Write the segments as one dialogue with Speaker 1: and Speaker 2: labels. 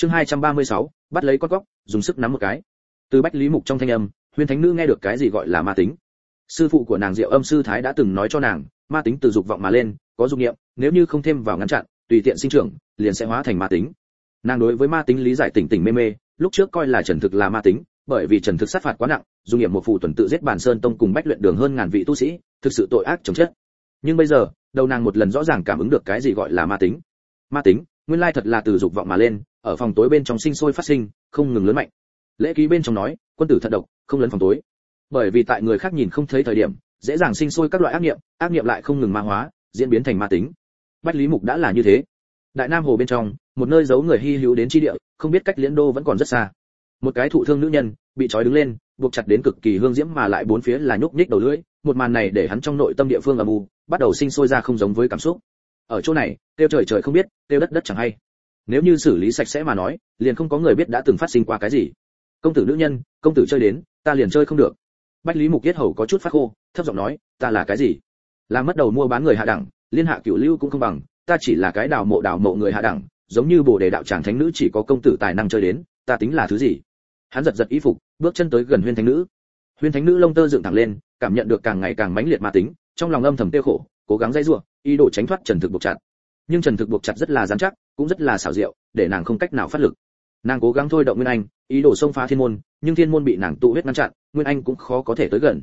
Speaker 1: chương 236, bắt lấy con góc dùng sức nắm một cái. Từ bách lý mục trong thanh âm huyền thánh nữ nghe được cái gì gọi là ma tính. Sư phụ của nàng diệu âm sư thái đã từng nói cho nàng ma tính từ dục vọng mà lên có dục niệm nếu như không thêm vào ngăn chặn tùy tiện sinh trưởng liền sẽ hóa thành ma tính. Nàng đối với ma tính lý giải tỉnh tỉnh mê mê lúc trước coi là trần thực là ma tính bởi vì trần thực sát phạt quá nặng dung nghiệm một phụ tuần tự giết bản sơn tông cùng bách luyện đường hơn ngàn vị tu sĩ thực sự tội ác chồng chết nhưng bây giờ đầu nàng một lần rõ ràng cảm ứng được cái gì gọi là ma tính. Ma tính nguyên lai thật là từ dục vọng mà lên, ở phòng tối bên trong sinh sôi phát sinh, không ngừng lớn mạnh. Lễ ký bên trong nói, quân tử thận độc, không lấn phòng tối. Bởi vì tại người khác nhìn không thấy thời điểm, dễ dàng sinh sôi các loại ác niệm ác niệm lại không ngừng ma hóa, diễn biến thành ma tính. Bách lý mục đã là như thế. Đại nam hồ bên trong, một nơi giấu người hy hữu đến chi địa, không biết cách liễn đô vẫn còn rất xa. Một cái thụ thương nữ nhân, bị trói đứng lên, buộc chặt đến cực kỳ hương diễm mà lại bốn phía là nhúc nhích đầu lưỡi, một màn này để hắn trong nội tâm địa phương âm u, bắt đầu sinh sôi ra không giống với cảm xúc ở chỗ này tiêu trời trời không biết tiêu đất đất chẳng hay. Nếu như xử lý sạch sẽ mà nói, liền không có người biết đã từng phát sinh qua cái gì. Công tử nữ nhân, công tử chơi đến, ta liền chơi không được. Bách lý mục yết hầu có chút phát khô, thấp giọng nói, ta là cái gì? Làm mất đầu mua bán người hạ đẳng, liên hạ cửu lưu cũng không bằng, ta chỉ là cái đào mộ đào mộ người hạ đẳng, giống như bồ đề đạo tràng thánh nữ chỉ có công tử tài năng chơi đến, ta tính là thứ gì? Hắn giật giật y phục, bước chân tới gần huyên thánh nữ. Huyên thánh nữ lông tơ dựng thẳng lên, cảm nhận được càng ngày càng mãnh liệt ma tính, trong lòng âm thầm tiêu khổ cố gắng dây rủa ý đồ tránh thoát trần thực buộc chặt. Nhưng trần thực buộc chặt rất là dán chắc, cũng rất là xảo diệu, để nàng không cách nào phát lực. Nàng cố gắng thôi động nguyên anh, ý đồ xông phá thiên môn, nhưng thiên môn bị nàng tụ huyết ngăn chặn, nguyên anh cũng khó có thể tới gần.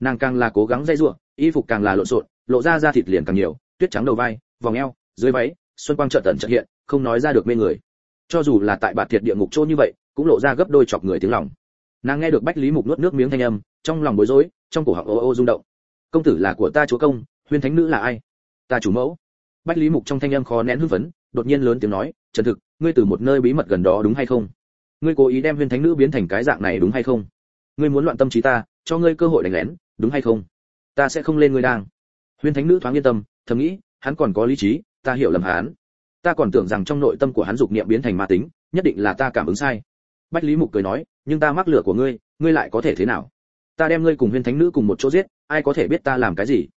Speaker 1: Nàng càng là cố gắng dây rủa y phục càng là lộn xộn, lộ ra da thịt liền càng nhiều, tuyết trắng đầu vai, vòng eo, dưới váy, xuân quang chợt tận chợt hiện, không nói ra được mê người. Cho dù là tại bạt thiệt địa ngục chỗ như vậy, cũng lộ ra gấp đôi chọc người tiếng lòng. Nàng nghe được bách lý mục nuốt nước miếng thanh âm, trong lòng bối rối, trong cổ họng ô ô rung động. Công tử là của ta chúa công huyên thánh nữ là ai? Ta chủ mẫu. Bách lý mục trong thanh âm khó nén hưng phấn, đột nhiên lớn tiếng nói, trần thực, ngươi từ một nơi bí mật gần đó đúng hay không? Ngươi cố ý đem huyên thánh nữ biến thành cái dạng này đúng hay không? Ngươi muốn loạn tâm trí ta, cho ngươi cơ hội đánh lén, đúng hay không? Ta sẽ không lên ngươi đang. Huyên thánh nữ thoáng yên tâm, thầm nghĩ, hắn còn có lý trí, ta hiểu lầm hắn. Ta còn tưởng rằng trong nội tâm của hắn dục niệm biến thành ma tính, nhất định là ta cảm ứng sai. Bách lý mục cười nói, nhưng ta mắc lửa của ngươi ngươi lại có thể thế nào? Ta đem ngươi cùng huyên thánh nữ cùng một chỗ giết, ai có thể biết ta làm cái gì?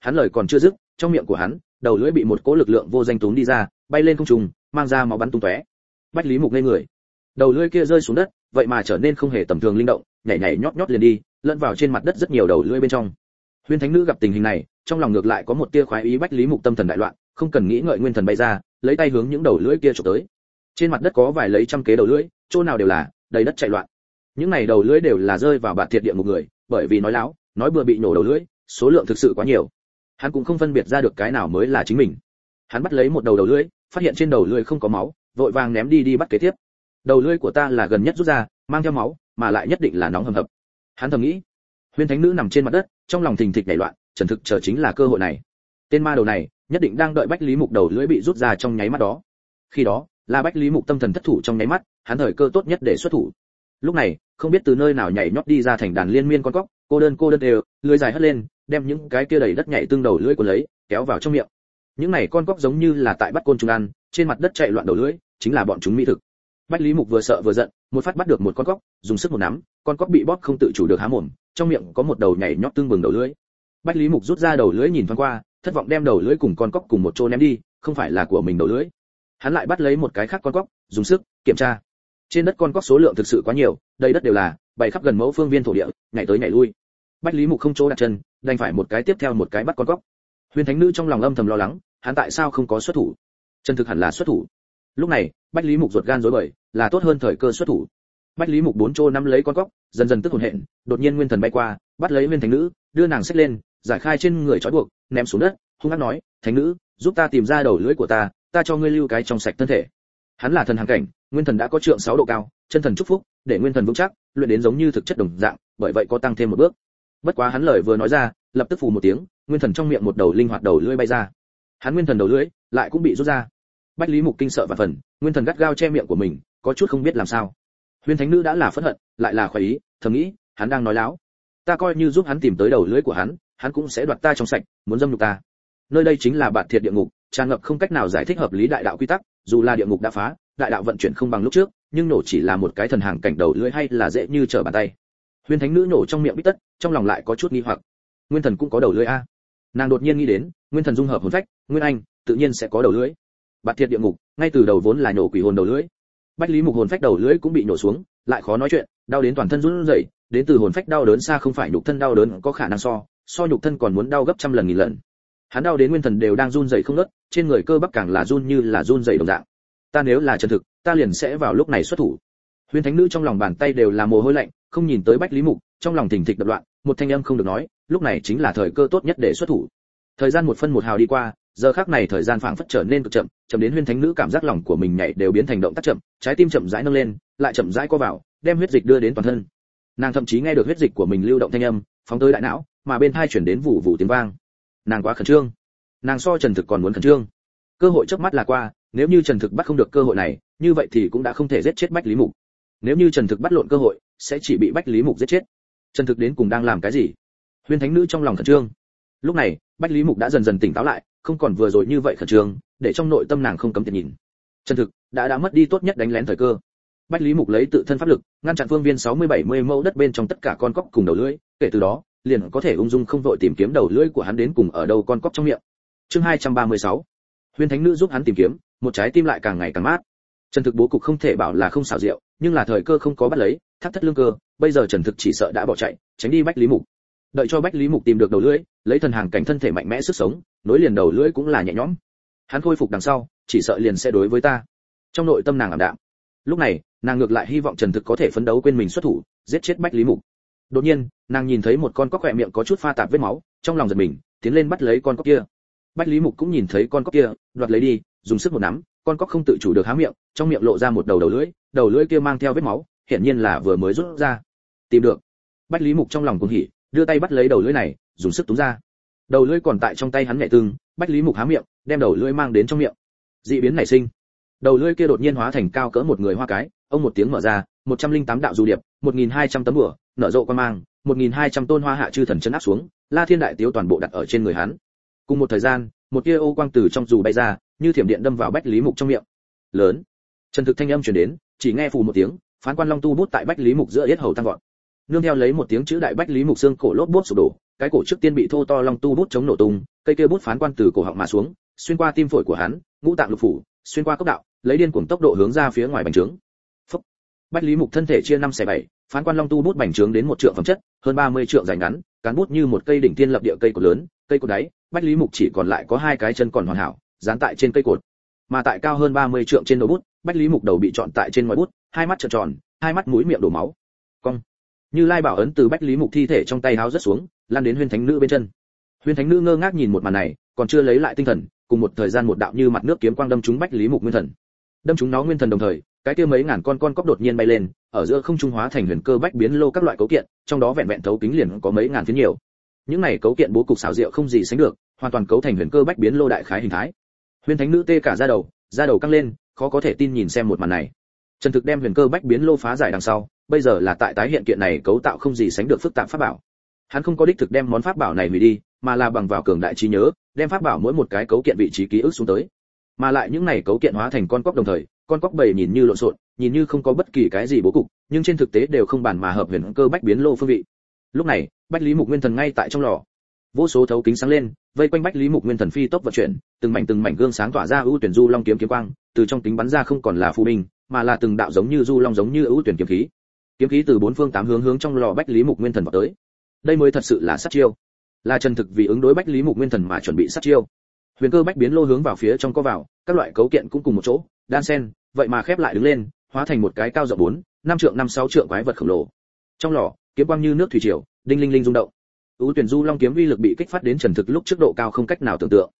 Speaker 1: Hắn lời còn chưa dứt, trong miệng của hắn, đầu lưỡi bị một cỗ lực lượng vô danh túm đi ra, bay lên không trung, mang ra máu bắn tung tóe. Bách lý mục ngây người. Đầu lưỡi kia rơi xuống đất, vậy mà trở nên không hề tầm thường linh động, nhảy nhảy nhót nhót liền đi, lẫn vào trên mặt đất rất nhiều đầu lưỡi bên trong. Huyên thánh nữ gặp tình hình này, trong lòng ngược lại có một tia khoái ý bách lý mục tâm thần đại loạn, không cần nghĩ ngợi nguyên thần bay ra, lấy tay hướng những đầu lưỡi kia chụp tới. Trên mặt đất có vài lấy trăm kế đầu lưỡi, chỗ nào đều là, đầy đất chạy loạn. Những này đầu lưỡi đều là rơi vào bạt thiệt địa một người, bởi vì nói láo, nói bừa bị nổ đầu lưỡi, số lượng thực sự quá nhiều hắn cũng không phân biệt ra được cái nào mới là chính mình. Hắn bắt lấy một đầu đầu lưỡi, phát hiện trên đầu lưỡi không có máu, vội vàng ném đi đi bắt kế tiếp. Đầu lưỡi của ta là gần nhất rút ra, mang theo máu, mà lại nhất định là nóng hầm hập. Hắn thầm nghĩ huyên thánh nữ nằm trên mặt đất, trong lòng thình thịch nảy loạn, trần thực chờ chính là cơ hội này. Tên ma đầu này, nhất định đang đợi bách lý mục đầu lưỡi bị rút ra trong nháy mắt đó. Khi đó, là bách lý mục tâm thần thất thủ trong nháy mắt, hắn thời cơ tốt nhất để xuất thủ. Lúc này, không biết từ nơi nào nhảy nhót đi ra thành đàn liên miên con cóc, cô đơn cô đơn đều, lưỡi dài hất lên đem những cái kia đầy đất nhảy tương đầu lưỡi của lấy, kéo vào trong miệng. Những này con cóc giống như là tại bắt côn trùng ăn, trên mặt đất chạy loạn đầu lưỡi, chính là bọn chúng mỹ thực. Bách lý mục vừa sợ vừa giận, một phát bắt được một con cóc, dùng sức một nắm, con cóc bị bóp không tự chủ được há mồm, trong miệng có một đầu nhảy nhót tương bừng đầu lưỡi. Bách lý mục rút ra đầu lưỡi nhìn thoáng qua, thất vọng đem đầu lưỡi cùng con cóc cùng một chỗ ném đi, không phải là của mình đầu lưỡi. Hắn lại bắt lấy một cái khác con cóc, dùng sức, kiểm tra. Trên đất con cóc số lượng thực sự quá nhiều đây đất đều là bày khắp gần mẫu phương viên thổ địa, nhảy tới nhảy lui. Bách lý mục không chỗ đặt chân đành phải một cái tiếp theo một cái bắt con cóc. Huyền thánh nữ trong lòng âm thầm lo lắng, hắn tại sao không có xuất thủ? Chân thực hẳn là xuất thủ. Lúc này, bách lý mục ruột gan rối bời, là tốt hơn thời cơ xuất thủ. Bách lý mục bốn chỗ nắm lấy con cóc, dần dần tức hồn hện, đột nhiên nguyên thần bay qua, bắt lấy huyền thánh nữ, đưa nàng xách lên, giải khai trên người trói buộc, ném xuống đất, hung hăng nói, thánh nữ, giúp ta tìm ra đầu lưỡi của ta ta cho ngươi lưu cái trong sạch thân thể. Hắn là thần hàng cảnh, nguyên thần đã có trượng 6 độ cao, chân thần chúc phúc, để nguyên thần vững chắc, luyện đến giống như thực chất đồng dạng, bởi vậy có tăng thêm một bước bất quá hắn lời vừa nói ra, lập tức phù một tiếng, nguyên thần trong miệng một đầu linh hoạt đầu lưỡi bay ra. Hắn nguyên thần đầu lưỡi lại cũng bị rút ra. Bách lý mục kinh sợ và phần, nguyên thần gắt gao che miệng của mình, có chút không biết làm sao. Huyên thánh nữ đã là phẫn hận, lại là khoái ý, thầm nghĩ, hắn đang nói láo. Ta coi như giúp hắn tìm tới đầu lưỡi của hắn hắn cũng sẽ đoạt ta trong sạch, muốn dâm nhục ta. Nơi đây chính là bản thiệt địa ngục tràn ngập không cách nào giải thích hợp lý đại đạo quy tắc, dù là địa ngục đã phá, đại đạo vận chuyển không bằng lúc trước, nhưng nổ chỉ là một cái thần hàng cảnh đầu lưỡi hay là dễ như trở bàn tay. Huyên thánh nữ nổ trong miệng bít tất trong lòng lại có chút nghi hoặc. Nguyên thần cũng có đầu lưỡi a. Nàng đột nhiên nghĩ đến, nguyên thần dung hợp hồn phách, nguyên anh, tự nhiên sẽ có đầu lưỡi. Bạt thiệt địa ngục, ngay từ đầu vốn là nổ quỷ hồn đầu lưỡi. Bách lý mục hồn phách đầu lưỡi cũng bị nổ xuống, lại khó nói chuyện, đau đến toàn thân run rẩy, đến từ hồn phách đau đớn xa không phải nhục thân đau đớn có khả năng so so nhục thân còn muốn đau gấp trăm lần nghìn lần. Hắn đau đến nguyên thần đều đang run rẩy không ngớt, trên người cơ bắp càng là run như là run rẩy đồng dạng. Ta nếu là chân thực, ta liền sẽ vào lúc này xuất thủ. Huyền thánh nữ trong lòng bàn tay đều là mồ hôi lạnh, không nhìn tới bách lý mục, trong lòng thình thịch đập loạn một thanh âm không được nói, lúc này chính là thời cơ tốt nhất để xuất thủ. Thời gian một phân một hào đi qua, giờ khắc này thời gian phảng phất trở nên cực chậm chậm đến huyên thánh nữ cảm giác lòng của mình nhảy đều biến thành động tác chậm, trái tim chậm rãi nâng lên, lại chậm rãi co vào, đem huyết dịch đưa đến toàn thân. Nàng thậm chí nghe được huyết dịch của mình lưu động thanh âm, phóng tới đại não, mà bên tai chuyển đến vụ vụ tiếng vang. Nàng quá khẩn trương. Nàng so trần thực còn muốn khẩn trương. Cơ hội trước mắt là qua, nếu như trần thực bắt không được cơ hội này, như vậy thì cũng đã không thể giết chết bách lý mục. Nếu như trần thực bắt lộn cơ hội, sẽ chỉ bị bách lý mục giết chết trần thực đến cùng đang làm cái gì? Huyên thánh nữ trong lòng khẩn trương. Lúc này, bách lý mục đã dần dần tỉnh táo lại, không còn vừa rồi như vậy khẩn trương, để trong nội tâm nàng không cấm tiện nhìn. Trần thực, đã đã mất đi tốt nhất đánh lén thời cơ. Bách lý mục lấy tự thân pháp lực, ngăn chặn phương viên 60-70 mẫu đất bên trong tất cả con cóc cùng đầu lưỡi, kể từ đó, liền có thể ung dung không vội tìm kiếm đầu lưỡi của hắn đến cùng ở đâu con cóc trong miệng. Chương 236 huyên thánh nữ giúp hắn tìm kiếm, một trái tim lại càng ngày càng mát trần thực bố cục không thể bảo là không xảo diệu, nhưng là thời cơ không có bắt lấy thác thất lương cơ, bây giờ trần thực chỉ sợ đã bỏ chạy, tránh đi bách lý mục. Đợi cho bách lý mục tìm được đầu lưỡi, lấy thần hàng cảnh thân thể mạnh mẽ sức sống, nối liền đầu lưỡi cũng là nhẹ nhõm. Hắn khôi phục đằng sau, chỉ sợ liền sẽ đối với ta. Trong nội tâm nàng ảm đạm. Lúc này, nàng ngược lại hy vọng trần thực có thể phấn đấu quên mình xuất thủ, giết chết bách lý mục. Đột nhiên, nàng nhìn thấy một con cóc khỏe miệng có chút pha tạp vết máu, trong lòng giật mình, tiến lên bắt lấy con cóc kia. Bách lý mục cũng nhìn thấy con cóc kia, đoạt lấy đi, dùng sức một nắm con cóc không tự chủ được há miệng, trong miệng lộ ra một đầu đầu lưỡi đầu lưỡi kia mang theo vết máu, hiển nhiên là vừa mới rút ra. Tìm được. Bách lý mục trong lòng cuồng hỉ, đưa tay bắt lấy đầu lưỡi này, dùng sức túm ra. Đầu lưỡi còn tại trong tay hắn nhẹ tương, bách lý mục há miệng, đem đầu lưỡi mang đến trong miệng. Dị biến nảy sinh. Đầu lưỡi kia đột nhiên hóa thành cao cỡ một người hoa cái, ông một tiếng mở ra 108 đạo du điệp 1200 tấm bửa nở rộ quan mang 1200 tôn hoa hạ chư thần chấn áp xuống, la thiên đại tiếu toàn bộ đặt ở trên người hắn. Cùng một thời gian một tia ô quang từ trong dù bay ra, như thiểm điện đâm vào bách lý mục trong miệng. Lớn. Trần thực thanh âm truyền đến, chỉ nghe phù một tiếng, phán quan long tu bút tại bách lý mục giữa yết hầu tăng vọt. Nương theo lấy một tiếng chữ đại bách lý mục xương cổ lốp bút sụp đổ, cái cổ trước tiên bị thô to long tu bút chống nổ tung, cây kia bút phán quan từ cổ họng mà xuống, xuyên qua tim phổi của hắn, ngũ tạng lục phủ, xuyên qua cốc đạo, lấy điên cuồng tốc độ hướng ra phía ngoài bành trướng. Phúc. bách lý mục thân thể chia năm xẻ bảy, phán quan long tu bút bành trướng đến một trượng phẩm chất, hơn 30 trượng dài ngắn, cán bút như một cây đỉnh tiên lập địa cây cột lớn, cây cột đáy bách lý mục chỉ còn lại có hai cái chân còn hoàn hảo, dán tại trên cây cột. Mà tại cao hơn 30 trượng trên đầu bút, bách lý mục đầu bị chọn tại trên ngoài bút, hai mắt trợn tròn, hai mắt mũi miệng đổ máu. Cong. Như lai bảo ấn từ bách lý mục thi thể trong tay háo rất xuống, lan đến huyên thánh nữ bên chân. Huyên thánh nữ ngơ ngác nhìn một màn này, còn chưa lấy lại tinh thần, cùng một thời gian một đạo như mặt nước kiếm quang đâm trúng bách lý mục nguyên thần. Đâm trúng nó nguyên thần đồng thời, cái kia mấy ngàn con con cóc đột nhiên bay lên, ở giữa không trung hóa thành huyền cơ bách biến lô các loại cấu kiện, trong đó vẹn vẹn thấu kính liền có mấy ngàn phiến nhiều những này cấu kiện bố cục xảo diệu không gì sánh được, hoàn toàn cấu thành huyền cơ bách biến lô đại khái hình thái. Huyền thánh nữ tê cả ra đầu ra đầu căng lên, khó có thể tin nhìn xem một màn này. Trần thực đem huyền cơ bách biến lô phá giải đằng sau, bây giờ là tại tái hiện kiện này cấu tạo không gì sánh được phức tạp pháp bảo. Hắn không có đích thực đem món pháp bảo này hủy đi, mà là bằng vào cường đại trí nhớ, đem pháp bảo mỗi một cái cấu kiện vị trí ký ức xuống tới. Mà lại những này cấu kiện hóa thành con cóc đồng thời, con cóc bầy nhìn như lộn xộn, nhìn như không có bất kỳ cái gì bố cục, nhưng trên thực tế đều không bàn mà hợp huyền cơ bách biến lô phương vị lúc này, bách lý mục nguyên thần ngay tại trong lò. Vô số thấu kính sáng lên, vây quanh bách lý mục nguyên thần phi tốc vận chuyển, từng mảnh từng mảnh gương sáng tỏa ra ưu tuyển du long kiếm kiếm quang, từ trong kính bắn ra không còn là phù binh mà là từng đạo giống như du long giống như ưu tuyển kiếm khí. Kiếm khí từ bốn phương tám hướng hướng trong lò bách lý mục nguyên thần vào tới. Đây mới thật sự là sát chiêu. Là trần thực vì ứng đối bách lý mục nguyên thần mà chuẩn bị sát chiêu. Huyền cơ bách biến lô hướng vào phía trong có vào, các loại cấu kiện cũng cùng một chỗ, đan sen, vậy mà khép lại đứng lên, hóa thành một cái cao rộng bốn, năm trượng năm sáu trượng quái vật khổng lồ. Trong lò kiếm quang như nước thủy triều, đinh linh linh rung động. Ưu tuyển du long kiếm uy lực bị kích phát đến trần thực lúc trước độ cao không cách nào tưởng tượng.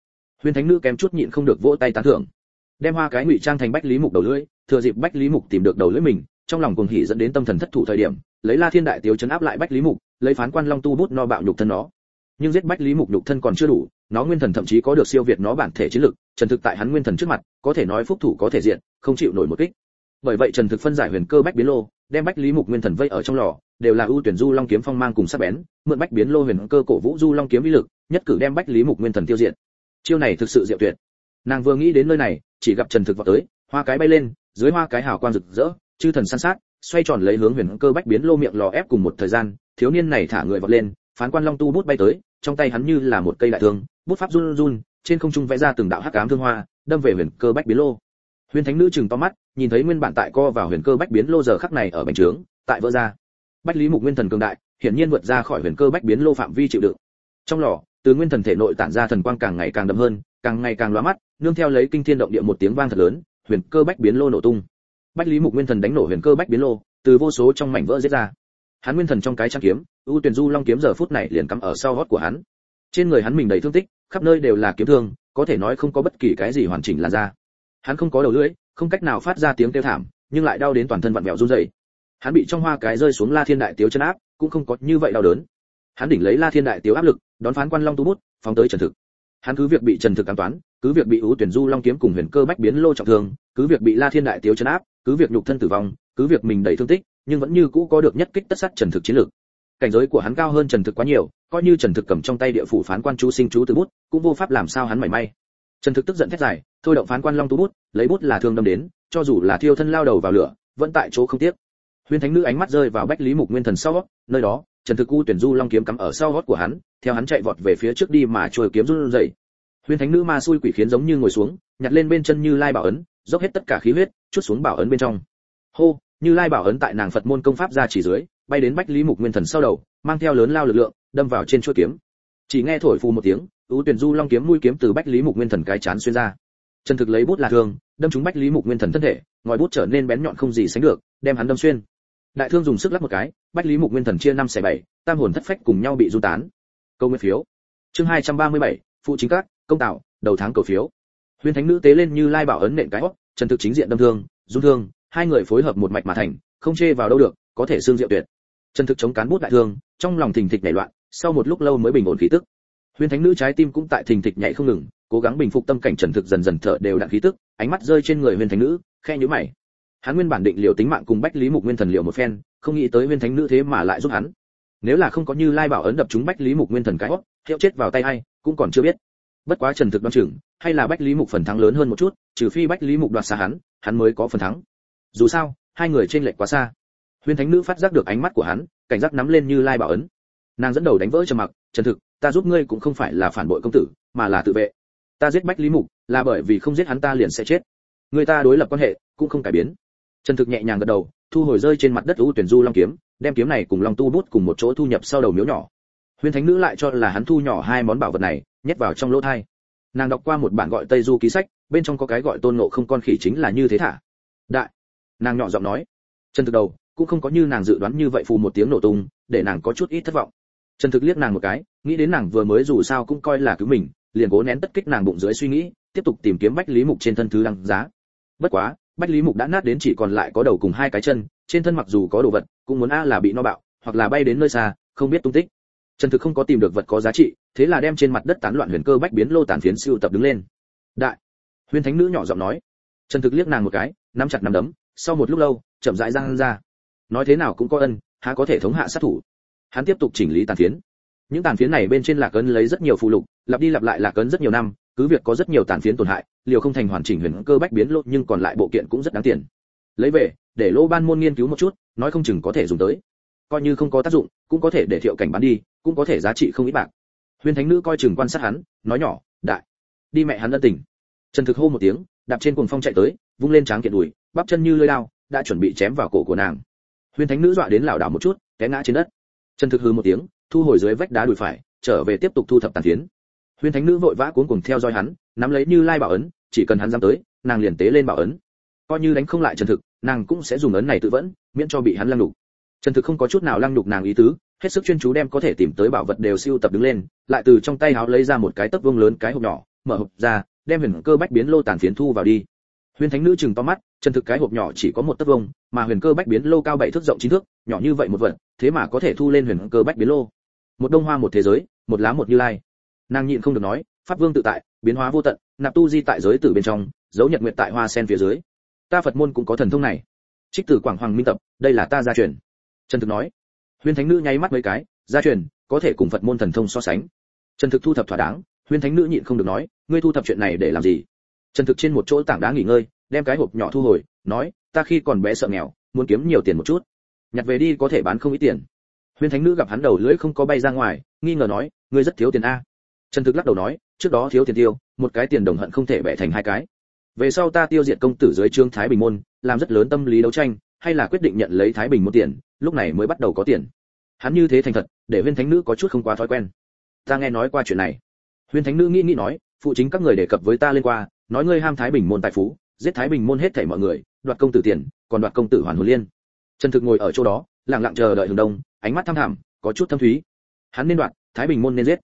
Speaker 1: Huyền thánh nữ kém chút nhịn không được vỗ tay tán thưởng. Đem hoa cái ngụy trang thành bách lý mục đầu lưỡi, thừa dịp bách lý mục tìm được đầu lưỡi mình, trong lòng cuồng hỉ dẫn đến tâm thần thất thủ thời điểm, lấy la thiên đại tiếu chấn áp lại bách lý mục, lấy phán quan long tu bút no bạo nhục thân nó. Nhưng giết bách lý mục nhục thân còn chưa đủ, nó nguyên thần thậm chí có được siêu việt nó bản thể chiến lực, trần thực tại hắn nguyên thần trước mặt, có thể nói phúc thủ có thể diện không chịu nổi một kích. Bởi vậy trần thực phân giải huyền cơ bách biến lô, đem bách lý mục nguyên thần vây ở trong lò đều là ưu tuyển du long kiếm phong mang cùng sắc bén, mượn bách biến lô huyền cơ cổ vũ du long kiếm uy lực, nhất cử đem bách lý mục nguyên thần tiêu diệt. Chiêu này thực sự diệu tuyệt. Nàng vừa nghĩ đến nơi này, chỉ gặp trần thực vào tới, hoa cái bay lên, dưới hoa cái hào quang rực rỡ, chư thần san sát, xoay tròn lấy hướng huyền cơ bách biến lô miệng lò ép cùng một thời gian, thiếu niên này thả người vọt lên, phán quan long tu bút bay tới, trong tay hắn như là một cây đại thương, bút pháp run run trên không trung vẽ ra từng đạo hắc ám thương hoa, đâm về huyền cơ bách biến lô. Huyền thánh nữ chừng to mắt, nhìn thấy nguyên bản tại co vào huyền cơ bách biến lô giờ khắc này ở bành trướng, tại vỡ ra bách lý mục nguyên thần cường đại, hiển nhiên vượt ra khỏi huyền cơ bách biến lô phạm vi chịu đựng. Trong lò, từ nguyên thần thể nội tản ra thần quang càng ngày càng đậm hơn, càng ngày càng lóa mắt, nương theo lấy kinh thiên động địa một tiếng vang thật lớn, huyền cơ bách biến lô nổ tung. Bách lý mục nguyên thần đánh nổ huyền cơ bách biến lô, từ vô số trong mảnh vỡ giết ra. Hắn nguyên thần trong cái trang kiếm, ưu tuyển du long kiếm giờ phút này liền cắm ở sau hót của hắn. Trên người hắn mình đầy thương tích, khắp nơi đều là kiếm thương, có thể nói không có bất kỳ cái gì hoàn chỉnh là ra hắn không có đầu lưỡi, không cách nào phát ra tiếng kêu thảm, nhưng lại đau đến toàn thân vặn vẹo run rẩy hắn bị trong hoa cái rơi xuống la thiên đại tiếu chân áp, cũng không có như vậy đau đớn. Hắn đỉnh lấy la thiên đại tiếu áp lực, đón phán quan long tu bút, phóng tới trần thực. Hắn cứ việc bị trần thực ám toán, cứ việc bị ưu tuyển du long kiếm cùng huyền cơ bách biến lô trọng thương, cứ việc bị la thiên đại tiếu chân áp, cứ việc nhục thân tử vong, cứ việc mình đầy thương tích, nhưng vẫn như cũ có được nhất kích tất sát trần thực chiến lược. Cảnh giới của hắn cao hơn trần thực quá nhiều, coi như trần thực cầm trong tay địa phủ phán quan chú sinh chú từ bút, cũng vô pháp làm sao hắn mảy may. Trần thực tức giận thét dài, thôi động phán quan long tu bút, lấy bút là thương đâm đến, cho dù là thiêu thân lao đầu vào lửa, vẫn tại chỗ không tiếc huyền thánh nữ ánh mắt rơi vào bách lý mục nguyên thần sau nơi đó, trần thực u tuyển du long kiếm cắm ở sau gót của hắn, theo hắn chạy vọt về phía trước đi mà trôi kiếm run rẩy. Huyền thánh nữ ma xui quỷ khiến giống như ngồi xuống, nhặt lên bên chân như lai bảo ấn, dốc hết tất cả khí huyết, chút xuống bảo ấn bên trong. Hô, như lai bảo ấn tại nàng phật môn công pháp ra chỉ dưới, bay đến bách lý mục nguyên thần sau đầu, mang theo lớn lao lực lượng, đâm vào trên chuôi kiếm. Chỉ nghe thổi phù một tiếng U tuyển du long kiếm mũi kiếm từ bách lý mục nguyên thần cái chán xuyên ra. Trần thực lấy bút là thương đâm trúng bách lý mục nguyên thần thân thể, ngòi bút trở nên bén nhọn không gì sánh được, đem hắn đâm xuyên đại thương dùng sức lắc một cái, bách lý mục nguyên thần chia năm xẻ bảy, tam hồn thất phách cùng nhau bị du tán. Câu nguyên phiếu. Chương hai trăm ba mươi bảy, phụ chính các, công tạo, đầu tháng cầu phiếu. Huyền thánh nữ tế lên như lai bảo ấn nện cái hót trần thực chính diện đâm thương, dung thương, hai người phối hợp một mạch mà thành, không chê vào đâu được, có thể xương diệu tuyệt. Trần thực chống cán bút đại thương, trong lòng thình thịch nảy loạn, sau một lúc lâu mới bình ổn khí tức. Huyền thánh nữ trái tim cũng tại thình thịch nhảy không ngừng, cố gắng bình phục tâm cảnh trần thực dần dần thở đều đặn khí tức, ánh mắt rơi trên người huyền thánh nữ khe nhíu mày hắn nguyên bản định liều tính mạng cùng bách lý mục nguyên thần liều một phen, không nghĩ tới huyền thánh nữ thế mà lại giúp hắn. Nếu là không có như lai bảo ấn đập chúng bách lý mục nguyên thần cái hót hiệu chết vào tay hay cũng còn chưa biết. Bất quá trần thực đoan chừng, hay là bách lý mục phần thắng lớn hơn một chút, trừ phi bách lý mục đoạt xa hắn hắn mới có phần thắng. Dù sao, hai người trên lệch quá xa. Huyên thánh nữ phát giác được ánh mắt của hắn, cảnh giác nắm lên như lai bảo ấn. Nàng dẫn đầu đánh vỡ trầm mặc, trần thực, ta giúp ngươi cũng không phải là phản bội công tử, mà là tự vệ. Ta giết bách lý mục, là bởi vì không giết hắn ta liền sẽ chết. Người ta đối lập quan hệ, cũng không cải biến trần thực nhẹ nhàng gật đầu, thu hồi rơi trên mặt đất u tuyển du long kiếm, đem kiếm này cùng long tu bút cùng một chỗ thu nhập sau đầu miếu nhỏ. Huyền thánh nữ lại cho là hắn thu nhỏ hai món bảo vật này, nhét vào trong lỗ thai. Nàng đọc qua một bản gọi tây du ký sách, bên trong có cái gọi tôn ngộ không con khỉ chính là như thế thả. Đại. Nàng nhỏ giọng nói. Trần thực đầu, cũng không có như nàng dự đoán như vậy phù một tiếng nổ tung, để nàng có chút ít thất vọng. Trần thực liếc nàng một cái, nghĩ đến nàng vừa mới dù sao cũng coi là cứu mình, liền cố nén tất kích nàng bụng dưới suy nghĩ, tiếp tục tìm kiếm bách lý mục trên thân thứ đăng giá. Bất quá bách lý mục đã nát đến chỉ còn lại có đầu cùng hai cái chân, trên thân mặc dù có đồ vật, cũng muốn a là bị no bạo, hoặc là bay đến nơi xa, không biết tung tích. Trần thực không có tìm được vật có giá trị, thế là đem trên mặt đất tán loạn huyền cơ bách biến lô tàn phiến siêu tập đứng lên. Đại huyền thánh nữ nhỏ giọng nói. Trần thực liếc nàng một cái, nắm chặt nắm đấm, sau một lúc lâu, chậm rãi răng ra. Nói thế nào cũng có ân, há có thể thống hạ sát thủ. Hắn tiếp tục chỉnh lý tàn phiến. Những tàn phiến này bên trên lạc ấn lấy rất nhiều phụ lục, lặp đi lặp lại lạc ấn rất nhiều năm cứ việc có rất nhiều tàn phiến tổn hại, liều không thành hoàn chỉnh huyền cơ bách biến lộ nhưng còn lại bộ kiện cũng rất đáng tiền. Lấy về, để lô ban môn nghiên cứu một chút, nói không chừng có thể dùng tới. Coi như không có tác dụng, cũng có thể để thiệu cảnh bán đi, cũng có thể giá trị không ít bạc. Huyền thánh nữ coi chừng quan sát hắn, nói nhỏ, đại, đi mẹ hắn ân tình. Trần thực hô một tiếng, đạp trên cuồng phong chạy tới, vung lên tráng kiện đùi, bắp chân như lưỡi dao đã chuẩn bị chém vào cổ của nàng. Huyền thánh nữ dọa đến lảo đảo một chút, té ngã trên đất. Trần thực hừ một tiếng, thu hồi dưới vách đá đùi phải, trở về tiếp tục thu thập tàn phiến huyền thánh nữ vội vã cuốn cùng theo dõi hắn, nắm lấy như lai bảo ấn, chỉ cần hắn dám tới, nàng liền tế lên bảo ấn. Coi như đánh không lại trần thực, nàng cũng sẽ dùng ấn này tự vẫn, miễn cho bị hắn lăng đục trần thực không có chút nào lăng đục nàng ý tứ, hết sức chuyên chú đem có thể tìm tới bảo vật đều siêu tập đứng lên, lại từ trong tay háo lấy ra một cái tấc vương lớn cái hộp nhỏ, mở hộp ra, đem huyền cơ bách biến lô tàn phiến thu vào đi. Huyền thánh nữ chừng to mắt, trần thực cái hộp nhỏ chỉ có một tấc vông mà huyền cơ bách biến lô cao bảy thước rộng chín thước, nhỏ như vậy một vật, thế mà có thể thu lên huyền cơ bách biến lô. Một đông hoa một thế giới, một lá một như lai nàng nhịn không được nói, pháp vương tự tại, biến hóa vô tận, nạp tu di tại giới tử bên trong, dấu nhật nguyệt tại hoa sen phía dưới. Ta phật môn cũng có thần thông này. Trích từ quảng hoàng minh tập, đây là ta gia truyền. Trần thực nói. Huyên thánh nữ nháy mắt mấy cái, gia truyền, có thể cùng phật môn thần thông so sánh. Trần thực thu thập thỏa đáng Huyên thánh nữ nhịn không được nói, ngươi thu thập chuyện này để làm gì? Trần thực trên một chỗ tảng đá nghỉ ngơi, đem cái hộp nhỏ thu hồi, nói, ta khi còn bé sợ nghèo, muốn kiếm nhiều tiền một chút. Nhặt về đi có thể bán không ít tiền. Huyên thánh nữ gặp hắn đầu lưỡi không có bay ra ngoài, nghi ngờ nói, ngươi rất thiếu tiền a trần thực lắc đầu nói, trước đó thiếu tiền tiêu, một cái tiền đồng hận không thể bẻ thành hai cái. Về sau ta tiêu diệt công tử dưới trương thái bình môn, làm rất lớn tâm lý đấu tranh, hay là quyết định nhận lấy thái bình một tiền, lúc này mới bắt đầu có tiền. Hắn như thế thành thật, để huyên thánh nữ có chút không quá thói quen. Ta nghe nói qua chuyện này. Huyên thánh nữ nghĩ nghĩ nói, phụ chính các người đề cập với ta lên qua, nói ngươi ham thái bình môn tài phú, giết thái bình môn hết thảy mọi người, đoạt công tử tiền, còn đoạt công tử hoàn hồn liên. Trần thực ngồi ở chỗ đó, lặng lặng chờ đợi Hưng đông, ánh mắt thâm thẳm, có chút thâm thúy. Hắn nên đoạt, thái bình môn nên giết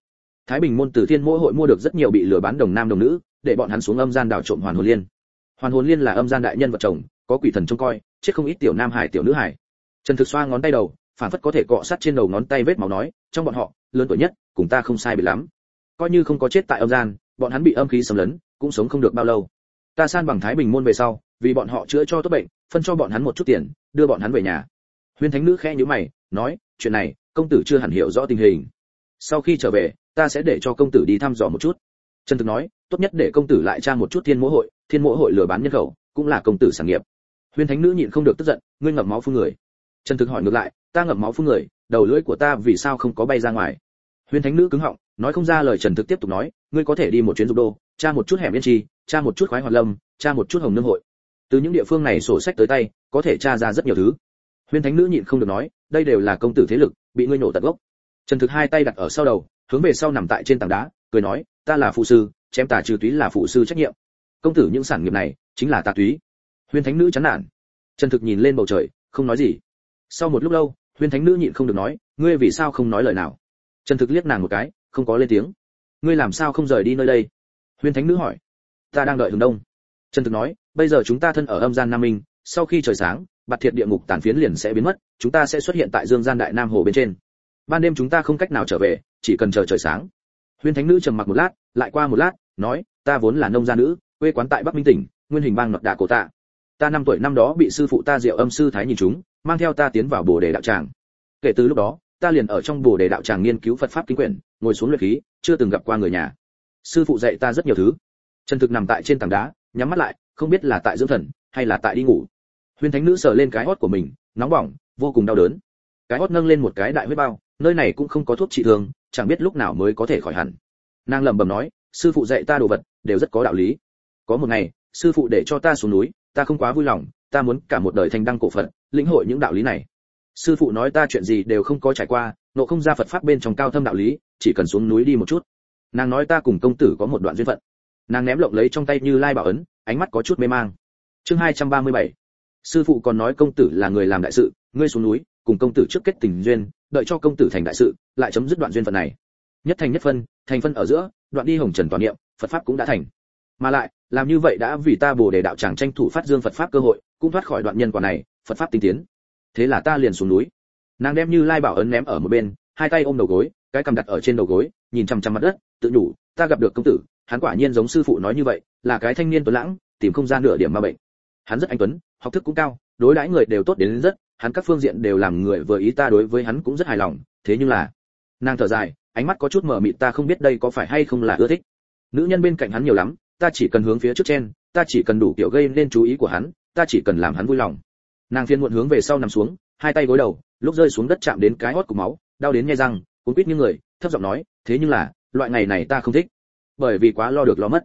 Speaker 1: thái bình môn từ thiên mỗi hội mua được rất nhiều bị lừa bán đồng nam đồng nữ, để bọn hắn xuống âm gian đảo trộm hoàn hồn liên. Hoàn hồn liên là âm gian đại nhân vật chồng, có quỷ thần trông coi, chết không ít tiểu nam hải, tiểu nữ hải. Trần thực xoa ngón tay đầu, phản phất có thể cọ sát trên đầu ngón tay vết máu nói, trong bọn họ, lớn tuổi nhất, cùng ta không sai bị lắm. Coi như không có chết tại âm gian, bọn hắn bị âm khí xâm lấn, cũng sống không được bao lâu. Ta san bằng thái bình môn về sau, vì bọn họ chữa cho tốt bệnh, phân cho bọn hắn một chút tiền, đưa bọn hắn về nhà. Huyên thánh nữ khẽ nhíu mày, nói, chuyện này, công tử chưa hẳn hiểu rõ tình hình sau khi trở về, ta sẽ để cho công tử đi thăm dò một chút. Trần thực nói, tốt nhất để công tử lại tra một chút thiên mỗ hội, thiên mỗ hội lừa bán nhân khẩu, cũng là công tử sản nghiệp. Huyên thánh nữ nhịn không được tức giận, ngươi ngậm máu phun người. Trần thực hỏi ngược lại, ta ngậm máu phun người, đầu lưỡi của ta vì sao không có bay ra ngoài? Huyên thánh nữ cứng họng, nói không ra lời trần thực tiếp tục nói, ngươi có thể đi một chuyến dục đô, tra một chút hẻm yên chi, tra một chút khoái hoạt lâm, tra một chút hồng nương hội. Từ những địa phương này sổ sách tới tay, có thể tra ra rất nhiều thứ. Huyên thánh nữ nhịn không được nói, đây đều là công tử thế lực, bị ngươi nổ tận gốc trần thực hai tay đặt ở sau đầu, hướng về sau nằm tại trên tảng đá, cười nói, ta là phụ sư, chém tà trừ túy là phụ sư trách nhiệm. Công tử những sản nghiệp này chính là tà túy. Huyên thánh nữ chán nản. Trần thực nhìn lên bầu trời, không nói gì. Sau một lúc lâu huyên thánh nữ nhịn không được nói, ngươi vì sao không nói lời nào? Trần thực liếc nàng một cái, không có lên tiếng. Ngươi làm sao không rời đi nơi đây? Huyên thánh nữ hỏi. Ta đang đợi hướng đông. Trần thực nói, bây giờ chúng ta thân ở âm gian nam minh, sau khi trời sáng, bạt thiệt địa ngục tàn phiến liền sẽ biến mất, chúng ta sẽ xuất hiện tại dương gian đại nam hồ bên trên ban đêm chúng ta không cách nào trở về, chỉ cần chờ trời sáng. Huyên thánh nữ trầm mặc một lát, lại qua một lát, nói, ta vốn là nông gia nữ, quê quán tại bắc minh tỉnh, nguyên hình bang nọt đạ cổ tạ. Ta năm tuổi năm đó bị sư phụ ta diệu âm sư thái nhìn chúng, mang theo ta tiến vào bồ đề đạo tràng. Kể từ lúc đó, ta liền ở trong bồ đề đạo tràng nghiên cứu phật pháp kinh quyển, ngồi xuống luyện khí, chưa từng gặp qua người nhà. Sư phụ dạy ta rất nhiều thứ. Chân thực nằm tại trên tảng đá, nhắm mắt lại, không biết là tại dưỡng thần, hay là tại đi ngủ. Huyên thánh nữ sờ lên cái hót của mình, nóng bỏng, vô cùng đau đớn. Cái hót nâng lên một cái đại huyết bao nơi này cũng không có thuốc trị thương, chẳng biết lúc nào mới có thể khỏi hẳn. Nàng lẩm bẩm nói, sư phụ dạy ta đồ vật, đều rất có đạo lý. Có một ngày, sư phụ để cho ta xuống núi, ta không quá vui lòng, ta muốn cả một đời thành đăng cổ phật, lĩnh hội những đạo lý này. Sư phụ nói ta chuyện gì đều không có trải qua nộ không ra phật pháp bên trong cao thâm đạo lý, chỉ cần xuống núi đi một chút. Nàng nói ta cùng công tử có một đoạn duyên phận. Nàng ném lộng lấy trong tay như lai bảo ấn, ánh mắt có chút mê mang. Chương 237 sư phụ còn nói công tử là người làm đại sự, ngươi xuống núi cùng công tử trước kết tình duyên, đợi cho công tử thành đại sự, lại chấm dứt đoạn duyên phận này. Nhất thành nhất phân, thành phân ở giữa, đoạn đi hồng trần toàn niệm, phật pháp cũng đã thành. Mà lại, làm như vậy đã vì ta bồ đề đạo tràng tranh thủ phát dương phật pháp cơ hội, cũng thoát khỏi đoạn nhân quả này, phật pháp tinh tiến. Thế là ta liền xuống núi. Nàng đem như lai bảo ấn ném ở một bên, hai tay ôm đầu gối, cái cầm đặt ở trên đầu gối, nhìn chằm chằm mặt đất, tự nhủ, ta gặp được công tử, hắn quả nhiên giống sư phụ nói như vậy, là cái thanh niên tuấn lãng, tìm không gian nửa điểm ma bệnh. Hắn rất anh tuấn, học thức cũng cao, đối đãi người đều tốt đến rất hắn các phương diện đều làm người vừa ý ta đối với hắn cũng rất hài lòng, thế nhưng là, nàng thở dài, ánh mắt có chút mờ mịt ta không biết đây có phải hay không là ưa thích. Nữ nhân bên cạnh hắn nhiều lắm, ta chỉ cần hướng phía trước trên ta chỉ cần đủ kiểu gây nên chú ý của hắn, ta chỉ cần làm hắn vui lòng. Nàng phiên muộn hướng về sau nằm xuống, hai tay gối đầu, lúc rơi xuống đất chạm đến cái hót của máu, đau đến nghe răng, cuốn quýt như người, thấp giọng nói, thế nhưng là, loại ngày này ta không thích, bởi vì quá lo được lo mất.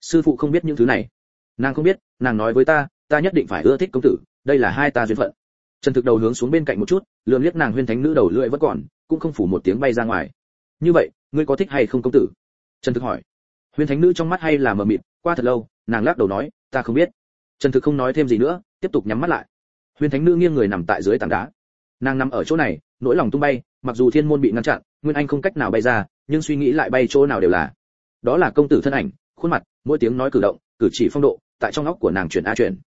Speaker 1: Sư phụ không biết những thứ này. Nàng không biết, nàng nói với ta ta nhất định phải ưa thích công tử, đây là hai ta duyên phận trần thực đầu hướng xuống bên cạnh một chút lượn liếc nàng huyên thánh nữ đầu lưỡi vẫn còn, cũng không phủ một tiếng bay ra ngoài. Như vậy, ngươi có thích hay không công tử? Trần thực hỏi. Huyên thánh nữ trong mắt hay là mờ mịt, qua thật lâu, nàng lắc đầu nói, ta không biết. Trần thực không nói thêm gì nữa, tiếp tục nhắm mắt lại. Huyên thánh nữ nghiêng người nằm tại dưới tảng đá. Nàng nằm ở chỗ này, nỗi lòng tung bay, mặc dù thiên môn bị ngăn chặn, nguyên anh không cách nào bay ra, nhưng suy nghĩ lại bay chỗ nào đều là. Đó là công tử thân ảnh, khuôn mặt, mỗi tiếng nói cử động, cử chỉ phong độ, tại trong óc của nàng chuyển a chuyển.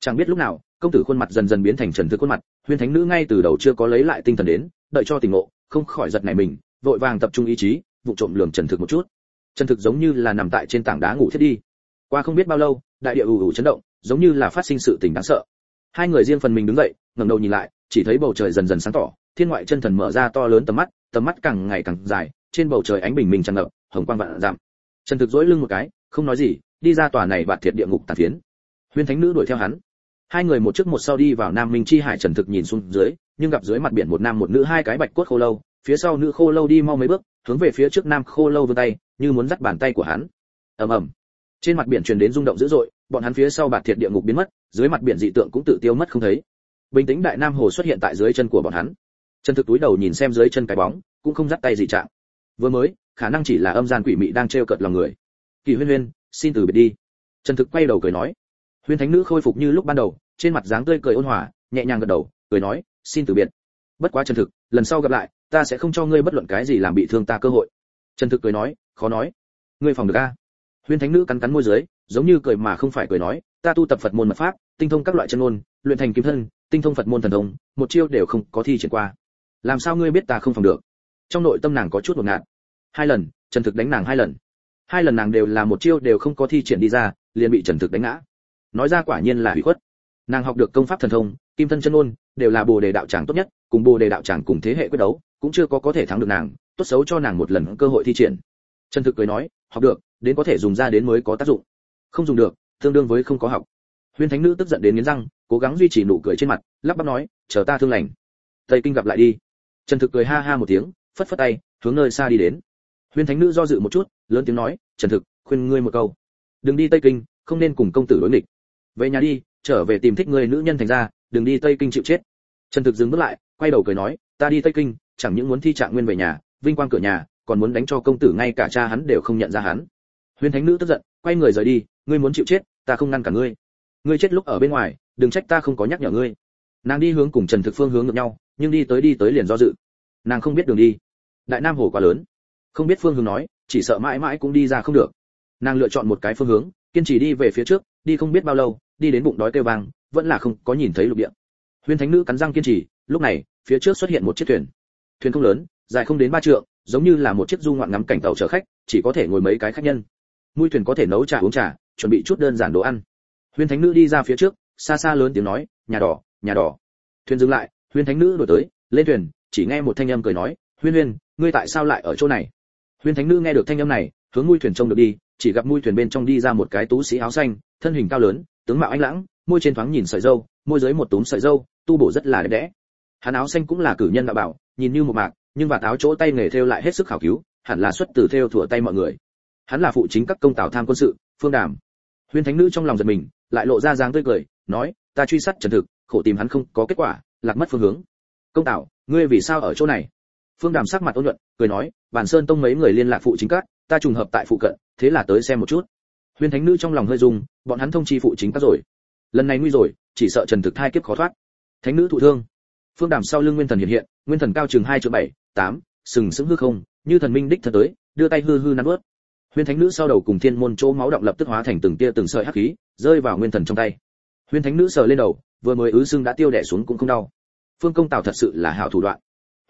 Speaker 1: Chẳng biết lúc nào công tử khuôn mặt dần dần biến thành trần thực khuôn mặt huyên thánh nữ ngay từ đầu chưa có lấy lại tinh thần đến, đợi cho tình ngộ, không khỏi giật nảy mình, vội vàng tập trung ý chí, vụ trộm lường trần thực một chút. Trần thực giống như là nằm tại trên tảng đá ngủ thiết đi. Qua không biết bao lâu, đại địa ù ù chấn động, giống như là phát sinh sự tình đáng sợ. Hai người riêng phần mình đứng dậy, ngẩng đầu nhìn lại, chỉ thấy bầu trời dần dần sáng tỏ, thiên ngoại chân thần mở ra to lớn tầm mắt tầm mắt càng ngày càng dài, trên bầu trời ánh bình minh tràn ngập, hồng quang vạn giảm trần thực dỗi lưng một cái, không nói gì, đi ra tòa này bạt thiệt địa ngục tàn phiến. Huyên thánh nữ đuổi theo hắn hai người một trước một sau đi vào nam minh chi hải trần thực nhìn xuống dưới, nhưng gặp dưới mặt biển một nam một nữ hai cái bạch cốt khô lâu, phía sau nữ khô lâu đi mau mấy bước, hướng về phía trước nam khô lâu vươn tay, như muốn dắt bàn tay của hắn. Ầm ầm. Trên mặt biển truyền đến rung động dữ dội, bọn hắn phía sau bạt thiệt địa ngục biến mất, dưới mặt biển dị tượng cũng tự tiêu mất không thấy. Bình tĩnh đại nam hồ xuất hiện tại dưới chân của bọn hắn. Chân thực túi đầu nhìn xem dưới chân cái bóng, cũng không dắt tay gì chạm. Vừa mới, khả năng chỉ là âm gian quỷ mị đang trêu cợt lòng người. Kỳ huyên huyên, xin từ biệt đi. Trần thực quay đầu cười nói. Huyên thánh nữ khôi phục như lúc ban đầu trên mặt dáng tươi cười ôn hòa, nhẹ nhàng gật đầu, cười nói, xin từ biệt. Bất quá chân thực, lần sau gặp lại, ta sẽ không cho ngươi bất luận cái gì làm bị thương ta cơ hội. Chân thực cười nói, khó nói. Ngươi phòng được a? Huyên thánh nữ cắn cắn môi dưới, giống như cười mà không phải cười nói, ta tu tập phật môn mật pháp, tinh thông các loại chân ngôn, luyện thành kim thân, tinh thông phật môn thần thông, một chiêu đều không có thi triển qua. Làm sao ngươi biết ta không phòng được? Trong nội tâm nàng có chút ngột ngạt. Hai lần, trần thực đánh nàng hai lần. Hai lần nàng đều là một chiêu đều không có thi triển đi ra, liền bị trần thực đánh ngã. Nói ra quả nhiên là hủy khuất nàng học được công pháp thần thông, kim thân chân ôn đều là bồ đề đạo tràng tốt nhất, cùng bồ đề đạo tràng cùng thế hệ quyết đấu, cũng chưa có có thể thắng được nàng, tốt xấu cho nàng một lần cơ hội thi triển. Trần thực cười nói, học được, đến có thể dùng ra đến mới có tác dụng. Không dùng được, tương đương với không có học. Huyên thánh nữ tức giận đến nghiến răng, cố gắng duy trì nụ cười trên mặt, lắp bắp nói, chờ ta thương lành. Tây kinh gặp lại đi. Trần thực cười ha ha một tiếng, phất phất tay, hướng nơi xa đi đến. Huyên thánh nữ do dự một chút, lớn tiếng nói trần thực, khuyên ngươi một câu. Đừng đi tây kinh, không nên cùng công tử đối nghịch. Về nhà đi trở về tìm thích người nữ nhân thành ra, đừng đi tây kinh chịu chết. Trần thực dừng bước lại, quay đầu cười nói, ta đi tây kinh, chẳng những muốn thi trạng nguyên về nhà, vinh quang cửa nhà, còn muốn đánh cho công tử ngay cả cha hắn đều không nhận ra hắn. Huyên thánh nữ tức giận, quay người rời đi, ngươi muốn chịu chết, ta không ngăn cả ngươi. Ngươi chết lúc ở bên ngoài, đừng trách ta không có nhắc nhở ngươi. Nàng đi hướng cùng trần thực phương hướng ngược nhau, nhưng đi tới đi tới liền do dự. Nàng không biết đường đi. Đại nam hồ quá lớn. Không biết phương hướng nói, chỉ sợ mãi mãi cũng đi ra không được. Nàng lựa chọn một cái phương hướng, kiên trì đi về phía trước đi không biết bao lâu, đi đến bụng đói kêu vang, vẫn là không có nhìn thấy lục địa. Huyên thánh nữ cắn răng kiên trì, lúc này, phía trước xuất hiện một chiếc thuyền. Thuyền không lớn, dài không đến ba trượng, giống như là một chiếc du ngoạn ngắm cảnh tàu chở khách, chỉ có thể ngồi mấy cái khách nhân. Mũi thuyền có thể nấu trà uống trà, chuẩn bị chút đơn giản đồ ăn. Huyên thánh nữ đi ra phía trước, xa xa lớn tiếng nói, nhà đỏ nhà đỏ. Thuyền dừng lại huyên thánh nữ đổi tới, lên thuyền, chỉ nghe một thanh âm cười nói, huyên huyên, ngươi tại sao lại ở chỗ này? Huyên thánh nữ nghe được thanh âm này, hướng mũi thuyền trông được đi, chỉ gặp mũi thuyền bên trong đi ra một cái tú sĩ áo xanh thân hình cao lớn, tướng mạo anh lãng, môi trên thoáng nhìn sợi dâu môi dưới một túm sợi dâu tu bổ rất là đẹp đẽ. Hắn áo xanh cũng là cử nhân đạo bảo, nhìn như một mạc, nhưng và táo chỗ tay nghề thêu lại hết sức khảo cứu, hẳn là xuất từ thêu thủa tay mọi người. Hắn là phụ chính các công tào tham quân sự, phương đàm. Huyên thánh nữ trong lòng giật mình, lại lộ ra dáng tươi cười, nói, ta truy sát trần thực, khổ tìm hắn không có kết quả, lạc mất phương hướng. Công tảo ngươi vì sao ở chỗ này? Phương đàm sắc mặt ôn nhuận, cười nói, bản sơn tông mấy người liên lạc phụ chính các, ta trùng hợp tại phụ cận, thế là tới xem một chút. Huyên thánh nữ trong lòng hơi rung bọn hắn thông chi phụ chính các rồi. Lần này nguy rồi, chỉ sợ trần thực thai kiếp khó thoát. Thánh nữ thụ thương. Phương đàm sau lưng nguyên thần hiện hiện, nguyên thần cao chừng hai chữ bảy, tám, sừng sững hư không, như thần minh đích thật tới, đưa tay hư hư nắn ướt huyên thánh nữ sau đầu cùng thiên môn chỗ máu động lập tức hóa thành từng tia từng sợi hắc khí, rơi vào nguyên thần trong tay. Huyên thánh nữ sờ lên đầu, vừa mới ứ xương đã tiêu đẻ xuống cũng không đau. Phương công tào thật sự là hảo thủ đoạn.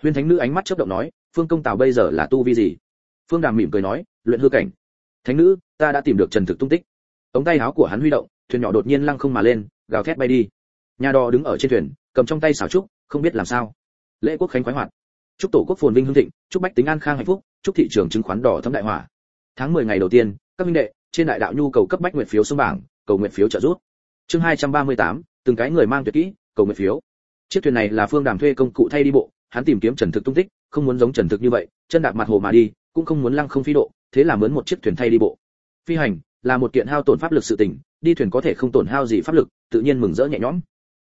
Speaker 1: Huyên thánh nữ ánh mắt chớp động nói, phương công tào bây giờ là tu vi gì? Phương đàm mỉm cười nói, luyện hư cảnh. Thánh nữ, ta đã tìm được trần thực tung tích ống tay áo của hắn huy động thuyền nhỏ đột nhiên lăng không mà lên gào thét bay đi. Nhà đò đứng ở trên thuyền cầm trong tay xảo trúc không biết làm sao. Lễ quốc khánh khoái hoạt. Chúc tổ quốc phồn vinh hưng thịnh chúc bách tính an khang hạnh phúc chúc thị trường chứng khoán đỏ thấm đại hỏa. Tháng 10 ngày đầu tiên các minh đệ trên đại đạo nhu cầu cấp bách nguyện phiếu xuống bảng cầu nguyện phiếu trợ giúp. Chương 238, từng cái người mang tuyệt kỹ cầu nguyện phiếu. Chiếc thuyền này là phương đàm thuê công cụ thay đi bộ hắn tìm kiếm trần thực tung tích không muốn giống trần thực như vậy chân đạp mặt hồ mà đi cũng không muốn lăng không phi độ thế là mướn một chiếc thuyền thay đi bộ. Phi hành là một kiện hao tổn pháp lực sự tình, đi thuyền có thể không tổn hao gì pháp lực, tự nhiên mừng rỡ nhẹ nhõm.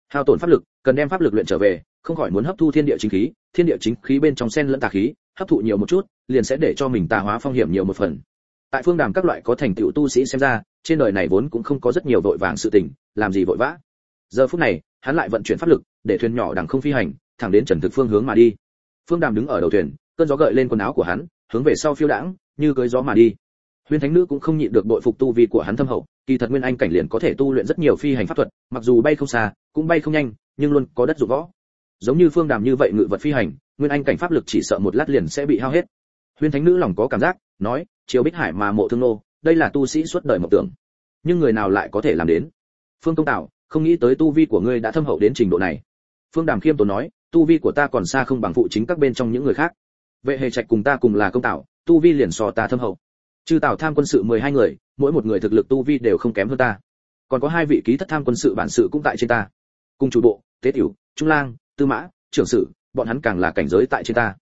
Speaker 1: Hao tổn pháp lực, cần đem pháp lực luyện trở về, không khỏi muốn hấp thu thiên địa chính khí, thiên địa chính khí bên trong xen lẫn tà khí, hấp thụ nhiều một chút, liền sẽ để cho mình tà hóa phong hiểm nhiều một phần. Tại phương đàm các loại có thành tựu tu sĩ xem ra, trên đời này vốn cũng không có rất nhiều vội vàng sự tình, làm gì vội vã. Giờ phút này, hắn lại vận chuyển pháp lực, để thuyền nhỏ đằng không phi hành, thẳng đến trần thực phương hướng mà đi. Phương đàm đứng ở đầu thuyền, cơn gió gợi lên quần áo của hắn, hướng về sau phiêu đãng, như cưới gió mà đi. Huyền Thánh nữ cũng không nhịn được bội phục tu vi của hắn thâm hậu, kỳ thật nguyên anh cảnh liền có thể tu luyện rất nhiều phi hành pháp thuật, mặc dù bay không xa, cũng bay không nhanh, nhưng luôn có đất dụng võ. Giống như Phương Đàm như vậy ngự vật phi hành, nguyên anh cảnh pháp lực chỉ sợ một lát liền sẽ bị hao hết. Huyền Thánh nữ lòng có cảm giác, nói, chiếu Bích Hải mà mộ thương nô, đây là tu sĩ suốt đời mộng tưởng. Nhưng người nào lại có thể làm đến? Phương Công Tạo, không nghĩ tới tu vi của ngươi đã thâm hậu đến trình độ này. Phương Đàm khiêm tốn nói, tu vi của ta còn xa không bằng phụ chính các bên trong những người khác. Vệ Hề Trạch cùng ta cùng là công tạo, tu vi liền so ta thâm hậu Trừ Tào tham quân sự 12 người, mỗi một người thực lực tu vi đều không kém hơn ta. Còn có hai vị ký thất tham quân sự bản sự cũng tại trên ta. Cùng chủ bộ, Tế tiểu, Trung lang, Tư mã, trưởng sự, bọn hắn càng là cảnh giới tại trên ta.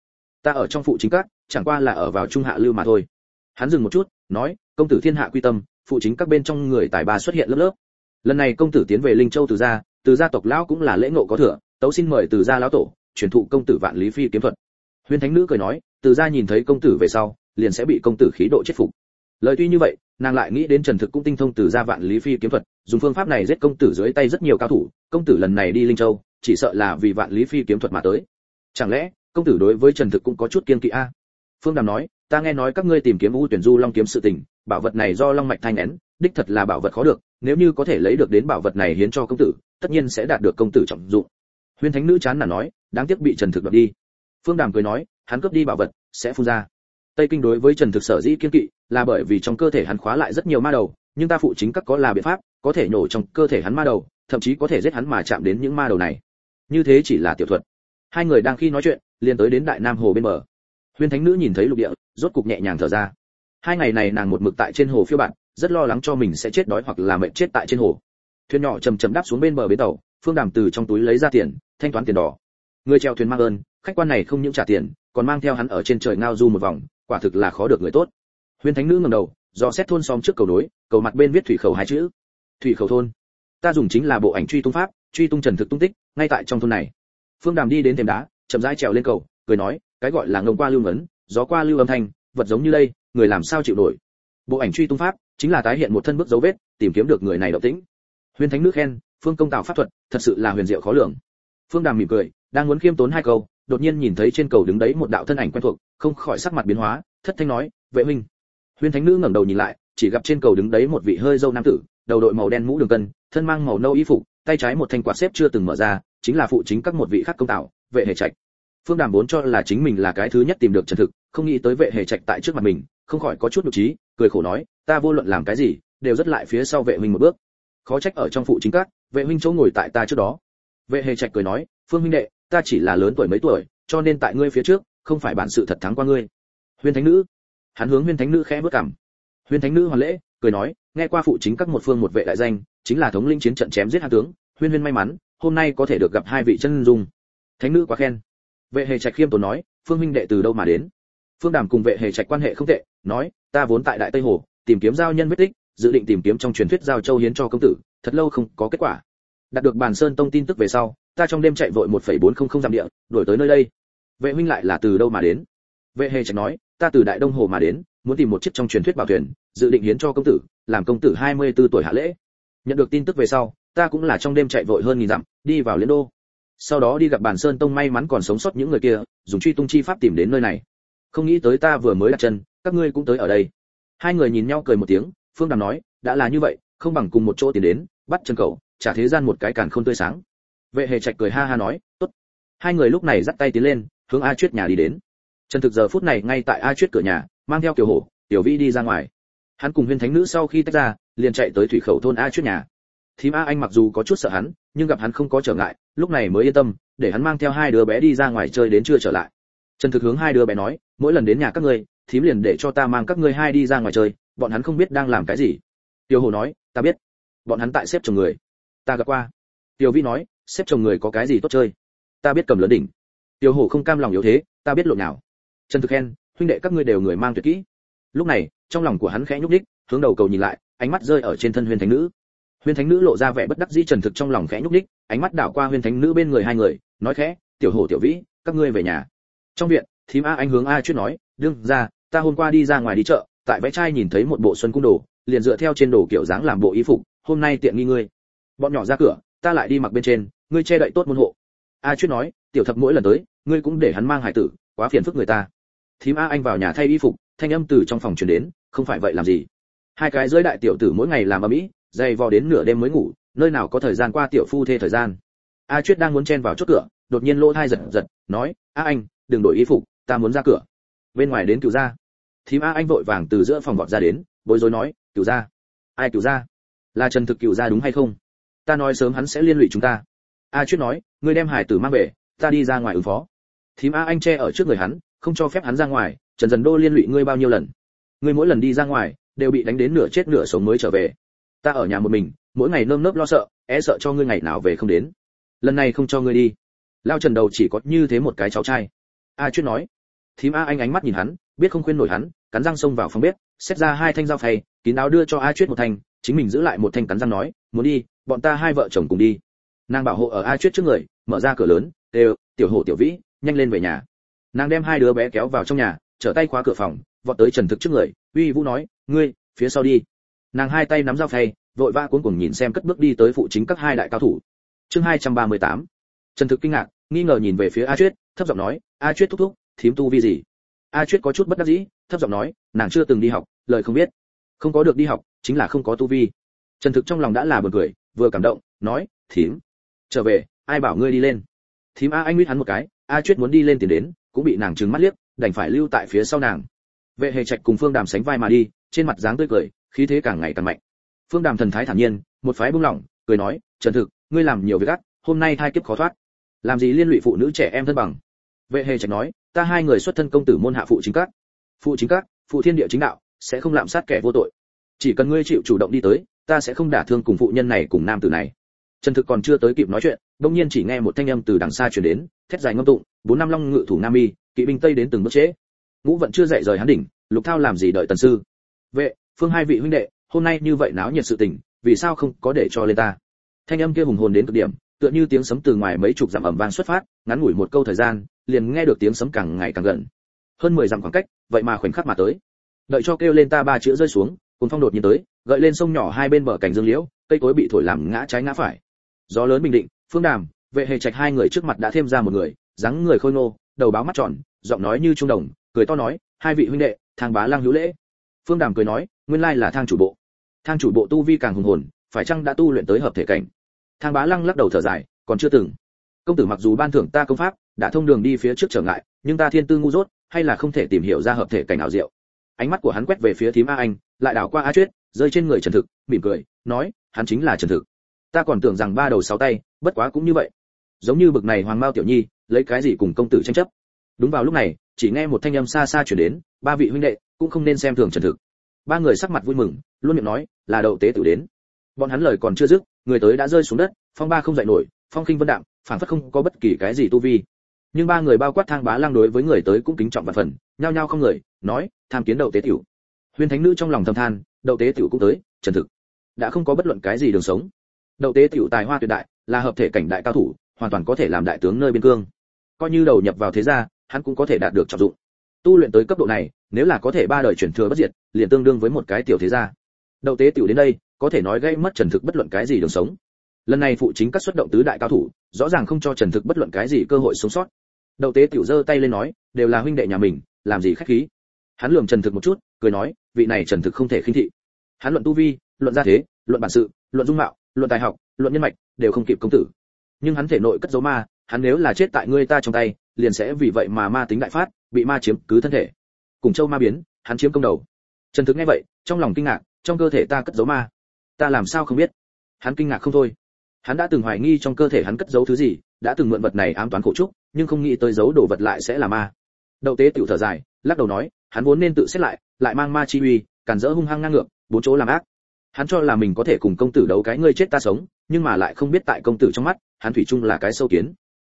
Speaker 1: Ta ở trong phụ chính các, chẳng qua là ở vào trung hạ lưu mà thôi. hắn dừng một chút nói công tử thiên hạ quy tâm phụ chính các bên trong người tài ba xuất hiện lớp lớp lần này công tử tiến về linh châu từ gia từ gia tộc lão cũng là lễ ngộ có thừa tấu xin mời từ gia lão tổ truyền thụ công tử vạn lý phi kiếm thuật huyền thánh nữ cười nói từ gia nhìn thấy công tử về sau liền sẽ bị công tử khí độ chết phục. Lời tuy như vậy, nàng lại nghĩ đến trần thực cũng tinh thông từ gia vạn lý phi kiếm thuật, dùng phương pháp này giết công tử dưới tay rất nhiều cao thủ, công tử lần này đi linh châu, chỉ sợ là vì vạn lý phi kiếm thuật mà tới. Chẳng lẽ, công tử đối với trần thực cũng có chút kiên kỵ a? Phương đàm nói, ta nghe nói các ngươi tìm kiếm u tuyển du long kiếm sự tình, bảo vật này do long mạch thanh nén, đích thật là bảo vật khó được, nếu như có thể lấy được đến bảo vật này hiến cho công tử, tất nhiên sẽ đạt được công tử trọng dụng. Huyền thánh nữ chán nản nói, đáng tiếc bị trần thực đoạt đi. Phương đàm cười nói, hắn cướp đi bảo vật, sẽ phun ra tây kinh đối với trần thực sở dĩ kiên kỵ là bởi vì trong cơ thể hắn khóa lại rất nhiều ma đầu, nhưng ta phụ chính các có là biện pháp, có thể nổ trong cơ thể hắn ma đầu, thậm chí có thể giết hắn mà chạm đến những ma đầu này. Như thế chỉ là tiểu thuật. Hai người đang khi nói chuyện, liền tới đến đại nam hồ bên bờ. Huyền thánh nữ nhìn thấy lục địa, rốt cục nhẹ nhàng thở ra. Hai ngày này nàng một mực tại trên hồ phiêu bạn, rất lo lắng cho mình sẽ chết đói hoặc là mệt chết tại trên hồ. Thuyền nhỏ chầm chầm đáp xuống bên bờ bến tàu, phương đàm từ trong túi lấy ra tiền, thanh toán tiền đỏ. Người chèo thuyền mang ơn, khách quan này không những trả tiền, còn mang theo hắn ở trên trời ngao du một vòng quả thực là khó được người tốt. Huyền thánh nữ ngẩng đầu, do xét thôn xóm trước cầu đối cầu mặt bên viết thủy khẩu hai chữ. Thủy khẩu thôn. Ta dùng chính là bộ ảnh truy tung pháp, truy tung trần thực tung tích, ngay tại trong thôn này. Phương đàm đi đến thềm đá, chậm rãi trèo lên cầu, cười nói, cái gọi là ngông qua lưu ngấn, gió qua lưu âm thanh, vật giống như đây, người làm sao chịu nổi? Bộ ảnh truy tung pháp, chính là tái hiện một thân bước dấu vết, tìm kiếm được người này động tĩnh. Huyền thánh nước khen, phương công tạo pháp thuật, thật sự là huyền diệu khó lường. Phương đàm mỉm cười, đang muốn khiêm tốn hai câu đột nhiên nhìn thấy trên cầu đứng đấy một đạo thân ảnh quen thuộc, không khỏi sắc mặt biến hóa, thất thanh nói, vệ huynh. Huyền thánh nữ ngẩng đầu nhìn lại, chỉ gặp trên cầu đứng đấy một vị hơi dâu nam tử, đầu đội màu đen mũ đường cân, thân mang màu nâu y phục, tay trái một thanh quạt xếp chưa từng mở ra, chính là phụ chính các một vị khác công tạo, vệ hề trạch. Phương đàm vốn cho là chính mình là cái thứ nhất tìm được chân thực, không nghĩ tới vệ hề trạch tại trước mặt mình, không khỏi có chút nhục trí, cười khổ nói, ta vô luận làm cái gì, đều rất lại phía sau vệ huynh một bước. Khó trách ở trong phụ chính các, vệ huynh chỗ ngồi tại ta trước đó. Vệ hề trạch cười nói, phương huynh đệ ta chỉ là lớn tuổi mấy tuổi, cho nên tại ngươi phía trước, không phải bản sự thật thắng qua ngươi. Huyền thánh nữ. Hắn hướng huyền thánh nữ khẽ bước cằm huyền thánh nữ hoàn lễ, cười nói, nghe qua phụ chính các một phương một vệ đại danh, chính là thống linh chiến trận chém giết hạ tướng huyên huyên may mắn, hôm nay có thể được gặp hai vị chân dung. Thánh nữ quá khen. Vệ hề trạch khiêm tốn nói, phương Minh đệ từ đâu mà đến? Phương đàm cùng vệ hề trạch quan hệ không tệ, nói, ta vốn tại đại tây hồ, tìm kiếm giao nhân vết tích, dự định tìm kiếm trong truyền thuyết giao châu hiến cho công tử, thật lâu không có kết quả đạt được bàn sơn tông tin tức về sau, ta trong đêm chạy vội 1.400 dặm địa, đuổi tới nơi đây. Vệ huynh lại là từ đâu mà đến? Vệ hề trạch nói, ta từ đại đông hồ mà đến, muốn tìm một chiếc trong truyền thuyết bảo thuyền, dự định hiến cho công tử, làm công tử 24 tuổi hạ lễ. Nhận được tin tức về sau, ta cũng là trong đêm chạy vội hơn nghìn dặm, đi vào liên đô. Sau đó đi gặp bàn sơn tông may mắn còn sống sót những người kia, dùng truy tung chi pháp tìm đến nơi này. Không nghĩ tới ta vừa mới đặt chân, các ngươi cũng tới ở đây. Hai người nhìn nhau cười một tiếng, phương đàm nói, đã là như vậy, không bằng cùng một chỗ tiến đến, bắt chân cầu trả thế gian một cái càn không tươi sáng. Vệ hề trạch cười ha ha nói, tốt. Hai người lúc này dắt tay tiến lên, hướng a chuyết nhà đi đến. Trần thực giờ phút này ngay tại a chuyết cửa nhà, mang theo kiều hổ, tiểu vi đi ra ngoài. Hắn cùng huyên thánh nữ sau khi tách ra, liền chạy tới thủy khẩu thôn a chuyết nhà. Thím a anh mặc dù có chút sợ hắn, nhưng gặp hắn không có trở ngại, lúc này mới yên tâm, để hắn mang theo hai đứa bé đi ra ngoài chơi đến chưa trở lại. Trần thực hướng hai đứa bé nói, mỗi lần đến nhà các ngươi, thím liền để cho ta mang các ngươi hai đi ra ngoài chơi, bọn hắn không biết đang làm cái gì. Tiểu hồ nói, ta biết. Bọn hắn tại xếp chồng người ta gặp qua. Tiểu vi nói, xếp chồng người có cái gì tốt chơi? Ta biết cầm lớn đỉnh. Tiểu hổ không cam lòng yếu thế, ta biết lộn nào. Trần thực khen, huynh đệ các ngươi đều người mang tuyệt kỹ. Lúc này, trong lòng của hắn khẽ nhúc nhích, hướng đầu cầu nhìn lại, ánh mắt rơi ở trên thân huyền thánh nữ. Huyền thánh nữ lộ ra vẻ bất đắc dĩ trần thực trong lòng khẽ nhúc nhích, ánh mắt đảo qua huyền thánh nữ bên người hai người, nói khẽ, tiểu hổ, tiểu vĩ, các ngươi về nhà. Trong viện, thím a anh hướng a chuyên nói, đương ra, ta hôm qua đi ra ngoài đi chợ, tại vẽ trai nhìn thấy một bộ xuân cung đồ, liền dựa theo trên đồ kiểu dáng làm bộ y phục, hôm nay tiện nghi ngươi bọn nhỏ ra cửa, ta lại đi mặc bên trên, ngươi che đậy tốt môn hộ. A Chuyết nói, tiểu thập mỗi lần tới, ngươi cũng để hắn mang hải tử, quá phiền phức người ta. Thím a anh vào nhà thay y phục, thanh âm từ trong phòng truyền đến, không phải vậy làm gì. Hai cái dưới đại tiểu tử mỗi ngày làm ở mỹ, dày vò đến nửa đêm mới ngủ, nơi nào có thời gian qua tiểu phu thê thời gian. A chuyết đang muốn chen vào chốt cửa, đột nhiên lỗ thai giật giật, nói, a anh, đừng đổi y phục, ta muốn ra cửa. Bên ngoài đến cửu gia. Thím a anh vội vàng từ giữa phòng vọt ra đến, bối rối nói, cửu gia, ai cửu gia? Là trần thực cửu gia đúng hay không? Ta nói sớm hắn sẽ liên lụy chúng ta. A chuyết nói, ngươi đem hải tử mang về, ta đi ra ngoài ứng phó. Thím a anh che ở trước người hắn, không cho phép hắn ra ngoài, trần dần đô liên lụy ngươi bao nhiêu lần? Ngươi mỗi lần đi ra ngoài, đều bị đánh đến nửa chết nửa sống mới trở về. Ta ở nhà một mình, mỗi ngày nơm nớp lo sợ e sợ cho ngươi ngày nào về không đến. Lần này không cho ngươi đi. Lao trần đầu chỉ có như thế một cái cháu trai. A Chuyết nói. Thím a anh ánh mắt nhìn hắn, biết không khuyên nổi hắn, cắn răng xông vào phòng bếp, xét ra hai thanh dao phay, kín áo đưa cho a chuyết một thanh, chính mình giữ lại một thanh cắn răng nói muốn đi, bọn ta hai vợ chồng cùng đi. Nàng bảo hộ ở a chuyết trước người, mở ra cửa lớn, đều, tiểu hổ tiểu vĩ, nhanh lên về nhà. Nàng đem hai đứa bé kéo vào trong nhà, trở tay khóa cửa phòng, vọt tới trần thực trước người, uy vũ nói, ngươi, phía sau đi. Nàng hai tay nắm dao phay, vội vã cuốn cuồng nhìn xem cất bước đi tới phụ chính các hai đại cao thủ. Chương 238. trần thực kinh ngạc, nghi ngờ nhìn về phía a chuyết, thấp giọng nói, a chuyết thúc thúc, thím tu vi gì? A chuyết có chút bất đắc dĩ, thấp giọng nói, nàng chưa từng đi học, lời không biết. Không có được đi học, chính là không có tu vi trần thực trong lòng đã là buồn cười, vừa cảm động, nói, thím, trở về, ai bảo ngươi đi lên? Thím a anh biết hắn một cái, a chuyết muốn đi lên tiền đến, cũng bị nàng trừng mắt liếc, đành phải lưu tại phía sau nàng. Vệ hề trạch cùng phương đàm sánh vai mà đi, trên mặt dáng tươi cười, khí thế càng ngày càng mạnh. Phương đàm thần thái thản nhiên, một phái buông lỏng, cười nói, trần thực, ngươi làm nhiều việc gắt hôm nay thai kiếp khó thoát. Làm gì liên lụy phụ nữ trẻ em thân bằng? Vệ hề trạch nói, ta hai người xuất thân công tử môn hạ phụ chính các. Phụ chính các, phụ thiên địa chính đạo, sẽ không lạm sát kẻ vô tội. Chỉ cần ngươi chịu chủ động đi tới ta sẽ không đả thương cùng phụ nhân này cùng nam tử này. Trần thực còn chưa tới kịp nói chuyện đông nhiên chỉ nghe một thanh âm từ đằng xa truyền đến, thét dài ngâm tụng, bốn năm long ngự thủ nam y kỵ binh tây đến từng bước trễ ngũ vận chưa dậy rời hắn đỉnh, lục thao làm gì đợi tần sư? Vệ, phương hai vị huynh đệ, hôm nay như vậy náo nhiệt sự tình, vì sao không có để cho lên ta? Thanh âm kia hùng hồn đến cực điểm, tựa như tiếng sấm từ ngoài mấy chục dặm ầm vang xuất phát, ngắn ngủi một câu thời gian, liền nghe được tiếng sấm càng ngày càng gần. Hơn mười dặm khoảng cách, vậy mà khoảnh khắc mà tới. Đợi cho kêu lên ta ba chữ rơi xuống, cùng phong đột nhiên tới gợi lên sông nhỏ hai bên bờ cảnh dương liễu, cây cối bị thổi làm ngã trái ngã phải. Gió lớn bình định, phương đàm, vệ hề trạch hai người trước mặt đã thêm ra một người, dáng người khôi nô đầu báo mắt tròn, giọng nói như trung đồng, cười to nói, hai vị huynh đệ, thang bá lang hữu lễ. Phương đàm cười nói, nguyên lai là thang chủ bộ. Thang chủ bộ tu vi càng hùng hồn, phải chăng đã tu luyện tới hợp thể cảnh? Thang bá lăng lắc đầu thở dài, còn chưa từng. Công tử mặc dù ban thưởng ta công pháp, đã thông đường đi phía trước trở ngại, nhưng ta thiên tư ngu dốt, hay là không thể tìm hiểu ra hợp thể cảnh ảo diệu ánh mắt của hắn quét về phía thím a anh, lại đảo qua a chuyết, rơi trên người trần thực, mỉm cười, nói, hắn chính là trần thực. Ta còn tưởng rằng ba đầu sáu tay, bất quá cũng như vậy. Giống như bực này hoàng mao tiểu nhi, lấy cái gì cùng công tử tranh chấp? Đúng vào lúc này, chỉ nghe một thanh âm xa xa chuyển đến, ba vị huynh đệ cũng không nên xem thường trần thực. Ba người sắc mặt vui mừng, luôn miệng nói, là đậu tế tử đến. Bọn hắn lời còn chưa dứt, người tới đã rơi xuống đất, phong ba không dậy nổi, phong khinh vân đạm phản phất không có bất kỳ cái gì tu vi nhưng ba người bao quát thang bá lang đối với người tới cũng kính trọng và phần, nhao nhao không người, nói, tham kiến đậu tế tiểu. Huyên thánh nữ trong lòng thầm than, đậu tế tiểu cũng tới, trần thực. Đã không có bất luận cái gì đường sống. Đậu tế tiểu tài hoa tuyệt đại, là hợp thể cảnh đại cao thủ, hoàn toàn có thể làm đại tướng nơi biên cương. Coi như đầu nhập vào thế gia, hắn cũng có thể đạt được trọng dụng. Tu luyện tới cấp độ này, nếu là có thể ba đời chuyển thừa bất diệt, liền tương đương với một cái tiểu thế gia. Đậu tế tiểu đến đây, có thể nói gây mất trần thực bất luận cái gì đường sống. Lần này phụ chính các xuất động tứ đại cao thủ, rõ ràng không cho trần thực bất luận cái gì cơ hội sống sót đậu tế tiểu giơ tay lên nói, đều là huynh đệ nhà mình, làm gì khách khí? Hắn lườm trần thực một chút, cười nói, vị này trần thực không thể khinh thị. Hắn luận tu vi, luận gia thế, luận bản sự, luận dung mạo, luận tài học, luận nhân mạch, đều không kịp công tử. Nhưng hắn thể nội cất giấu ma, hắn nếu là chết tại ngươi ta trong tay, liền sẽ vì vậy mà ma tính đại phát, bị ma chiếm cứ thân thể. Cùng châu ma biến, hắn chiếm công đầu. Trần thực nghe vậy, trong lòng kinh ngạc, trong cơ thể ta cất giấu ma. Ta làm sao không biết? Hắn kinh ngạc không thôi. Hắn đã từng hoài nghi trong cơ thể hắn cất giấu thứ gì đã từng mượn vật này ám toán khổ trúc, nhưng không nghĩ tới giấu đồ vật lại sẽ là ma. Đậu tế tiểu thở dài, lắc đầu nói, hắn vốn nên tự xét lại lại mang ma chi uy càn rỡ hung hăng ngang ngược, bốn chỗ làm ác. Hắn cho là mình có thể cùng công tử đấu cái ngươi chết ta sống, nhưng mà lại không biết tại công tử trong mắt, hắn thủy chung là cái sâu kiến.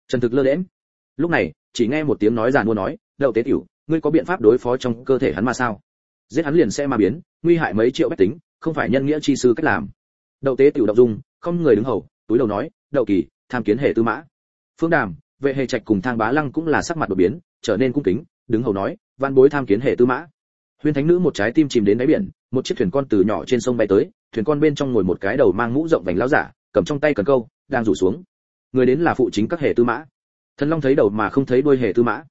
Speaker 1: Trần thực lơ đễm lúc này, chỉ nghe một tiếng nói giàn mua nói, đậu tế tiểu, ngươi có biện pháp đối phó trong cơ thể hắn mà sao? Giết hắn liền sẽ ma biến, nguy hại mấy triệu bách tính, không phải nhân nghĩa chi sư cách làm. Đậu tế tiểu động dung, không người đứng hầu, túi đầu nói, đậu kỳ, tham kiến hệ tư mã phương đàm vệ hệ trạch cùng thang bá lăng cũng là sắc mặt đột biến trở nên cung kính đứng hầu nói văn bối tham kiến hệ tư mã. Huyên thánh nữ một trái tim chìm đến đáy biển một chiếc thuyền con từ nhỏ trên sông bay tới thuyền con bên trong ngồi một cái đầu mang mũ rộng vành lão giả cầm trong tay cần câu đang rủ xuống. Người đến là phụ chính các hệ tư mã. Thần long thấy đầu mà không thấy đuôi hệ tư mã.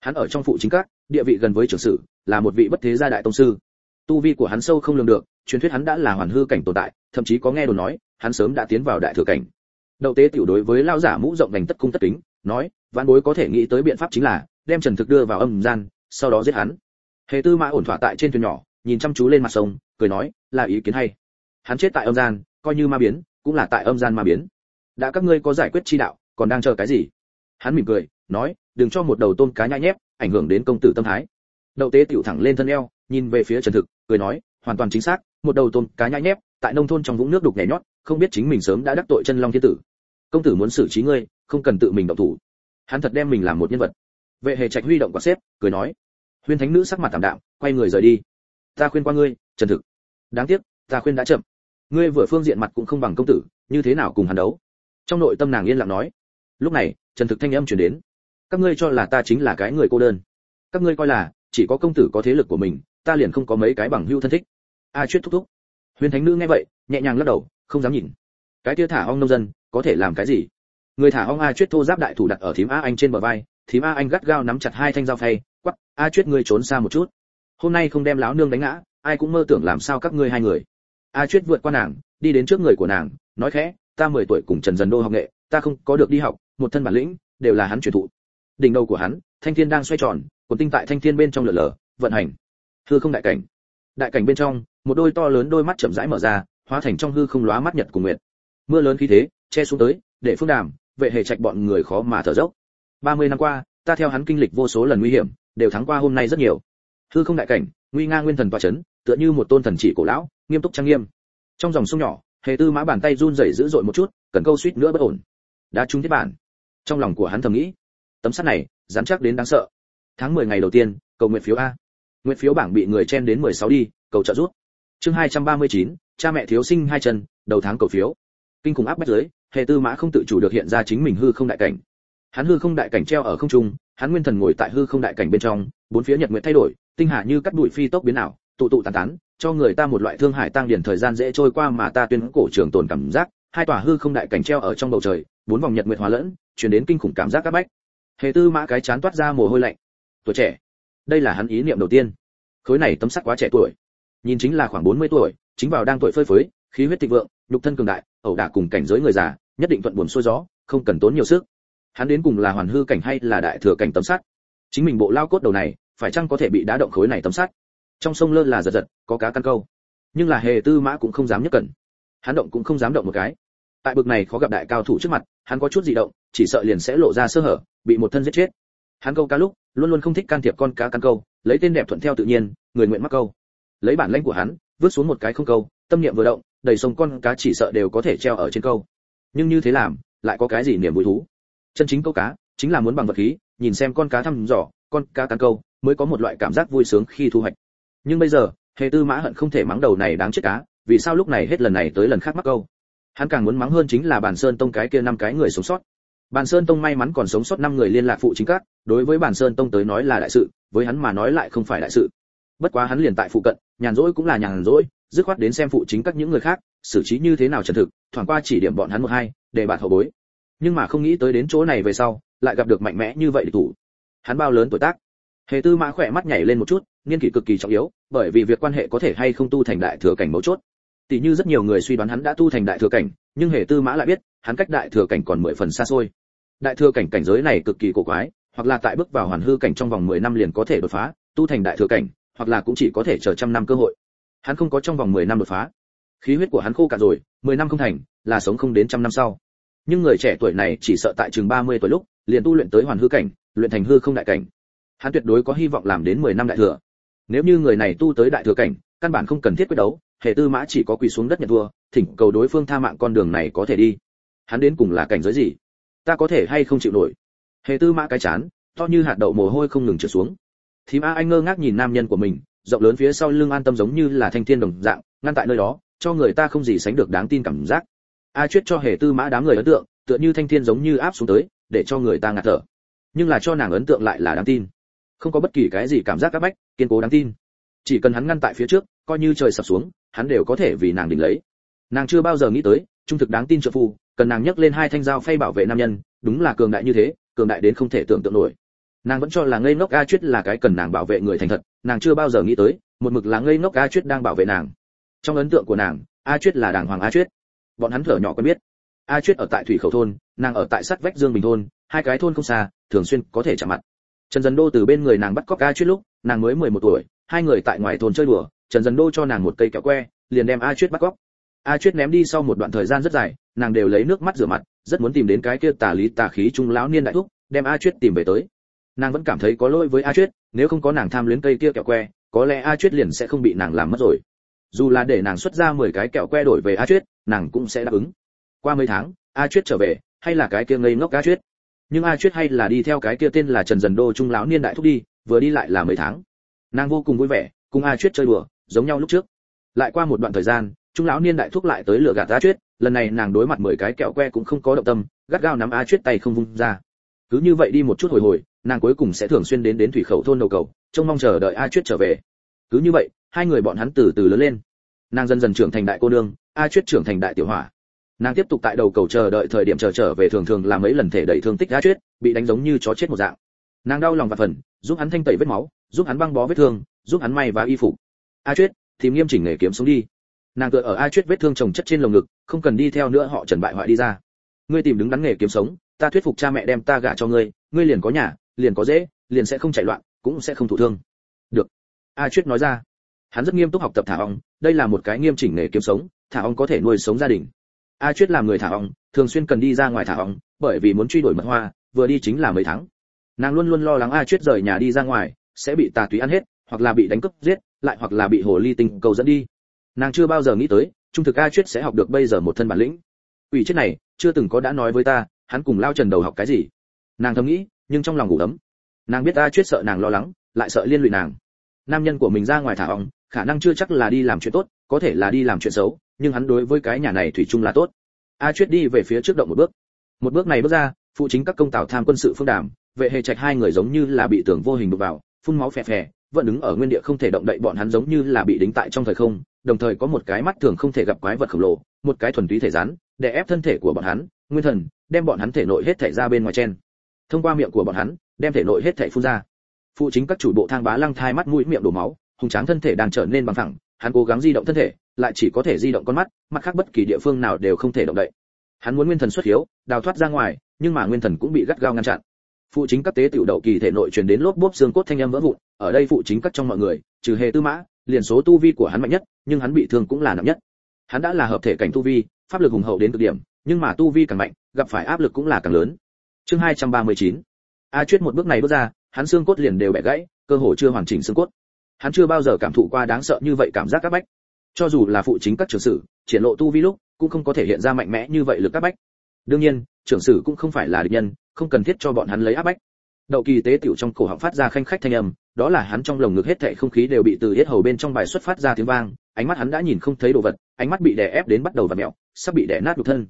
Speaker 1: Hắn ở trong phụ chính các địa vị gần với trưởng sự, là một vị bất thế gia đại tông sư. Tu vi của hắn sâu không lường được truyền thuyết hắn đã là hoàn hư cảnh tồn tại thậm chí có nghe đồn nói hắn sớm đã tiến vào đại thừa cảnh đậu tế tiểu đối với lao giả mũ rộng vành tất cung tất kính, nói văn bối có thể nghĩ tới biện pháp chính là, đem trần thực đưa vào âm gian, sau đó giết hắn. Hề tư mã ổn thỏa tại trên thuyền nhỏ, nhìn chăm chú lên mặt sông, cười nói, là ý kiến hay. Hắn chết tại âm gian, coi như ma biến, cũng là tại âm gian ma biến. Đã các ngươi có giải quyết chi đạo, còn đang chờ cái gì? Hắn mỉm cười, nói, đừng cho một đầu tôm cá nhai nhép, ảnh hưởng đến công tử tâm thái. Đậu tế tiểu thẳng lên thân eo, nhìn về phía trần thực, cười nói, hoàn toàn chính xác, một đầu tôm cá nhai nhép, tại nông thôn trong vũng nước đục nhảy nhót không biết chính mình sớm đã đắc tội chân long thiên tử. Công tử muốn xử trí ngươi, không cần tự mình động thủ. Hắn thật đem mình làm một nhân vật. Vệ hề trạch huy động quả xếp, cười nói. Huyên thánh nữ sắc mặt tạm đạm, quay người rời đi. Ta khuyên qua ngươi trần thực. Đáng tiếc, ta khuyên đã chậm. Ngươi vừa phương diện mặt cũng không bằng công tử, như thế nào cùng hắn đấu? Trong nội tâm nàng yên lặng nói. Lúc này trần thực thanh âm truyền đến. Các ngươi cho là ta chính là cái người cô đơn. Các ngươi coi là, chỉ có công tử có thế lực của mình, ta liền không có mấy cái bằng hữu thân thích. A chuyết thúc thúc. Huyền thánh nữ nghe vậy, nhẹ nhàng lắc đầu không dám nhìn. Cái tia thả ong nông dân, có thể làm cái gì? Người thả ong a chuyết thô giáp đại thủ đặt ở thím a anh trên bờ vai, thím a anh gắt gao nắm chặt hai thanh dao phay quắp a chuyết ngươi trốn xa một chút. Hôm nay không đem láo nương đánh ngã, ai cũng mơ tưởng làm sao các ngươi hai người. A chuyết vượt qua nàng, đi đến trước người của nàng, nói khẽ, ta mười tuổi cùng trần dần đô học nghệ, ta không có được đi học, một thân bản lĩnh, đều là hắn truyền thụ. Đỉnh đầu của hắn, thanh thiên đang xoay tròn, cuốn tinh tại thanh thiên bên trong lửa lở, vận hành. Hư không đại cảnh. Đại cảnh bên trong, một đôi to lớn đôi mắt chậm rãi mở ra hóa thành trong hư không lóa mắt nhật cùng nguyệt. Mưa lớn khí thế che xuống tới để phương đàm vệ hề trạch bọn người khó mà thở dốc. 30 năm qua ta theo hắn kinh lịch vô số lần nguy hiểm đều thắng qua hôm nay rất nhiều. Hư không đại cảnh nguy nga nguyên thần tỏa chấn tựa như một tôn thần chỉ cổ lão nghiêm túc trang nghiêm. Trong dòng sông nhỏ hề tư mã bàn tay run rẩy dữ dội một chút cần câu suýt nữa bất ổn. Đã trúng thiết bản. Trong lòng của hắn thầm nghĩ tấm sắt này dán chắc đến đáng sợ. Tháng 10 ngày đầu tiên cầu nguyện phiếu a. Nguyện phiếu bảng bị người chen đến 16 đi cầu trợ giúp. Chương 239, cha mẹ thiếu sinh hai chân, đầu tháng cổ phiếu. Kinh khủng áp bách dưới hệ tư mã không tự chủ được hiện ra chính mình hư không đại cảnh. Hắn hư không đại cảnh treo ở không trung, hắn nguyên thần ngồi tại hư không đại cảnh bên trong, bốn phía nhật nguyện thay đổi, tinh hà như cắt bụi phi tốc biến ảo, tụ tụ tàn tán, cho người ta một loại thương hải tăng điển thời gian dễ trôi qua mà ta tuyên cổ trường tồn cảm giác. Hai tòa hư không đại cảnh treo ở trong bầu trời, bốn vòng nhật nguyện hóa lẫn truyền đến kinh khủng cảm giác các bách. Hệ tư mã cái chán toát ra mồ hôi lạnh. Tuổi trẻ. Đây là hắn ý niệm đầu tiên. Khối này tấm sắc quá trẻ tuổi. Nhìn chính là khoảng 40 tuổi chính vào đang tuổi phơi phới, khí huyết thịnh vượng, nhục thân cường đại, ẩu đả cùng cảnh giới người già, nhất định thuận buồm xuôi gió, không cần tốn nhiều sức. Hắn đến cùng là hoàn hư cảnh hay là đại thừa cảnh tấm sắt? Chính mình bộ lao cốt đầu này, phải chăng có thể bị đá động khối này tấm sắt? Trong sông lơ là giật giật, có cá căn câu. Nhưng là hề tư mã cũng không dám nhất cẩn. Hắn động cũng không dám động một cái. Tại bực này khó gặp đại cao thủ trước mặt, hắn có chút gì động, chỉ sợ liền sẽ lộ ra sơ hở, bị một thân giết chết. Hắn câu cá lúc, luôn luôn không thích can thiệp con cá căn câu, lấy tên đẹp thuận theo tự nhiên, người nguyện mắc câu. Lấy bản lãnh của hắn vứt xuống một cái không câu, tâm niệm vừa động, đầy sông con cá chỉ sợ đều có thể treo ở trên câu. Nhưng như thế làm, lại có cái gì niềm vui thú? Chân chính câu cá, chính là muốn bằng vật khí, nhìn xem con cá thăm dò, con cá cắn câu, mới có một loại cảm giác vui sướng khi thu hoạch. Nhưng bây giờ, hề tư mã hận không thể mắng đầu này đáng chết cá, vì sao lúc này hết lần này tới lần khác mắc câu? Hắn càng muốn mắng hơn chính là bản sơn tông cái kia năm cái người sống sót. Bản sơn tông may mắn còn sống sót năm người liên lạc phụ chính các, đối với bản sơn tông tới nói là đại sự, với hắn mà nói lại không phải đại sự. Bất quá hắn liền tại phụ cận nhàn rỗi cũng là nhàn rỗi, dứt khoát đến xem phụ chính các những người khác, xử trí như thế nào trần thực, thoảng qua chỉ điểm bọn hắn một hai, để bạt hậu bối. Nhưng mà không nghĩ tới đến chỗ này về sau, lại gặp được mạnh mẽ như vậy địch thủ. Hắn bao lớn tuổi tác? Hề tư mã khỏe mắt nhảy lên một chút nghiên kỷ cực kỳ trọng yếu, bởi vì việc quan hệ có thể hay không tu thành đại thừa cảnh mấu chốt. Tỷ như rất nhiều người suy đoán hắn đã tu thành đại thừa cảnh, nhưng hề tư mã lại biết, hắn cách đại thừa cảnh còn mười phần xa xôi. Đại thừa cảnh cảnh giới này cực kỳ cổ quái, hoặc là tại bước vào hoàn hư cảnh trong vòng 10 năm liền có thể đột phá, tu thành đại thừa cảnh hoặc là cũng chỉ có thể chờ trăm năm cơ hội. Hắn không có trong vòng 10 năm đột phá. Khí huyết của hắn khô cạn rồi 10 năm không thành, là sống không đến trăm năm sau. Nhưng người trẻ tuổi này chỉ sợ tại chừng 30 tuổi lúc, liền tu luyện tới hoàn hư cảnh, luyện thành hư không đại cảnh. Hắn tuyệt đối có hy vọng làm đến 10 năm đại thừa. Nếu như người này tu tới đại thừa cảnh, căn bản không cần thiết quyết đấu, hệ tư mã chỉ có quỳ xuống đất nhận thua, thỉnh cầu đối phương tha mạng con đường này có thể đi. Hắn đến cùng là cảnh giới gì? Ta có thể hay không chịu nổi? Hệ tư mã cái chán, to như hạt đậu mồ hôi không ngừng trượt xuống thím a anh ngơ ngác nhìn nam nhân của mình, rộng lớn phía sau lưng an tâm giống như là thanh thiên đồng dạng, ngăn tại nơi đó, cho người ta không gì sánh được đáng tin cảm giác. A chuyết cho hề tư mã đám người ấn tượng, tựa như thanh thiên giống như áp xuống tới, để cho người ta ngạt thở. Nhưng là cho nàng ấn tượng lại là đáng tin. Không có bất kỳ cái gì cảm giác áp bách, kiên cố đáng tin. Chỉ cần hắn ngăn tại phía trước, coi như trời sập xuống, hắn đều có thể vì nàng đỉnh lấy. Nàng chưa bao giờ nghĩ tới, trung thực đáng tin trợ phu, cần nàng nhấc lên hai thanh dao phay bảo vệ nam nhân, đúng là cường đại như thế, cường đại đến không thể tưởng tượng nổi nàng vẫn cho là ngây ngốc a chuyết là cái cần nàng bảo vệ người thành thật, nàng chưa bao giờ nghĩ tới, một mực là ngây ngốc a chuyết đang bảo vệ nàng. Trong ấn tượng của nàng, a chuyết là đàng hoàng a chuyết. Bọn hắn thở nhỏ quen biết. A chuyết ở tại thủy khẩu thôn, nàng ở tại sắt vách dương bình thôn, hai cái thôn không xa, thường xuyên có thể chạm mặt. Trần dần đô từ bên người nàng bắt cóc a chuyết lúc, nàng mới mười một tuổi, hai người tại ngoài thôn chơi đùa, trần dần đô cho nàng một cây kẹo que, liền đem a chuyết bắt cóc. A chuyết ném đi sau một đoạn thời gian rất dài, nàng đều lấy nước mắt rửa mặt, rất muốn tìm đến cái kia tà lý tà khí trung lão niên đại thúc, đem a chuyết tìm về tới nàng vẫn cảm thấy có lỗi với a chuyết, nếu không có nàng tham luyến cây kia kẹo que, có lẽ a chuyết liền sẽ không bị nàng làm mất rồi. Dù là để nàng xuất ra 10 cái kẹo que đổi về a chuyết, nàng cũng sẽ đáp ứng. Qua mấy tháng, a chuyết trở về, hay là cái kia ngây ngốc a chuyết. Nhưng a chuyết hay là đi theo cái kia tên là trần dần đô trung lão niên đại thúc đi, vừa đi lại là mấy tháng. Nàng vô cùng vui vẻ, cùng a chuyết chơi đùa, giống nhau lúc trước. Lại qua một đoạn thời gian, trung lão niên đại thúc lại tới lửa gạt a chuyết, lần này nàng đối mặt mười cái kẹo que cũng không có động tâm, gắt gao nắm a chuyết tay không vung ra. Cứ như vậy đi một chút hồi hồi nàng cuối cùng sẽ thường xuyên đến đến thủy khẩu thôn đầu cầu, trông mong chờ đợi a chuyết trở về. Cứ như vậy, hai người bọn hắn từ từ lớn lên. Nàng dần dần trưởng thành đại cô nương, a chuyết trưởng thành đại tiểu hỏa nàng tiếp tục tại đầu cầu chờ đợi thời điểm chờ trở về thường thường làm mấy lần thể đẩy thương tích a chuyết, bị đánh giống như chó chết một dạng. Nàng đau lòng và phần, giúp hắn thanh tẩy vết máu, giúp hắn băng bó vết thương, giúp hắn may và y phục. A chuyết tìm nghiêm chỉnh nghề kiếm sống đi. Nàng tựa ở a chuyết vết thương chồng chất trên lồng ngực, không cần đi theo nữa họ trần bại hoại đi ra. Ngươi tìm đứng đắn nghề kiếm sống, ta thuyết phục cha mẹ đem ta gả cho ngươi ngươi liền có nhà liền có dễ, liền sẽ không chạy loạn, cũng sẽ không thụ thương. Được. A chuyết nói ra. Hắn rất nghiêm túc học tập thả ong, đây là một cái nghiêm chỉnh nghề kiếm sống, thả ong có thể nuôi sống gia đình. A chuyết làm người thả ong, thường xuyên cần đi ra ngoài thả ong, bởi vì muốn truy đuổi mật hoa, vừa đi chính là mấy tháng. Nàng luôn luôn lo lắng a chuyết rời nhà đi ra ngoài, sẽ bị tà túy ăn hết, hoặc là bị đánh cướp giết, lại hoặc là bị hồ ly tinh cầu dẫn đi. Nàng chưa bao giờ nghĩ tới, trung thực a chuyết sẽ học được bây giờ một thân bản lĩnh. Ủy chết này, chưa từng có đã nói với ta, hắn cùng lao trần đầu học cái gì. Nàng thầm nghĩ nhưng trong lòng ngủ ấm. Nàng biết a chuyết sợ nàng lo lắng, lại sợ liên lụy nàng. Nam nhân của mình ra ngoài thả ong khả năng chưa chắc là đi làm chuyện tốt, có thể là đi làm chuyện xấu, nhưng hắn đối với cái nhà này thủy chung là tốt. A chuyết đi về phía trước động một bước. Một bước này bước ra, phụ chính các công tào tham quân sự phương đàm, vệ hề trạch hai người giống như là bị tưởng vô hình đục vào, phun máu phè phè, vẫn đứng ở nguyên địa không thể động đậy bọn hắn giống như là bị đính tại trong thời không, đồng thời có một cái mắt thường không thể gặp quái vật khổng lồ, một cái thuần túy thể rắn để ép thân thể của bọn hắn, nguyên thần, đem bọn hắn thể nội hết thể ra bên ngoài chen thông qua miệng của bọn hắn, đem thể nội hết thể phun ra. Phụ chính các chủ bộ thang bá lăng thai mắt mũi miệng đổ máu, hùng tráng thân thể đang trở nên bằng thẳng, hắn cố gắng di động thân thể, lại chỉ có thể di động con mắt mắt khác bất kỳ địa phương nào đều không thể động đậy. Hắn muốn nguyên thần xuất hiếu, đào thoát ra ngoài, nhưng mà nguyên thần cũng bị gắt gao ngăn chặn. Phụ chính các tế tiểu đậu kỳ thể nội truyền đến lốp bốp xương cốt thanh âm vỡ vụn, ở đây phụ chính các trong mọi người, trừ hề tư mã, liền số tu vi của hắn mạnh nhất, nhưng hắn bị thương cũng là nặng nhất. Hắn đã là hợp thể cảnh tu vi, pháp lực hùng hậu đến cực điểm, nhưng mà tu vi càng mạnh, gặp phải áp lực cũng là càng lớn chương 239 a chuyết một bước này bước ra, hắn xương cốt liền đều bẻ gãy, cơ hồ chưa hoàn chỉnh xương cốt. Hắn chưa bao giờ cảm thụ qua đáng sợ như vậy cảm giác các bách. Cho dù là phụ chính các trưởng sử, triển lộ tu vi lúc, cũng không có thể hiện ra mạnh mẽ như vậy lực các bách. Đương nhiên, trưởng sử cũng không phải là địch nhân, không cần thiết cho bọn hắn lấy áp bách. Đậu kỳ tế tiểu trong cổ họng phát ra khanh khách thanh âm, đó là hắn trong lồng ngực hết thảy không khí đều bị từ hết hầu bên trong bài xuất phát ra tiếng vang, ánh mắt hắn đã nhìn không thấy đồ vật, ánh mắt bị đè ép đến bắt đầu vặn mẹo, sắp bị đè nát nhục thân.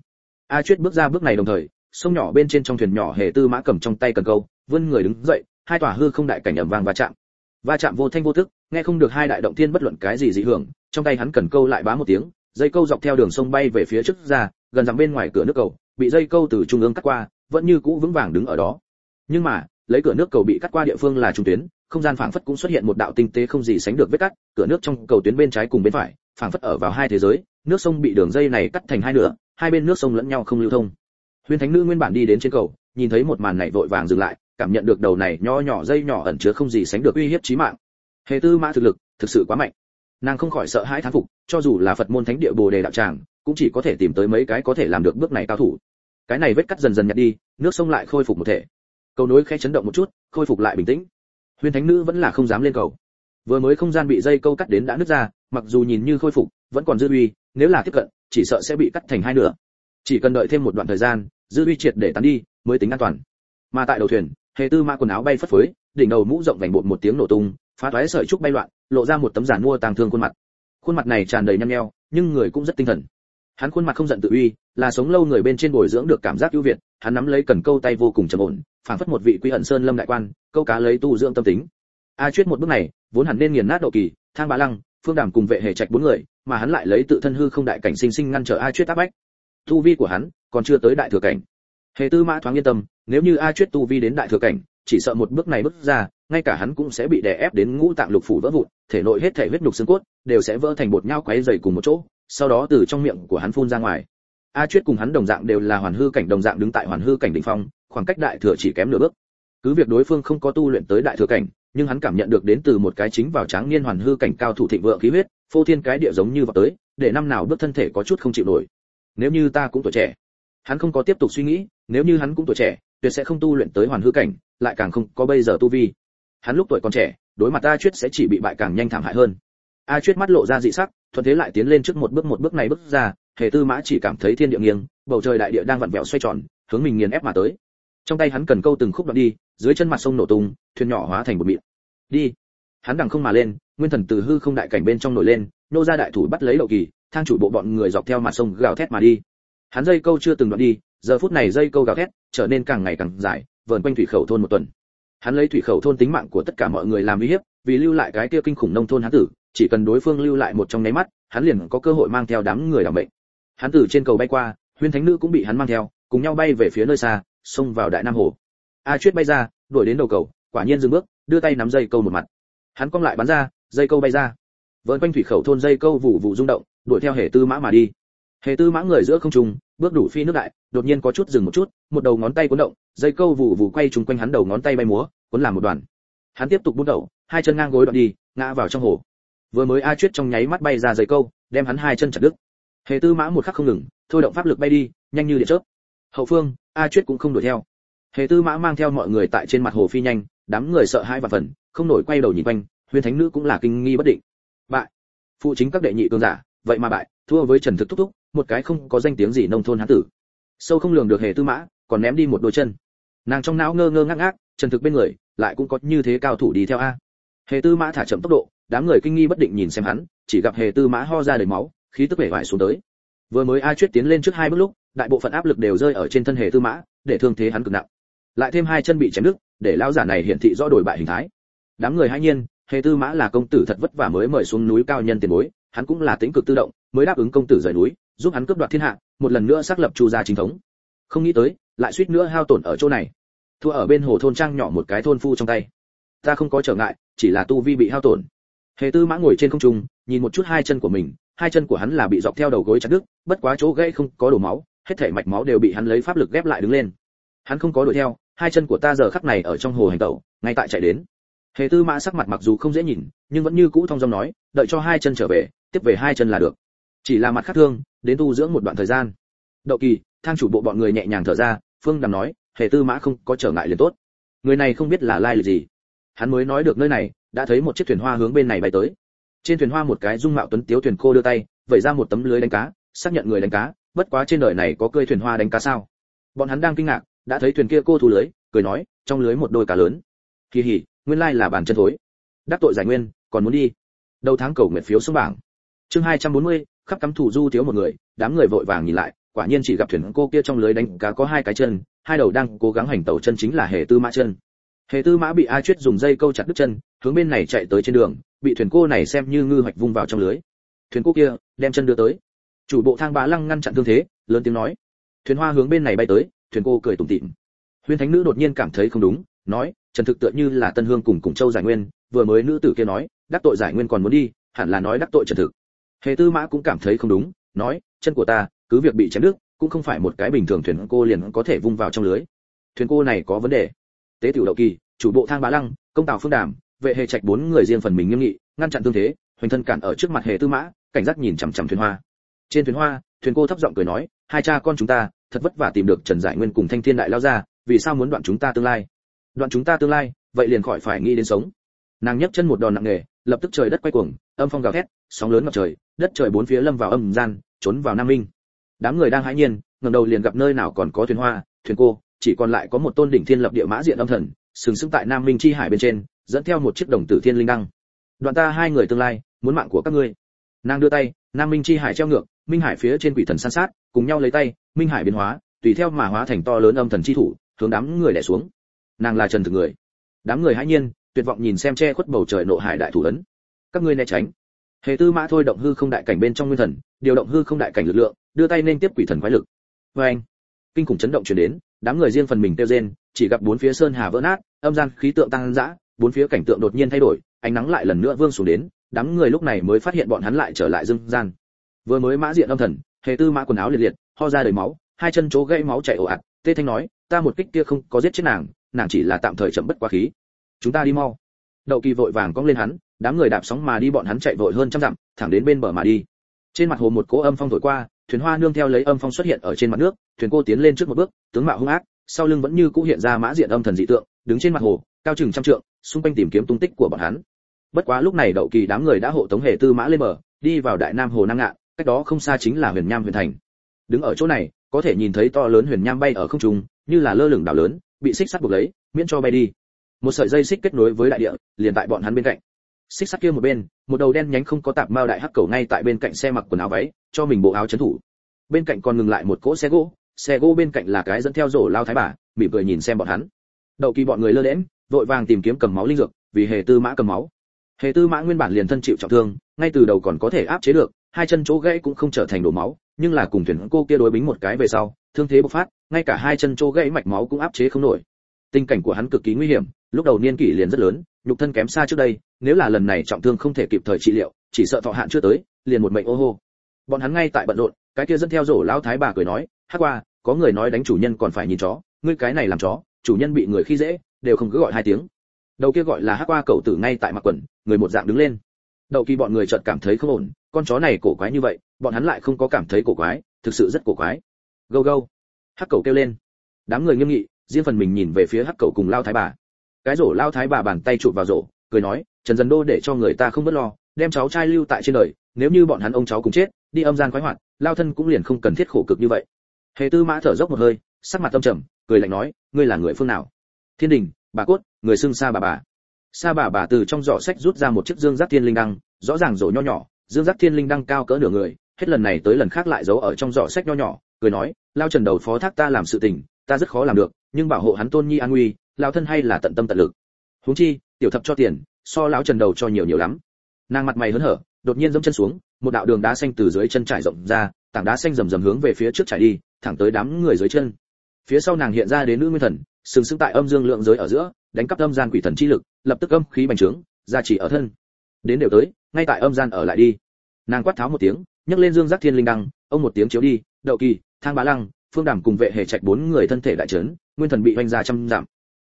Speaker 1: A chuyết bước ra bước này đồng thời sông nhỏ bên trên trong thuyền nhỏ hề tư mã cầm trong tay cần câu, vươn người đứng dậy, hai tòa hư không đại cảnh ầm vang va chạm. Va chạm vô thanh vô tức, nghe không được hai đại động thiên bất luận cái gì dị hưởng, trong tay hắn cần câu lại bá một tiếng, dây câu dọc theo đường sông bay về phía trước ra, gần rằng bên ngoài cửa nước cầu, bị dây câu từ trung ương cắt qua, vẫn như cũ vững vàng đứng ở đó. Nhưng mà, lấy cửa nước cầu bị cắt qua địa phương là trung tuyến, không gian phảng phất cũng xuất hiện một đạo tinh tế không gì sánh được vết cắt, cửa nước trong cầu tuyến bên trái cùng bên phải, phảng phất ở vào hai thế giới, nước sông bị đường dây này cắt thành hai nửa, hai bên nước sông lẫn nhau không lưu thông huyền thánh nữ nguyên bản đi đến trên cầu, nhìn thấy một màn này vội vàng dừng lại, cảm nhận được đầu này nho nhỏ dây nhỏ ẩn chứa không gì sánh được uy hiếp chí mạng. Hề tư mã thực lực thực sự quá mạnh. Nàng không khỏi sợ hãi thán phục, cho dù là phật môn thánh địa bồ đề đạo tràng, cũng chỉ có thể tìm tới mấy cái có thể làm được bước này cao thủ. Cái này vết cắt dần dần nhạt đi, nước sông lại khôi phục một thể. Cầu nối khẽ chấn động một chút, khôi phục lại bình tĩnh. Huyền thánh nữ vẫn là không dám lên cầu. Vừa mới không gian bị dây câu cắt đến đã nứt ra, mặc dù nhìn như khôi phục, vẫn còn dư uy, nếu là tiếp cận, chỉ sợ sẽ bị cắt thành hai nửa. Chỉ cần đợi thêm một đoạn thời gian dư uy triệt để tán đi, mới tính an toàn. Mà tại đầu thuyền, hề tư mã quần áo bay phất phới, đỉnh đầu mũ rộng vành bột một tiếng nổ tung, phá toái sợi trúc bay loạn, lộ ra một tấm giản mua tàng thương khuôn mặt. Khuôn mặt này tràn đầy nhăn nheo, nhưng người cũng rất tinh thần. Hắn khuôn mặt không giận tự uy, là sống lâu người bên trên bồi dưỡng được cảm giác ưu việt, hắn nắm lấy cần câu tay vô cùng trầm ổn, phảng phất một vị quy hận sơn lâm đại quan, câu cá lấy tu dưỡng tâm tính. A chuyết một bước này, vốn hẳn nên nghiền nát độ kỳ, thang bá lăng, phương đàm cùng vệ hề trạch bốn người, mà hắn lại lấy tự thân hư không đại cảnh sinh sinh ngăn trở a chuyết áp bách. Tu vi của hắn còn chưa tới đại thừa cảnh. Hề tư mã thoáng yên tâm, nếu như a chuyết tu vi đến đại thừa cảnh, chỉ sợ một bước này bước ra, ngay cả hắn cũng sẽ bị đè ép đến ngũ tạng lục phủ vỡ vụn, thể nội hết thể huyết nhục xương cốt đều sẽ vỡ thành bột nhau quấy dày cùng một chỗ, sau đó từ trong miệng của hắn phun ra ngoài. A chuyết cùng hắn đồng dạng đều là hoàn hư cảnh đồng dạng đứng tại hoàn hư cảnh đỉnh phong, khoảng cách đại thừa chỉ kém nửa bước. Cứ việc đối phương không có tu luyện tới đại thừa cảnh, nhưng hắn cảm nhận được đến từ một cái chính vào tráng niên hoàn hư cảnh cao thủ thịnh vượng khí huyết, phô thiên cái địa giống như vào tới, để năm nào bước thân thể có chút không chịu nổi. Nếu như ta cũng tuổi trẻ hắn không có tiếp tục suy nghĩ, nếu như hắn cũng tuổi trẻ, tuyệt sẽ không tu luyện tới hoàn hư cảnh, lại càng không có bây giờ tu vi. Hắn lúc tuổi còn trẻ, đối mặt a chuyết sẽ chỉ bị bại càng nhanh thảm hại hơn. A chuyết mắt lộ ra dị sắc, thuận thế lại tiến lên trước một bước một bước này bước ra, hề tư mã chỉ cảm thấy thiên địa nghiêng, bầu trời đại địa đang vặn vẹo xoay tròn, hướng mình nghiền ép mà tới. Trong tay hắn cần câu từng khúc đoạn đi, dưới chân mặt sông nổ tung, thuyền nhỏ hóa thành một mịn. Đi. Hắn đằng không mà lên, nguyên thần từ hư không đại cảnh bên trong nổi lên, nô ra đại thủ bắt lấy đậu kỳ, thang chủ bộ bọn người dọc theo mặt sông gào thét mà đi hắn dây câu chưa từng đoạn đi, giờ phút này dây câu gào thét trở nên càng ngày càng dài, vờn quanh thủy khẩu thôn một tuần. Hắn lấy thủy khẩu thôn tính mạng của tất cả mọi người làm uy hiếp, vì lưu lại cái kia kinh khủng nông thôn hắn tử, chỉ cần đối phương lưu lại một trong nháy mắt, hắn liền có cơ hội mang theo đám người đảm bệnh hắn tử trên cầu bay qua, huyên thánh nữ cũng bị hắn mang theo, cùng nhau bay về phía nơi xa, xông vào đại nam hồ. A chuyết bay ra, đuổi đến đầu cầu, quả nhiên dừng bước, đưa tay nắm dây câu một mặt. Hắn cong lại bắn ra, dây câu bay ra. Vợn quanh thủy khẩu thôn dây câu vụ vụ rung động, đuổi theo hệ tư mã mà đi hề tư mã người giữa không trung, bước đủ phi nước đại, đột nhiên có chút dừng một chút, một đầu ngón tay cuốn động, dây câu vụ vụ quay trùng quanh hắn đầu ngón tay bay múa, cuốn làm một đoàn. Hắn tiếp tục bút đầu, hai chân ngang gối đoạn đi, ngã vào trong hồ. Vừa mới a chuyết trong nháy mắt bay ra dây câu, đem hắn hai chân chặt đứt. Hề tư mã một khắc không ngừng, thôi động pháp lực bay đi, nhanh như điện chớp. Hậu phương, a chuyết cũng không đuổi theo. Hề tư mã mang theo mọi người tại trên mặt hồ phi nhanh, đám người sợ hãi và phần, không nổi quay đầu nhìn quanh, huyền thánh nữ cũng là kinh nghi bất định. Bại. Phụ chính các đệ nhị cường giả vậy mà bại, thua với trần thực thúc thúc, một cái không có danh tiếng gì nông thôn hán tử. Sâu không lường được hề tư mã, còn ném đi một đôi chân. Nàng trong não ngơ ngơ ngác ngác, trần thực bên người, lại cũng có như thế cao thủ đi theo a. Hề tư mã thả chậm tốc độ, đám người kinh nghi bất định nhìn xem hắn, chỉ gặp hề tư mã ho ra đầy máu, khí tức vẻ vải xuống tới. Vừa mới a chuyết tiến lên trước hai bước lúc, đại bộ phận áp lực đều rơi ở trên thân hề tư mã, để thương thế hắn cực nặng. Lại thêm hai chân bị chém đứt, để lão giả này hiển thị rõ đổi bại hình thái. Đám người hãy nhiên, hề tư mã là công tử thật vất vả mới mời xuống núi cao nhân tiền bối hắn cũng là tính cực tự động, mới đáp ứng công tử rời núi, giúp hắn cướp đoạt thiên hạ, một lần nữa xác lập chu gia chính thống. Không nghĩ tới, lại suýt nữa hao tổn ở chỗ này. Thua ở bên hồ thôn trang nhỏ một cái thôn phu trong tay. Ta không có trở ngại, chỉ là tu vi bị hao tổn. Hề tư mã ngồi trên không trung, nhìn một chút hai chân của mình, hai chân của hắn là bị dọc theo đầu gối chặt đứt, bất quá chỗ gãy không có đổ máu, hết thảy mạch máu đều bị hắn lấy pháp lực ghép lại đứng lên. Hắn không có đuổi theo, hai chân của ta giờ khắc này ở trong hồ hành tẩu, ngay tại chạy đến. Hề tư mã sắc mặt mặc dù không dễ nhìn, nhưng vẫn như cũ thông dong nói, đợi cho hai chân trở về tiếp về hai chân là được. Chỉ là mặt khác thương, đến tu dưỡng một đoạn thời gian. Đậu kỳ, thang chủ bộ bọn người nhẹ nhàng thở ra, phương đàm nói hệ tư mã không có trở ngại liền tốt. Người này không biết là lai lịch gì. Hắn mới nói được nơi này, đã thấy một chiếc thuyền hoa hướng bên này bay tới. Trên thuyền hoa một cái dung mạo tuấn tiếu thuyền cô đưa tay, vẩy ra một tấm lưới đánh cá, xác nhận người đánh cá, bất quá trên đời này có cơi thuyền hoa đánh cá sao? Bọn hắn đang kinh ngạc, đã thấy thuyền kia cô thu lưới, cười nói, trong lưới một đôi cá lớn. Kỳ hỉ, nguyên lai là bàn chân thối. Đắc tội giải nguyên, còn muốn đi. Đầu tháng cầu nguyện phiếu xuống bảng chương 240, khắp cắm thủ du thiếu một người đám người vội vàng nhìn lại quả nhiên chỉ gặp thuyền cô kia trong lưới đánh cá có hai cái chân hai đầu đang cố gắng hành tẩu chân chính là hề tư mã chân. Hề tư mã bị a chuyết dùng dây câu chặt đứt chân hướng bên này chạy tới trên đường bị thuyền cô này xem như ngư hoạch vung vào trong lưới. Thuyền cô kia đem chân đưa tới. Chủ bộ thang bá lăng ngăn chặn thương thế lớn tiếng nói. Thuyền hoa hướng bên này bay tới thuyền cô cười tủm tỉm. Huyên thánh nữ đột nhiên cảm thấy không đúng nói trần thực tựa như là tân hương cùng cùng châu giải nguyên vừa mới nữ tử kia nói đắc tội giải nguyên còn muốn đi hẳn là nói đắc tội trần thực hề tư mã cũng cảm thấy không đúng, nói, chân của ta, cứ việc bị chém đứt, cũng không phải một cái bình thường thuyền cô liền có thể vung vào trong lưới. Thuyền cô này có vấn đề. Tế tiểu đậu kỳ, chủ bộ thang bá lăng, công tào phương đàm, vệ hề trạch bốn người riêng phần mình nghiêm nghị, ngăn chặn tương thế, hoành thân cản ở trước mặt hề tư mã, cảnh giác nhìn chằm chằm thuyền hoa. Trên thuyền hoa, thuyền cô thấp giọng cười nói, hai cha con chúng ta, thật vất vả tìm được trần giải nguyên cùng thanh thiên đại lao ra, vì sao muốn đoạn chúng ta tương lai? Đoạn chúng ta tương lai, vậy liền khỏi phải nghĩ đến sống. Nàng nhấc chân một đòn nặng nề lập tức trời đất quay cuồng, âm phong gào thét, sóng lớn ngập trời, đất trời bốn phía lâm vào âm gian, trốn vào nam minh. Đám người đang hãi nhiên, ngẩng đầu liền gặp nơi nào còn có thuyền hoa, thuyền cô, chỉ còn lại có một tôn đỉnh thiên lập địa mã diện âm thần, sừng sững tại nam minh chi hải bên trên, dẫn theo một chiếc đồng tử thiên linh đăng. Đoạn ta hai người tương lai, muốn mạng của các ngươi. Nàng đưa tay, nam minh chi hải treo ngược, minh hải phía trên quỷ thần san sát, cùng nhau lấy tay, minh hải biến hóa, tùy theo mà hóa thành to lớn âm thần chi thủ, hướng đám người đè xuống. Nàng là trần thực người. Đám người hãi nhiên tuyệt vọng nhìn xem che khuất bầu trời nộ hải đại thủ ấn. Các ngươi né tránh. Hề tư mã thôi động hư không đại cảnh bên trong nguyên thần, điều động hư không đại cảnh lực lượng, đưa tay nên tiếp quỷ thần quái lực. Vê anh. Kinh khủng chấn động truyền đến, đám người riêng phần mình tiêu rên, chỉ gặp bốn phía sơn hà vỡ nát, âm gian khí tượng tăng dã, bốn phía cảnh tượng đột nhiên thay đổi, ánh nắng lại lần nữa vương xuống đến, đám người lúc này mới phát hiện bọn hắn lại trở lại dương gian. Vừa mới mã diện âm thần, hề tư mã quần áo liệt liệt, ho ra đầy máu, hai chân chỗ gãy máu chảy ồ ạt, tê thanh nói, ta một kích kia không có giết chết nàng nàng chỉ là tạm thời chậm bất quá khí chúng ta đi mau. Đậu kỳ vội vàng cong lên hắn, đám người đạp sóng mà đi bọn hắn chạy vội hơn trăm dặm, thẳng đến bên bờ mà đi. Trên mặt hồ một cỗ âm phong thổi qua, thuyền hoa nương theo lấy âm phong xuất hiện ở trên mặt nước, thuyền cô tiến lên trước một bước, tướng mạo hung ác, sau lưng vẫn như cũ hiện ra mã diện âm thần dị tượng, đứng trên mặt hồ, cao chừng trăm trượng, xung quanh tìm kiếm tung tích của bọn hắn. Bất quá lúc này đậu kỳ đám người đã hộ tống hề tư mã lên bờ, đi vào đại nam hồ năng ngạn, cách đó không xa chính là huyền nham huyền thành. Đứng ở chỗ này, có thể nhìn thấy to lớn huyền nham bay ở không trung, như là lơ lửng đảo lớn, bị xích sắt buộc lấy, miễn cho bay đi một sợi dây xích kết nối với đại địa, liền tại bọn hắn bên cạnh. Xích sắt kia một bên, một đầu đen nhánh không có tạp mao đại hắc cầu ngay tại bên cạnh xe mặc quần áo váy, cho mình bộ áo chấn thủ. Bên cạnh còn ngừng lại một cỗ xe gỗ xe gỗ bên cạnh là cái dẫn theo rổ lao thái bà, mỉm cười nhìn xem bọn hắn. Đậu kỳ bọn người lơ lẽm vội vàng tìm kiếm cầm máu linh dược, vì hề tư mã cầm máu. Hề tư mã nguyên bản liền thân chịu trọng thương, ngay từ đầu còn có thể áp chế được, hai chân chỗ gãy cũng không trở thành đổ máu, nhưng là cùng thuyền cô kia đối bính một cái về sau, thương thế bộc phát, ngay cả hai chân chỗ gãy mạch máu cũng áp chế không nổi tình cảnh của hắn cực kỳ nguy hiểm, lúc đầu niên kỷ liền rất lớn, nhục thân kém xa trước đây, nếu là lần này trọng thương không thể kịp thời trị liệu, chỉ sợ thọ hạn chưa tới, liền một mệnh ô hô. Bọn hắn ngay tại bận rộn, cái kia dẫn theo rổ lão thái bà cười nói, hắc qua, có người nói đánh chủ nhân còn phải nhìn chó, ngươi cái này làm chó, chủ nhân bị người khi dễ, đều không cứ gọi hai tiếng. Đầu kia gọi là hắc qua cậu tử ngay tại mặt quần, người một dạng đứng lên. Đầu kỳ bọn người chợt cảm thấy không ổn, con chó này cổ quái như vậy, bọn hắn lại không có cảm thấy cổ quái, thực sự rất cổ quái. Gâu gâu. Hắc cậu kêu lên. Đám người nghiêm nghị riêng phần mình nhìn về phía hắc cậu cùng lao thái bà. Cái rổ lao thái bà bàn tay chụp vào rổ, cười nói, trần dần đô để cho người ta không bớt lo, đem cháu trai lưu tại trên đời, nếu như bọn hắn ông cháu cùng chết, đi âm gian khoái hoạt, lao thân cũng liền không cần thiết khổ cực như vậy. Hề tư mã thở dốc một hơi, sắc mặt tâm trầm, cười lạnh nói, ngươi là người phương nào? Thiên đình, bà cốt, người xưng xa bà bà. Xa bà bà từ trong giỏ sách rút ra một chiếc dương giác thiên linh đăng, rõ ràng rổ nho nhỏ, dương giác thiên linh đăng cao cỡ nửa người, hết lần này tới lần khác lại giấu ở trong giỏ sách nho nhỏ, cười nói, lao trần đầu phó thác ta làm sự tình, ta rất khó làm được nhưng bảo hộ hắn tôn nhi an nguy lao thân hay là tận tâm tận lực. Huống chi, tiểu thập cho tiền, so lão trần đầu cho nhiều nhiều lắm. Nàng mặt mày hớn hở, đột nhiên giẫm chân xuống, một đạo đường đá xanh từ dưới chân trải rộng ra, tảng đá xanh rầm rầm hướng về phía trước trải đi, thẳng tới đám người dưới chân. Phía sau nàng hiện ra đến nữ nguyên thần, sừng sững tại âm dương lượng giới ở giữa, đánh cắp âm gian quỷ thần chi lực, lập tức âm khí bành trướng ra chỉ ở thân. Đến đều tới, ngay tại âm gian ở lại đi. Nàng quát tháo một tiếng, nhấc lên dương giác thiên linh đăng, ông một tiếng chiếu đi, đậu kỳ, thang bá lăng, phương đàm cùng vệ hệ trạch bốn người thân thể đại trấn nguyên thần bị hoành ra trăm giảm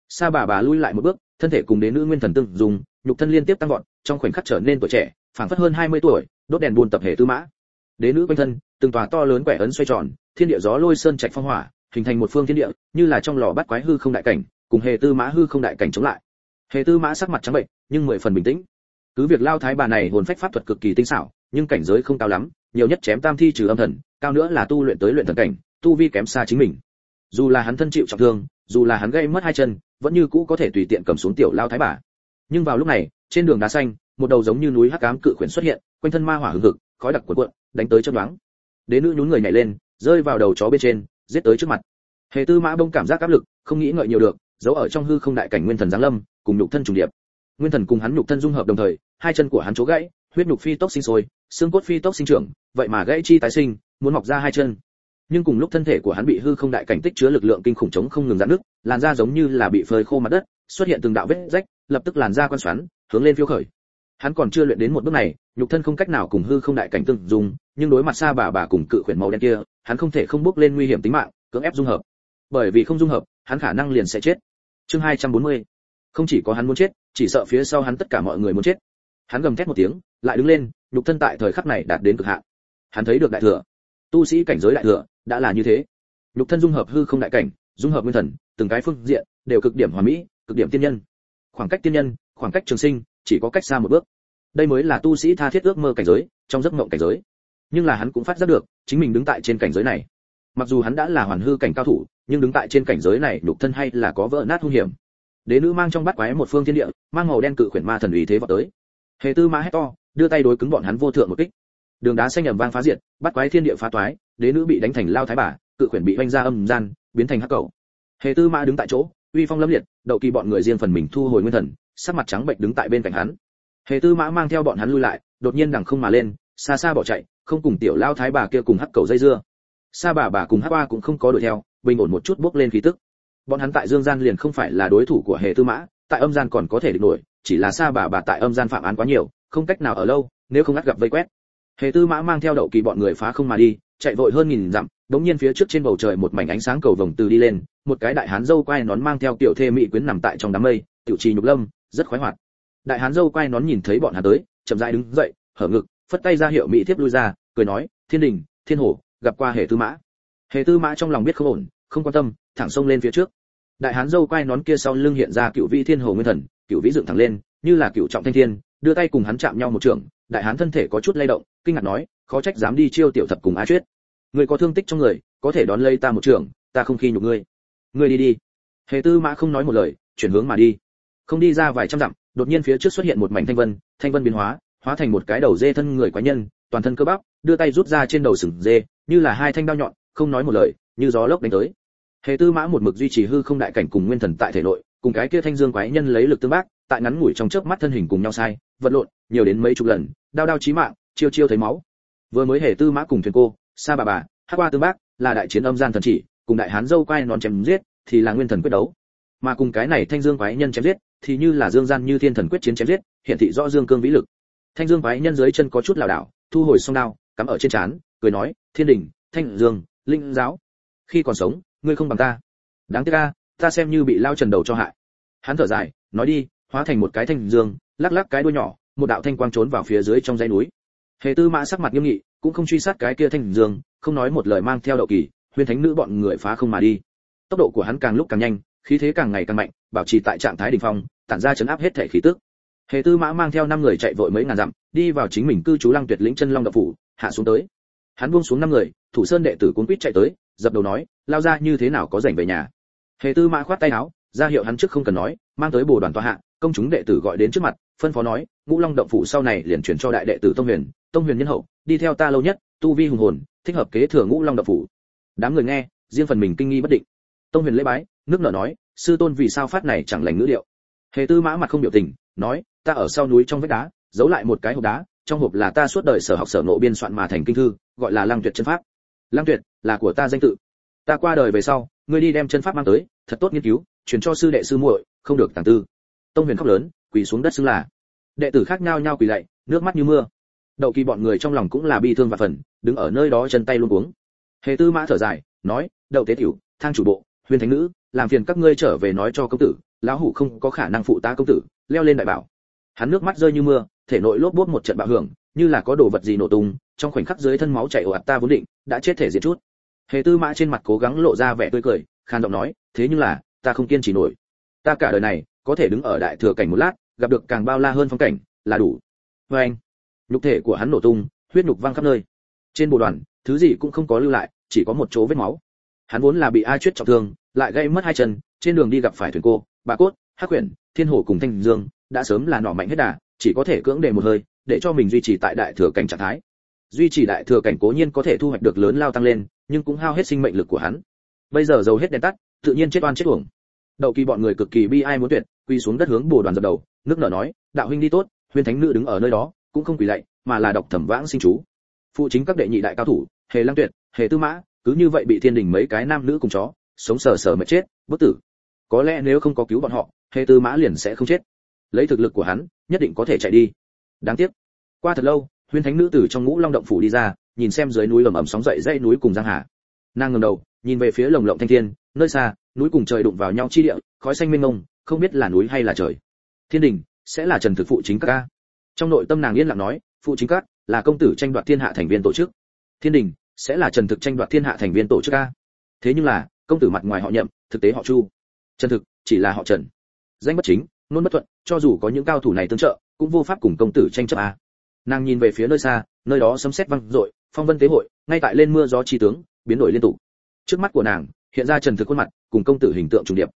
Speaker 1: sa bà bà lui lại một bước, thân thể cùng đến nữ nguyên thần tương dùng, nhục thân liên tiếp tăng vọt, trong khoảnh khắc trở nên tuổi trẻ, phảng phất hơn 20 tuổi, đốt đèn buồn tập hệ tư mã. Đế nữ quanh thân, từng tòa to lớn quẻ ấn xoay tròn, thiên địa gió lôi sơn trạch phong hỏa, hình thành một phương thiên địa, như là trong lò bắt quái hư không đại cảnh, cùng hề tư mã hư không đại cảnh chống lại. Hề tư mã sắc mặt trắng bệnh, nhưng mười phần bình tĩnh. Cứ việc lao thái bà này hồn phách pháp thuật cực kỳ tinh xảo, nhưng cảnh giới không cao lắm, nhiều nhất chém tam thi trừ âm thần, cao nữa là tu luyện tới luyện thần cảnh, tu vi kém xa chính mình dù là hắn thân chịu trọng thương, dù là hắn gây mất hai chân, vẫn như cũ có thể tùy tiện cầm xuống tiểu lao thái bà. Nhưng vào lúc này, trên đường đá xanh, một đầu giống như núi hắc ám cự khuyển xuất hiện, quanh thân ma hỏa hừng hực, khói đặc cuộn cuộn, đánh tới chân đoáng đế nữ nhún người nhảy lên, rơi vào đầu chó bên trên, giết tới trước mặt. Hề tư mã bông cảm giác áp lực, không nghĩ ngợi nhiều được, giấu ở trong hư không đại cảnh nguyên thần giáng lâm, cùng nhục thân trùng điệp. Nguyên thần cùng hắn nhục thân dung hợp đồng thời, hai chân của hắn chỗ gãy, huyết nhục phi tốc sinh sôi, xương cốt phi tốc sinh trưởng, vậy mà gãy chi tái sinh, muốn mọc ra hai chân nhưng cùng lúc thân thể của hắn bị hư không đại cảnh tích chứa lực lượng kinh khủng chống không ngừng giãn nước làn da giống như là bị phơi khô mặt đất xuất hiện từng đạo vết rách lập tức làn da quan xoắn hướng lên phiêu khởi. Hắn còn chưa luyện đến một bước này nhục thân không cách nào cùng hư không đại cảnh tương dung, nhưng đối mặt xa bà bà cùng cự khuyển màu đen kia hắn không thể không bước lên nguy hiểm tính mạng cưỡng ép dung hợp. Bởi vì không dung hợp hắn khả năng liền sẽ chết. Chương 240. không chỉ có hắn muốn chết chỉ sợ phía sau hắn tất cả mọi người muốn chết. Hắn gầm thét một tiếng lại đứng lên nhục thân tại thời khắc này đạt đến cực hạn. Hắn thấy được đại thừa. Tu sĩ cảnh giới đại thừa đã là như thế. Nhục thân dung hợp hư không đại cảnh, dung hợp nguyên thần, từng cái phương diện, đều cực điểm hoàn mỹ, cực điểm tiên nhân. Khoảng cách tiên nhân, khoảng cách trường sinh, chỉ có cách xa một bước. Đây mới là tu sĩ tha thiết ước mơ cảnh giới, trong giấc mộng cảnh giới. Nhưng là hắn cũng phát giác được, chính mình đứng tại trên cảnh giới này. Mặc dù hắn đã là hoàn hư cảnh cao thủ, nhưng đứng tại trên cảnh giới này nhục thân hay là có vỡ nát hung hiểm. Đế nữ mang trong bát quái một phương thiên địa, mang màu đen cự khuyển ma thần uy thế vào tới. Hề tư ma hét to, đưa tay đối cứng bọn hắn vô thượng một kích đường đá xanh ầm vang phá diệt, bắt quái thiên địa phá toái, đế nữ bị đánh thành lao thái bà, cự khuyển bị vanh ra âm gian, biến thành hắc cầu hề tư mã đứng tại chỗ, uy phong lâm liệt, đậu kỳ bọn người riêng phần mình thu hồi nguyên thần, sắc mặt trắng bệnh đứng tại bên cạnh hắn. Hề tư mã mang theo bọn hắn lui lại, đột nhiên đằng không mà lên, xa xa bỏ chạy, không cùng tiểu lao thái bà kia cùng hắc cầu dây dưa. Xa bà bà cùng hắc qua cũng không có đuổi theo, bình ổn một chút bước lên khí tức. Bọn hắn tại dương gian liền không phải là đối thủ của hề tư mã, tại âm gian còn có thể địch nổi, chỉ là xa bà bà tại âm gian phạm án quá nhiều, không cách nào ở lâu, nếu không ngắt gặp vây quét hề tư mã mang theo đậu kỳ bọn người phá không mà đi, chạy vội hơn nghìn dặm, đống nhiên phía trước trên bầu trời một mảnh ánh sáng cầu vồng từ đi lên, một cái đại hán dâu quay nón mang theo tiểu thê mỹ quyến nằm tại trong đám mây, tiểu trì nhục lâm, rất khoái hoạt. Đại hán dâu quay nón nhìn thấy bọn hắn tới, chậm rãi đứng dậy, hở ngực, phất tay ra hiệu mỹ thiếp lui ra, cười nói, thiên đình, thiên hổ, gặp qua hệ tư mã. Hệ tư mã trong lòng biết không ổn, không quan tâm, thẳng xông lên phía trước. Đại hán dâu quay nón kia sau lưng hiện ra cựu vĩ thiên hồ nguyên thần, cựu vĩ dựng thẳng lên, như là cựu trọng thanh thiên, đưa tay cùng hắn chạm nhau một trường đại hán thân thể có chút lay động, kinh ngạc nói, khó trách dám đi chiêu tiểu thập cùng a chuyết. Người có thương tích trong người, có thể đón lấy ta một trường, ta không khi nhục ngươi. Ngươi đi đi. Hề tư mã không nói một lời, chuyển hướng mà đi. Không đi ra vài trăm dặm, đột nhiên phía trước xuất hiện một mảnh thanh vân thanh vân biến hóa hóa thành một cái đầu dê thân người quái nhân, toàn thân cơ bắp, đưa tay rút ra trên đầu sừng dê, như là hai thanh đao nhọn, không nói một lời, như gió lốc đánh tới. Hề tư mã một mực duy trì hư không đại cảnh cùng nguyên thần tại thể nội, cùng cái kia thanh dương quái nhân lấy lực tương bác, tại ngắn ngủi trong chớp mắt thân hình cùng nhau sai, vật lộn, nhiều đến mấy chục lần đao đao chí mạng, chiêu chiêu thấy máu. Vừa mới hề tư mã cùng thuyền cô xa bà bà, hắc qua tương bác, là đại chiến âm gian thần chỉ, cùng đại hán dâu quay nón chém giết, thì là nguyên thần quyết đấu. Mà cùng cái này thanh dương quái nhân chém giết, thì như là dương gian như thiên thần quyết chiến chém giết hiện thị rõ dương cương vĩ lực. Thanh dương quái nhân dưới chân có chút lảo đảo, thu hồi song đao, cắm ở trên trán, cười nói, thiên đình, thanh dương, linh giáo, khi còn sống, ngươi không bằng ta. Đáng tiếc ta ta xem như bị lao trần đầu cho hại. Hắn thở dài, nói đi, hóa thành một cái thanh dương, lắc lắc cái đuôi nhỏ một đạo thanh quang trốn vào phía dưới trong dãy núi. Hề tư mã sắc mặt nghiêm nghị, cũng không truy sát cái kia thanh dương, không nói một lời mang theo đậu kỳ, huyền thánh nữ bọn người phá không mà đi. Tốc độ của hắn càng lúc càng nhanh, khí thế càng ngày càng mạnh, bảo trì tại trạng thái đỉnh phong, tản ra chấn áp hết thể khí tức. Hề tư mã mang theo năm người chạy vội mấy ngàn dặm, đi vào chính mình cư trú lăng tuyệt lĩnh chân long đập phủ, hạ xuống tới. Hắn buông xuống năm người, thủ sơn đệ tử cuốn quýt chạy tới, dập đầu nói, lao ra, như thế nào có rảnh về nhà? Hề tư mã khoát tay áo, ra hiệu hắn trước không cần nói, mang tới bồ đoàn tòa hạ, công chúng đệ tử gọi đến trước mặt, phân phó nói ngũ long động phủ sau này liền chuyển cho đại đệ tử tông huyền tông huyền nhân hậu, đi theo ta lâu nhất, tu vi hùng hồn, thích hợp kế thừa ngũ long động phủ. Đám người nghe, riêng phần mình kinh nghi bất định. Tông huyền lễ bái, nước nở nói, sư tôn vì sao phát này chẳng lành ngữ điệu? Hề tư mã mặt không biểu tình, nói, ta ở sau núi trong vách đá, giấu lại một cái hộp đá, trong hộp là ta suốt đời sở học sở nộ biên soạn mà thành kinh thư, gọi là lăng tuyệt chân pháp. Lăng tuyệt, là của ta danh tự. Ta qua đời về sau, ngươi đi đem chân pháp mang tới, thật tốt nghiên cứu chuyển cho sư đệ sư muội, không được tàng tư. Tông huyền khóc lớn, quỳ xuống đất xưng là đệ tử khác nhau nhau quỳ lạy, nước mắt như mưa. Đậu kỳ bọn người trong lòng cũng là bi thương và phần, đứng ở nơi đó chân tay luôn uống hề tư mã thở dài, nói, đậu tế tiểu, thang chủ bộ, huyền thánh nữ, làm phiền các ngươi trở về nói cho công tử, lão hủ không có khả năng phụ tá công tử, leo lên đại bảo. Hắn nước mắt rơi như mưa, thể nội lốp bốt một trận bạo hưởng, như là có đồ vật gì nổ tung, trong khoảnh khắc dưới thân máu chảy ồ ạt ta vốn định, đã chết thể diệt chút. Hề tư mã trên mặt cố gắng lộ ra vẻ tươi cười, khàn giọng nói, thế nhưng là, ta không kiên trì nổi. Ta cả đời này, có thể đứng ở đại thừa cảnh một lát gặp được càng bao la hơn phong cảnh, là đủ. Vê anh, nhục thể của hắn nổ tung, huyết nhục văng khắp nơi. Trên bộ đoàn, thứ gì cũng không có lưu lại, chỉ có một chỗ vết máu. Hắn vốn là bị ai chuyết trọng thương, lại gây mất hai chân, trên đường đi gặp phải thuyền cô, bà cốt, hắc quyển thiên hổ cùng thanh dương, đã sớm là nỏ mạnh hết đà, chỉ có thể cưỡng để một hơi, để cho mình duy trì tại đại thừa cảnh trạng thái. Duy trì đại thừa cảnh cố nhiên có thể thu hoạch được lớn lao tăng lên, nhưng cũng hao hết sinh mệnh lực của hắn. Bây giờ dầu hết đèn tắt, tự nhiên chết oan chết uổng. Đậu kỳ bọn người cực kỳ bi ai muốn tuyệt quy xuống đất hướng bồ đoàn dập đầu, nước nở nói, đạo huynh đi tốt huyên thánh nữ đứng ở nơi đó, cũng không quỳ lạy, mà là đọc thẩm vãng sinh chú. Phụ chính các đệ nhị đại cao thủ, hề lăng tuyệt, hề tư mã, cứ như vậy bị thiên đình mấy cái nam nữ cùng chó, sống sờ sờ mà chết, bất tử. Có lẽ nếu không có cứu bọn họ, hề tư mã liền sẽ không chết. Lấy thực lực của hắn, nhất định có thể chạy đi. Đáng tiếc. Qua thật lâu huyên thánh nữ tử trong ngũ long động phủ đi ra, nhìn xem dưới núi ầm ầm sóng dậy dãy núi cùng giang hà. Nàng ngẩng đầu, nhìn về phía lồng lộng thanh thiên, nơi xa, núi cùng trời đụng vào nhau chi địa, khói xanh mênh mông không biết là núi hay là trời. Thiên đình, sẽ là trần thực phụ chính các ca trong nội tâm nàng yên lặng nói, phụ chính các là công tử tranh đoạt thiên hạ thành viên tổ chức. Thiên đình, sẽ là trần thực tranh đoạt thiên hạ thành viên tổ chức ca thế nhưng là, công tử mặt ngoài họ nhậm, thực tế họ chu. Trần thực, chỉ là họ trần. Danh bất chính, nôn bất thuận, cho dù có những cao thủ này tương trợ, cũng vô pháp cùng công tử tranh chấp a. Nàng nhìn về phía nơi xa, nơi đó sấm sét vang rội phong vân tế hội, ngay tại lên mưa gió chi tướng, biến đổi liên tục. Trước mắt của nàng, hiện ra trần thực khuôn mặt, cùng công tử hình tượng trùng điệp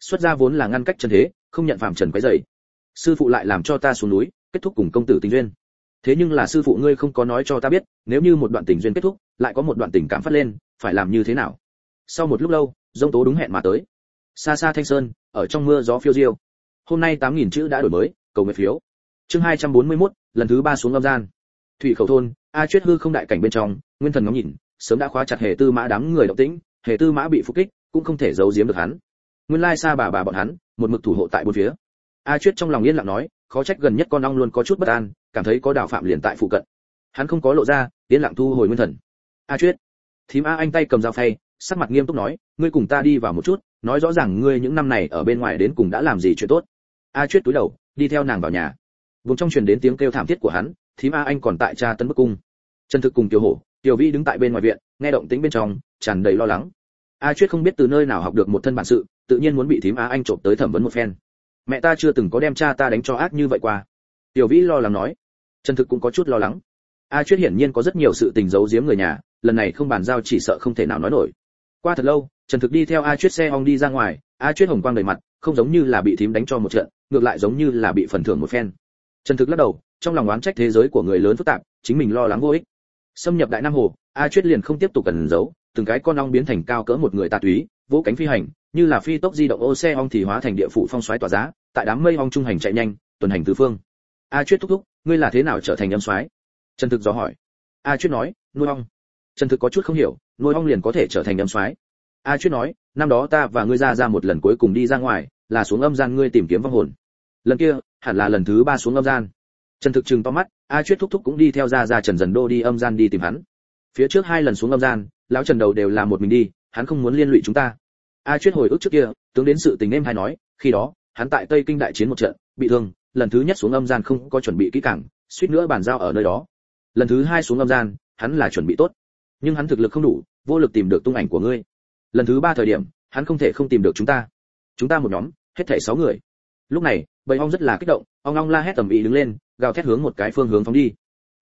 Speaker 1: xuất gia vốn là ngăn cách trần thế không nhận phàm trần quấy rầy. Sư phụ lại làm cho ta xuống núi kết thúc cùng công tử tình duyên. Thế nhưng là sư phụ ngươi không có nói cho ta biết nếu như một đoạn tình duyên kết thúc lại có một đoạn tình cảm phát lên phải làm như thế nào? Sau một lúc lâu dông tố đúng hẹn mà tới. Xa xa thanh sơn ở trong mưa gió phiêu diêu. Hôm nay tám nghìn chữ đã đổi mới cầu nguyện phiếu. Chương hai trăm bốn mươi 241, lần thứ ba xuống âm gian. Thủy khẩu thôn a chuyết hư không đại cảnh bên trong nguyên thần ngóng nhìn sớm đã khóa chặt hề tư mã đám người động tĩnh hề tư mã bị phục kích cũng không thể giấu giếm được hắn nguyên lai xa bà bà bọn hắn, một mực thủ hộ tại bốn phía. A chuyết trong lòng yên lặng nói, khó trách gần nhất con ong luôn có chút bất an, cảm thấy có đào phạm liền tại phụ cận. Hắn không có lộ ra, yên lặng thu hồi nguyên thần. A chuyết, thím a anh tay cầm dao phay, sắc mặt nghiêm túc nói, ngươi cùng ta đi vào một chút, nói rõ ràng ngươi những năm này ở bên ngoài đến cùng đã làm gì chuyện tốt. A chuyết túi đầu, đi theo nàng vào nhà. Vùng trong truyền đến tiếng kêu thảm thiết của hắn, thím a anh còn tại cha tấn bức cung. Chân thực cùng tiểu hổ, tiểu vi đứng tại bên ngoài viện, nghe động tĩnh bên trong, tràn đầy lo lắng. A chuyết không biết từ nơi nào học được một thân bản sự tự nhiên muốn bị thím á anh trộm tới thẩm vấn một phen. Mẹ ta chưa từng có đem cha ta đánh cho ác như vậy qua. Tiểu vĩ lo lắng nói. Chân thực cũng có chút lo lắng. A chuyết hiển nhiên có rất nhiều sự tình giấu giếm người nhà, lần này không bàn giao chỉ sợ không thể nào nói nổi. Qua thật lâu, trần thực đi theo a chuyết xe ong đi ra ngoài, a chuyết hồng quang đầy mặt, không giống như là bị thím đánh cho một trận, ngược lại giống như là bị phần thưởng một phen. Trần thực lắc đầu, trong lòng oán trách thế giới của người lớn phức tạp, chính mình lo lắng vô ích. Xâm nhập đại nam hồ, a chuyết liền không tiếp tục cần giấu, từng cái con ong biến thành cao cỡ một người tà túy vỗ cánh phi hành, như là phi tốc di động ô xe ong thì hóa thành địa phủ phong xoáy tỏa giá, tại đám mây ong trung hành chạy nhanh, tuần hành tứ phương. A chuyết thúc thúc, ngươi là thế nào trở thành âm xoáy? Trần thực dò hỏi. A chuyết nói, nuôi ong. Trần thực có chút không hiểu, nuôi ong liền có thể trở thành âm xoáy. A chuyết nói, năm đó ta và ngươi ra ra một lần cuối cùng đi ra ngoài, là xuống âm gian ngươi tìm kiếm vong hồn. Lần kia, hẳn là lần thứ ba xuống âm gian. Trần thực chừng to mắt, a chuyết thúc thúc cũng đi theo ra ra trần dần đô đi âm gian đi tìm hắn. Phía trước hai lần xuống âm gian, lão trần đầu đều là một mình đi hắn không muốn liên lụy chúng ta. A chuyết hồi ức trước kia, tướng đến sự tình em hay nói, khi đó, hắn tại tây kinh đại chiến một trận, bị thương, lần thứ nhất xuống âm gian không có chuẩn bị kỹ càng, suýt nữa bàn giao ở nơi đó. Lần thứ hai xuống âm gian, hắn là chuẩn bị tốt. Nhưng hắn thực lực không đủ, vô lực tìm được tung ảnh của ngươi. Lần thứ ba thời điểm, hắn không thể không tìm được chúng ta. Chúng ta một nhóm, hết thảy sáu người. Lúc này, bầy ong rất là kích động, ong ong la hét tầm ý đứng lên, gào thét hướng một cái phương hướng phóng đi.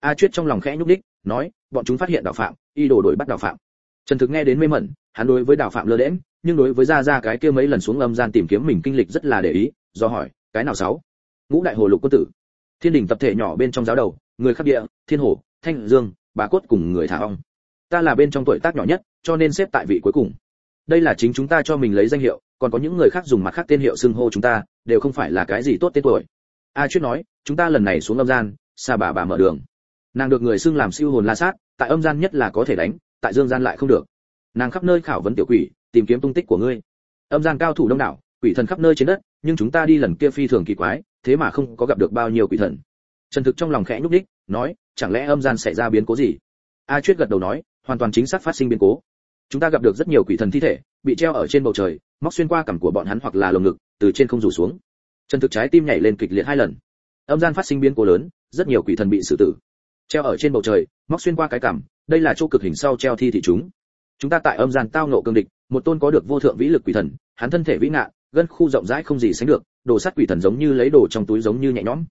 Speaker 1: A chuyết trong lòng khẽ nhúc đích nói, bọn chúng phát hiện đạo phạm, y đồ đổi bắt đạo phạm. Trần thực nghe đến mê mẩn hắn đối với đạo phạm lơ đễm nhưng đối với ra ra cái kia mấy lần xuống âm gian tìm kiếm mình kinh lịch rất là để ý, do hỏi, cái nào sáu? Ngũ đại hồ lục quân tử. Thiên đình tập thể nhỏ bên trong giáo đầu, người khắc địa, thiên hồ, thanh dương, bà cốt cùng người thả ong. Ta là bên trong tuổi tác nhỏ nhất, cho nên xếp tại vị cuối cùng. Đây là chính chúng ta cho mình lấy danh hiệu, còn có những người khác dùng mặt khác tên hiệu xưng hô chúng ta, đều không phải là cái gì tốt tên tuổi. A chuyết nói, chúng ta lần này xuống âm gian xa bà bà mở đường. Nàng được người xưng làm siêu hồn la sát, tại âm gian nhất là có thể đánh, tại dương gian lại không được nàng khắp nơi khảo vấn tiểu quỷ, tìm kiếm tung tích của ngươi. Âm gian cao thủ đông đảo, quỷ thần khắp nơi trên đất, nhưng chúng ta đi lần kia phi thường kỳ quái, thế mà không có gặp được bao nhiêu quỷ thần. Trần thực trong lòng khẽ nhúc đích nói, chẳng lẽ âm gian xảy ra biến cố gì? A chuyết gật đầu nói, hoàn toàn chính xác phát sinh biến cố. Chúng ta gặp được rất nhiều quỷ thần thi thể, bị treo ở trên bầu trời, móc xuyên qua cằm của bọn hắn hoặc là lồng ngực, từ trên không rủ xuống. Trần thực trái tim nhảy lên kịch liệt hai lần. Âm gian phát sinh biến cố lớn, rất nhiều quỷ thần bị xử tử. Treo ở trên bầu trời, móc xuyên qua cái cằm, đây là chỗ cực hình sau treo thi thị chúng chúng ta tại âm gian tao nộ cương địch, một tôn có được vô thượng vĩ lực quỷ thần, hắn thân thể vĩ ngạn gân khu rộng rãi không gì sánh được, đồ sắt quỷ thần giống như lấy đồ trong túi giống như nhẹ nhõm.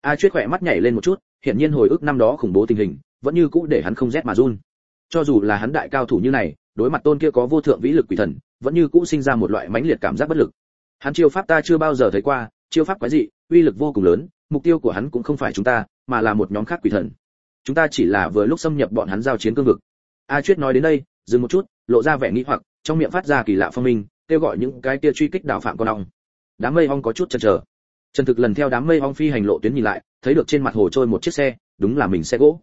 Speaker 1: A chuyết khỏe mắt nhảy lên một chút hiện nhiên hồi ức năm đó khủng bố tình hình, vẫn như cũ để hắn không rét mà run. Cho dù là hắn đại cao thủ như này, đối mặt tôn kia có vô thượng vĩ lực quỷ thần, vẫn như cũ sinh ra một loại mãnh liệt cảm giác bất lực. Hắn chiêu pháp ta chưa bao giờ thấy qua, chiêu pháp quái dị, uy lực vô cùng lớn, mục tiêu của hắn cũng không phải chúng ta, mà là một nhóm khác quỷ thần. Chúng ta chỉ là vừa lúc xâm nhập bọn hắn giao chiến cương vực. A chuyết nói đến đây dừng một chút, lộ ra vẻ nghĩ hoặc, trong miệng phát ra kỳ lạ phong minh, kêu gọi những cái kia truy kích đạo phạm con ong. Đám mây ong có chút chần chờ. Trần thực lần theo đám mây ong phi hành lộ tuyến nhìn lại, thấy được trên mặt hồ trôi một chiếc xe, đúng là mình xe gỗ.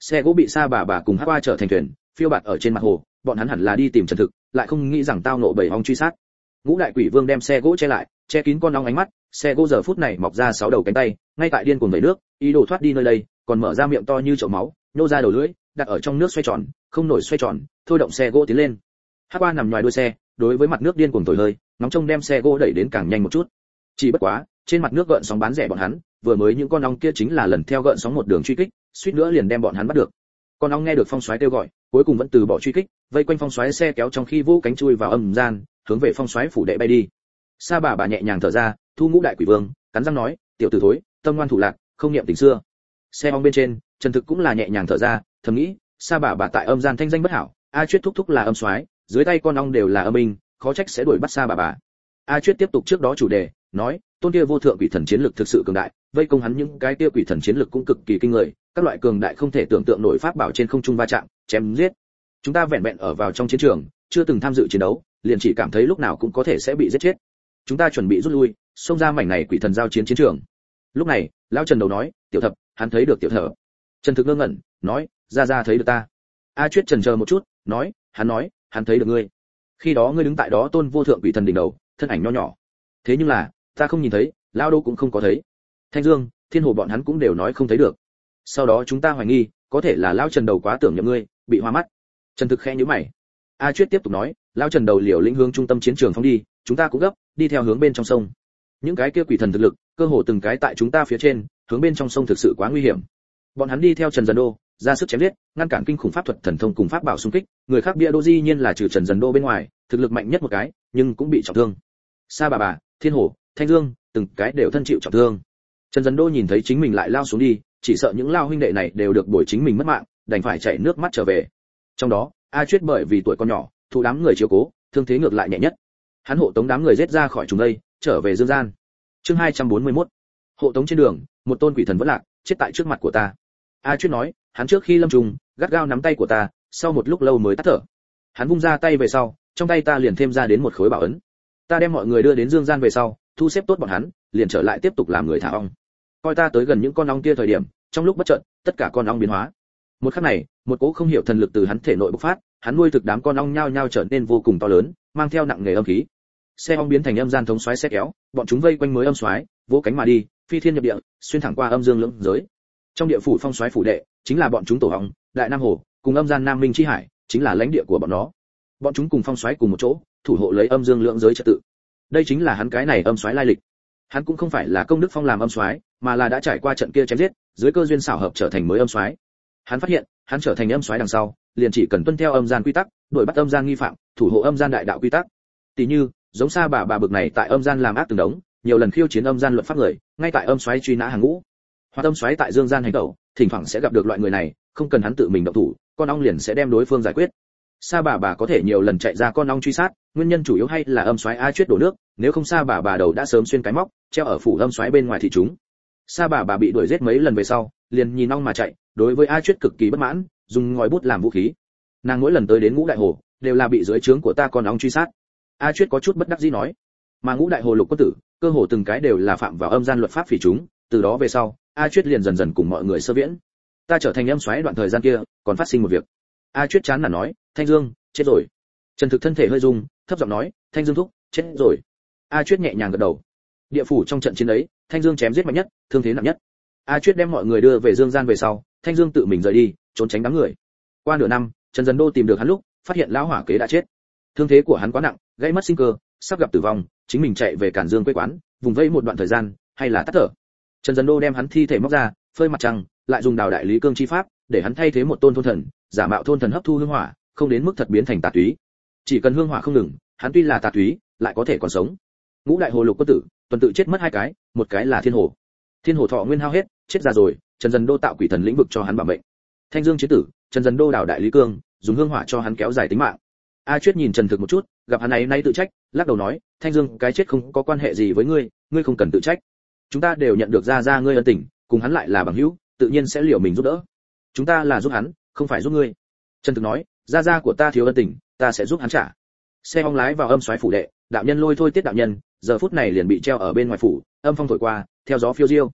Speaker 1: Xe gỗ bị sa bà bà cùng hát qua trở thành thuyền, phiêu bạt ở trên mặt hồ, bọn hắn hẳn là đi tìm trần thực, lại không nghĩ rằng tao nộ bầy ong truy sát. Ngũ đại quỷ vương đem xe gỗ che lại, che kín con ong ánh mắt, xe gỗ giờ phút này mọc ra sáu đầu cánh tay, ngay tại điên cuồng vẩy nước, ý đồ thoát đi nơi đây, còn mở ra miệng to như chậu máu, nhô ra đầu lưỡi đặt ở trong nước xoay tròn, không nổi xoay tròn, thôi động xe gỗ tiến lên. Hát qua nằm ngoài đuôi xe, đối với mặt nước điên cuồng thổi hơi nóng trông đem xe gỗ đẩy đến càng nhanh một chút. Chỉ bất quá, trên mặt nước gợn sóng bán rẻ bọn hắn, vừa mới những con ong kia chính là lần theo gợn sóng một đường truy kích, suýt nữa liền đem bọn hắn bắt được. Con ong nghe được phong xoáy kêu gọi, cuối cùng vẫn từ bỏ truy kích, vây quanh phong xoáy xe kéo trong khi vũ cánh chui vào âm gian, hướng về phong xoáy phủ đệ bay đi. Sa bà bà nhẹ nhàng thở ra, thu ngũ đại quỷ vương, cắn răng nói, tiểu tử thối, tâm ngoan thủ lạc, không niệm tình xưa. Xe ong bên trên trần thực cũng là nhẹ nhàng thở ra, thầm nghĩ, sa bà bà tại âm gian thanh danh bất hảo, a chuyết thúc thúc là âm soái, dưới tay con ong đều là âm minh khó trách sẽ đuổi bắt sa bà bà. A chuyết tiếp tục trước đó chủ đề, nói, tôn kia vô thượng quỷ thần chiến lực thực sự cường đại, vây công hắn những cái kia quỷ thần chiến lực cũng cực kỳ kinh người, các loại cường đại không thể tưởng tượng nổi pháp bảo trên không trung va chạm, chém giết. Chúng ta vẹn vẹn ở vào trong chiến trường, chưa từng tham dự chiến đấu, liền chỉ cảm thấy lúc nào cũng có thể sẽ bị giết chết. Chúng ta chuẩn bị rút lui, xông ra mảnh này quỷ thần giao chiến chiến trường. Lúc này, lão trần đầu nói, tiểu thập, hắn thấy được tiểu thở trần thực ngơ ngẩn, nói, ra ra thấy được ta. A chuyết trần chờ một chút, nói, hắn nói, hắn thấy được ngươi. Khi đó ngươi đứng tại đó tôn vô thượng quỷ thần đỉnh đầu, thân ảnh nho nhỏ. Thế nhưng là, ta không nhìn thấy, lão đô cũng không có thấy. Thanh dương, thiên hồ bọn hắn cũng đều nói không thấy được. Sau đó chúng ta hoài nghi, có thể là lão trần đầu quá tưởng nhầm ngươi, bị hoa mắt. Trần thực khẽ nhíu mày. A chuyết tiếp tục nói, lão trần đầu liều lĩnh hướng trung tâm chiến trường phóng đi, chúng ta cũng gấp, đi theo hướng bên trong sông. Những cái kia quỷ thần thực lực, cơ hồ từng cái tại chúng ta phía trên, hướng bên trong sông thực sự quá nguy hiểm bọn hắn đi theo trần dần đô, ra sức chém giết, ngăn cản kinh khủng pháp thuật thần thông cùng pháp bảo xung kích. Người khác bia đô di nhiên là trừ trần dần đô bên ngoài, thực lực mạnh nhất một cái, nhưng cũng bị trọng thương. Sa bà bà, thiên hổ, thanh dương, từng cái đều thân chịu trọng thương. Trần dần đô nhìn thấy chính mình lại lao xuống đi, chỉ sợ những lao huynh đệ này đều được bồi chính mình mất mạng, đành phải chạy nước mắt trở về. Trong đó, a chuyết bởi vì tuổi con nhỏ, thu đám người chiếu cố, thương thế ngược lại nhẹ nhất. Hắn hộ tống đám người giết ra khỏi chúng đây trở về dương gian. Chương 241. hộ tống trên đường, một tôn quỷ thần vẫn lạc, chết tại trước mặt của ta a chuyên nói, hắn trước khi lâm trùng, gắt gao nắm tay của ta, sau một lúc lâu mới tắt thở. Hắn vung ra tay về sau, trong tay ta liền thêm ra đến một khối bảo ấn. Ta đem mọi người đưa đến dương gian về sau, thu xếp tốt bọn hắn, liền trở lại tiếp tục làm người thả ong. Coi ta tới gần những con ong kia thời điểm, trong lúc bất chợt, tất cả con ong biến hóa. Một khắc này, một cỗ không hiểu thần lực từ hắn thể nội bộc phát, hắn nuôi thực đám con ong nhao nhao trở nên vô cùng to lớn, mang theo nặng nghề âm khí. Xe ong biến thành âm gian thống xoáy xe kéo, bọn chúng vây quanh mới âm xoáy, vỗ cánh mà đi, phi thiên nhập địa, xuyên thẳng qua âm dương lưỡng giới trong địa phủ phong xoáy phủ đệ, chính là bọn chúng tổ hong đại nam hồ, cùng âm gian nam minh chi hải, chính là lãnh địa của bọn nó. Bọn chúng cùng phong xoáy cùng một chỗ, thủ hộ lấy âm dương lượng giới trật tự. Đây chính là hắn cái này âm xoáy lai lịch. Hắn cũng không phải là công đức phong làm âm xoáy, mà là đã trải qua trận kia chém giết, dưới cơ duyên xảo hợp trở thành mới âm xoáy. Hắn phát hiện, hắn trở thành âm xoáy đằng sau, liền chỉ cần tuân theo âm gian quy tắc, đuổi bắt âm gian nghi phạm, thủ hộ âm gian đại đạo quy tắc. Tỷ như, giống xa bà bà bực này tại âm gian làm ác từng đống, nhiều lần khiêu chiến âm gian luật pháp người, ngay tại âm xoáy truy nã hàng ngũ hoa âm xoáy tại dương gian hành tẩu, thỉnh thoảng sẽ gặp được loại người này, không cần hắn tự mình động thủ, con ong liền sẽ đem đối phương giải quyết. Sa bà bà có thể nhiều lần chạy ra con ong truy sát, nguyên nhân chủ yếu hay là âm xoáy a chuyết đổ nước, nếu không sa bà bà đầu đã sớm xuyên cái móc, treo ở phủ âm xoáy bên ngoài thị chúng. Sa bà bà bị đuổi giết mấy lần về sau, liền nhìn ong mà chạy, đối với a chuyết cực kỳ bất mãn, dùng ngòi bút làm vũ khí. Nàng mỗi lần tới đến ngũ đại hồ, đều là bị dưới trướng của ta con ong truy sát. A chuyết có chút bất đắc dĩ nói, mà ngũ đại hồ lục quân tử, cơ hồ từng cái đều là phạm vào âm gian luật pháp phỉ chúng từ đó về sau, a chuyết liền dần dần cùng mọi người sơ viễn. Ta trở thành âm xoáy đoạn thời gian kia, còn phát sinh một việc. A chuyết chán là nói, thanh dương, chết rồi. Trần thực thân thể hơi rung, thấp giọng nói, thanh dương thúc, chết rồi. A chuyết nhẹ nhàng gật đầu. Địa phủ trong trận chiến ấy, thanh dương chém giết mạnh nhất, thương thế nặng nhất. A chuyết đem mọi người đưa về dương gian về sau, thanh dương tự mình rời đi, trốn tránh đám người. Qua nửa năm, trần dần đô tìm được hắn lúc, phát hiện lão hỏa kế đã chết. Thương thế của hắn quá nặng, gây mất sinh cơ, sắp gặp tử vong, chính mình chạy về cản dương quê quán, vùng vẫy một đoạn thời gian, hay là tắt thở trần dân đô đem hắn thi thể móc ra, phơi mặt trăng, lại dùng đào đại lý cương chi pháp, để hắn thay thế một tôn thôn thần, giả mạo thôn thần hấp thu hương hỏa, không đến mức thật biến thành tà túy. Chỉ cần hương hỏa không ngừng, hắn tuy là tà túy, lại có thể còn sống. Ngũ đại hồ lục quân tử, tuần tự chết mất hai cái, một cái là thiên hồ. Thiên hồ thọ nguyên hao hết, chết ra rồi, trần dân đô tạo quỷ thần lĩnh vực cho hắn bảo mệnh. Thanh dương chế tử, trần dân đô đào đại lý cương, dùng hương hỏa cho hắn kéo dài tính mạng. A chuyết nhìn trần thực một chút, gặp hắn này nay tự trách, lắc đầu nói, thanh dương, cái chết không có quan hệ gì với ngươi ngươi không cần tự trách chúng ta đều nhận được ra ra ngươi ân tình, cùng hắn lại là bằng hữu, tự nhiên sẽ liệu mình giúp đỡ. Chúng ta là giúp hắn, không phải giúp ngươi. Trần thực nói gia gia của ta thiếu ân tình, ta sẽ giúp hắn trả. Xe hong lái vào âm xoáy phủ đệ, đạo nhân lôi thôi tiết đạo nhân, giờ phút này liền bị treo ở bên ngoài phủ, âm phong thổi qua, theo gió phiêu diêu.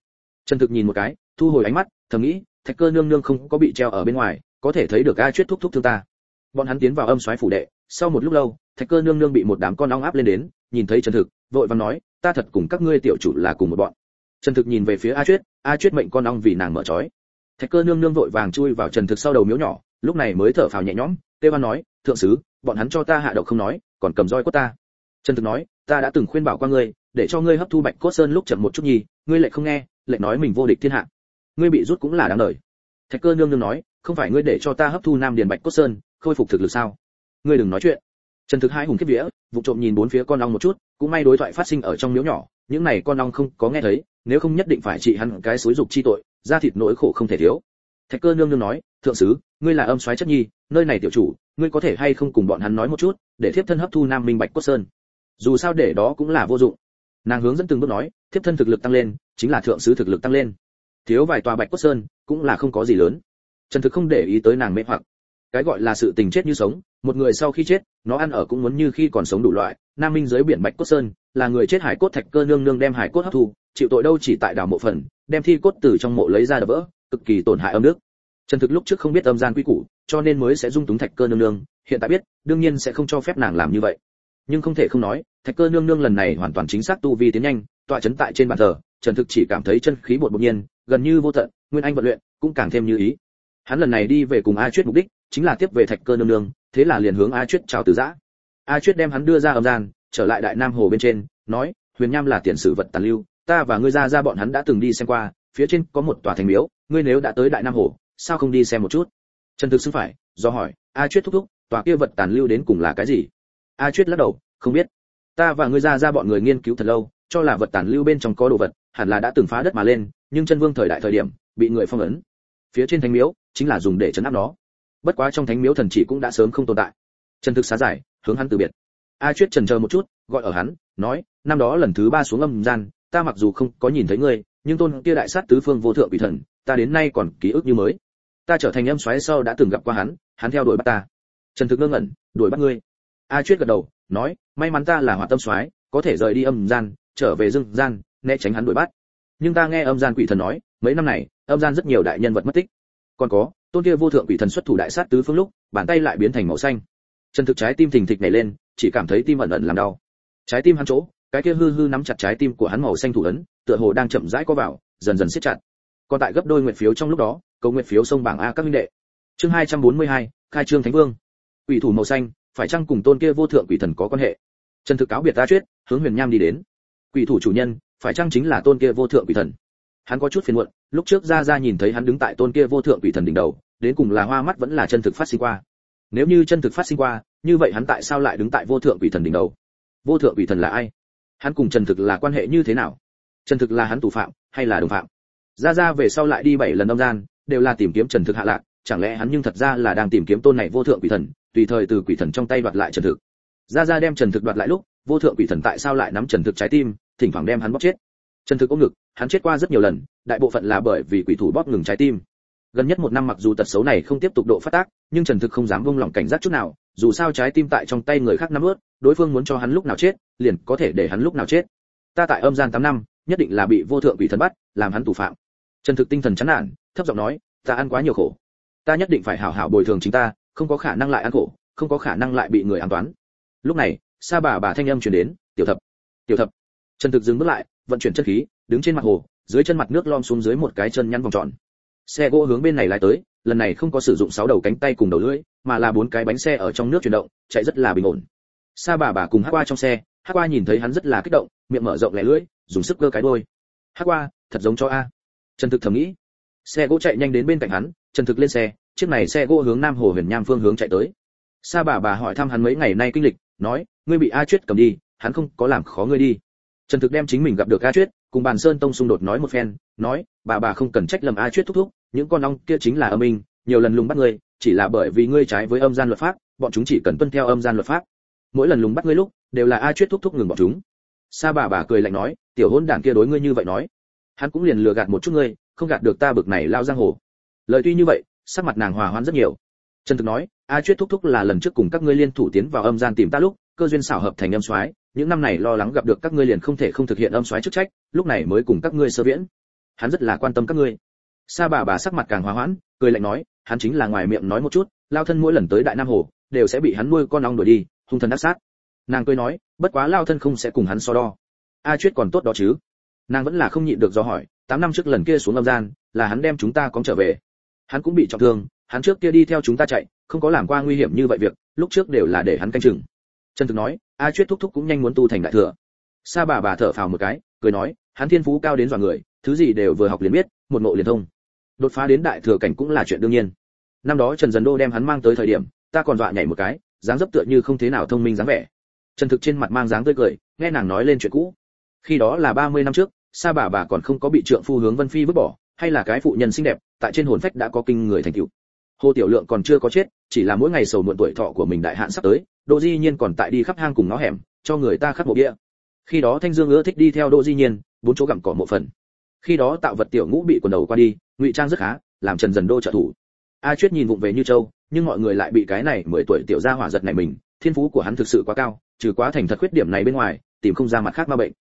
Speaker 1: Trần thực nhìn một cái, thu hồi ánh mắt, thầm nghĩ, thạch cơ nương nương không có bị treo ở bên ngoài, có thể thấy được a chuyết thúc thúc thương ta. Bọn hắn tiến vào âm xoáy phủ đệ, sau một lúc lâu, thạch cơ nương nương bị một đám con ong áp lên đến, nhìn thấy trần thực, vội vàng nói, ta thật cùng các ngươi tiểu chủ là cùng một bọn trần thực nhìn về phía a chuyết a chuyết mệnh con ong vì nàng mở trói. Thạch cơ nương nương vội vàng chui vào trần thực sau đầu miếu nhỏ lúc này mới thở phào nhẹ nhõm tê văn nói thượng sứ bọn hắn cho ta hạ độc không nói còn cầm roi của ta. Trần thực nói ta đã từng khuyên bảo qua ngươi để cho ngươi hấp thu bạch cốt sơn lúc chậm một chút nhì, ngươi lại không nghe lại nói mình vô địch thiên hạ. Ngươi bị rút cũng là đáng đời. Thạch cơ nương nương nói không phải ngươi để cho ta hấp thu nam điền bạch cốt sơn khôi phục thực lực sao? Ngươi đừng nói chuyện trần thực hai hùng kiếp vía, vụ trộm nhìn bốn phía con ong một chút, cũng may đối thoại phát sinh ở trong miếu nhỏ, những này con ong không có nghe thấy, nếu không nhất định phải trị hắn cái xối dục chi tội ra thịt nỗi khổ không thể thiếu. Thạch cơ nương nương nói, thượng sứ, ngươi là âm soái chất nhi, nơi này tiểu chủ, ngươi có thể hay không cùng bọn hắn nói một chút, để thiếp thân hấp thu nam minh bạch cốt sơn? Dù sao để đó cũng là vô dụng. Nàng hướng dẫn từng bước nói, thiếp thân thực lực tăng lên, chính là thượng sứ thực lực tăng lên. Thiếu vài tòa bạch cốt sơn, cũng là không có gì lớn. Trần thực không để ý tới nàng mê hoặc. Cái gọi là sự tình chết như sống một người sau khi chết, nó ăn ở cũng muốn như khi còn sống đủ loại. Nam minh dưới biển bạch cốt sơn, là người chết hải cốt thạch cơ nương nương đem hải cốt hấp thu, chịu tội đâu chỉ tại đảo mộ phần, đem thi cốt từ trong mộ lấy ra đập vỡ, cực kỳ tổn hại âm nước. Trần thực lúc trước không biết âm gian quy củ, cho nên mới sẽ dung túng thạch cơ nương nương, hiện tại biết, đương nhiên sẽ không cho phép nàng làm như vậy. Nhưng không thể không nói, thạch cơ nương nương lần này hoàn toàn chính xác tu vi tiến nhanh, tọa chấn tại trên bàn thờ, trần thực chỉ cảm thấy chân khí bột bột nhiên, gần như vô tận, nguyên anh vận luyện, cũng càng thêm như ý. Hắn lần này đi về cùng a chuyết mục đích chính là tiếp về thạch cơ nương nương, thế là liền hướng a chuyết chào từ giã. A chuyết đem hắn đưa ra âm gian, trở lại đại nam hồ bên trên, nói, huyền nham là tiền sử vật tàn lưu, ta và ngươi ra ra bọn hắn đã từng đi xem qua, phía trên có một tòa thành miếu, ngươi nếu đã tới đại nam hồ, sao không đi xem một chút? Trần thực xưng phải, do hỏi, a chuyết thúc thúc, tòa kia vật tàn lưu đến cùng là cái gì? A chuyết lắc đầu, không biết. Ta và ngươi ra ra bọn người nghiên cứu thật lâu, cho là vật tàn lưu bên trong có đồ vật, hẳn là đã từng phá đất mà lên, nhưng chân vương thời đại thời điểm, bị người phong ấn. Phía trên thánh miếu, chính là dùng để chấn áp nó bất quá trong thánh miếu thần chỉ cũng đã sớm không tồn tại. Trần thực xá giải, hướng hắn từ biệt. A chuyết trần chờ một chút, gọi ở hắn, nói, năm đó lần thứ ba xuống âm gian, ta mặc dù không có nhìn thấy ngươi, nhưng tôn kia đại sát tứ phương vô thượng quỷ thần, ta đến nay còn ký ức như mới. Ta trở thành âm xoáy sau đã từng gặp qua hắn hắn theo đuổi bắt ta. Trần thực ngơ ngẩn, đuổi bắt ngươi? A chuyết gật đầu, nói, may mắn ta là hỏa tâm xoáy có thể rời đi âm gian, trở về dương gian, né tránh hắn đuổi bắt. Nhưng ta nghe âm gian quỷ thần nói, mấy năm này, âm gian rất nhiều đại nhân vật mất tích còn có tôn kia vô thượng quỷ thần xuất thủ đại sát tứ phương lúc bàn tay lại biến thành màu xanh. Chân thực trái tim thình thịch nhảy lên chỉ cảm thấy tim ẩn ẩn làm đau. Trái tim hắn chỗ cái kia hư hư nắm chặt trái tim của hắn màu xanh thủ ấn tựa hồ đang chậm rãi có vào dần dần siết chặt. Còn tại gấp đôi nguyện phiếu trong lúc đó cầu nguyện phiếu sông bảng a các minh đệ. Chương 242, khai trương thánh vương. Quỷ thủ màu xanh phải chăng cùng tôn kia vô thượng quỷ thần có quan hệ? Trần thực cáo biệt ta chuyết hướng huyền nham đi đến. Quỷ thủ chủ nhân phải chăng chính là tôn kia vô thượng quỷ thần? Hắn có chút phiền muộn lúc trước ra ra nhìn thấy hắn đứng tại tôn kia vô thượng quỷ thần đỉnh đầu, đến cùng là hoa mắt vẫn là chân thực phát sinh qua. Nếu như chân thực phát sinh qua, như vậy hắn tại sao lại đứng tại vô thượng quỷ thần đỉnh đầu? Vô thượng quỷ thần là ai? Hắn cùng trần thực là quan hệ như thế nào? Trần thực là hắn tù phạm hay là đồng phạm? Ra ra về sau lại đi bảy lần âm gian, đều là tìm kiếm trần thực hạ lạc, chẳng lẽ hắn nhưng thật ra là đang tìm kiếm tôn này vô thượng quỷ thần, tùy thời từ quỷ thần trong tay đoạt lại trần thực. Ra ra đem trần thực đoạt lại lúc, vô thượng quỷ thần tại sao lại nắm trần thực trái tim, thỉnh thoảng đem hắn bóp chết trần thực ôm ngực, hắn chết qua rất nhiều lần, đại bộ phận là bởi vì quỷ thủ bóp ngừng trái tim. Gần nhất một năm mặc dù tật xấu này không tiếp tục độ phát tác, nhưng trần thực không dám buông lỏng cảnh giác chút nào, dù sao trái tim tại trong tay người khác nắm ướt, đối phương muốn cho hắn lúc nào chết, liền có thể để hắn lúc nào chết. Ta tại âm gian tám năm, nhất định là bị vô thượng quỷ thần bắt, làm hắn tù phạm. Trần thực tinh thần chán nản, thấp giọng nói, ta ăn quá nhiều khổ. Ta nhất định phải hảo hảo bồi thường chính ta, không có khả năng lại ăn khổ, không có khả năng lại bị người ám toán. Lúc này xa bà bà thanh âm truyền đến, tiểu thập tiểu thập. Trần thực dừng bước lại vận chuyển chân khí, đứng trên mặt hồ, dưới chân mặt nước lom xuống dưới một cái chân nhăn vòng tròn. Xe gỗ hướng bên này lái tới, lần này không có sử dụng sáu đầu cánh tay cùng đầu lưỡi, mà là bốn cái bánh xe ở trong nước chuyển động, chạy rất là bình ổn. Sa bà bà cùng hát qua trong xe hát qua nhìn thấy hắn rất là kích động, miệng mở rộng lẻ lưỡi, dùng sức cơ cái đôi hát qua, thật giống cho a. Trần thực thầm nghĩ. Xe gỗ chạy nhanh đến bên cạnh hắn, trần thực lên xe, chiếc này xe gỗ hướng nam hồ huyền nham phương hướng chạy tới. Sa bà bà hỏi thăm hắn mấy ngày nay kinh lịch, nói, ngươi bị a chuyết cầm đi, hắn không có làm khó ngươi đi trần thực đem chính mình gặp được a chuyết, cùng bàn sơn tông xung đột nói một phen, nói, bà bà không cần trách lầm a chuyết thúc thúc, những con ong kia chính là âm minh, nhiều lần lùng bắt ngươi, chỉ là bởi vì ngươi trái với âm gian luật pháp, bọn chúng chỉ cần tuân theo âm gian luật pháp. Mỗi lần lùng bắt ngươi lúc, đều là a chuyết thúc thúc ngừng bọn chúng. Sa bà bà cười lạnh nói, tiểu hôn đản kia đối ngươi như vậy nói, hắn cũng liền lừa gạt một chút ngươi, không gạt được ta bực này lao giang hồ. Lời tuy như vậy, sắc mặt nàng hòa hoãn rất nhiều. Trần thực nói, a chuyết thúc thúc là lần trước cùng các ngươi liên thủ tiến vào âm gian tìm ta lúc, cơ duyên xảo hợp thành âm soái những năm này lo lắng gặp được các ngươi liền không thể không thực hiện âm soái chức trách, lúc này mới cùng các ngươi sơ viễn. Hắn rất là quan tâm các ngươi. Sa bà bà sắc mặt càng hòa hoãn, cười lạnh nói, hắn chính là ngoài miệng nói một chút, lao thân mỗi lần tới đại nam hồ, đều sẽ bị hắn nuôi con ong đuổi đi, hung thần đắc sát. Nàng cười nói, bất quá lao thân không sẽ cùng hắn so đo. A chuyết còn tốt đó chứ. Nàng vẫn là không nhịn được do hỏi, tám năm trước lần kia xuống âm gian, là hắn đem chúng ta cóng trở về. Hắn cũng bị trọng thương, hắn trước kia đi theo chúng ta chạy, không có làm qua nguy hiểm như vậy việc, lúc trước đều là để hắn canh chừng trần thực nói, a chuyết thúc thúc cũng nhanh muốn tu thành đại thừa. Sa bà bà thở phào một cái, cười nói, hắn thiên phú cao đến dọa người, thứ gì đều vừa học liền biết, một ngộ liền thông. Đột phá đến đại thừa cảnh cũng là chuyện đương nhiên. Năm đó trần dần đô đem hắn mang tới thời điểm, ta còn dọa nhảy một cái, dáng dấp tựa như không thế nào thông minh dáng vẻ. Trần thực trên mặt mang dáng tươi cười, nghe nàng nói lên chuyện cũ. Khi đó là 30 năm trước, sa bà bà còn không có bị trượng phu hướng vân phi vứt bỏ, hay là cái phụ nhân xinh đẹp, tại trên hồn phách đã có kinh người thành tựu. Hồ tiểu lượng còn chưa có chết, chỉ là mỗi ngày sầu muộn tuổi thọ của mình đại hạn sắp tới đỗ di nhiên còn tại đi khắp hang cùng ngõ hẻm, cho người ta khắc mộ bia. Khi đó thanh dương ưa thích đi theo đỗ di nhiên, bốn chỗ gặm cỏ một phần. Khi đó tạo vật tiểu ngũ bị quần đầu qua đi, ngụy trang rất khá, làm trần dần đô trợ thủ. A chuyết nhìn vụng về như châu, nhưng mọi người lại bị cái này mười tuổi tiểu gia hỏa giật này mình, thiên phú của hắn thực sự quá cao, trừ quá thành thật khuyết điểm này bên ngoài, tìm không ra mặt khác ma bệnh.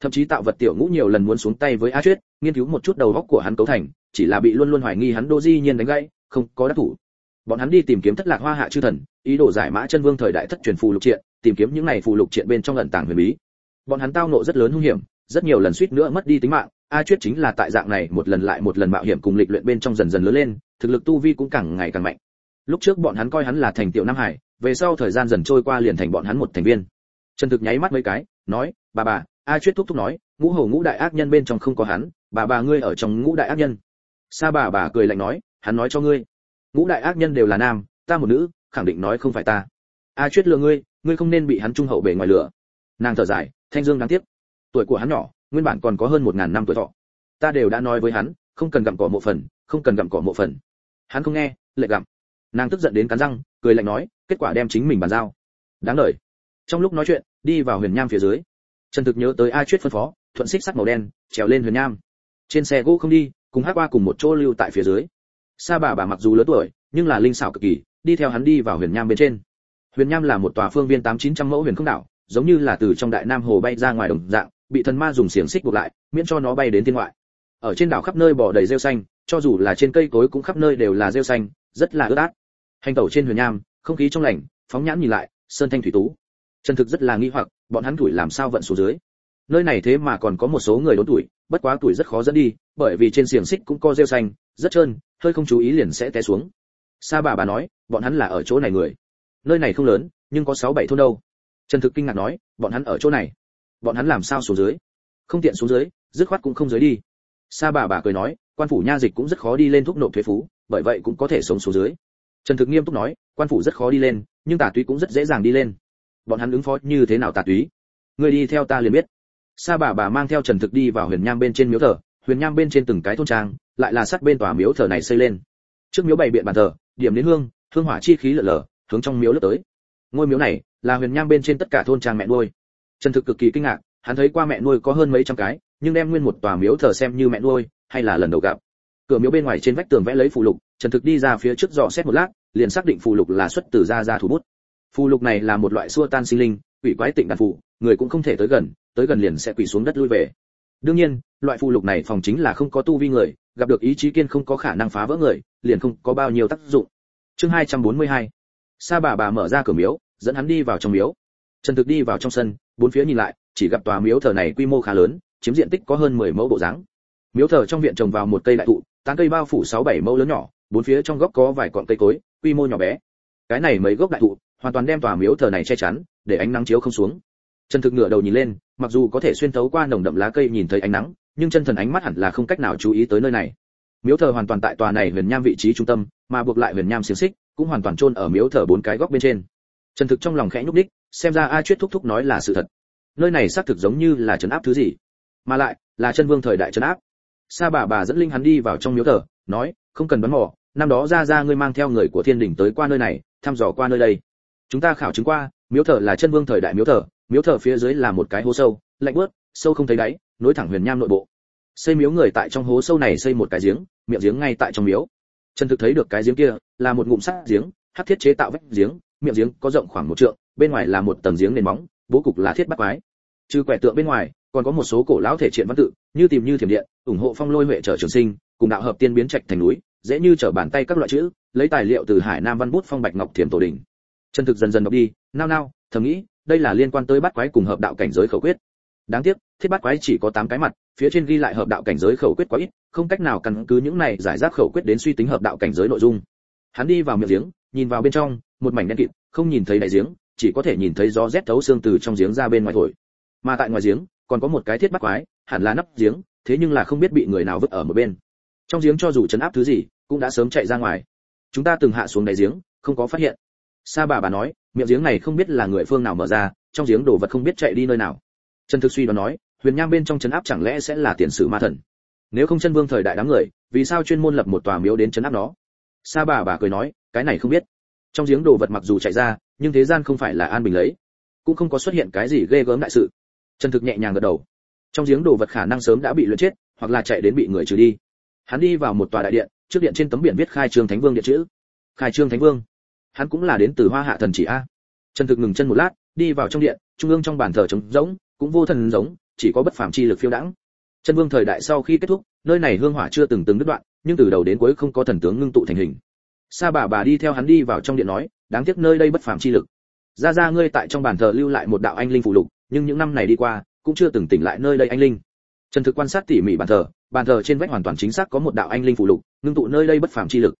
Speaker 1: Thậm chí tạo vật tiểu ngũ nhiều lần muốn xuống tay với a chuyết, nghiên cứu một chút đầu óc của hắn cấu thành, chỉ là bị luôn luôn hoài nghi hắn đô di nhiên đánh gãy, không có đáp thủ bọn hắn đi tìm kiếm thất lạc hoa hạ chư thần, ý đồ giải mã chân vương thời đại thất truyền phù lục triện, tìm kiếm những này phù lục triện bên trong ẩn tàng huyền bí. Bọn hắn tao nộ rất lớn hung hiểm, rất nhiều lần suýt nữa mất đi tính mạng. A chuyết chính là tại dạng này một lần lại một lần mạo hiểm cùng lịch luyện bên trong dần dần lớn lên, thực lực tu vi cũng càng ngày càng mạnh. Lúc trước bọn hắn coi hắn là thành tiểu nam hải, về sau thời gian dần trôi qua liền thành bọn hắn một thành viên. Trần thực nháy mắt mấy cái, nói, bà bà, a chuyết thúc thúc nói, ngũ hầu ngũ đại ác nhân bên trong không có hắn, bà bà ngươi ở trong ngũ đại ác nhân. Sa bà bà cười lạnh nói, hắn nói cho ngươi ngũ đại ác nhân đều là nam, ta một nữ, khẳng định nói không phải ta. A chuyết lừa ngươi ngươi không nên bị hắn trung hậu bề ngoài lửa nàng thở dài, thanh dương đáng tiếc. Tuổi của hắn nhỏ, nguyên bản còn có hơn một ngàn năm tuổi thọ. Ta đều đã nói với hắn, không cần gặm cỏ một phần, không cần gặm cỏ một phần. Hắn không nghe lệ gặm. Nàng tức giận đến cắn răng, cười lạnh nói, kết quả đem chính mình bàn giao. Đáng lời. Trong lúc nói chuyện, đi vào huyền nham phía dưới. Trần thực nhớ tới a chuyết phân phó, thuận xích sắt màu đen, trèo lên huyền nham. Trên xe gỗ không đi, cùng hát qua cùng một chỗ lưu tại phía dưới sa bà bà mặc dù lớn tuổi, nhưng là linh xảo cực kỳ, đi theo hắn đi vào huyền nham bên trên. Huyền nham là một tòa phương viên tám chín trăm mẫu huyền không đảo, giống như là từ trong đại nam hồ bay ra ngoài đồng dạng, bị thần ma dùng xiềng xích buộc lại, miễn cho nó bay đến thiên ngoại. Ở trên đảo khắp nơi bò đầy rêu xanh, cho dù là trên cây cối cũng khắp nơi đều là rêu xanh, rất là ướt át. Hành tẩu trên huyền nham, không khí trong lành, phóng nhãn nhìn lại, sơn thanh thủy tú. Chân thực rất là nghi hoặc, bọn hắn tuổi làm sao vận số dưới. Nơi này thế mà còn có một số người đốn tuổi bất quá tuổi rất khó dẫn đi, bởi vì trên xiềng xích cũng có rêu xanh, rất trơn, hơi không chú ý liền sẽ té xuống. Sa bà bà nói, bọn hắn là ở chỗ này người. Nơi này không lớn, nhưng có sáu bảy thôn đâu. Trần thực kinh ngạc nói, bọn hắn ở chỗ này. Bọn hắn làm sao xuống dưới? Không tiện xuống dưới, dứt khoát cũng không dưới đi. Sa bà bà cười nói, quan phủ nha dịch cũng rất khó đi lên thúc nộp thuế phú, bởi vậy cũng có thể sống xuống dưới. Trần thực nghiêm túc nói, quan phủ rất khó đi lên, nhưng tà túy cũng rất dễ dàng đi lên. Bọn hắn ứng phó như thế nào tà túy? Người đi theo ta liền biết sa bà bà mang theo trần thực đi vào huyền nham bên trên miếu thờ, huyền nham bên trên từng cái thôn trang, lại là sát bên tòa miếu thờ này xây lên. Trước miếu bày biện bàn thờ, điểm đến hương hương hỏa chi khí lở lở, hướng trong miếu lướt tới. Ngôi miếu này là huyền nham bên trên tất cả thôn trang mẹ nuôi. Trần thực cực kỳ kinh ngạc, hắn thấy qua mẹ nuôi có hơn mấy trăm cái, nhưng đem nguyên một tòa miếu thờ xem như mẹ nuôi, hay là lần đầu gặp. Cửa miếu bên ngoài trên vách tường vẽ lấy phù lục, trần thực đi ra phía trước dò xét một lát, liền xác định phù lục là xuất từ gia gia thủ bút. Phù lục này là một loại xua tan sinh linh, quỷ quái tịnh đàn phù, người cũng không thể tới gần tới gần liền sẽ quỳ xuống đất lui về. Đương nhiên, loại phù lục này phòng chính là không có tu vi người, gặp được ý chí kiên không có khả năng phá vỡ người, liền không có bao nhiêu tác dụng. Chương 242 sa bà bà mở ra cửa miếu, dẫn hắn đi vào trong miếu. Trần thực đi vào trong sân, bốn phía nhìn lại, chỉ gặp tòa miếu thờ này quy mô khá lớn, chiếm diện tích có hơn 10 mẫu bộ dáng. Miếu thờ trong viện trồng vào một cây đại thụ, tán cây bao phủ 6-7 mẫu lớn nhỏ, bốn phía trong góc có vài cọn cây cối, quy mô nhỏ bé. Cái này mấy gốc đại thụ, hoàn toàn đem tòa miếu thờ này che chắn, để ánh nắng chiếu không xuống. Trần thực ngửa đầu nhìn lên mặc dù có thể xuyên thấu qua nồng đậm lá cây nhìn thấy ánh nắng, nhưng chân thần ánh mắt hẳn là không cách nào chú ý tới nơi này. Miếu thờ hoàn toàn tại tòa này huyền nham vị trí trung tâm, mà buộc lại huyền nham xiềng xích, cũng hoàn toàn chôn ở miếu thờ bốn cái góc bên trên. Trần thực trong lòng khẽ nhúc đích xem ra a chuyết thúc thúc nói là sự thật. Nơi này xác thực giống như là trấn áp thứ gì, mà lại là chân vương thời đại trấn áp. Sa bà bà dẫn linh hắn đi vào trong miếu thờ, nói, không cần bắn mỏ, năm đó ra ra ngươi mang theo người của thiên đình tới qua nơi này, thăm dò qua nơi đây. Chúng ta khảo chứng qua, miếu thờ là chân vương thời đại miếu thờ miếu thờ phía dưới là một cái hố sâu, lạnh bớt sâu không thấy đáy, nối thẳng huyền nham nội bộ. Xây miếu người tại trong hố sâu này xây một cái giếng, miệng giếng ngay tại trong miếu. Trần thực thấy được cái giếng kia, là một ngụm sắt giếng, hát thiết chế tạo vách giếng, miệng giếng có rộng khoảng một trượng, bên ngoài là một tầng giếng nền móng, bố cục là thiết bắt quái. Trừ quẻ tượng bên ngoài, còn có một số cổ lão thể triện văn tự, như tìm như thiểm điện, ủng hộ phong lôi huệ trở trường sinh, cùng đạo hợp tiên biến trạch thành núi, dễ như trở bàn tay các loại chữ, lấy tài liệu từ hải nam văn bút phong bạch ngọc thiểm tổ đỉnh chân thực dần dần đọc đi, nao nao, thầm nghĩ đây là liên quan tới bắt quái cùng hợp đạo cảnh giới khẩu quyết. Đáng tiếc, thiết bắt quái chỉ có 8 cái mặt, phía trên ghi lại hợp đạo cảnh giới khẩu quyết quá ít, không cách nào căn cứ những này giải rác khẩu quyết đến suy tính hợp đạo cảnh giới nội dung. Hắn đi vào miệng giếng, nhìn vào bên trong, một mảnh đen kịt, không nhìn thấy đại giếng, chỉ có thể nhìn thấy gió rét thấu xương từ trong giếng ra bên ngoài thổi. Mà tại ngoài giếng, còn có một cái thiết bắt quái, hẳn là nắp giếng, thế nhưng là không biết bị người nào vứt ở một bên. Trong giếng cho dù chấn áp thứ gì, cũng đã sớm chạy ra ngoài. Chúng ta từng hạ xuống đáy giếng, không có phát hiện sa bà bà nói, miệng giếng này không biết là người phương nào mở ra, trong giếng đồ vật không biết chạy đi nơi nào. Trần thực suy đoán nói, huyền nham bên trong chấn áp chẳng lẽ sẽ là tiền sử ma thần? Nếu không chân vương thời đại đám người, vì sao chuyên môn lập một tòa miếu đến chấn áp nó? Sa bà bà cười nói, cái này không biết. Trong giếng đồ vật mặc dù chạy ra, nhưng thế gian không phải là an bình lấy. Cũng không có xuất hiện cái gì ghê gớm đại sự. Trần thực nhẹ nhàng gật đầu. Trong giếng đồ vật khả năng sớm đã bị luyện chết, hoặc là chạy đến bị người trừ đi. Hắn đi vào một tòa đại điện, trước điện trên tấm biển viết khai trương thánh vương điện chữ. Khai trương thánh vương hắn cũng là đến từ hoa hạ thần chỉ a. Trần thực ngừng chân một lát, đi vào trong điện, trung ương trong bàn thờ trống rỗng, cũng vô thần giống chỉ có bất phàm chi lực phiêu đãng. Chân vương thời đại sau khi kết thúc, nơi này hương hỏa chưa từng từng đứt đoạn, nhưng từ đầu đến cuối không có thần tướng ngưng tụ thành hình. Sa bà bà đi theo hắn đi vào trong điện nói, đáng tiếc nơi đây bất phàm chi lực. Ra ra ngươi tại trong bàn thờ lưu lại một đạo anh linh phụ lục, nhưng những năm này đi qua, cũng chưa từng tỉnh lại nơi đây anh linh. Trần thực quan sát tỉ mỉ bàn thờ bàn thờ trên vách hoàn toàn chính xác có một đạo anh linh phụ lục, ngưng tụ nơi đây bất phàm chi lực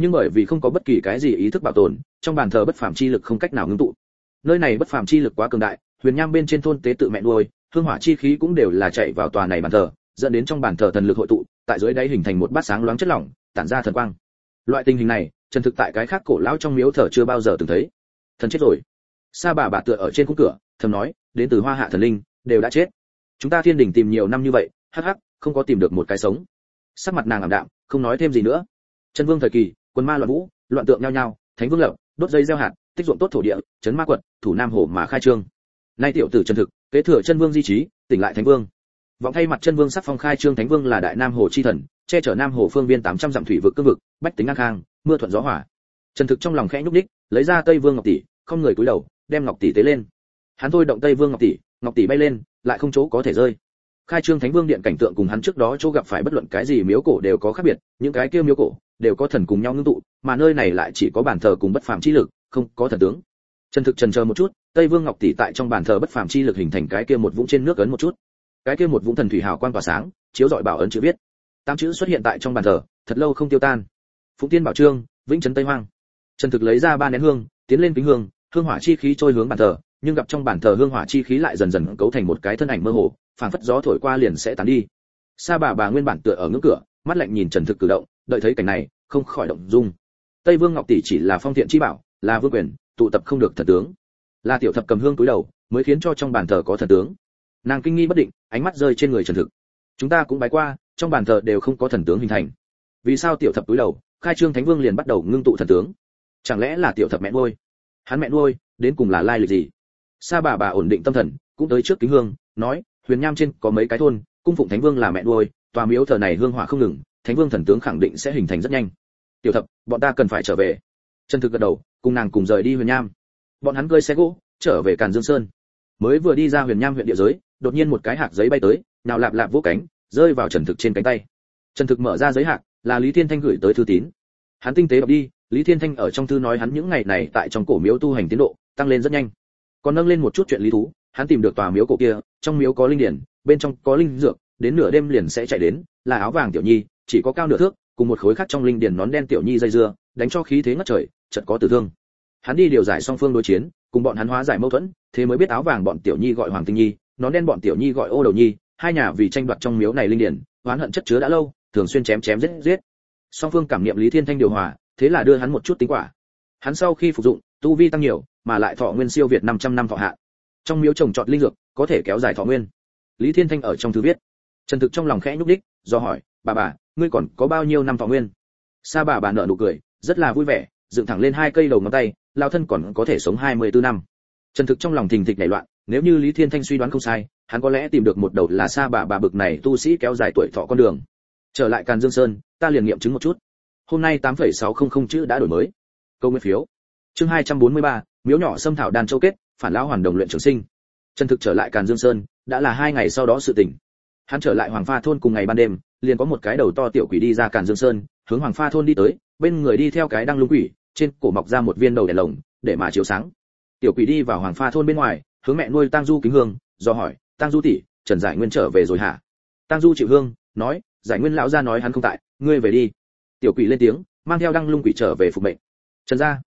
Speaker 1: nhưng bởi vì không có bất kỳ cái gì ý thức bảo tồn, trong bàn thờ bất phàm chi lực không cách nào ngưng tụ. Nơi này bất phàm chi lực quá cường đại, huyền nham bên trên thôn tế tự mẹ nuôi, hương hỏa chi khí cũng đều là chạy vào tòa này bàn thờ, dẫn đến trong bàn thờ thần lực hội tụ, tại dưới đáy hình thành một bát sáng loáng chất lỏng, tản ra thần quang. Loại tình hình này trần thực tại cái khác cổ lão trong miếu thờ chưa bao giờ từng thấy. Thần chết rồi. Sa bà bà tựa ở trên khung cửa, thầm nói, đến từ hoa hạ thần linh, đều đã chết. Chúng ta thiên đình tìm nhiều năm như vậy, hắc hắc, không có tìm được một cái sống. Sắc mặt nàng ảm đạm, không nói thêm gì nữa. Chân vương thời kỳ quân ma loạn vũ, loạn tượng nhao nhao, thánh vương lập, đốt dây gieo hạt, tích ruộng tốt thổ địa, chấn ma quật, thủ nam hồ mà khai trương. Nay tiểu tử chân thực, kế thừa chân vương di trí, tỉnh lại thánh vương. Vọng thay mặt chân vương sắc phong khai trương thánh vương là đại nam hồ chi thần, che chở nam hồ phương viên 800 dặm thủy vực cương vực, bách tính ngang khang mưa thuận gió hỏa trần thực trong lòng khẽ nhúc đích lấy ra tây vương ngọc tỷ, không người cúi đầu, đem ngọc tỷ tế lên. Hắn thôi động tây vương ngọc tỷ ngọc tỷ bay lên, lại không chỗ có thể rơi khai trương thánh vương điện cảnh tượng cùng hắn trước đó chỗ gặp phải bất luận cái gì miếu cổ đều có khác biệt, những cái kia miếu cổ đều có thần cùng nhau ngưng tụ, mà nơi này lại chỉ có bàn thờ cùng bất phàm chi lực, không có thần tướng. Trần thực trần chờ một chút, tây vương ngọc tỷ tại trong bàn thờ bất phàm chi lực hình thành cái kia một vũng trên nước ấn một chút. Cái kia một vũng thần thủy hào quang tỏa sáng, chiếu rọi bảo ấn chữ viết. Tám chữ xuất hiện tại trong bàn thờ, thật lâu không tiêu tan. Phụng tiên bảo trương, vĩnh trấn tây hoang. Trần thực lấy ra ba nén hương, tiến lên kính hương hương hỏa chi khí trôi hướng bàn thờ nhưng gặp trong bàn thờ hương hỏa chi khí lại dần dần cấu thành một cái thân ảnh mơ hồ, phảng phất gió thổi qua liền sẽ tán đi. Sa bà bà nguyên bản tựa ở ngưỡng cửa, mắt lạnh nhìn trần thực cử động, đợi thấy cảnh này, không khỏi động dung. Tây vương ngọc tỷ chỉ là phong thiện chi bảo, là vương quyền, tụ tập không được thần tướng. Là tiểu thập cầm hương túi đầu, mới khiến cho trong bàn thờ có thần tướng. Nàng kinh nghi bất định, ánh mắt rơi trên người trần thực. Chúng ta cũng bái qua, trong bàn thờ đều không có thần tướng hình thành. Vì sao tiểu thập túi đầu, khai trương thánh vương liền bắt đầu ngưng tụ thần tướng? Chẳng lẽ là tiểu thập mẹ nuôi? Hắn mẹ nuôi, đến cùng là lai lịch gì? Sa bà bà ổn định tâm thần, cũng tới trước kính hương, nói, huyền nham trên có mấy cái thôn, cung phụng thánh vương là mẹ nuôi, tòa miếu thờ này hương hỏa không ngừng, thánh vương thần tướng khẳng định sẽ hình thành rất nhanh. Tiểu thập, bọn ta cần phải trở về. Chân thực gật đầu, cùng nàng cùng rời đi huyền nham. Bọn hắn cơi xe gỗ, trở về càn dương sơn. Mới vừa đi ra huyền nham huyện địa giới, đột nhiên một cái hạt giấy bay tới, nào lạp lạp vỗ cánh, rơi vào trần thực trên cánh tay. Trần thực mở ra giấy hạt là lý thiên thanh gửi tới thư tín. Hắn tinh tế đọc đi, lý thiên thanh ở trong thư nói hắn những ngày này tại trong cổ miếu tu hành tiến độ, tăng lên rất nhanh còn nâng lên một chút chuyện lý thú, hắn tìm được tòa miếu cổ kia, trong miếu có linh điển, bên trong có linh dược, đến nửa đêm liền sẽ chạy đến, là áo vàng tiểu nhi, chỉ có cao nửa thước, cùng một khối khác trong linh điển nón đen tiểu nhi dây dưa, đánh cho khí thế ngất trời, chợt có tử thương. Hắn đi điều giải song phương đối chiến, cùng bọn hắn hóa giải mâu thuẫn, thế mới biết áo vàng bọn tiểu nhi gọi hoàng tinh nhi, nón đen bọn tiểu nhi gọi ô đầu nhi, hai nhà vì tranh đoạt trong miếu này linh điển, oán hận chất chứa đã lâu, thường xuyên chém chém giết giết. Song phương cảm niệm lý thiên thanh điều hòa, thế là đưa hắn một chút tính quả. Hắn sau khi phục dụng tu vi tăng nhiều mà lại thọ nguyên siêu việt 500 năm thọ hạ. Trong miếu trồng trọt linh dược có thể kéo dài thọ nguyên. Lý thiên thanh ở trong thư viết. Trần thực trong lòng khẽ nhúc đích do hỏi bà bà ngươi còn có bao nhiêu năm thọ nguyên? Sa bà bà nở nụ cười rất là vui vẻ dựng thẳng lên hai cây đầu ngón tay lao thân còn có thể sống 24 năm. Trần thực trong lòng thình thịch nảy loạn nếu như lý thiên thanh suy đoán không sai hắn có lẽ tìm được một đầu là sa bà bà bực này tu sĩ kéo dài tuổi thọ con đường. Trở lại càn dương sơn ta liền nghiệm chứng một chút. Hôm nay 8,600 chữ đã đổi mới. Câu nguyên phiếu chương 243, miếu nhỏ xâm thảo đàn châu kết phản lão hoàn đồng luyện trường sinh. Trần thực trở lại càn dương sơn đã là hai ngày sau đó sự tình. Hắn trở lại hoàng pha thôn cùng ngày ban đêm liền có một cái đầu to tiểu quỷ đi ra càn dương sơn hướng hoàng pha thôn đi tới bên người đi theo cái đăng lung quỷ trên cổ mọc ra một viên đầu đèn lồng để mà chiếu sáng. Tiểu quỷ đi vào hoàng pha thôn bên ngoài hướng mẹ nuôi tang du kính hương do hỏi tang du tỷ trần giải nguyên trở về rồi hả? Tang du chịu hương nói giải nguyên lão gia nói hắn không tại ngươi về đi. Tiểu quỷ lên tiếng mang theo đăng lung quỷ trở về phục mệnh. Trần gia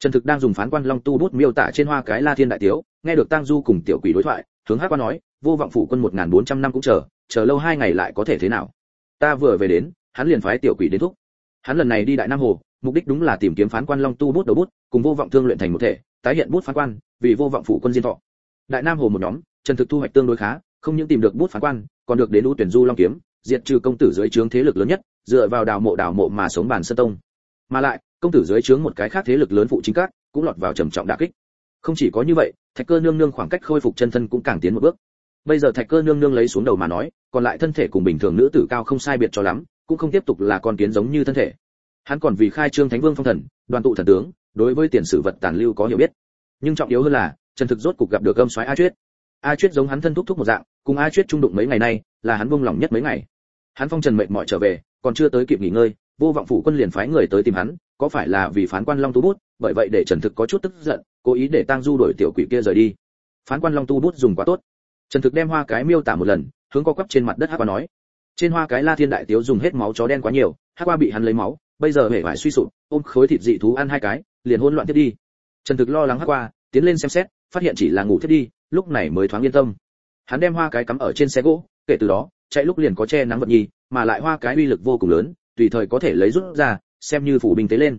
Speaker 1: trần thực đang dùng phán quan long tu bút miêu tả trên hoa cái la thiên đại tiếu, nghe được tang du cùng tiểu quỷ đối thoại, hướng hát quan nói, vô vọng phủ quân một bốn trăm năm cũng chờ chờ lâu hai ngày lại có thể thế nào? Ta vừa về đến, hắn liền phái tiểu quỷ đến thúc. Hắn lần này đi đại nam hồ, mục đích đúng là tìm kiếm phán quan long tu bút đầu bút, cùng vô vọng thương luyện thành một thể, tái hiện bút phán quan, vì vô vọng phủ quân diên thọ. Đại nam hồ một nhóm, trần thực thu hoạch tương đối khá, không những tìm được bút phán quan, còn được đến ưu tuyển du long kiếm, diệt trừ công tử dưới trướng thế lực lớn nhất, dựa vào đào mộ đào mộ mà sống bản sơn tông mà lại, công tử dưới trướng một cái khác thế lực lớn phụ chính các, cũng lọt vào trầm trọng đả kích. Không chỉ có như vậy, thạch cơ nương nương khoảng cách khôi phục chân thân cũng càng tiến một bước. Bây giờ thạch cơ nương nương lấy xuống đầu mà nói, còn lại thân thể cùng bình thường nữ tử cao không sai biệt cho lắm, cũng không tiếp tục là con kiến giống như thân thể. Hắn còn vì khai trương thánh vương phong thần, đoàn tụ thần tướng, đối với tiền sử vật tàn lưu có hiểu biết. Nhưng trọng yếu hơn là, trần thực rốt cục gặp được âm soái a chuyết. A chuyết giống hắn thân thúc thúc một dạng, cùng a chuyết trung đụng mấy ngày nay, là hắn buông lòng nhất mấy ngày. Hắn phong trần mệt mỏi trở về, còn chưa tới kịp nghỉ ngơi vô vọng phủ quân liền phái người tới tìm hắn, có phải là vì phán quan long tu bút? Bởi vậy để trần thực có chút tức giận, cố ý để tang du đổi tiểu quỷ kia rời đi. Phán quan long tu bút dùng quá tốt. Trần thực đem hoa cái miêu tả một lần, hướng co quắp trên mặt đất hát qua nói. Trên hoa cái la thiên đại tiếu dùng hết máu chó đen quá nhiều hát qua bị hắn lấy máu, bây giờ hể vải suy sụp, ôm khối thịt dị thú ăn hai cái, liền hỗn loạn thiết đi. Trần thực lo lắng hát qua, tiến lên xem xét, phát hiện chỉ là ngủ thiết đi, lúc này mới thoáng yên tâm. Hắn đem hoa cái cắm ở trên xe gỗ, kể từ đó, chạy lúc liền có che nắng vật nhi, mà lại hoa cái uy lực vô cùng lớn tùy thời có thể lấy rút ra, xem như phủ binh tế lên.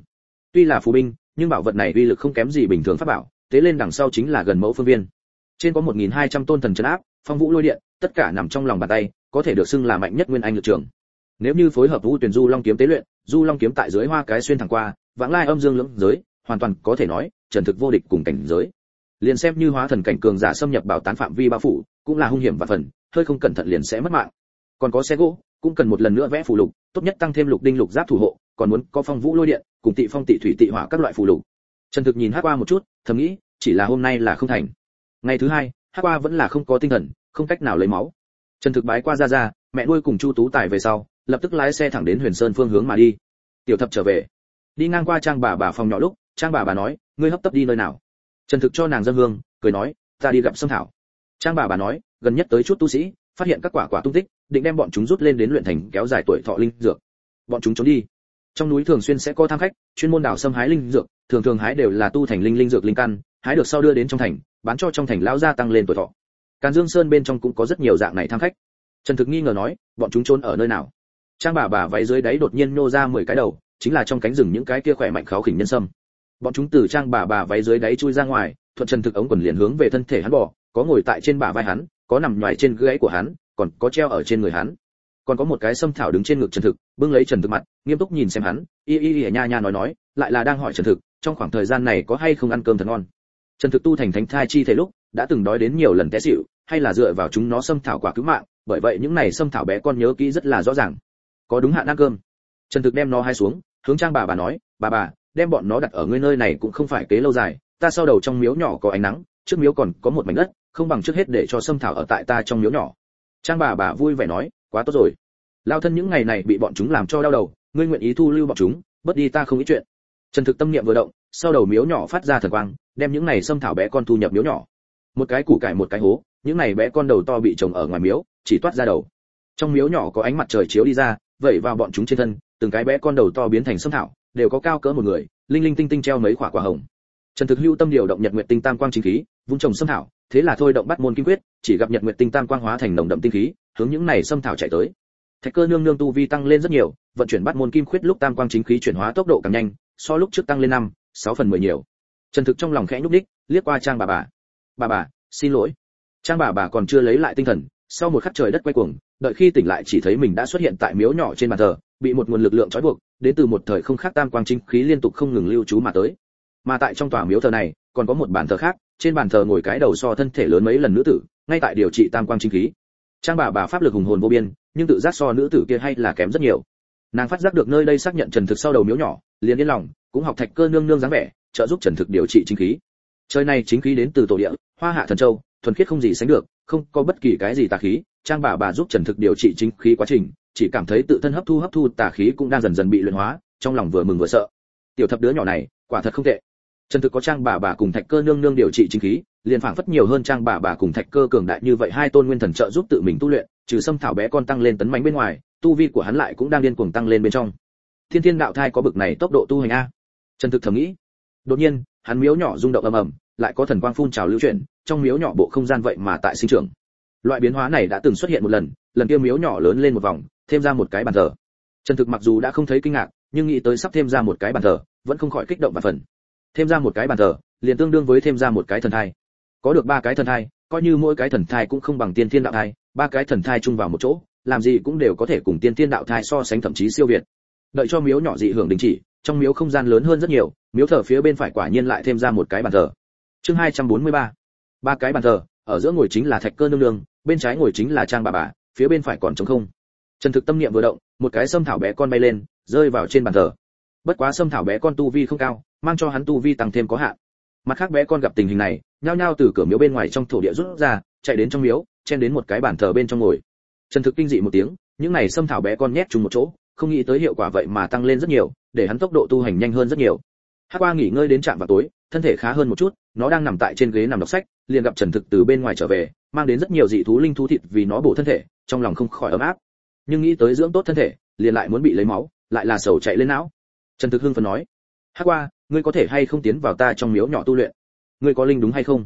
Speaker 1: Tuy là phù binh, nhưng bảo vật này uy lực không kém gì bình thường pháp bảo, tế lên đằng sau chính là gần mẫu phương viên. Trên có 1.200 tôn thần trấn áp, phong vũ lôi điện, tất cả nằm trong lòng bàn tay, có thể được xưng là mạnh nhất nguyên anh lực trường. Nếu như phối hợp vũ tuyển du long kiếm tế luyện, du long kiếm tại dưới hoa cái xuyên thẳng qua, vãng lai âm dương lưỡng giới, hoàn toàn có thể nói, trần thực vô địch cùng cảnh giới. Liền xem như hóa thần cảnh cường giả xâm nhập bảo tán phạm vi bao phủ, cũng là hung hiểm và phần, hơi không cẩn thận liền sẽ mất mạng. Còn có xe gỗ cũng cần một lần nữa vẽ phù lục, tốt nhất tăng thêm lục đinh lục giáp thủ hộ, còn muốn có phong vũ lôi điện, cùng tị phong tị thủy tị hỏa các loại phù lục. Trần thực nhìn hắc qua một chút, thầm nghĩ, chỉ là hôm nay là không thành. Ngày thứ hai, hắc qua vẫn là không có tinh thần, không cách nào lấy máu. Trần thực bái qua ra ra, mẹ nuôi cùng chu tú tài về sau, lập tức lái xe thẳng đến huyền sơn phương hướng mà đi. Tiểu thập trở về. Đi ngang qua trang bà bà phòng nhỏ lúc, trang bà bà nói, ngươi hấp tấp đi nơi nào? Trần thực cho nàng dân hương, cười nói, ta đi gặp sâm thảo. Trang bà bà nói, gần nhất tới chút tu sĩ phát hiện các quả quả tung tích, định đem bọn chúng rút lên đến luyện thành kéo dài tuổi thọ linh dược. Bọn chúng trốn đi. Trong núi thường xuyên sẽ có tham khách, chuyên môn đào xâm hái linh dược, thường thường hái đều là tu thành linh linh dược linh căn, hái được sau đưa đến trong thành, bán cho trong thành lão gia tăng lên tuổi thọ. Càn dương sơn bên trong cũng có rất nhiều dạng này tham khách. Trần thực nghi ngờ nói, bọn chúng trốn ở nơi nào? Trang bà bà váy dưới đáy đột nhiên nô ra mười cái đầu, chính là trong cánh rừng những cái kia khỏe mạnh kháo khỉnh nhân sâm. Bọn chúng từ trang bà bà váy dưới đáy chui ra ngoài, thuận trần thực ống quần liền hướng về thân thể hắn bỏ có ngồi tại trên bả vai hắn có nằm nhoài trên gãy của hắn, còn có treo ở trên người hắn. Còn có một cái sâm thảo đứng trên ngực trần thực, bưng lấy trần thực mặt, nghiêm túc nhìn xem hắn, y y y nha nha nói nói, lại là đang hỏi trần thực, trong khoảng thời gian này có hay không ăn cơm thật ngon. Trần thực tu thành thánh thai chi thể lúc, đã từng đói đến nhiều lần té xỉu, hay là dựa vào chúng nó xâm thảo quả cứu mạng, bởi vậy những này xâm thảo bé con nhớ kỹ rất là rõ ràng. Có đúng hạn ăn cơm. Trần thực đem nó hai xuống, hướng trang bà bà nói, bà bà, đem bọn nó đặt ở ngươi nơi này cũng không phải kế lâu dài, ta sau đầu trong miếu nhỏ có ánh nắng, trước miếu còn có một mảnh đất không bằng trước hết để cho sâm thảo ở tại ta trong miếu nhỏ. Trang bà bà vui vẻ nói, quá tốt rồi. Lao thân những ngày này bị bọn chúng làm cho đau đầu, ngươi nguyện ý thu lưu bọn chúng, bớt đi ta không ý chuyện. Trần thực tâm niệm vừa động, sau đầu miếu nhỏ phát ra thần quang, đem những này sâm thảo bé con thu nhập miếu nhỏ. Một cái củ cải một cái hố, những này bé con đầu to bị trồng ở ngoài miếu, chỉ toát ra đầu. Trong miếu nhỏ có ánh mặt trời chiếu đi ra, vẩy vào bọn chúng trên thân, từng cái bé con đầu to biến thành sâm thảo, đều có cao cỡ một người, linh linh tinh tinh treo mấy quả quả hồng. Trần thực hưu tâm điều động nhật nguyệt tinh tam quang chính khí, vung trồng sâm thảo thế là thôi động bắt môn kim quyết, chỉ gặp nhật nguyệt tinh tam quang hóa thành nồng đậm tinh khí, hướng những này xâm thảo chạy tới. Thạch cơ nương nương tu vi tăng lên rất nhiều, vận chuyển bắt môn kim quyết lúc tam quang chính khí chuyển hóa tốc độ càng nhanh, so lúc trước tăng lên năm, sáu phần mười nhiều. Trần thực trong lòng khẽ nhúc đích liếc qua trang bà bà. Bà bà, xin lỗi. Trang bà bà còn chưa lấy lại tinh thần, sau một khắc trời đất quay cuồng, đợi khi tỉnh lại chỉ thấy mình đã xuất hiện tại miếu nhỏ trên bàn thờ, bị một nguồn lực lượng trói buộc, đến từ một thời không khác tam quang chính khí liên tục không ngừng lưu trú mà tới. Mà tại trong tòa miếu thờ này còn có một bàn thờ khác, trên bàn thờ ngồi cái đầu so thân thể lớn mấy lần nữ tử, ngay tại điều trị tam quang chính khí. Trang bà bà pháp lực hùng hồn vô biên, nhưng tự giác so nữ tử kia hay là kém rất nhiều. Nàng phát giác được nơi đây xác nhận trần thực sau đầu miếu nhỏ, liền yên lòng, cũng học thạch cơ nương nương dáng vẻ, trợ giúp trần thực điều trị chính khí. Trời này chính khí đến từ tổ địa, hoa hạ thần châu, thuần khiết không gì sánh được, không có bất kỳ cái gì tà khí. Trang bà bà giúp trần thực điều trị chính khí quá trình, chỉ cảm thấy tự thân hấp thu hấp thu tà khí cũng đang dần dần bị luyện hóa, trong lòng vừa mừng vừa sợ. Tiểu thập đứa nhỏ này, quả thật không tệ trần thực có trang bà bà cùng thạch cơ nương nương điều trị chính khí, liền phảng phất nhiều hơn trang bà bà cùng thạch cơ cường đại như vậy, hai tôn nguyên thần trợ giúp tự mình tu luyện, trừ xâm thảo bé con tăng lên tấn mãnh bên ngoài, tu vi của hắn lại cũng đang điên cuồng tăng lên bên trong. Thiên thiên đạo thai có bực này tốc độ tu hành a. Trần thực thầm nghĩ. Đột nhiên, hắn miếu nhỏ rung động ầm ầm, lại có thần quang phun trào lưu chuyển, trong miếu nhỏ bộ không gian vậy mà tại sinh trưởng. Loại biến hóa này đã từng xuất hiện một lần lần kia miếu nhỏ lớn lên một vòng, thêm ra một cái bàn thờ. Trần thực mặc dù đã không thấy kinh ngạc, nhưng nghĩ tới sắp thêm ra một cái bàn thờ, vẫn không khỏi kích động và phần thêm ra một cái bàn thờ, liền tương đương với thêm ra một cái thần thai. Có được ba cái thần thai, coi như mỗi cái thần thai cũng không bằng tiên thiên đạo thai, ba cái thần thai chung vào một chỗ, làm gì cũng đều có thể cùng tiên thiên đạo thai so sánh thậm chí siêu việt. Đợi cho miếu nhỏ dị hưởng đình chỉ, trong miếu không gian lớn hơn rất nhiều, miếu thờ phía bên phải quả nhiên lại thêm ra một cái bàn thờ. Chương 243. ba cái bàn thờ, ở giữa ngồi chính là thạch cơ nương nương, bên trái ngồi chính là trang bà bà, phía bên phải còn trống không. Trần thực tâm niệm vừa động, một cái sâm thảo bé con bay lên, rơi vào trên bàn thờ. Bất quá sâm thảo bé con tu vi không cao mang cho hắn tu vi tăng thêm có hạn. Mặt khác bé con gặp tình hình này, nhao nhao từ cửa miếu bên ngoài trong thổ địa rút ra, chạy đến trong miếu, chen đến một cái bàn thờ bên trong ngồi. Trần thực kinh dị một tiếng, những này sâm thảo bé con nhét chung một chỗ, không nghĩ tới hiệu quả vậy mà tăng lên rất nhiều, để hắn tốc độ tu hành nhanh hơn rất nhiều. Hát qua nghỉ ngơi đến trạm vào tối, thân thể khá hơn một chút, nó đang nằm tại trên ghế nằm đọc sách, liền gặp trần thực từ bên ngoài trở về, mang đến rất nhiều dị thú linh thú thịt vì nó bổ thân thể, trong lòng không khỏi ấm áp. Nhưng nghĩ tới dưỡng tốt thân thể, liền lại muốn bị lấy máu, lại là sầu chạy lên não. Trần thực hưng phấn nói hát qua ngươi có thể hay không tiến vào ta trong miếu nhỏ tu luyện? Ngươi có linh đúng hay không?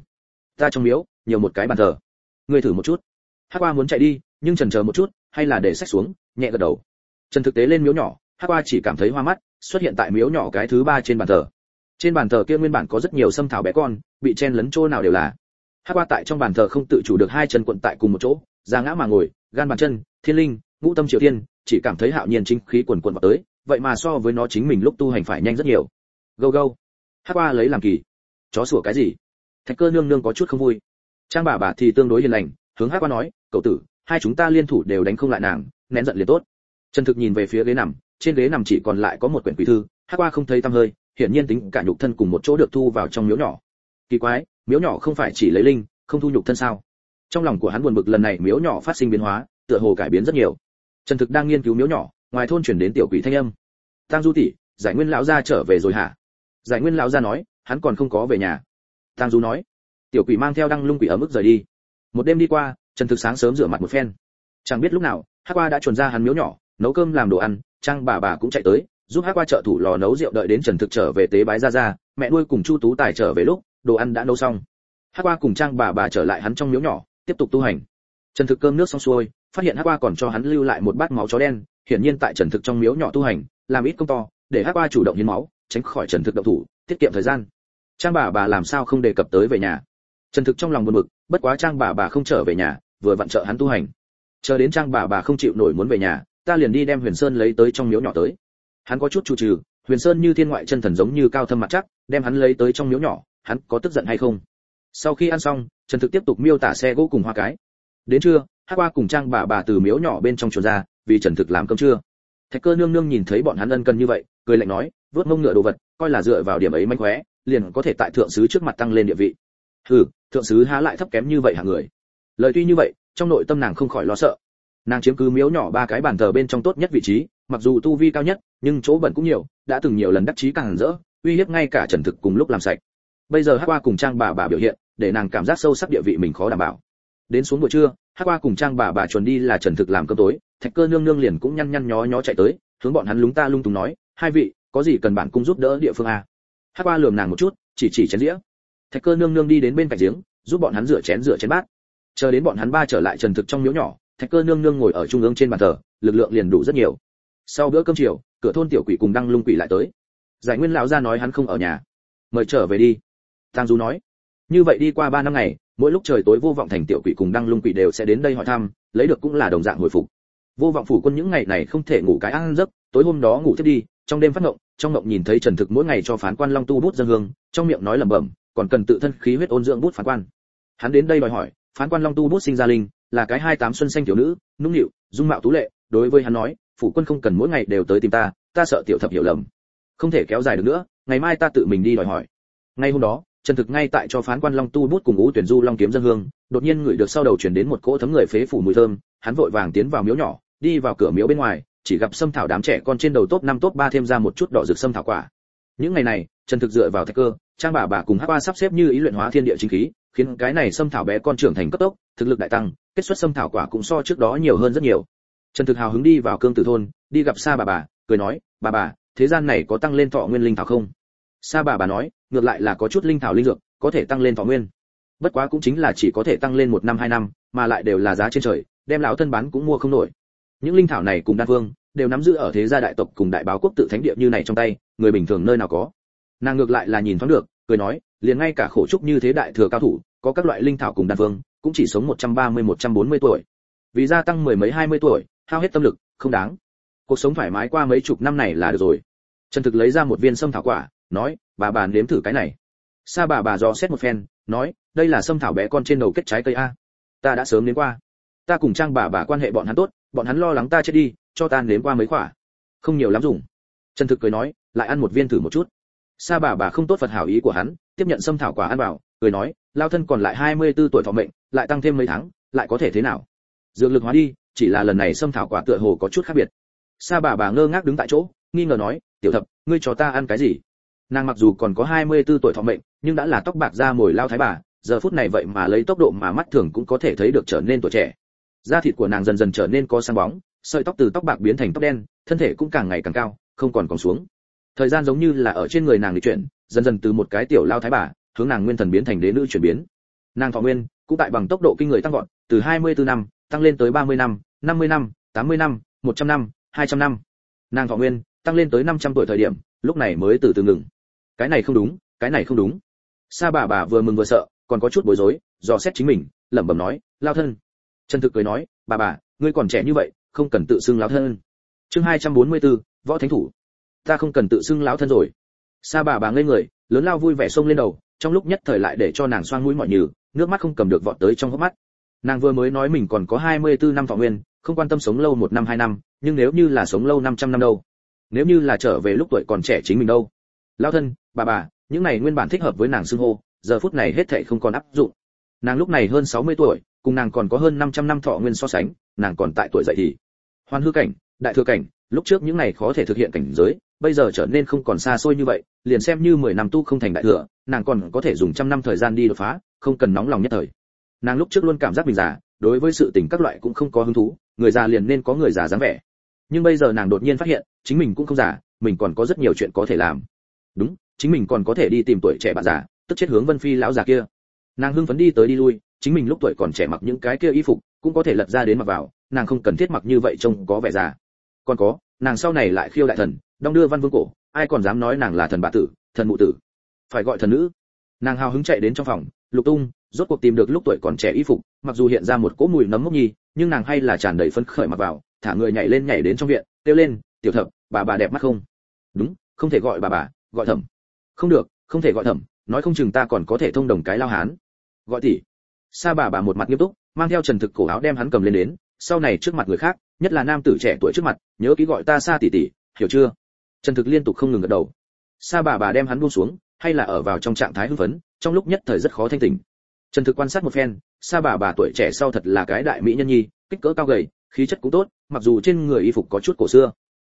Speaker 1: Ta trong miếu nhiều một cái bàn thờ. Ngươi thử một chút. Hát qua muốn chạy đi nhưng trần chờ một chút hay là để sách xuống nhẹ gật đầu. Trần thực tế lên miếu nhỏ hát qua chỉ cảm thấy hoa mắt xuất hiện tại miếu nhỏ cái thứ ba trên bàn thờ. Trên bàn thờ kia nguyên bản có rất nhiều sâm thảo bé con bị chen lấn chỗ nào đều là. Hát qua tại trong bàn thờ không tự chủ được hai chân quận tại cùng một chỗ ra ngã mà ngồi gan bàn chân thiên linh ngũ tâm triều tiên, chỉ cảm thấy hạo nhiên chính khí quần quần vào tới vậy mà so với nó chính mình lúc tu hành phải nhanh rất nhiều gâu gâu. Hát qua lấy làm kỳ. Chó sủa cái gì? Thạch cơ nương nương có chút không vui. Trang bà bà thì tương đối hiền lành, hướng hát qua nói, cậu tử, hai chúng ta liên thủ đều đánh không lại nàng, nén giận liền tốt. Trần thực nhìn về phía ghế nằm, trên ghế nằm chỉ còn lại có một quyển quý thư hắc qua không thấy tăm hơi, hiển nhiên tính cả nhục thân cùng một chỗ được thu vào trong miếu nhỏ. Kỳ quái, miếu nhỏ không phải chỉ lấy linh, không thu nhục thân sao? Trong lòng của hắn buồn bực lần này miếu nhỏ phát sinh biến hóa, tựa hồ cải biến rất nhiều. Trần thực đang nghiên cứu miếu nhỏ, ngoài thôn chuyển đến tiểu quỷ thanh âm. Tang du tỷ, giải nguyên lão gia trở về rồi hả? Giải nguyên lão gia nói, hắn còn không có về nhà. Tang du nói, tiểu quỷ mang theo đăng lung quỷ ở mức rời đi. Một đêm đi qua, trần thực sáng sớm rửa mặt một phen. Chẳng biết lúc nào, hắc qua đã chuẩn ra hắn miếu nhỏ, nấu cơm làm đồ ăn, trang bà bà cũng chạy tới, giúp hắc qua trợ thủ lò nấu rượu đợi đến trần thực trở về tế bái ra ra mẹ nuôi cùng chu tú tài trở về lúc, đồ ăn đã nấu xong. Hắc qua cùng trang bà bà trở lại hắn trong miếu nhỏ, tiếp tục tu hành. Trần thực cơm nước xong xuôi, phát hiện hắc qua còn cho hắn lưu lại một bát máu chó đen, hiển nhiên tại trần thực trong miếu nhỏ tu hành, làm ít công to, để hắc qua chủ động hiến máu tránh khỏi trần thực động thủ, tiết kiệm thời gian. Trang bà bà làm sao không đề cập tới về nhà? Trần thực trong lòng buồn bực, bất quá trang bà bà không trở về nhà, vừa vặn trợ hắn tu hành. Chờ đến trang bà bà không chịu nổi muốn về nhà, ta liền đi đem huyền sơn lấy tới trong miếu nhỏ tới. Hắn có chút chủ trừ huyền sơn như thiên ngoại chân thần giống như cao thâm mặt chắc, đem hắn lấy tới trong miếu nhỏ, hắn có tức giận hay không? Sau khi ăn xong, trần thực tiếp tục miêu tả xe gỗ cùng hoa cái. Đến trưa hát qua cùng trang bà bà từ miếu nhỏ bên trong chuồn ra, vì trần thực làm cơm trưa. Thạch cơ nương nương nhìn thấy bọn hắn ân cần như vậy, cười lạnh nói vớt mông ngựa đồ vật, coi là dựa vào điểm ấy manh khóe, liền có thể tại thượng sứ trước mặt tăng lên địa vị. Hừ, thượng sứ há lại thấp kém như vậy hạng người? Lời tuy như vậy, trong nội tâm nàng không khỏi lo sợ. Nàng chiếm cứ miếu nhỏ ba cái bàn thờ bên trong tốt nhất vị trí, mặc dù tu vi cao nhất, nhưng chỗ bẩn cũng nhiều, đã từng nhiều lần đắc chí càng rỡ, uy hiếp ngay cả trần thực cùng lúc làm sạch. Bây giờ hát qua cùng trang bà bà biểu hiện, để nàng cảm giác sâu sắc địa vị mình khó đảm bảo. Đến xuống buổi trưa hát qua cùng trang bà bà chuẩn đi là trần thực làm cơm tối, thạch cơ nương nương liền cũng nhăn nhăn nhó nhó chạy tới, hướng bọn hắn lúng ta lung túng nói, hai vị có gì cần bản cung giúp đỡ địa phương a. Hát qua lườm nàng một chút, chỉ chỉ chén dĩa. Thạch cơ nương nương đi đến bên cạnh giếng, giúp bọn hắn rửa chén rửa chén bát. Chờ đến bọn hắn ba trở lại trần thực trong miếu nhỏ, thạch cơ nương nương ngồi ở trung ương trên bàn thờ, lực lượng liền đủ rất nhiều. Sau bữa cơm chiều, cửa thôn tiểu quỷ cùng đăng lung quỷ lại tới. Giải nguyên lão gia nói hắn không ở nhà. Mời trở về đi. Tang du nói. Như vậy đi qua ba năm ngày, mỗi lúc trời tối vô vọng thành tiểu quỷ cùng đăng lung quỷ đều sẽ đến đây hỏi thăm, lấy được cũng là đồng dạng hồi phục. Vô vọng phủ quân những ngày này không thể ngủ cái ăn giấc, tối hôm đó ngủ thiết đi, trong đêm phát ngộng trong ngộng nhìn thấy trần thực mỗi ngày cho phán quan long tu bút dân hương, trong miệng nói lẩm bẩm, còn cần tự thân khí huyết ôn dưỡng bút phán quan. Hắn đến đây đòi hỏi, phán quan long tu bút sinh ra linh, là cái hai tám xuân xanh tiểu nữ, nũng nịu, dung mạo tú lệ, đối với hắn nói, phủ quân không cần mỗi ngày đều tới tìm ta ta sợ tiểu thập hiểu lầm. Không thể kéo dài được nữa, ngày mai ta tự mình đi đòi hỏi. Ngay hôm đó, trần thực ngay tại cho phán quan long tu bút cùng ngũ tuyển du long kiếm dân hương, đột nhiên ngửi được sau đầu chuyển đến một cỗ thấm người phế phủ mùi thơm, hắn vội vàng tiến vào miếu nhỏ, đi vào cửa miếu bên ngoài chỉ gặp sâm thảo đám trẻ con trên đầu top năm, top ba thêm ra một chút đỏ rực sâm thảo quả. Những ngày này, trần thực dựa vào thạch cơ, trang bà bà cùng hắc qua sắp xếp như ý luyện hóa thiên địa chính khí, khiến cái này sâm thảo bé con trưởng thành cấp tốc, thực lực đại tăng, kết xuất sâm thảo quả cũng so trước đó nhiều hơn rất nhiều. Trần thực hào hứng đi vào cương tử thôn, đi gặp sa bà bà, cười nói, bà bà, thế gian này có tăng lên thọ nguyên linh thảo không? Sa bà bà nói, ngược lại là có chút linh thảo linh dược, có thể tăng lên thọ nguyên. Bất quá cũng chính là chỉ có thể tăng lên một năm, hai năm, mà lại đều là giá trên trời, đem lão thân bán cũng mua không nổi những linh thảo này cùng đan vương đều nắm giữ ở thế gia đại tộc cùng đại báo quốc tự thánh địa như này trong tay, người bình thường nơi nào có. Nàng ngược lại là nhìn thoáng được, cười nói, liền ngay cả khổ trúc như thế đại thừa cao thủ, có các loại linh thảo cùng đan vương cũng chỉ sống 130-140 tuổi. Vì gia tăng mười mấy, hai mươi tuổi, hao hết tâm lực, không đáng. Cuộc sống thoải mái qua mấy chục năm này là được rồi. Trần thực lấy ra một viên sâm thảo quả, nói, bà bà nếm thử cái này. Sa bà bà dò xét một phen, nói, đây là sâm thảo bé con trên đầu kết trái cây a. Ta đã sớm đến qua. Ta cùng trang bà bà quan hệ bọn hắn tốt bọn hắn lo lắng ta chết đi, cho ta nếm qua mấy quả. Không nhiều lắm dùng. Trần thực cười nói, lại ăn một viên thử một chút. Sa bà bà không tốt phật hảo ý của hắn, tiếp nhận sâm thảo quả ăn vào, cười nói, lao thân còn lại 24 tuổi thọ mệnh, lại tăng thêm mấy tháng, lại có thể thế nào? Dược lực hóa đi, chỉ là lần này sâm thảo quả tựa hồ có chút khác biệt. Sa bà bà ngơ ngác đứng tại chỗ, nghi ngờ nói, tiểu thập, ngươi cho ta ăn cái gì? Nàng mặc dù còn có 24 tuổi thọ mệnh, nhưng đã là tóc bạc da mồi lao thái bà, giờ phút này vậy mà lấy tốc độ mà mắt thường cũng có thể thấy được trở nên tuổi trẻ da thịt của nàng dần dần trở nên có sáng bóng, sợi tóc từ tóc bạc biến thành tóc đen, thân thể cũng càng ngày càng cao, không còn còn xuống. Thời gian giống như là ở trên người nàng lịch chuyển, dần dần từ một cái tiểu lao thái bà, hướng nàng nguyên thần biến thành đế nữ chuyển biến. Nàng thọ nguyên cũng tại bằng tốc độ kinh người tăng vọt, từ 24 năm, tăng lên tới 30 năm 50 năm 80 năm 100 năm 200 năm. Nàng thọ nguyên tăng lên tới 500 tuổi thời điểm, lúc này mới từ từ ngừng. Cái này không đúng, cái này không đúng. Sa bà bà vừa mừng vừa sợ, còn có chút bối rối, dò xét chính mình, lẩm bẩm nói, lao thân trần thực cười nói bà bà ngươi còn trẻ như vậy không cần tự xưng lão thân. Chương 244, võ thánh thủ. Ta không cần tự xưng lão thân rồi. Sa bà bà ngây người lớn lao vui vẻ xông lên đầu trong lúc nhất thời lại để cho nàng xoang mũi mọi nhừ nước mắt không cầm được vọt tới trong hốc mắt. Nàng vừa mới nói mình còn có 24 năm thọ nguyên không quan tâm sống lâu một năm hai năm nhưng nếu như là sống lâu 500 năm đâu? Nếu như là trở về lúc tuổi còn trẻ chính mình đâu? Lão thân bà bà những này nguyên bản thích hợp với nàng xưng hô giờ phút này hết thảy không còn áp dụng. Nàng lúc này hơn 60 tuổi cùng nàng còn có hơn 500 năm thọ nguyên so sánh, nàng còn tại tuổi dậy thì. Hoàn hư cảnh, đại thừa cảnh, lúc trước những này khó thể thực hiện cảnh giới, bây giờ trở nên không còn xa xôi như vậy, liền xem như 10 năm tu không thành đại thừa, nàng còn có thể dùng trăm năm thời gian đi đột phá, không cần nóng lòng nhất thời. Nàng lúc trước luôn cảm giác mình già đối với sự tình các loại cũng không có hứng thú, người già liền nên có người già dáng vẻ. Nhưng bây giờ nàng đột nhiên phát hiện, chính mình cũng không già, mình còn có rất nhiều chuyện có thể làm. Đúng, chính mình còn có thể đi tìm tuổi trẻ bạn già, tức chết hướng vân phi lão già kia. Nàng hưng phấn đi tới đi lui chính mình lúc tuổi còn trẻ mặc những cái kia y phục, cũng có thể lật ra đến mặc vào, nàng không cần thiết mặc như vậy trông có vẻ già. Còn có, nàng sau này lại khiêu đại thần, đong đưa văn vương cổ, ai còn dám nói nàng là thần bà tử, thần mụ tử? Phải gọi thần nữ. Nàng hào hứng chạy đến trong phòng, lục tung, rốt cuộc tìm được lúc tuổi còn trẻ y phục, mặc dù hiện ra một cỗ mùi nấm mốc nhi, nhưng nàng hay là tràn đầy phấn khởi mặc vào, thả người nhảy lên nhảy đến trong viện, kêu lên, tiểu thập, bà bà đẹp mắt không? Đúng, không thể gọi bà bà, gọi thẩm. Không được, không thể gọi thẩm, nói không chừng ta còn có thể thông đồng cái lao hán. Gọi tỷ sa bà bà một mặt nghiêm túc, mang theo trần thực cổ áo đem hắn cầm lên đến, sau này trước mặt người khác, nhất là nam tử trẻ tuổi trước mặt, nhớ ký gọi ta sa tỷ tỷ, hiểu chưa? Trần thực liên tục không ngừng gật đầu. Sa bà bà đem hắn buông xuống, hay là ở vào trong trạng thái hưng phấn, trong lúc nhất thời rất khó thanh tỉnh. Trần thực quan sát một phen, sa bà bà tuổi trẻ sau thật là cái đại mỹ nhân nhi, kích cỡ cao gầy, khí chất cũng tốt, mặc dù trên người y phục có chút cổ xưa.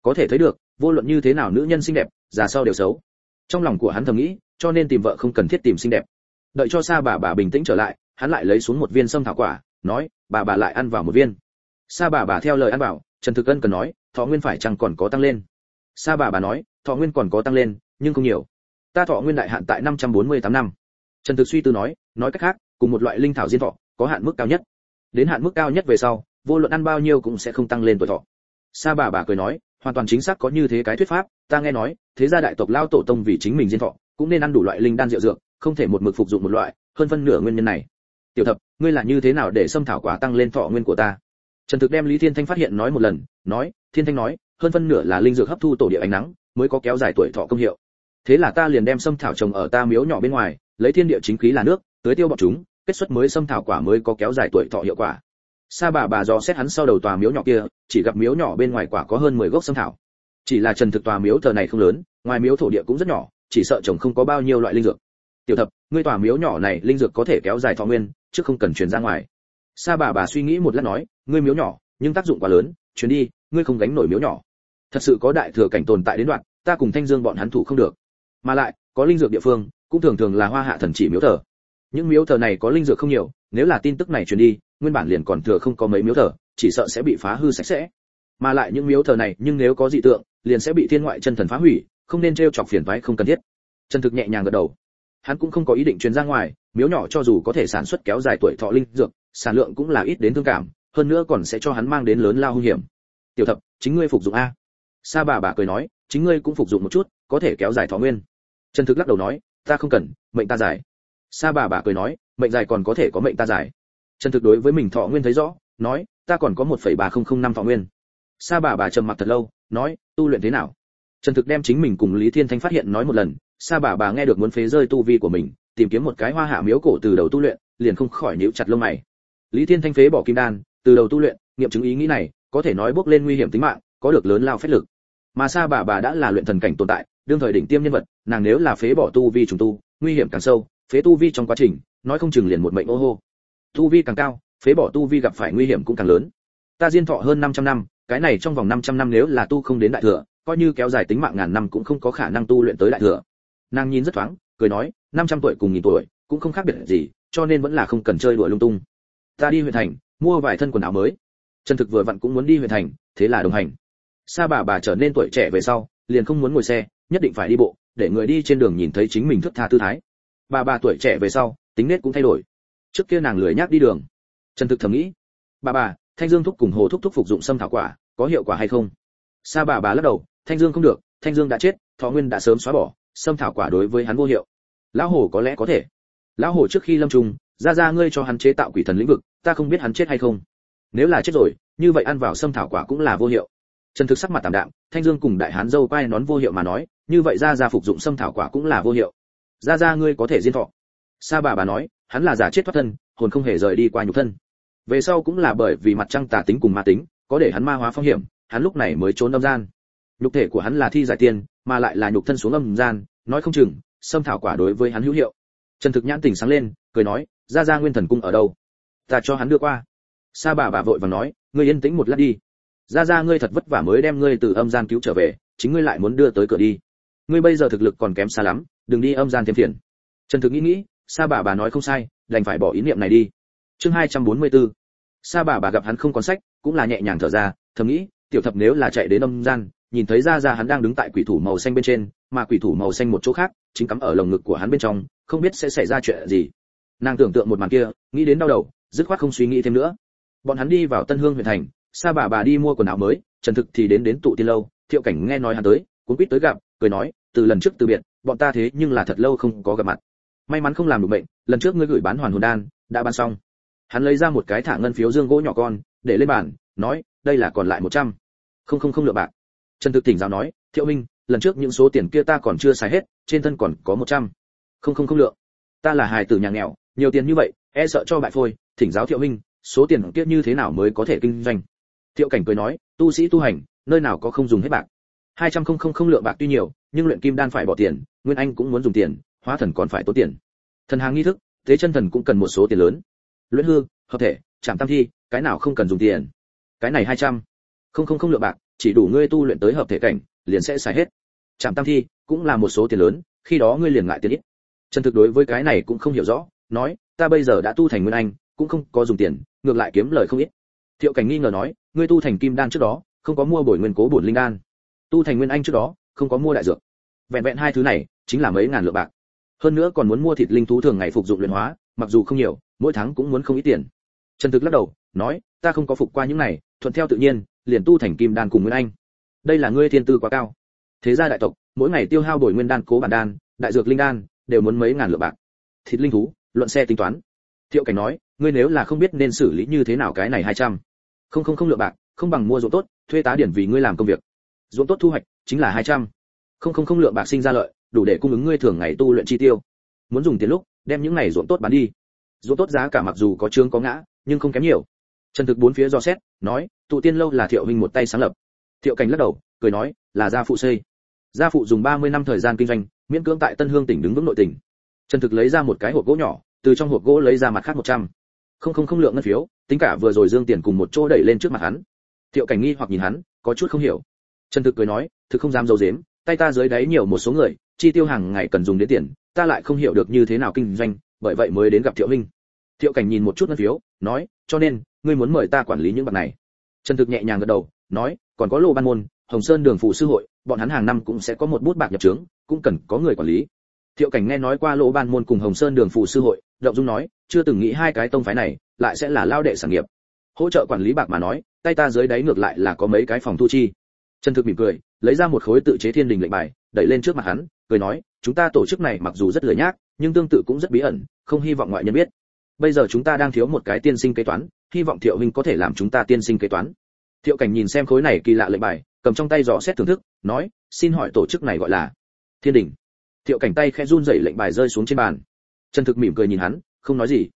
Speaker 1: Có thể thấy được, vô luận như thế nào nữ nhân xinh đẹp, già sau đều xấu. Trong lòng của hắn thầm nghĩ, cho nên tìm vợ không cần thiết tìm xinh đẹp đợi cho sa bà bà bình tĩnh trở lại, hắn lại lấy xuống một viên sâm thảo quả, nói, bà bà lại ăn vào một viên. Sa bà bà theo lời ăn bảo trần thực ân cần nói, thọ nguyên phải chẳng còn có tăng lên? Sa bà bà nói, thọ nguyên còn có tăng lên, nhưng không nhiều. Ta thọ nguyên đại hạn tại 548 năm. Trần thực suy tư nói nói cách khác, cùng một loại linh thảo diên thọ, có hạn mức cao nhất. Đến hạn mức cao nhất về sau, vô luận ăn bao nhiêu cũng sẽ không tăng lên tuổi thọ. Sa bà bà cười nói, hoàn toàn chính xác có như thế cái thuyết pháp, ta nghe nói, thế gia đại tộc lao tổ tông vì chính mình diên thọ, cũng nên ăn đủ loại linh đan rượu dược không thể một mực phục dụng một loại, hơn phân nửa nguyên nhân này. Tiểu thập, ngươi là như thế nào để xâm thảo quả tăng lên thọ nguyên của ta? Trần thực đem lý thiên thanh phát hiện nói một lần, nói, thiên thanh nói, hơn phân nửa là linh dược hấp thu tổ địa ánh nắng, mới có kéo dài tuổi thọ công hiệu. Thế là ta liền đem xâm thảo trồng ở ta miếu nhỏ bên ngoài, lấy thiên địa chính khí là nước, tưới tiêu bọn chúng, kết xuất mới xâm thảo quả mới có kéo dài tuổi thọ hiệu quả. Sa bà bà dò xét hắn sau đầu tòa miếu nhỏ kia, chỉ gặp miếu nhỏ bên ngoài quả có hơn 10 gốc xâm thảo. Chỉ là trần thực tòa miếu thờ này không lớn, ngoài miếu thổ địa cũng rất nhỏ, chỉ sợ trồng không có bao nhiêu loại linh dược tiểu thập, ngươi tòa miếu nhỏ này linh dược có thể kéo dài thọ nguyên, chứ không cần truyền ra ngoài. Sa bà bà suy nghĩ một lát nói, ngươi miếu nhỏ, nhưng tác dụng quá lớn chuyến đi, ngươi không gánh nổi miếu nhỏ. Thật sự có đại thừa cảnh tồn tại đến đoạn, ta cùng thanh dương bọn hắn thủ không được. Mà lại, có linh dược địa phương, cũng thường thường là hoa hạ thần chỉ miếu thờ. Những miếu thờ này có linh dược không nhiều, nếu là tin tức này truyền đi, nguyên bản liền còn thừa không có mấy miếu thờ, chỉ sợ sẽ bị phá hư sạch sẽ. Mà lại những miếu thờ này, nhưng nếu có dị tượng, liền sẽ bị thiên ngoại chân thần phá hủy, không nên trêu chọc phiền toái không cần thiết. Chân thực nhẹ nhàng gật đầu hắn cũng không có ý định truyền ra ngoài, miếu nhỏ cho dù có thể sản xuất kéo dài tuổi thọ linh dược, sản lượng cũng là ít đến thương cảm, hơn nữa còn sẽ cho hắn mang đến lớn lao hung hiểm. Tiểu thập, chính ngươi phục dụng a. Sa bà bà cười nói, chính ngươi cũng phục dụng một chút, có thể kéo dài thọ nguyên. Trần thực lắc đầu nói, ta không cần, mệnh ta dài sa bà bà cười nói, mệnh dài còn có thể có mệnh ta dài trần thực đối với mình thọ nguyên thấy rõ, nói, ta còn có một phẩy ba không không năm thọ nguyên. Sa bà bà trầm mặc thật lâu, nói, tu luyện thế nào? Trần thực đem chính mình cùng lý thiên thanh phát hiện nói một lần sa bà bà nghe được muốn phế rơi tu vi của mình, tìm kiếm một cái hoa hạ miếu cổ từ đầu tu luyện, liền không khỏi nhíu chặt lông mày. Lý thiên thanh phế bỏ kim đan, từ đầu tu luyện, nghiệm chứng ý nghĩ này, có thể nói bước lên nguy hiểm tính mạng, có được lớn lao phép lực. Mà sa bà bà đã là luyện thần cảnh tồn tại, đương thời đỉnh tiêm nhân vật, nàng nếu là phế bỏ tu vi trùng tu, nguy hiểm càng sâu, phế tu vi trong quá trình, nói không chừng liền một mệnh ô hô. Tu vi càng cao, phế bỏ tu vi gặp phải nguy hiểm cũng càng lớn. Ta diên thọ hơn 500 năm, cái này trong vòng 500 năm nếu là tu không đến đại thừa, coi như kéo dài tính mạng ngàn năm cũng không có khả năng tu luyện tới đại thừa nàng nhìn rất thoáng, cười nói 500 tuổi cùng nghìn tuổi cũng không khác biệt gì, cho nên vẫn là không cần chơi đùa lung tung. Ta đi huyện thành, mua vài thân quần áo mới. Trần thực vừa vặn cũng muốn đi huyện thành, thế là đồng hành. Sa bà bà trở nên tuổi trẻ về sau, liền không muốn ngồi xe, nhất định phải đi bộ, để người đi trên đường nhìn thấy chính mình thức tha tư thái. Bà bà tuổi trẻ về sau, tính nết cũng thay đổi. Trước kia nàng lười nhác đi đường. Trần thực thầm nghĩ, bà bà, thanh dương thúc cùng hồ thúc thúc phục dụng sâm thảo quả, có hiệu quả hay không? Sa bà bà lắc đầu, thanh dương không được, thanh dương đã chết, thọ nguyên đã sớm xóa bỏ sâm thảo quả đối với hắn vô hiệu. Lão hồ có lẽ có thể. Lão hồ trước khi lâm trùng, ra ra ngươi cho hắn chế tạo quỷ thần lĩnh vực, ta không biết hắn chết hay không. Nếu là chết rồi, như vậy ăn vào sâm thảo quả cũng là vô hiệu. Trần thực sắc mặt tạm đạm, thanh dương cùng đại hán dâu quay nón vô hiệu mà nói, như vậy ra ra phục dụng sâm thảo quả cũng là vô hiệu. Ra ra ngươi có thể diên thọ. Sa bà bà nói, hắn là giả chết thoát thân, hồn không hề rời đi qua nhục thân. Về sau cũng là bởi vì mặt trăng tà tính cùng ma tính, có để hắn ma hóa phong hiểm, hắn lúc này mới trốn âm gian. Nhục thể của hắn là thi giải tiên mà lại là nhục thân xuống âm gian, nói không chừng sâm thảo quả đối với hắn hữu hiệu. Trần thực nhãn tỉnh sáng lên, cười nói, ra ra nguyên thần cung ở đâu? Ta cho hắn đưa qua. Sa bà bà vội vàng nói, ngươi yên tĩnh một lát đi. Ra ra ngươi thật vất vả mới đem ngươi từ âm gian cứu trở về, chính ngươi lại muốn đưa tới cửa đi. Ngươi bây giờ thực lực còn kém xa lắm, đừng đi âm gian thêm phiền. Trần thực nghĩ nghĩ, sa bà bà nói không sai, đành phải bỏ ý niệm này đi. Chương 244 sa bà bà gặp hắn không còn sách, cũng là nhẹ nhàng thở ra, thầm nghĩ, tiểu thập nếu là chạy đến âm gian nhìn thấy ra ra hắn đang đứng tại quỷ thủ màu xanh bên trên, mà quỷ thủ màu xanh một chỗ khác, chính cắm ở lồng ngực của hắn bên trong, không biết sẽ xảy ra chuyện gì. Nàng tưởng tượng một màn kia, nghĩ đến đau đầu, dứt khoát không suy nghĩ thêm nữa. Bọn hắn đi vào tân hương huyện thành, sa bà bà đi mua quần áo mới, trần thực thì đến đến tụ tiên lâu, thiệu cảnh nghe nói hắn tới, cuốn quýt tới gặp, cười nói, từ lần trước từ biệt, bọn ta thế nhưng là thật lâu không có gặp mặt. May mắn không làm được bệnh, lần trước ngươi gửi bán hoàn hồn đan, đã bán xong. Hắn lấy ra một cái thả ngân phiếu dương gỗ nhỏ con, để lên bàn, nói, đây là còn lại một trăm. Không không không lượng bạc trần thực tỉnh giáo nói, thiệu minh lần trước những số tiền kia ta còn chưa xài hết, trên thân còn có một trăm. Không không không lượng. Ta là hài tử nhà nghèo, nhiều tiền như vậy e sợ cho bại phôi. Thỉnh giáo thiệu minh số tiền kia như thế nào mới có thể kinh doanh? Thiệu cảnh cười nói, tu sĩ tu hành, nơi nào có không dùng hết bạc. Hai trăm không không không lượng bạc tuy nhiều, nhưng luyện kim đan phải bỏ tiền, nguyên anh cũng muốn dùng tiền, hóa thần còn phải tốn tiền. Thần hàng nghi thức, thế chân thần cũng cần một số tiền lớn. Luyện hư, hợp thể chạm tam thi, cái nào không cần dùng tiền? Cái này hai trăm. Không không không lượng bạc chỉ đủ ngươi tu luyện tới hợp thể cảnh, liền sẽ xài hết. Chạm tam thi cũng là một số tiền lớn, khi đó ngươi liền ngại tiền ít. Trần thực đối với cái này cũng không hiểu rõ, nói, ta bây giờ đã tu thành nguyên anh, cũng không có dùng tiền, ngược lại kiếm lời không ít. Thiệu cảnh nghi ngờ nói, ngươi tu thành kim đan trước đó, không có mua bồi nguyên cố bổn linh đan. Tu thành nguyên anh trước đó, không có mua đại dược. Vẹn vẹn hai thứ này, chính là mấy ngàn lượng bạc. Hơn nữa còn muốn mua thịt linh thú thường ngày phục dụng luyện hóa, mặc dù không nhiều, mỗi tháng cũng muốn không ít tiền. Trần thực lắc đầu, nói, ta không có phục qua những này, thuận theo tự nhiên liền tu thành kim đan cùng nguyên anh. Đây là ngươi thiên tư quá cao. Thế gia đại tộc, mỗi ngày tiêu hao bồi nguyên đan, cố bản đan, đại dược linh đan, đều muốn mấy ngàn lượng bạc. Thịt linh thú, luận xe tính toán. Thiệu cảnh nói, ngươi nếu là không biết nên xử lý như thế nào cái này hai trăm. Không không không lượng bạc, không bằng mua ruộng tốt, thuê tá điển vì ngươi làm công việc. Ruộng tốt thu hoạch chính là hai trăm. Không không không lượng bạc sinh ra lợi, đủ để cung ứng ngươi thường ngày tu luyện chi tiêu. Muốn dùng tiền lúc, đem những này ruộng tốt bán đi. Ruộng tốt giá cả mặc dù có trướng có ngã, nhưng không kém nhiều trần thực bốn phía do xét, nói, tụ tiên lâu là thiệu huynh một tay sáng lập. Thiệu cảnh lắc đầu, cười nói, là gia phụ xây. Gia phụ dùng 30 năm thời gian kinh doanh, miễn cưỡng tại tân hương tỉnh đứng vững nội tỉnh trần thực lấy ra một cái hộp gỗ nhỏ, từ trong hộp gỗ lấy ra mặt khác 100. không không không lượng ngân phiếu, tính cả vừa rồi dương tiền cùng một chỗ đẩy lên trước mặt hắn. Thiệu cảnh nghi hoặc nhìn hắn, có chút không hiểu. Trần thực cười nói, thực không dám dâu dếm tay ta dưới đáy nhiều một số người, chi tiêu hàng ngày cần dùng đến tiền, ta lại không hiểu được như thế nào kinh doanh, bởi vậy mới đến gặp thiệu huynh. Thiệu cảnh nhìn một chút ngân phiếu, nói, cho nên ngươi muốn mời ta quản lý những bậc này. Trần thực nhẹ nhàng gật đầu, nói, còn có lô ban môn, hồng sơn đường phụ sư hội, bọn hắn hàng năm cũng sẽ có một bút bạc nhập trướng, cũng cần có người quản lý. Thiệu cảnh nghe nói qua lô ban môn cùng hồng sơn đường phụ sư hội, động dung nói, chưa từng nghĩ hai cái tông phái này, lại sẽ là lao đệ sản nghiệp. Hỗ trợ quản lý bạc mà nói, tay ta dưới đáy ngược lại là có mấy cái phòng thu chi. Trần thực mỉm cười, lấy ra một khối tự chế thiên đình lệnh bài, đẩy lên trước mặt hắn, cười nói, chúng ta tổ chức này mặc dù rất lười nhác, nhưng tương tự cũng rất bí ẩn, không hy vọng ngoại nhân biết. Bây giờ chúng ta đang thiếu một cái tiên sinh kế toán hy vọng thiệu huynh có thể làm chúng ta tiên sinh kế toán. Thiệu cảnh nhìn xem khối này kỳ lạ lệnh bài, cầm trong tay dò xét thưởng thức, nói, xin hỏi tổ chức này gọi là thiên đình. Thiệu cảnh tay khẽ run rẩy lệnh bài rơi xuống trên bàn. Trần thực mỉm cười nhìn hắn, không nói gì.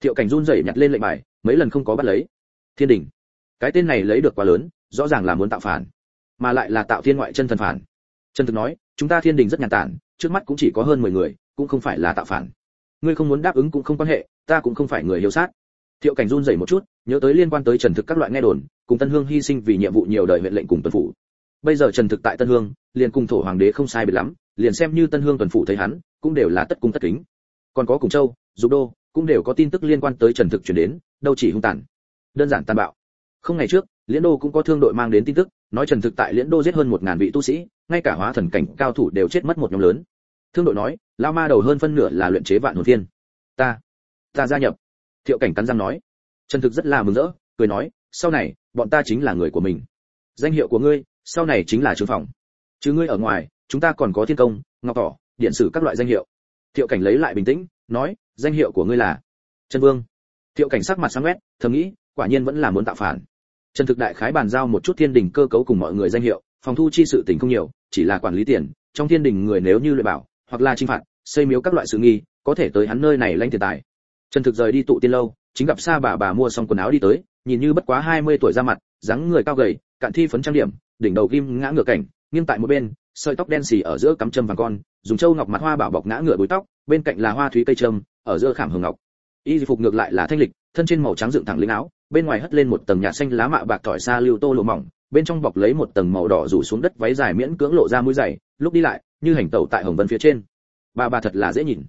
Speaker 1: Thiệu cảnh run rẩy nhặt lên lệnh bài, mấy lần không có bắt lấy. Thiên đình. Cái tên này lấy được quá lớn, rõ ràng là muốn tạo phản, mà lại là tạo thiên ngoại chân thần phản. Trần thực nói, chúng ta thiên đình rất nhàn tản, trước mắt cũng chỉ có hơn mười người, cũng không phải là tạo phản. Ngươi không muốn đáp ứng cũng không quan hệ, ta cũng không phải người hiếu sát thiệu cảnh run rẩy một chút, nhớ tới liên quan tới trần thực các loại nghe đồn, cùng tân hương hy sinh vì nhiệm vụ nhiều đời huyện lệnh cùng tuần phủ. Bây giờ trần thực tại tân hương, liền cùng thổ hoàng đế không sai biệt lắm, liền xem như tân hương tuần phủ thấy hắn, cũng đều là tất cung tất kính. Còn có cùng châu, dục đô, cũng đều có tin tức liên quan tới trần thực chuyển đến, đâu chỉ hung tàn, đơn giản tàn bạo. Không ngày trước, liễn đô cũng có thương đội mang đến tin tức, nói trần thực tại liễn đô giết hơn một ngàn vị tu sĩ, ngay cả hóa thần cảnh cao thủ đều chết mất một nhóm lớn. Thương đội nói, lao ma đầu hơn phân nửa là luyện chế vạn hồn thiên. Ta ta gia nhập thiệu cảnh cắn răng nói. Trần thực rất là mừng rỡ, cười nói, sau này, bọn ta chính là người của mình. Danh hiệu của ngươi, sau này chính là trương phòng. Chứ ngươi ở ngoài, chúng ta còn có thiên công, ngọc tỏ điện sử các loại danh hiệu. Thiệu cảnh lấy lại bình tĩnh, nói, danh hiệu của ngươi là trần vương. Thiệu cảnh sắc mặt sáng quét, thầm nghĩ, quả nhiên vẫn là muốn tạo phản. Trần thực đại khái bàn giao một chút thiên đình cơ cấu cùng mọi người danh hiệu, phòng thu chi sự tình không nhiều, chỉ là quản lý tiền, trong thiên đình người nếu như luyện bảo, hoặc là trinh phạt, xây miếu các loại sự nghi, có thể tới hắn nơi này lãnh tiền tài trần thực rời đi tụ tiên lâu, chính gặp xa bà bà mua xong quần áo đi tới, nhìn như bất quá 20 tuổi ra mặt, dáng người cao gầy, cạn thi phấn trang điểm, đỉnh đầu kim ngã ngửa cảnh, nghiêng tại một bên, sợi tóc đen xì ở giữa cắm châm vàng con, dùng châu ngọc mặt hoa bảo bọc ngã ngửa búi tóc, bên cạnh là hoa thúy cây trâm ở giữa khảm hồng ngọc. Y phục ngược lại là thanh lịch, thân trên màu trắng dựng thẳng lưng áo, bên ngoài hất lên một tầng nhạt xanh lá mạ bạc tỏi xa lưu tô lộ mỏng, bên trong bọc lấy một tầng màu đỏ rủ xuống đất váy dài miễn cưỡng lộ ra mũi dày lúc đi lại, như hành tẩu tại hồng vân phía trên. Bà bà thật là dễ nhìn.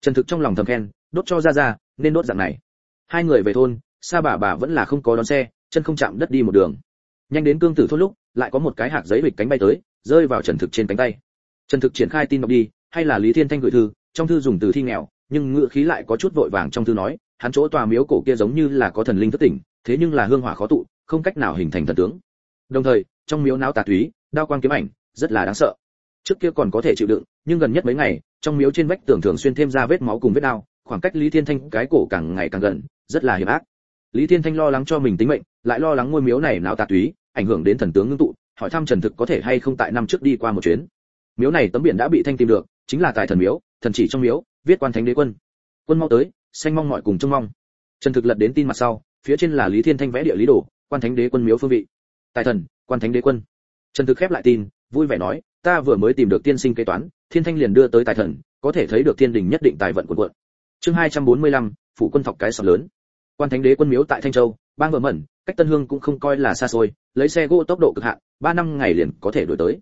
Speaker 1: Trần thực trong lòng thầm khen, đốt cho ra ra nên đốt dạng này. Hai người về thôn xa bà bà vẫn là không có đón xe, chân không chạm đất đi một đường. Nhanh đến cương tử thôn lúc, lại có một cái hạt giấy bịch cánh bay tới, rơi vào trần thực trên cánh tay. Trần thực triển khai tin đọc đi, hay là lý thiên thanh gửi thư, trong thư dùng từ thi nghèo, nhưng ngựa khí lại có chút vội vàng trong thư nói, hắn chỗ tòa miếu cổ kia giống như là có thần linh thất tỉnh, thế nhưng là hương hỏa khó tụ, không cách nào hình thành thần tướng. Đồng thời, trong miếu não tà túy, đao quang kiếm ảnh, rất là đáng sợ. Trước kia còn có thể chịu đựng, nhưng gần nhất mấy ngày, trong miếu trên vách tường thường xuyên thêm ra vết máu cùng vết đao khoảng cách lý thiên thanh cái cổ càng ngày càng gần, rất là hiểm ác. Lý thiên thanh lo lắng cho mình tính mệnh, lại lo lắng ngôi miếu này nào tà túy, ảnh hưởng đến thần tướng ngưng tụ, hỏi thăm trần thực có thể hay không tại năm trước đi qua một chuyến. Miếu này tấm biển đã bị thanh tìm được, chính là tại thần miếu, thần chỉ trong miếu, viết quan thánh đế quân. Quân mau tới, xanh mong mọi cùng trông mong. Trần thực lật đến tin mặt sau, phía trên là lý thiên thanh vẽ địa lý đồ, quan thánh đế quân miếu phương vị. Tài thần, quan thánh đế quân. Trần thực khép lại tin, vui vẻ nói, ta vừa mới tìm được tiên sinh kế toán, thiên thanh liền đưa tới tài thần, có thể thấy được thiên đình nhất định tài vận quần quận chương 245, phủ quân thọc cái sọt lớn. Quan thánh đế quân miếu tại thanh châu bang vợ mẩn cách tân hương cũng không coi là xa xôi lấy xe gỗ tốc độ cực hạn ba năm ngày liền có thể đổi tới.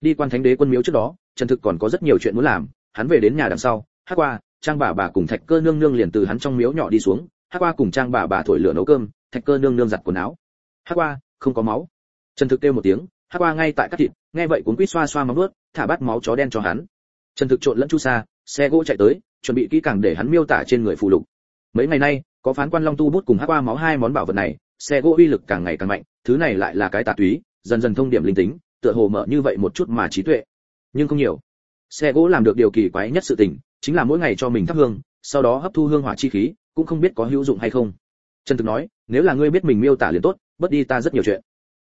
Speaker 1: Đi quan thánh đế quân miếu trước đó trần thực còn có rất nhiều chuyện muốn làm hắn về đến nhà đằng sau hát qua trang bà bà cùng thạch cơ nương nương liền từ hắn trong miếu nhỏ đi xuống hát qua cùng trang bà bà thổi lửa nấu cơm thạch cơ nương nương giặt quần áo. Hát qua không có máu. Trần thực kêu một tiếng hát qua ngay tại cắt thịt nghe vậy cuốn quýt xoa xoa móng nuốt thả bát máu chó đen cho hắn. Trần thực trộn lẫn chu sa xe gỗ chạy tới chuẩn bị kỹ càng để hắn miêu tả trên người phù lục. Mấy ngày nay, có phán quan long tu bút cùng hắc qua máu hai món bảo vật này, xe gỗ uy lực càng ngày càng mạnh, thứ này lại là cái tà túy, dần dần thông điểm linh tính, tựa hồ mở như vậy một chút mà trí tuệ. Nhưng không nhiều. Xe gỗ làm được điều kỳ quái nhất sự tình, chính là mỗi ngày cho mình thắp hương, sau đó hấp thu hương hỏa chi khí, cũng không biết có hữu dụng hay không. Trần thực nói, nếu là ngươi biết mình miêu tả liền tốt bất đi ta rất nhiều chuyện.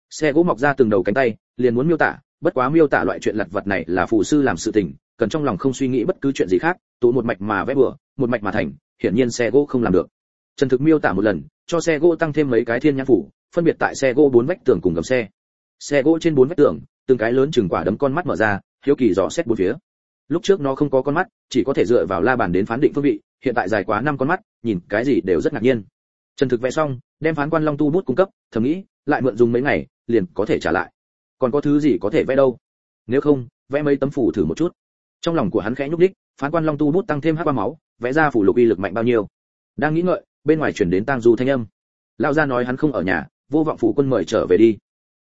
Speaker 1: Xe gỗ mọc ra từng đầu cánh tay, liền muốn miêu tả, bất quá miêu tả loại chuyện lặt vật này là phù sư làm sự tình, cần trong lòng không suy nghĩ bất cứ chuyện gì khác tụ một mạch mà vẽ bừa, một mạch mà thành, hiển nhiên xe gỗ không làm được. Trần thực miêu tả một lần, cho xe gỗ tăng thêm mấy cái thiên nhãn phủ, phân biệt tại xe gỗ bốn vách tường cùng gầm xe. Xe gỗ trên bốn vách tường, từng cái lớn chừng quả đấm con mắt mở ra, hiếu kỳ dò xét bốn phía. Lúc trước nó không có con mắt, chỉ có thể dựa vào la bàn đến phán định phương vị, hiện tại dài quá năm con mắt, nhìn cái gì đều rất ngạc nhiên. Trần thực vẽ xong, đem phán quan long tu bút cung cấp, thầm nghĩ, lại mượn dùng mấy ngày, liền có thể trả lại. Còn có thứ gì có thể vẽ đâu? Nếu không, vẽ mấy tấm phủ thử một chút trong lòng của hắn khẽ nhúc đích phán quan long tu bút tăng thêm hát ba máu, vẽ ra phủ lục uy lực mạnh bao nhiêu. Đang nghĩ ngợi, bên ngoài chuyển đến tang du thanh âm. Lão gia nói hắn không ở nhà, vô vọng phủ quân mời trở về đi.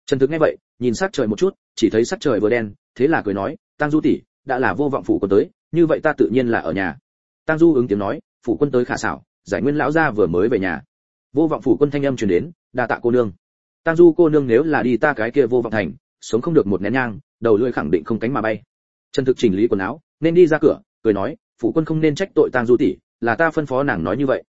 Speaker 1: Trần thực nghe vậy, nhìn sát trời một chút, chỉ thấy sắc trời vừa đen, thế là cười nói, tang du tỷ, đã là vô vọng phủ quân tới, như vậy ta tự nhiên là ở nhà. Tang du ứng tiếng nói, phủ quân tới khả xảo, giải nguyên lão gia vừa mới về nhà. Vô vọng phủ quân thanh âm truyền đến, đa tạ cô nương. Tang du cô nương nếu là đi ta cái kia vô vọng thành, sống không được một nén nhang, đầu lưỡi khẳng định không cánh mà bay trần thực chỉnh lý quần áo, nên đi ra cửa, cười nói, phủ quân không nên trách tội tang du tỷ, là ta phân phó nàng nói như vậy.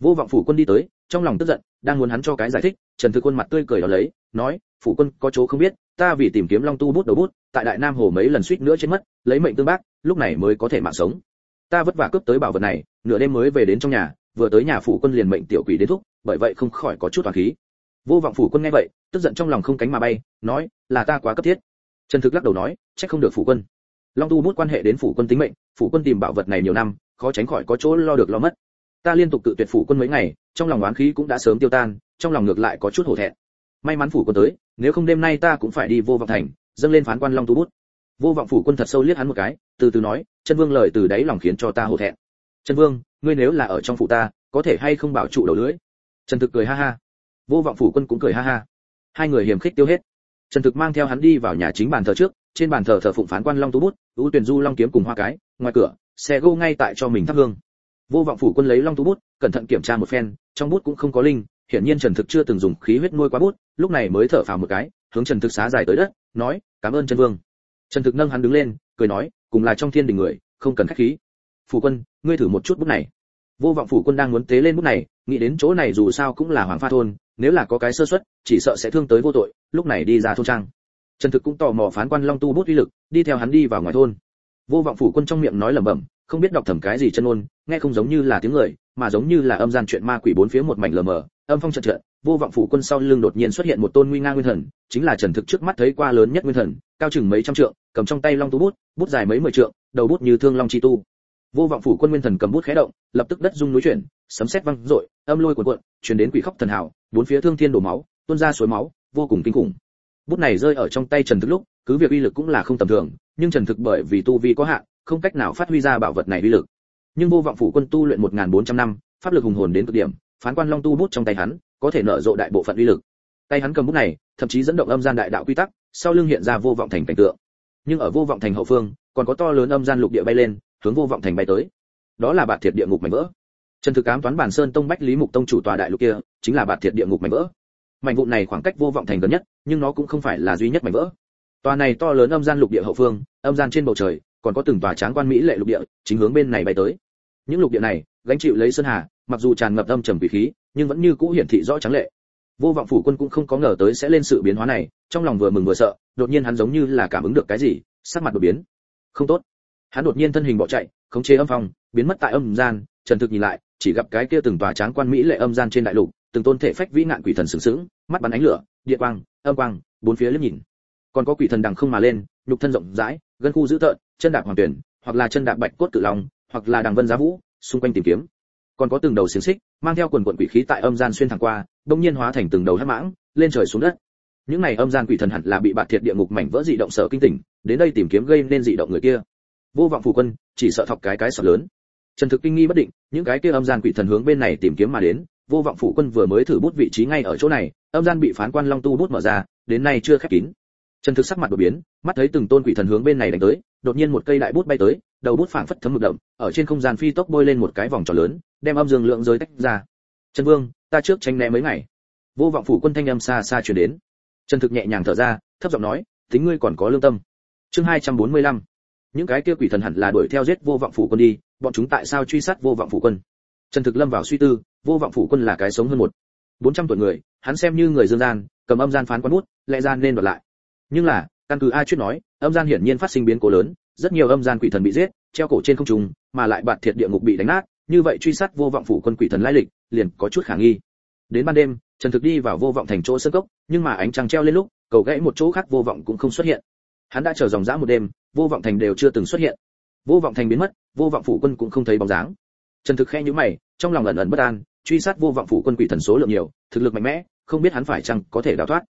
Speaker 1: Vô vọng phủ quân đi tới, trong lòng tức giận, đang muốn hắn cho cái giải thích, trần thực quân mặt tươi cười đó lấy, nói, phủ quân có chỗ không biết, ta vì tìm kiếm long tu bút đầu bút, tại đại nam hồ mấy lần suýt nữa chết mất, lấy mệnh tương bác, lúc này mới có thể mạng sống. Ta vất vả cướp tới bảo vật này, nửa đêm mới về đến trong nhà, vừa tới nhà phủ quân liền mệnh tiểu quỷ đến thúc, bởi vậy không khỏi có chút toàn khí. Vô vọng phủ quân nghe vậy, tức giận trong lòng không cánh mà bay, nói, là ta quá cấp thiết. Trần thực lắc đầu nói trách không được phủ quân long tu bút quan hệ đến phủ quân tính mệnh, phủ quân tìm bảo vật này nhiều năm, khó tránh khỏi có chỗ lo được lo mất. Ta liên tục tự tuyệt phủ quân mấy ngày, trong lòng oán khí cũng đã sớm tiêu tan, trong lòng ngược lại có chút hổ thẹn. May mắn phủ quân tới, nếu không đêm nay ta cũng phải đi vô vọng thành, dâng lên phán quan long tu bút. Vô vọng phủ quân thật sâu liếc hắn một cái, từ từ nói, chân vương lời từ đáy lòng khiến cho ta hổ thẹn. Chân vương, ngươi nếu là ở trong phủ ta, có thể hay không bảo trụ đầu lưỡi? Trần thực cười ha ha. Vô vọng phủ quân cũng cười ha ha. Hai người hiềm khích tiêu hết. Trần thực mang theo hắn đi vào nhà chính bàn thờ trước trên bàn thờ thờ phụng phán quan long tú bút tú tuyển du long kiếm cùng hoa cái, ngoài cửa, xe gô ngay tại cho mình thắp hương. Vô vọng phủ quân lấy long tú bút, cẩn thận kiểm tra một phen, trong bút cũng không có linh, hiển nhiên trần thực chưa từng dùng khí huyết nuôi qua bút, lúc này mới thở phào một cái, hướng trần thực xá dài tới đất, nói, cảm ơn chân vương. Trần thực nâng hắn đứng lên, cười nói, cùng là trong thiên đình người, không cần khách khí. Phủ quân, ngươi thử một chút bút này. Vô vọng phủ quân đang muốn tế lên bút này, nghĩ đến chỗ này dù sao cũng là hoàng pha thôn, nếu là có cái sơ suất, chỉ sợ sẽ thương tới vô tội, lúc này đi ra thôn trang trần thực cũng tò mò phán quan long tu bút uy lực, đi theo hắn đi vào ngoài thôn. Vô vọng phủ quân trong miệng nói lẩm bẩm, không biết đọc thầm cái gì chân ôn nghe không giống như là tiếng người, mà giống như là âm gian chuyện ma quỷ bốn phía một mảnh lờ mờ, âm phong trận trận, vô vọng phủ quân sau lưng đột nhiên xuất hiện một tôn nguy nga nguyên thần, chính là trần thực trước mắt thấy qua lớn nhất nguyên thần, cao chừng mấy trăm trượng, cầm trong tay long Tu bút bút dài mấy mười trượng, đầu bút như thương long chi tu. Vô vọng phủ quân nguyên thần cầm bút khẽ động, lập tức đất rung núi chuyển, sấm sét vang rội âm lôi cuộn cuộn, truyền đến quỷ khóc thần hào, bốn phía thương thiên đổ máu, tuôn ra suối máu, vô cùng kinh khủng bút này rơi ở trong tay trần thực lúc, cứ việc uy lực cũng là không tầm thường, nhưng trần thực bởi vì tu vi có hạn, không cách nào phát huy ra bảo vật này uy lực. Nhưng vô vọng phủ quân tu luyện 1.400 năm, pháp lực hùng hồn đến cực điểm, phán quan long tu bút trong tay hắn, có thể nở rộ đại bộ phận uy lực. Tay hắn cầm bút này, thậm chí dẫn động âm gian đại đạo quy tắc, sau lưng hiện ra vô vọng thành cảnh tượng. Nhưng ở vô vọng thành hậu phương, còn có to lớn âm gian lục địa bay lên, hướng vô vọng thành bay tới. Đó là bạt thiệt địa ngục mảnh vỡ. Trần thực cám toán bản sơn tông bách lý mục tông chủ tòa đại lục kia, chính là bạt thiệt địa ngục mảnh vỡ mảnh vụn này khoảng cách vô vọng thành gần nhất, nhưng nó cũng không phải là duy nhất mảnh vỡ. Tòa này to lớn âm gian lục địa hậu phương, âm gian trên bầu trời, còn có từng tòa tráng quan mỹ lệ lục địa, chính hướng bên này bay tới. Những lục địa này, gánh chịu lấy sơn hà, mặc dù tràn ngập âm trầm quỷ khí, nhưng vẫn như cũ hiển thị rõ trắng lệ. Vô vọng phủ quân cũng không có ngờ tới sẽ lên sự biến hóa này, trong lòng vừa mừng vừa sợ, đột nhiên hắn giống như là cảm ứng được cái gì, sắc mặt đột biến. Không tốt. Hắn đột nhiên thân hình bỏ chạy, khống chế âm phong, biến mất tại âm gian, trần thực nhìn lại, chỉ gặp cái kia từng tòa tráng quan mỹ lệ âm gian trên đại lục từng tôn thể phách vĩ ngạn quỷ thần sừng sững, mắt bắn ánh lửa địa quang, âm quang, bốn phía liếc nhìn. Còn có quỷ thần đằng không mà lên, nhục thân rộng rãi gần khu dữ tợn, chân đạp hoàng tuyển, hoặc là chân đạp bạch cốt tự long, hoặc là đằng vân giá vũ, xung quanh tìm kiếm. Còn có từng đầu xiềng xích, mang theo quần quần quỷ khí tại âm gian xuyên thẳng qua đông nhiên hóa thành từng đầu hắc mãng, lên trời xuống đất. Những này âm gian quỷ thần hẳn là bị bạt thiệt địa ngục mảnh vỡ dị động sở kinh tỉnh, đến đây tìm kiếm gây nên dị động người kia. Vô vọng phủ quân, chỉ sợ thọc cái cái sợ lớn. Trần thực kinh nghi bất định, những cái kia âm gian quỷ thần hướng bên này tìm kiếm mà đến vô vọng phủ quân vừa mới thử bút vị trí ngay ở chỗ này, âm gian bị phán quan long tu bút mở ra, đến nay chưa khép kín. Trần thực sắc mặt đột biến, mắt thấy từng tôn quỷ thần hướng bên này đánh tới, đột nhiên một cây đại bút bay tới, đầu bút phảng phất thấm mực đậm, ở trên không gian phi tốc bôi lên một cái vòng tròn lớn, đem âm dương lượng giới tách ra. Trần vương, ta trước tranh né mấy ngày. Vô vọng phủ quân thanh âm xa xa truyền đến. Trần thực nhẹ nhàng thở ra, thấp giọng nói, tính ngươi còn có lương tâm. Chương 245 những cái kia quỷ thần hẳn là đuổi theo giết vô vọng phủ quân đi, bọn chúng tại sao truy sát vô vọng phủ quân? Trần thực lâm vào suy tư, vô vọng phủ quân là cái sống hơn một, bốn trăm tuổi người, hắn xem như người dương gian, cầm âm gian phán quán bút, lẽ gian nên đoạt lại. Nhưng là, căn cứ ai chuyên nói, âm gian hiển nhiên phát sinh biến cố lớn, rất nhiều âm gian quỷ thần bị giết, treo cổ trên không trung, mà lại bạt thiệt địa ngục bị đánh nát, như vậy truy sát vô vọng phủ quân quỷ thần lai lịch, liền có chút khả nghi. Đến ban đêm, trần thực đi vào vô vọng thành chỗ sân cốc, nhưng mà ánh trăng treo lên lúc, cầu gãy một chỗ khác vô vọng cũng không xuất hiện. Hắn đã chờ dòng dã một đêm, vô vọng thành đều chưa từng xuất hiện. Vô vọng thành biến mất, vô vọng phủ quân cũng không thấy bóng dáng trần thực khẽ nhíu mày, trong lòng ẩn ẩn bất an, truy sát vô vọng phủ quân quỷ thần số lượng nhiều, thực lực mạnh mẽ, không biết hắn phải chăng có thể đào thoát.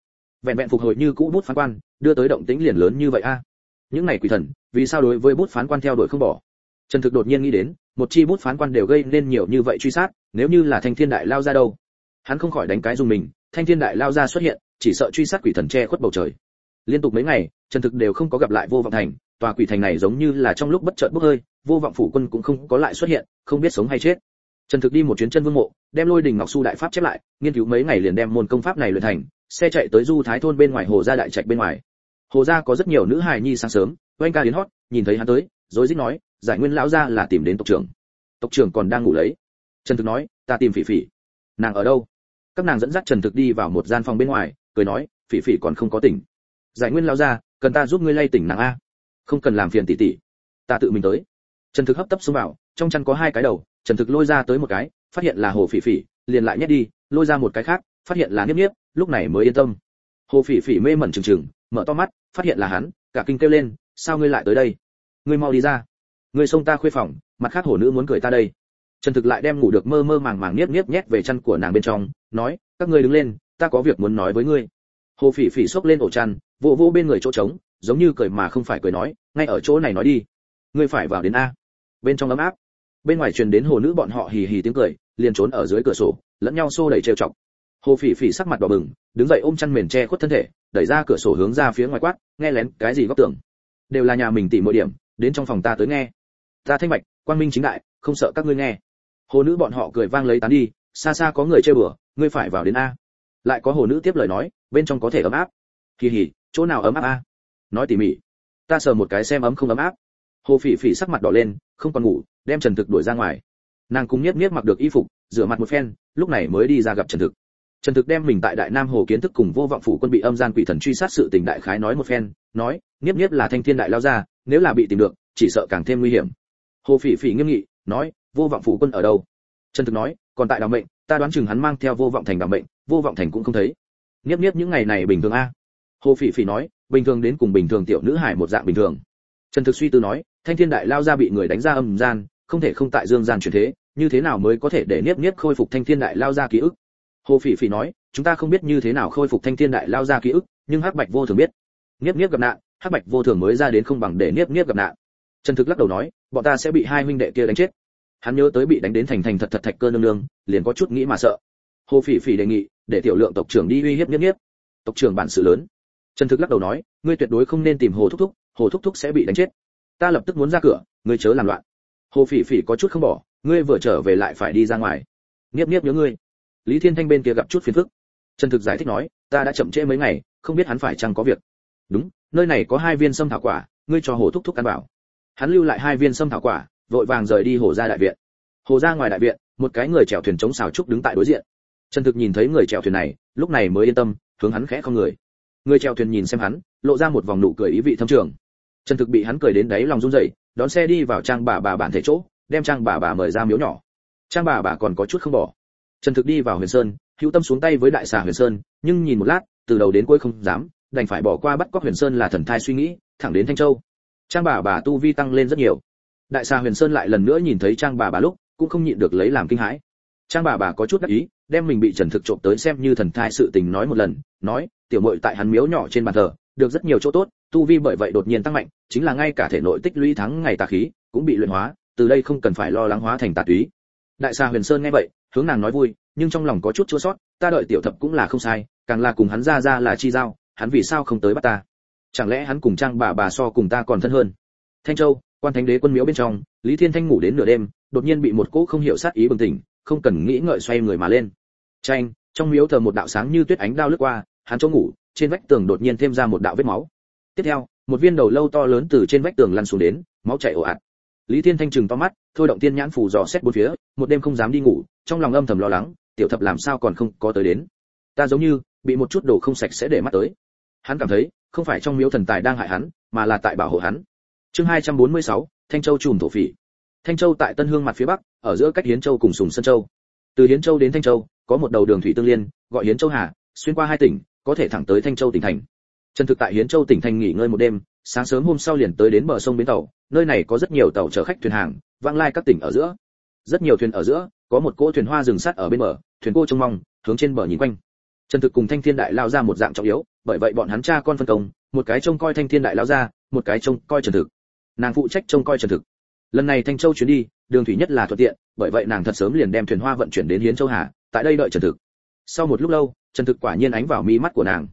Speaker 1: Vẹn vẹn phục hồi như cũ bút phán quan, đưa tới động tĩnh liền lớn như vậy a. Những này quỷ thần, vì sao đối với bút phán quan theo đuổi không bỏ? Trần thực đột nhiên nghĩ đến, một chi bút phán quan đều gây nên nhiều như vậy truy sát, nếu như là thanh thiên đại lao ra đâu? Hắn không khỏi đánh cái dùng mình, thanh thiên đại lao ra xuất hiện, chỉ sợ truy sát quỷ thần che khuất bầu trời. Liên tục mấy ngày, trần thực đều không có gặp lại vô vọng thành tòa quỷ thành này giống như là trong lúc bất chợt bốc hơi, vô vọng phủ quân cũng không có lại xuất hiện, không biết sống hay chết. Trần thực đi một chuyến chân vương mộ, đem lôi đình ngọc su đại pháp chép lại, nghiên cứu mấy ngày liền đem môn công pháp này luyện thành, xe chạy tới du thái thôn bên ngoài hồ gia đại trạch bên ngoài. Hồ gia có rất nhiều nữ hài nhi sáng sớm, oanh ca đến hót, nhìn thấy hắn tới, rối rít nói, giải nguyên lão gia là tìm đến tộc trưởng. Tộc trưởng còn đang ngủ lấy. Trần thực nói, ta tìm phỉ phỉ. Nàng ở đâu? Các nàng dẫn dắt trần thực đi vào một gian phòng bên ngoài, cười nói, phỉ phỉ còn không có tỉnh. Giải nguyên lão gia, cần ta giúp ngươi lay tỉnh nàng a không cần làm phiền tỷ tỷ ta tự mình tới. Trần thực hấp tấp xuống vào, trong chăn có hai cái đầu, trần thực lôi ra tới một cái, phát hiện là hồ phỉ phỉ, liền lại nhét đi, lôi ra một cái khác, phát hiện là niếp niếp, lúc này mới yên tâm. Hồ phỉ phỉ mê mẩn trừng trừng, mở to mắt, phát hiện là hắn, cả kinh kêu lên, sao ngươi lại tới đây? Ngươi mau đi ra. Ngươi xông ta khuê phòng, mặt khác hổ nữ muốn cười ta đây. Trần thực lại đem ngủ được mơ mơ màng màng niếp niếp nhét về chăn của nàng bên trong, nói, các ngươi đứng lên, ta có việc muốn nói với ngươi. Hồ phỉ phỉ xốc lên ổ chăn, vỗ vỗ bên người chỗ trống giống như cười mà không phải cười nói, ngay ở chỗ này nói đi. Ngươi phải vào đến a. Bên trong ấm áp, bên ngoài truyền đến hồ nữ bọn họ hì hì tiếng cười, liền trốn ở dưới cửa sổ, lẫn nhau xô đẩy trêu chọc. Hồ phỉ phỉ sắc mặt đỏ bừng, đứng dậy ôm chăn mền che khuất thân thể, đẩy ra cửa sổ hướng ra phía ngoài quát, nghe lén, cái gì góc tường? Đều là nhà mình tỉ mỗi điểm, đến trong phòng ta tới nghe. Ta thanh bạch, quang minh chính đại, không sợ các ngươi nghe. Hồ nữ bọn họ cười vang lấy tán đi, xa xa có người chơi bừa, ngươi phải vào đến a. Lại có hồ nữ tiếp lời nói, bên trong có thể ấm áp. Kỳ hỉ, chỗ nào ấm áp a? Nói tỉ mỉ. Ta sờ một cái xem ấm không ấm áp. Hồ phỉ phỉ sắc mặt đỏ lên, không còn ngủ, đem trần thực đuổi ra ngoài. Nàng cùng nhiếp nhiếp mặc được y phục, rửa mặt một phen, lúc này mới đi ra gặp trần thực. Trần thực đem mình tại đại nam hồ kiến thức cùng vô vọng phủ quân bị âm gian quỷ thần truy sát sự tình đại khái nói một phen, nói, nhiếp nhiếp là thanh thiên đại lao ra nếu là bị tìm được, chỉ sợ càng thêm nguy hiểm. Hồ phỉ phỉ nghiêm nghị, nói, vô vọng phụ quân ở đâu? Trần thực nói, còn tại Đạo mệnh, ta đoán chừng hắn mang theo vô vọng thành Đạo mệnh, vô vọng thành cũng không thấy. Nhiếp nhiếp những ngày này bình thường a hồ phỉ phỉ nói, bình thường đến cùng bình thường tiểu nữ hải một dạng bình thường. Trần thực suy tư nói, thanh thiên đại lao ra bị người đánh ra âm gian, không thể không tại dương gian chuyển thế, như thế nào mới có thể để niếp niếp khôi phục thanh thiên đại lao ra ký ức? Hồ phỉ phỉ nói, chúng ta không biết như thế nào khôi phục thanh thiên đại lao ra ký ức, nhưng hắc bạch vô thường biết. Niếp niếp gặp nạn, hắc bạch vô thường mới ra đến không bằng để niếp niếp gặp nạn. Trần thực lắc đầu nói, bọn ta sẽ bị hai huynh đệ kia đánh chết. Hắn nhớ tới bị đánh đến thành thành thật thật thạch cơ nương nương, liền có chút nghĩ mà sợ. Hồ phỉ phỉ đề nghị, để tiểu lượng tộc trưởng đi uy hiếp niếp niếp. Tộc trưởng bản sự lớn trần thực lắc đầu nói, ngươi tuyệt đối không nên tìm hồ thúc thúc, hồ thúc thúc sẽ bị đánh chết. Ta lập tức muốn ra cửa, ngươi chớ làm loạn. Hồ phỉ phỉ có chút không bỏ, ngươi vừa trở về lại phải đi ra ngoài. Niếp niếp nhớ ngươi. Lý thiên thanh bên kia gặp chút phiền phức. Trần thực giải thích nói, ta đã chậm trễ mấy ngày, không biết hắn phải chăng có việc. Đúng, nơi này có hai viên sâm thảo quả, ngươi cho hồ thúc thúc ăn bảo hắn lưu lại hai viên sâm thảo quả, vội vàng rời đi hồ ra đại viện. Hồ ra ngoài đại viện, một cái người chèo thuyền chống xào trúc đứng tại đối diện. Trần thực nhìn thấy người chèo thuyền này, lúc này mới yên tâm, hướng hắn khẽ không người người chèo thuyền nhìn xem hắn, lộ ra một vòng nụ cười ý vị thâm trường. Trần thực bị hắn cười đến đáy lòng run rẩy, đón xe đi vào trang bà bà bản thể chỗ, đem trang bà bà mời ra miếu nhỏ. Trang bà bà còn có chút không bỏ. Trần thực đi vào huyền sơn, hữu tâm xuống tay với đại xà huyền sơn, nhưng nhìn một lát, từ đầu đến cuối không dám, đành phải bỏ qua bắt cóc huyền sơn là thần thai suy nghĩ, thẳng đến thanh châu. Trang bà bà tu vi tăng lên rất nhiều. Đại xà huyền sơn lại lần nữa nhìn thấy trang bà bà lúc, cũng không nhịn được lấy làm kinh hãi. Trang bà bà có chút đắc ý đem mình bị trần thực trộm tới xem như thần thai sự tình nói một lần, nói, tiểu mội tại hắn miếu nhỏ trên bàn thờ, được rất nhiều chỗ tốt, tu vi bởi vậy đột nhiên tăng mạnh, chính là ngay cả thể nội tích lũy thắng ngày tà khí, cũng bị luyện hóa, từ đây không cần phải lo lắng hóa thành tà túy. Đại xa huyền sơn nghe vậy, hướng nàng nói vui, nhưng trong lòng có chút chua sót, ta đợi tiểu thập cũng là không sai, càng là cùng hắn ra ra là chi giao, hắn vì sao không tới bắt ta? Chẳng lẽ hắn cùng trang bà bà so cùng ta còn thân hơn? Thanh châu, quan thánh đế quân miếu bên trong, lý thiên thanh ngủ đến nửa đêm, đột nhiên bị một cỗ không hiểu sát ý bừng tỉnh không cần nghĩ ngợi xoay người mà lên. Tranh trong miếu thờ một đạo sáng như tuyết ánh đao lướt qua hắn chỗ ngủ trên vách tường đột nhiên thêm ra một đạo vết máu. Tiếp theo một viên đầu lâu to lớn từ trên vách tường lăn xuống đến máu chảy ồ ạt. Lý thiên thanh trừng to mắt thôi động tiên nhãn phủ dò xét bốn phía một đêm không dám đi ngủ trong lòng âm thầm lo lắng tiểu thập làm sao còn không có tới đến. Ta giống như bị một chút đồ không sạch sẽ để mắt tới. Hắn cảm thấy không phải trong miếu thần tài đang hại hắn mà là tại bảo hộ hắn. Chương 246, thanh châu trùm thổ phỉ thanh châu tại tân hương mặt phía bắc, ở giữa cách hiến châu cùng sùng sơn châu. Từ hiến châu đến thanh châu, có một đầu đường thủy tương liên, gọi hiến châu hà, xuyên qua hai tỉnh, có thể thẳng tới thanh châu tỉnh thành. Trần thực tại hiến châu tỉnh thành nghỉ ngơi một đêm, sáng sớm hôm sau liền tới đến bờ sông bến tàu, nơi này có rất nhiều tàu chở khách thuyền hàng, vãng lai các tỉnh ở giữa. Rất nhiều thuyền ở giữa, có một cỗ thuyền hoa dừng sát ở bên bờ, thuyền cô trông mong, hướng trên bờ nhìn quanh. Trần thực cùng thanh thiên đại lao ra một dạng trọng yếu, bởi vậy bọn hắn cha con phân công, một cái trông coi thanh thiên đại lao ra, một cái trông coi trần thực. Nàng phụ trách trông coi trần thực lần này thanh châu chuyến đi, đường thủy nhất là thuận tiện, bởi vậy nàng thật sớm liền đem thuyền hoa vận chuyển đến hiến châu hà, tại đây đợi trần thực. Sau một lúc lâu, trần thực quả nhiên ánh vào mi mắt của nàng.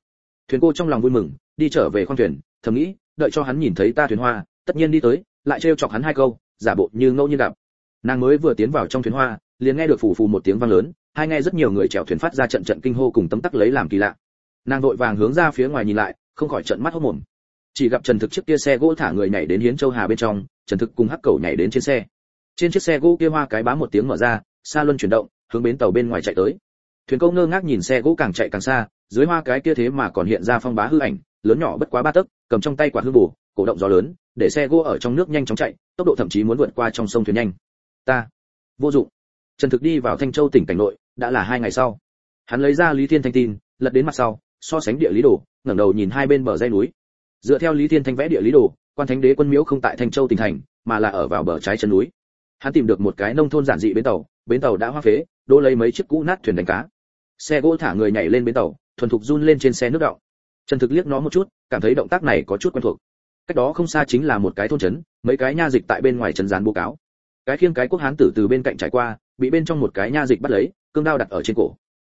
Speaker 1: Thuyền cô trong lòng vui mừng, đi trở về khoang thuyền, thầm nghĩ, đợi cho hắn nhìn thấy ta thuyền hoa, tất nhiên đi tới, lại trêu chọc hắn hai câu, giả bộ như ngẫu nhiên gặp. Nàng mới vừa tiến vào trong thuyền hoa, liền nghe được phù phù một tiếng vang lớn hai nghe rất nhiều người chèo thuyền phát ra trận trận kinh hô cùng tấm tắc lấy làm kỳ lạ. Nàng vội vàng hướng ra phía ngoài nhìn lại, không khỏi trận mắt hốt mồm. Chỉ gặp trần thực chiếc kia xe gỗ thả người nhảy đến hiến châu hà bên trong trần thực cùng hắc cầu nhảy đến trên xe. Trên chiếc xe gỗ kia hoa cái bá một tiếng mở ra xa luân chuyển động, hướng bến tàu bên ngoài chạy tới. Thuyền câu ngơ ngác nhìn xe gỗ càng chạy càng xa, dưới hoa cái kia thế mà còn hiện ra phong bá hư ảnh, lớn nhỏ bất quá ba tấc, cầm trong tay quả hư bù cổ động gió lớn, để xe gỗ ở trong nước nhanh chóng chạy, tốc độ thậm chí muốn vượt qua trong sông thuyền nhanh. Ta, vô dụng. Trần thực đi vào thanh châu tỉnh cảnh nội, đã là hai ngày sau. Hắn lấy ra lý thiên thanh tin, lật đến mặt sau, so sánh địa lý đồ, ngẩng đầu nhìn hai bên bờ dây núi. Dựa theo lý thiên thanh vẽ địa lý đồ quan thánh đế quân miếu không tại thanh châu tỉnh thành, mà là ở vào bờ trái chân núi. Hắn tìm được một cái nông thôn giản dị bến tàu bến tàu đã hoa phế, đỗ lấy mấy chiếc cũ nát thuyền đánh cá. Xe gỗ thả người nhảy lên bến tàu, thuần thục run lên trên xe nước động trần thực liếc nó một chút, cảm thấy động tác này có chút quen thuộc. Cách đó không xa chính là một cái thôn trấn, mấy cái nha dịch tại bên ngoài trấn dán bố cáo. Cái khiêng cái quốc hán tử từ bên cạnh trải qua, bị bên trong một cái nha dịch bắt lấy, cương đao đặt ở trên cổ.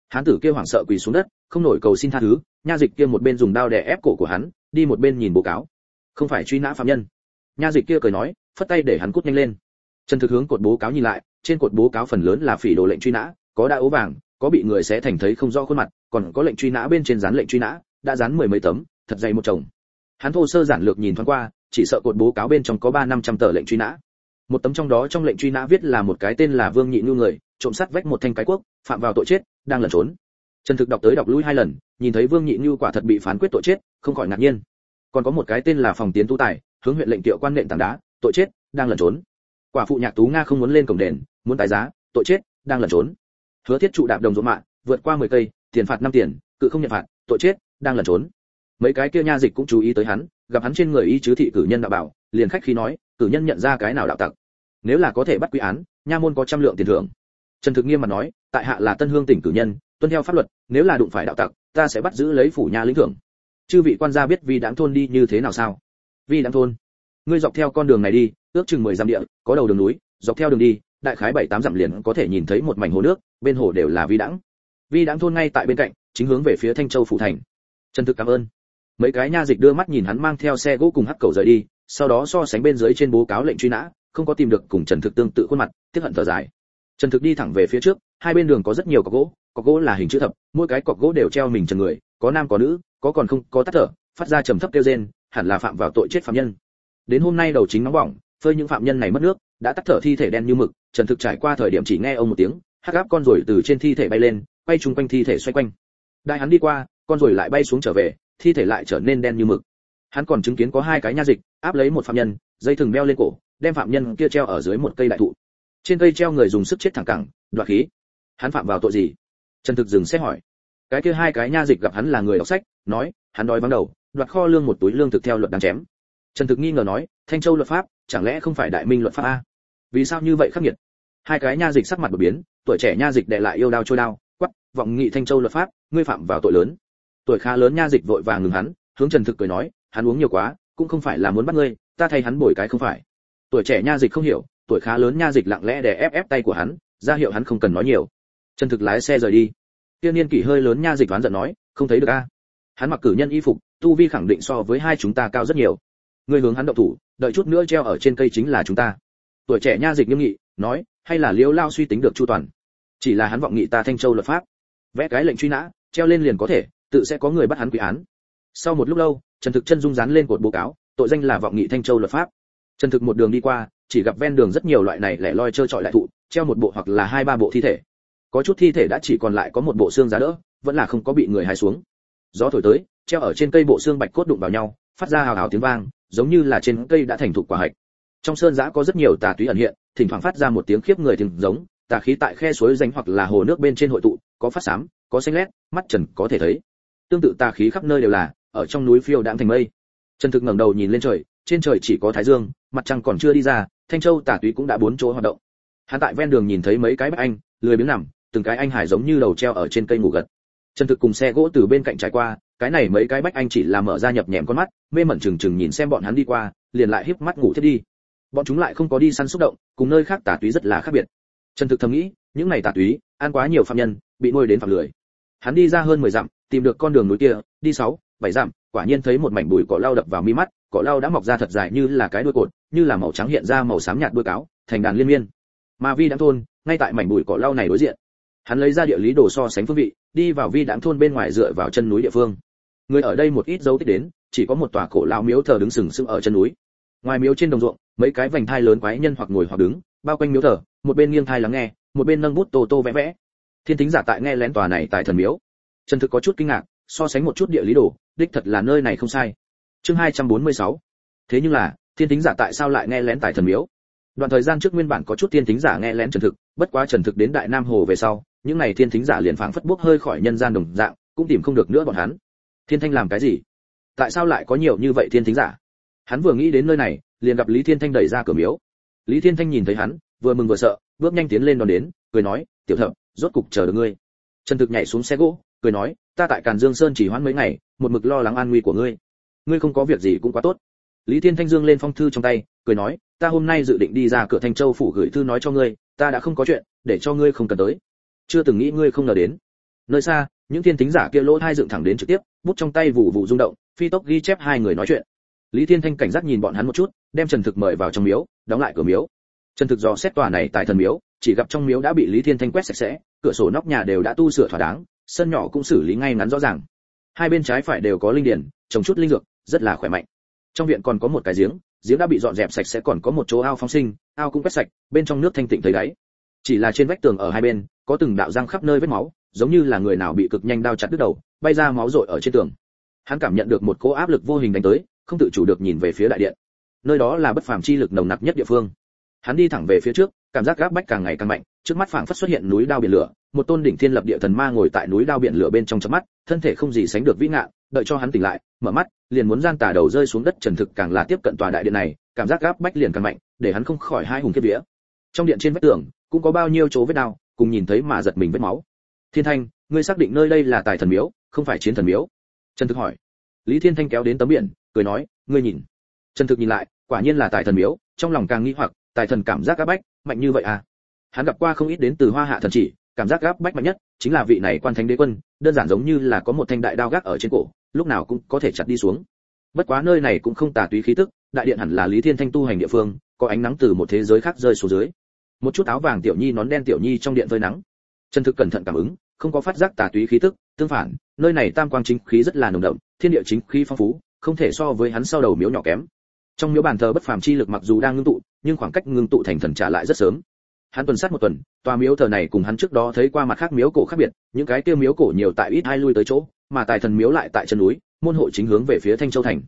Speaker 1: Hán tử kia hoảng sợ quỳ xuống đất, không nổi cầu xin tha thứ, nha dịch kia một bên dùng đao đè ép cổ của hắn, đi một bên nhìn bố cáo không phải truy nã phạm nhân. Nha dịch kia cười nói, phất tay để hắn cút nhanh lên. Trần thực hướng cột bố cáo nhìn lại, trên cột bố cáo phần lớn là phỉ đồ lệnh truy nã, có đã ố vàng, có bị người sẽ thành thấy không rõ khuôn mặt, còn có lệnh truy nã bên trên dán lệnh truy nã, đã dán mười mấy tấm, thật dày một chồng. Hắn thô sơ giản lược nhìn thoáng qua, chỉ sợ cột bố cáo bên trong có ba năm trăm tờ lệnh truy nã. Một tấm trong đó trong lệnh truy nã viết là một cái tên là vương nhị nhu người, trộm sắt vách một thanh cái quốc phạm vào tội chết, đang lẩn trốn. Trần thực đọc tới đọc lui hai lần, nhìn thấy vương nhị nhu quả thật bị phán quyết tội chết, không khỏi ngạc nhiên còn có một cái tên là phòng tiến tu tài, hướng huyện lệnh tiệu quan nện tảng đá, tội chết, đang lẩn trốn. Quả phụ nhạc tú nga không muốn lên cổng đền, muốn tái giá, tội chết, đang lẩn trốn. Hứa thiết trụ đạp đồng ruộng mạng vượt qua 10 cây, tiền phạt 5 tiền, cự không nhận phạt, tội chết, đang lẩn trốn. Mấy cái kia nha dịch cũng chú ý tới hắn, gặp hắn trên người y chứ thị cử nhân đạo bảo, liền khách khi nói, cử nhân nhận ra cái nào đạo tặc? Nếu là có thể bắt quy án, nha môn có trăm lượng tiền thưởng. Trần thực nghiêm mà nói, tại hạ là tân hương tỉnh cử nhân, tuân theo pháp luật, nếu là đụng phải đạo tặc, ta sẽ bắt giữ lấy phủ nha lĩnh thưởng chư vị quan gia biết vì đáng thôn đi như thế nào sao? Vì đáng thôn, ngươi dọc theo con đường này đi, ước chừng mười dặm địa, có đầu đường núi, dọc theo đường đi, đại khái bảy tám dặm liền có thể nhìn thấy một mảnh hồ nước, bên hồ đều là vi đãng. Vi đãng thôn ngay tại bên cạnh, chính hướng về phía thanh châu phủ thành. Trần thực cảm ơn. Mấy cái nha dịch đưa mắt nhìn hắn mang theo xe gỗ cùng hắc cầu rời đi, sau đó so sánh bên dưới trên bố cáo lệnh truy nã, không có tìm được cùng trần thực tương tự khuôn mặt, tiếc hận thở dài. Trần thực đi thẳng về phía trước, hai bên đường có rất nhiều cọc gỗ cọc gỗ là hình chữ thập, mỗi cái cọc gỗ đều treo mình trần người có nam có nữ, có còn không, có tắt thở, phát ra trầm thấp kêu rên, hẳn là phạm vào tội chết phạm nhân. Đến hôm nay đầu chính nóng bỏng, phơi những phạm nhân này mất nước, đã tắt thở thi thể đen như mực, trần thực trải qua thời điểm chỉ nghe ông một tiếng, hắc áp con rồi từ trên thi thể bay lên quay chung quanh thi thể xoay quanh. Đại hắn đi qua, con rồi lại bay xuống trở về, thi thể lại trở nên đen như mực. Hắn còn chứng kiến có hai cái nha dịch, áp lấy một phạm nhân, dây thừng đeo lên cổ, đem phạm nhân kia treo ở dưới một cây đại thụ. Trên cây treo người dùng sức chết thẳng cẳng, đoạt khí. Hắn phạm vào tội gì? Trần thực dừng xét hỏi cái kia hai cái nha dịch gặp hắn là người đọc sách, nói, hắn đói vắng đầu, đoạt kho lương một túi lương thực theo luật đáng chém. Trần thực nghi ngờ nói, thanh châu luật pháp, chẳng lẽ không phải đại minh luật pháp a? Vì sao như vậy khắc nghiệt? Hai cái nha dịch sắc mặt đột biến, tuổi trẻ nha dịch đệ lại yêu đao trôi đao quắp vọng nghị thanh châu luật pháp, ngươi phạm vào tội lớn. Tuổi khá lớn nha dịch vội vàng ngừng hắn, hướng trần thực cười nói, hắn uống nhiều quá, cũng không phải là muốn bắt ngươi, ta thay hắn bồi cái không phải. Tuổi trẻ nha dịch không hiểu, tuổi khá lớn nha dịch lặng lẽ để ép ép tay của hắn, ra hiệu hắn không cần nói nhiều. Trần thực lái xe rời đi tiên niên kỷ hơi lớn nha dịch đoán giận nói, không thấy được a. Hắn mặc cử nhân y phục, tu vi khẳng định so với hai chúng ta cao rất nhiều. Người hướng hắn động thủ, đợi chút nữa treo ở trên cây chính là chúng ta. Tuổi trẻ nha dịch nghiêm nghị, nói, hay là liễu lao suy tính được chu toàn? Chỉ là hắn vọng nghị ta thanh châu luật pháp. Vẽ cái lệnh truy nã, treo lên liền có thể, tự sẽ có người bắt hắn quy án. Sau một lúc lâu, trần thực chân dung dán lên cột báo cáo, tội danh là vọng nghị thanh châu luật pháp. Trần thực một đường đi qua, chỉ gặp ven đường rất nhiều loại này lẻ loi chơi trọi lại thụ, treo một bộ hoặc là hai ba bộ thi thể có chút thi thể đã chỉ còn lại có một bộ xương giá đỡ, vẫn là không có bị người hái xuống. Gió thổi tới, treo ở trên cây bộ xương bạch cốt đụng vào nhau, phát ra hào hào tiếng vang, giống như là trên cây đã thành thục quả hạch. Trong sơn giã có rất nhiều tà túy ẩn hiện, thỉnh thoảng phát ra một tiếng khiếp người thường giống, tà khí tại khe suối danh hoặc là hồ nước bên trên hội tụ, có phát xám có xanh lét, mắt trần có thể thấy. Tương tự tà khí khắp nơi đều là, ở trong núi phiêu đãng thành mây. Trần thực ngẩng đầu nhìn lên trời, trên trời chỉ có thái dương, mặt trăng còn chưa đi ra, thanh châu tà túy cũng đã bốn chỗ hoạt động. Hắn tại ven đường nhìn thấy mấy cái bạch anh, lười biếng nằm từng cái anh hải giống như đầu treo ở trên cây ngủ gật. Trần thực cùng xe gỗ từ bên cạnh trải qua, cái này mấy cái bách anh chỉ là mở ra nhập nhèm con mắt, mê mẩn chừng chừng nhìn xem bọn hắn đi qua, liền lại híp mắt ngủ thiết đi. Bọn chúng lại không có đi săn xúc động, cùng nơi khác tà túy rất là khác biệt. Trần thực thầm nghĩ, những này tà túy, ăn quá nhiều phạm nhân, bị nuôi đến phạm lười. Hắn đi ra hơn 10 dặm, tìm được con đường núi kia, đi sáu, bảy dặm, quả nhiên thấy một mảnh bụi cỏ lau đập vào mi mắt, cỏ lau đã mọc ra thật dài như là cái đuôi cột, như là màu trắng hiện ra màu xám nhạt đuôi cáo, thành đàn liên miên. Mà vi đã thôn, ngay tại mảnh bụi cỏ lau này đối diện hắn lấy ra địa lý đồ so sánh phương vị, đi vào vi đãng thôn bên ngoài dựa vào chân núi địa phương. Người ở đây một ít dấu tích đến, chỉ có một tòa cổ lao miếu thờ đứng sừng sững ở chân núi. Ngoài miếu trên đồng ruộng, mấy cái vành thai lớn quái nhân hoặc ngồi hoặc đứng, bao quanh miếu thờ, một bên nghiêng thai lắng nghe, một bên nâng bút tô tô vẽ vẽ. Thiên thính giả tại nghe lén tòa này tại thần miếu. Trần thực có chút kinh ngạc, so sánh một chút địa lý đồ, đích thật là nơi này không sai. Chương 246. thế nhưng là, thiên thính giả tại sao lại nghe lén tại thần miếu? Đoạn thời gian trước nguyên bản có chút thiên thính giả nghe lén trần thực, bất quá trần thực đến đại nam hồ về sau những này thiên thính giả liền phảng phất bốc hơi khỏi nhân gian đồng dạng, cũng tìm không được nữa bọn hắn. Thiên thanh làm cái gì? Tại sao lại có nhiều như vậy thiên thính giả? Hắn vừa nghĩ đến nơi này, liền gặp lý thiên thanh đẩy ra cửa miếu. Lý thiên thanh nhìn thấy hắn, vừa mừng vừa sợ, bước nhanh tiến lên đón đến, cười nói, tiểu thập, rốt cục chờ được ngươi. Trần thực nhảy xuống xe gỗ, cười nói, ta tại càn dương sơn chỉ hoãn mấy ngày, một mực lo lắng an nguy của ngươi. Ngươi không có việc gì cũng quá tốt. Lý thiên thanh dương lên phong thư trong tay, cười nói, ta hôm nay dự định đi ra cửa thanh châu phủ gửi thư nói cho ngươi, ta đã không có chuyện, để cho ngươi không cần tới chưa từng nghĩ ngươi không ngờ đến. Nơi xa, những thiên thính giả kia lỗ thai dựng thẳng đến trực tiếp, bút trong tay vụ vụ rung động, phi tốc ghi chép hai người nói chuyện. Lý thiên thanh cảnh giác nhìn bọn hắn một chút, đem trần thực mời vào trong miếu, đóng lại cửa miếu. Trần thực dò xét tòa này tại thần miếu, chỉ gặp trong miếu đã bị lý thiên thanh quét sạch sẽ, cửa sổ nóc nhà đều đã tu sửa thỏa đáng, sân nhỏ cũng xử lý ngay ngắn rõ ràng. Hai bên trái phải đều có linh điển, trồng chút linh dược, rất là khỏe mạnh. Trong viện còn có một cái giếng giếng đã bị dọn dẹp sạch sẽ còn có một chỗ ao phóng sinh, ao cũng quét sạch, bên trong nước thanh tịnh thấy đáy. Chỉ là trên vách tường ở hai bên có từng đạo răng khắp nơi vết máu, giống như là người nào bị cực nhanh đao chặt đứt đầu, bay ra máu rội ở trên tường. Hắn cảm nhận được một cỗ áp lực vô hình đánh tới, không tự chủ được nhìn về phía đại điện. Nơi đó là bất phàm chi lực nồng nặc nhất địa phương. Hắn đi thẳng về phía trước, cảm giác gáp bách càng ngày càng mạnh, trước mắt phảng phất xuất hiện núi đao biển lửa, một tôn đỉnh thiên lập địa thần ma ngồi tại núi đao biển lửa bên trong chớp mắt, thân thể không gì sánh được vĩ ngạn, đợi cho hắn tỉnh lại, mở mắt, liền muốn gian tà đầu rơi xuống đất trần thực càng là tiếp cận tòa đại điện này, cảm giác gáp bách liền càng mạnh, để hắn không khỏi hai hùng kết vía. Trong điện trên vách tường, cũng có bao nhiêu chỗ vết đao cùng nhìn thấy mà giật mình vết máu. Thiên thanh, ngươi xác định nơi đây là tài thần miếu, không phải chiến thần miếu? Trần thực hỏi. Lý thiên thanh kéo đến tấm biển, cười nói, ngươi nhìn. Trần thực nhìn lại, quả nhiên là tài thần miếu, trong lòng càng nghi hoặc, tài thần cảm giác áp bách, mạnh như vậy à? Hắn gặp qua không ít đến từ hoa hạ thần chỉ, cảm giác áp bách mạnh nhất, chính là vị này quan thánh đế quân, đơn giản giống như là có một thanh đại đao gác ở trên cổ, lúc nào cũng có thể chặt đi xuống. Bất quá nơi này cũng không tà túy khí tức, đại điện hẳn là lý thiên thanh tu hành địa phương, có ánh nắng từ một thế giới khác rơi xuống dưới một chút áo vàng tiểu nhi nón đen tiểu nhi trong điện phơi nắng. Trần thực cẩn thận cảm ứng, không có phát giác tà túy khí tức, tương phản, nơi này tam quang chính khí rất là nồng đậm, thiên địa chính khí phong phú, không thể so với hắn sau đầu miếu nhỏ kém. Trong miếu bàn thờ bất phàm chi lực mặc dù đang ngưng tụ, nhưng khoảng cách ngưng tụ thành thần trả lại rất sớm. Hắn tuần sát một tuần, tòa miếu thờ này cùng hắn trước đó thấy qua mặt khác miếu cổ khác biệt, những cái tiêu miếu cổ nhiều tại ít hai lui tới chỗ, mà tài thần miếu lại tại chân núi, môn hộ chính hướng về phía thanh châu thành.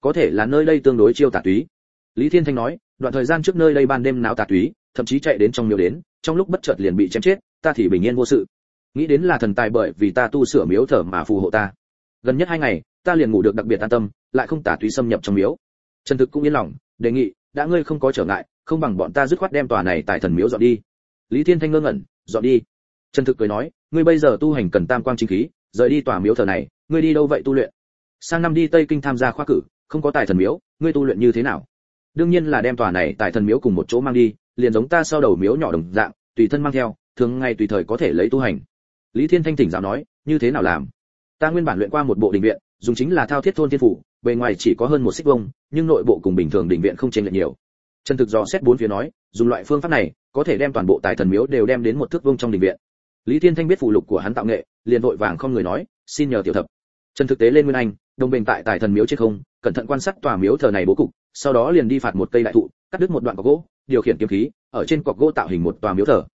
Speaker 1: Có thể là nơi đây tương đối chiêu tà túy. Lý thiên thanh nói, đoạn thời gian trước nơi đây ban đêm náo tà túy thậm chí chạy đến trong miếu đến, trong lúc bất chợt liền bị chém chết, ta thì bình yên vô sự. Nghĩ đến là thần tài bởi vì ta tu sửa miếu thờ mà phù hộ ta. Gần nhất hai ngày, ta liền ngủ được đặc biệt an tâm, lại không tà túy xâm nhập trong miếu. Trần thực cũng yên lòng, đề nghị, đã ngươi không có trở ngại, không bằng bọn ta dứt khoát đem tòa này tại thần miếu dọn đi. Lý thiên thanh ngơ ngẩn, dọn đi. Trần thực cười nói, ngươi bây giờ tu hành cần tam quang chính khí, rời đi tòa miếu thờ này, ngươi đi đâu vậy tu luyện? Sang năm đi tây kinh tham gia khoa cử, không có tài thần miếu, ngươi tu luyện như thế nào? Đương nhiên là đem tòa này tại thần miếu cùng một chỗ mang đi liền giống ta sau đầu miếu nhỏ đồng dạng, tùy thân mang theo, thường ngày tùy thời có thể lấy tu hành. Lý thiên thanh tỉnh giáo nói, như thế nào làm? Ta nguyên bản luyện qua một bộ đình viện, dùng chính là thao thiết thôn thiên phủ, bề ngoài chỉ có hơn một xích vông nhưng nội bộ cùng bình thường đình viện không chênh lệch nhiều. Trần thực dò xét bốn phía nói, dùng loại phương pháp này, có thể đem toàn bộ tài thần miếu đều đem đến một thước vông trong đình viện. Lý thiên thanh biết phụ lục của hắn tạo nghệ, liền vội vàng không người nói, xin nhờ tiểu thập. Trần thực tế lên nguyên anh, đồng bình tại tài thần miếu trên không, cẩn thận quan sát tòa miếu thờ này bố cục, sau đó liền đi phạt một cây đại thụ cắt đứt một đoạn cọc gỗ, điều khiển kiếm khí, ở trên cọc gỗ tạo hình một tòa miếu thờ.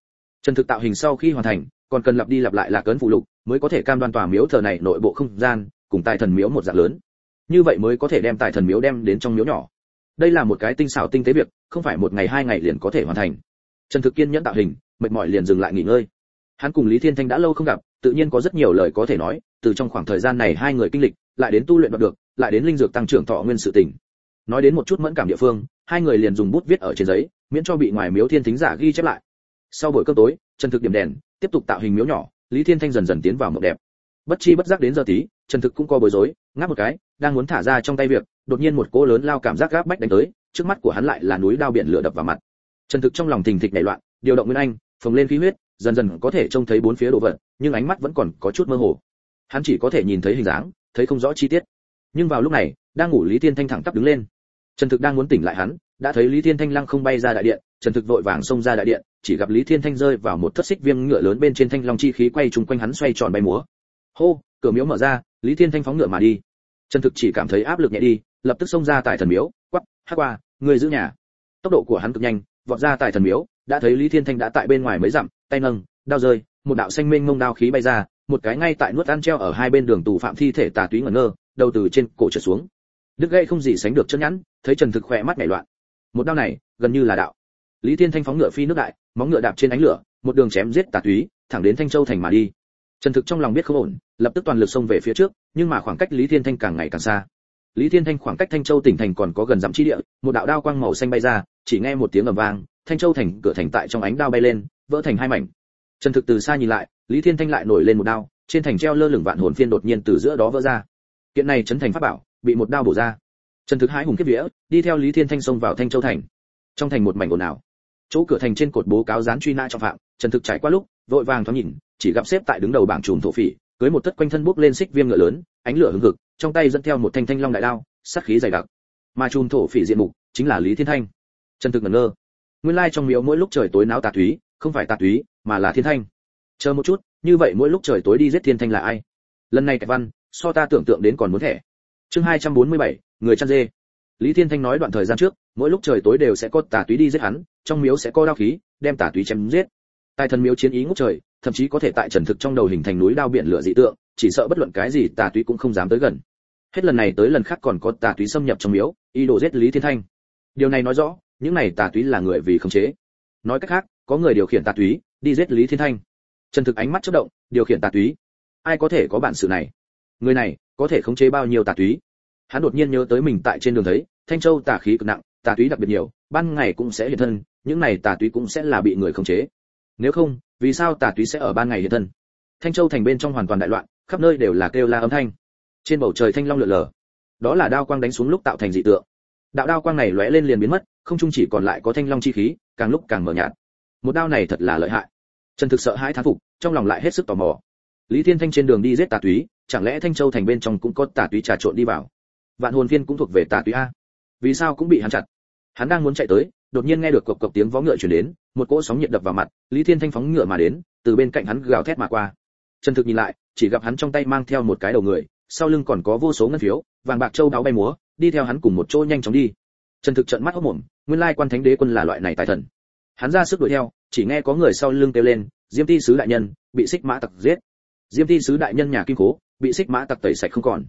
Speaker 1: Trần thực tạo hình sau khi hoàn thành, còn cần lặp đi lặp lại là cấn phụ lục, mới có thể cam đoan tòa miếu thờ này nội bộ không gian, cùng tài thần miếu một dạng lớn. Như vậy mới có thể đem tài thần miếu đem đến trong miếu nhỏ. Đây là một cái tinh xảo tinh tế việc, không phải một ngày hai ngày liền có thể hoàn thành. Trần thực kiên nhẫn tạo hình, mệt mỏi liền dừng lại nghỉ ngơi. Hắn cùng lý thiên thanh đã lâu không gặp, tự nhiên có rất nhiều lời có thể nói, từ trong khoảng thời gian này hai người kinh lịch, lại đến tu luyện đoạt được, lại đến linh dược tăng trưởng thọ nguyên sự tình nói đến một chút mẫn cảm địa phương, hai người liền dùng bút viết ở trên giấy, miễn cho bị ngoài miếu thiên thính giả ghi chép lại. Sau buổi cơm tối, trần thực điểm đèn, tiếp tục tạo hình miếu nhỏ, lý thiên thanh dần dần tiến vào mộng đẹp. Bất chi bất giác đến giờ tí, trần thực cũng co bối rối, ngáp một cái, đang muốn thả ra trong tay việc, đột nhiên một cỗ lớn lao cảm giác gáp bách đánh tới, trước mắt của hắn lại là núi đao biển lửa đập vào mặt. Trần thực trong lòng thình thịch nảy loạn, điều động nguyên anh, phồng lên khí huyết, dần dần có thể trông thấy bốn phía đồ vật, nhưng ánh mắt vẫn còn có chút mơ hồ. Hắn chỉ có thể nhìn thấy hình dáng, thấy không rõ chi tiết. Nhưng vào lúc này, đang ngủ lý thiên thanh thẳng tắp đứng lên trần thực đang muốn tỉnh lại hắn, đã thấy lý thiên thanh lăng không bay ra đại điện, trần thực vội vàng xông ra đại điện, chỉ gặp lý thiên thanh rơi vào một thất xích viêm ngựa lớn bên trên thanh long chi khí quay trùng quanh hắn xoay tròn bay múa. Hô, cửa miếu mở ra, lý thiên thanh phóng ngựa mà đi. Trần thực chỉ cảm thấy áp lực nhẹ đi, lập tức xông ra tại thần miếu quắp hát qua, người giữ nhà. Tốc độ của hắn cực nhanh, vọt ra tại thần miếu, đã thấy lý thiên thanh đã tại bên ngoài mấy dặm, tay nâng, đao rơi, một đạo xanh mênh mông đao khí bay ra, một cái ngay tại nuốt ăn treo ở hai bên đường tù phạm thi thể tà túy ngẩn ngơ, đầu từ trên cổ trở xuống đứt gãy không gì sánh được chân nhẵn, thấy trần thực khỏe mắt nhảy loạn. Một đao này, gần như là đạo. Lý thiên thanh phóng ngựa phi nước đại, móng ngựa đạp trên ánh lửa, một đường chém giết tà túy, thẳng đến thanh châu thành mà đi. Trần thực trong lòng biết không ổn, lập tức toàn lực xông về phía trước, nhưng mà khoảng cách lý thiên thanh càng ngày càng xa. Lý thiên thanh khoảng cách thanh châu tỉnh thành còn có gần dặm chi địa, một đạo đao quang màu xanh bay ra, chỉ nghe một tiếng ầm vang, thanh châu thành cửa thành tại trong ánh đao bay lên, vỡ thành hai mảnh. Trần thực từ xa nhìn lại, lý thiên thanh lại nổi lên một đao, trên thành treo lơ lửng vạn hồn phiên đột nhiên từ giữa đó vỡ ra. Kiện này chấn thành pháp bảo bị một đao bổ ra. Trần thực hái hùng kiếp vía, đi theo lý thiên thanh xông vào thanh châu thành. Trong thành một mảnh ồn ào. Chỗ cửa thành trên cột bố cáo dán truy nã trọng phạm, trần thực trải qua lúc, vội vàng thoáng nhìn, chỉ gặp xếp tại đứng đầu bảng trùm thổ phỉ, cưới một tất quanh thân bốc lên xích viêm ngựa lớn, ánh lửa hừng hực, trong tay dẫn theo một thanh thanh long đại đao, sát khí dày đặc. Mà trùm thổ phỉ diện mục chính là lý thiên thanh. Trần thực ngẩn ngơ. Nguyên lai trong miếu mỗi lúc trời tối náo tà túy, không phải tà túy, mà là thiên thanh. Chờ một chút, như vậy mỗi lúc trời tối đi giết thiên thanh là ai? Lần này cái văn, so ta tưởng tượng đến còn muốn thẻ chương 247, người chăn dê. Lý thiên thanh nói đoạn thời gian trước mỗi lúc trời tối đều sẽ có tà túy đi giết hắn trong miếu sẽ có đao khí đem tà túy chém giết. Tài thần miếu chiến ý ngút trời thậm chí có thể tại trần thực trong đầu hình thành núi đao biển lửa dị tượng chỉ sợ bất luận cái gì tà túy cũng không dám tới gần. Hết lần này tới lần khác còn có tà túy xâm nhập trong miếu ý đồ giết lý thiên thanh. Điều này nói rõ những này tà túy là người vì khống chế. Nói cách khác có người điều khiển tà túy đi giết lý thiên thanh. Trần thực ánh mắt chớp động điều khiển tà túy. Ai có thể có bản sự này? Người này có thể khống chế bao nhiêu tà túy? Hắn đột nhiên nhớ tới mình tại trên đường thấy, thanh châu tà khí cực nặng, tà túy đặc biệt nhiều, ban ngày cũng sẽ hiện thân, những này tà túy cũng sẽ là bị người khống chế. Nếu không, vì sao tà túy sẽ ở ban ngày hiện thân? Thanh châu thành bên trong hoàn toàn đại loạn, khắp nơi đều là kêu la âm thanh. Trên bầu trời thanh long lượn lờ. Đó là đao quang đánh xuống lúc tạo thành dị tượng. Đạo đao quang này lóe lên liền biến mất, không chung chỉ còn lại có thanh long chi khí, càng lúc càng mờ nhạt. Một đao này thật là lợi hại. Trần thực sợ hãi thán phục, trong lòng lại hết sức tò mò. Lý thiên thanh trên đường đi giết tà túy chẳng lẽ thanh châu thành bên trong cũng có tà túy trà trộn đi vào? Vạn hồn viên cũng thuộc về tà túy a. Vì sao cũng bị hắn chặt? Hắn đang muốn chạy tới, đột nhiên nghe được cộc cộc tiếng vó ngựa truyền đến, một cỗ sóng nhiệt đập vào mặt, lý thiên thanh phóng ngựa mà đến, từ bên cạnh hắn gào thét mà qua. Trần thực nhìn lại, chỉ gặp hắn trong tay mang theo một cái đầu người, sau lưng còn có vô số ngân phiếu, vàng bạc châu đáo bay múa, đi theo hắn cùng một chỗ nhanh chóng đi. Trần thực trợn mắt hốc mồm nguyên lai quan thánh đế quân là loại này tài thần. Hắn ra sức đuổi theo, chỉ nghe có người sau lưng kêu lên, diêm ti sứ đại nhân, bị xích mã tặc giết. Diêm ti sứ đại nhân nhà kim cố bị xích mã tặc tẩy sạch không còn.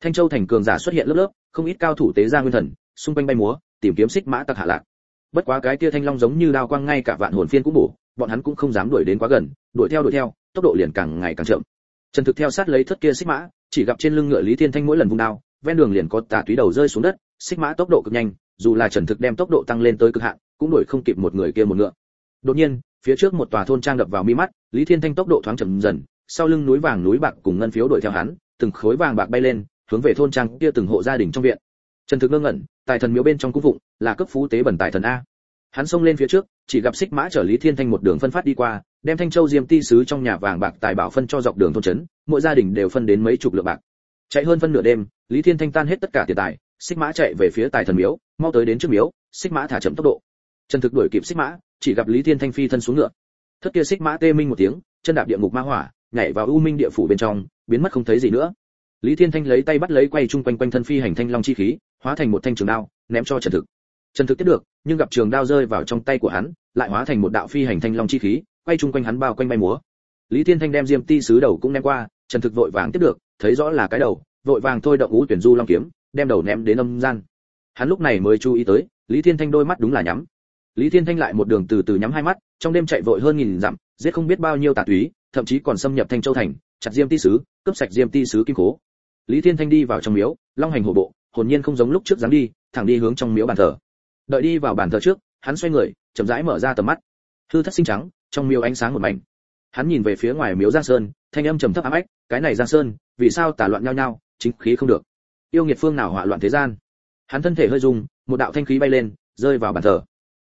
Speaker 1: Thanh châu thành cường giả xuất hiện lớp lớp, không ít cao thủ tế ra nguyên thần, xung quanh bay múa, tìm kiếm xích mã tặc hạ lạc. Bất quá cái kia thanh long giống như đao quang ngay cả vạn hồn phiên cũng bổ, bọn hắn cũng không dám đuổi đến quá gần, đuổi theo đuổi theo, tốc độ liền càng ngày càng chậm. Trần thực theo sát lấy thất kia xích mã, chỉ gặp trên lưng ngựa lý thiên thanh mỗi lần vung đao, ven đường liền có tà túy đầu rơi xuống đất, xích mã tốc độ cực nhanh, dù là trần thực đem tốc độ tăng lên tới cực hạn, cũng đuổi không kịp một người kia một ngựa. Đột nhiên, phía trước một tòa thôn trang đập vào mi mắt, lý thiên thanh tốc độ thoáng chậm dần sau lưng núi vàng núi bạc cùng ngân phiếu đuổi theo hắn, từng khối vàng bạc bay lên, hướng về thôn trang kia từng hộ gia đình trong viện. Trần thực ngơ ngẩn, tài thần miếu bên trong cung phụng, là cấp phú tế bẩn tài thần a. Hắn xông lên phía trước, chỉ gặp xích mã chở lý thiên thanh một đường phân phát đi qua, đem thanh châu diêm ti sứ trong nhà vàng bạc tài bảo phân cho dọc đường thôn trấn, mỗi gia đình đều phân đến mấy chục lượng bạc. Chạy hơn phân nửa đêm, lý thiên thanh tan hết tất cả tiền tài, xích mã chạy về phía tài thần miếu, mau tới đến trước miếu, xích mã thả chậm tốc độ. Trần thực đuổi kịp xích mã, chỉ gặp lý thiên thanh phi thân xuống ngựa. Thất kia xích mã tê minh một tiếng, chân đạp địa ngục ma hỏa nhảy vào u minh địa phủ bên trong, biến mất không thấy gì nữa. Lý thiên thanh lấy tay bắt lấy quay chung quanh quanh thân phi hành thanh long chi khí, hóa thành một thanh trường đao, ném cho trần thực. Trần thực tiếp được, nhưng gặp trường đao rơi vào trong tay của hắn, lại hóa thành một đạo phi hành thanh long chi khí, quay chung quanh hắn bao quanh bay múa. Lý thiên thanh đem diêm ti sứ đầu cũng ném qua, trần thực vội vàng tiếp được, thấy rõ là cái đầu, vội vàng thôi động ngũ tuyển du long kiếm, đem đầu ném đến âm gian. Hắn lúc này mới chú ý tới, lý thiên thanh đôi mắt đúng là nhắm. Lý thiên thanh lại một đường từ từ nhắm hai mắt, trong đêm chạy vội hơn nghìn dặm, giết không biết bao nhiêu tà túy thậm chí còn xâm nhập thanh châu thành, chặt diêm ti sứ, cướp sạch diêm ti sứ kim cố lý thiên thanh đi vào trong miếu, long hành hổ bộ, hồn nhiên không giống lúc trước dám đi, thẳng đi hướng trong miếu bàn thờ. Đợi đi vào bàn thờ trước, hắn xoay người, chậm rãi mở ra tầm mắt. Hư thất sinh trắng, trong miếu ánh sáng một mảnh. Hắn nhìn về phía ngoài miếu giang sơn, thanh âm trầm thấp ám ách, cái này giang sơn, vì sao tà loạn nhau nhau, chính khí không được. Yêu nghiệt phương nào hỏa loạn thế gian? Hắn thân thể hơi rung, một đạo thanh khí bay lên, rơi vào bàn thờ.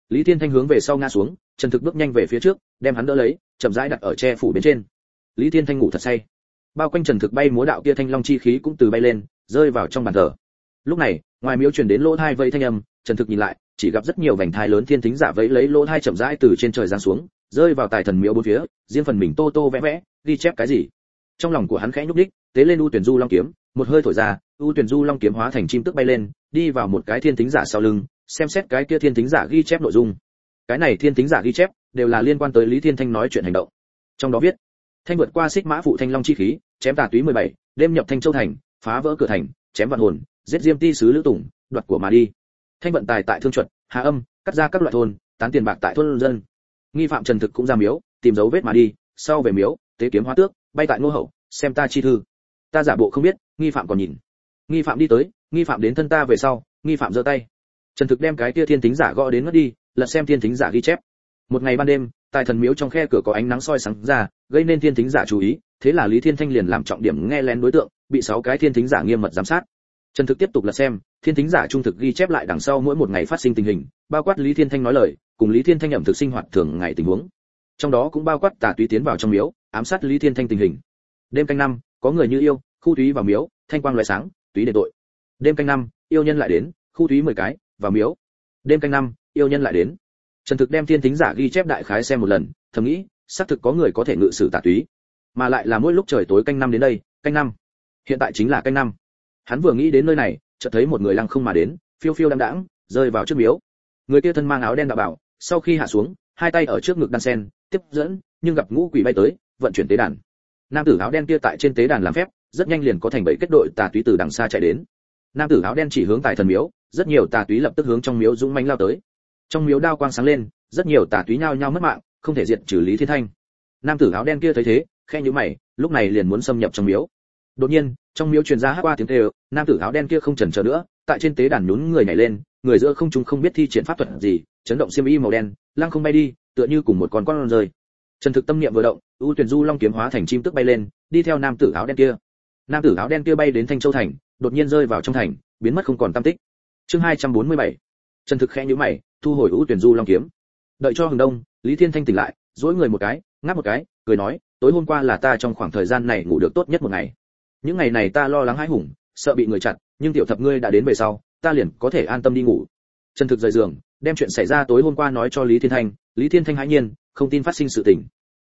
Speaker 1: Lý thiên thanh hướng về sau ngã xuống trần thực bước nhanh về phía trước, đem hắn đỡ lấy, chậm rãi đặt ở che phủ bên trên. Lý thiên thanh ngủ thật say. Bao quanh trần thực bay múa đạo kia thanh long chi khí cũng từ bay lên, rơi vào trong bàn thờ. Lúc này, ngoài miếu truyền đến lỗ thai vẫy thanh âm, trần thực nhìn lại, chỉ gặp rất nhiều vành thai lớn thiên thính giả vẫy lấy lỗ thai chậm rãi từ trên trời giáng xuống, rơi vào tài thần miếu bốn phía, riêng phần mình tô tô vẽ vẽ, ghi chép cái gì. Trong lòng của hắn khẽ nhúc đích tế lên u tuyển du long kiếm, một hơi thổi ra, u tuyển du long kiếm hóa thành chim tức bay lên, đi vào một cái thiên thính giả sau lưng, xem xét cái kia thiên thính giả ghi chép nội dung cái này thiên tính giả ghi chép đều là liên quan tới lý thiên thanh nói chuyện hành động. Trong đó viết thanh vượt qua xích mã phụ thanh long chi khí chém tà túy 17, đêm nhập thanh châu thành phá vỡ cửa thành chém vạn hồn giết diêm ti sứ lữ tùng đoạt của mà đi. Thanh vận tài tại thương chuẩn hà âm cắt ra các loại thôn tán tiền bạc tại thôn dân. Nghi phạm trần thực cũng ra miếu tìm dấu vết mà đi sau về miếu tế kiếm hóa tước bay tại ngô hậu xem ta chi thư. Ta giả bộ không biết nghi phạm còn nhìn. Nghi phạm đi tới nghi phạm đến thân ta về sau nghi phạm giơ tay. Trần thực đem cái kia thiên tính giả gõ đến mất đi lật xem thiên thính giả ghi chép. Một ngày ban đêm tại thần miếu trong khe cửa có ánh nắng soi sáng ra, gây nên thiên thính giả chú ý, thế là lý thiên thanh liền làm trọng điểm nghe lén đối tượng, bị sáu cái thiên thính giả nghiêm mật giám sát. Trần thực tiếp tục lật xem, thiên thính giả trung thực ghi chép lại đằng sau mỗi một ngày phát sinh tình hình, bao quát lý thiên thanh nói lời, cùng lý thiên thanh ẩm thực sinh hoạt thường ngày tình huống. Trong đó cũng bao quát tà túy tiến vào trong miếu, ám sát lý thiên thanh tình hình. Đêm canh năm, có người như yêu, khu túy vào miếu, thanh quang loại sáng, túy để tội. Đêm canh năm, yêu nhân lại đến, khu túy mười cái, vào miếu. Đêm canh năm yêu nhân lại đến. Trần thực đem thiên tính giả ghi chép đại khái xem một lần, thầm nghĩ, xác thực có người có thể ngự sử tà túy. Mà lại là mỗi lúc trời tối canh năm đến đây, canh năm. Hiện tại chính là canh năm. Hắn vừa nghĩ đến nơi này, chợt thấy một người lăng không mà đến, phiêu phiêu đăm đãng, rơi vào trước miếu. Người kia thân mang áo đen đạo bảo, sau khi hạ xuống, hai tay ở trước ngực đan sen, tiếp dẫn, nhưng gặp ngũ quỷ bay tới, vận chuyển tế đàn. Nam tử áo đen kia tại trên tế đàn làm phép, rất nhanh liền có thành bảy kết đội tà túy từ đằng xa chạy đến. Nam tử áo đen chỉ hướng tại thần miếu, rất nhiều tà túy lập tức hướng trong miếu dũng mãnh lao tới trong miếu đao quang sáng lên, rất nhiều tà túy nhao nhao mất mạng, không thể diệt trừ lý thiên thanh. Nam tử áo đen kia thấy thế khe nhíu mày, lúc này liền muốn xâm nhập trong miếu. Đột nhiên, trong miếu truyền ra hát qua tiếng kêu, nam tử áo đen kia không chần chờ nữa, tại trên tế đàn nhún người nhảy lên, người giữa không trung không biết thi triển pháp thuật gì, chấn động xiêm y màu đen, lăng không bay đi, tựa như cùng một con con rơi. Trần thực tâm niệm vừa động, ưu tuyển du long kiếm hóa thành chim tức bay lên, đi theo nam tử áo đen kia. Nam tử áo đen kia bay đến thanh châu thành, đột nhiên rơi vào trong thành, biến mất không còn tam tích. Chương 247 trần thực khẽ nhíu mày thu hồi ưu tuyển du long kiếm. Đợi cho hừng đông, lý thiên thanh tỉnh lại dỗi người một cái, ngáp một cái, cười nói, tối hôm qua là ta trong khoảng thời gian này ngủ được tốt nhất một ngày. Những ngày này ta lo lắng hãi hùng, sợ bị người chặn, nhưng tiểu thập ngươi đã đến về sau, ta liền có thể an tâm đi ngủ. Chân thực rời giường, đem chuyện xảy ra tối hôm qua nói cho lý thiên thanh, lý thiên thanh hãi nhiên, không tin phát sinh sự tình.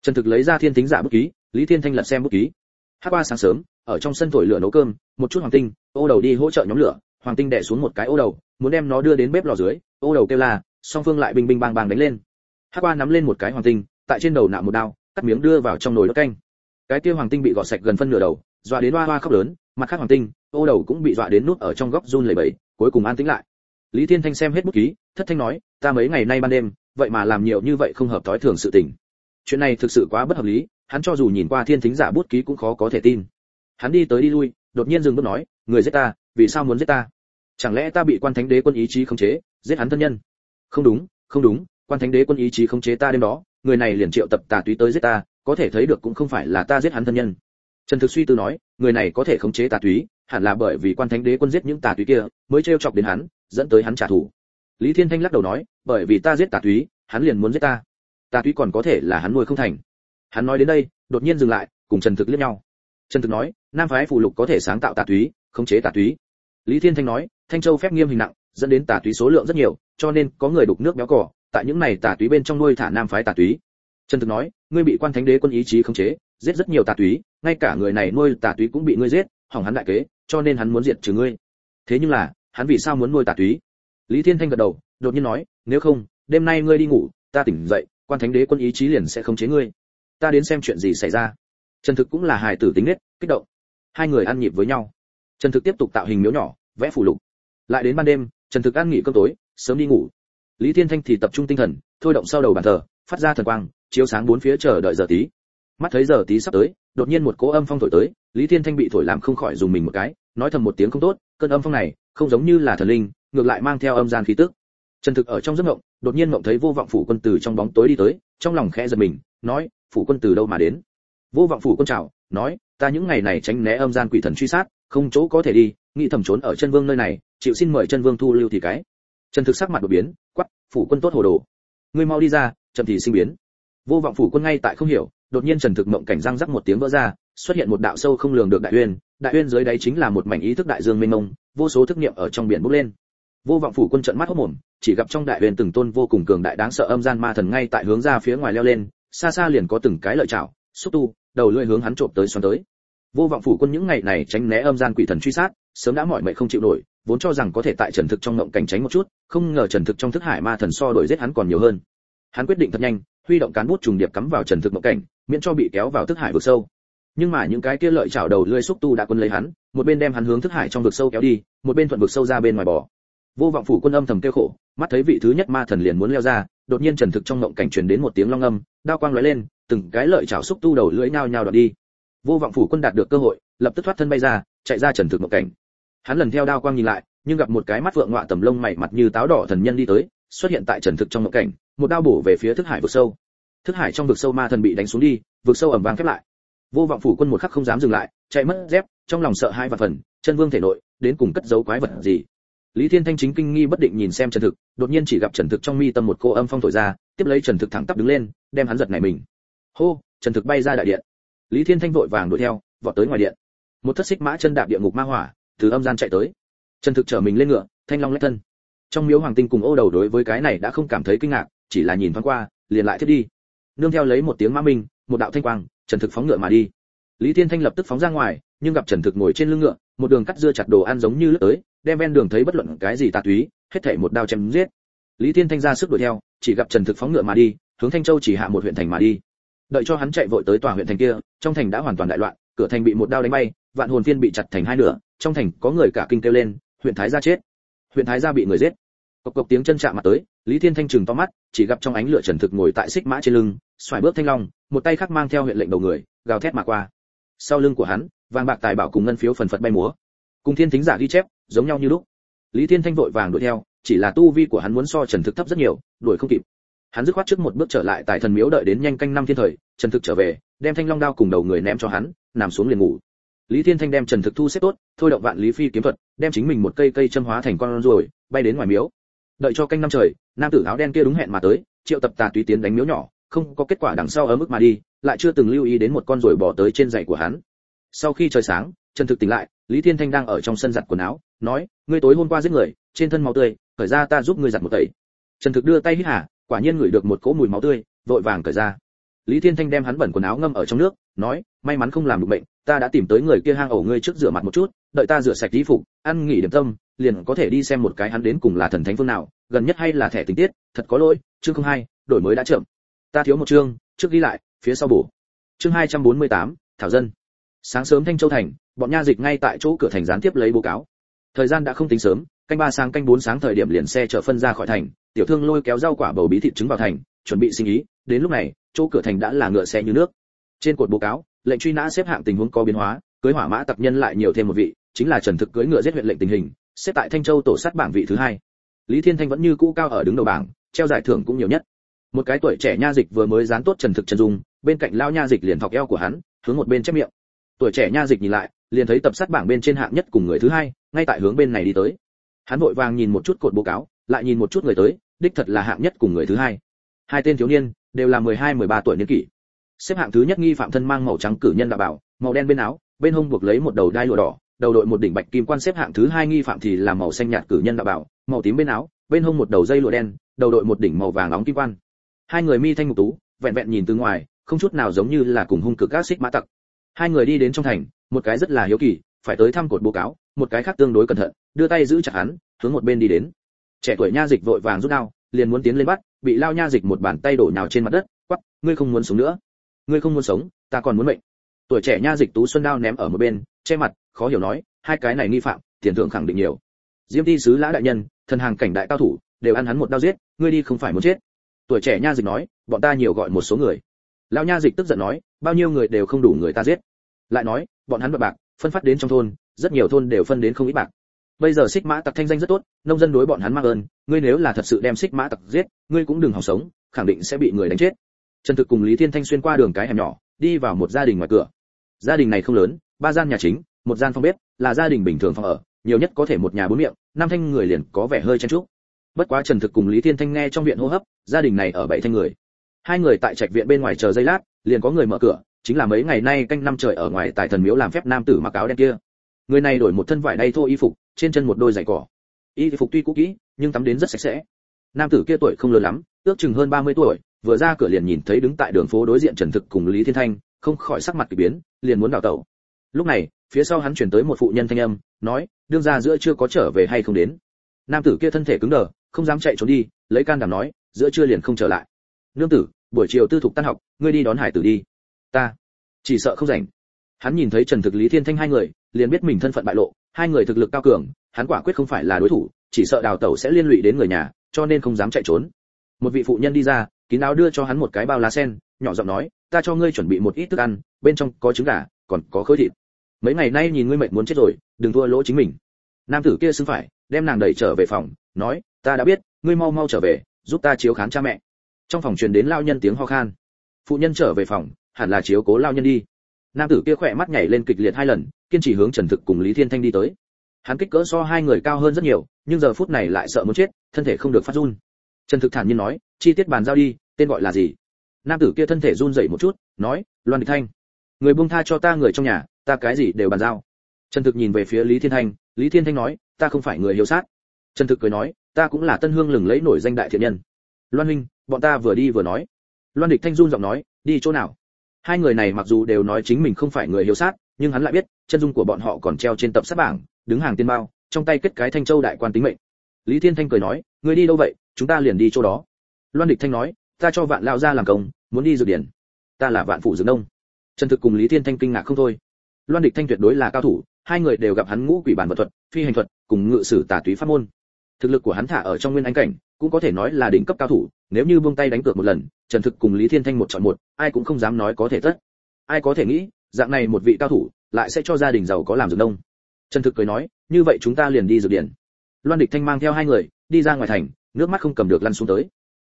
Speaker 1: Chân thực lấy ra thiên tính giả bút ký, lý thiên thanh lật xem bút ký. Hát qua sáng sớm, ở trong sân thổi lửa nấu cơm, một chút hoàng tinh, ô đầu đi hỗ trợ nhóm lửa hoàng tinh đè xuống một cái ô đầu, muốn đem nó đưa đến bếp lò dưới, ô đầu kêu là song phương lại bình bình bang bang đánh lên. Hắc qua nắm lên một cái hoàng tinh, tại trên đầu nạo một đao, cắt miếng đưa vào trong nồi đốt canh. Cái kia hoàng tinh bị gọt sạch gần phân nửa đầu, dọa đến hoa hoa khóc lớn, mặt khác hoàng tinh, ô đầu cũng bị dọa đến nút ở trong góc run lẩy bẩy, cuối cùng an tĩnh lại. Lý thiên thanh xem hết bút ký, thất thanh nói, ta mấy ngày nay ban đêm, vậy mà làm nhiều như vậy không hợp thói thường sự tình. Chuyện này thực sự quá bất hợp lý, hắn cho dù nhìn qua thiên thính giả bút ký cũng khó có thể tin. Hắn đi tới đi lui, đột nhiên dừng bước nói, người giết ta vì sao muốn giết ta? Chẳng lẽ ta bị quan thánh đế quân ý chí khống chế, giết hắn thân nhân? Không đúng không đúng, quan thánh đế quân ý chí khống chế ta đêm đó, người này liền triệu tập tà túy tới giết ta, có thể thấy được cũng không phải là ta giết hắn thân nhân. Trần thực suy tư nói, người này có thể khống chế tà túy, hẳn là bởi vì quan thánh đế quân giết những tà túy kia, mới trêu chọc đến hắn, dẫn tới hắn trả thù. Lý thiên thanh lắc đầu nói, bởi vì ta giết tà túy, hắn liền muốn giết ta. Tà túy còn có thể là hắn nuôi không thành. Hắn nói đến đây, đột nhiên dừng lại, cùng trần thực liếc nhau. Trần thực nói, nam phái phù lục có thể sáng tạo tà túy, khống chế tà túy lý thiên thanh nói, thanh châu phép nghiêm hình nặng, dẫn đến tà túy số lượng rất nhiều, cho nên có người đục nước béo cỏ tại những này tà túy bên trong nuôi thả nam phái tà túy. Trần thực nói, ngươi bị quan thánh đế quân ý chí khống chế, giết rất nhiều tà túy, ngay cả người này nuôi tà túy cũng bị ngươi giết, hỏng hắn đại kế, cho nên hắn muốn diệt trừ ngươi. Thế nhưng là, hắn vì sao muốn nuôi tà túy? Lý thiên thanh gật đầu, đột nhiên nói, nếu không, đêm nay ngươi đi ngủ, ta tỉnh dậy, quan thánh đế quân ý chí liền sẽ khống chế ngươi. Ta đến xem chuyện gì xảy ra. Trần thực cũng là hài tử tính nết, kích động. Hai người ăn nhịp với nhau. Trần thực tiếp tục tạo hình miếu nhỏ vẽ phủ lục. Lại đến ban đêm, trần thực ăn nghỉ cơm tối, sớm đi ngủ. Lý thiên thanh thì tập trung tinh thần, thôi động sau đầu bàn thờ, phát ra thần quang, chiếu sáng bốn phía chờ đợi giờ tí. Mắt thấy giờ tí sắp tới, đột nhiên một cỗ âm phong thổi tới, lý thiên thanh bị thổi làm không khỏi dùng mình một cái, nói thầm một tiếng không tốt, cơn âm phong này, không giống như là thần linh, ngược lại mang theo âm gian khí tức. Trần thực ở trong giấc mộng, đột nhiên mộng thấy vô vọng phủ quân tử trong bóng tối đi tới, trong lòng khẽ giật mình, nói, phủ quân tử đâu mà đến? Vô vọng phủ quân chào, nói, ta những ngày này tránh né âm gian quỷ thần truy sát không chỗ có thể đi, nghĩ thầm trốn ở chân vương nơi này, chịu xin mời chân vương thu lưu thì cái. Trần thực sắc mặt đột biến, quắc, phủ quân tốt hồ đồ. Ngươi mau đi ra, chậm thì sinh biến. Vô vọng phủ quân ngay tại không hiểu, đột nhiên trần thực mộng cảnh răng rắc một tiếng vỡ ra, xuất hiện một đạo sâu không lường được đại uyên. Đại uyên dưới đáy chính là một mảnh ý thức đại dương mênh mông, vô số thức niệm ở trong biển bốc lên. Vô vọng phủ quân trận mắt hốt mồm chỉ gặp trong đại uyên từng tôn vô cùng cường đại đáng sợ âm gian ma thần ngay tại hướng ra phía ngoài leo lên, xa xa liền có từng cái lợi chảo, xúc tu, đầu lưỡi hướng hắn trộm tới xoắn tới vô vọng phủ quân những ngày này tránh né âm gian quỷ thần truy sát, sớm đã mỏi mệt không chịu nổi, vốn cho rằng có thể tại trần thực trong ngộng cảnh tránh một chút, không ngờ trần thực trong thức hải ma thần so đổi giết hắn còn nhiều hơn. Hắn quyết định thật nhanh, huy động cán bút trùng điệp cắm vào trần thực ngộng cảnh, miễn cho bị kéo vào thức hải vực sâu. Nhưng mà những cái kia lợi chảo đầu lưỡi xúc tu đã quân lấy hắn, một bên đem hắn hướng thức hải trong vực sâu kéo đi, một bên thuận vực sâu ra bên ngoài bò. Vô vọng phủ quân âm thầm kêu khổ, mắt thấy vị thứ nhất ma thần liền muốn leo ra, đột nhiên trần thực trong ngộng cảnh truyền đến một tiếng long âm, đao quang lóe lên, từng cái lợi chảo xúc tu đầu lưỡi nhao nhao đoạt đi vô vọng phủ quân đạt được cơ hội, lập tức thoát thân bay ra, chạy ra trần thực mộng cảnh. Hắn lần theo đao quang nhìn lại, nhưng gặp một cái mắt vượng ngọa tầm lông mày mặt như táo đỏ thần nhân đi tới, xuất hiện tại trần thực trong mộng cảnh, một đao bổ về phía thức hải vực sâu. Thức hải trong vực sâu ma thần bị đánh xuống đi, vực sâu ẩm vang khép lại. Vô vọng phủ quân một khắc không dám dừng lại, chạy mất dép, trong lòng sợ hai và phần, chân vương thể nội, đến cùng cất giấu quái vật gì? Lý thiên thanh chính kinh nghi bất định nhìn xem trần thực, đột nhiên chỉ gặp trần thực trong mi tâm một cô âm phong thổi ra, tiếp lấy trần thực thẳng tắp đứng lên, đem hắn giật này mình. Hô, trần thực bay ra đại điện lý thiên thanh vội vàng đuổi theo, vọt tới ngoài điện. Một thất xích mã chân đạp địa ngục ma hỏa, từ âm gian chạy tới. Trần thực trở mình lên ngựa, thanh long lách thân. Trong miếu hoàng tinh cùng ô đầu đối với cái này đã không cảm thấy kinh ngạc, chỉ là nhìn thoáng qua, liền lại thiết đi. Nương theo lấy một tiếng mã minh, một đạo thanh quang trần thực phóng ngựa mà đi. Lý thiên thanh lập tức phóng ra ngoài, nhưng gặp trần thực ngồi trên lưng ngựa, một đường cắt dưa chặt đồ ăn giống như lướt tới, đem ven đường thấy bất luận cái gì tà túy, hết thảy một đao chém giết. Lý thiên thanh ra sức đuổi theo, chỉ gặp trần thực phóng ngựa mà đi, hướng thanh châu chỉ hạ một huyện thành mà đi đợi cho hắn chạy vội tới tòa huyện thành kia, trong thành đã hoàn toàn đại loạn, cửa thành bị một đao đánh bay, vạn hồn phiên bị chặt thành hai nửa, trong thành có người cả kinh kêu lên, huyện thái gia chết. Huyện thái gia bị người giết. Cộc cộc tiếng chân chạm mặt tới, lý thiên thanh trừng to mắt, chỉ gặp trong ánh lửa trần thực ngồi tại xích mã trên lưng, xoài bước thanh long, một tay khác mang theo huyện lệnh đầu người, gào thét mà qua. Sau lưng của hắn, vàng bạc tài bảo cùng ngân phiếu phần phật bay múa. Cùng thiên thính giả ghi chép, giống nhau như lúc. Lý thiên thanh vội vàng đuổi theo, chỉ là tu vi của hắn muốn so trần thực thấp rất nhiều, đuổi không kịp hắn dứt khoát trước một bước trở lại tại thần miếu đợi đến nhanh canh năm thiên thời, trần thực trở về, đem thanh long đao cùng đầu người ném cho hắn, nằm xuống liền ngủ. Lý thiên thanh đem trần thực thu xếp tốt, thôi động vạn lý phi kiếm thuật, đem chính mình một cây cây châm hóa thành con ruồi, bay đến ngoài miếu. Đợi cho canh năm trời, nam tử áo đen kia đúng hẹn mà tới, triệu tập tà tùy tiến đánh miếu nhỏ, không có kết quả đằng sau ở mức mà đi, lại chưa từng lưu ý đến một con ruồi bỏ tới trên giày của hắn. Sau khi trời sáng, trần thực tỉnh lại, lý thiên thanh đang ở trong sân giặt quần áo, nói, ngươi tối hôm qua giết người, trên thân máu tươi, khởi ra ta giúp ngươi giặt một tẩy. Trần thực đưa tay hít hà quả nhiên ngửi được một cỗ mùi máu tươi, vội vàng cởi ra. Lý thiên thanh đem hắn bẩn quần áo ngâm ở trong nước, nói, may mắn không làm được bệnh, ta đã tìm tới người kia hang ổ ngươi trước rửa mặt một chút, đợi ta rửa sạch y phục, ăn nghỉ điểm tâm, liền có thể đi xem một cái hắn đến cùng là thần thánh phương nào, gần nhất hay là thẻ tình tiết, thật có lỗi, chương không hai, đổi mới đã chậm. Ta thiếu một chương, trước ghi lại, phía sau bổ. Chương hai trăm bốn mươi tám, thảo dân. Sáng sớm thanh châu thành, bọn nha dịch ngay tại chỗ cửa thành gián tiếp lấy báo cáo. Thời gian đã không tính sớm canh ba sáng canh bốn sáng thời điểm liền xe chở phân ra khỏi thành, tiểu thương lôi kéo rau quả bầu bí thịt trứng vào thành, chuẩn bị sinh ý, đến lúc này, chỗ cửa thành đã là ngựa xe như nước. Trên cột báo cáo, lệnh truy nã xếp hạng tình huống có biến hóa, cưới hỏa mã tập nhân lại nhiều thêm một vị, chính là trần thực cưới ngựa giết huyện lệnh tình hình, xếp tại thanh châu tổ sát bảng vị thứ hai. Lý thiên thanh vẫn như cũ cao ở đứng đầu bảng, treo giải thưởng cũng nhiều nhất. Một cái tuổi trẻ nha dịch vừa mới dán tốt trần thực trần dung, bên cạnh lao nha dịch liền thọc eo của hắn, hướng một bên chép miệng. Tuổi trẻ nha dịch nhìn lại, liền thấy tập sát bảng bên trên hạng nhất cùng người thứ hai, ngay tại hướng bên này đi tới hắn vội vàng nhìn một chút cột báo cáo, lại nhìn một chút người tới, đích thật là hạng nhất cùng người thứ hai. Hai tên thiếu niên, đều là 12 13 tuổi niên kỷ. Xếp hạng thứ nhất nghi phạm thân mang màu trắng cử nhân đạo bảo, màu đen bên áo, bên hông buộc lấy một đầu đai lụa đỏ, đầu đội một đỉnh bạch kim quan xếp hạng thứ hai nghi phạm thì là màu xanh nhạt cử nhân đạo bảo, màu tím bên áo, bên hông một đầu dây lụa đen, đầu đội một đỉnh màu vàng óng kim quan. Hai người mi thanh ngục tú, vẹn vẹn nhìn từ ngoài, không chút nào giống như là cùng hung cực các xích mã tặc. Hai người đi đến trong thành, một cái rất là hiếu kỳ, phải tới thăm cột báo cáo một cái khác tương đối cẩn thận, đưa tay giữ chặt hắn, hướng một bên đi đến. Trẻ tuổi nha dịch vội vàng rút đao, liền muốn tiến lên bắt, bị lao nha dịch một bàn tay đổ nhào trên mặt đất quắp ngươi không muốn sống nữa. Ngươi không muốn sống, ta còn muốn mệnh. Tuổi trẻ nha dịch tú xuân đao ném ở một bên, che mặt, khó hiểu nói, hai cái này nghi phạm, tiền thưởng khẳng định nhiều. Diêm ti sứ lã đại nhân, thần hàng cảnh đại cao thủ, đều ăn hắn một đao giết, ngươi đi không phải muốn chết. Tuổi trẻ nha dịch nói, bọn ta nhiều gọi một số người. Lão nha dịch tức giận nói, bao nhiêu người đều không đủ người ta giết. Lại nói, bọn hắn bạc bạc phân phát đến trong thôn rất nhiều thôn đều phân đến không ít bạc. Bây giờ xích mã tặc thanh danh rất tốt, nông dân đối bọn hắn mang ơn, ngươi nếu là thật sự đem xích mã tặc giết, ngươi cũng đừng hòng sống, khẳng định sẽ bị người đánh chết. Trần thực cùng lý thiên thanh xuyên qua đường cái hẻm nhỏ, đi vào một gia đình ngoài cửa. Gia đình này không lớn, ba gian nhà chính, một gian phòng bếp, là gia đình bình thường phòng ở, nhiều nhất có thể một nhà bốn miệng, năm thanh người liền có vẻ hơi chen chúc. Bất quá trần thực cùng lý thiên thanh nghe trong viện hô hấp, gia đình này ở bảy thanh người. Hai người tại trạch viện bên ngoài chờ giây lát, liền có người mở cửa, chính là mấy ngày nay canh năm trời ở ngoài tại thần miếu làm phép nam tử mặc áo đen kia người này đổi một thân vải đay thô y phục, trên chân một đôi giày cỏ. Y phục tuy cũ kỹ, nhưng tắm đến rất sạch sẽ. Nam tử kia tuổi không lớn lắm, ước chừng hơn 30 tuổi, vừa ra cửa liền nhìn thấy đứng tại đường phố đối diện trần thực cùng lý thiên thanh, không khỏi sắc mặt kỳ biến, liền muốn đào tẩu. Lúc này, phía sau hắn chuyển tới một phụ nhân thanh âm, nói, đương ra giữa chưa có trở về hay không đến? Nam tử kia thân thể cứng đờ, không dám chạy trốn đi, lấy can đảm nói, giữa trưa liền không trở lại. Nương tử, buổi chiều tư thục tan học, ngươi đi đón hải tử đi. Ta. Chỉ sợ không rảnh. Hắn nhìn thấy trần thực, lý thiên thanh hai người liền biết mình thân phận bại lộ, hai người thực lực cao cường, hắn quả quyết không phải là đối thủ, chỉ sợ đào tẩu sẽ liên lụy đến người nhà, cho nên không dám chạy trốn. Một vị phụ nhân đi ra, kín áo đưa cho hắn một cái bao lá sen, nhỏ giọng nói, ta cho ngươi chuẩn bị một ít thức ăn, bên trong có trứng gà, còn có khối thịt. Mấy ngày nay nhìn ngươi mệt muốn chết rồi, đừng thua lỗ chính mình. Nam tử kia xứng phải, đem nàng đẩy trở về phòng, nói, ta đã biết, ngươi mau mau trở về, giúp ta chiếu khán cha mẹ. Trong phòng truyền đến lao nhân tiếng ho khan. Phụ nhân trở về phòng, hẳn là chiếu cố lao nhân đi nam tử kia khỏe mắt nhảy lên kịch liệt hai lần, kiên trì hướng trần thực cùng lý thiên thanh đi tới. Hắn kích cỡ so hai người cao hơn rất nhiều, nhưng giờ phút này lại sợ muốn chết, thân thể không được phát run. Trần thực thản nhiên nói, chi tiết bàn giao đi, tên gọi là gì? Nam tử kia thân thể run rẩy một chút, nói, loan địch thanh. Người buông tha cho ta người trong nhà, ta cái gì đều bàn giao. Trần thực nhìn về phía lý thiên thanh, lý thiên thanh nói, ta không phải người hiếu sát. Trần thực cười nói, ta cũng là tân hương lừng lẫy nổi danh đại thiện nhân. Loan huynh, bọn ta vừa đi vừa nói. Loan địch thanh run giọng nói, đi chỗ nào? Hai người này mặc dù đều nói chính mình không phải người hiếu sát, nhưng hắn lại biết, chân dung của bọn họ còn treo trên tập sát bảng, đứng hàng tiên bao, trong tay kết cái thanh châu đại quan tính mệnh. Lý thiên thanh cười nói người đi đâu vậy? Chúng ta liền đi chỗ đó. Loan địch thanh nói, ta cho vạn lao ra làm công, muốn đi dược điển. Ta là vạn phủ dược nông. Trần thực cùng lý thiên thanh kinh ngạc không thôi. Loan địch thanh tuyệt đối là cao thủ, hai người đều gặp hắn ngũ quỷ bản vật thuật, phi hành thuật, cùng ngự sử tà túy pháp môn. Thực lực của hắn thả ở trong nguyên anh cảnh, cũng có thể nói là đỉnh cấp cao thủ nếu như buông tay đánh cược một lần, trần thực cùng lý thiên thanh một chọn một, ai cũng không dám nói có thể tất. Ai có thể nghĩ, dạng này một vị cao thủ, lại sẽ cho gia đình giàu có làm dược nông trần thực cười nói, như vậy chúng ta liền đi dược điển loan địch thanh mang theo hai người, đi ra ngoài thành, nước mắt không cầm được lăn xuống tới.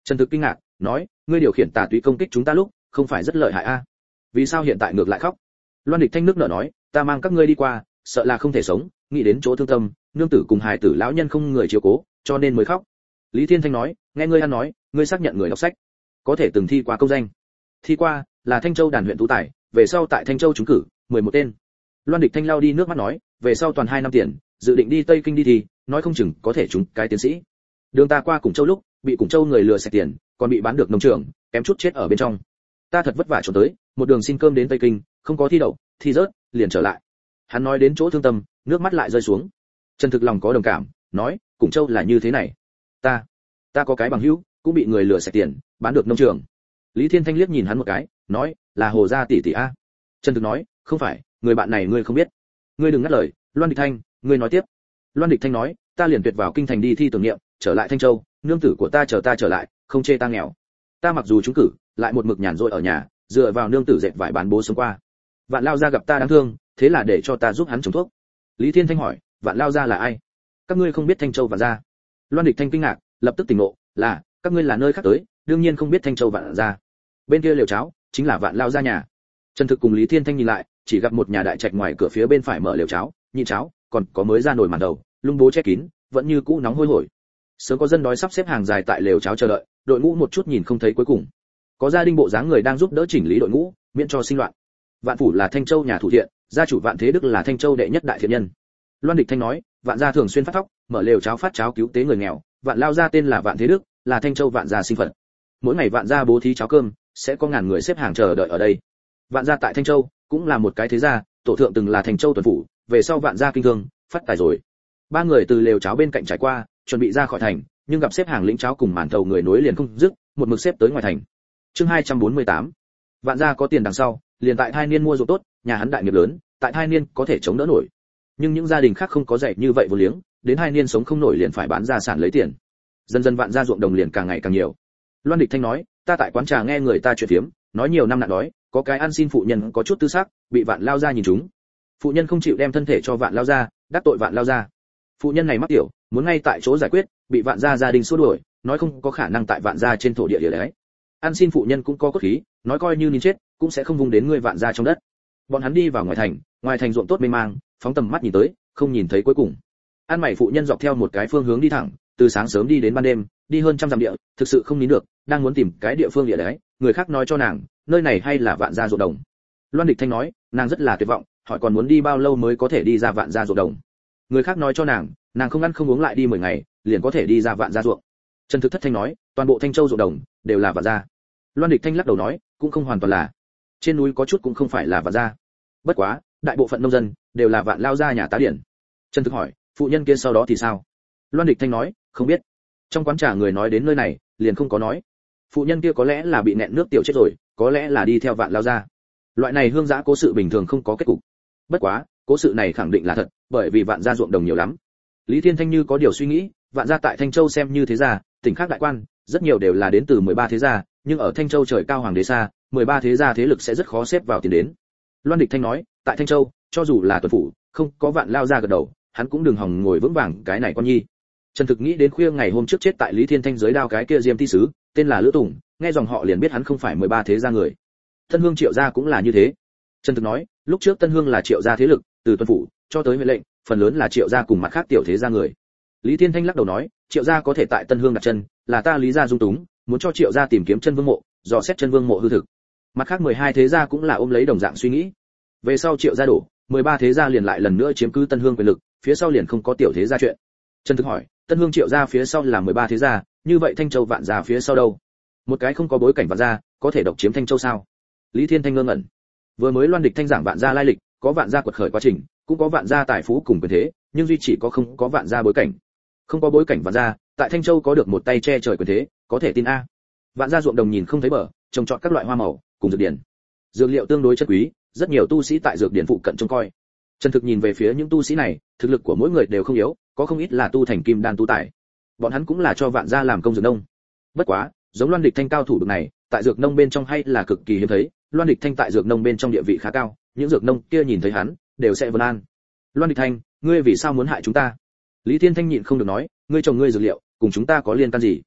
Speaker 1: Trần thực kinh ngạc, nói, ngươi điều khiển tà túy công kích chúng ta lúc, không phải rất lợi hại a? Vì sao hiện tại ngược lại khóc? Loan địch thanh nước nở nói, ta mang các ngươi đi qua, sợ là không thể sống, nghĩ đến chỗ thương tâm, nương tử cùng hài tử lão nhân không người chiều cố, cho nên mới khóc. Lý thiên thanh nói, nghe ngươi ăn nói ngươi xác nhận người đọc sách, có thể từng thi qua công danh. Thi qua là thanh châu đàn huyện tú tài, về sau tại thanh châu trúng cử, mười một tên. Loan địch thanh lao đi nước mắt nói, về sau toàn hai năm tiền, dự định đi tây kinh đi thì nói không chừng có thể trúng cái tiến sĩ. Đường ta qua cùng châu lúc, bị cùng châu người lừa sạch tiền, còn bị bán được nông trường, kém chút chết ở bên trong. Ta thật vất vả trốn tới, một đường xin cơm đến tây kinh, không có thi đậu, thi rớt, liền trở lại. Hắn nói đến chỗ thương tâm, nước mắt lại rơi xuống. Trần thực lòng có đồng cảm, nói, cùng châu là như thế này. Ta ta có cái bằng hữu cũng bị người lừa sạch tiền, bán được nông trường. Lý thiên thanh liếc nhìn hắn một cái, nói, là hồ gia tỷ tỷ a. Trần thực nói, không phải, người bạn này ngươi không biết. Ngươi đừng ngắt lời, loan địch thanh, ngươi nói tiếp. Loan địch thanh nói, ta liền tuyệt vào kinh thành đi thi tưởng niệm, trở lại thanh châu, nương tử của ta chờ ta trở lại, không chê ta nghèo. Ta mặc dù trúng cử, lại một mực nhàn rỗi ở nhà, dựa vào nương tử dệt vải bán bố sống qua. Vạn lao gia gặp ta đáng thương, thế là để cho ta giúp hắn trồng thuốc. Lý thiên thanh hỏi, vạn lao gia là ai? Các ngươi không biết thanh châu vạn gia? Loan địch thanh kinh ngạc, lập tức tỉnh ngộ, là các ngươi là nơi khác tới, đương nhiên không biết thanh châu vạn gia. Bên kia liều cháo, chính là vạn lao gia nhà. Trần thực cùng lý thiên thanh nhìn lại, chỉ gặp một nhà đại trạch ngoài cửa phía bên phải mở liều cháo, nhị cháo, còn có mới ra nồi màn đầu, lung bố che kín, vẫn như cũ nóng hôi hổi. Sớm có dân đói sắp xếp hàng dài tại lều cháo chờ đợi, đội ngũ một chút nhìn không thấy cuối cùng. Có gia đình bộ dáng người đang giúp đỡ chỉnh lý đội ngũ, miễn cho sinh loạn. Vạn phủ là thanh châu nhà thủ thiện, gia chủ vạn thế đức là thanh châu đệ nhất đại thiện nhân. Loan địch thanh nói, vạn gia thường xuyên phát thóc, mở lều cháo phát cháo cứu tế người nghèo, vạn lao gia tên là vạn thế đức là thanh châu vạn gia sinh phật. Mỗi ngày vạn gia bố thí cháo cơm, sẽ có ngàn người xếp hàng chờ đợi ở đây. Vạn gia tại thanh châu cũng là một cái thế gia, tổ thượng từng là thanh châu tuần phủ, về sau vạn gia kinh thương, phát tài rồi. Ba người từ lều cháo bên cạnh trải qua, chuẩn bị ra khỏi thành, nhưng gặp xếp hàng lĩnh cháo cùng màn thầu người nối liền không dứt, một mực xếp tới ngoài thành. Chương 248 vạn gia có tiền đằng sau, liền tại thai niên mua ruộng tốt, nhà hắn đại nghiệp lớn, tại thai niên có thể chống đỡ nổi. Nhưng những gia đình khác không có dạy như vậy vô liếng, đến hai niên sống không nổi liền phải bán gia sản lấy tiền dần dần vạn gia ruộng đồng liền càng ngày càng nhiều. Loan địch thanh nói, ta tại quán trà nghe người ta chuyện phiếm, nói nhiều năm nạn đói, có cái ăn xin phụ nhân có chút tư xác, bị vạn lao ra nhìn chúng. Phụ nhân không chịu đem thân thể cho vạn lao ra đắc tội vạn lao ra phụ nhân này mắc tiểu, muốn ngay tại chỗ giải quyết, bị vạn gia gia đình xua đuổi, nói không có khả năng tại vạn gia trên thổ địa địa đấy. Ăn xin phụ nhân cũng có cốt khí, nói coi như nín chết, cũng sẽ không vùng đến người vạn gia trong đất. Bọn hắn đi vào ngoài thành ngoài thành ruộng tốt mê mang, phóng tầm mắt nhìn tới, không nhìn thấy cuối cùng. An mày phụ nhân dọc theo một cái phương hướng đi thẳng từ sáng sớm đi đến ban đêm, đi hơn trăm dặm địa, thực sự không nín được, đang muốn tìm cái địa phương địa đấy, người khác nói cho nàng, nơi này hay là vạn gia ruộng đồng? Loan địch thanh nói, nàng rất là tuyệt vọng, hỏi còn muốn đi bao lâu mới có thể đi ra vạn gia ruộng đồng? Người khác nói cho nàng nàng không ăn không uống lại đi mười ngày, liền có thể đi ra vạn gia ruộng. Trần thực thất thanh nói, toàn bộ thanh châu ruộng đồng đều là vạn gia. Loan địch thanh lắc đầu nói, cũng không hoàn toàn là. Trên núi có chút cũng không phải là vạn gia. Bất quá, đại bộ phận nông dân đều là vạn lao gia nhà tá điển. Trần thực hỏi, phụ nhân kia sau đó thì sao? Loan địch thanh nói không biết. Trong quán trà người nói đến nơi này, liền không có nói. Phụ nhân kia có lẽ là bị nẹn nước tiểu chết rồi, có lẽ là đi theo vạn lao gia loại này hương giã cố sự bình thường không có kết cục. Bất quá, cố sự này khẳng định là thật, bởi vì vạn gia ruộng đồng nhiều lắm. Lý thiên thanh như có điều suy nghĩ, vạn gia tại thanh châu xem như thế gia, tỉnh khác đại quan, rất nhiều đều là đến từ 13 thế gia, nhưng ở thanh châu trời cao hoàng đế xa 13 thế gia thế lực sẽ rất khó xếp vào tiền đến. Loan địch thanh nói, tại thanh châu, cho dù là tuần phủ, không có vạn lao ra gật đầu, hắn cũng đừng hòng ngồi vững vàng cái này con nhi trần thực nghĩ đến khuya ngày hôm trước chết tại lý thiên thanh dưới đao cái kia diêm ti sứ, tên là lữ tùng, nghe dòng họ liền biết hắn không phải 13 thế gia người. Tân hương triệu gia cũng là như thế. Trần thực nói, lúc trước tân hương là triệu gia thế lực, từ tuân phủ, cho tới mệnh lệnh, phần lớn là triệu gia cùng mặt khác tiểu thế gia người. Lý thiên thanh lắc đầu nói, triệu gia có thể tại tân hương đặt chân, là ta lý gia dung túng, muốn cho triệu gia tìm kiếm chân vương mộ, dò xét chân vương mộ hư thực. Mặt khác 12 thế gia cũng là ôm lấy đồng dạng suy nghĩ. Về sau triệu gia đổ 13 thế gia liền lại lần nữa chiếm cứ tân hương quyền lực, phía sau liền không có tiểu thế gia chuyện. Trần thực hỏi tân hương triệu gia phía sau là 13 thế gia, như vậy thanh châu vạn gia phía sau đâu? Một cái không có bối cảnh vạn gia, có thể độc chiếm thanh châu sao? Lý thiên thanh ngơ ngẩn. Vừa mới loan địch thanh giảng vạn gia lai lịch, có vạn gia quật khởi quá trình, cũng có vạn gia tài phú cùng quyền thế, nhưng duy chỉ có không có vạn gia bối cảnh. Không có bối cảnh vạn gia, tại thanh châu có được một tay che trời quyền thế, có thể tin a. Vạn gia ruộng đồng nhìn không thấy bờ, trồng trọt các loại hoa màu, cùng dược điển. Dược liệu tương đối chất quý, rất nhiều tu sĩ tại dược điển phụ cận trông coi. Trần thực nhìn về phía những tu sĩ này, thực lực của mỗi người đều không yếu có không ít là tu thành kim đan tu tài. Bọn hắn cũng là cho vạn gia làm công dược nông. Bất quá, giống loan địch thanh cao thủ bực này, tại dược nông bên trong hay là cực kỳ hiếm thấy. Loan địch thanh tại dược nông bên trong địa vị khá cao, những dược nông kia nhìn thấy hắn, đều sẽ vân an. Loan địch thanh, ngươi vì sao muốn hại chúng ta? Lý thiên thanh nhịn không được nói, ngươi trồng ngươi dược liệu, cùng chúng ta có liên can gì?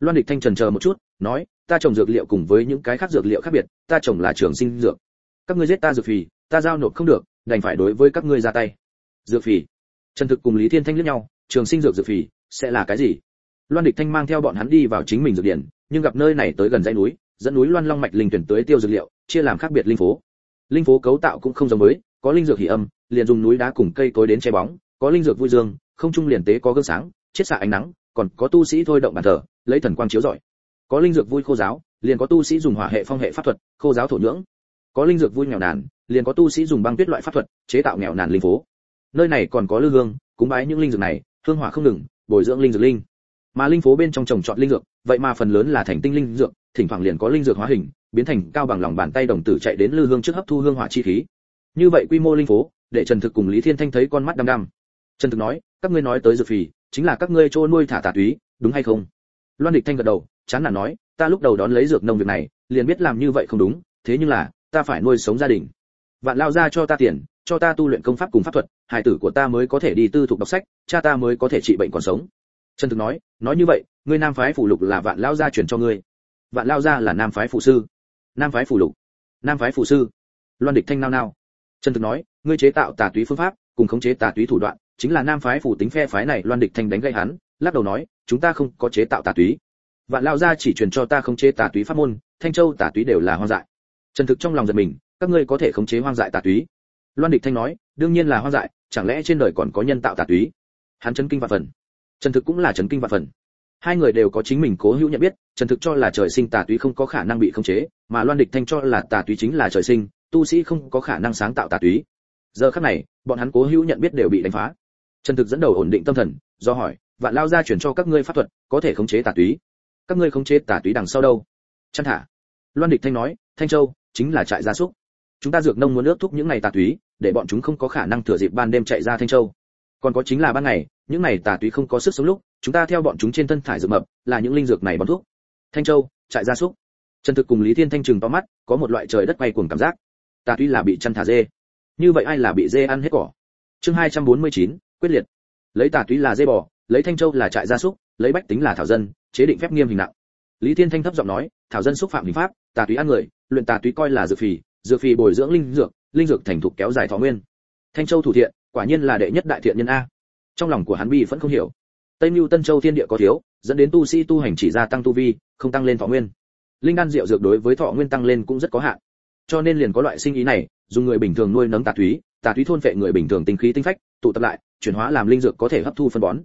Speaker 1: Loan địch thanh trần chờ một chút, nói, ta trồng dược liệu cùng với những cái khác dược liệu khác biệt, ta trồng là trường sinh dược. Các ngươi giết ta dược phì, ta giao nộp không được, đành phải đối với các ngươi ra tay. Dược phì trần thực cùng lý thiên thanh liếc nhau trường sinh dược dược phì sẽ là cái gì? Loan địch thanh mang theo bọn hắn đi vào chính mình dược điển nhưng gặp nơi này tới gần dãy núi dẫn núi loan long mạch linh tuyển tới tiêu dược liệu chia làm khác biệt linh phố. Linh phố cấu tạo cũng không giống mới, có linh dược hỉ âm liền dùng núi đá cùng cây cối đến che bóng có linh dược vui dương không trung liền tế có gương sáng chiết xạ ánh nắng còn có tu sĩ thôi động bàn thờ lấy thần quang chiếu rọi. Có linh dược vui khô giáo liền có tu sĩ dùng hỏa hệ phong hệ pháp thuật khô giáo thổ nhưỡng. Có linh dược vui nghèo nàn liền có tu sĩ dùng băng tuyết loại pháp thuật chế tạo nghèo nàn linh phố nơi này còn có lư hương, cúng bái những linh dược này, hương hỏa không ngừng, bồi dưỡng linh dược linh. Mà linh phố bên trong trồng trọt linh dược, vậy mà phần lớn là thành tinh linh dược, thỉnh thoảng liền có linh dược hóa hình, biến thành cao bằng lòng bàn tay đồng tử chạy đến lư hương trước hấp thu hương hỏa chi khí. Như vậy quy mô linh phố, để trần thực cùng lý thiên thanh thấy con mắt đăm đăm. Trần thực nói, các ngươi nói tới dược phì, chính là các ngươi trôi nuôi thả tà túy, đúng hay không? Loan địch thanh gật đầu, chán nản nói, ta lúc đầu đón lấy dược nông việc này, liền biết làm như vậy không đúng, thế nhưng là, ta phải nuôi sống gia đình vạn lao ra cho ta tiền, cho ta tu luyện công pháp cùng pháp thuật, hải tử của ta mới có thể đi tư thục đọc sách, cha ta mới có thể trị bệnh còn sống. Trần thực nói nói như vậy, ngươi nam phái phủ lục là vạn lao gia truyền cho ngươi. Vạn lao gia là nam phái phụ sư. Nam phái phủ lục. Nam phái phụ sư. Loan địch thanh nao nao. Trần thực nói, ngươi chế tạo tà túy phương pháp, cùng khống chế tà túy thủ đoạn, chính là nam phái phủ tính phe phái này, loan địch thanh đánh gây hắn, lắc đầu nói, chúng ta không có chế tạo tà túy. Vạn lao gia chỉ truyền cho ta khống chế tà túy pháp môn, thanh châu tà túy đều là hoang dại. Trần thực trong lòng giật mình các ngươi có thể khống chế hoang dại tà túy. Loan địch thanh nói, đương nhiên là hoang dại, chẳng lẽ trên đời còn có nhân tạo tà túy? Hắn chấn kinh và phần. Trần thực cũng là chấn kinh và phần. Hai người đều có chính mình cố hữu nhận biết, trần thực cho là trời sinh tà túy không có khả năng bị khống chế, mà loan địch thanh cho là tà túy chính là trời sinh, tu sĩ không có khả năng sáng tạo tà túy. Giờ khắc này, bọn hắn cố hữu nhận biết đều bị đánh phá. Trần thực dẫn đầu ổn định tâm thần, do hỏi, vạn lao ra chuyển cho các ngươi pháp thuật, có thể khống chế tà túy? Các ngươi khống chế tà túy đằng sau đâu? Chăn thả. Loan địch thanh nói, thanh châu, chính là trại gia súc chúng ta dược nông muốn ước thúc những ngày tà túy để bọn chúng không có khả năng thừa dịp ban đêm chạy ra thanh châu. Còn có chính là ban ngày những ngày tà túy không có sức sống lúc chúng ta theo bọn chúng trên thân thải dược mập là những linh dược này bón thuốc. Thanh châu trại gia súc. Trần thực cùng lý thiên thanh trừng to mắt có một loại trời đất quay cuồng cảm giác. Tà túy là bị chăn thả dê. Như vậy ai là bị dê ăn hết cỏ? Chương 249, quyết liệt. Lấy tà túy là dê bò lấy thanh châu là trại gia súc lấy bách tính là thảo dân chế định phép nghiêm hình nặng. Lý thiên thanh thấp giọng nói thảo dân xúc phạm hình pháp tà túy ăn người luyện tà túy coi là dược phì dược phì bồi dưỡng linh dược linh dược thành thục kéo dài thọ nguyên. Thanh châu thủ thiện, quả nhiên là đệ nhất đại thiện nhân a. Trong lòng của hắn bi vẫn không hiểu. Tây mưu tân châu thiên địa có thiếu, dẫn đến tu sĩ tu hành chỉ gia tăng tu vi, không tăng lên thọ nguyên. Linh đan rượu dược đối với thọ nguyên tăng lên cũng rất có hạn. Cho nên liền có loại sinh ý này, dùng người bình thường nuôi nấng tà túy tà túy thôn phệ người bình thường tinh khí tinh phách, tụ tập lại, chuyển hóa làm linh dược có thể hấp thu phân bón.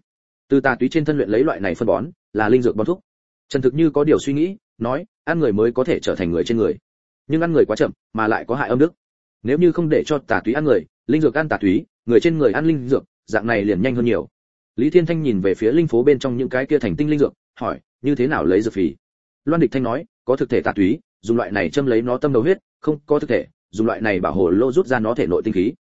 Speaker 1: Từ tà túy trên thân luyện lấy loại này phân bón, là linh dược bón thuốc. Trần thực như có điều suy nghĩ, nói, ăn người mới có thể trở thành người trên người nhưng ăn người quá chậm, mà lại có hại âm đức. Nếu như không để cho tà túy ăn người, linh dược ăn tà túy, người trên người ăn linh dược, dạng này liền nhanh hơn nhiều. Lý thiên thanh nhìn về phía linh phố bên trong những cái kia thành tinh linh dược, hỏi, như thế nào lấy dược phì loan địch thanh nói, có thực thể tà túy, dùng loại này châm lấy nó tâm đầu huyết, không, có thực thể, dùng loại này bảo hồ lô rút ra nó thể nội tinh khí.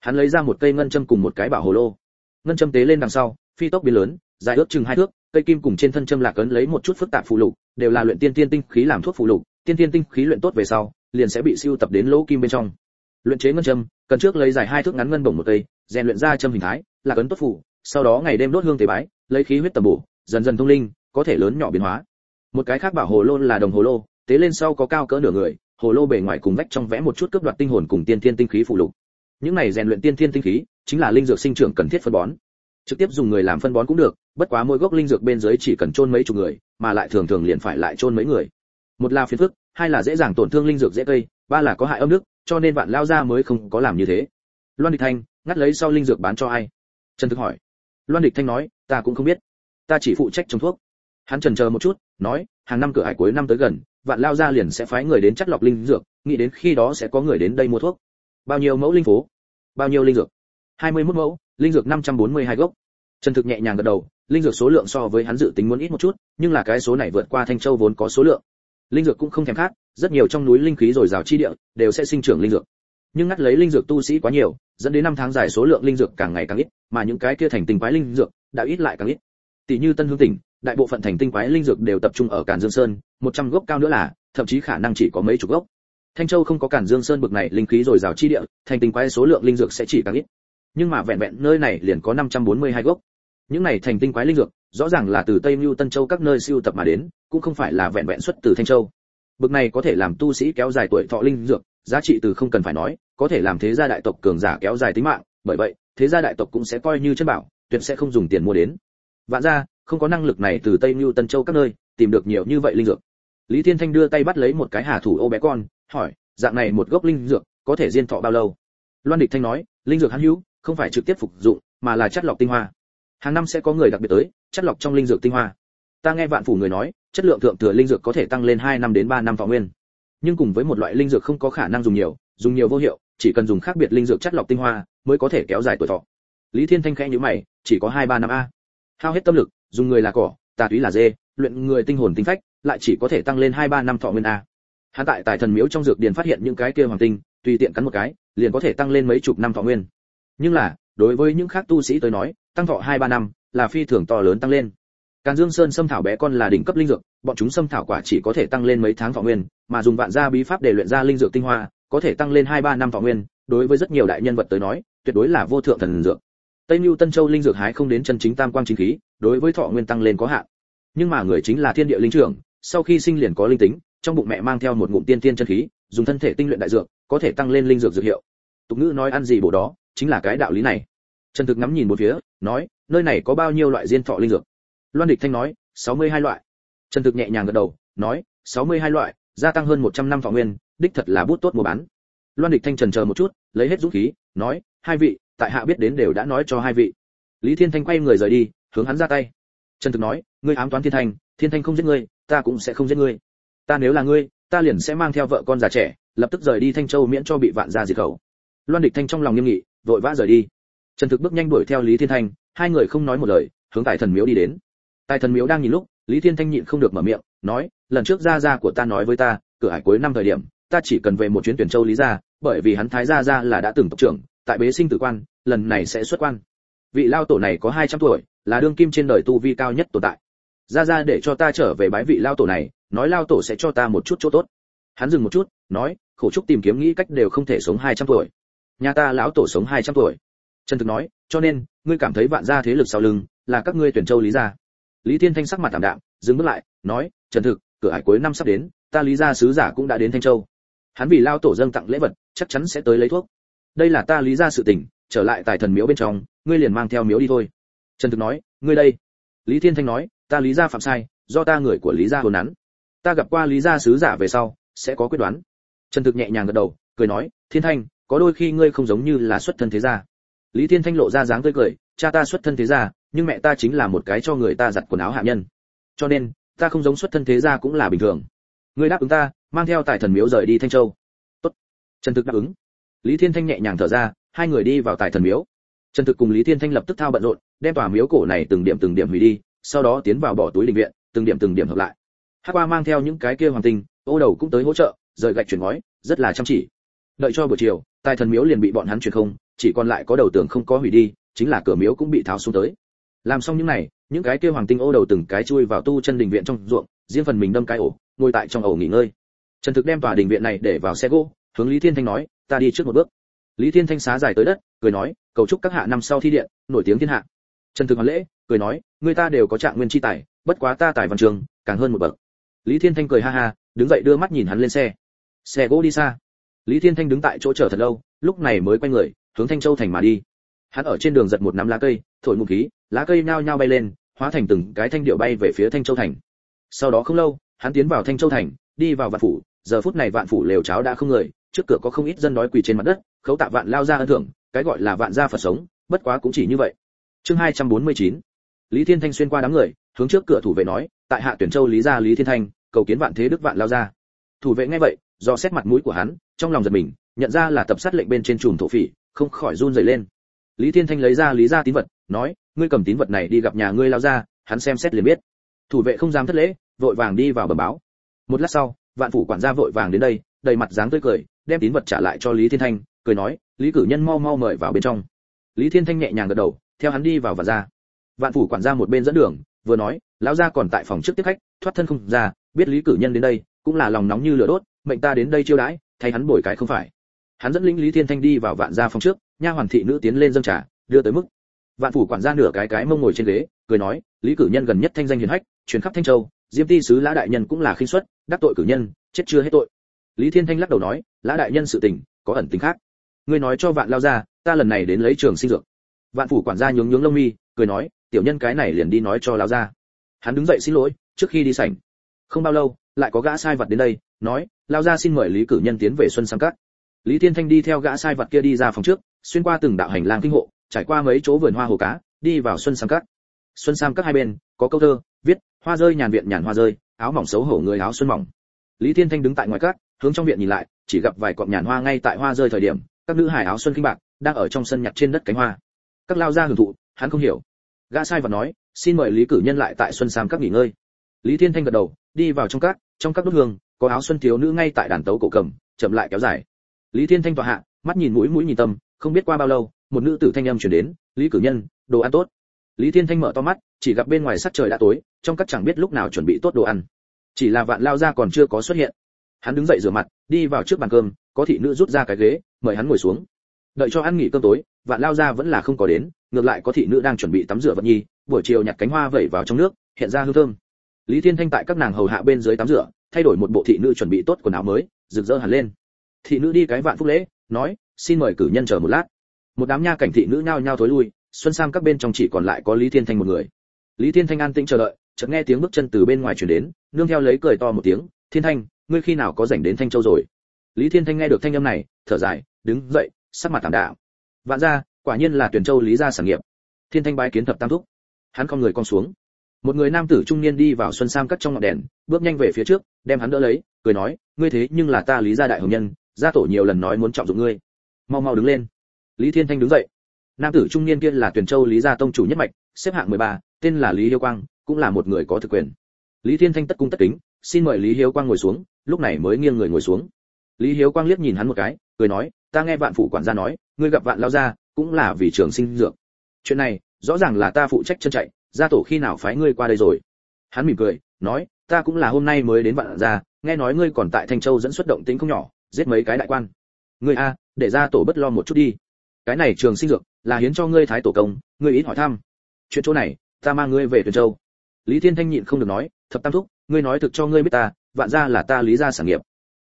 Speaker 1: Hắn lấy ra một cây ngân châm cùng một cái bảo hồ lô. Ngân châm tế lên đằng sau, phi tốc biến lớn, dài ước chừng hai thước, cây kim cùng trên thân châm lạc ấn lấy một chút phức tạp phụ lục, đều là luyện tiên tiên tinh khí làm thuốc phụ lục tiên Thiên tinh khí luyện tốt về sau, liền sẽ bị siêu tập đến lỗ kim bên trong. Luyện chế ngân châm, cần trước lấy dài hai thước ngắn ngân bổng một cây, rèn luyện ra châm hình thái, là cấn tốt phủ, sau đó ngày đêm đốt hương tế bái, lấy khí huyết tầm bổ, dần dần thông linh, có thể lớn nhỏ biến hóa. Một cái khác bảo hồ lô là đồng hồ lô, tế lên sau có cao cỡ nửa người, hồ lô bề ngoài cùng vách trong vẽ một chút cướp đoạt tinh hồn cùng tiên thiên tinh khí phụ lục. Những này rèn luyện tiên thiên tinh khí, chính là linh dược sinh trưởng cần thiết phân bón. Trực tiếp dùng người làm phân bón cũng được, bất quá mỗi gốc linh dược bên dưới chỉ cần chôn mấy chục người, mà lại thường thường liền phải lại chôn mấy người một là phiền phức, hai là dễ dàng tổn thương linh dược dễ cây, ba là có hại âm nước, cho nên vạn lao ra mới không có làm như thế. Loan địch thanh, ngắt lấy sau linh dược bán cho ai? Trần thực hỏi. Loan địch thanh nói, ta cũng không biết. Ta chỉ phụ trách trồng thuốc. Hắn trần chờ một chút, nói, hàng năm cửa hải cuối năm tới gần, vạn lao ra liền sẽ phái người đến chắt lọc linh dược, nghĩ đến khi đó sẽ có người đến đây mua thuốc. Bao nhiêu mẫu linh phố bao nhiêu linh dược? Hai mươi 21 mẫu, linh dược năm trăm bốn mươi hai gốc. Trần thực nhẹ nhàng gật đầu, linh dược số lượng so với hắn dự tính muốn ít một chút, nhưng là cái số này vượt qua thanh châu vốn có số lượng linh dược cũng không thèm khát rất nhiều trong núi linh khí rồi rào chi địa đều sẽ sinh trưởng linh dược nhưng ngắt lấy linh dược tu sĩ quá nhiều dẫn đến năm tháng dài số lượng linh dược càng ngày càng ít mà những cái kia thành tinh quái linh dược đã ít lại càng ít tỷ như tân hương tỉnh đại bộ phận thành tinh quái linh dược đều tập trung ở Càn Dương Sơn, 100 gốc cao nữa là, thậm chí khả năng chỉ có mấy chục gốc. Thanh Châu không có Càn Dương Sơn bực này linh khí rồi rào chi địa, thành tinh quái số lượng linh dược sẽ chỉ càng ít. Nhưng mà vẹn vẹn nơi này liền có 542 gốc. Những này thành tinh quái linh dược, rõ ràng là từ Tây mưu Tân Châu các nơi siêu tập mà đến, cũng không phải là vẹn vẹn xuất từ Thanh Châu. Bực này có thể làm tu sĩ kéo dài tuổi thọ linh dược, giá trị từ không cần phải nói, có thể làm thế gia đại tộc cường giả kéo dài tính mạng, bởi vậy, thế gia đại tộc cũng sẽ coi như chân bảo, tuyệt sẽ không dùng tiền mua đến. Vạn gia, không có năng lực này từ Tây mưu Tân Châu các nơi, tìm được nhiều như vậy linh dược. Lý Thiên Thanh đưa tay bắt lấy một cái hà thủ ô bé con, hỏi, dạng này một gốc linh dược, có thể diên thọ bao lâu? Loan Địch Thanh nói, linh dược hắn hữu, không phải trực tiếp phục dụng, mà là chất lọc tinh hoa. Hàng năm sẽ có người đặc biệt tới, chất lọc trong linh dược tinh hoa. Ta nghe vạn phủ người nói, chất lượng thượng thừa linh dược có thể tăng lên 2 năm đến 3 năm thọ nguyên. Nhưng cùng với một loại linh dược không có khả năng dùng nhiều, dùng nhiều vô hiệu, chỉ cần dùng khác biệt linh dược chất lọc tinh hoa mới có thể kéo dài tuổi thọ. Lý Thiên Thanh khẽ nhíu mày, chỉ có 2 3 năm a. Hao hết tâm lực, dùng người là cỏ, tà túy là dê, luyện người tinh hồn tinh phách, lại chỉ có thể tăng lên 2 3 năm thọ nguyên a. Hắn tại tài thần miếu trong dược điển phát hiện những cái kia hoàng tinh, tùy tiện cắn một cái, liền có thể tăng lên mấy chục năm thọ nguyên. Nhưng là, đối với những khác tu sĩ tới nói, tăng thọ 2 3 năm là phi thường to lớn tăng lên. Càn Dương Sơn xâm thảo bé con là đỉnh cấp linh dược, bọn chúng xâm thảo quả chỉ có thể tăng lên mấy tháng thọ nguyên, mà dùng vạn gia bí pháp để luyện ra linh dược tinh hoa, có thể tăng lên 2 3 năm thọ nguyên, đối với rất nhiều đại nhân vật tới nói, tuyệt đối là vô thượng thần dược. Tây Nưu Tân Châu linh dược hái không đến chân chính tam quang chính khí, đối với thọ nguyên tăng lên có hạn. Nhưng mà người chính là thiên địa linh trưởng, sau khi sinh liền có linh tính, trong bụng mẹ mang theo một ngụm tiên tiên chân khí, dùng thân thể tinh luyện đại dược, có thể tăng lên linh dược dược hiệu. Tục ngữ nói ăn gì bổ đó, chính là cái đạo lý này. Trần Thực ngắm nhìn một phía, nói, nơi này có bao nhiêu loại diên thọ linh dược? Loan Địch Thanh nói, 62 loại. Trần Thực nhẹ nhàng gật đầu, nói, 62 loại, gia tăng hơn 100 năm phạm nguyên, đích thật là bút tốt mua bán. Loan Địch Thanh trần chờ một chút, lấy hết dũng khí, nói, hai vị, tại hạ biết đến đều đã nói cho hai vị. Lý Thiên Thanh quay người rời đi, hướng hắn ra tay. Trần Thực nói, ngươi ám toán Thiên Thanh, Thiên Thanh không giết ngươi, ta cũng sẽ không giết ngươi. Ta nếu là ngươi, ta liền sẽ mang theo vợ con già trẻ, lập tức rời đi Thanh Châu miễn cho bị vạn gia diệt khẩu. Loan Địch Thanh trong lòng nghiêm nghị, vội vã rời đi. Trần Thực bước nhanh đuổi theo Lý Thiên Thanh, hai người không nói một lời, hướng Tài Thần Miếu đi đến. Tài Thần Miếu đang nhìn lúc, Lý Thiên Thanh nhịn không được mở miệng, nói, lần trước gia gia của ta nói với ta, cửa hải cuối năm thời điểm, ta chỉ cần về một chuyến tuyển châu Lý gia, bởi vì hắn thái gia gia là đã từng tộc trưởng, tại bế sinh tử quan, lần này sẽ xuất quan. Vị lao tổ này có 200 tuổi, là đương kim trên đời tu vi cao nhất tồn tại. Gia gia để cho ta trở về bái vị lao tổ này, nói lao tổ sẽ cho ta một chút chỗ tốt. Hắn dừng một chút, nói, khổ trúc tìm kiếm nghĩ cách đều không thể sống 200 tuổi. Nhà ta lão tổ sống 200 tuổi. Trần Thực nói, cho nên, ngươi cảm thấy vạn gia thế lực sau lưng, là các ngươi tuyển châu lý gia. Lý Thiên Thanh sắc mặt tạm đạm, dừng bước lại, nói, Trần Thực, cửa hải cuối năm sắp đến, ta lý gia sứ giả cũng đã đến Thanh Châu. Hắn vì lão tổ dâng tặng lễ vật, chắc chắn sẽ tới lấy thuốc. Đây là ta lý gia sự tình, trở lại tài thần miếu bên trong, ngươi liền mang theo miếu đi thôi. Trần Thực nói, ngươi đây. Lý Thiên Thanh nói, ta lý gia phạm sai, do ta người của lý gia hồn nắn. Ta gặp qua lý gia sứ giả về sau, sẽ có quyết đoán. Trần Thực nhẹ nhàng gật đầu, cười nói, Thiên Thanh, có đôi khi ngươi không giống như là xuất thân thế gia. Lý Thiên Thanh lộ ra dáng tươi cười, cha ta xuất thân thế gia, nhưng mẹ ta chính là một cái cho người ta giặt quần áo hạ nhân. Cho nên, ta không giống xuất thân thế gia cũng là bình thường. Ngươi đáp ứng ta, mang theo tài thần miếu rời đi Thanh Châu. Tốt. Trần Thực đáp ứng. Lý Thiên Thanh nhẹ nhàng thở ra, hai người đi vào tài thần miếu. Trần Thực cùng Lý Thiên Thanh lập tức thao bận rộn, đem tòa miếu cổ này từng điểm từng điểm hủy đi, sau đó tiến vào bỏ túi đình viện, từng điểm từng điểm hợp lại. Hắc Qua mang theo những cái kia hoàng tinh, ô đầu cũng tới hỗ trợ, rời gạch chuyển ngói, rất là chăm chỉ. Đợi cho buổi chiều, tài thần miếu liền bị bọn hắn chuyển không, chỉ còn lại có đầu tường không có hủy đi, chính là cửa miếu cũng bị tháo xuống tới. Làm xong những này, những cái kia hoàng tinh ô đầu từng cái chui vào tu chân đình viện trong ruộng, riêng phần mình đâm cái ổ, ngồi tại trong ổ nghỉ ngơi. Trần Thực đem tòa đình viện này để vào xe gỗ, hướng Lý Thiên Thanh nói, ta đi trước một bước. Lý Thiên Thanh xá dài tới đất, cười nói, cầu chúc các hạ năm sau thi điện, nổi tiếng thiên hạ. Trần Thực hoàn lễ, cười nói, người ta đều có trạng nguyên chi tài, bất quá ta tài văn trường, càng hơn một bậc. Lý Thiên Thanh cười ha ha, đứng dậy đưa mắt nhìn hắn lên xe. Xe gỗ đi xa. Lý Thiên Thanh đứng tại chỗ chờ thật lâu, lúc này mới quay người, hướng Thanh Châu thành mà đi. Hắn ở trên đường giật một nắm lá cây, thổi một khí, lá cây nhao nhao bay lên, hóa thành từng cái thanh điệu bay về phía Thanh Châu thành. Sau đó không lâu, hắn tiến vào Thanh Châu thành, đi vào vạn phủ, giờ phút này vạn phủ lều cháo đã không người, trước cửa có không ít dân đói quỳ trên mặt đất, khấu tạ vạn lao ra ân thưởng, cái gọi là vạn gia Phật sống, bất quá cũng chỉ như vậy. Chương 249. Lý Thiên Thanh xuyên qua đám người, hướng trước cửa thủ vệ nói, tại hạ tuyển châu Lý gia Lý Thiên Thanh, cầu kiến vạn thế đức vạn lao ra. Thủ vệ nghe vậy, do xét mặt mũi của hắn, trong lòng giật mình, nhận ra là tập sát lệnh bên trên chùm thổ phỉ, không khỏi run rẩy lên. Lý Thiên Thanh lấy ra Lý gia tín vật, nói, ngươi cầm tín vật này đi gặp nhà ngươi lao ra, hắn xem xét liền biết. Thủ vệ không dám thất lễ, vội vàng đi vào bẩm báo. Một lát sau, vạn phủ quản gia vội vàng đến đây, đầy mặt dáng tươi cười, đem tín vật trả lại cho Lý Thiên Thanh, cười nói, Lý cử nhân mau mau mời vào bên trong. Lý Thiên Thanh nhẹ nhàng gật đầu, theo hắn đi vào và ra. Vạn phủ quản gia một bên dẫn đường, vừa nói lão gia còn tại phòng trước tiếp khách thoát thân không ra biết lý cử nhân đến đây cũng là lòng nóng như lửa đốt mệnh ta đến đây chiêu đãi, thay hắn bồi cái không phải. Hắn dẫn linh lý thiên thanh đi vào vạn gia phòng trước, nha hoàn thị nữ tiến lên dâng trà, đưa tới mức. Vạn phủ quản gia nửa cái cái mông ngồi trên ghế, cười nói, lý cử nhân gần nhất thanh danh hiền hách, truyền khắp thanh châu, diêm ti sứ lã đại nhân cũng là khinh suất, đắc tội cử nhân, chết chưa hết tội. Lý thiên thanh lắc đầu nói, lã đại nhân sự tình, có ẩn tình khác. Ngươi nói cho vạn lao ra, ta lần này đến lấy trường sinh dược. Vạn phủ quản gia nhướng nhướng lông mi, cười nói, tiểu nhân cái này liền đi nói cho lao ra. Hắn đứng dậy xin lỗi, trước khi đi sảnh. Không bao lâu, lại có gã sai vật đến đây, nói lao ra xin mời lý cử nhân tiến về xuân sang cát lý thiên thanh đi theo gã sai vật kia đi ra phòng trước, xuyên qua từng đạo hành lang kinh hộ, trải qua mấy chỗ vườn hoa hồ cá, đi vào xuân sang cát xuân sang các hai bên, có câu thơ, viết, hoa rơi nhàn viện nhàn hoa rơi, áo mỏng xấu hổ người áo xuân mỏng. Lý thiên thanh đứng tại ngoài cát hướng trong viện nhìn lại, chỉ gặp vài cọng nhàn hoa ngay tại hoa rơi thời điểm, các nữ hài áo xuân kinh bạc, đang ở trong sân nhặt trên đất cánh hoa. Các lao ra hưởng thụ, hắn không hiểu. Gã sai vật nói, xin mời lý cử nhân lại tại xuân sam các nghỉ ngơi. Lý thiên thanh gật đầu, đi vào trong các trong các đốt hương có áo xuân thiếu nữ ngay tại đàn tấu cổ cầm, chậm lại kéo dài. Lý thiên thanh tọa hạ, mắt nhìn mũi mũi nhìn tâm, không biết qua bao lâu, một nữ tử thanh âm chuyển đến, lý cử nhân, đồ ăn tốt. Lý thiên thanh mở to mắt, chỉ gặp bên ngoài sắc trời đã tối, trong các chẳng biết lúc nào chuẩn bị tốt đồ ăn. Chỉ là vạn lao ra còn chưa có xuất hiện. Hắn đứng dậy rửa mặt, đi vào trước bàn cơm, có thị nữ rút ra cái ghế, mời hắn ngồi xuống. Đợi cho ăn nghỉ cơm tối, vạn lao ra vẫn là không có đến, ngược lại có thị nữ đang chuẩn bị tắm rửa vật nhi, buổi chiều nhặt cánh hoa vẩy vào trong nước, hiện ra hương thơm. Lý thiên thanh tại các nàng hầu hạ bên dưới tắm rửa thay đổi một bộ thị nữ chuẩn bị tốt quần áo mới, rực rỡ hẳn lên. Thị nữ đi cái vạn phúc lễ, nói, xin mời cử nhân chờ một lát. Một đám nha cảnh thị nữ nhao nhao thối lui, xuân sam các bên trong chỉ còn lại có lý thiên thanh một người. Lý thiên thanh an tĩnh chờ đợi, chợt nghe tiếng bước chân từ bên ngoài truyền đến, nương theo lấy cười to một tiếng, thiên thanh, ngươi khi nào có rảnh đến thanh châu rồi? Lý thiên thanh nghe được thanh âm này, thở dài, đứng dậy, sắc mặt tạm đạo vạn ra, quả nhiên là tuyển châu lý gia sản nghiệp. Thiên thanh bái kiến thập tam thúc. Hắn con người con xuống một người nam tử trung niên đi vào xuân sam cắt trong ngọn đèn bước nhanh về phía trước đem hắn đỡ lấy cười nói ngươi thế nhưng là ta lý gia đại hồng nhân gia tổ nhiều lần nói muốn trọng dụng ngươi. Mau mau đứng lên. Lý thiên thanh đứng dậy. Nam tử trung niên kia là tuyển châu lý gia tông chủ nhất mạch xếp hạng 13, tên là lý hiếu quang cũng là một người có thực quyền. Lý thiên thanh tất cung tất kính xin mời lý hiếu quang ngồi xuống lúc này mới nghiêng người ngồi xuống. Lý hiếu quang liếc nhìn hắn một cái cười nói ta nghe vạn phụ quản gia nói ngươi gặp vạn lao gia cũng là vì trường sinh dược. Chuyện này rõ ràng là ta phụ trách chân chạy gia tổ khi nào phái ngươi qua đây rồi? Hắn mỉm cười, nói, ta cũng là hôm nay mới đến vạn gia, nghe nói ngươi còn tại thanh châu dẫn xuất động tính không nhỏ, giết mấy cái đại quan. Ngươi a, để gia tổ bất lo một chút đi. Cái này trường sinh dược, là hiến cho ngươi thái tổ công, ngươi ít hỏi thăm. Chuyện chỗ này, ta mang ngươi về tuyền châu. Lý thiên thanh nhịn không được nói, thập tam thúc, ngươi nói thực cho ngươi biết ta, vạn gia là ta lý gia sản nghiệp.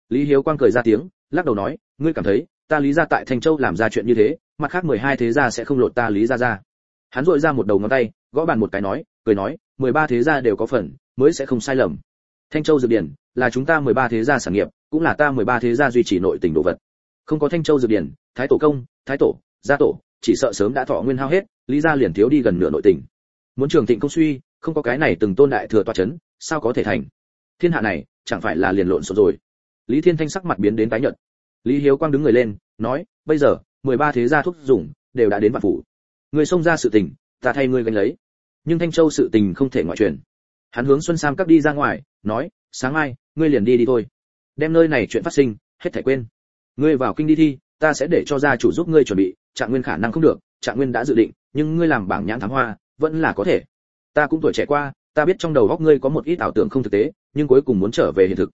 Speaker 1: Lý hiếu quang cười ra tiếng, lắc đầu nói, ngươi cảm thấy, ta lý gia tại thanh châu làm ra chuyện như thế, mặt khác mười hai thế gia sẽ không lột ta lý gia ra hắn dội ra một đầu ngón tay, gõ bàn một cái nói, cười nói, mười ba thế gia đều có phần, mới sẽ không sai lầm. Thanh châu dược điển, là chúng ta mười ba thế gia sản nghiệp, cũng là ta mười ba thế gia duy trì nội tình đồ vật. Không có thanh châu dược điển, thái tổ công, thái tổ, gia tổ, chỉ sợ sớm đã thọ nguyên hao hết, lý gia liền thiếu đi gần nửa nội tình. Muốn trường thịnh công suy, không có cái này từng tôn đại thừa toa chấn, sao có thể thành? Thiên hạ này, chẳng phải là liền lộn xộn rồi. Lý thiên thanh sắc mặt biến đến tái nhợt. Lý hiếu quang đứng người lên, nói, bây giờ, mười ba thế gia thuốc dùng, đều đã đến vạn phủ. Ngươi xông ra sự tình, ta thay ngươi gánh lấy. Nhưng thanh châu sự tình không thể ngoại truyền. Hắn hướng xuân sam cấp đi ra ngoài, nói, sáng mai, ngươi liền đi đi thôi. Đem nơi này chuyện phát sinh, hết thảy quên. Ngươi vào kinh đi thi, ta sẽ để cho gia chủ giúp ngươi chuẩn bị, trạng nguyên khả năng không được, trạng nguyên đã dự định, nhưng ngươi làm bảng nhãn thám hoa, vẫn là có thể. Ta cũng tuổi trẻ qua, ta biết trong đầu góc ngươi có một ít ảo tưởng không thực tế, nhưng cuối cùng muốn trở về hiện thực.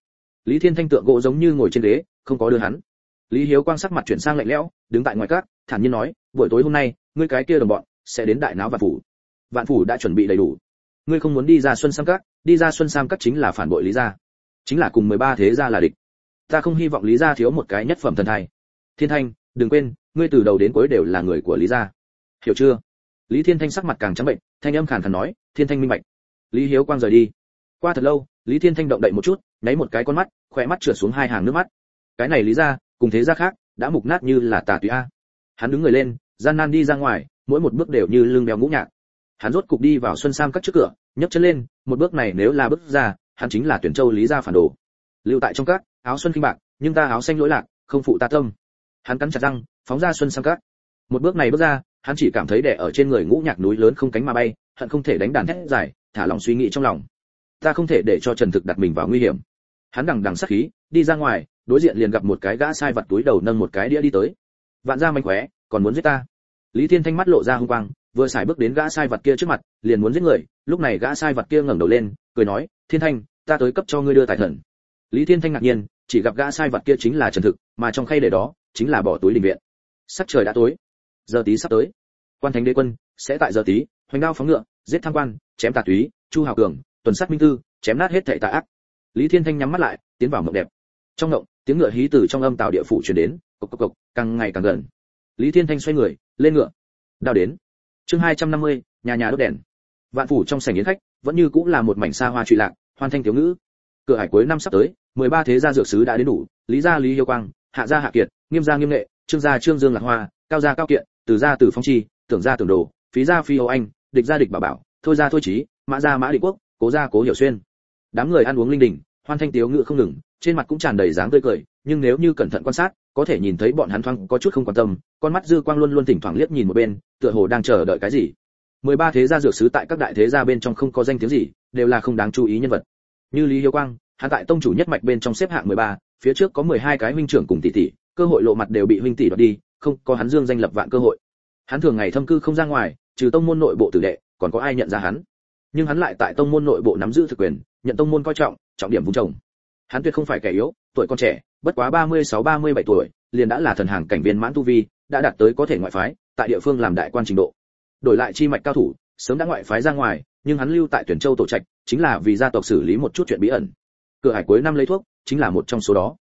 Speaker 1: Lý thiên thanh tượng gỗ giống như ngồi trên ghế, không có đưa hắn. Lý hiếu quang sắc mặt chuyển sang lạnh lẽo, đứng tại ngoài cát thản nhiên nói, buổi tối hôm nay ngươi cái kia đồng bọn, sẽ đến đại náo vạn phủ. Vạn phủ đã chuẩn bị đầy đủ. Ngươi không muốn đi ra xuân sam cát đi ra xuân sam cát chính là phản bội lý gia. Chính là cùng 13 thế gia là địch. Ta không hy vọng lý gia thiếu một cái nhất phẩm thần thai. Thiên thanh, đừng quên, ngươi từ đầu đến cuối đều là người của lý gia. Hiểu chưa? Lý thiên thanh sắc mặt càng trắng bệnh, thanh âm khàn khàn nói, thiên thanh minh bạch. Lý hiếu quang rời đi. Qua thật lâu, lý thiên thanh động đậy một chút, nháy một cái con mắt khỏe mắt trượt xuống hai hàng nước mắt. Cái này lý ra cùng thế gia khác, đã mục nát như là tà tùy a. Hắn đứng người lên gian nan đi ra ngoài, mỗi một bước đều như lưng béo ngũ nhạc. Hắn rốt cục đi vào xuân sam các trước cửa, nhấc chân lên, một bước này nếu là bước ra, hắn chính là tuyển châu lý gia phản đồ. Lưu tại trong các, áo xuân kinh bạc, nhưng ta áo xanh lỗi lạc, không phụ ta tâm. Hắn cắn chặt răng, phóng ra xuân sam các. Một bước này bước ra, hắn chỉ cảm thấy đè ở trên người ngũ nhạc núi lớn không cánh mà bay, hận không thể đánh đàn thét dài, thả lòng suy nghĩ trong lòng. Ta không thể để cho trần thực đặt mình vào nguy hiểm. Hắn đằng đằng sát khí, đi ra ngoài, đối diện liền gặp một cái gã sai vặt túi đầu nâng một cái đĩa đi tới. Vạn gia manh khóe, còn muốn giết ta lý thiên thanh mắt lộ ra hung quang, vừa xài bước đến gã sai vật kia trước mặt, liền muốn giết người, lúc này gã sai vật kia ngẩng đầu lên, cười nói, thiên thanh, ta tới cấp cho ngươi đưa tài thần. Lý thiên thanh ngạc nhiên, chỉ gặp gã sai vật kia chính là trần thực, mà trong khay để đó chính là bỏ túi đình viện. Sắc trời đã tối, giờ tí sắp tới. Quan thánh đế quân, sẽ tại giờ tí, hoành đao phóng ngựa, giết tham quan, chém tà túy, chu hào cường, tuần sát minh tư chém nát hết thảy tà ác. Lý thiên thanh nhắm mắt lại, tiến vào mộng đẹp. Trong mộng, tiếng ngựa hí từ trong âm tạo địa phủ truyền đến, cộc cộc cộc, càng ngày càng gần lý thiên thanh xoay người lên ngựa. Đao đến. Chương 250, nhà nhà đốt đèn. Vạn phủ trong sảnh yến khách vẫn như cũng là một mảnh xa hoa trụy lạc hoan thanh thiếu ngữ. Cửa hải cuối năm sắp tới 13 thế gia dược sứ đã đến đủ lý gia lý hiếu quang hạ gia hạ kiệt nghiêm gia nghiêm nghệ trương gia trương dương lạc hoa cao gia cao kiện từ gia từ phong chi tưởng gia tưởng đồ phí gia phi âu anh địch gia địch bảo bảo thôi gia thôi trí mã gia mã địch quốc cố gia cố hiểu xuyên. Đám người ăn uống linh đình hoan thanh tiếu ngự không ngừng trên mặt cũng tràn đầy dáng tươi cười nhưng nếu như cẩn thận quan sát có thể nhìn thấy bọn hắn thoáng có chút không quan tâm con mắt dư quang luôn luôn thỉnh thoảng liếc nhìn một bên tựa hồ đang chờ đợi cái gì. 13 thế gia dược sứ tại các đại thế gia bên trong không có danh tiếng gì đều là không đáng chú ý nhân vật. Như lý hiếu quang hắn tại tông chủ nhất mạch bên trong xếp hạng 13, phía trước có 12 cái huynh trưởng cùng tỷ tỷ cơ hội lộ mặt đều bị huynh tỷ đoạt đi không có hắn dương danh lập vạn cơ hội. Hắn thường ngày thâm cư không ra ngoài trừ tông môn nội bộ tử đệ còn có ai nhận ra hắn? Nhưng hắn lại tại tông môn nội bộ nắm giữ thực quyền nhận tông môn coi trọng trọng điểm vùng trồng. Hắn tuyệt không phải kẻ yếu tuổi còn trẻ bất quá 36-37 tuổi, liền đã là thần hàng cảnh viên mãn tu vi, đã đạt tới có thể ngoại phái, tại địa phương làm đại quan trình độ. Đổi lại chi mạch cao thủ, sớm đã ngoại phái ra ngoài, nhưng hắn lưu tại tuyển châu tổ trạch, chính là vì gia tộc xử lý một chút chuyện bí ẩn. Cửa hải cuối năm lấy thuốc, chính là một trong số đó.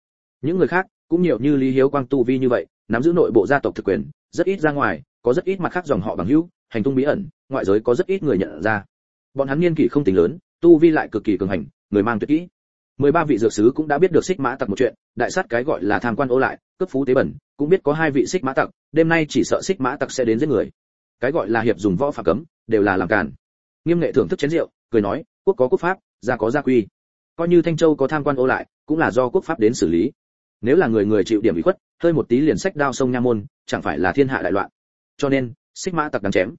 Speaker 1: Những người khác, cũng nhiều như lý hiếu quang tu vi như vậy, nắm giữ nội bộ gia tộc thực quyền, rất ít ra ngoài, có rất ít mặt khác dòng họ bằng hữu, hành tung bí ẩn, ngoại giới có rất ít người nhận ra. Bọn hắn niên kỷ không tính lớn, tu vi lại cực kỳ cường hành, người mang tuyệt kỹ mười ba vị dược sứ cũng đã biết được xích mã tặc một chuyện, đại sát cái gọi là tham quan ô lại cấp phú tế bẩn, cũng biết có hai vị xích mã tặc, đêm nay chỉ sợ xích mã tặc sẽ đến giết người. Cái gọi là hiệp dùng võ phạm cấm, đều là làm cản nghiêm nghệ thưởng thức chén rượu, cười nói, quốc có quốc pháp, gia có gia quy. Coi như thanh châu có tham quan ô lại, cũng là do quốc pháp đến xử lý. Nếu là người người chịu điểm ủy khuất, hơi một tí liền sách đao sông nha môn, chẳng phải là thiên hạ đại loạn. Cho nên, xích mã tặc đáng chém.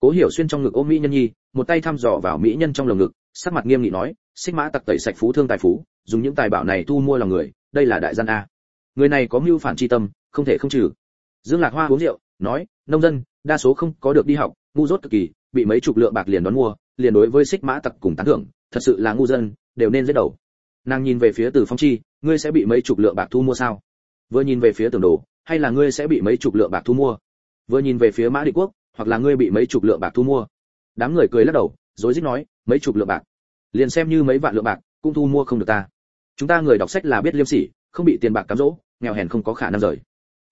Speaker 1: Cố hiểu xuyên trong ngực ôm mỹ nhân nhi, một tay thăm dò vào mỹ nhân trong lồng ngực, sắc mặt nghiêm nghị nói xích mã tặc tẩy sạch phú thương tài phú, dùng những tài bảo này thu mua lòng người, đây là đại gian a. Người này có mưu phản chi tâm, không thể không trừ. Dương lạc hoa uống rượu, nói, nông dân, đa số không có được đi học, ngu dốt cực kỳ, bị mấy chục lượng bạc liền đón mua, liền đối với xích mã tặc cùng tán thưởng, thật sự là ngu dân, đều nên giết đầu. Nàng nhìn về phía từ phong chi, ngươi sẽ bị mấy chục lượng bạc thu mua sao? Vừa nhìn về phía tưởng đồ, hay là ngươi sẽ bị mấy chục lượng bạc thu mua? Vừa nhìn về phía mã địch quốc, hoặc là ngươi bị mấy chục lượng bạc thu mua? Đám người cười lắc đầu, rối rít nói, mấy chục lượng bạc liền xem như mấy vạn lượng bạc, cũng thu mua không được ta. Chúng ta người đọc sách là biết liêm sỉ, không bị tiền bạc cám dỗ, nghèo hèn không có khả năng rời.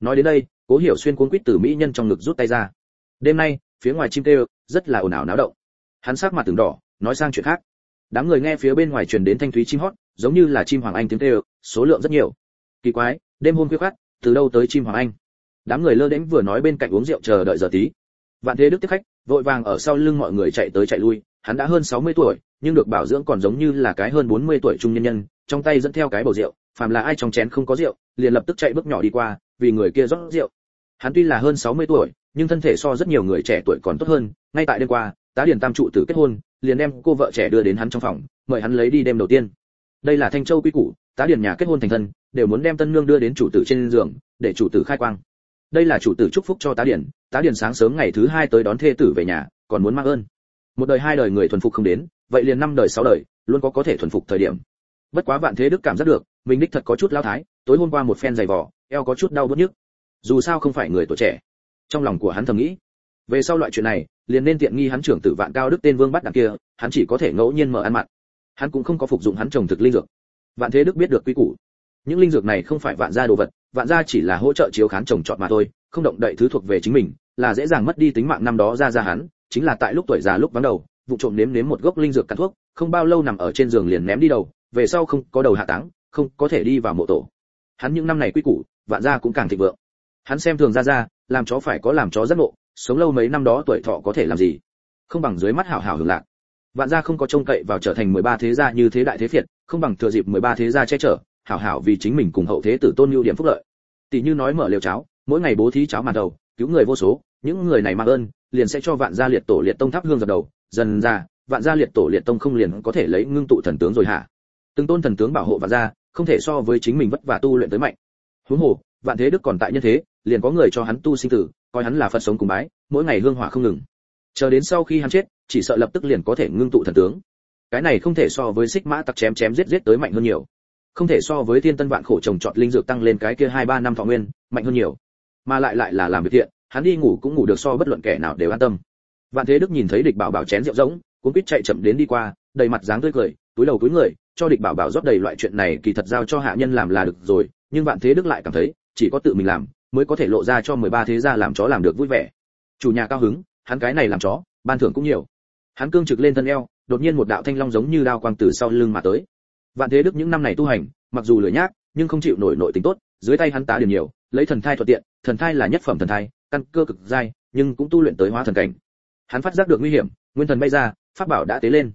Speaker 1: Nói đến đây, cố hiểu xuyên cuốn quýt từ mỹ nhân trong ngực rút tay ra. Đêm nay, phía ngoài chim kêu, rất là ồn ào náo động. Hắn sắc mặt từng đỏ, nói sang chuyện khác. Đám người nghe phía bên ngoài truyền đến thanh thúy chim hót, giống như là chim hoàng anh tiếng kêu, số lượng rất nhiều. Kỳ quái, đêm hôm khuya khoắt, từ đâu tới chim hoàng anh? Đám người lơ đễnh vừa nói bên cạnh uống rượu chờ đợi giờ tí. Vạn thế đức tiếp khách, vội vàng ở sau lưng mọi người chạy tới chạy lui hắn đã hơn 60 tuổi, nhưng được bảo dưỡng còn giống như là cái hơn 40 tuổi trung nhân nhân, trong tay dẫn theo cái bầu rượu, phàm là ai trong chén không có rượu, liền lập tức chạy bước nhỏ đi qua, vì người kia rót rượu. Hắn tuy là hơn 60 tuổi, nhưng thân thể so rất nhiều người trẻ tuổi còn tốt hơn, ngay tại đêm qua, tá điển tam trụ tử kết hôn, liền đem cô vợ trẻ đưa đến hắn trong phòng, mời hắn lấy đi đêm đầu tiên. Đây là thanh châu quy củ, tá điển nhà kết hôn thành thân, đều muốn đem tân nương đưa đến chủ tử trên giường, để chủ tử khai quang. Đây là chủ tử chúc phúc cho tá điển tá điển sáng sớm ngày thứ hai tới đón thê tử về nhà, còn muốn mang ơn một đời hai đời người thuần phục không đến, vậy liền năm đời sáu đời, luôn có có thể thuần phục thời điểm. Bất quá vạn thế đức cảm giác được, mình đích thật có chút lao thái, tối hôm qua một phen dày vò, eo có chút đau bớt nhức. Dù sao không phải người tuổi trẻ. Trong lòng của hắn thầm nghĩ, về sau loại chuyện này, liền nên tiện nghi hắn trưởng tử vạn cao đức tên vương bắt đằng kia, hắn chỉ có thể ngẫu nhiên mở ăn mặn. Hắn cũng không có phục dụng hắn trồng thực linh dược. Vạn thế đức biết được quy củ. Những linh dược này không phải vạn gia đồ vật, vạn gia chỉ là hỗ trợ chiếu khán trồng trọt mà thôi, không động đậy thứ thuộc về chính mình, là dễ dàng mất đi tính mạng năm đó ra ra hắn chính là tại lúc tuổi già lúc vắng đầu, vụ trộm nếm nếm một gốc linh dược cắn thuốc, không bao lâu nằm ở trên giường liền ném đi đầu, về sau không có đầu hạ táng, không có thể đi vào mộ tổ. Hắn những năm này quy củ, vạn gia cũng càng thịnh vượng. Hắn xem thường ra ra làm chó phải có làm chó rất ngộ, sống lâu mấy năm đó tuổi thọ có thể làm gì? Không bằng dưới mắt hảo hảo hưởng lạc. Vạn gia không có trông cậy vào trở thành 13 thế gia như thế đại thế phiệt, không bằng thừa dịp 13 thế gia che chở, hảo hảo vì chính mình cùng hậu thế tử tôn lưu điểm phúc lợi. Tỷ như nói mở liều cháo, mỗi ngày bố thí cháo màn đầu, cứu người vô số, những người này mang ơn liền sẽ cho vạn gia liệt tổ liệt tông thắp hương dập đầu, dần ra, vạn gia liệt tổ liệt tông không liền có thể lấy ngưng tụ thần tướng rồi hả? Từng tôn thần tướng bảo hộ vạn gia, không thể so với chính mình vất vả tu luyện tới mạnh. Huống hồ, vạn thế đức còn tại nhân thế, liền có người cho hắn tu sinh tử, coi hắn là phật sống cùng bái, mỗi ngày hương hỏa không ngừng. Chờ đến sau khi hắn chết, chỉ sợ lập tức liền có thể ngưng tụ thần tướng. Cái này không thể so với xích mã tặc chém chém giết giết tới mạnh hơn nhiều. Không thể so với thiên tân vạn khổ trồng trọt linh dược tăng lên cái kia hai ba năm thọ nguyên, mạnh hơn nhiều. Mà lại lại là làm việc thiện hắn đi ngủ cũng ngủ được so bất luận kẻ nào đều an tâm. Vạn thế đức nhìn thấy địch bảo bảo chén rượu rỗng cũng quýt chạy chậm đến đi qua, đầy mặt dáng tươi cười, túi đầu túi người, cho địch bảo bảo rót đầy loại chuyện này kỳ thật giao cho hạ nhân làm là được rồi, nhưng vạn thế đức lại cảm thấy, chỉ có tự mình làm, mới có thể lộ ra cho 13 thế gia làm chó làm được vui vẻ. Chủ nhà cao hứng, hắn cái này làm chó, ban thưởng cũng nhiều. Hắn cương trực lên thân eo, đột nhiên một đạo thanh long giống như đao quang từ sau lưng mà tới. Vạn thế đức những năm này tu hành, mặc dù lười nhác, nhưng không chịu nổi nội tính tốt, dưới tay hắn tá điền nhiều, lấy thần thai thuận tiện, thần thai là nhất phẩm thần thai căn cơ cực dai, nhưng cũng tu luyện tới hóa thần cảnh. Hắn phát giác được nguy hiểm, nguyên thần bay ra, pháp bảo đã tế lên.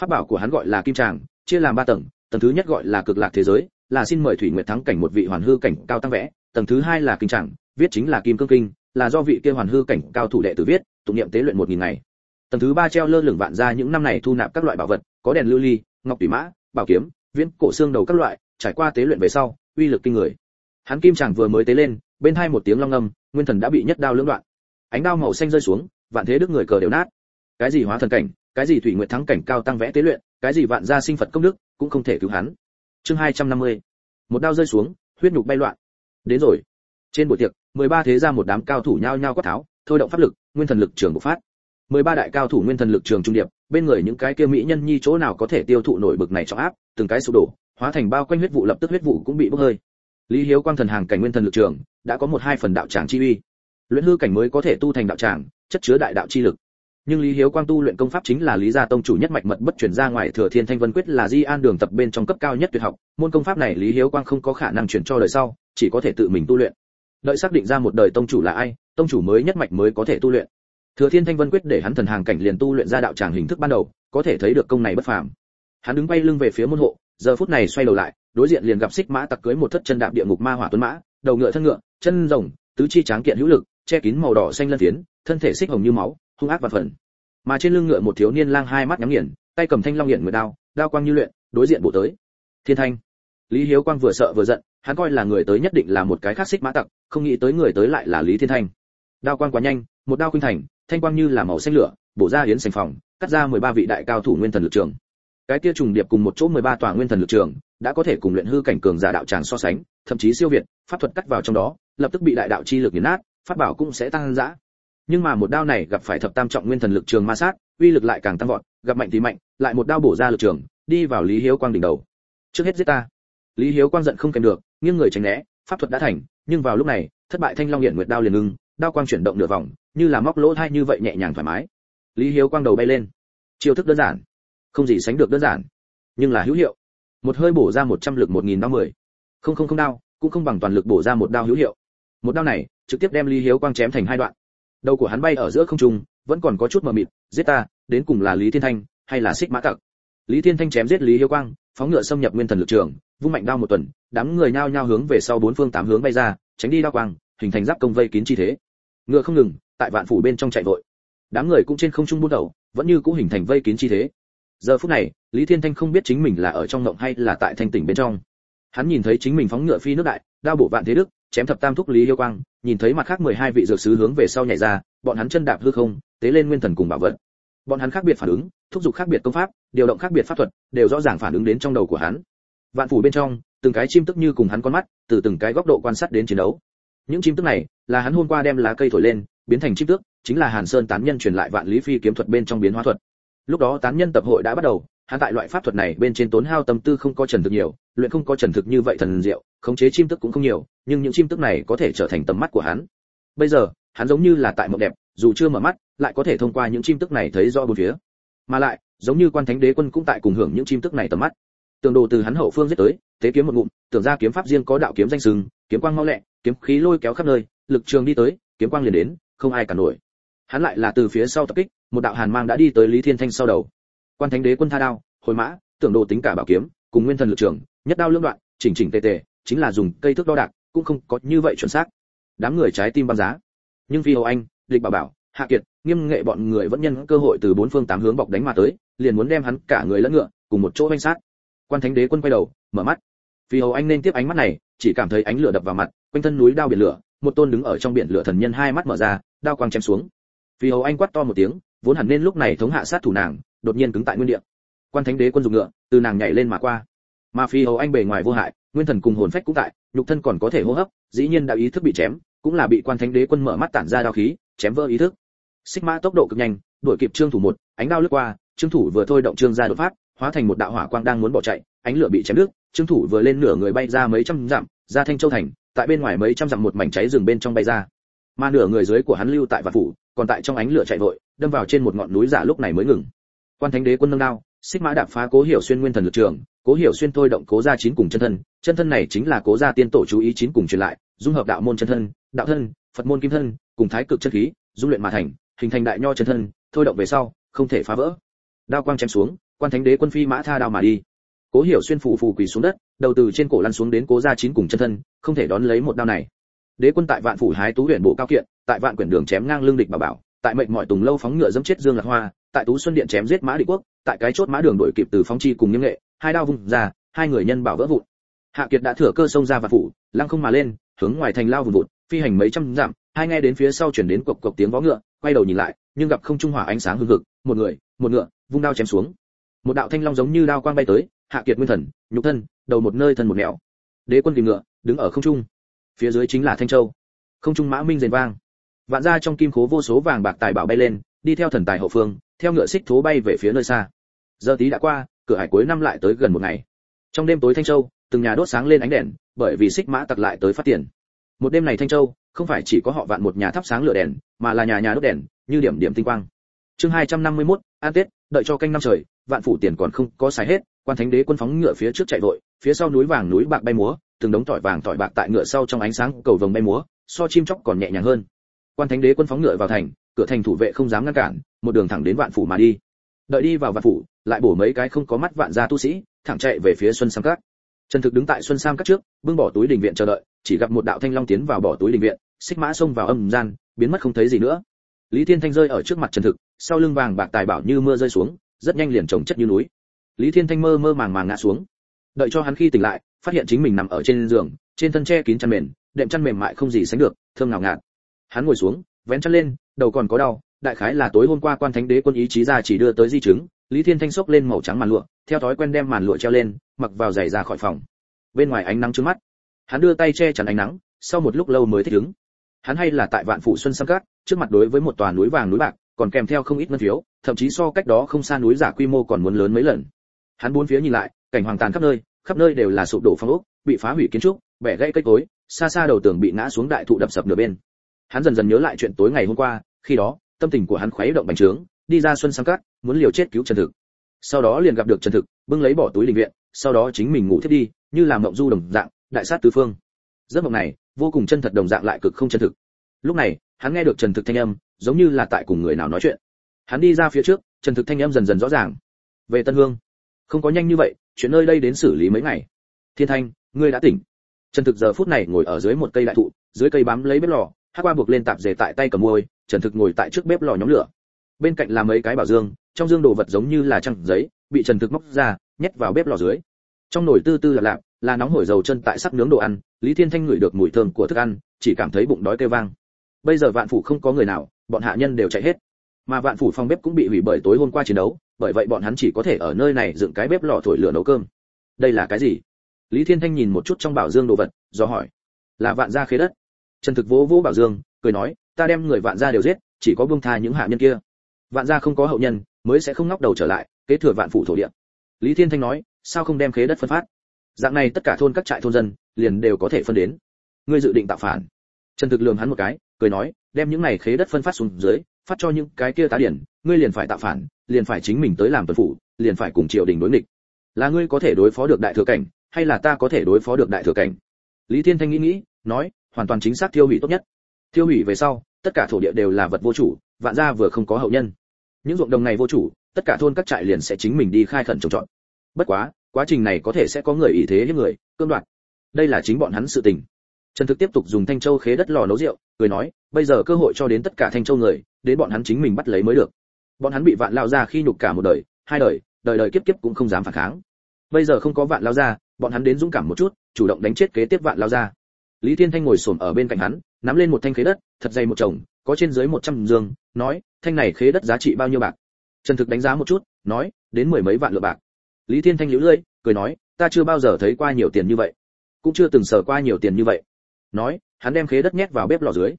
Speaker 1: Pháp bảo của hắn gọi là kim tràng, chia làm ba tầng tầng thứ nhất gọi là cực lạc thế giới, là xin mời thủy nguyệt thắng cảnh một vị hoàn hư cảnh cao tăng vẽ. Tầng thứ hai là kinh tràng, viết chính là kim cương kinh, là do vị kia hoàn hư cảnh cao thủ đệ tử viết, tụng niệm tế luyện một nghìn ngày. Tầng thứ ba treo lơ lửng vạn ra những năm này thu nạp các loại bảo vật, có đèn lưu ly, ngọc tùy mã, bảo kiếm, viễn cổ xương đầu các loại, trải qua tế luyện về sau, uy lực kinh người. Hắn kim chàng vừa mới tế lên, bên hai một tiếng long ngâm nguyên thần đã bị nhất đao lưỡng đoạn. Ánh đao màu xanh rơi xuống, vạn thế đức người cờ đều nát. Cái gì hóa thần cảnh, cái gì thủy nguyện thắng cảnh cao tăng vẽ tế luyện, cái gì vạn gia sinh phật công đức, cũng không thể cứu hắn. Chương 250. một đao rơi xuống, huyết nhục bay loạn. Đến rồi. Trên buổi tiệc 13 thế gia một đám cao thủ nhao nhao quát tháo, thôi động pháp lực, nguyên thần lực trường bộc phát. 13 đại cao thủ nguyên thần lực trường trung điệp, bên người những cái kia mỹ nhân nhi chỗ nào có thể tiêu thụ nổi bực này cho áp, từng cái sụp đổ, hóa thành bao quanh huyết vụ lập tức huyết vụ cũng bị bốc hơi lý hiếu quang thần hàng cảnh nguyên thần lực trường, đã có một hai phần đạo tràng chi uy. Luyện hư cảnh mới có thể tu thành đạo tràng, chất chứa đại đạo chi lực. Nhưng lý hiếu quang tu luyện công pháp chính là lý gia tông chủ nhất mạch mật bất chuyển ra ngoài thừa thiên thanh vân quyết là di an đường tập bên trong cấp cao nhất tuyệt học, môn công pháp này lý hiếu quang không có khả năng chuyển cho đời sau, chỉ có thể tự mình tu luyện. Đợi xác định ra một đời tông chủ là ai, tông chủ mới nhất mạch mới có thể tu luyện. Thừa thiên thanh vân quyết để hắn thần hàng cảnh liền tu luyện ra đạo tràng hình thức ban đầu, có thể thấy được công này bất phàm. Hắn đứng quay lưng về phía môn hộ, giờ phút này xoay đầu lại đối diện liền gặp xích mã tặc cưới một thất chân đạp địa ngục ma hỏa tuấn mã, đầu ngựa thân ngựa, chân rồng, tứ chi tráng kiện hữu lực, che kín màu đỏ xanh lân tiến thân thể xích hồng như máu, hung ác và phần. Mà trên lưng ngựa một thiếu niên lang hai mắt nhắm nghiền, tay cầm thanh long nghiện nguyệt đao đao quang như luyện, đối diện bộ tới. Thiên thanh. Lý hiếu quang vừa sợ vừa giận, hắn coi là người tới nhất định là một cái khác xích mã tặc, không nghĩ tới người tới lại là lý thiên thanh. Đao quang quá nhanh, một đao khuynh thành, thanh quang như là màu xanh lửa, bổ ra hiến sành phòng, cắt ra 13 vị đại cao thủ nguyên thần lực trường. Cái kia trùng điệp cùng một chỗ 13 tòa nguyên thần lực trường đã có thể cùng luyện hư cảnh cường giả đạo tràng so sánh, thậm chí siêu việt, pháp thuật cắt vào trong đó, lập tức bị đại đạo chi lực nghiền nát, pháp bảo cũng sẽ tăng dã. Nhưng mà một đao này gặp phải thập tam trọng nguyên thần lực trường ma sát, uy lực lại càng tăng vọt, gặp mạnh thì mạnh, lại một đao bổ ra lực trường, đi vào lý hiếu quang đỉnh đầu. Trước hết giết ta. Lý hiếu quang giận không kèm được, nghiêng người tránh né, pháp thuật đã thành, nhưng vào lúc này, thất bại thanh long hiện nguyệt đao liền ngưng, đao quang chuyển động nửa vòng, như là móc lỗ thai như vậy nhẹ nhàng thoải mái. Lý hiếu quang đầu bay lên. Chiêu thức đơn giản, không gì sánh được đơn giản, nhưng là hữu hiệu một hơi bổ ra một trăm lực một nghìn đao mười. Không không không đao, cũng không bằng toàn lực bổ ra một đao hữu hiệu. Một đao này, trực tiếp đem lý hiếu quang chém thành hai đoạn. Đầu của hắn bay ở giữa không trung, vẫn còn có chút mờ mịt, giết ta, đến cùng là lý thiên thanh, hay là xích mã tặc? Lý thiên thanh chém giết lý hiếu quang, phóng ngựa xâm nhập nguyên thần lực trường, vung mạnh đao một tuần, đám người nhao nhao hướng về sau bốn phương tám hướng bay ra, tránh đi đao quang, hình thành giáp công vây kín chi thế. Ngựa không ngừng, tại vạn phủ bên trong chạy vội. Đám người cũng trên không trung buôn đầu vẫn như cũ hình thành vây kín chi thế giờ phút này, lý thiên thanh không biết chính mình là ở trong ngộng hay là tại thanh tỉnh bên trong. Hắn nhìn thấy chính mình phóng ngựa phi nước đại, đao bộ vạn thế đức, chém thập tam thúc lý yêu quang, nhìn thấy mặt khác 12 vị dược sứ hướng về sau nhảy ra, bọn hắn chân đạp hư không, tế lên nguyên thần cùng bảo vật. Bọn hắn khác biệt phản ứng, thúc giục khác biệt công pháp, điều động khác biệt pháp thuật, đều rõ ràng phản ứng đến trong đầu của hắn. Vạn phủ bên trong, từng cái chim tức như cùng hắn con mắt, từ từng cái góc độ quan sát đến chiến đấu. Những chim tức này, là hắn hôm qua đem lá cây thổi lên, biến thành chim tước, chính là hàn sơn tán nhân truyền lại vạn lý phi kiếm thuật bên trong biến hóa thuật lúc đó tán nhân tập hội đã bắt đầu, hắn tại loại pháp thuật này bên trên tốn hao tâm tư không có trần thực nhiều, luyện không có trần thực như vậy thần diệu, khống chế chim tức cũng không nhiều, nhưng những chim tức này có thể trở thành tầm mắt của hắn. Bây giờ, hắn giống như là tại mộng đẹp, dù chưa mở mắt, lại có thể thông qua những chim tức này thấy rõ bốn phía. Mà lại, giống như quan thánh đế quân cũng tại cùng hưởng những chim tức này tầm mắt. Tường đồ từ hắn hậu phương giết tới thế kiếm một ngụm, tưởng ra kiếm pháp riêng có đạo kiếm danh sừng, kiếm quang mau lẹ, kiếm khí lôi kéo khắp nơi, lực trường đi tới, kiếm quang liền đến, không ai cả nổi hắn lại là từ phía sau tập kích, một đạo hàn mang đã đi tới lý thiên thanh sau đầu. Quan thánh đế quân tha đao, hồi mã, tưởng đồ tính cả bảo kiếm, cùng nguyên thần lực trường, nhất đao lưỡng đoạn, chỉnh chỉnh tề tề, chính là dùng cây thước đo đạc, cũng không có như vậy chuẩn xác. Đám người trái tim băng giá. Nhưng phi hầu anh địch bảo bảo, hạ kiệt, nghiêm nghệ bọn người vẫn nhân cơ hội từ bốn phương tám hướng bọc đánh mà tới, liền muốn đem hắn cả người lẫn ngựa, cùng một chỗ vanh sát. Quan thánh đế quân quay đầu, mở mắt. Phi hầu anh nên tiếp ánh mắt này, chỉ cảm thấy ánh lửa đập vào mặt, quanh thân núi đao biển lửa, một tôn đứng ở trong biển lửa thần nhân hai mắt mở ra, đao quang chém xuống. Phi hầu anh quát to một tiếng vốn hẳn nên lúc này thống hạ sát thủ nàng đột nhiên cứng tại nguyên địa. Quan thánh đế quân dùng ngựa từ nàng nhảy lên mà qua. Mà phi hầu anh bề ngoài vô hại nguyên thần cùng hồn phách cũng tại nhục thân còn có thể hô hấp dĩ nhiên đạo ý thức bị chém cũng là bị quan thánh đế quân mở mắt tản ra đao khí chém vỡ ý thức. Xích mã tốc độ cực nhanh đuổi kịp trương thủ một ánh đao lướt qua trương thủ vừa thôi động trương ra đột phát hóa thành một đạo hỏa quang đang muốn bỏ chạy ánh lửa bị chém nước, trương thủ vừa lên nửa người bay ra mấy trăm dặm ra thanh châu thành tại bên ngoài mấy trăm dặm một mảnh cháy rừng bên trong bay ra. Mà nửa người dưới của hắn lưu tại vạn phủ còn tại trong ánh lửa chạy vội, đâm vào trên một ngọn núi giả lúc này mới ngừng. Quan thánh đế quân nâng đao, xích mã đạp phá cố hiểu xuyên nguyên thần lực trường, cố hiểu xuyên thôi động cố gia chín cùng chân thân chân thân này chính là cố gia tiên tổ chú ý chín cùng truyền lại, dung hợp đạo môn chân thân, đạo thân, phật môn kim thân, cùng thái cực chân khí, dung luyện mà thành, hình thành đại nho chân thân, thôi động về sau, không thể phá vỡ. Đao quang chém xuống, quan thánh đế quân phi mã tha đao mà đi. Cố hiểu xuyên phủ phù quỳ xuống đất, đầu từ trên cổ lăn xuống đến cố gia chín cùng chân thân, không thể đón lấy một đao này. Đế quân tại vạn phủ hái tú huyện bộ cao kiện tại vạn quyển đường chém ngang lương địch bảo bảo, tại mệnh mọi tùng lâu phóng ngựa dẫm chết dương lạc hoa, tại tú xuân điện chém giết mã địch quốc, tại cái chốt mã đường đổi kịp từ phóng chi cùng nghiêm nghệ, hai đao vung ra, hai người nhân bảo vỡ vụn. Hạ kiệt đã thừa cơ xông ra và phủ, lăng không mà lên, hướng ngoài thành lao vụn vụt, phi hành mấy trăm dặm, hai nghe đến phía sau chuyển đến cộc cộc tiếng vó ngựa, quay đầu nhìn lại, nhưng gặp không trung hỏa ánh sáng hưng hực, một người, một ngựa, vung đao chém xuống. Một đạo thanh long giống như đao quang bay tới, hạ kiệt nguyên thần, nhục thân, đầu một nơi thân một nẻo đế quân tìm ngựa, đứng ở không trung. Phía dưới chính là thanh châu. Không trung mã minh rền vang vạn ra trong kim khố vô số vàng bạc tài bảo bay lên đi theo thần tài hậu phương theo ngựa xích thố bay về phía nơi xa. Giờ tí đã qua cửa hải cuối năm lại tới gần một ngày. Trong đêm tối thanh châu từng nhà đốt sáng lên ánh đèn bởi vì xích mã tặc lại tới phát tiền. Một đêm này thanh châu không phải chỉ có họ vạn một nhà thắp sáng lửa đèn mà là nhà nhà đốt đèn như điểm điểm tinh quang. Chương 251, an tết đợi cho canh năm trời vạn phủ tiền còn không có xài hết quan thánh đế quân phóng ngựa phía trước chạy vội phía sau núi vàng núi bạc bay múa từng đống tỏi vàng tỏi bạc tại ngựa sau trong ánh sáng cầu vồng bay múa so chim chóc còn nhẹ nhàng hơn quan thánh đế quân phóng ngựa vào thành, cửa thành thủ vệ không dám ngăn cản, một đường thẳng đến vạn phủ mà đi. Đợi đi vào vạn phủ, lại bổ mấy cái không có mắt vạn gia tu sĩ, thẳng chạy về phía xuân sam các. Trần thực đứng tại xuân sam các trước, bưng bỏ túi đình viện chờ đợi, chỉ gặp một đạo thanh long tiến vào bỏ túi đình viện, xích mã xông vào âm gian, biến mất không thấy gì nữa. Lý thiên thanh rơi ở trước mặt trần thực, sau lưng vàng bạc tài bảo như mưa rơi xuống, rất nhanh liền trồng chất như núi. Lý thiên thanh mơ mơ màng màng ngã xuống. Đợi cho hắn khi tỉnh lại, phát hiện chính mình nằm ở trên giường, trên thân che kín chăn mền, đệm chăn mềm mại không gì sánh được, thơm ngào ngạt hắn ngồi xuống, vén chăn lên, đầu còn có đau, đại khái là tối hôm qua quan thánh đế quân ý chí ra chỉ đưa tới di chứng, lý thiên thanh xốc lên màu trắng màn lụa, theo thói quen đem màn lụa treo lên, mặc vào giày ra khỏi phòng. Bên ngoài ánh nắng trước mắt, hắn đưa tay che chắn ánh nắng, sau một lúc lâu mới thích ứng. Hắn hay là tại vạn phủ xuân sam cát trước mặt đối với một tòa núi vàng núi bạc, còn kèm theo không ít ngân phiếu, thậm chí so cách đó không xa núi giả quy mô còn muốn lớn mấy lần. Hắn bốn phía nhìn lại, cảnh hoàng tàn khắp nơi khắp nơi đều là sụp đổ phong ốc, bị phá hủy kiến trúc, bẻ gãy cây cối, xa xa đầu tường bị ngã xuống đại thụ đập sập nửa bên hắn dần dần nhớ lại chuyện tối ngày hôm qua, khi đó, tâm tình của hắn khuấy động bành trướng, đi ra xuân sang cát, muốn liều chết cứu trần thực. Sau đó liền gặp được trần thực, bưng lấy bỏ túi đình viện, sau đó chính mình ngủ thiết đi, như là mộng du đồng dạng, đại sát tứ phương. Giấc mộng này, vô cùng chân thật đồng dạng lại cực không chân thực. Lúc này, hắn nghe được trần thực thanh âm, giống như là tại cùng người nào nói chuyện. Hắn đi ra phía trước, trần thực thanh âm dần dần rõ ràng. Về tân hương. Không có nhanh như vậy, chuyện nơi đây đến xử lý mấy ngày. Thiên thanh, ngươi đã tỉnh. Trần thực giờ phút này ngồi ở dưới một cây đại thụ, dưới cây bám lấy bếp lò hát qua buộc lên tạp dề tại tay cầm môi, trần thực ngồi tại trước bếp lò nhóm lửa. Bên cạnh là mấy cái bảo dương, trong dương đồ vật giống như là trăng giấy, bị trần thực móc ra, nhét vào bếp lò dưới. Trong nồi tư tư là lạp, là nóng hổi dầu chân tại sắc nướng đồ ăn, lý thiên thanh ngửi được mùi thơm của thức ăn, chỉ cảm thấy bụng đói kêu vang. Bây giờ vạn phủ không có người nào, bọn hạ nhân đều chạy hết. Mà vạn phủ phòng bếp cũng bị hủy bởi tối hôm qua chiến đấu, bởi vậy bọn hắn chỉ có thể ở nơi này dựng cái bếp lò thổi lửa nấu cơm. Đây là cái gì? Lý thiên thanh nhìn một chút trong bảo dương đồ vật, do hỏi. Là vạn gia khế đất trần thực vỗ vỗ bảo dương, cười nói, ta đem người vạn gia đều giết, chỉ có buông tha những hạ nhân kia. Vạn gia không có hậu nhân, mới sẽ không ngóc đầu trở lại, kế thừa vạn phủ thổ địa. Lý thiên thanh nói, sao không đem khế đất phân phát? Dạng này tất cả thôn các trại thôn dân, liền đều có thể phân đến. Ngươi dự định tạo phản. Trần thực lường hắn một cái, cười nói, đem những này khế đất phân phát xuống dưới, phát cho những cái kia tá điển, ngươi liền phải tạo phản, liền phải chính mình tới làm tuần phủ, liền phải cùng triều đình đối nghịch. Là ngươi có thể đối phó được đại thừa cảnh, hay là ta có thể đối phó được đại thừa cảnh? Lý thiên thanh nghĩ nghĩ, nói hoàn toàn chính xác tiêu hủy tốt nhất. Tiêu hủy về sau, tất cả thổ địa đều là vật vô chủ, vạn gia vừa không có hậu nhân. Những ruộng đồng này vô chủ, tất cả thôn các trại liền sẽ chính mình đi khai khẩn trồng trọt. Bất quá quá trình này có thể sẽ có người ý thế hiếp người, cương đoạt. Đây là chính bọn hắn sự tình. Trần thực tiếp tục dùng thanh châu khế đất lò nấu rượu, cười nói, bây giờ cơ hội cho đến tất cả thanh châu người, đến bọn hắn chính mình bắt lấy mới được. Bọn hắn bị vạn lao ra khi nhục cả một đời, hai đời đời đời kiếp kiếp cũng không dám phản kháng. Bây giờ không có vạn lao ra bọn hắn đến dũng cảm một chút, chủ động đánh chết kế tiếp vạn lao ra lý thiên thanh ngồi xổm ở bên cạnh hắn, nắm lên một thanh khế đất, thật dày một chồng, có trên dưới một trăm giường nói, thanh này khế đất giá trị bao nhiêu bạc? Trần thực đánh giá một chút, nói, đến mười mấy vạn lượng bạc. Lý thiên thanh liễu lưỡi, cười nói, ta chưa bao giờ thấy qua nhiều tiền như vậy, cũng chưa từng sở qua nhiều tiền như vậy. Nói, hắn đem khế đất nhét vào bếp lò dưới.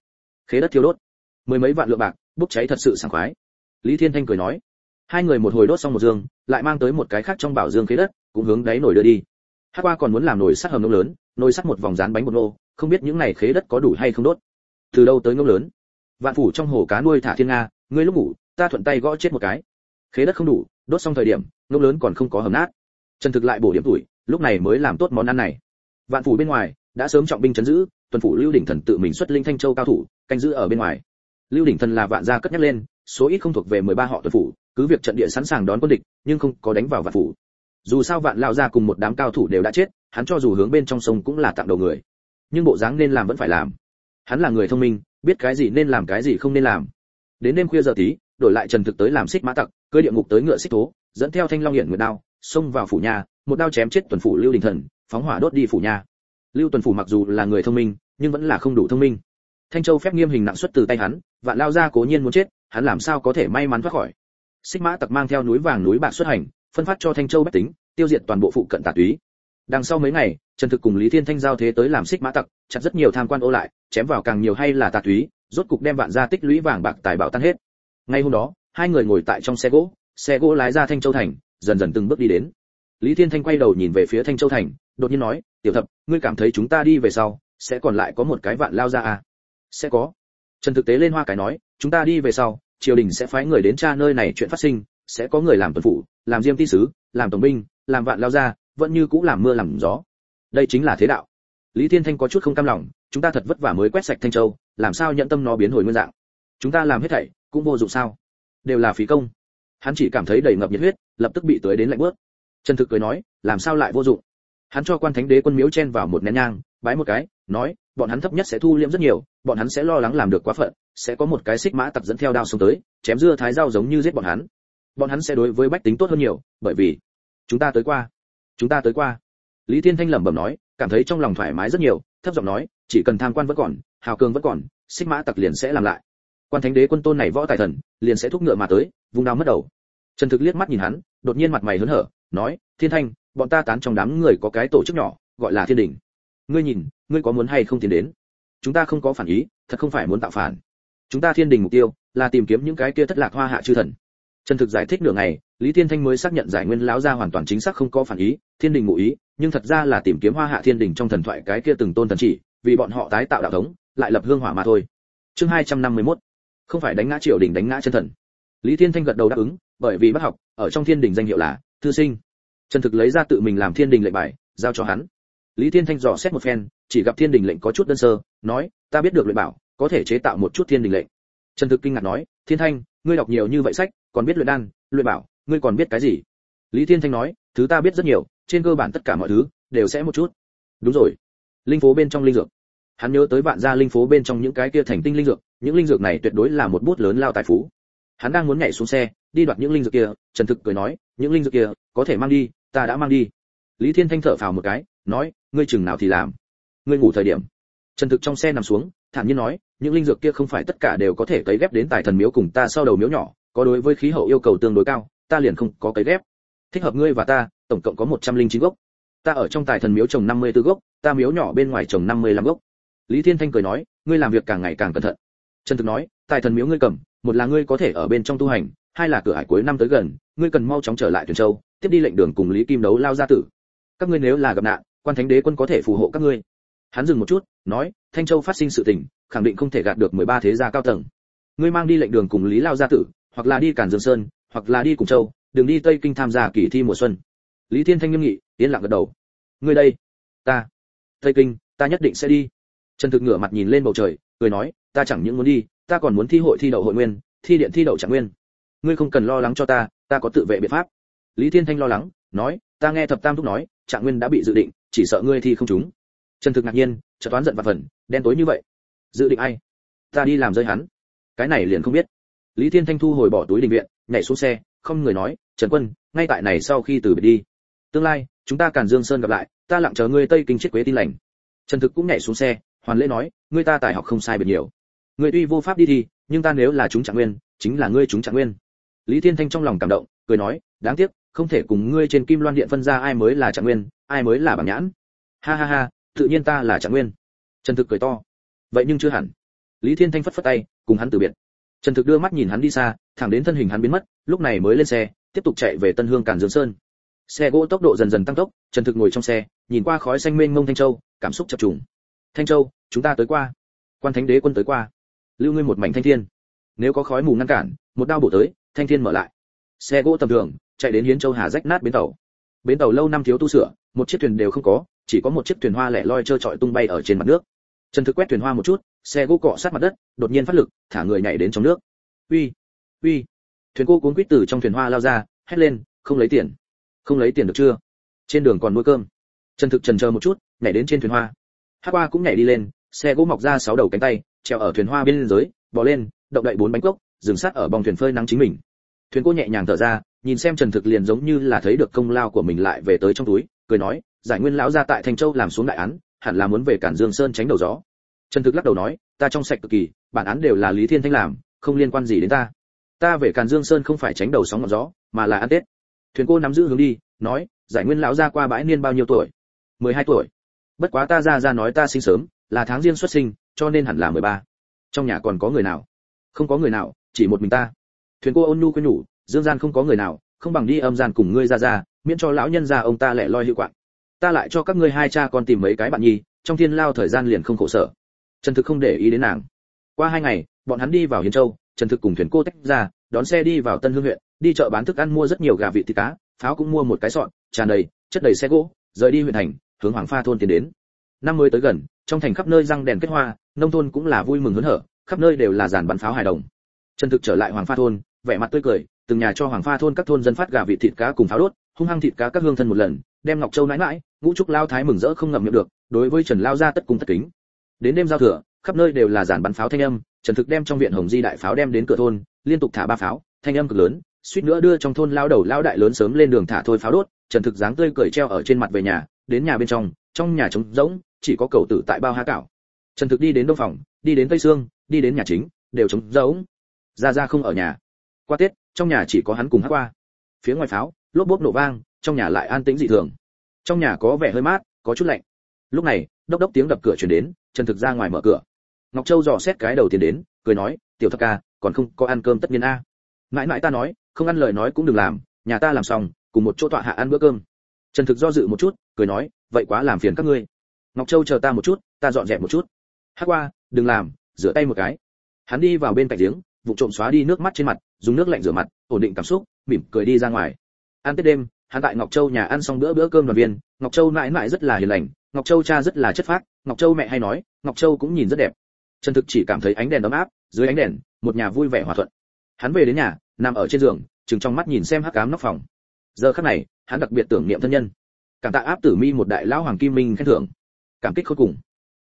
Speaker 1: Khế đất thiêu đốt. Mười mấy vạn lượng bạc, bốc cháy thật sự sảng khoái. Lý thiên thanh cười nói, hai người một hồi đốt xong một dương, lại mang tới một cái khác trong bảo dương khế đất, cũng hướng đáy nồi đưa đi. Hát qua còn muốn làm nồi sắt hầm nấu lớn, nồi sắt một vòng dán bánh bột nô không biết những này khế đất có đủ hay không đốt. Từ đâu tới ngông lớn? Vạn phủ trong hồ cá nuôi thả thiên nga, ngươi lúc ngủ, ta thuận tay gõ chết một cái. Khế đất không đủ, đốt xong thời điểm, ngông lớn còn không có hầm nát. Trần thực lại bổ điểm tuổi, lúc này mới làm tốt món ăn này. Vạn phủ bên ngoài, đã sớm trọng binh chấn giữ, tuần phủ lưu đỉnh thần tự mình xuất linh thanh châu cao thủ, canh giữ ở bên ngoài. Lưu đỉnh thần là vạn gia cất nhắc lên, số ít không thuộc về 13 họ tuần phủ, cứ việc trận địa sẵn sàng đón quân địch, nhưng không có đánh vào vạn phủ. Dù sao vạn lao ra cùng một đám cao thủ đều đã chết, hắn cho dù hướng bên trong sông cũng là tặng đầu người nhưng bộ dáng nên làm vẫn phải làm. Hắn là người thông minh, biết cái gì nên làm cái gì không nên làm. Đến đêm khuya giờ tí, đổi lại trần thực tới làm xích mã tặc cưỡi địa ngục tới ngựa xích thố, dẫn theo thanh long hiển nguyệt đao, xông vào phủ nhà, một đao chém chết tuần phủ lưu đình thần, phóng hỏa đốt đi phủ nhà. Lưu tuần phủ mặc dù là người thông minh, nhưng vẫn là không đủ thông minh. Thanh châu phép nghiêm hình nặng xuất từ tay hắn, vạn lao ra cố nhiên muốn chết, hắn làm sao có thể may mắn thoát khỏi? Xích mã tặc mang theo núi vàng núi bạc xuất hành, phân phát cho thanh châu bách tính, tiêu diệt toàn bộ phụ cận tà túy đằng sau mấy ngày, trần thực cùng lý thiên thanh giao thế tới làm xích mã tặc, chặt rất nhiều tham quan ô lại, chém vào càng nhiều hay là tà túy, rốt cục đem vạn gia tích lũy vàng bạc tài bảo tan hết. Ngay hôm đó, hai người ngồi tại trong xe gỗ xe gỗ lái ra thanh châu thành, dần dần từng bước đi đến. Lý thiên thanh quay đầu nhìn về phía thanh châu thành, đột nhiên nói, tiểu thập, ngươi cảm thấy chúng ta đi về sau, sẽ còn lại có một cái vạn lao ra à? Sẽ có. Trần thực tế lên hoa cái nói, chúng ta đi về sau, triều đình sẽ phái người đến tra nơi này chuyện phát sinh, sẽ có người làm tuần phủ, làm diêm ti sứ, làm tổng binh, làm vạn lao ra vẫn như cũng làm mưa làm gió. Đây chính là thế đạo. Lý thiên thanh có chút không cam lòng, chúng ta thật vất vả mới quét sạch thanh châu, làm sao nhận tâm nó biến hồi nguyên dạng? Chúng ta làm hết thảy, cũng vô dụng sao? Đều là phí công. Hắn chỉ cảm thấy đầy ngập nhiệt huyết, lập tức bị tưới đến lạnh bước trần thực cười nói, làm sao lại vô dụng? Hắn cho quan thánh đế quân miếu chen vào một nén nhang, bái một cái, nói, bọn hắn thấp nhất sẽ thu liễm rất nhiều, bọn hắn sẽ lo lắng làm được quá phận, sẽ có một cái xích mã tặc dẫn theo đao xuống tới, chém dưa thái rau giống như giết bọn hắn. Bọn hắn sẽ đối với bách tính tốt hơn nhiều, bởi vì chúng ta tới qua chúng ta tới qua. Lý thiên thanh lẩm bẩm nói, cảm thấy trong lòng thoải mái rất nhiều, thấp giọng nói, chỉ cần tham quan vẫn còn, hào cường vẫn còn, xích mã tặc liền sẽ làm lại. Quan thánh đế quân tôn này võ tài thần, liền sẽ thúc ngựa mà tới vùng đao mất đầu. Trần thực liếc mắt nhìn hắn, đột nhiên mặt mày hớn hở, nói, thiên thanh, bọn ta tán trong đám người có cái tổ chức nhỏ, gọi là thiên đình ngươi nhìn, ngươi có muốn hay không tiến đến? Chúng ta không có phản ý, thật không phải muốn tạo phản. Chúng ta thiên đình mục tiêu, là tìm kiếm những cái kia thất lạc hoa hạ chư thần trần thực giải thích nửa ngày, lý thiên thanh mới xác nhận giải nguyên lão gia hoàn toàn chính xác không có phản ý, thiên đình ngụ ý, nhưng thật ra là tìm kiếm hoa hạ thiên đình trong thần thoại cái kia từng tôn thần chỉ, vì bọn họ tái tạo đạo thống, lại lập hương hỏa mà thôi. Chương 251 không phải đánh ngã triều đình, đánh ngã chân thần. Lý thiên thanh gật đầu đáp ứng, bởi vì bác học, ở trong thiên đình danh hiệu là thư sinh. Trần thực lấy ra tự mình làm thiên đình lệnh bài, giao cho hắn. Lý thiên thanh dò xét một phen, chỉ gặp thiên đình lệnh có chút đơn sơ, nói, ta biết được luyện bảo, có thể chế tạo một chút thiên đình lệnh. Trần thực kinh ngạc nói, thiên thanh, ngươi đọc nhiều như vậy sách còn biết luyện đan, luyện bảo, ngươi còn biết cái gì? Lý thiên thanh nói, thứ ta biết rất nhiều, trên cơ bản tất cả mọi thứ, đều sẽ một chút. Đúng rồi. Linh phố bên trong linh dược. Hắn nhớ tới vạn gia linh phố bên trong những cái kia thành tinh linh dược, những linh dược này tuyệt đối là một bút lớn lao tài phú. Hắn đang muốn nhảy xuống xe, đi đoạt những linh dược kia, trần thực cười nói, những linh dược kia, có thể mang đi, ta đã mang đi. Lý thiên thanh thở phào một cái, nói, ngươi chừng nào thì làm? Ngươi ngủ thời điểm. Trần thực trong xe nằm xuống, thản nhiên nói, những linh dược kia không phải tất cả đều có thể cấy ghép đến tài thần miếu cùng ta sau đầu miếu nhỏ có đối với khí hậu yêu cầu tương đối cao, ta liền không có cái ghép. Thích hợp ngươi và ta, tổng cộng có một trăm linh chín gốc. Ta ở trong tài thần miếu trồng năm mươi 54 gốc, ta miếu nhỏ bên ngoài trồng năm mươi 55 gốc. Lý thiên thanh cười nói, ngươi làm việc càng ngày càng cẩn thận. Trần thực nói, tài thần miếu ngươi cầm, một là ngươi có thể ở bên trong tu hành, hai là cửa hải cuối năm tới gần, ngươi cần mau chóng trở lại Tuyền châu, tiếp đi lệnh đường cùng lý kim đấu lao ra tử. Các ngươi nếu là gặp nạn, quan thánh đế quân có thể phù hộ các ngươi. Hắn dừng một chút, nói, thanh châu phát sinh sự tình, khẳng định không thể gạt được 13 thế gia cao tầng. Ngươi mang đi lệnh đường cùng lý lao gia tử hoặc là đi cản dương sơn, hoặc là đi cùng châu, đừng đi tây kinh tham gia kỳ thi mùa xuân. Lý thiên thanh nghiêm nghị, yên lặng gật đầu. Ngươi đây, ta, tây kinh, ta nhất định sẽ đi. Trần thực ngửa mặt nhìn lên bầu trời, cười nói, ta chẳng những muốn đi, ta còn muốn thi hội thi đậu hội nguyên, thi điện thi đậu trạng nguyên. Ngươi không cần lo lắng cho ta ta có tự vệ biện pháp. Lý thiên thanh lo lắng, nói, ta nghe thập tam thúc nói, trạng nguyên đã bị dự định, chỉ sợ ngươi thi không trúng. Trần thực ngạc nhiên, chợt toán giận và phần đen tối như vậy. Dự định ai? Ta đi làm rơi hắn. Cái này liền không biết lý thiên thanh thu hồi bỏ túi đình viện nhảy xuống xe không người nói trần quân ngay tại này sau khi từ biệt đi. Tương lai chúng ta càn dương sơn gặp lại ta lặng chờ ngươi tây kinh chết quế tin lành. Trần thực cũng nhảy xuống xe hoàn lễ nói ngươi ta tài học không sai biệt nhiều. Ngươi tuy vô pháp đi thì, nhưng ta nếu là chúng trạng nguyên chính là ngươi chúng trạng nguyên. Lý thiên thanh trong lòng cảm động cười nói đáng tiếc không thể cùng ngươi trên kim loan điện phân ra ai mới là trạng nguyên ai mới là bảng nhãn. Ha ha ha tự nhiên ta là trạng nguyên. Trần thực cười to vậy nhưng chưa hẳn. Lý thiên thanh phất phất tay cùng hắn từ biệt trần thực đưa mắt nhìn hắn đi xa, thẳng đến thân hình hắn biến mất, lúc này mới lên xe, tiếp tục chạy về tân hương cản dương sơn. Xe gỗ tốc độ dần dần tăng tốc, trần thực ngồi trong xe, nhìn qua khói xanh mênh mông thanh châu, cảm xúc chập trùng. Thanh châu, chúng ta tới qua. Quan thánh đế quân tới qua. Lưu ngươi một mảnh thanh thiên. Nếu có khói mù ngăn cản, một đao bổ tới, thanh thiên mở lại. Xe gỗ tầm thường, chạy đến hiến châu hà rách nát bến tàu. Bến tàu lâu năm thiếu tu sửa, một chiếc thuyền đều không có, chỉ có một chiếc thuyền hoa lẻ loi trơ trọi tung bay ở trên mặt nước trần thực quét thuyền hoa một chút, xe gỗ cọ sát mặt đất, đột nhiên phát lực, thả người nhảy đến trong nước. Uy uy. Thuyền cô cuốn quýt từ trong thuyền hoa lao ra, hét lên, không lấy tiền. Không lấy tiền được chưa? Trên đường còn nuôi cơm. Trần thực trần chờ một chút, nhảy đến trên thuyền hoa. Hát qua cũng nhảy đi lên, xe gỗ mọc ra sáu đầu cánh tay, treo ở thuyền hoa bên dưới, bò lên, động đậy bốn bánh cốc, dừng sát ở bong thuyền phơi nắng chính mình. Thuyền cô nhẹ nhàng thở ra, nhìn xem trần thực liền giống như là thấy được công lao của mình lại về tới trong túi, cười nói, giải nguyên lão ra tại thanh châu làm xuống đại án hẳn là muốn về cản dương sơn tránh đầu gió. Trần thực lắc đầu nói, ta trong sạch cực kỳ, bản án đều là lý thiên thanh làm, không liên quan gì đến ta. Ta về càn dương sơn không phải tránh đầu sóng ngọn gió, mà là ăn tết. Thuyền cô nắm giữ hướng đi, nói, giải nguyên lão ra qua bãi niên bao nhiêu tuổi? Mười hai tuổi. Bất quá ta ra ra nói ta sinh sớm, là tháng riêng xuất sinh, cho nên hẳn là mười ba. Trong nhà còn có người nào? Không có người nào, chỉ một mình ta. Thuyền cô ôn nhu quên nhủ, dương gian không có người nào, không bằng đi âm gian cùng ngươi ra ra, miễn cho lão nhân ra ông ta lẻ loi hiệu quạng ta lại cho các ngươi hai cha con tìm mấy cái bạn nhi, trong thiên lao thời gian liền không khổ sở. Trần thực không để ý đến nàng. Qua hai ngày, bọn hắn đi vào hiến châu, trần thực cùng thuyền cô tách ra, đón xe đi vào tân hương huyện, đi chợ bán thức ăn mua rất nhiều gà vị thịt cá, pháo cũng mua một cái sọn tràn đầy, chất đầy xe gỗ, rời đi huyện thành, hướng hoàng pha thôn tiến đến. Năm mới tới gần, trong thành khắp nơi răng đèn kết hoa, nông thôn cũng là vui mừng hớn hở, khắp nơi đều là dàn bắn pháo hài đồng. Trần thực trở lại hoàng pha thôn, vẻ mặt tươi cười, từng nhà cho hoàng pha thôn các thôn dân phát gà vị thịt cá cùng pháo đốt, hung hăng thịt cá các hương thân một lần, đem ngọc châu nãi nãi ngũ trúc lao thái mừng rỡ không ngậm miệng được, đối với trần lao ra tất cung tất kính. Đến đêm giao thừa, khắp nơi đều là giàn bắn pháo thanh âm, trần thực đem trong viện hồng di đại pháo đem đến cửa thôn, liên tục thả ba pháo, thanh âm cực lớn, suýt nữa đưa trong thôn lao đầu lao đại lớn sớm lên đường thả thôi pháo đốt, trần thực dáng tươi cười treo ở trên mặt về nhà, đến nhà bên trong trong nhà trống rỗng, chỉ có cầu tử tại bao há cảo. Trần thực đi đến đông phòng, đi đến tây sương, đi đến nhà chính, đều trống rỗng. Ra ra không ở nhà. Qua tết, trong nhà chỉ có hắn cùng hát qua. Phía ngoài pháo, lốp bốp nổ vang, trong nhà lại an tĩnh dị thường trong nhà có vẻ hơi mát, có chút lạnh. Lúc này, đốc đốc tiếng đập cửa chuyển đến, trần thực ra ngoài mở cửa. Ngọc châu dò xét cái đầu tiên đến, cười nói, tiểu thất ca, còn không có ăn cơm tất nhiên a. Mãi mãi ta nói, không ăn lời nói cũng đừng làm, nhà ta làm xong, cùng một chỗ tọa hạ ăn bữa cơm. Trần thực do dự một chút, cười nói, vậy quá làm phiền các ngươi. Ngọc châu chờ ta một chút, ta dọn dẹp một chút. Hát qua, đừng làm, rửa tay một cái. Hắn đi vào bên cạnh giếng, vụ trộm xóa đi nước mắt trên mặt, dùng nước lạnh rửa mặt, ổn định cảm xúc, mỉm cười đi ra ngoài. Ăn tết đêm hắn tại ngọc châu nhà ăn xong bữa bữa cơm đoàn viên ngọc châu mãi mãi rất là hiền lành ngọc châu cha rất là chất phác ngọc châu mẹ hay nói ngọc châu cũng nhìn rất đẹp. Trần thực chỉ cảm thấy ánh đèn ấm áp dưới ánh đèn một nhà vui vẻ hòa thuận. Hắn về đến nhà nằm ở trên giường chừng trong mắt nhìn xem hắc ám nóc phòng. Giờ khắc này hắn đặc biệt tưởng niệm thân nhân. Cảm tạ áp tử mi một đại lão hoàng kim minh khen thưởng. Cảm kích khôn cùng.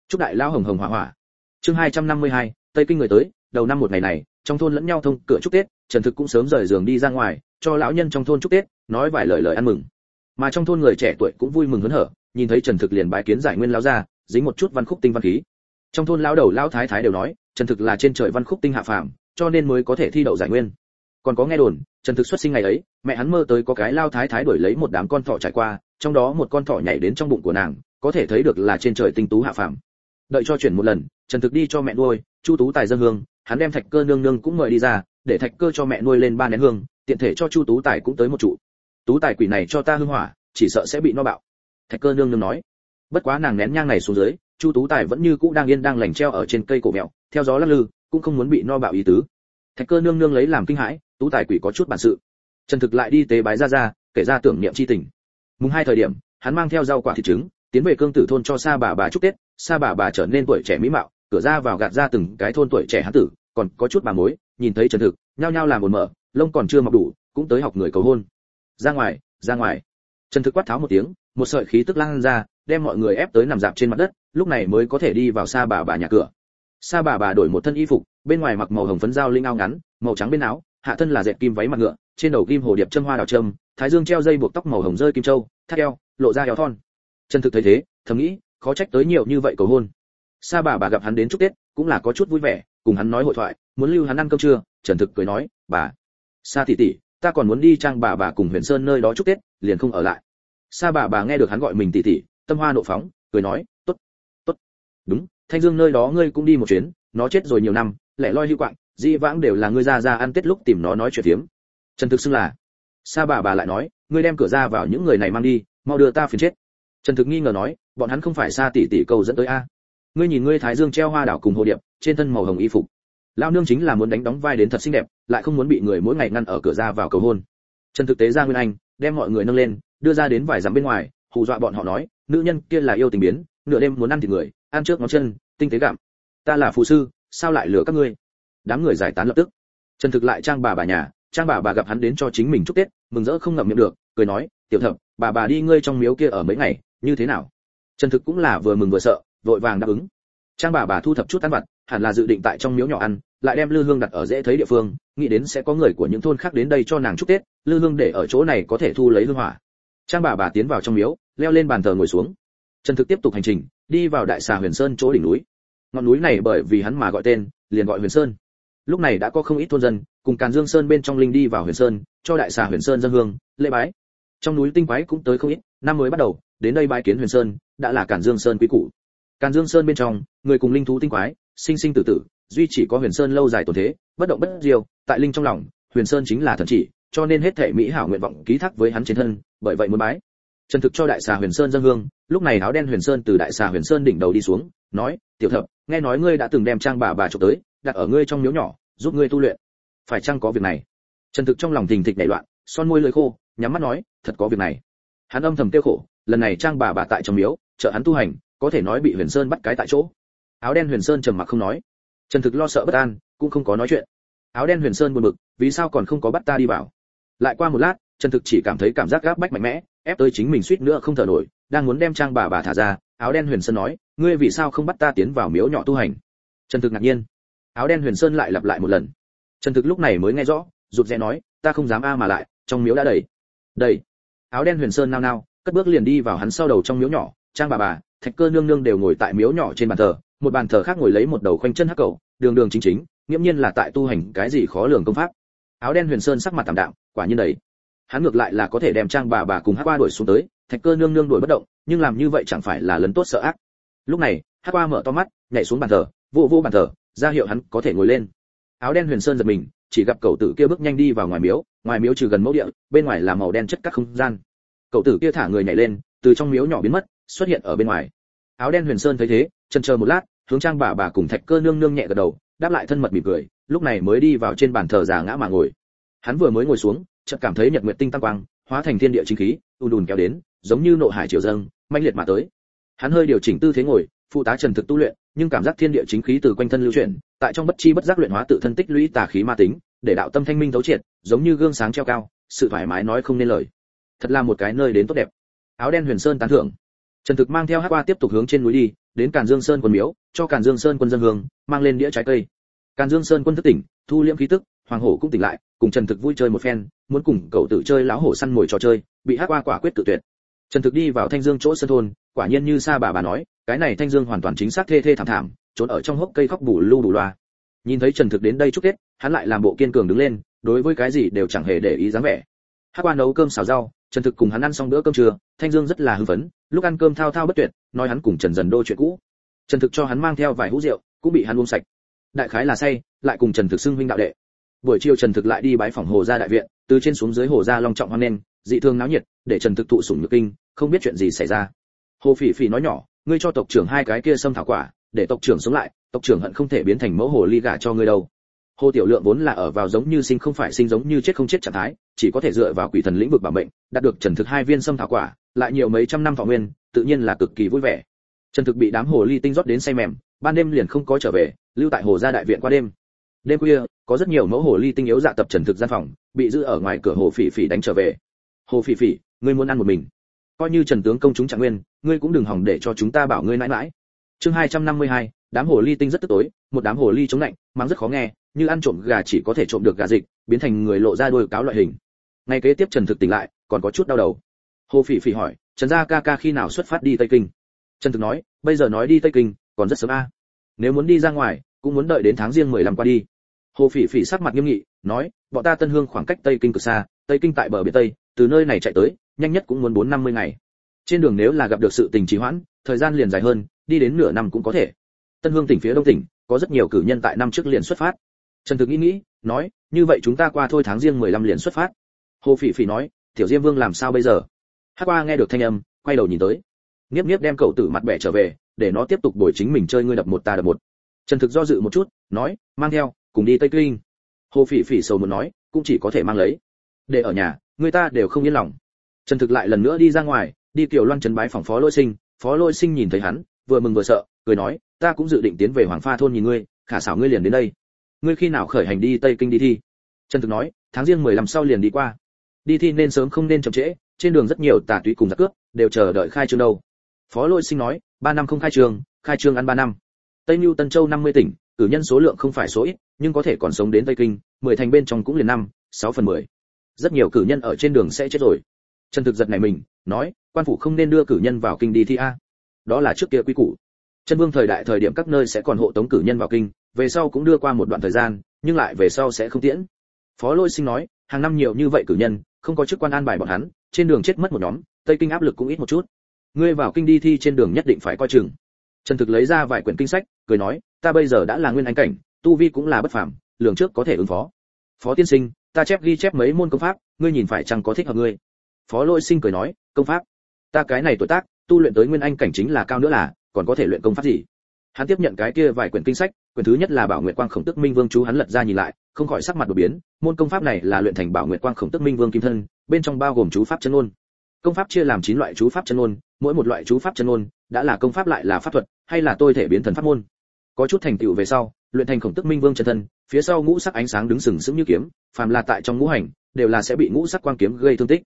Speaker 1: Chúc đại lão hồng hồng hỏa hỏa chương 252, tây kinh người tới đầu năm một ngày này trong thôn lẫn nhau thông cửa chúc tết trần thực cũng sớm rời giường đi ra ngoài cho lão nhân trong thôn chúc tết, nói vài lời lời ăn mừng. Mà trong thôn người trẻ tuổi cũng vui mừng hớn hở, nhìn thấy trần thực liền bái kiến giải nguyên lão gia, dính một chút văn khúc tinh văn khí. Trong thôn lão đầu lão thái thái đều nói, trần thực là trên trời văn khúc tinh hạ phàm, cho nên mới có thể thi đậu giải nguyên. Còn có nghe đồn, trần thực xuất sinh ngày ấy, mẹ hắn mơ tới có cái lao thái thái đuổi lấy một đám con thỏ trải qua, trong đó một con thỏ nhảy đến trong bụng của nàng, có thể thấy được là trên trời tinh tú hạ phàm. Đợi cho chuyển một lần, trần thực đi cho mẹ nuôi, chu tú tài dân hương, hắn đem thạch cơ nương nương cũng mời đi ra, để thạch cơ cho mẹ nuôi lên ba nén hương tiện thể cho chu tú tài cũng tới một trụ. Tú tài quỷ này cho ta hưng hỏa, chỉ sợ sẽ bị no bạo. Thạch cơ nương nương nói. Bất quá nàng nén nhang này xuống dưới, chu tú tài vẫn như cũ đang yên đang lành treo ở trên cây cổ mèo, theo gió lắc lư, cũng không muốn bị no bạo ý tứ. Thạch cơ nương nương lấy làm kinh hãi, tú tài quỷ có chút bản sự. Trần thực lại đi tế bái ra ra, kể ra tưởng niệm chi tình. Mùng hai thời điểm, hắn mang theo rau quả thịt trứng, tiến về cương tử thôn cho sa bà bà chúc tết. Sa bà bà trở nên tuổi trẻ mỹ mạo, cửa ra vào gạt ra từng cái thôn tuổi trẻ hắn tử, còn có chút bà mối, nhìn thấy trần thực, nhao nhao làm một mở lông còn chưa mọc đủ, cũng tới học người cầu hôn. Ra ngoài ra ngoài. Trần thực quát tháo một tiếng, một sợi khí tức lan ra, đem mọi người ép tới nằm dạp trên mặt đất, lúc này mới có thể đi vào xa bà bà nhà cửa. Xa bà bà đổi một thân y phục, bên ngoài mặc màu hồng phấn dao linh ao ngắn, màu trắng bên áo, hạ thân là dệt kim váy mặt ngựa, trên đầu kim hồ điệp châm hoa đào trâm thái dương treo dây buộc tóc màu hồng rơi kim châu, thắt eo, lộ ra eo thon. Trần thực thấy thế, thầm nghĩ, khó trách tới nhiều như vậy cầu hôn. Sa bà bà gặp hắn đến chúc tết, cũng là có chút vui vẻ, cùng hắn nói hội thoại, muốn lưu hắn ăn cơm trưa, trần thực cười nói, bà sa tỷ tỷ, ta còn muốn đi trang bà bà cùng huyền sơn nơi đó chúc tết, liền không ở lại. Sa bà bà nghe được hắn gọi mình tỷ tỷ, tâm hoa nộ phóng, cười nói, tốt tốt. Đúng, thanh dương nơi đó ngươi cũng đi một chuyến, nó chết rồi nhiều năm, lẻ loi hữu quạng, di vãng đều là ngươi ra ra ăn tết lúc tìm nó nói chuyện phiếm. Trần thực xưng là, sa bà bà lại nói, ngươi đem cửa ra vào những người này mang đi, mau đưa ta phiền chết. Trần thực nghi ngờ nói, bọn hắn không phải Sa tỷ tỷ cầu dẫn tới a. Ngươi nhìn ngươi thái dương treo hoa đảo cùng hồ điệp, trên thân màu hồng y phục lao nương chính là muốn đánh đóng vai đến thật xinh đẹp, lại không muốn bị người mỗi ngày ngăn ở cửa ra vào cầu hôn. Trần thực tế ra nguyên anh, đem mọi người nâng lên, đưa ra đến vài dặm bên ngoài, hù dọa bọn họ nói, nữ nhân kia là yêu tình biến, nửa đêm muốn ăn thịt người, ăn trước ngón chân, tinh tế gặm. Ta là phụ sư, sao lại lừa các ngươi? Đám người giải tán lập tức. Trần thực lại trang bà bà nhà, trang bà bà gặp hắn đến cho chính mình chúc tết, mừng rỡ không ngậm miệng được, cười nói, tiểu thập, bà bà đi ngươi trong miếu kia ở mấy ngày, như thế nào? Trần thực cũng là vừa mừng vừa sợ, vội vàng đáp ứng. Trang bà bà thu thập chút ăn vặt hẳn là dự định tại trong miếu nhỏ ăn, lại đem lư hương đặt ở dễ thấy địa phương, nghĩ đến sẽ có người của những thôn khác đến đây cho nàng chúc tết, lư hương để ở chỗ này có thể thu lấy hương hỏa. Trang bà bà tiến vào trong miếu, leo lên bàn thờ ngồi xuống. Trần thực tiếp tục hành trình, đi vào đại xà huyền sơn chỗ đỉnh núi. Ngọn núi này bởi vì hắn mà gọi tên, liền gọi huyền sơn. Lúc này đã có không ít thôn dân, cùng càn dương sơn bên trong linh đi vào huyền sơn, cho đại xà huyền sơn dân hương, lễ bái. Trong núi tinh quái cũng tới không ít, năm mới bắt đầu, đến đây bái kiến huyền sơn, đã là càn dương sơn quý cụ càn dương sơn bên trong, người cùng linh thú tinh quái sinh sinh tử tử, duy chỉ có huyền sơn lâu dài tồn thế, bất động bất diêu, tại linh trong lòng, huyền sơn chính là thần chỉ, cho nên hết thảy mỹ hảo nguyện vọng ký thác với hắn trên thân, bởi vậy muốn bái. Trần thực cho đại xà huyền sơn dân hương, lúc này áo đen huyền sơn từ đại xà huyền sơn đỉnh đầu đi xuống, nói, tiểu thập, nghe nói ngươi đã từng đem trang bà bà chụp tới, đặt ở ngươi trong miếu nhỏ, giúp ngươi tu luyện. Phải chăng có việc này? Trần thực trong lòng thình thịch nảy loạn, son môi lưỡi khô, nhắm mắt nói, thật có việc này. Hắn âm thầm tiêu khổ, lần này trang bà bà tại trong miếu trợ hắn tu hành, có thể nói bị huyền sơn bắt cái tại chỗ áo đen huyền sơn trầm mặc không nói. Trần thực lo sợ bất an, cũng không có nói chuyện. Áo đen huyền sơn buồn bực, vì sao còn không có bắt ta đi vào? Lại qua một lát, trần thực chỉ cảm thấy cảm giác gáp bách mạnh mẽ, ép tới chính mình suýt nữa không thở nổi, đang muốn đem trang bà bà thả ra, áo đen huyền sơn nói, ngươi vì sao không bắt ta tiến vào miếu nhỏ tu hành? Trần thực ngạc nhiên. Áo đen huyền sơn lại lặp lại một lần. Trần thực lúc này mới nghe rõ, rụt rè nói, ta không dám a mà lại, trong miếu đã đầy. Đầy? Áo đen huyền sơn nao nao, cất bước liền đi vào hắn sau đầu trong miếu nhỏ, trang bà bà, thạch cơ nương nương đều ngồi tại miếu nhỏ trên bàn thờ một bàn thờ khác ngồi lấy một đầu khoanh chân hắc cầu, đường đường chính chính, nghiễm nhiên là tại tu hành cái gì khó lường công pháp. Áo đen huyền sơn sắc mặt tạm đạm, quả nhiên đấy. Hắn ngược lại là có thể đem trang bà bà cùng hắc qua đuổi xuống tới, thạch cơ nương nương đuổi bất động, nhưng làm như vậy chẳng phải là lấn tốt sợ ác. Lúc này, hắc qua mở to mắt, nhảy xuống bàn thờ, vô vô bàn thờ, ra hiệu hắn có thể ngồi lên. Áo đen huyền sơn giật mình, chỉ gặp cậu tử kia bước nhanh đi vào ngoài miếu ngoài miếu trừ gần mẫu địa, bên ngoài là màu đen chất các không gian. Cậu tử kia thả người nhảy lên, từ trong miếu nhỏ biến mất, xuất hiện ở bên ngoài. Áo đen huyền sơn thấy thế chân chờ một lát hướng trang bà bà cùng thạch cơ nương nương nhẹ gật đầu, đáp lại thân mật mỉm cười, lúc này mới đi vào trên bàn thờ già ngã mà ngồi. Hắn vừa mới ngồi xuống, chợt cảm thấy nhật nguyệt tinh tăng quang, hóa thành thiên địa chính khí, ùn ùn kéo đến, giống như nộ hải triều dâng, mãnh liệt mà tới. Hắn hơi điều chỉnh tư thế ngồi, phụ tá trần thực tu luyện, nhưng cảm giác thiên địa chính khí từ quanh thân lưu chuyển, tại trong bất chi bất giác luyện hóa tự thân tích lũy tà khí ma tính, để đạo tâm thanh minh thấu triệt, giống như gương sáng treo cao, sự thoải mái nói không nên lời. Thật là một cái nơi đến tốt đẹp. Áo đen huyền sơn tán thưởng trần thực mang theo hát qua tiếp tục hướng trên núi đi, đến càn dương sơn quân miếu, cho càn dương sơn quân dân hương, mang lên đĩa trái cây. Càn dương sơn quân thức tỉnh, thu liễm khí tức, hoàng hổ cũng tỉnh lại, cùng trần thực vui chơi một phen, muốn cùng cậu tự chơi lão hổ săn mồi trò chơi, bị hát qua quả quyết tự tuyệt. Trần thực đi vào thanh dương chỗ sơn thôn, quả nhiên như sa bà bà nói, cái này thanh dương hoàn toàn chính xác thê thê thảm thảm, trốn ở trong hốc cây khóc bù lu bù loa. Nhìn thấy trần thực đến đây chúc tết, hắn lại làm bộ kiên cường đứng lên, đối với cái gì đều chẳng hề để ý dáng vẻ. Hát qua nấu cơm xào rau trần thực cùng hắn ăn xong bữa cơm trưa, thanh dương rất là hưng phấn, lúc ăn cơm thao thao bất tuyệt, nói hắn cùng trần dần đô chuyện cũ. Trần thực cho hắn mang theo vài hũ rượu, cũng bị hắn uống sạch. Đại khái là say, lại cùng trần thực xưng huynh đạo đệ. Buổi chiều trần thực lại đi bái phòng hồ gia đại viện, từ trên xuống dưới hồ gia long trọng hoan nên dị thường náo nhiệt, để trần thực thụ sủng nhược kinh, không biết chuyện gì xảy ra. Hồ phỉ phỉ nói nhỏ, ngươi cho tộc trưởng hai cái kia xâm thảo quả, để tộc trưởng sống lại, tộc trưởng hận không thể biến thành mẫu hồ ly gả cho ngươi đâu hồ tiểu lượng vốn là ở vào giống như sinh không phải sinh giống như chết không chết trạng thái chỉ có thể dựa vào quỷ thần lĩnh vực bảo mệnh đạt được trần thực hai viên sâm thảo quả lại nhiều mấy trăm năm thọ nguyên tự nhiên là cực kỳ vui vẻ. Trần thực bị đám hồ ly tinh rót đến say mềm ban đêm liền không có trở về lưu tại hồ gia đại viện qua đêm. Đêm khuya có rất nhiều mẫu hồ ly tinh yếu dạ tập trần thực gian phòng bị giữ ở ngoài cửa hồ phỉ phỉ đánh trở về. Hồ phỉ phỉ ngươi muốn ăn một mình. Coi như trần tướng công chúng trạng nguyên ngươi cũng đừng hỏng để cho chúng ta bảo ngươi nãi nãi. chương 252, đám hồ ly tinh rất tức tối, một đám hồ ly chống lạnh, mắng rất khó nghe, như ăn trộm gà chỉ có thể trộm được gà dịch, biến thành người lộ ra đôi cáo loại hình. Ngay kế tiếp trần thực tỉnh lại, còn có chút đau đầu. Hồ phỉ phỉ hỏi, trần gia ca ca khi nào xuất phát đi tây kinh? Trần thực nói, bây giờ nói đi tây kinh, còn rất sớm a. Nếu muốn đi ra ngoài, cũng muốn đợi đến tháng riêng mười lăm qua đi. Hồ phỉ phỉ sắc mặt nghiêm nghị, nói, bọn ta tân hương khoảng cách tây kinh cực xa, tây kinh tại bờ biển tây, từ nơi này chạy tới, nhanh nhất cũng muốn bốn năm mươi ngày. Trên đường nếu là gặp được sự tình trì hoãn, thời gian liền dài hơn, đi đến nửa năm cũng có thể tân hương tỉnh phía đông tỉnh, có rất nhiều cử nhân tại năm trước liền xuất phát. Trần thực nghĩ nghĩ, nói, như vậy chúng ta qua thôi tháng riêng mười lăm liền xuất phát. Hồ phỉ phỉ nói, tiểu diêm vương làm sao bây giờ? Hắc qua nghe được thanh âm, quay đầu nhìn tới. Nghiếp nghiếp đem cậu tử mặt bẻ trở về, để nó tiếp tục đổi chính mình chơi ngươi đập một ta đập một. Trần thực do dự một chút, nói, mang theo, cùng đi tây kinh. Hồ phỉ phỉ sầu muốn nói, cũng chỉ có thể mang lấy. Để ở nhà, người ta đều không yên lòng. Trần thực lại lần nữa đi ra ngoài, đi tiểu loan trấn bái phòng phó lôi sinh. Phó lôi sinh nhìn thấy hắn, vừa mừng vừa sợ cười nói, ta cũng dự định tiến về hoàng pha thôn nhìn ngươi, khả xảo ngươi liền đến đây. Ngươi khi nào khởi hành đi tây kinh đi thi? Trần thực nói, tháng riêng mười lăm sau liền đi qua. Đi thi nên sớm không nên chậm trễ, trên đường rất nhiều tà túy cùng giặc cướp, đều chờ đợi khai trương đâu. Phó lôi sinh nói, ba năm không khai trương khai trương ăn ba năm. Tây mưu tân châu năm mươi tỉnh, cử nhân số lượng không phải số ít, nhưng có thể còn sống đến tây kinh, mười thành bên trong cũng liền năm, sáu phần mười. Rất nhiều cử nhân ở trên đường sẽ chết rồi. Trần thực giật này mình, nói, quan phủ không nên đưa cử nhân vào kinh đi thi a. Đó là trước kia quy củ chân vương thời đại thời điểm các nơi sẽ còn hộ tống cử nhân vào kinh, về sau cũng đưa qua một đoạn thời gian, nhưng lại về sau sẽ không tiễn. Phó lôi sinh nói, hàng năm nhiều như vậy cử nhân, không có chức quan an bài bọn hắn, trên đường chết mất một nhóm, tây kinh áp lực cũng ít một chút. Ngươi vào kinh đi thi trên đường nhất định phải coi chừng. Trần thực lấy ra vài quyển kinh sách, cười nói, ta bây giờ đã là nguyên anh cảnh, tu vi cũng là bất phàm, lường trước có thể ứng phó. Phó tiên sinh, ta chép ghi chép mấy môn công pháp, ngươi nhìn phải chăng có thích hợp ngươi? Phó lôi sinh cười nói, công pháp. Ta cái này tuổi tác, tu luyện tới nguyên anh cảnh chính là cao nữa là còn có thể luyện công pháp gì? Hắn tiếp nhận cái kia vài quyển kinh sách, quyển thứ nhất là bảo nguyện quang khổng tức minh vương chú hắn lật ra nhìn lại, không khỏi sắc mặt đột biến, môn công pháp này là luyện thành bảo nguyện quang khổng tức minh vương kim thân, bên trong bao gồm chú pháp chân ôn công pháp chia làm chín loại chú pháp chân ôn mỗi một loại chú pháp chân ôn đã là công pháp lại là pháp thuật, hay là tôi thể biến thần pháp môn. Có chút thành tựu về sau, luyện thành khổng tức minh vương chân thân, phía sau ngũ sắc ánh sáng đứng sừng sững như kiếm, phàm là tại trong ngũ hành, đều là sẽ bị ngũ sắc quang kiếm gây thương tích.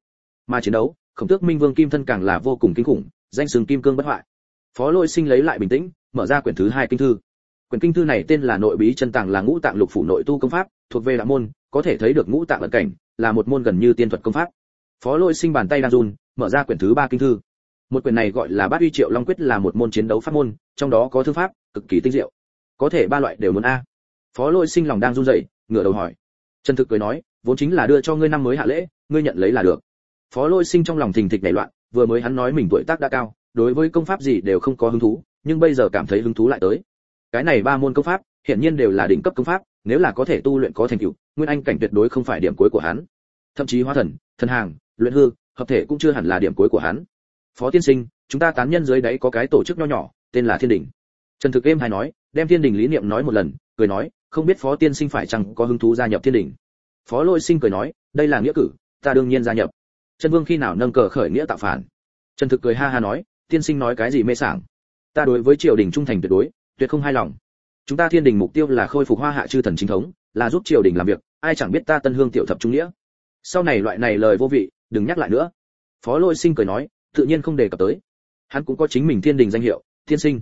Speaker 1: Mà chiến đấu, khổng tước minh vương kim thân càng là vô cùng kinh khủng, danh sừng kim cương bất hoại phó lôi sinh lấy lại bình tĩnh, mở ra quyển thứ hai kinh thư. Quyển kinh thư này tên là nội bí chân tàng là ngũ tạng lục phủ nội tu công pháp, thuộc về đạo môn, có thể thấy được ngũ tạng ẩn cảnh, là một môn gần như tiên thuật công pháp. Phó lôi sinh bàn tay đang run, mở ra quyển thứ ba kinh thư. Một quyển này gọi là bát uy triệu long quyết là một môn chiến đấu pháp môn, trong đó có thư pháp, cực kỳ tinh diệu. Có thể ba loại đều muốn a. Phó lôi sinh lòng đang run rẩy, ngửa đầu hỏi. Trần thực cười nói, vốn chính là đưa cho ngươi năm mới hạ lễ, ngươi nhận lấy là được. Phó lôi sinh trong lòng thình thịch nảy loạn, vừa mới hắn nói mình tuổi tác đã cao đối với công pháp gì đều không có hứng thú, nhưng bây giờ cảm thấy hứng thú lại tới. Cái này ba môn công pháp hiện nhiên đều là đỉnh cấp công pháp, nếu là có thể tu luyện có thành tựu, nguyên anh cảnh tuyệt đối không phải điểm cuối của hắn. Thậm chí hóa thần thần hàng, luyện hư, hợp thể cũng chưa hẳn là điểm cuối của hắn. Phó tiên sinh, chúng ta tán nhân dưới đấy có cái tổ chức nho nhỏ, tên là thiên đình. Trần thực êm hay nói, đem thiên đình lý niệm nói một lần, cười nói, không biết phó tiên sinh phải chăng có hứng thú gia nhập thiên đình. Phó lôi sinh cười nói, đây là nghĩa cử, ta đương nhiên gia nhập. Trần vương khi nào nâng cờ khởi nghĩa tạo phản? Trần thực cười ha ha nói tiên sinh nói cái gì mê sảng? Ta đối với triều đình trung thành tuyệt đối, tuyệt không hài lòng. Chúng ta thiên đình mục tiêu là khôi phục hoa hạ chư thần chính thống, là giúp triều đình làm việc, ai chẳng biết ta tân hương tiểu thập trung nghĩa. Sau này loại này lời vô vị, đừng nhắc lại nữa. Phó lôi sinh cười nói, tự nhiên không đề cập tới. Hắn cũng có chính mình thiên đình danh hiệu thiên sinh.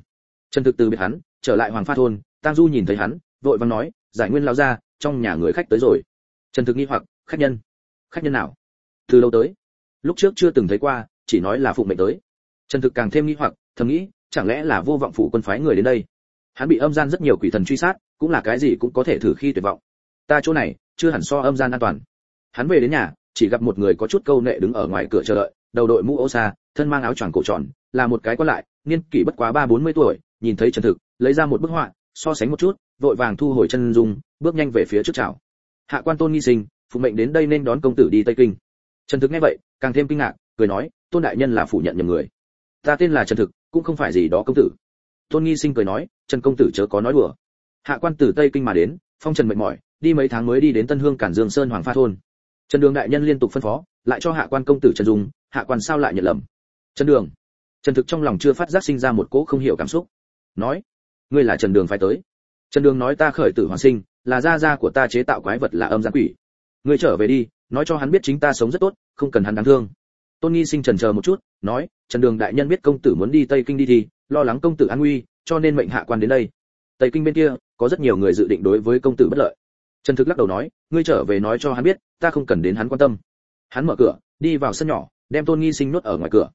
Speaker 1: Trần thực từ biệt hắn, trở lại hoàng pha thôn, tang du nhìn thấy hắn, vội vàng nói, giải nguyên lao ra trong nhà người khách tới rồi. Trần thực nghi hoặc, khách nhân? Khách nhân nào? Từ lâu tới. Lúc trước chưa từng thấy qua, chỉ nói là phụ mệnh tới trần thực càng thêm nghi hoặc, thầm nghĩ, chẳng lẽ là vô vọng phủ quân phái người đến đây? Hắn bị âm gian rất nhiều quỷ thần truy sát, cũng là cái gì cũng có thể thử khi tuyệt vọng. Ta chỗ này, chưa hẳn so âm gian an toàn. Hắn về đến nhà, chỉ gặp một người có chút câu nệ đứng ở ngoài cửa chờ đợi, đầu đội mũ ô xa, thân mang áo choàng cổ tròn, là một cái quan lại, niên kỷ bất quá ba bốn mươi tuổi, nhìn thấy trần thực, lấy ra một bức họa, so sánh một chút, vội vàng thu hồi chân dung, bước nhanh về phía trước chào. Hạ quan tôn nghi sinh, phụ mệnh đến đây nên đón công tử đi tây kinh. Trần thực nghe vậy, càng thêm kinh ngạc, cười nói, tôn đại nhân là phủ nhận nhầm người ta tên là trần thực, cũng không phải gì đó công tử. Tôn nghi sinh cười nói, trần công tử chớ có nói đùa. Hạ quan từ tây kinh mà đến, phong trần mệt mỏi, đi mấy tháng mới đi đến tân hương cản dương sơn hoàng pha thôn. Trần đường đại nhân liên tục phân phó, lại cho hạ quan công tử trần dung, hạ quan sao lại nhận lầm? Trần đường, trần thực trong lòng chưa phát giác sinh ra một cỗ không hiểu cảm xúc. Nói, ngươi là trần đường phải tới. Trần đường nói ta khởi tử hoàng sinh, là gia gia của ta chế tạo quái vật là âm gian quỷ. Ngươi trở về đi, nói cho hắn biết chính ta sống rất tốt, không cần hắn đáng thương tôn nghi sinh trần chờ một chút, nói, trần đường đại nhân biết công tử muốn đi tây kinh đi thì, lo lắng công tử an nguy, cho nên mệnh hạ quan đến đây. Tây kinh bên kia, có rất nhiều người dự định đối với công tử bất lợi. Trần thực lắc đầu nói, ngươi trở về nói cho hắn biết, ta không cần đến hắn quan tâm. Hắn mở cửa, đi vào sân nhỏ, đem tôn nghi sinh nuốt ở ngoài cửa.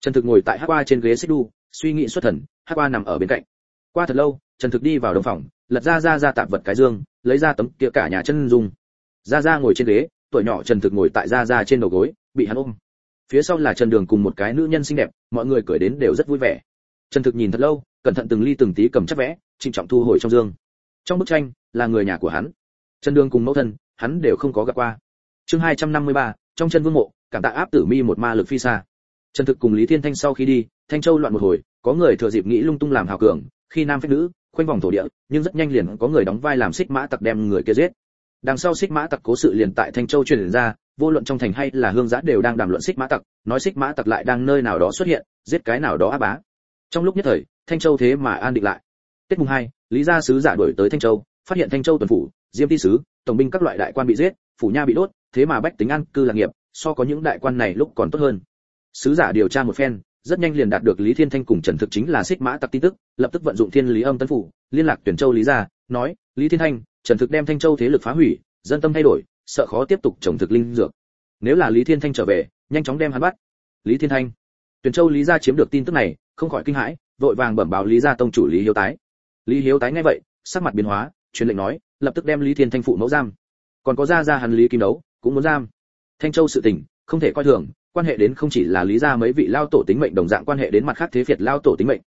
Speaker 1: Trần thực ngồi tại hắc qua trên ghế xích đu, suy nghĩ xuất thần, hắc qua nằm ở bên cạnh. Qua thật lâu, trần thực đi vào đồng phòng, lật ra ra ra tạp vật cái dương, lấy ra tấm kia cả nhà chân dung. Ra Ra ngồi trên ghế, tuổi nhỏ trần thực ngồi tại Ra Ra trên đầu gối, bị hắn ôm phía sau là trần đường cùng một cái nữ nhân xinh đẹp mọi người cười đến đều rất vui vẻ. Trần thực nhìn thật lâu cẩn thận từng ly từng tí cầm chắc vẽ trịnh trọng thu hồi trong dương. Trong bức tranh là người nhà của hắn. Trần đường cùng mẫu thân hắn đều không có gặp qua. Chương 253, trong chân vương mộ cảm tạ áp tử mi một ma lực phi xa. Trần thực cùng lý thiên thanh sau khi đi thanh châu loạn một hồi có người thừa dịp nghĩ lung tung làm hào cường khi nam phép nữ khoanh vòng thổ địa nhưng rất nhanh liền có người đóng vai làm xích mã tặc đem người kia giết. Đằng sau xích mã tặc cố sự liền tại thanh châu truyền ra vô luận trong thành hay là hương giã đều đang đàm luận xích mã tặc, nói xích mã tặc lại đang nơi nào đó xuất hiện, giết cái nào đó á bá. Trong lúc nhất thời, thanh châu thế mà an định lại. Tết mùng hai, lý gia sứ giả đổi tới thanh châu, phát hiện thanh châu tuần phủ, diêm ti sứ, tổng binh các loại đại quan bị giết, phủ nha bị đốt, thế mà bách tính an cư lạc nghiệp, so có những đại quan này lúc còn tốt hơn. Sứ giả điều tra một phen, rất nhanh liền đạt được lý thiên thanh cùng trần thực chính là xích mã tặc tin tức, lập tức vận dụng thiên lý âm tấn phủ, liên lạc tuyển châu lý gia, nói, lý thiên thanh, trần thực đem thanh châu thế lực phá hủy, dân tâm thay đổi sợ khó tiếp tục trồng thực linh dược. Nếu là lý thiên thanh trở về, nhanh chóng đem hắn bắt. Lý thiên thanh. Tuyển châu lý gia chiếm được tin tức này, không khỏi kinh hãi, vội vàng bẩm báo lý gia tông chủ lý hiếu tái. Lý hiếu tái nghe vậy, sắc mặt biến hóa, truyền lệnh nói, lập tức đem lý thiên thanh phụ mẫu giam. Còn có gia gia hắn lý kim đấu, cũng muốn giam. Thanh châu sự tình, không thể coi thường, quan hệ đến không chỉ là lý gia mấy vị lao tổ tính mệnh đồng dạng quan hệ đến mặt khác thế phiệt lao tổ tính mệnh.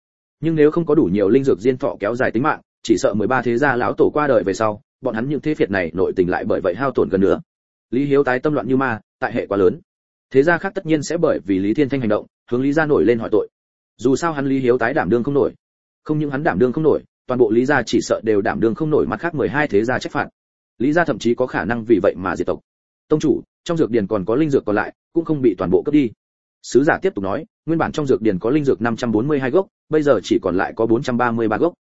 Speaker 1: Nhưng nếu không có đủ nhiều linh dược diên thọ kéo dài tính mạng chỉ sợ 13 thế gia lão tổ qua đời về sau, bọn hắn những thế phiệt này nội tình lại bởi vậy hao tổn gần nữa. Lý hiếu tái tâm loạn như ma, tại hệ quá lớn. Thế gia khác tất nhiên sẽ bởi vì lý thiên thanh hành động, hướng lý gia nổi lên hỏi tội. Dù sao hắn lý hiếu tái đảm đương không nổi. Không những hắn đảm đương không nổi, toàn bộ lý gia chỉ sợ đều đảm đương không nổi mặt khác 12 thế gia trách phạt. Lý gia thậm chí có khả năng vì vậy mà diệt tộc. Tông chủ, trong dược điền còn có linh dược còn lại, cũng không bị toàn bộ cướp đi. Sứ giả tiếp tục nói, nguyên bản trong dược điền có linh dược 542 gốc, bây giờ chỉ còn lại có 433 gốc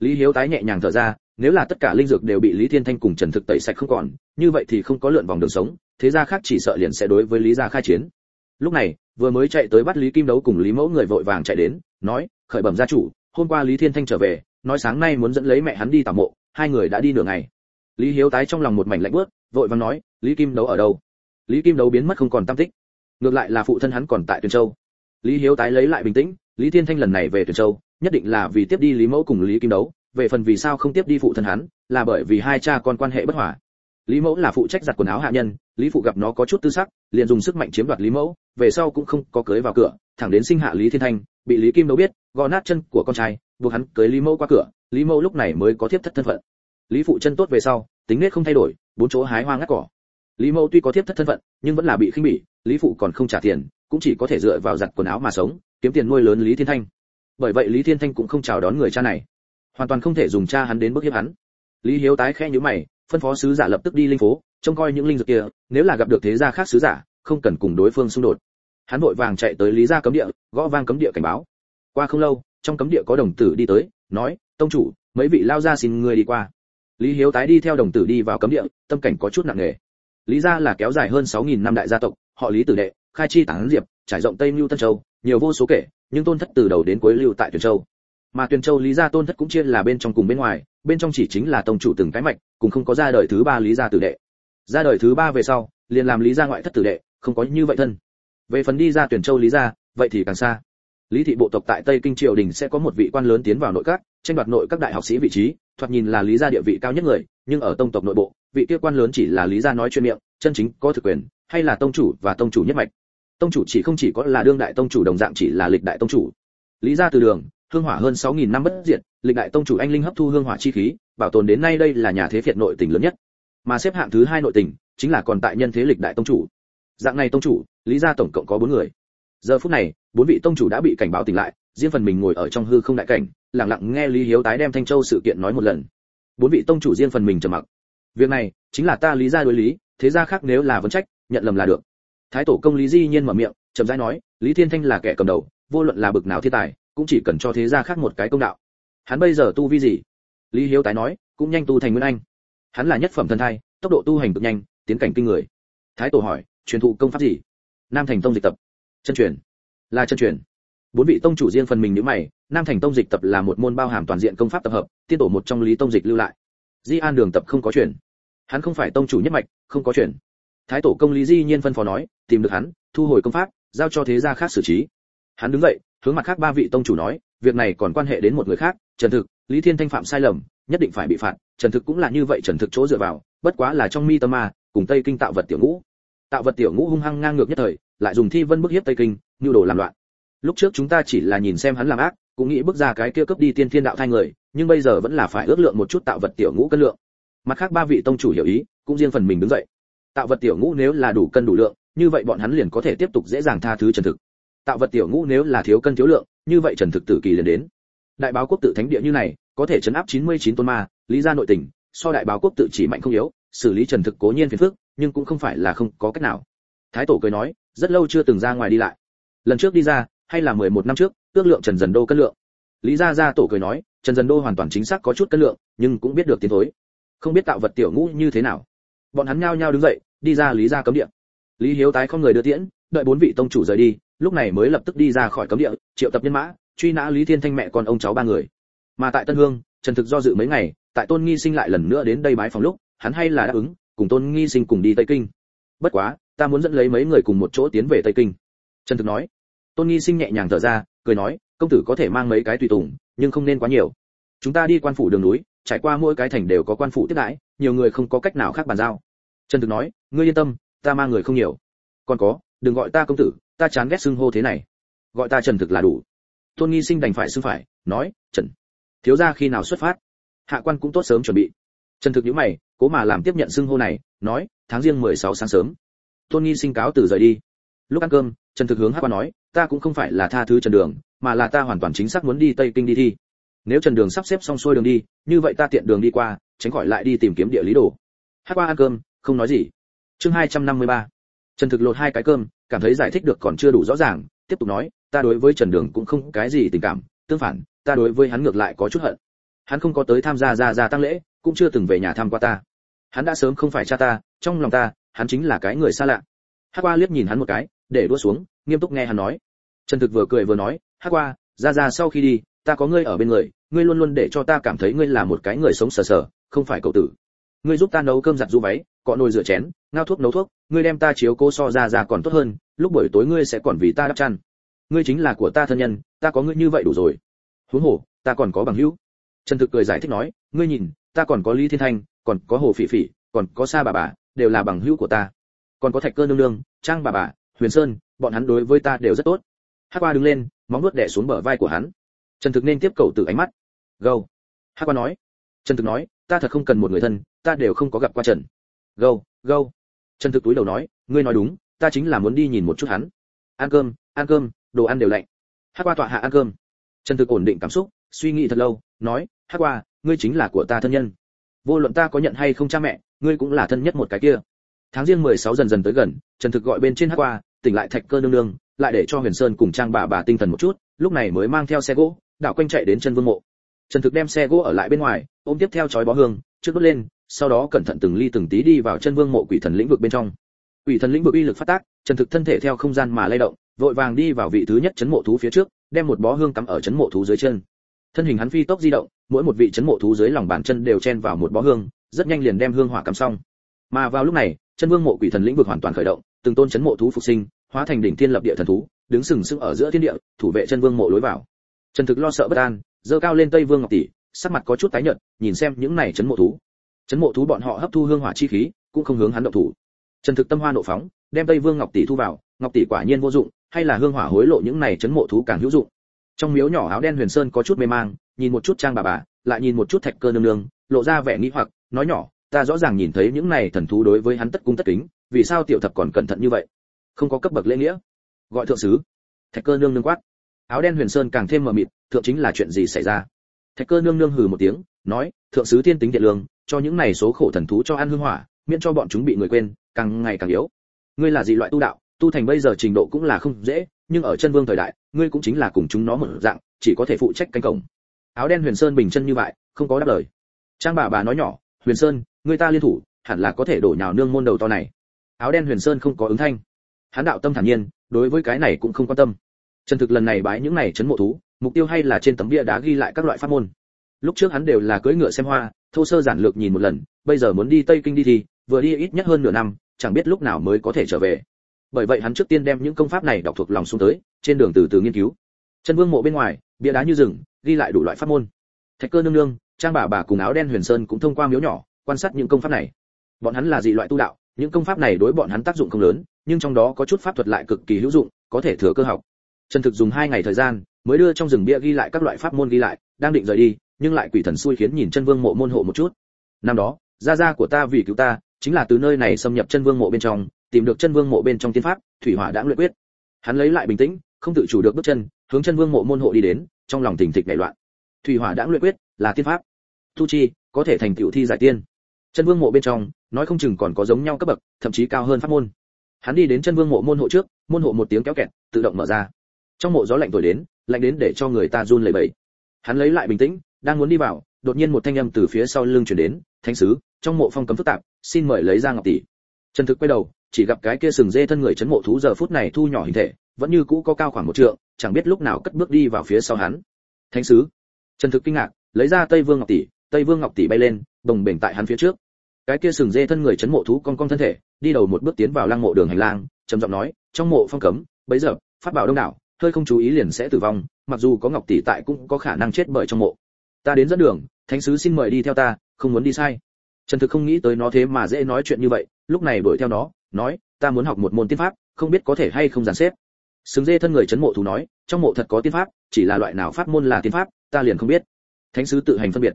Speaker 1: lý hiếu tái nhẹ nhàng thở ra, nếu là tất cả linh dược đều bị lý thiên thanh cùng trần thực tẩy sạch không còn, như vậy thì không có lượn vòng đường sống, thế gia khác chỉ sợ liền sẽ đối với lý gia khai chiến. Lúc này, vừa mới chạy tới bắt lý kim đấu cùng lý mẫu người vội vàng chạy đến, nói, khởi bẩm gia chủ, hôm qua lý thiên thanh trở về, nói sáng nay muốn dẫn lấy mẹ hắn đi tảo mộ, hai người đã đi nửa ngày. Lý hiếu tái trong lòng một mảnh lạnh bước vội vàng nói, lý kim đấu ở đâu? Lý kim đấu biến mất không còn tam tích. Ngược lại là phụ thân hắn còn tại tuyền châu. Lý hiếu tái lấy lại bình tĩnh, lý thiên thanh lần này về tuyền châu nhất định là vì tiếp đi lý mẫu cùng lý kim đấu, về phần vì sao không tiếp đi phụ thân hắn, là bởi vì hai cha con quan hệ bất hòa. Lý mẫu là phụ trách giặt quần áo hạ nhân, lý phụ gặp nó có chút tư sắc, liền dùng sức mạnh chiếm đoạt lý mẫu, về sau cũng không có cưới vào cửa, thẳng đến sinh hạ lý thiên thanh, bị lý kim đấu biết, gò nát chân của con trai, buộc hắn cưới lý mẫu qua cửa, lý mẫu lúc này mới có thiếp thất thân phận. Lý phụ chân tốt về sau, tính nết không thay đổi, bốn chỗ hái hoa ngắt cỏ. Lý mẫu tuy có thiếp thất thân phận, nhưng vẫn là bị khinh bỉ, lý phụ còn không trả tiền, cũng chỉ có thể dựa vào giặt quần áo mà sống, kiếm tiền nuôi lớn lý thiên thanh bởi vậy lý thiên thanh cũng không chào đón người cha này. Hoàn toàn không thể dùng cha hắn đến bức hiếp hắn. Lý hiếu tái khẽ nhíu mày, phân phó sứ giả lập tức đi linh phố, trông coi những linh dược kia, nếu là gặp được thế gia khác sứ giả, không cần cùng đối phương xung đột. Hắn vội vàng chạy tới lý gia cấm địa, gõ vang cấm địa cảnh báo. Qua không lâu, trong cấm địa có đồng tử đi tới, nói, tông chủ, mấy vị lao ra xin người đi qua. Lý hiếu tái đi theo đồng tử đi vào cấm địa, tâm cảnh có chút nặng nề. Lý gia là kéo dài hơn 6.000 năm đại gia tộc, họ lý tử đệ, khai chi tán diệp, trải rộng tây mưu tân châu, nhiều vô số kể nhưng tôn thất từ đầu đến cuối lưu tại tuyển châu. Mà tuyển châu lý gia tôn thất cũng chia là bên trong cùng bên ngoài, bên trong chỉ chính là tông chủ từng cái mạch, cùng không có ra đời thứ ba lý gia tử đệ. Ra đời thứ ba về sau, liền làm lý gia ngoại thất tử đệ, không có như vậy thân. Về phần đi ra tuyển châu lý gia, vậy thì càng xa. Lý thị bộ tộc tại tây kinh triều đình sẽ có một vị quan lớn tiến vào nội các, tranh đoạt nội các đại học sĩ vị trí, thoạt nhìn là lý gia địa vị cao nhất người, nhưng ở tông tộc nội bộ, vị kia quan lớn chỉ là lý gia nói chuyên miệng, chân chính có thực quyền, hay là tông chủ và tông chủ nhất mạch tông chủ chỉ không chỉ có là đương đại tông chủ đồng dạng chỉ là lịch đại tông chủ. Lý gia từ đường, hương hỏa hơn 6.000 năm bất diệt, lịch đại tông chủ anh linh hấp thu hương hỏa chi khí, bảo tồn đến nay đây là nhà thế phiệt nội tình lớn nhất. Mà xếp hạng thứ hai nội tình, chính là còn tại nhân thế lịch đại tông chủ. Dạng này tông chủ, lý gia tổng cộng có bốn người. Giờ phút này, bốn vị tông chủ đã bị cảnh báo tỉnh lại, riêng phần mình ngồi ở trong hư không đại cảnh, lặng lặng nghe lý hiếu tái đem thanh châu sự kiện nói một lần. Bốn vị tông chủ riêng phần mình trầm mặc. Việc này, chính là ta lý gia đối lý, thế gia khác nếu là vấn trách, nhận lầm là được thái tổ công lý di nhiên mở miệng, chậm rãi nói, lý thiên thanh là kẻ cầm đầu, vô luận là bực nào thiên tài, cũng chỉ cần cho thế gia khác một cái công đạo. Hắn bây giờ tu vi gì? Lý hiếu tái nói, cũng nhanh tu thành nguyên anh. Hắn là nhất phẩm thân thai, tốc độ tu hành cực nhanh, tiến cảnh kinh người. Thái tổ hỏi, truyền thụ công pháp gì? Nam thành tông dịch tập. Chân truyền. Là chân truyền. Bốn vị tông chủ riêng phần mình nhíu mày, nam thành tông dịch tập là một môn bao hàm toàn diện công pháp tập hợp, tiên tổ một trong lý tông dịch lưu lại. Di an đường tập không có truyền. Hắn không phải tông chủ nhất mạch, không có truyền thái tổ công lý di nhiên phân phó nói, tìm được hắn, thu hồi công pháp, giao cho thế gia khác xử trí. Hắn đứng dậy, hướng mặt khác ba vị tông chủ nói, việc này còn quan hệ đến một người khác, trần thực, lý thiên thanh phạm sai lầm, nhất định phải bị phạt. Trần thực cũng là như vậy, trần thực chỗ dựa vào, bất quá là trong mi tâm ma, cùng tây kinh tạo vật tiểu ngũ. Tạo vật tiểu ngũ hung hăng ngang ngược nhất thời, lại dùng thi vân bức hiếp tây kinh nhu đồ làm loạn. Lúc trước chúng ta chỉ là nhìn xem hắn làm ác, cũng nghĩ bước ra cái kia cấp đi tiên thiên đạo thai người, nhưng bây giờ vẫn là phải ước lượng một chút tạo vật tiểu ngũ cân lượng. Mặt khác ba vị tông chủ hiểu ý, cũng riêng phần mình đứng dậy tạo vật tiểu ngũ nếu là đủ cân đủ lượng, như vậy bọn hắn liền có thể tiếp tục dễ dàng tha thứ trần thực. Tạo vật tiểu ngũ nếu là thiếu cân thiếu lượng, như vậy trần thực tử kỳ liền đến. Đại báo quốc tự thánh địa như này, có thể chấn áp 99 tôn ma, lý ra nội tình, so đại báo quốc tự chỉ mạnh không yếu, xử lý trần thực cố nhiên phiền phức, nhưng cũng không phải là không có cách nào. Thái tổ cười nói, rất lâu chưa từng ra ngoài đi lại. Lần trước đi ra, hay là 11 năm trước, ước lượng trần dần đô cân lượng. Lý gia gia tổ cười nói, trần dần đô hoàn toàn chính xác có chút cân lượng, nhưng cũng biết được tiến thối. Không biết tạo vật tiểu ngũ như thế nào bọn hắn nhao nhao đứng dậy, đi ra lý gia cấm địa. Lý hiếu tái không người đưa tiễn, đợi bốn vị tông chủ rời đi, lúc này mới lập tức đi ra khỏi cấm địa, triệu tập nhân mã, truy nã lý thiên thanh mẹ con ông cháu ba người. Mà tại tân hương, trần thực do dự mấy ngày, tại tôn nghi sinh lại lần nữa đến đây bái phòng lúc, hắn hay là đáp ứng, cùng tôn nghi sinh cùng đi tây kinh. Bất quá, ta muốn dẫn lấy mấy người cùng một chỗ tiến về tây kinh. Trần thực nói. Tôn nghi sinh nhẹ nhàng thở ra, cười nói, công tử có thể mang mấy cái tùy tùng, nhưng không nên quá nhiều. Chúng ta đi quan phủ đường núi, trải qua mỗi cái thành đều có quan phủ tiếp đãi nhiều người không có cách nào khác bàn giao. Trần thực nói, ngươi yên tâm, ta mang người không nhiều. Còn có, đừng gọi ta công tử, ta chán ghét xưng hô thế này. Gọi ta trần thực là đủ. Tôn nghi sinh đành phải xưng phải, nói, trần, thiếu gia khi nào xuất phát? Hạ quan cũng tốt sớm chuẩn bị. Trần thực nhíu mày, cố mà làm tiếp nhận xưng hô này, nói, tháng riêng 16 sáng sớm. Tôn nghi sinh cáo từ rời đi. Lúc ăn cơm, trần thực hướng hạ quan nói, ta cũng không phải là tha thứ trần đường, mà là ta hoàn toàn chính xác muốn đi tây kinh đi thi. Nếu trần đường sắp xếp xong xuôi đường đi, như vậy ta tiện đường đi qua tránh khỏi lại đi tìm kiếm địa lý đồ. Hát qua ăn cơm, không nói gì. Chương 253. trần thực lột hai cái cơm, cảm thấy giải thích được còn chưa đủ rõ ràng, tiếp tục nói, ta đối với trần đường cũng không cái gì tình cảm, tương phản, ta đối với hắn ngược lại có chút hận. Hắn không có tới tham gia gia gia tăng lễ, cũng chưa từng về nhà thăm qua ta. Hắn đã sớm không phải cha ta, trong lòng ta, hắn chính là cái người xa lạ. Hát qua liếc nhìn hắn một cái, để đua xuống, nghiêm túc nghe hắn nói. Trần thực vừa cười vừa nói hát qua ra ra sau khi đi, ta có ngươi ở bên người, ngươi luôn luôn để cho ta cảm thấy ngươi là một cái người sống sờ sờ không phải cậu tử. Ngươi giúp ta nấu cơm giặt du váy, cọ nồi rửa chén, ngao thuốc nấu thuốc, ngươi đem ta chiếu cố so ra ra còn tốt hơn, lúc buổi tối ngươi sẽ còn vì ta đắp chăn. Ngươi chính là của ta thân nhân, ta có ngươi như vậy đủ rồi. Huống hồ, ta còn có bằng hữu. Trần thực cười giải thích nói, ngươi nhìn, ta còn có lý thiên thanh, còn có hồ phỉ phỉ, còn có sa bà bà, đều là bằng hữu của ta. Còn có thạch cơ nương nương, trang bà bà, huyền sơn, bọn hắn đối với ta đều rất tốt. Hát qua đứng lên, móng nuốt đẻ xuống bờ vai của hắn. Trần thực nên tiếp cầu từ ánh mắt. Gâu. Hát qua nói. Trần thực nói ta thật không cần một người thân, ta đều không có gặp qua trần. Gâu gâu. Trần thực túi đầu nói, ngươi nói đúng, ta chính là muốn đi nhìn một chút hắn. Ăn cơm ăn cơm, đồ ăn đều lạnh. Hát qua tọa hạ ăn cơm. Trần thực ổn định cảm xúc, suy nghĩ thật lâu, nói hát qua, ngươi chính là của ta thân nhân. Vô luận ta có nhận hay không cha mẹ, ngươi cũng là thân nhất một cái kia. Tháng riêng 16 dần dần tới gần, trần thực gọi bên trên hát qua, tỉnh lại thạch cơ nương nương, lại để cho huyền sơn cùng trang bà bà tinh thần một chút, lúc này mới mang theo xe gỗ, đảo quanh chạy đến chân vương mộ trần thực đem xe gỗ ở lại bên ngoài, ôm tiếp theo chói bó hương, trước đốt lên, sau đó cẩn thận từng ly từng tí đi vào chân vương mộ quỷ thần lĩnh vực bên trong. Quỷ thần lĩnh vực uy lực phát tác, trần thực thân thể theo không gian mà lay động, vội vàng đi vào vị thứ nhất chấn mộ thú phía trước, đem một bó hương cắm ở chấn mộ thú dưới chân. Thân hình hắn phi tốc di động, mỗi một vị chấn mộ thú dưới lòng bàn chân đều chen vào một bó hương, rất nhanh liền đem hương hỏa cắm xong. Mà vào lúc này, chân vương mộ quỷ thần lĩnh vực hoàn toàn khởi động, từng tôn chấn mộ thú phục sinh, hóa thành đỉnh thiên lập địa thần thú, đứng sừng sững ở giữa thiên địa, thủ vệ chân vương mộ lối vào. Trần thực lo sợ bất an giơ cao lên tây vương ngọc tỷ, sắc mặt có chút tái nhợt, nhìn xem những này chấn mộ thú. Chấn mộ thú bọn họ hấp thu hương hỏa chi khí, cũng không hướng hắn động thủ. Trần thực tâm hoa nộ phóng, đem tây vương ngọc tỷ thu vào, ngọc tỷ quả nhiên vô dụng, hay là hương hỏa hối lộ những này chấn mộ thú càng hữu dụng. Trong miếu nhỏ áo đen huyền sơn có chút mê mang, nhìn một chút trang bà bà, lại nhìn một chút thạch cơ nương nương, lộ ra vẻ nghĩ hoặc, nói nhỏ, ta rõ ràng nhìn thấy những này thần thú đối với hắn tất cung tất kính, vì sao tiểu thập còn cẩn thận như vậy? Không có cấp bậc lễ nghĩa. Gọi thượng sứ. Thạch cơ nương nương quát áo đen huyền sơn càng thêm mờ mịt, thượng chính là chuyện gì xảy ra? Thạch cơ nương nương hừ một tiếng, nói, thượng sứ thiên tính thiện lương, cho những này số khổ thần thú cho ăn hương hỏa, miễn cho bọn chúng bị người quên, càng ngày càng yếu. Ngươi là dị loại tu đạo, tu thành bây giờ trình độ cũng là không dễ, nhưng ở chân vương thời đại, ngươi cũng chính là cùng chúng nó một dạng, chỉ có thể phụ trách canh cổng. Áo đen huyền sơn bình chân như vậy, không có đáp lời. Trang bà bà nói nhỏ, huyền sơn, ngươi ta liên thủ, hẳn là có thể đổ nhào nương môn đầu to này. Áo đen huyền sơn không có ứng thanh. Hắn đạo tâm thản nhiên, đối với cái này cũng không quan tâm trần thực lần này bái những này chấn mộ thú, mục tiêu hay là trên tấm bia đá ghi lại các loại pháp môn. Lúc trước hắn đều là cưỡi ngựa xem hoa, thô sơ giản lược nhìn một lần, bây giờ muốn đi tây kinh đi thì, vừa đi ít nhất hơn nửa năm, chẳng biết lúc nào mới có thể trở về. Bởi vậy hắn trước tiên đem những công pháp này đọc thuộc lòng xuống tới, trên đường từ từ nghiên cứu. Chân vương mộ bên ngoài, bia đá như rừng, ghi lại đủ loại pháp môn. Thạch cơ nương nương, trang bà bà cùng áo đen huyền sơn cũng thông qua miếu nhỏ, quan sát những công pháp này. Bọn hắn là dị loại tu đạo, những công pháp này đối bọn hắn tác dụng không lớn, nhưng trong đó có chút pháp thuật lại cực kỳ hữu dụng, có thể thừa cơ học trần thực dùng hai ngày thời gian, mới đưa trong rừng bia ghi lại các loại pháp môn ghi lại, đang định rời đi, nhưng lại quỷ thần xui khiến nhìn chân vương mộ môn hộ một chút. Năm đó, gia gia của ta vì cứu ta, chính là từ nơi này xâm nhập chân vương mộ bên trong, tìm được chân vương mộ bên trong tiên pháp, thủy hỏa đã luyện quyết. Hắn lấy lại bình tĩnh, không tự chủ được bước chân, hướng chân vương mộ môn hộ đi đến, trong lòng tỉnh thịch nảy loạn. Thủy hỏa đã luyện quyết, là tiên pháp. Tu chi, có thể thành tiểu thi giải tiên. Chân vương mộ bên trong, nói không chừng còn có giống nhau cấp bậc, thậm chí cao hơn pháp môn. Hắn đi đến chân vương mộ môn hộ trước, môn hộ một tiếng kéo kẹt, tự động mở ra trong mộ gió lạnh thổi đến, lạnh đến để cho người ta run lẩy bẩy. Hắn lấy lại bình tĩnh, đang muốn đi vào, đột nhiên một thanh âm từ phía sau lưng truyền đến, thánh sứ, trong mộ phong cấm phức tạp, xin mời lấy ra ngọc tỷ. Trần thực quay đầu, chỉ gặp cái kia sừng dê thân người chấn mộ thú giờ phút này thu nhỏ hình thể, vẫn như cũ có cao khoảng một trượng, chẳng biết lúc nào cất bước đi vào phía sau hắn. Thánh sứ. Trần thực kinh ngạc, lấy ra tây vương ngọc tỷ, tây vương ngọc tỷ bay lên, đồng bềnh tại hắn phía trước. Cái kia sừng dê thân người chấn mộ thú con con thân thể, đi đầu một bước tiến vào lăng mộ đường hành lang, trầm giọng nói, trong mộ phong cấm, bấy giờ, phát bảo đông đảo hơi không chú ý liền sẽ tử vong, mặc dù có ngọc tỷ tại cũng có khả năng chết bởi trong mộ. Ta đến dẫn đường, thánh sứ xin mời đi theo ta, không muốn đi sai. Trần thực không nghĩ tới nó thế mà dễ nói chuyện như vậy, lúc này đuổi theo nó, nói, ta muốn học một môn tiên pháp, không biết có thể hay không giàn xếp. Xứng dê thân người chấn mộ thú nói, trong mộ thật có tiên pháp, chỉ là loại nào pháp môn là tiên pháp, ta liền không biết. Thánh sứ tự hành phân biệt.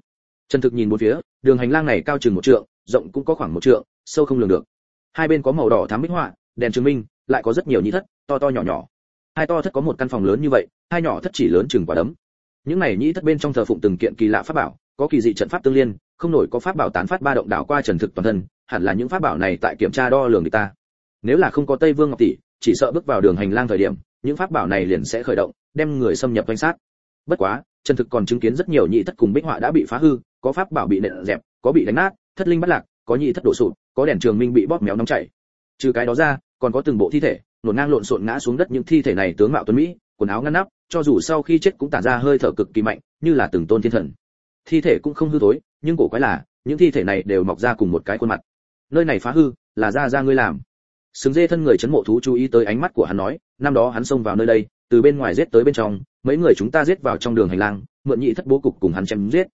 Speaker 1: Trần thực nhìn một phía, đường hành lang này cao chừng một trượng, rộng cũng có khoảng một trượng, sâu không lường được. Hai bên có màu đỏ thắm bích họa, đèn chứng minh, lại có rất nhiều nhị thất, to to nhỏ nhỏ hai to thất có một căn phòng lớn như vậy, hai nhỏ thất chỉ lớn chừng quả đấm. Những này nhĩ thất bên trong thờ phụng từng kiện kỳ lạ pháp bảo, có kỳ dị trận pháp tương liên, không nổi có pháp bảo tán phát ba động đảo qua trần thực toàn thân, hẳn là những pháp bảo này tại kiểm tra đo lường người ta. Nếu là không có tây vương ngọc tỷ, chỉ sợ bước vào đường hành lang thời điểm, những pháp bảo này liền sẽ khởi động, đem người xâm nhập quan sát. Bất quá, trần thực còn chứng kiến rất nhiều nhị thất cùng bích họa đã bị phá hư, có pháp bảo bị nện dẹp, có bị đánh nát, thất linh bắt lạc, có nhị thất đổ sụp, có đèn trường minh bị bóp méo nóng chảy. Trừ cái đó ra, còn có từng bộ thi thể nổn ngang lộn xộn ngã xuống đất những thi thể này tướng mạo tuấn mỹ, quần áo ngăn nắp, cho dù sau khi chết cũng tản ra hơi thở cực kỳ mạnh, như là từng tôn thiên thần. Thi thể cũng không hư tối nhưng cổ quái là, những thi thể này đều mọc ra cùng một cái khuôn mặt. Nơi này phá hư, là ra ra ngươi làm. Sừng dê thân người chấn mộ thú chú ý tới ánh mắt của hắn nói, năm đó hắn xông vào nơi đây, từ bên ngoài giết tới bên trong, mấy người chúng ta giết vào trong đường hành lang, mượn nhị thất bố cục cùng hắn chém giết.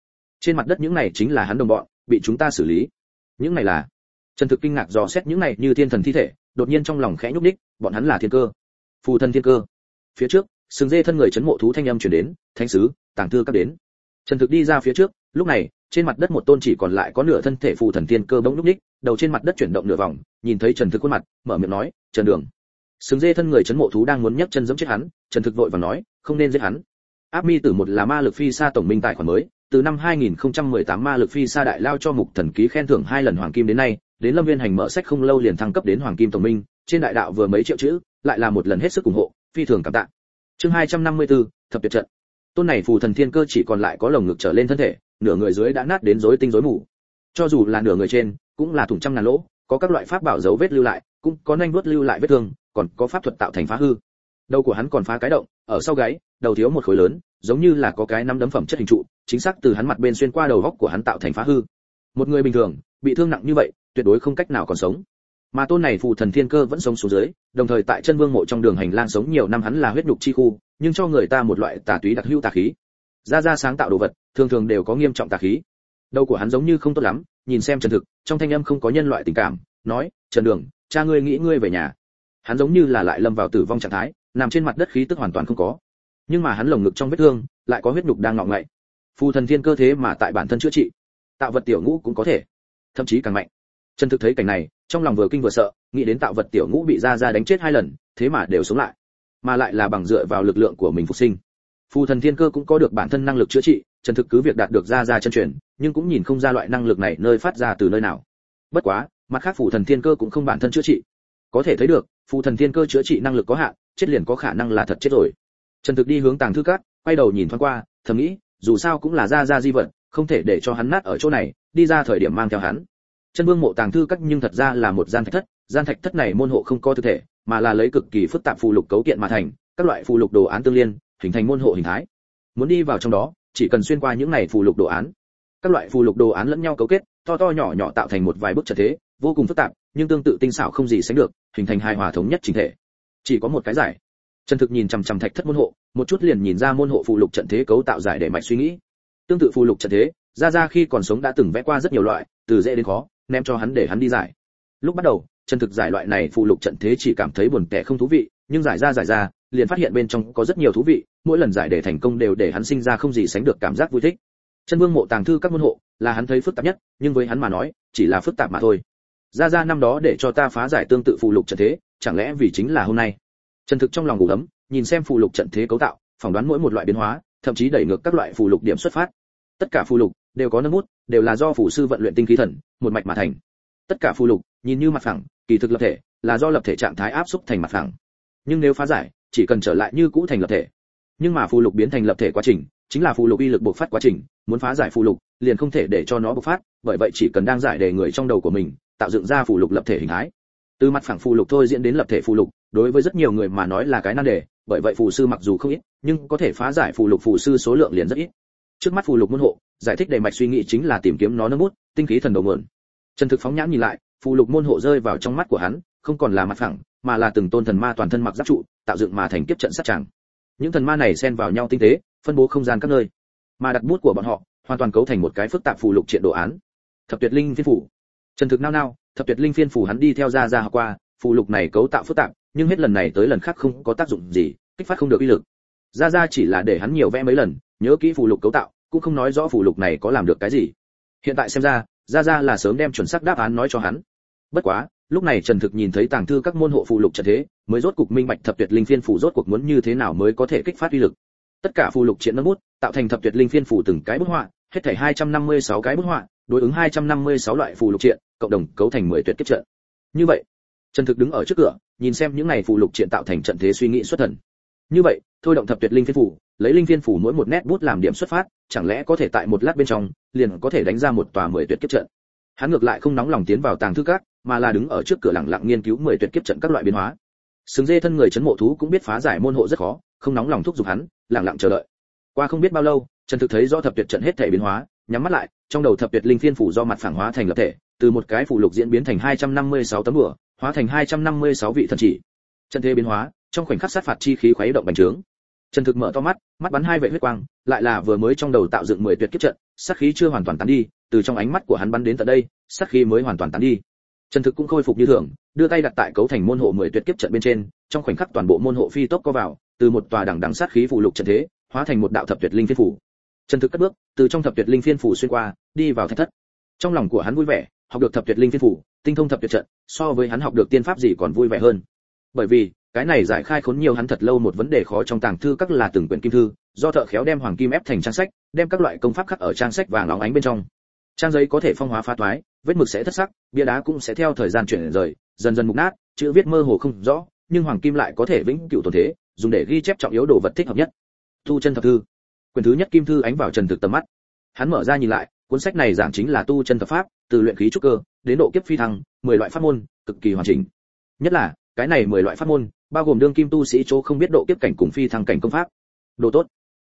Speaker 1: Trên mặt đất những này chính là hắn đồng bọn, bị chúng ta xử lý. Những này là trần thực kinh ngạc dò xét những này như thiên thần thi thể, đột nhiên trong lòng khẽ nhúc đích bọn hắn là thiên cơ. Phù thân thiên cơ. Phía trước, sừng dê thân người chấn mộ thú thanh âm truyền đến, thánh sứ, tàng thư các đến. Trần thực đi ra phía trước, lúc này, trên mặt đất một tôn chỉ còn lại có nửa thân thể phù thần thiên cơ bỗng lúc ních đầu trên mặt đất chuyển động nửa vòng, nhìn thấy trần thực khuôn mặt, mở miệng nói, trần đường. Sừng dê thân người chấn mộ thú đang muốn nhấc chân giẫm chết hắn, trần thực vội và nói, không nên giết hắn. Áp mi tử một là ma lực phi xa tổng minh tài khoản mới, từ năm 2018 ma lực phi xa đại lao cho mục thần ký khen thưởng hai lần hoàng kim đến nay, đến lâm viên hành mở sách không lâu liền thăng cấp đến hoàng kim tổng minh trên đại đạo vừa mấy triệu chữ lại là một lần hết sức ủng hộ phi thường cảm tạ. Chương 254, thập tuyệt trận. Tôn này phù thần thiên cơ chỉ còn lại có lồng ngực trở lên thân thể nửa người dưới đã nát đến rối tinh rối mù. Cho dù là nửa người trên cũng là thủng trăm ngàn lỗ có các loại pháp bảo dấu vết lưu lại cũng có nhanh vuốt lưu lại vết thương còn có pháp thuật tạo thành phá hư. Đầu của hắn còn phá cái động ở sau gáy đầu thiếu một khối lớn giống như là có cái năm đấm phẩm chất hình trụ chính xác từ hắn mặt bên xuyên qua đầu góc của hắn tạo thành phá hư. Một người bình thường bị thương nặng như vậy tuyệt đối không cách nào còn sống mà tôn này phù thần thiên cơ vẫn sống xuống dưới, đồng thời tại chân vương mộ trong đường hành lang sống nhiều năm hắn là huyết nhục chi khu, nhưng cho người ta một loại tà túy đặc hữu tà khí. Ra ra sáng tạo đồ vật, thường thường đều có nghiêm trọng tà khí. Đầu của hắn giống như không tốt lắm, nhìn xem trần thực, trong thanh âm không có nhân loại tình cảm, nói, trần đường, cha ngươi nghĩ ngươi về nhà. Hắn giống như là lại lâm vào tử vong trạng thái, nằm trên mặt đất khí tức hoàn toàn không có. Nhưng mà hắn lồng ngực trong vết thương, lại có huyết nhục đang ngọ ngậy. Phù thần thiên cơ thế mà tại bản thân chữa trị. Tạo vật tiểu ngũ cũng có thể. Thậm chí càng mạnh trần thực thấy cảnh này, trong lòng vừa kinh vừa sợ, nghĩ đến tạo vật tiểu ngũ bị ra ra đánh chết hai lần, thế mà đều sống lại. Mà lại là bằng dựa vào lực lượng của mình phục sinh. Phù thần thiên cơ cũng có được bản thân năng lực chữa trị trần thực cứ việc đạt được ra ra chân truyền, nhưng cũng nhìn không ra loại năng lực này nơi phát ra từ nơi nào. Bất quá, mặt khác phù thần thiên cơ cũng không bản thân chữa trị. Có thể thấy được, phù thần thiên cơ chữa trị năng lực có hạn, chết liền có khả năng là thật chết rồi. Trần thực đi hướng tàng thư cát quay đầu nhìn thoáng qua, thầm nghĩ, dù sao cũng là ra ra di vật, không thể để cho hắn nát ở chỗ này, đi ra thời điểm mang theo hắn chân vương mộ tàng thư cát nhưng thật ra là một gian thạch thất, gian thạch thất này môn hộ không có thực thể, mà là lấy cực kỳ phức tạp phù lục cấu kiện mà thành, các loại phù lục đồ án tương liên, hình thành môn hộ hình thái. Muốn đi vào trong đó, chỉ cần xuyên qua những này phù lục đồ án. Các loại phù lục đồ án lẫn nhau cấu kết, to to nhỏ nhỏ tạo thành một vài bức trận thế, vô cùng phức tạp, nhưng tương tự tinh xảo không gì sánh được, hình thành hài hòa thống nhất chính thể. Chỉ có một cái giải. Trần thực nhìn chằm chằm thạch thất môn hộ, một chút liền nhìn ra môn hộ phù lục trận thế cấu tạo giải để mạch suy nghĩ. Tương tự phù lục trận thế ra ra khi còn sống đã từng vẽ qua rất nhiều loại, từ dễ đến khó ném cho hắn để hắn đi giải. Lúc bắt đầu, chân thực giải loại này phụ lục trận thế chỉ cảm thấy buồn tẻ không thú vị, nhưng giải ra giải ra, liền phát hiện bên trong có rất nhiều thú vị, mỗi lần giải để thành công đều để hắn sinh ra không gì sánh được cảm giác vui thích. Chân vương mộ tàng thư các môn hộ, là hắn thấy phức tạp nhất, nhưng với hắn mà nói, chỉ là phức tạp mà thôi. Ra ra năm đó để cho ta phá giải tương tự phụ lục trận thế, chẳng lẽ vì chính là hôm nay? Chân thực trong lòng ngủ ấm, nhìn xem phụ lục trận thế cấu tạo, phỏng đoán mỗi một loại biến hóa, thậm chí đẩy ngược các loại phụ lục điểm xuất phát. Tất cả phụ lục đều có nâng bút đều là do phủ sư vận luyện tinh khí thần, một mạch mà thành. Tất cả phù lục, nhìn như mặt phẳng, kỳ thực lập thể, là do lập thể trạng thái áp xúc thành mặt phẳng. Nhưng nếu phá giải, chỉ cần trở lại như cũ thành lập thể. Nhưng mà phù lục biến thành lập thể quá trình, chính là phù lục uy lực bộc phát quá trình, muốn phá giải phù lục, liền không thể để cho nó bộc phát, bởi vậy chỉ cần đang giải đề người trong đầu của mình, tạo dựng ra phù lục lập thể hình thái. Từ mặt phẳng phù lục thôi diễn đến lập thể phù lục, đối với rất nhiều người mà nói là cái nan đề, bởi vậy phù sư mặc dù không ít, nhưng có thể phá giải phù lục phù sư số lượng liền rất ít trước mắt phù lục môn hộ, giải thích đề mạch suy nghĩ chính là tìm kiếm nó nâng bút, tinh khí thần đầu mượn trần thực phóng nhãn nhìn lại, phù lục môn hộ rơi vào trong mắt của hắn, không còn là mặt phẳng, mà là từng tôn thần ma toàn thân mặc giáp trụ, tạo dựng mà thành kiếp trận sát tràng. Những thần ma này xen vào nhau tinh tế, phân bố không gian các nơi. Mà đặt bút của bọn họ, hoàn toàn cấu thành một cái phức tạp phù lục triện đồ án. Thập tuyệt linh phiên phủ. Trần thực nao nao, thập tuyệt linh phiên phủ hắn đi theo ra ra học qua, phù lục này cấu tạo phức tạp, nhưng hết lần này tới lần khác không có tác dụng gì, kích phát không được uy lực ra ra chỉ là để hắn nhiều vẽ mấy lần, nhớ kỹ phụ lục cấu tạo, cũng không nói rõ phụ lục này có làm được cái gì. Hiện tại xem ra ra ra là sớm đem chuẩn xác đáp án nói cho hắn. Bất quá, lúc này trần thực nhìn thấy tàng thư các môn hộ phụ lục trận thế, mới rốt cục minh bạch thập tuyệt linh phiên phủ rốt cuộc muốn như thế nào mới có thể kích phát uy lực. Tất cả phụ lục triện nâng bút, tạo thành thập tuyệt linh phiên phủ từng cái bút họa, hết thảy 256 cái bút họa, đối ứng 256 loại phụ lục triện, cộng đồng cấu thành 10 tuyệt kiếp trận. Như vậy, trần thực đứng ở trước cửa, nhìn xem những này phụ lục triện tạo thành trận thế suy nghĩ xuất thần. Như vậy thôi động thập tuyệt linh phiên phủ, lấy linh phiên phủ mỗi một nét bút làm điểm xuất phát, chẳng lẽ có thể tại một lát bên trong, liền có thể đánh ra một tòa mười tuyệt kiếp trận. Hắn ngược lại không nóng lòng tiến vào tàng thư các, mà là đứng ở trước cửa lặng lặng nghiên cứu mười tuyệt kiếp trận các loại biến hóa. Sừng dê thân người chấn mộ thú cũng biết phá giải môn hộ rất khó, không nóng lòng thúc giục hắn, lặng lặng chờ đợi. Qua không biết bao lâu, trần thực thấy do thập tuyệt trận hết thể biến hóa, nhắm mắt lại, trong đầu thập tuyệt linh phiên phủ do mặt phẳng hóa thành lập thể, từ một cái phủ lục diễn biến thành 256 tấm bửa hóa thành 256 vị thần chỉ. Trận thế biến hóa trong khoảnh khắc sát phạt chi khí khuấy động bành trướng. Trần thực mở to mắt mắt bắn hai vệ huyết quang, lại là vừa mới trong đầu tạo dựng mười tuyệt kiếp trận, sát khí chưa hoàn toàn tán đi, từ trong ánh mắt của hắn bắn đến tận đây, sát khí mới hoàn toàn tán đi. Trần thực cũng khôi phục như thường, đưa tay đặt tại cấu thành môn hộ mười tuyệt kiếp trận bên trên, trong khoảnh khắc toàn bộ môn hộ phi tốc co vào, từ một tòa đẳng đẳng sát khí phù lục trận thế, hóa thành một đạo thập tuyệt linh phiên phủ trần thực cất bước, từ trong thập tuyệt linh phiên phủ xuyên qua, đi vào thạch thất. Trong lòng của hắn vui vẻ, học được thập tuyệt linh phiên phủ tinh thông thập tuyệt trận, so với hắn học được tiên pháp gì còn vui vẻ hơn. Bởi vì cái này giải khai khốn nhiều hắn thật lâu một vấn đề khó trong tàng thư các là từng quyển kim thư, do thợ khéo đem hoàng kim ép thành trang sách, đem các loại công pháp khắc ở trang sách vàng óng ánh bên trong. Trang giấy có thể phong hóa phá toái, vết mực sẽ thất sắc, bia đá cũng sẽ theo thời gian chuyển rời, dần dần mục nát, chữ viết mơ hồ không rõ, nhưng hoàng kim lại có thể vĩnh cửu tồn thế, dùng để ghi chép trọng yếu đồ vật thích hợp nhất. Tu chân thập thư. Quyển thứ nhất kim thư ánh vào trần thực tầm mắt. Hắn mở ra nhìn lại, cuốn sách này giảng chính là tu chân thập pháp, từ luyện khí trúc cơ, đến độ kiếp phi thăng, mười loại pháp môn, cực kỳ hoàn chỉnh. Nhất là, cái này mười loại pháp môn bao gồm đương kim tu sĩ chỗ không biết độ kiếp cảnh cùng phi thăng cảnh công pháp. Đồ tốt.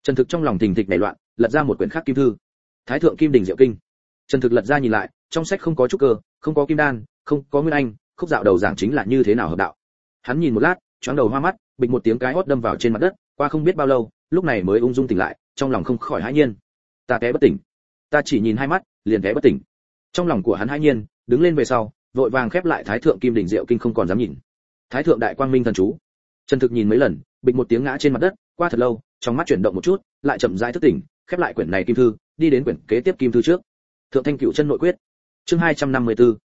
Speaker 1: Trần thực trong lòng thình thịch nảy loạn, lật ra một quyển khác kim thư. Thái thượng kim đình diệu kinh. Trần thực lật ra nhìn lại, trong sách không có trúc cơ, không có kim đan, không có nguyên anh, khúc dạo đầu giảng chính là như thế nào hợp đạo. Hắn nhìn một lát, choáng đầu hoa mắt, bịch một tiếng cái hót đâm vào trên mặt đất, qua không biết bao lâu, lúc này mới ung dung tỉnh lại, trong lòng không khỏi hãi nhiên. Ta té bất tỉnh. Ta chỉ nhìn hai mắt, liền té bất tỉnh. Trong lòng của hắn hãi nhiên, đứng lên về sau, vội vàng khép lại thái thượng kim đỉnh diệu kinh không còn dám nhìn thái thượng đại quang minh thần chú. Trần thực nhìn mấy lần bịch một tiếng ngã trên mặt đất qua thật lâu trong mắt chuyển động một chút lại chậm rãi thức tỉnh khép lại quyển này kim thư đi đến quyển kế tiếp kim thư trước. Thượng thanh cựu chân nội quyết. Chương 254.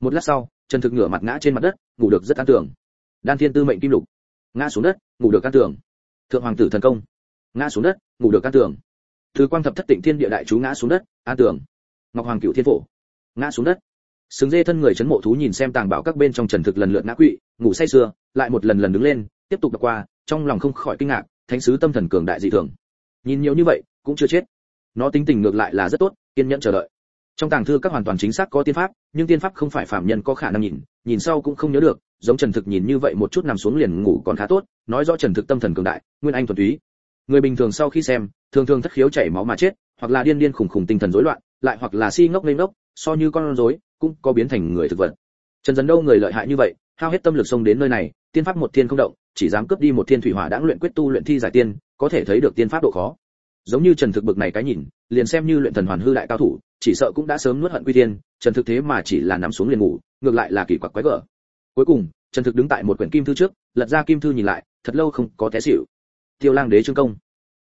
Speaker 1: một lát sau trần thực ngửa mặt ngã trên mặt đất ngủ được rất an tưởng đan thiên tư mệnh kim lục. Ngã xuống đất ngủ được an tưởng thượng hoàng tử thần công. Ngã xuống đất ngủ được an tưởng thứ quang thập thất tịnh thiên địa đại chú ngã xuống đất an tưởng ngọc hoàng cựu thiên phổ. Ngã xuống đất. Sừng dê thân người chấn mộ thú nhìn xem tàng bảo các bên trong trần thực lần lượt ngã quỵ, ngủ say sưa, lại một lần lần đứng lên, tiếp tục đọc qua, trong lòng không khỏi kinh ngạc, thánh sứ tâm thần cường đại dị thường. Nhìn nhiều như vậy, cũng chưa chết. Nó tính tình ngược lại là rất tốt, kiên nhẫn chờ đợi. Trong tàng thư các hoàn toàn chính xác có tiên pháp, nhưng tiên pháp không phải phàm nhân có khả năng nhìn, nhìn sau cũng không nhớ được, giống Trần Thực nhìn như vậy một chút nằm xuống liền ngủ còn khá tốt, nói rõ Trần Thực tâm thần cường đại, nguyên anh thuần túy. Người bình thường sau khi xem, thường thường thất khiếu chảy máu mà chết, hoặc là điên điên khủng khủng tinh thần rối loạn, lại hoặc là si ngốc lên ngốc, so như con rối, cũng có biến thành người thực vật trần dần đâu người lợi hại như vậy hao hết tâm lực xông đến nơi này, tiên pháp một thiên không động, chỉ dám cướp đi một thiên thủy hỏa đã luyện quyết tu luyện thi giải tiên, có thể thấy được tiên pháp độ khó. Giống như trần thực bực này cái nhìn, liền xem như luyện thần hoàn hư đại cao thủ, chỉ sợ cũng đã sớm nuốt hận quy tiên, trần thực thế mà chỉ là nằm xuống liền ngủ, ngược lại là kỳ quặc quái gở. Cuối cùng, trần thực đứng tại một quyển kim thư trước, lật ra kim thư nhìn lại, thật lâu không có té xỉu. Tiêu lang đế trương công.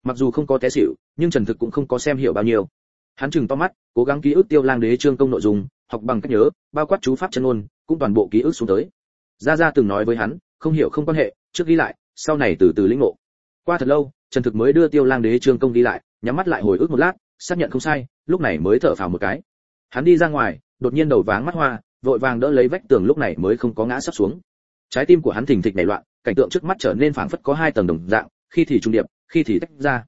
Speaker 1: Mặc dù không có té xỉu, nhưng trần thực cũng không có xem hiểu bao nhiêu. Hắn chừng to mắt, cố gắng ký ức tiêu lang đế trương công nội dung, học bằng cách nhớ, bao quát chú pháp chân ngôn, cũng toàn bộ ký ức xuống tới gia gia từng nói với hắn, không hiểu không quan hệ, trước ghi lại, sau này từ từ lĩnh ngộ. Qua thật lâu, trần thực mới đưa tiêu lang đế trương công ghi lại, nhắm mắt lại hồi ức một lát, xác nhận không sai, lúc này mới thở phào một cái. Hắn đi ra ngoài, đột nhiên đầu váng mắt hoa, vội vàng đỡ lấy vách tường lúc này mới không có ngã sắp xuống. Trái tim của hắn thình thịch nảy loạn, cảnh tượng trước mắt trở nên phảng phất có hai tầng đồng dạng, khi thì trung điệp, khi thì tách ra.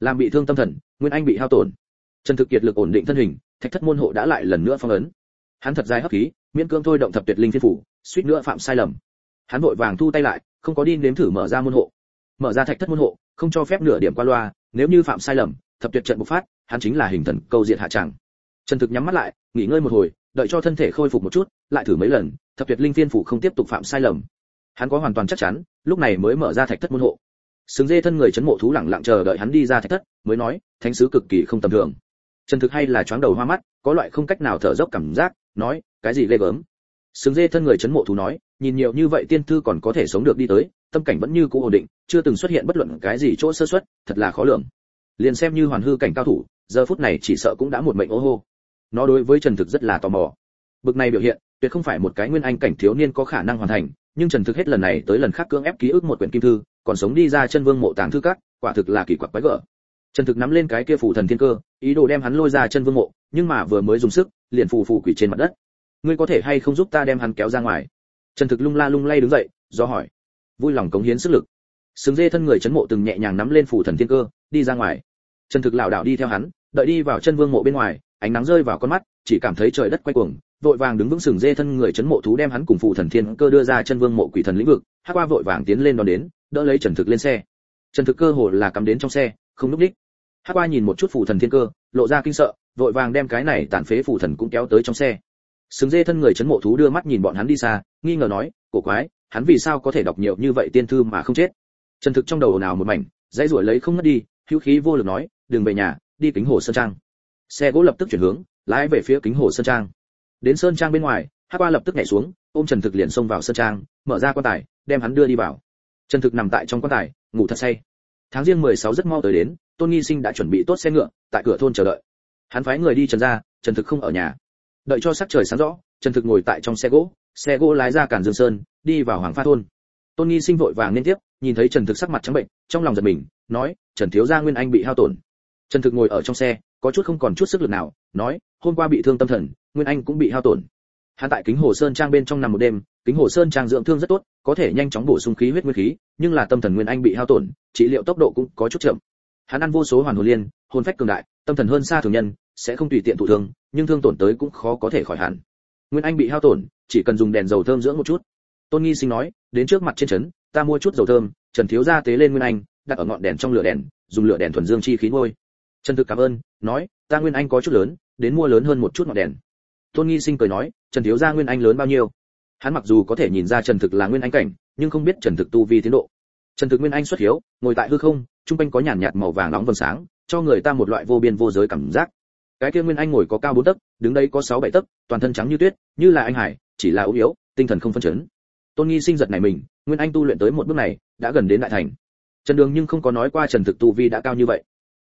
Speaker 1: Làm bị thương tâm thần, nguyên anh bị hao tổn. Trần thực kiệt lực ổn định thân hình, thạch thất môn hộ đã lại lần nữa phong ấn. Hắn thật dài hấp khí, miễn cưỡng thôi động thập tuyệt linh thiên phủ suýt nữa phạm sai lầm. Hắn vội vàng thu tay lại, không có đi nếm thử mở ra môn hộ. Mở ra thạch thất môn hộ, không cho phép nửa điểm qua loa, nếu như phạm sai lầm, thập tuyệt trận bộc phát, hắn chính là hình thần câu diệt hạ tràng trần thực nhắm mắt lại, nghỉ ngơi một hồi, đợi cho thân thể khôi phục một chút, lại thử mấy lần, thập tuyệt linh phiên phủ không tiếp tục phạm sai lầm. Hắn có hoàn toàn chắc chắn, lúc này mới mở ra thạch thất môn hộ. Xứng dê thân người chấn mộ thú lẳng lặng chờ đợi hắn đi ra thạch thất, mới nói, thánh sứ cực kỳ không tầm thường. Trần thực hay là choáng đầu hoa mắt, có loại không cách nào thở dốc cảm giác, nói, cái gì ghê gớm? Sừng dê thân người chấn mộ thú nói, nhìn nhiều như vậy tiên thư còn có thể sống được đi tới, tâm cảnh vẫn như cũ ổn định, chưa từng xuất hiện bất luận cái gì chỗ sơ suất, thật là khó lường. Liền xem như hoàn hư cảnh cao thủ, giờ phút này chỉ sợ cũng đã một mệnh ô hô. Nó đối với trần thực rất là tò mò. Bực này biểu hiện, tuyệt không phải một cái nguyên anh cảnh thiếu niên có khả năng hoàn thành, nhưng trần thực hết lần này tới lần khác cưỡng ép ký ức một quyển kim thư, còn sống đi ra chân vương mộ tàng thư các, quả thực là kỳ quặc quái gở. Trần thực nắm lên cái kia phù thần thiên cơ, ý đồ đem hắn lôi ra chân vương mộ, nhưng mà vừa mới dùng sức, liền phù phù quỷ trên mặt đất ngươi có thể hay không giúp ta đem hắn kéo ra ngoài? Trần thực lung la lung lay đứng dậy, do hỏi. Vui lòng cống hiến sức lực. Sừng dê thân người chấn mộ từng nhẹ nhàng nắm lên phủ thần thiên cơ, đi ra ngoài. Trần thực lảo đảo đi theo hắn, đợi đi vào chân vương mộ bên ngoài, ánh nắng rơi vào con mắt, chỉ cảm thấy trời đất quay cuồng, vội vàng đứng vững sừng dê thân người chấn mộ thú đem hắn cùng phụ thần thiên cơ đưa ra chân vương mộ quỷ thần lĩnh vực hắc qua vội vàng tiến lên đón đến, đỡ lấy trần thực lên xe. Trần thực cơ hồ là cắm đến trong xe, không núp đích. Hắc qua nhìn một chút phụ thần thiên cơ, lộ ra kinh sợ, vội vàng đem cái này tàn phế phụ thần cũng kéo tới trong xe sừng dê thân người chấn mộ thú đưa mắt nhìn bọn hắn đi xa, nghi ngờ nói, cổ quái, hắn vì sao có thể đọc nhiều như vậy tiên thư mà không chết? Trần thực trong đầu nào một mảnh, dãy rủa lấy không mất đi, hữu khí vô lực nói, đừng về nhà, đi kính hồ sơn trang. Xe gỗ lập tức chuyển hướng, lái về phía kính hồ sơn trang. Đến sơn trang bên ngoài Hắc qua lập tức nhảy xuống, ôm trần thực liền xông vào sơn trang, mở ra quan tài, đem hắn đưa đi vào. Trần thực nằm tại trong quan tài, ngủ thật say. Tháng riêng 16 rất mau tới đến, tôn nghi sinh đã chuẩn bị tốt xe ngựa, tại cửa thôn chờ đợi. Hắn phái người đi trần ra, trần thực không ở nhà đợi cho sắc trời sáng rõ, trần thực ngồi tại trong xe gỗ xe gỗ lái ra cản dương sơn, đi vào hoàng pha thôn. Tôn nghi sinh vội vàng liên tiếp, nhìn thấy trần thực sắc mặt trắng bệnh, trong lòng giật mình, nói, trần thiếu gia nguyên anh bị hao tổn. Trần thực ngồi ở trong xe, có chút không còn chút sức lực nào, nói, hôm qua bị thương tâm thần, nguyên anh cũng bị hao tổn. Hắn tại kính hồ sơn trang bên trong nằm một đêm, kính hồ sơn trang dưỡng thương rất tốt, có thể nhanh chóng bổ sung khí huyết nguyên khí, nhưng là tâm thần nguyên anh bị hao tổn, trị liệu tốc độ cũng có chút chậm. Hắn ăn vô số hoàn hồn liên, hồn phách cường đại, tâm thần hơn xa thường nhân sẽ không tùy tiện thụ thương, nhưng thương tổn tới cũng khó có thể khỏi hẳn. Nguyên anh bị hao tổn, chỉ cần dùng đèn dầu thơm dưỡng một chút. Tôn nghi sinh nói, đến trước mặt trên trấn, ta mua chút dầu thơm, trần thiếu gia tế lên nguyên anh, đặt ở ngọn đèn trong lửa đèn, dùng lửa đèn thuần dương chi khí ngôi. Trần thực cảm ơn, nói, ta nguyên anh có chút lớn, đến mua lớn hơn một chút ngọn đèn. Tôn nghi sinh cười nói, trần thiếu gia nguyên anh lớn bao nhiêu? Hắn mặc dù có thể nhìn ra trần thực là nguyên anh cảnh, nhưng không biết trần thực tu vi tiến độ. Trần thực nguyên anh xuất hiếu, ngồi tại hư không trung quanh có nhàn nhạt màu vàng nóng vầng sáng, cho người ta một loại vô biên vô giới cảm giác cái kia nguyên anh ngồi có cao bốn tấc, đứng đây có sáu bảy tấc, toàn thân trắng như tuyết, như là anh hải, chỉ là ốm yếu, tinh thần không phân chấn. Tôn nghi sinh giật này mình, nguyên anh tu luyện tới một bước này, đã gần đến đại thành. Trần đường nhưng không có nói qua trần thực tu vi đã cao như vậy.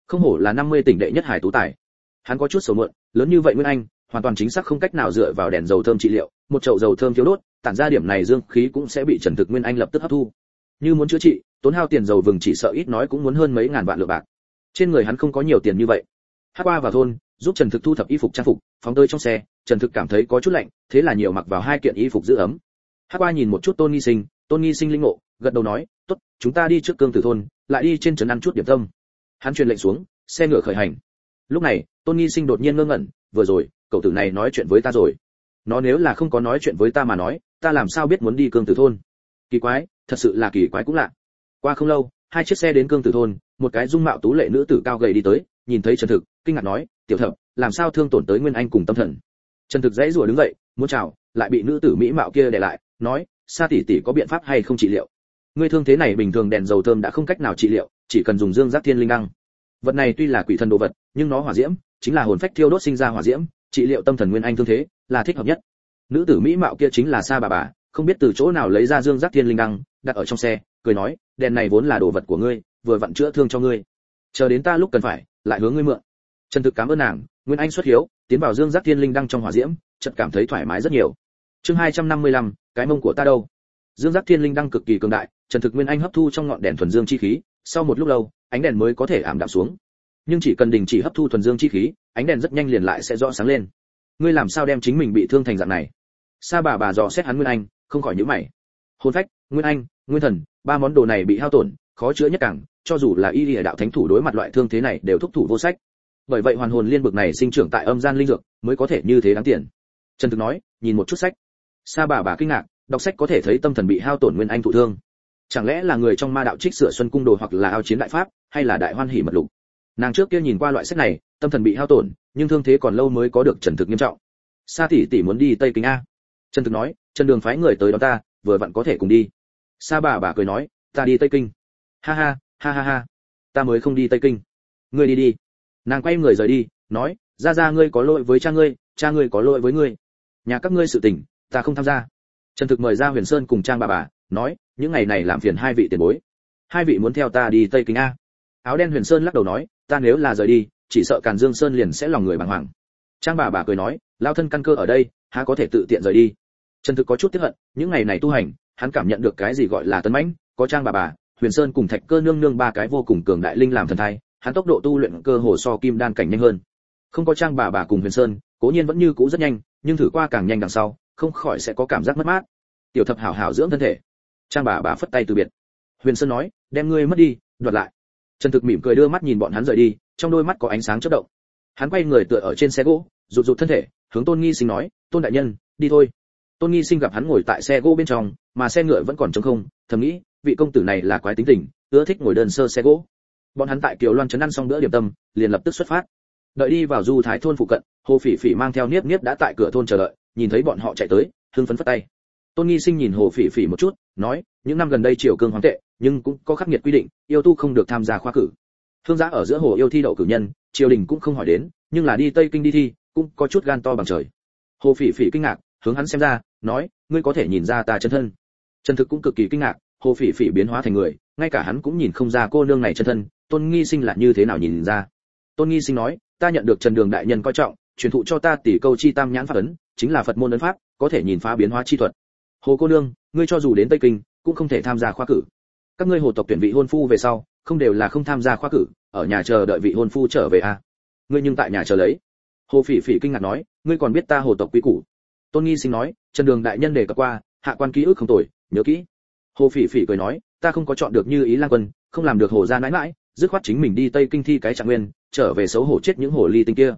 Speaker 1: Không hổ là 50 tỉnh đệ nhất hải tú tài. Hắn có chút sầu muộn, lớn như vậy nguyên anh, hoàn toàn chính xác không cách nào dựa vào đèn dầu thơm trị liệu, một chậu dầu thơm thiếu đốt, tản ra điểm này dương khí cũng sẽ bị trần thực nguyên anh lập tức hấp thu. Như muốn chữa trị, tốn hao tiền dầu vừng chỉ sợ ít nói cũng muốn hơn mấy ngàn vạn lượng bạc. Trên người hắn không có nhiều tiền như vậy. Hát qua vào thôn giúp trần thực thu thập y phục trang phục, phóng tới trong xe, trần thực cảm thấy có chút lạnh, thế là nhiều mặc vào hai kiện y phục giữ ấm. Hắc qua nhìn một chút tôn nghi sinh, tôn nghi sinh linh ngộ, gật đầu nói, tốt, chúng ta đi trước cương tử thôn, lại đi trên trấn ăn chút điểm tâm. Hắn truyền lệnh xuống, xe ngựa khởi hành. Lúc này, tôn nghi sinh đột nhiên ngơ ngẩn, vừa rồi, cậu tử này nói chuyện với ta rồi. Nó nếu là không có nói chuyện với ta mà nói, ta làm sao biết muốn đi cương tử thôn? Kỳ quái, thật sự là kỳ quái cũng lạ. Qua không lâu, hai chiếc xe đến cương tử thôn, một cái dung mạo tú lệ nữ tử cao gầy đi tới, nhìn thấy trần thực, kinh ngạc nói tiểu thập, làm sao thương tổn tới nguyên anh cùng tâm thần? Trần thực dãy rủa đứng dậy, muốn chào, lại bị nữ tử mỹ mạo kia để lại, nói, sa tỷ tỷ có biện pháp hay không trị liệu? Ngươi thương thế này bình thường đèn dầu thơm đã không cách nào trị liệu, chỉ cần dùng dương giác thiên linh đăng. Vật này tuy là quỷ thần đồ vật, nhưng nó hỏa diễm, chính là hồn phách thiêu đốt sinh ra hỏa diễm, trị liệu tâm thần nguyên anh thương thế, là thích hợp nhất. Nữ tử mỹ mạo kia chính là sa bà bà, không biết từ chỗ nào lấy ra dương giác thiên linh đăng, đặt ở trong xe, cười nói, đèn này vốn là đồ vật của ngươi, vừa vặn chữa thương cho ngươi. Chờ đến ta lúc cần phải, lại hướng ngươi mượn trần thực cảm ơn nàng nguyên anh xuất hiếu tiến vào dương giác thiên linh đăng trong hỏa diễm chợt cảm thấy thoải mái rất nhiều. Chương 255, cái mông của ta đâu? Dương giác thiên linh đăng cực kỳ cường đại trần thực nguyên anh hấp thu trong ngọn đèn thuần dương chi khí sau một lúc lâu ánh đèn mới có thể ảm đạm xuống. Nhưng chỉ cần đình chỉ hấp thu thuần dương chi khí ánh đèn rất nhanh liền lại sẽ rõ sáng lên. Ngươi làm sao đem chính mình bị thương thành dạng này? Sa bà bà dò xét hắn nguyên anh không khỏi nhíu mày. Hồn phách nguyên anh nguyên thần ba món đồ này bị hao tổn khó chữa nhất càng cho dù là y lìa đạo thánh thủ đối mặt loại thương thế này đều thúc thủ vô sách bởi vậy hoàn hồn liên bực này sinh trưởng tại âm gian linh dược mới có thể như thế đáng tiền. Trần thực nói, nhìn một chút sách. Sa bà bà kinh ngạc, đọc sách có thể thấy tâm thần bị hao tổn nguyên anh thụ thương. Chẳng lẽ là người trong ma đạo trích sửa xuân cung đồ hoặc là ao chiến đại pháp, hay là đại hoan hỉ mật lục? Nàng trước kia nhìn qua loại sách này, tâm thần bị hao tổn, nhưng thương thế còn lâu mới có được trần thực nghiêm trọng. Sa tỷ tỷ muốn đi tây kinh a. Trần thực nói, trần đường phái người tới đó ta, vừa vặn có thể cùng đi. Sa bà bà cười nói, ta đi tây kinh. Ha ha ha ha ha. Ta mới không đi tây kinh. Ngươi đi đi nàng quay người rời đi, nói ra ra ngươi có lỗi với cha ngươi cha ngươi có lỗi với ngươi. Nhà các ngươi sự tình, ta không tham gia. Trần thực mời ra huyền sơn cùng trang bà bà, nói, những ngày này làm phiền hai vị tiền bối. Hai vị muốn theo ta đi tây kinh a. Áo đen huyền sơn lắc đầu nói, ta nếu là rời đi, chỉ sợ càn dương sơn liền sẽ lòng người bàng hoàng. Trang bà bà cười nói, lao thân căn cơ ở đây, há có thể tự tiện rời đi? Trần thực có chút tiếc hận, những ngày này tu hành, hắn cảm nhận được cái gì gọi là tấn mãnh, có trang bà bà, huyền sơn cùng thạch cơ nương nương ba cái vô cùng cường đại linh làm thần thai hắn tốc độ tu luyện cơ hồ so kim đan cảnh nhanh hơn. Không có trang bà bà cùng huyền sơn, cố nhiên vẫn như cũ rất nhanh, nhưng thử qua càng nhanh đằng sau, không khỏi sẽ có cảm giác mất mát. Tiểu thập hảo hảo dưỡng thân thể. Trang bà bà phất tay từ biệt. Huyền sơn nói, đem ngươi mất đi, đoạt lại. Trần thực mỉm cười đưa mắt nhìn bọn hắn rời đi, trong đôi mắt có ánh sáng chớp động. Hắn quay người tựa ở trên xe gỗ, rụt rụt thân thể, hướng tôn nghi sinh nói, tôn đại nhân, đi thôi. Tôn nghi sinh gặp hắn ngồi tại xe gỗ bên trong, mà xe ngựa vẫn còn trống không, thầm nghĩ, vị công tử này là quái tính tình, ưa thích ngồi đơn sơ xe gỗ bọn hắn tại kiều loan trấn ăn xong bữa điểm tâm, liền lập tức xuất phát. Đợi đi vào du thái thôn phụ cận, hồ phỉ phỉ mang theo niếp niếp đã tại cửa thôn chờ đợi, nhìn thấy bọn họ chạy tới, hưng phấn phất tay. Tôn nghi sinh nhìn hồ phỉ phỉ một chút, nói, những năm gần đây triều cương hoàng tệ, nhưng cũng có khắc nghiệt quy định, yêu tu không được tham gia khoa cử. Thương giá ở giữa hồ yêu thi đậu cử nhân, triều đình cũng không hỏi đến, nhưng là đi tây kinh đi thi, cũng có chút gan to bằng trời. Hồ phỉ phỉ kinh ngạc, hướng hắn xem ra, nói, ngươi có thể nhìn ra ta chân thân. Chân thực cũng cực kỳ kinh ngạc, hồ phỉ phỉ biến hóa thành người, ngay cả hắn cũng nhìn không ra cô nương này chân thân tôn nghi sinh là như thế nào nhìn ra? Tôn nghi sinh nói, ta nhận được trần đường đại nhân coi trọng, truyền thụ cho ta tỷ câu chi tam nhãn pháp ấn, chính là phật môn ấn pháp, có thể nhìn phá biến hóa chi thuật. Hồ cô nương, ngươi cho dù đến tây kinh, cũng không thể tham gia khoa cử. Các ngươi hồ tộc tuyển vị hôn phu về sau, không đều là không tham gia khoa cử, ở nhà chờ đợi vị hôn phu trở về à? Ngươi nhưng tại nhà chờ lấy. Hồ phỉ phỉ kinh ngạc nói, ngươi còn biết ta hồ tộc quý củ? Tôn nghi sinh nói, trần đường đại nhân đề cập qua, hạ quan ký ức không tồi, nhớ kỹ. Hồ phỉ phỉ cười nói, ta không có chọn được như ý lang quân, không làm được hồ gia nãi mãi dứt khoát chính mình đi tây kinh thi cái trạng nguyên, trở về xấu hổ chết những hồ ly tinh kia.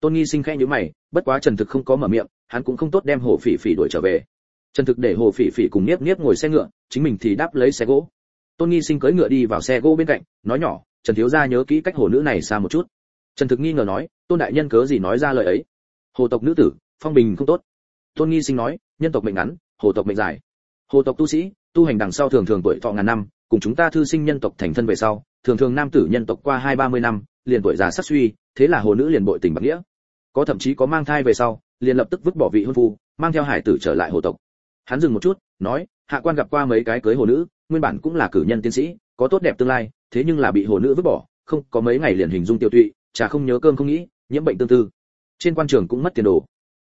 Speaker 1: Tôn nghi sinh khẽ nhíu mày, bất quá trần thực không có mở miệng, hắn cũng không tốt đem hồ phỉ phỉ đuổi trở về. Trần thực để hồ phỉ phỉ cùng niếp niếp ngồi xe ngựa, chính mình thì đáp lấy xe gỗ. Tôn nghi sinh cưỡi ngựa đi vào xe gỗ bên cạnh, nói nhỏ, trần thiếu gia nhớ kỹ cách hồ nữ này xa một chút. Trần thực nghi ngờ nói, tôn đại nhân cớ gì nói ra lời ấy? Hồ tộc nữ tử, phong bình không tốt. Tôn nghi sinh nói, nhân tộc mệnh ngắn, hồ tộc mệnh dài. Hồ tộc tu sĩ, tu hành đằng sau thường thường tuổi thọ ngàn năm, cùng chúng ta thư sinh nhân tộc thành thân về sau thường thường nam tử nhân tộc qua hai ba mươi năm, liền tuổi già sắc suy, thế là hồ nữ liền bội tình bạc nghĩa. Có thậm chí có mang thai về sau, liền lập tức vứt bỏ vị hôn phu, mang theo hải tử trở lại hồ tộc. Hắn dừng một chút, nói, hạ quan gặp qua mấy cái cưới hồ nữ, nguyên bản cũng là cử nhân tiến sĩ, có tốt đẹp tương lai, thế nhưng là bị hồ nữ vứt bỏ, không, có mấy ngày liền hình dung tiêu tụy, chả không nhớ cơm không nghĩ, nhiễm bệnh tương tư. Trên quan trường cũng mất tiền đồ.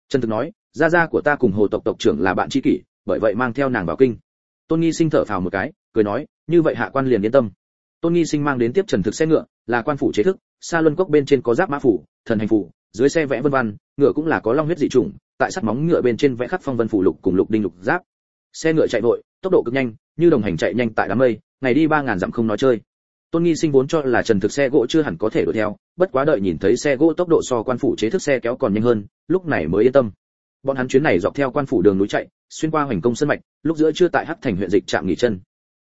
Speaker 1: Trần thực nói, gia gia của ta cùng hồ tộc tộc trưởng là bạn tri kỷ, bởi vậy mang theo nàng vào kinh. Tôn nghi sinh thở phào một cái, cười nói, như vậy hạ quan liền yên tâm tôn nghi sinh mang đến tiếp trần thực xe ngựa, là quan phủ chế thức xa luân cốc bên trên có giáp mã phủ, thần hành phủ, dưới xe vẽ vân văn ngựa cũng là có long huyết dị trùng tại sắt móng ngựa bên trên vẽ khắc phong vân phủ lục cùng lục đinh lục giáp. Xe ngựa chạy vội, tốc độ cực nhanh, như đồng hành chạy nhanh tại đám mây, ngày đi ba ngàn dặm không nói chơi. Tôn nghi sinh vốn cho là trần thực xe gỗ chưa hẳn có thể đuổi theo, bất quá đợi nhìn thấy xe gỗ tốc độ so quan phủ chế thức xe kéo còn nhanh hơn, lúc này mới yên tâm. Bọn hắn chuyến này dọc theo quan phủ đường núi chạy, xuyên qua hoành công sân mạch, lúc giữa chưa tại hắc thành huyện dịch trạm nghỉ chân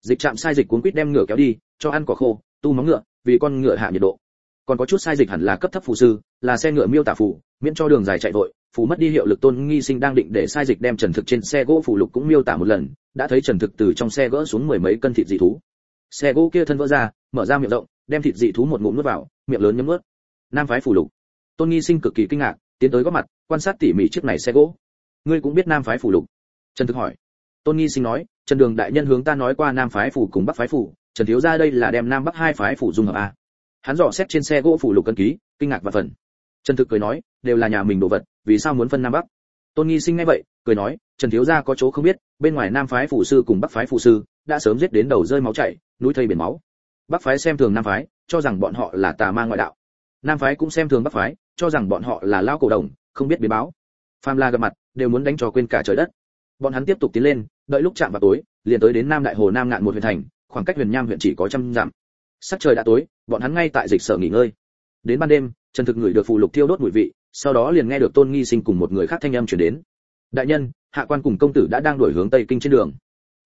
Speaker 1: dịch trạm sai dịch cuốn quýt đem ngựa kéo đi, cho ăn cỏ khô, tu móng ngựa, vì con ngựa hạ nhiệt độ. Còn có chút sai dịch hẳn là cấp thấp phù sư, là xe ngựa miêu tả phù, miễn cho đường dài chạy vội, phù mất đi hiệu lực tôn nghi sinh đang định để sai dịch đem trần thực trên xe gỗ phù lục cũng miêu tả một lần, đã thấy trần thực từ trong xe gỡ xuống mười mấy cân thịt dị thú. Xe gỗ kia thân vỡ ra, mở ra miệng rộng, đem thịt dị thú một ngụm nuốt vào, miệng lớn nhấm nuốt. Nam phái phù lục. Tôn nghi sinh cực kỳ kinh ngạc, tiến tới góp mặt, quan sát tỉ mỉ chiếc này xe gỗ. Ngươi cũng biết nam phái phù lục? Trần thực hỏi. Tôn nghi sinh nói trần đường đại nhân hướng ta nói qua nam phái phủ cùng bắc phái phủ, trần thiếu gia đây là đem nam bắc hai phái phủ dung hợp a hắn dò xét trên xe gỗ phủ lục cân ký, kinh ngạc và phần trần thực cười nói, đều là nhà mình đồ vật, vì sao muốn phân nam bắc? Tôn nghi sinh nghe vậy, cười nói, trần thiếu gia có chỗ không biết, bên ngoài nam phái phủ sư cùng bắc phái phủ sư đã sớm giết đến đầu rơi máu chảy, núi thây biển máu. Bắc phái xem thường nam phái, cho rằng bọn họ là tà ma ngoại đạo. Nam phái cũng xem thường bắc phái, cho rằng bọn họ là lao cổ đồng, không biết biến báo. Pham la gặp mặt, đều muốn đánh trò quên cả trời đất. Bọn hắn tiếp tục tiến lên đợi lúc chạm vào tối, liền tới đến nam đại hồ nam ngạn một huyện thành, khoảng cách huyền nham huyện chỉ có trăm dặm. Sắc trời đã tối, bọn hắn ngay tại dịch sở nghỉ ngơi. Đến ban đêm, trần thực ngửi được phù lục thiêu đốt mùi vị, sau đó liền nghe được tôn nghi sinh cùng một người khác thanh âm chuyển đến. Đại nhân, hạ quan cùng công tử đã đang đổi hướng tây kinh trên đường.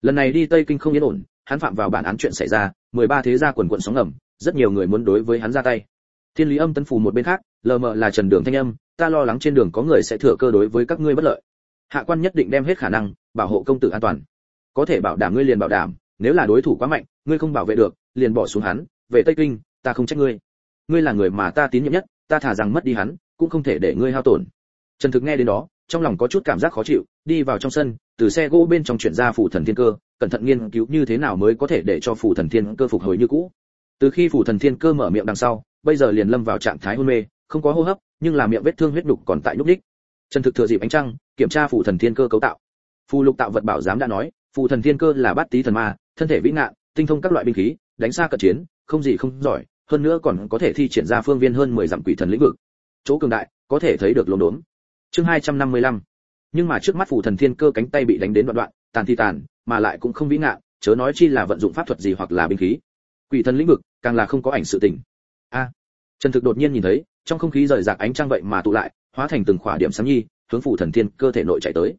Speaker 1: Lần này đi tây kinh không yên ổn, hắn phạm vào bản án chuyện xảy ra, mười ba thế gia quần quận sóng ngầm, rất nhiều người muốn đối với hắn ra tay. Thiên lý âm tân phù một bên khác, lờ mờ là trần đường thanh âm, ta lo lắng trên đường có người sẽ thừa cơ đối với các ngươi bất lợi. Hạ quan nhất định đem hết khả năng bảo hộ công tử an toàn. Có thể bảo đảm ngươi liền bảo đảm, nếu là đối thủ quá mạnh, ngươi không bảo vệ được, liền bỏ xuống hắn, về tây kinh, ta không trách ngươi. Ngươi là người mà ta tín nhiệm nhất, ta thả rằng mất đi hắn, cũng không thể để ngươi hao tổn. Trần thực nghe đến đó, trong lòng có chút cảm giác khó chịu, đi vào trong sân, từ xe gỗ bên trong chuyển ra phủ thần thiên cơ, cẩn thận nghiên cứu như thế nào mới có thể để cho phủ thần thiên cơ phục hồi như cũ. Từ khi phủ thần thiên cơ mở miệng đằng sau, bây giờ liền lâm vào trạng thái hôn mê, không có hô hấp, nhưng là miệng vết thương huyết đục còn tại nhúc đích trần thực thừa dịp ánh trăng, kiểm tra phủ thần thiên cơ cấu tạo phù lục tạo vật bảo giám đã nói phù thần thiên cơ là bát tý thần ma thân thể vĩ nạn tinh thông các loại binh khí đánh xa cận chiến không gì không giỏi hơn nữa còn có thể thi triển ra phương viên hơn 10 dặm quỷ thần lĩnh vực. Chỗ cường đại có thể thấy được lốm đốm. Chương 255 nhưng mà trước mắt phù thần thiên cơ cánh tay bị đánh đến đoạn đoạn tàn thi tàn mà lại cũng không vĩ ngạ, chớ nói chi là vận dụng pháp thuật gì hoặc là binh khí. Quỷ thần lĩnh vực càng là không có ảnh sự tình. A. Trần thực đột nhiên nhìn thấy trong không khí rời rạc ánh trăng vậy mà tụ lại hóa thành từng khỏa điểm sáng nhi hướng phù thần thiên cơ thể nội chạy tới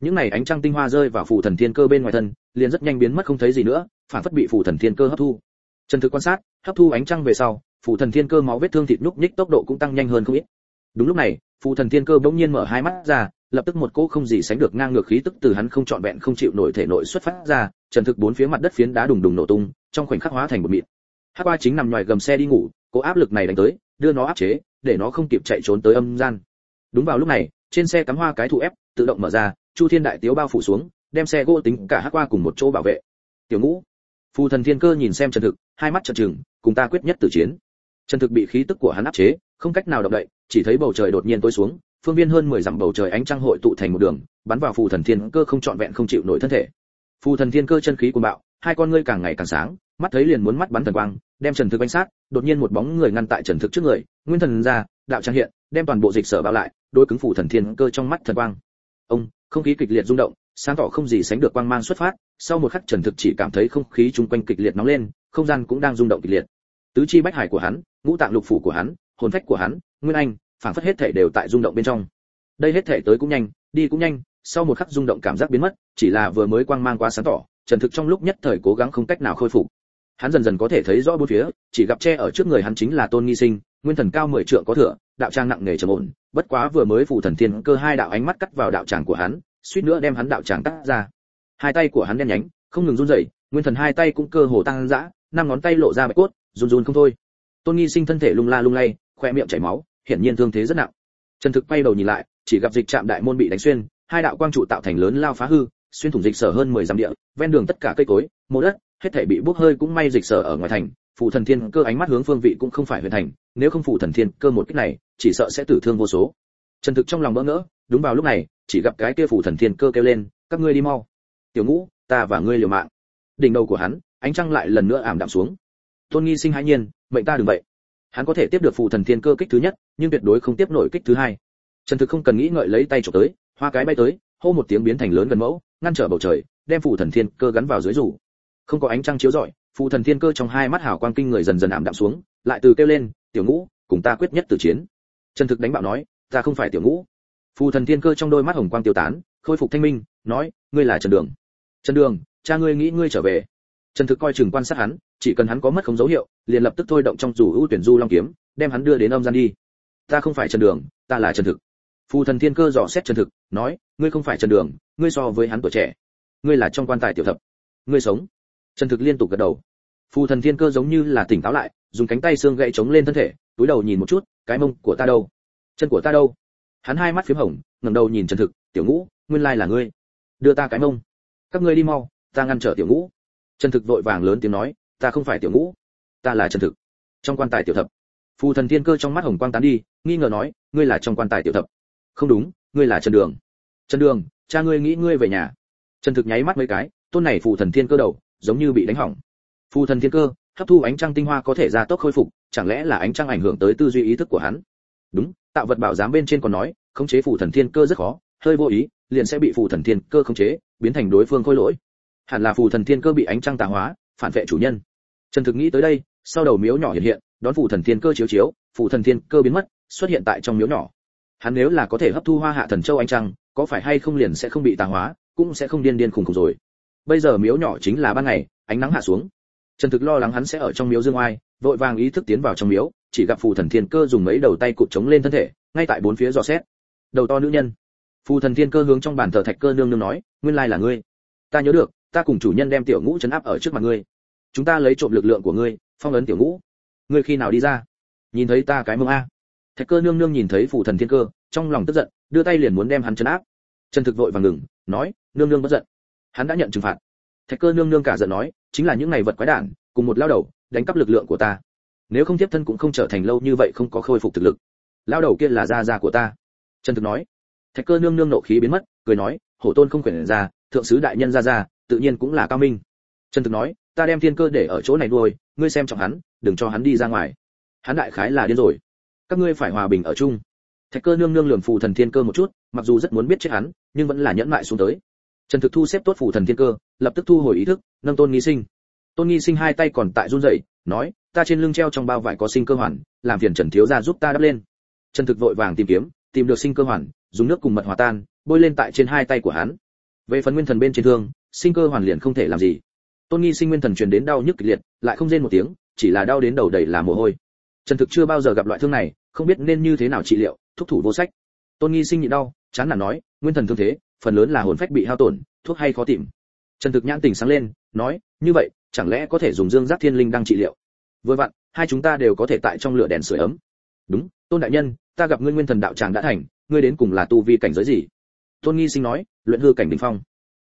Speaker 1: những này ánh trăng tinh hoa rơi vào phù thần thiên cơ bên ngoài thân, liền rất nhanh biến mất không thấy gì nữa, phản phất bị phù thần thiên cơ hấp thu. Trần thực quan sát, hấp thu ánh trăng về sau, phù thần thiên cơ máu vết thương thịt nhúc nhích tốc độ cũng tăng nhanh hơn không ít. Đúng lúc này, phù thần thiên cơ bỗng nhiên mở hai mắt ra, lập tức một cỗ không gì sánh được ngang ngược khí tức từ hắn không trọn vẹn không chịu nổi thể nội xuất phát ra, trần thực bốn phía mặt đất phiến đá đùng đùng nổ tung, trong khoảnh khắc hóa thành một mịt. hắc qua chính nằm ngoài gầm xe đi ngủ, cỗ áp lực này đánh tới, đưa nó áp chế, để nó không kịp chạy trốn tới âm gian. Đúng vào lúc này, trên xe cắm hoa cái thụ ép, tự động mở ra chu thiên đại tiếu bao phủ xuống, đem xe gỗ tính cả hắc qua cùng một chỗ bảo vệ. Tiểu ngũ, phù thần thiên cơ nhìn xem trần thực, hai mắt trợn trừng, cùng ta quyết nhất tử chiến. Trần thực bị khí tức của hắn áp chế, không cách nào động đậy, chỉ thấy bầu trời đột nhiên tối xuống, phương viên hơn 10 dặm bầu trời ánh trăng hội tụ thành một đường, bắn vào phù thần thiên cơ không trọn vẹn không chịu nổi thân thể. Phù thần thiên cơ chân khí cuồng bạo, hai con ngươi càng ngày càng sáng, mắt thấy liền muốn mắt bắn thần quang, đem trần thực bánh sát, đột nhiên một bóng người ngăn tại trần thực trước người, nguyên thần ra, đạo trang hiện, đem toàn bộ dịch sở bao lại đôi cứng phù thần thiên cơ trong mắt thần quang ông, không khí kịch liệt rung động, sáng tỏ không gì sánh được quang mang xuất phát, sau một khắc trần thực chỉ cảm thấy không khí chung quanh kịch liệt nóng lên, không gian cũng đang rung động kịch liệt. Tứ chi bách hải của hắn, ngũ tạng lục phủ của hắn, hồn phách của hắn, nguyên anh, phảng phất hết thể đều tại rung động bên trong. Đây hết thể tới cũng nhanh, đi cũng nhanh, sau một khắc rung động cảm giác biến mất, chỉ là vừa mới quang mang quá sáng tỏ, trần thực trong lúc nhất thời cố gắng không cách nào khôi phục. Hắn dần dần có thể thấy rõ bốn phía, chỉ gặp che ở trước người hắn chính là tôn nghi sinh, nguyên thần cao mười trượng có thừa, đạo trang nặng nề trầm ổn bất quá vừa mới phụ thần thiên cơ hai đạo ánh mắt cắt vào đạo tràng của hắn, suýt nữa đem hắn đạo tràng cắt ra. Hai tay của hắn đen nhánh, không ngừng run rẩy, nguyên thần hai tay cũng cơ hồ tăng dã, năm ngón tay lộ ra bạch cốt, run run không thôi. Tôn nghi sinh thân thể lung la lung lay, khoe miệng chảy máu, hiển nhiên thương thế rất nặng. Trần thực quay đầu nhìn lại, chỉ gặp dịch trạm đại môn bị đánh xuyên, hai đạo quang trụ tạo thành lớn lao phá hư, xuyên thủng dịch sở hơn 10 dặm địa, ven đường tất cả cây cối mồ đất, hết thảy bị bốc hơi cũng may dịch sở ở ngoài thành phụ thần thiên cơ ánh mắt hướng phương vị cũng không phải huyền thành, nếu không phụ thần thiên cơ một kích này, chỉ sợ sẽ tử thương vô số. Trần thực trong lòng bỡ ngỡ, đúng vào lúc này, chỉ gặp cái kia phụ thần thiên cơ kêu lên, các ngươi đi mau. Tiểu ngũ, ta và ngươi liều mạng. Đỉnh đầu của hắn, ánh trăng lại lần nữa ảm đạm xuống. Tôn nghi sinh hãi nhiên, mệnh ta đừng vậy. Hắn có thể tiếp được phụ thần thiên cơ kích thứ nhất, nhưng tuyệt đối không tiếp nổi kích thứ hai. Trần thực không cần nghĩ ngợi lấy tay chụp tới, hoa cái bay tới, hô một tiếng biến thành lớn gần mẫu, ngăn trở bầu trời, đem phụ thần thiên cơ gắn vào dưới rủ. Không có ánh trăng chiếu rọi phụ thần thiên cơ trong hai mắt hào quang kinh người dần dần ảm đạm xuống, lại từ kêu lên, tiểu ngũ, cùng ta quyết nhất tử chiến. Trần thực đánh bạo nói, ta không phải tiểu ngũ. Phụ thần thiên cơ trong đôi mắt hồng quang tiêu tán, khôi phục thanh minh, nói, ngươi là trần đường. Trần đường, cha ngươi nghĩ ngươi trở về. Trần thực coi chừng quan sát hắn, chỉ cần hắn có mất không dấu hiệu, liền lập tức thôi động trong dù ưu tuyển du long kiếm, đem hắn đưa đến âm gian đi. Ta không phải trần đường, ta là trần thực. Phù thần thiên cơ dò xét trần thực, nói, ngươi không phải trần đường, ngươi so với hắn tuổi trẻ. Ngươi là trong quan tài tiểu thập. Ngươi sống trần thực liên tục gật đầu. Phù thần thiên cơ giống như là tỉnh táo lại, dùng cánh tay xương gậy chống lên thân thể, túi đầu nhìn một chút, cái mông của ta đâu? Chân của ta đâu? Hắn hai mắt phím hồng, ngẩng đầu nhìn trần thực, tiểu ngũ, nguyên lai là ngươi. Đưa ta cái mông. Các ngươi đi mau, ta ngăn trở tiểu ngũ. Trần thực vội vàng lớn tiếng nói, ta không phải tiểu ngũ, ta là trần thực. Trong quan tài tiểu thập. Phù thần Thiên cơ trong mắt hồng quang tán đi, nghi ngờ nói, ngươi là trong quan tài tiểu thập. Không đúng, ngươi là trần đường. Trần đường, cha ngươi nghĩ ngươi về nhà. Trần thực nháy mắt mấy cái, tôn này phù thần thiên cơ đầu giống như bị đánh hỏng. Phù thần thiên cơ, hấp thu ánh trăng tinh hoa có thể gia tốc khôi phục, chẳng lẽ là ánh trăng ảnh hưởng tới tư duy ý thức của hắn? Đúng, tạo vật bảo giám bên trên còn nói, khống chế phù thần thiên cơ rất khó, hơi vô ý, liền sẽ bị phù thần thiên cơ khống chế, biến thành đối phương khôi lỗi. Hẳn là phù thần thiên cơ bị ánh trăng tà hóa, phản vệ chủ nhân. Trần thực nghĩ tới đây, sau đầu miếu nhỏ hiện hiện, đón phù thần thiên cơ chiếu chiếu, phù thần thiên cơ biến mất, xuất hiện tại trong miếu nhỏ. Hắn nếu là có thể hấp thu hoa hạ thần châu ánh trăng, có phải hay không liền sẽ không bị tà hóa, cũng sẽ không điên điên khùng khùng rồi bây giờ miếu nhỏ chính là ban ngày, ánh nắng hạ xuống. Trần thực lo lắng hắn sẽ ở trong miếu dương oai, vội vàng ý thức tiến vào trong miếu, chỉ gặp phù thần thiên cơ dùng mấy đầu tay cụt chống lên thân thể, ngay tại bốn phía dò xét. Đầu to nữ nhân. Phù thần thiên cơ hướng trong bàn thờ thạch cơ nương nương nói, nguyên lai là ngươi. Ta nhớ được, ta cùng chủ nhân đem tiểu ngũ chấn áp ở trước mặt ngươi. Chúng ta lấy trộm lực lượng của ngươi, phong ấn tiểu ngũ. Ngươi khi nào đi ra? Nhìn thấy ta cái mông a. Thạch cơ nương nương nhìn thấy phù thần thiên cơ, trong lòng tức giận, đưa tay liền muốn đem hắn chấn áp. Trần thực vội vàng ngừng, nói, nương nương bất giận hắn đã nhận trừng phạt. Thạch cơ nương nương cả giận nói, chính là những ngày vật quái đản, cùng một lao đầu, đánh cắp lực lượng của ta. Nếu không tiếp thân cũng không trở thành lâu như vậy không có khôi phục thực lực. Lao đầu kia là gia gia của ta. Trần thực nói. Thạch cơ nương nương nộ khí biến mất, cười nói, hổ tôn không quyền ra, thượng sứ đại nhân gia gia, tự nhiên cũng là cao minh. Trần thực nói, ta đem thiên cơ để ở chỗ này nuôi, ngươi xem trọng hắn, đừng cho hắn đi ra ngoài. Hắn đại khái là điên rồi. Các ngươi phải hòa bình ở chung. Thạch cơ nương nương lườm phù thần thiên cơ một chút, mặc dù rất muốn biết chết hắn, nhưng vẫn là nhẫn mại xuống tới trần thực thu xếp tốt phủ thần thiên cơ, lập tức thu hồi ý thức, nâng tôn nghi sinh. Tôn nghi sinh hai tay còn tại run rẩy, nói, ta trên lưng treo trong bao vải có sinh cơ hoàn, làm phiền trần thiếu gia giúp ta đắp lên. Trần thực vội vàng tìm kiếm, tìm được sinh cơ hoàn, dùng nước cùng mật hòa tan, bôi lên tại trên hai tay của hắn. Về phần nguyên thần bên trên thương, sinh cơ hoàn liền không thể làm gì. Tôn nghi sinh nguyên thần truyền đến đau nhức kịch liệt, lại không rên một tiếng, chỉ là đau đến đầu đầy là mồ hôi. Trần thực chưa bao giờ gặp loại thương này, không biết nên như thế nào trị liệu, thúc thủ vô sách. Tôn nghi sinh nhịn đau, chán nản nói, nguyên thần thương thế phần lớn là hồn phách bị hao tổn, thuốc hay khó tìm. Trần thực nhãn tình sáng lên, nói, như vậy, chẳng lẽ có thể dùng dương giác thiên linh đang trị liệu? Vừa vặn, hai chúng ta đều có thể tại trong lửa đèn sưởi ấm. Đúng, tôn đại nhân, ta gặp ngươi nguyên thần đạo tràng đã thành, ngươi đến cùng là tu vi cảnh giới gì? Tôn nghi sinh nói, luyện hư cảnh đỉnh phong.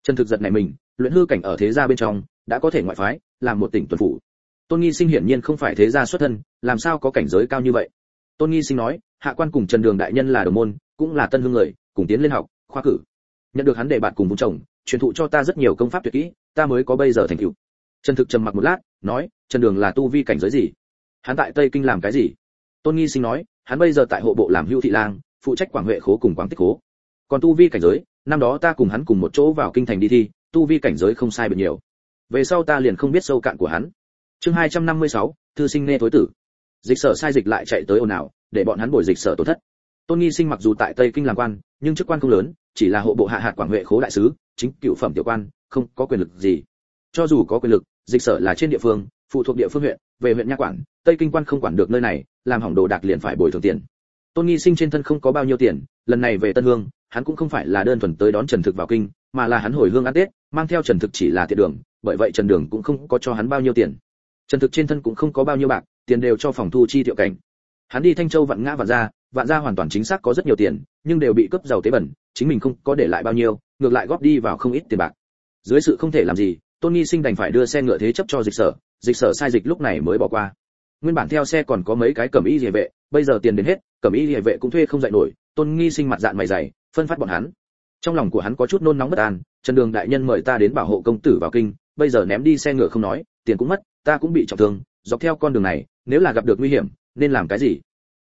Speaker 1: Trần thực giật này mình, luyện hư cảnh ở thế gia bên trong, đã có thể ngoại phái, làm một tỉnh tuần phủ. Tôn nghi sinh hiển nhiên không phải thế gia xuất thân, làm sao có cảnh giới cao như vậy? Tôn nghi sinh nói, hạ quan cùng trần đường đại nhân là đồng môn, cũng là tân hương người, cùng tiến lên học, khoa cử nhận được hắn để bạn cùng vùng chồng truyền thụ cho ta rất nhiều công pháp tuyệt kỹ ta mới có bây giờ thành tựu. Trần thực trầm mặc một lát nói trần đường là tu vi cảnh giới gì? Hắn tại tây kinh làm cái gì? Tôn nghi sinh nói hắn bây giờ tại hộ bộ làm hưu thị lang phụ trách quảng huệ khố cùng quảng tích khố. Còn tu vi cảnh giới năm đó ta cùng hắn cùng một chỗ vào kinh thành đi thi tu vi cảnh giới không sai biệt nhiều. Về sau ta liền không biết sâu cạn của hắn. Chương 256, thư sinh nghe tối tử. Dịch sở sai dịch lại chạy tới ồn ào để bọn hắn bồi dịch sở tổn thất. Tôn nghi sinh mặc dù tại tây kinh làm quan nhưng chức quan không lớn chỉ là hộ bộ hạ hạt quảng huệ khố đại sứ, chính cựu phẩm tiểu quan, không có quyền lực gì. Cho dù có quyền lực, dịch sở là trên địa phương, phụ thuộc địa phương huyện, về huyện nha quản, tây kinh quan không quản được nơi này, làm hỏng đồ đạc liền phải bồi thường tiền. Tôn nghi sinh trên thân không có bao nhiêu tiền, lần này về tân hương, hắn cũng không phải là đơn thuần tới đón trần thực vào kinh, mà là hắn hồi hương ăn tết, mang theo trần thực chỉ là thiện đường, bởi vậy trần đường cũng không có cho hắn bao nhiêu tiền. Trần thực trên thân cũng không có bao nhiêu bạc, tiền đều cho phòng thu chi tiệu cảnh. Hắn đi thanh châu vạn ngã vạn ra vạn ra hoàn toàn chính xác có rất nhiều tiền, nhưng đều bị cướp giàu tế bẩn chính mình không có để lại bao nhiêu, ngược lại góp đi vào không ít tiền bạc. Dưới sự không thể làm gì tôn nghi sinh đành phải đưa xe ngựa thế chấp cho dịch sở dịch sở sai dịch lúc này mới bỏ qua. Nguyên bản theo xe còn có mấy cái cẩm y địa vệ, bây giờ tiền đến hết, cẩm y địa vệ cũng thuê không dạy nổi tôn nghi sinh mặt dạng mày dày, phân phát bọn hắn. Trong lòng của hắn có chút nôn nóng bất an, trần đường đại nhân mời ta đến bảo hộ công tử vào kinh, bây giờ ném đi xe ngựa không nói, tiền cũng mất, ta cũng bị trọng thương, dọc theo con đường này, nếu là gặp được nguy hiểm, nên làm cái gì?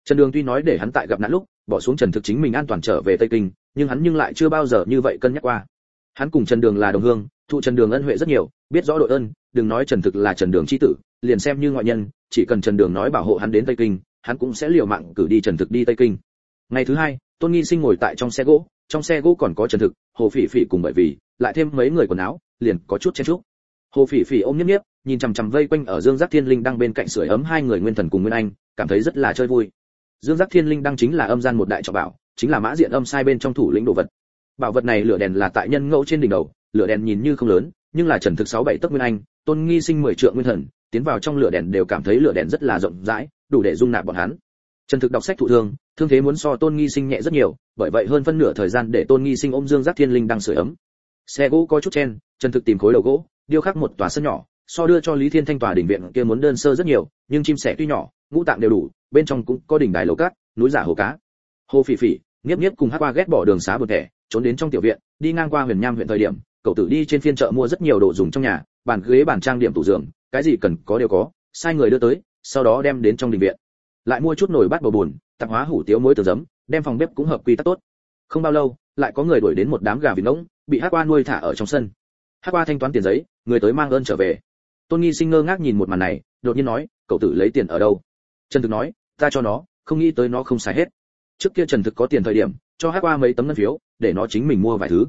Speaker 1: Trần đường tuy nói để hắn tại gặp nạn lúc, bỏ xuống trần thực chính mình an toàn trở về tây kinh nhưng hắn nhưng lại chưa bao giờ như vậy cân nhắc qua. Hắn cùng trần đường là đồng hương, thụ trần đường ân huệ rất nhiều, biết rõ đội ơn, đừng nói trần thực là trần đường chi tử, liền xem như ngoại nhân, chỉ cần trần đường nói bảo hộ hắn đến tây kinh, hắn cũng sẽ liều mạng cử đi trần thực đi tây kinh. Ngày thứ hai, tôn nghi sinh ngồi tại trong xe gỗ, trong xe gỗ còn có trần thực, hồ phỉ phỉ cùng bởi vì, lại thêm mấy người quần áo, liền có chút chen chúc. Hồ phỉ phỉ ôm nhấp nhấp, nhìn chằm chằm vây quanh ở dương giác thiên linh đang bên cạnh sưởi ấm hai người nguyên thần cùng nguyên anh, cảm thấy rất là chơi vui. Dương giác thiên linh đang chính là âm gian một đại trọng bảo chính là mã diện âm sai bên trong thủ lĩnh đồ vật. Bảo vật này lửa đèn là tại nhân ngẫu trên đỉnh đầu, lửa đèn nhìn như không lớn, nhưng là trần thực sáu bảy tấc nguyên anh, tôn nghi sinh mười trượng nguyên thần, tiến vào trong lửa đèn đều cảm thấy lửa đèn rất là rộng rãi, đủ để dung nạp bọn hắn. Trần thực đọc sách thụ thương thương thế muốn so tôn nghi sinh nhẹ rất nhiều, bởi vậy hơn phân nửa thời gian để tôn nghi sinh ôm dương giác thiên linh đang sưởi ấm. Xe gỗ có chút chen, trần thực tìm khối đầu gỗ, điêu khắc một tòa sân nhỏ, so đưa cho lý thiên thanh tòa đỉnh viện kia muốn đơn sơ rất nhiều, nhưng chim sẻ tuy nhỏ, ngũ tạng đều đủ, bên trong cũng có đỉnh đài lầu cát, núi giả hồ cá. Hồ phỉ phỉ nghiếp nghiếp cùng Hắc qua ghét bỏ đường xá buồn thẻ, trốn đến trong tiểu viện, đi ngang qua huyền nham huyện thời điểm, cậu tử đi trên phiên chợ mua rất nhiều đồ dùng trong nhà, bàn ghế, bàn trang điểm tủ giường, cái gì cần có đều có, sai người đưa tới, sau đó đem đến trong đình viện. Lại mua chút nồi bát bầu buồn, tạp hóa hủ tiếu muối từ giấm, đem phòng bếp cũng hợp quy tắc tốt. Không bao lâu, lại có người đuổi đến một đám gà vịt ngỗng bị hắc qua nuôi thả ở trong sân. Hắc qua thanh toán tiền giấy, người tới mang ơn trở về. Tôn nghi sinh ngơ ngác nhìn một màn này, đột nhiên nói, cậu tử lấy tiền ở đâu? Trần thực nói, ta cho nó, không nghĩ tới nó không xài hết trước kia trần thực có tiền thời điểm, cho hắc qua mấy tấm ngân phiếu, để nó chính mình mua vài thứ.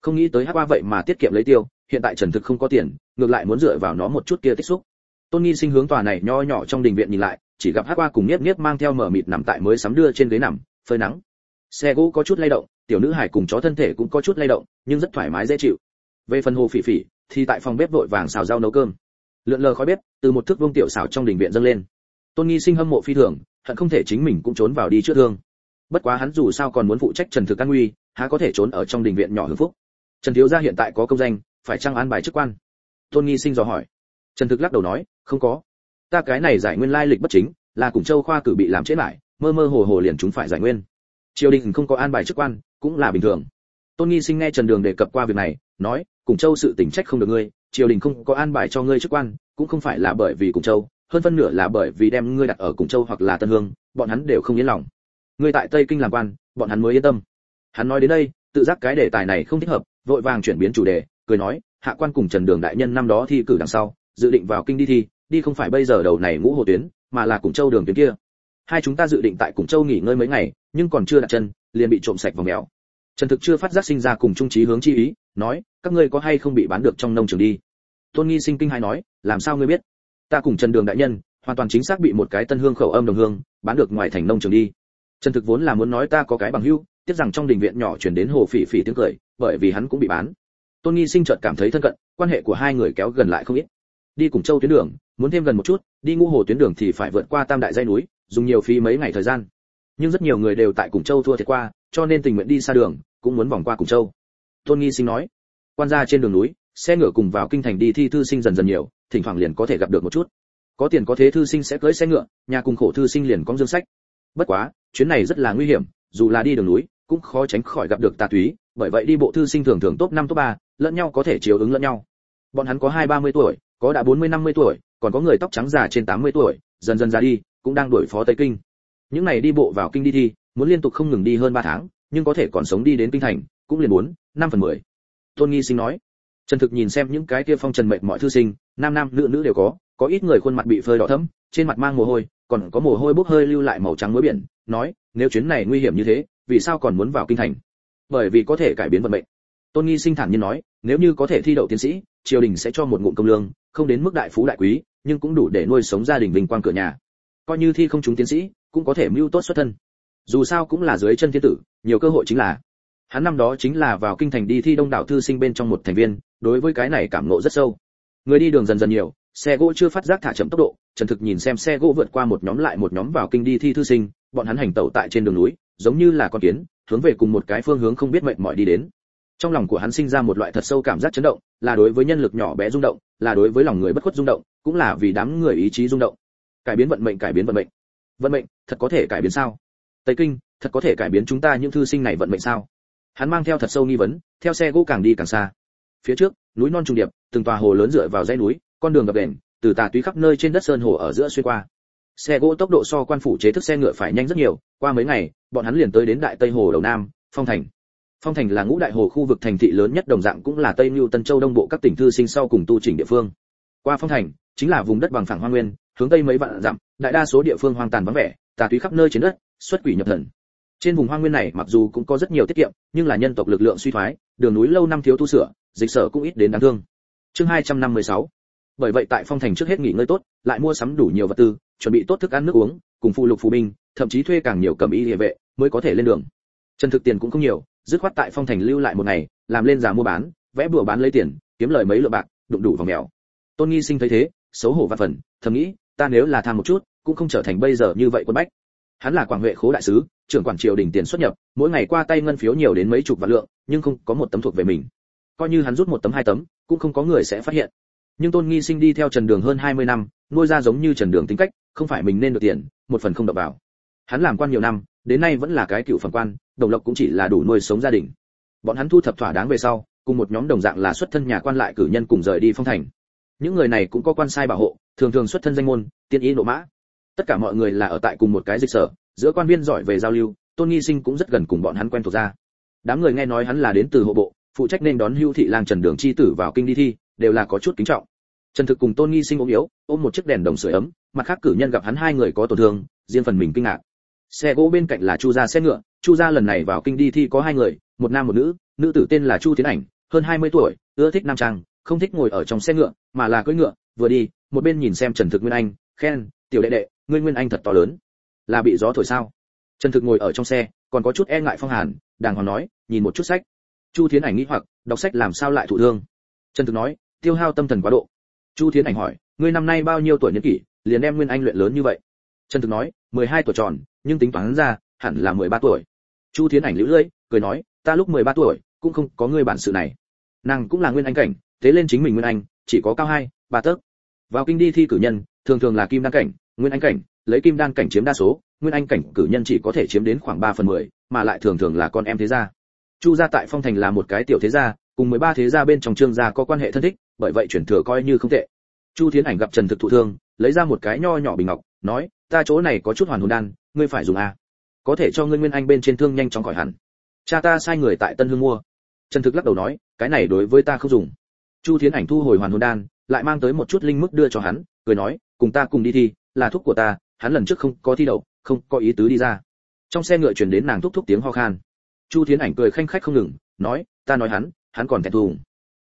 Speaker 1: Không nghĩ tới hắc qua vậy mà tiết kiệm lấy tiêu, hiện tại trần thực không có tiền, ngược lại muốn dựa vào nó một chút kia tích xúc. Tôn nghi sinh hướng tòa này nho nhỏ trong đình viện nhìn lại, chỉ gặp hắc qua cùng nhiếp nhiếp mang theo mở mịt nằm tại mới sắm đưa trên ghế nằm, phơi nắng. Xe gỗ có chút lay động, tiểu nữ hải cùng chó thân thể cũng có chút lay động, nhưng rất thoải mái dễ chịu. Về phần hồ phỉ phỉ, thì tại phòng bếp vội vàng xào rau nấu cơm. Lượn lờ khói bếp, từ một thước vương tiểu xào trong đình viện dâng lên. Tôn nghi sinh hâm mộ phi thường, hận không thể chính mình cũng trốn vào đi trước thương bất quá hắn dù sao còn muốn phụ trách trần thực an nguy há có thể trốn ở trong đình viện nhỏ hưng phúc. Trần thiếu gia hiện tại có công danh, phải chăng an bài chức quan? Tôn nghi sinh dò hỏi. Trần thực lắc đầu nói, không có. Ta cái này giải nguyên lai lịch bất chính, là cùng châu khoa cử bị làm chết lại mơ mơ hồ hồ liền chúng phải giải nguyên. Triều đình không có an bài chức quan, cũng là bình thường. Tôn nghi sinh nghe trần đường đề cập qua việc này, nói, cùng châu sự tỉnh trách không được ngươi, triều đình không có an bài cho ngươi chức quan, cũng không phải là bởi vì cùng châu, hơn phân nửa là bởi vì đem ngươi đặt ở cùng châu hoặc là tân hương, bọn hắn đều không yên lòng ngươi tại tây kinh làm quan, bọn hắn mới yên tâm. Hắn nói đến đây, tự giác cái đề tài này không thích hợp, vội vàng chuyển biến chủ đề, cười nói, hạ quan cùng trần đường đại nhân năm đó thi cử đằng sau, dự định vào kinh đi thi, đi không phải bây giờ đầu này ngũ hồ tuyến, mà là cùng châu đường tuyến kia. Hai chúng ta dự định tại cùng châu nghỉ ngơi mấy ngày, nhưng còn chưa đặt chân, liền bị trộm sạch vào mèo. Trần thực chưa phát giác sinh ra cùng trung trí hướng chi ý, nói, các ngươi có hay không bị bán được trong nông trường đi? Tôn nghi sinh kinh hai nói, làm sao ngươi biết? Ta cùng trần đường đại nhân, hoàn toàn chính xác bị một cái tân hương khẩu âm đồng hương, bán được ngoài thành nông trường đi trần thực vốn là muốn nói ta có cái bằng hữu, tiếc rằng trong đình viện nhỏ chuyển đến hồ phỉ phỉ tiếng cười, bởi vì hắn cũng bị bán. Tôn nghi sinh chợt cảm thấy thân cận, quan hệ của hai người kéo gần lại không ít. Đi cùng châu tuyến đường, muốn thêm gần một chút, đi ngũ hồ tuyến đường thì phải vượt qua tam đại dây núi, dùng nhiều phí mấy ngày thời gian. Nhưng rất nhiều người đều tại cùng châu thua thiệt qua, cho nên tình nguyện đi xa đường, cũng muốn vòng qua cùng châu. Tôn nghi sinh nói, quan gia trên đường núi, xe ngựa cùng vào kinh thành đi thi thư sinh dần dần nhiều, thỉnh thoảng liền có thể gặp được một chút. Có tiền có thế thư sinh sẽ cưới xe ngựa, nhà cùng khổ thư sinh liền có dương sách bất quá, chuyến này rất là nguy hiểm, dù là đi đường núi, cũng khó tránh khỏi gặp được tà túy, bởi vậy đi bộ thư sinh thường thường top năm, top ba, lẫn nhau có thể chiếu ứng lẫn nhau. Bọn hắn có hai, ba mươi tuổi, có đã bốn mươi, năm mươi tuổi, còn có người tóc trắng già trên tám mươi tuổi, dần dần ra đi, cũng đang đuổi phó tây kinh. Những này đi bộ vào kinh đi thi, muốn liên tục không ngừng đi hơn ba tháng, nhưng có thể còn sống đi đến kinh thành, cũng liền muốn năm phần mười. Tôn nghi sinh nói, trần thực nhìn xem những cái kia phong trần mệnh mọi thư sinh, nam nam, nữ nữ đều có có ít người khuôn mặt bị phơi đỏ thẫm, trên mặt mang mồ hôi còn có mồ hôi bốc hơi lưu lại màu trắng muối biển, nói, nếu chuyến này nguy hiểm như thế, vì sao còn muốn vào kinh thành? Bởi vì có thể cải biến vận mệnh. Tôn nghi sinh thản nhiên nói, nếu như có thể thi đậu tiến sĩ, triều đình sẽ cho một ngụm công lương, không đến mức đại phú đại quý, nhưng cũng đủ để nuôi sống gia đình bình quang cửa nhà. Coi như thi không trúng tiến sĩ, cũng có thể mưu tốt xuất thân. Dù sao cũng là dưới chân thiên tử, nhiều cơ hội chính là. Hắn năm đó chính là vào kinh thành đi thi đông đảo thư sinh bên trong một thành viên, đối với cái này cảm ngộ rất sâu. Người đi đường dần dần nhiều xe gỗ chưa phát giác thả chậm tốc độ, trần thực nhìn xem xe gỗ vượt qua một nhóm lại một nhóm vào kinh đi thi thư sinh, bọn hắn hành tẩu tại trên đường núi, giống như là con kiến, hướng về cùng một cái phương hướng không biết mệnh mỏi đi đến. Trong lòng của hắn sinh ra một loại thật sâu cảm giác chấn động, là đối với nhân lực nhỏ bé rung động, là đối với lòng người bất khuất rung động, cũng là vì đám người ý chí rung động. Cải biến vận mệnh, cải biến vận mệnh. Vận mệnh, thật có thể cải biến sao? Tây kinh, thật có thể cải biến chúng ta những thư sinh này vận mệnh sao? Hắn mang theo thật sâu nghi vấn, theo xe gỗ càng đi càng xa. Phía trước, núi non trùng điệp, từng tòa hồ lớn dựa vào dãy núi con đường gập đền, từ tà túy khắp nơi trên đất sơn hồ ở giữa xuyên qua. Xe gỗ tốc độ so quan phủ chế thức xe ngựa phải nhanh rất nhiều, qua mấy ngày, bọn hắn liền tới đến đại tây hồ đầu nam, phong thành. Phong thành là ngũ đại hồ khu vực thành thị lớn nhất đồng dạng cũng là tây mưu tân châu đông bộ các tỉnh thư sinh sau cùng tu trình địa phương. Qua phong thành, chính là vùng đất bằng phẳng hoa nguyên, hướng tây mấy vạn dặm, đại đa số địa phương hoang tàn vắng vẻ, tà túy khắp nơi trên đất, xuất quỷ nhập thần. Trên vùng hoang nguyên này mặc dù cũng có rất nhiều tiết kiệm, nhưng là nhân tộc lực lượng suy thoái, đường núi lâu năm thiếu tu sửa, dịch sở cũng ít đến đáng thương. Chương 256 bởi vậy tại phong thành trước hết nghỉ ngơi tốt, lại mua sắm đủ nhiều vật tư, chuẩn bị tốt thức ăn nước uống, cùng phụ lục phù binh, thậm chí thuê càng nhiều cầm y địa vệ mới có thể lên đường. Chân thực tiền cũng không nhiều, dứt khoát tại phong thành lưu lại một ngày, làm lên giá mua bán, vẽ bùa bán lấy tiền, kiếm lời mấy lượng bạc, đụng đủ vào mèo. Tôn nghi sinh thấy thế, xấu hổ và phần, thầm nghĩ, ta nếu là tham một chút, cũng không trở thành bây giờ như vậy quân bách. Hắn là quảng huệ khố đại sứ, trưởng quản triều đình tiền xuất nhập, mỗi ngày qua tay ngân phiếu nhiều đến mấy chục vạn lượng, nhưng không có một tấm thuộc về mình. Coi như hắn rút một tấm hai tấm, cũng không có người sẽ phát hiện nhưng tôn nghi sinh đi theo trần đường hơn 20 năm, nuôi ra giống như trần đường tính cách, không phải mình nên được tiền, một phần không đập vào. Hắn làm quan nhiều năm, đến nay vẫn là cái cựu phần quan, đồng lộc cũng chỉ là đủ nuôi sống gia đình. Bọn hắn thu thập thỏa đáng về sau, cùng một nhóm đồng dạng là xuất thân nhà quan lại cử nhân cùng rời đi phong thành. Những người này cũng có quan sai bảo hộ, thường thường xuất thân danh môn, tiên ý nộ mã. Tất cả mọi người là ở tại cùng một cái dịch sở, giữa quan viên giỏi về giao lưu, tôn nghi sinh cũng rất gần cùng bọn hắn quen thuộc ra. Đám người nghe nói hắn là đến từ hộ bộ, phụ trách nên đón hưu thị lang trần đường chi tử vào kinh đi thi đều là có chút kính trọng. Trần thực cùng tôn nghi sinh ốm yếu, ôm một chiếc đèn đồng sưởi ấm, mặt khác cử nhân gặp hắn hai người có tổn thương, riêng phần mình kinh ngạc. Xe gỗ bên cạnh là chu gia xe ngựa, chu gia lần này vào kinh đi thi có hai người, một nam một nữ nữ tử tên là chu tiến ảnh, hơn 20 tuổi, ưa thích nam trang, không thích ngồi ở trong xe ngựa, mà là cưỡi ngựa, vừa đi, một bên nhìn xem trần thực nguyên anh, khen, tiểu đệ đệ, ngươi nguyên anh thật to lớn. Là bị gió thổi sao? Trần thực ngồi ở trong xe, còn có chút e ngại phong hàn, đàng hoàng nói, nhìn một chút sách. Chu thiến ảnh nghĩ hoặc, đọc sách làm sao lại thụ thương? Trần thực nói tiêu hao tâm thần quá độ. Chu thiến ảnh hỏi ngươi năm nay bao nhiêu tuổi niên kỷ liền đem nguyên anh luyện lớn như vậy? Trần thực nói mười hai tuổi tròn nhưng tính toán ra hẳn là mười ba tuổi. Chu thiến ảnh liễu lưỡi cười nói ta lúc mười ba tuổi cũng không có ngươi bản sự này. Nàng cũng là nguyên anh cảnh thế lên chính mình nguyên anh chỉ có cao hai ba tấc. Vào kinh đi thi cử nhân thường thường là kim đan cảnh nguyên anh cảnh lấy kim đan cảnh chiếm đa số nguyên anh cảnh cử nhân chỉ có thể chiếm đến khoảng 3 phần 10, mà lại thường thường là con em thế gia. Chu gia tại phong thành là một cái tiểu thế gia cùng 13 thế gia bên trong trương gia có quan hệ thân thích, bởi vậy chuyển thừa coi như không tệ. Chu thiến ảnh gặp trần thực thụ thương, lấy ra một cái nho nhỏ bình ngọc, nói, ta chỗ này có chút hoàn hồn đan, ngươi phải dùng a có thể cho ngươi nguyên anh bên trên thương nhanh chóng khỏi hẳn. Cha ta sai người tại tân hương mua. Trần thực lắc đầu nói, cái này đối với ta không dùng. Chu thiến ảnh thu hồi hoàn hồn đan, lại mang tới một chút linh mức đưa cho hắn, cười nói, cùng ta cùng đi thi, là thuốc của ta, hắn lần trước không có thi đậu, không có ý tứ đi ra. Trong xe ngựa truyền đến nàng thúc thúc tiếng ho khan. Chu thiến ảnh cười khanh khách không ngừng, nói, ta nói hắn hắn còn thẹn thùng.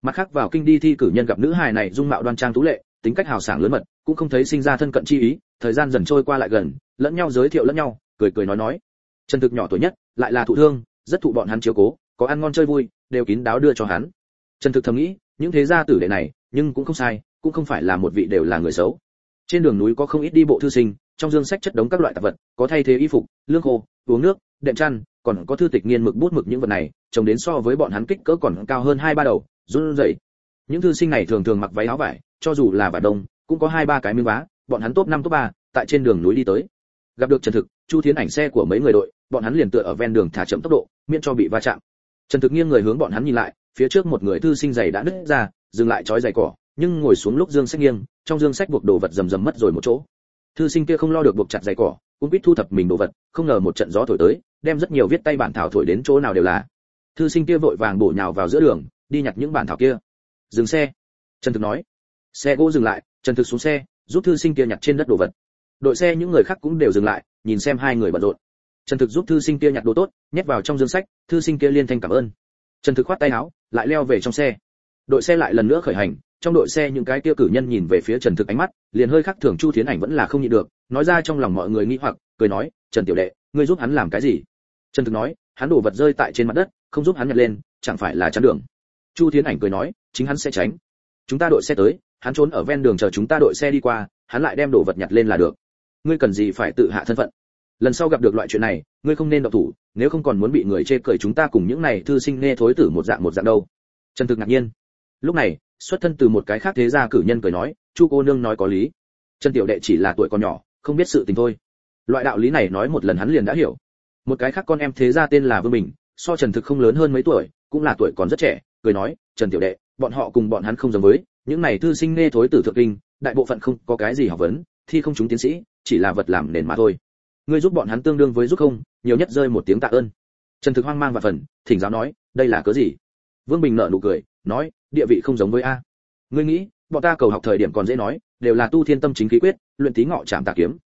Speaker 1: Mặt khác vào kinh đi thi cử nhân gặp nữ hài này dung mạo đoan trang tú lệ, tính cách hào sảng lớn mật, cũng không thấy sinh ra thân cận chi ý, thời gian dần trôi qua lại gần, lẫn nhau giới thiệu lẫn nhau, cười cười nói nói. Trần thực nhỏ tuổi nhất, lại là thụ thương, rất thụ bọn hắn chiếu cố, có ăn ngon chơi vui, đều kín đáo đưa cho hắn. Trần thực thầm nghĩ, những thế gia tử đệ này, nhưng cũng không sai, cũng không phải là một vị đều là người xấu. Trên đường núi có không ít đi bộ thư sinh, trong dương sách chất đống các loại tạp vật, có thay thế y phục, lương khô, uống nước, đệm chăn còn có thư tịch nghiên mực bút mực những vật này, trông đến so với bọn hắn kích cỡ còn cao hơn hai ba đầu, run rẩy. Những thư sinh này thường thường mặc váy áo vải, cho dù là vải đông, cũng có hai ba cái miếng vá, bọn hắn top năm, top ba, tại trên đường núi đi tới. Gặp được trần thực, chu thiến ảnh xe của mấy người đội, bọn hắn liền tựa ở ven đường thả chậm tốc độ, miễn cho bị va chạm. Trần thực nghiêng người hướng bọn hắn nhìn lại, phía trước một người thư sinh giày đã nứt ra, dừng lại trói giày cỏ, nhưng ngồi xuống lúc dương sách nghiêng, trong dương sách buộc đồ vật rầm rầm mất rồi một chỗ. Thư sinh kia không lo được buộc chặt giày cỏ, cũng biết thu thập mình đồ vật, không ngờ một trận gió thổi tới đem rất nhiều viết tay bản thảo thổi đến chỗ nào đều là. Thư sinh kia vội vàng bổ nhào vào giữa đường, đi nhặt những bản thảo kia. Dừng xe. Trần thực nói. Xe gỗ dừng lại, trần thực xuống xe, giúp thư sinh kia nhặt trên đất đồ vật. Đội xe những người khác cũng đều dừng lại, nhìn xem hai người bận rộn. Trần thực giúp thư sinh kia nhặt đồ tốt, nhét vào trong dương sách, thư sinh kia liên thanh cảm ơn. Trần thực khoát tay áo, lại leo về trong xe. Đội xe lại lần nữa khởi hành, trong đội xe những cái kia cử nhân nhìn về phía trần thực ánh mắt, liền hơi khác thường chu thiến ảnh vẫn là không nhịn được, nói ra trong lòng mọi người nghi hoặc, cười nói, trần tiểu đệ, ngươi giúp hắn làm cái gì? Trần thực nói, hắn đổ vật rơi tại trên mặt đất, không giúp hắn nhặt lên, chẳng phải là chắn đường. Chu thiến ảnh cười nói, chính hắn sẽ tránh. Chúng ta đội xe tới, hắn trốn ở ven đường chờ chúng ta đội xe đi qua, hắn lại đem đồ vật nhặt lên là được. Ngươi cần gì phải tự hạ thân phận? Lần sau gặp được loại chuyện này, ngươi không nên động thủ, nếu không còn muốn bị người chê cười chúng ta cùng những này thư sinh nghe thối tử một dạng một dạng đâu. Trần thực ngạc nhiên. Lúc này, xuất thân từ một cái khác thế gia cử nhân cười nói, chu cô nương nói có lý. Trần tiểu đệ chỉ là tuổi còn nhỏ, không biết sự tình thôi. Loại đạo lý này nói một lần hắn liền đã hiểu một cái khác con em thế gia tên là vương bình, so trần thực không lớn hơn mấy tuổi, cũng là tuổi còn rất trẻ, cười nói, trần tiểu đệ, bọn họ cùng bọn hắn không giống với, những này thư sinh nghe thối tử thượng kinh, đại bộ phận không có cái gì học vấn, thi không chúng tiến sĩ, chỉ là vật làm nền mà thôi. Ngươi giúp bọn hắn tương đương với giúp không, nhiều nhất rơi một tiếng tạ ơn. Trần thực hoang mang và phần, thỉnh giáo nói, đây là cớ gì? Vương bình nở nụ cười, nói, địa vị không giống với a. Ngươi nghĩ, bọn ta cầu học thời điểm còn dễ nói, đều là tu thiên tâm chính khí quyết, luyện tí ngọ chạm tà kiếm.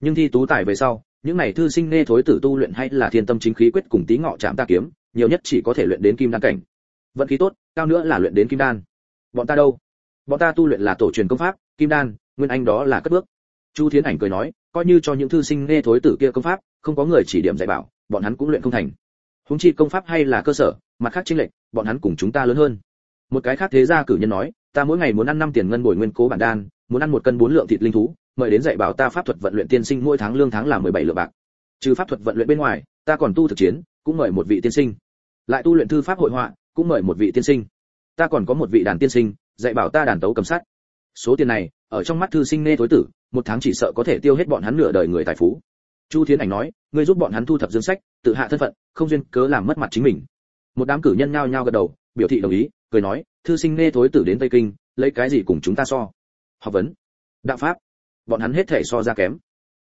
Speaker 1: Nhưng thi tú tài về sau những này thư sinh nghe thối tử tu luyện hay là thiên tâm chính khí quyết cùng tí ngọ chạm ta kiếm, nhiều nhất chỉ có thể luyện đến kim đan cảnh. Vận khí tốt, cao nữa là luyện đến kim đan. Bọn ta đâu? Bọn ta tu luyện là tổ truyền công pháp, kim đan, nguyên anh đó là cất bước. Chu thiến ảnh cười nói, coi như cho những thư sinh nghe thối tử kia công pháp, không có người chỉ điểm dạy bảo, bọn hắn cũng luyện không thành. Húng chi công pháp hay là cơ sở, mặt khác chính lệnh bọn hắn cùng chúng ta lớn hơn. Một cái khác thế gia cử nhân nói, ta mỗi ngày muốn ăn năm tiền ngân bồi nguyên cố bản đan, muốn ăn một cân bốn lượng thịt linh thú mời đến dạy bảo ta pháp thuật vận luyện tiên sinh, mỗi tháng lương tháng là mười bảy lượng bạc. Trừ pháp thuật vận luyện bên ngoài, ta còn tu thực chiến, cũng mời một vị tiên sinh. Lại tu luyện thư pháp hội họa, cũng mời một vị tiên sinh. Ta còn có một vị đàn tiên sinh, dạy bảo ta đàn tấu cầm sắt. số tiền này, ở trong mắt thư sinh nê tối tử, một tháng chỉ sợ có thể tiêu hết bọn hắn nửa đời người tài phú. Chu thiến ảnh nói, ngươi giúp bọn hắn thu thập dương sách, tự hạ thân phận, không duyên cớ làm mất mặt chính mình. Một đám cử nhân nhao nhao gật đầu, biểu thị đồng ý, cười nói, thư sinh nê tối tử đến tây kinh, lấy cái gì cùng chúng ta so? Học vấn. Đạo pháp bọn hắn hết thể so ra kém.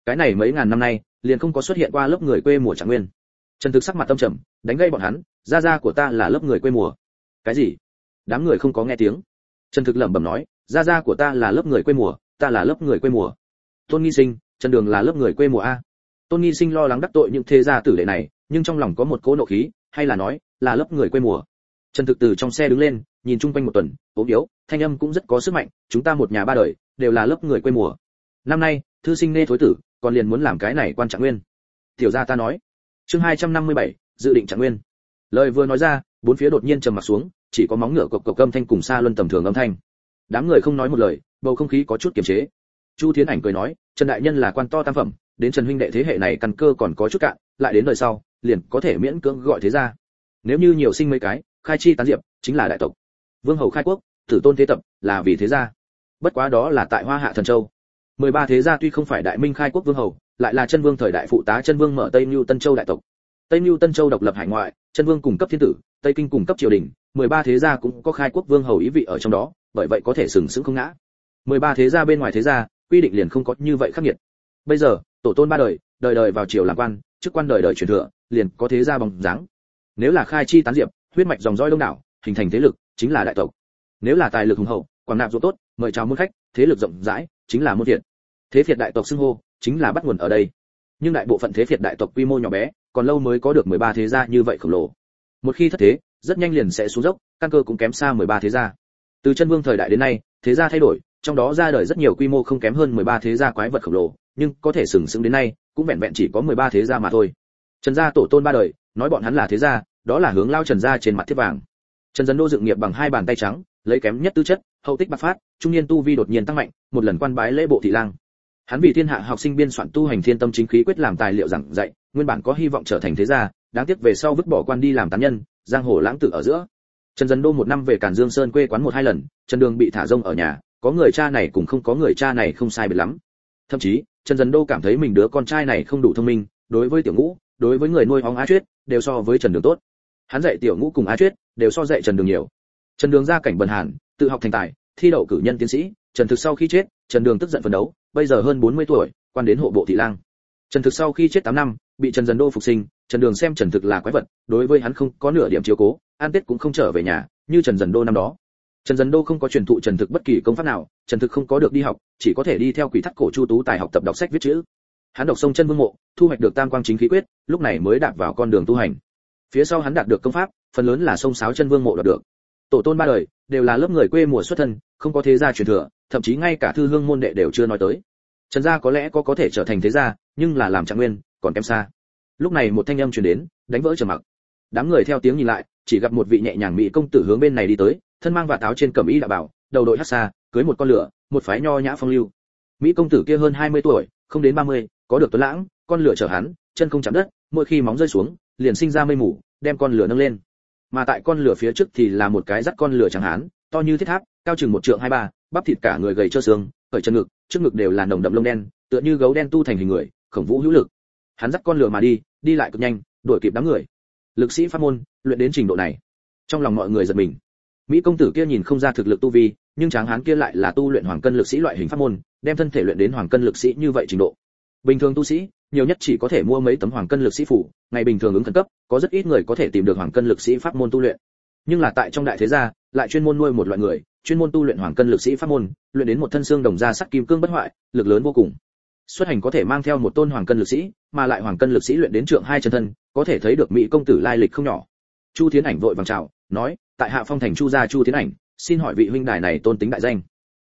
Speaker 1: Cái này mấy ngàn năm nay, liền không có xuất hiện qua lớp người quê mùa trạng nguyên. Trần thực sắc mặt tâm trầm, đánh gây bọn hắn, gia gia của ta là lớp người quê mùa. Cái gì? Đám người không có nghe tiếng. Trần thực lẩm bẩm nói, gia gia của ta là lớp người quê mùa, ta là lớp người quê mùa. Tôn nghi sinh, trần đường là lớp người quê mùa a. Tôn nghi sinh lo lắng đắc tội những thế gia tử đệ này, nhưng trong lòng có một cỗ nộ khí, hay là nói, là lớp người quê mùa. Trần thực từ trong xe đứng lên, nhìn chung quanh một tuần, ốm yếu, thanh âm cũng rất có sức mạnh, chúng ta một nhà ba đời, đều là lớp người quê mùa năm nay thư sinh nê thối tử còn liền muốn làm cái này quan trạng nguyên. Tiểu gia ta nói. Chương 257, dự định trạng nguyên. Lời vừa nói ra bốn phía đột nhiên trầm mặt xuống chỉ có móng ngựa cộc cộc âm thanh cùng xa luân tầm thường âm thanh. Đám người không nói một lời bầu không khí có chút kiềm chế. Chu thiến ảnh cười nói trần đại nhân là quan to tam phẩm đến trần huynh đệ thế hệ này căn cơ còn có chút cạn lại đến đời sau liền có thể miễn cưỡng gọi thế ra nếu như nhiều sinh mấy cái khai chi tán diệp chính là đại tộc. Vương hầu khai quốc tử tôn thế tập là vì thế gia. Bất quá đó là tại hoa hạ thần châu. 13 thế gia tuy không phải đại minh khai quốc vương hầu, lại là chân vương thời đại phụ tá chân vương mở tây mưu tân châu đại tộc. Tây mưu tân châu độc lập hải ngoại, chân vương cung cấp thiên tử, tây kinh cung cấp triều đình 13 thế gia cũng có khai quốc vương hầu ý vị ở trong đó, bởi vậy có thể sừng sững không ngã. 13 thế gia bên ngoài thế gia, quy định liền không có như vậy khắc nghiệt. Bây giờ, tổ tôn ba đời đời đời vào triều làm quan, chức quan đời đời truyền thừa, liền có thế gia bằng dáng. Nếu là khai chi tán diệp, huyết mạch dòng dõi đông đảo, hình thành thế lực, chính là đại tộc. Nếu là tài lực hùng hậu, quảng nạp ruộng tốt, mời chào môn khách, thế lực rộng rãi, chính là môn thiện thế phiệt đại tộc xưng hô, chính là bắt nguồn ở đây. Nhưng đại bộ phận thế phiệt đại tộc quy mô nhỏ bé, còn lâu mới có được 13 thế gia như vậy khổng lồ. Một khi thất thế, rất nhanh liền sẽ xuống dốc, căn cơ cũng kém xa 13 thế gia. Từ chân vương thời đại đến nay, thế gia thay đổi, trong đó ra đời rất nhiều quy mô không kém hơn 13 thế gia quái vật khổng lồ, nhưng có thể sừng sững đến nay, cũng vẹn vẹn chỉ có 13 thế gia mà thôi. Trần gia tổ tôn ba đời, nói bọn hắn là thế gia, đó là hướng lao trần gia trên mặt thiết vàng. Trần dân đô dựng nghiệp bằng hai bàn tay trắng, lấy kém nhất tư chất, hậu tích bạc phát, trung niên tu vi đột nhiên tăng mạnh, một lần quan bái lễ bộ thị lang hắn vì thiên hạ học sinh biên soạn tu hành thiên tâm chính khí quyết làm tài liệu giảng dạy, nguyên bản có hy vọng trở thành thế gia, đáng tiếc về sau vứt bỏ quan đi làm tán nhân, giang hồ lãng tử ở giữa. Trần dân đô một năm về cản dương sơn quê quán một hai lần, trần đường bị thả rông ở nhà, có người cha này cũng không có người cha này không sai biệt lắm. Thậm chí, trần dân đô cảm thấy mình đứa con trai này không đủ thông minh, đối với tiểu ngũ, đối với người nuôi hóng á chuyết, đều so với trần đường tốt. Hắn dạy tiểu ngũ cùng á chuyết, đều so dạy trần đường nhiều. Trần đường gia cảnh bần hàn, tự học thành tài, thi đậu cử nhân tiến sĩ, trần thực sau khi chết, trần đường tức giận phấn đấu bây giờ hơn 40 tuổi, quan đến hộ bộ thị lang. Trần thực sau khi chết 8 năm, bị trần dần đô phục sinh, trần đường xem trần thực là quái vật, đối với hắn không có nửa điểm chiếu cố an tết cũng không trở về nhà, như trần dần đô năm đó. Trần dần đô không có truyền thụ trần thực bất kỳ công pháp nào, trần thực không có được đi học, chỉ có thể đi theo quỷ thắt cổ chu tú tài học tập đọc sách viết chữ. Hắn đọc sông chân vương mộ, thu hoạch được tam quang chính khí quyết, lúc này mới đạp vào con đường tu hành. Phía sau hắn đạt được công pháp, phần lớn là sông sáo chân vương mộ đạt được. Tổ tôn ba đời, đều là lớp người quê mùa xuất thân, không có thế gia truyền thừa thậm chí ngay cả thư hương môn đệ đều chưa nói tới. Trần gia có lẽ có có thể trở thành thế gia nhưng là làm trạng nguyên còn kém xa. Lúc này một thanh âm truyền đến đánh vỡ trầm mặc. Đám người theo tiếng nhìn lại chỉ gặp một vị nhẹ nhàng mỹ công tử hướng bên này đi tới thân mang và táo trên cẩm y đã bảo đầu đội hắc xa cưới một con lửa một phái nho nhã phong lưu. Mỹ công tử kia hơn 20 tuổi không đến 30, có được tuấn lãng con lửa chở hắn chân không chạm đất mỗi khi móng rơi xuống liền sinh ra mây mù đem con lửa nâng lên. Mà tại con lửa phía trước thì là một cái dắt con lửa chẳng hán to như thiết tháp cao chừng một trượng hai ba, bắp thịt cả người gầy trơ xương ở chân ngực, trước ngực đều là nồng đậm lông đen, tựa như gấu đen tu thành hình người, khổng vũ hữu lực. Hắn dắt con lửa mà đi đi lại cực nhanh, đuổi kịp đám người. Lực sĩ pháp môn, luyện đến trình độ này. Trong lòng mọi người giật mình. Mỹ công tử kia nhìn không ra thực lực tu vi, nhưng tráng hán kia lại là tu luyện hoàng cân lực sĩ loại hình pháp môn, đem thân thể luyện đến hoàng cân lực sĩ như vậy trình độ. Bình thường tu sĩ, nhiều nhất chỉ có thể mua mấy tấm hoàng cân lực sĩ phủ, ngày bình thường ứng khẩn cấp, có rất ít người có thể tìm được hoàng cân lực sĩ pháp môn tu luyện. Nhưng là tại trong đại thế gia, lại chuyên môn nuôi một loại người chuyên môn tu luyện hoàng cân lực sĩ pháp môn, luyện đến một thân xương đồng da sắt kim cương bất hoại, lực lớn vô cùng. Xuất hành có thể mang theo một tôn hoàng cân lực sĩ, mà lại hoàng cân lực sĩ luyện đến trượng hai chân thân, có thể thấy được mỹ công tử lai lịch không nhỏ. Chu thiến ảnh vội vàng chào, nói, tại hạ phong thành chu gia chu thiến ảnh, xin hỏi vị huynh đài này tôn tính đại danh.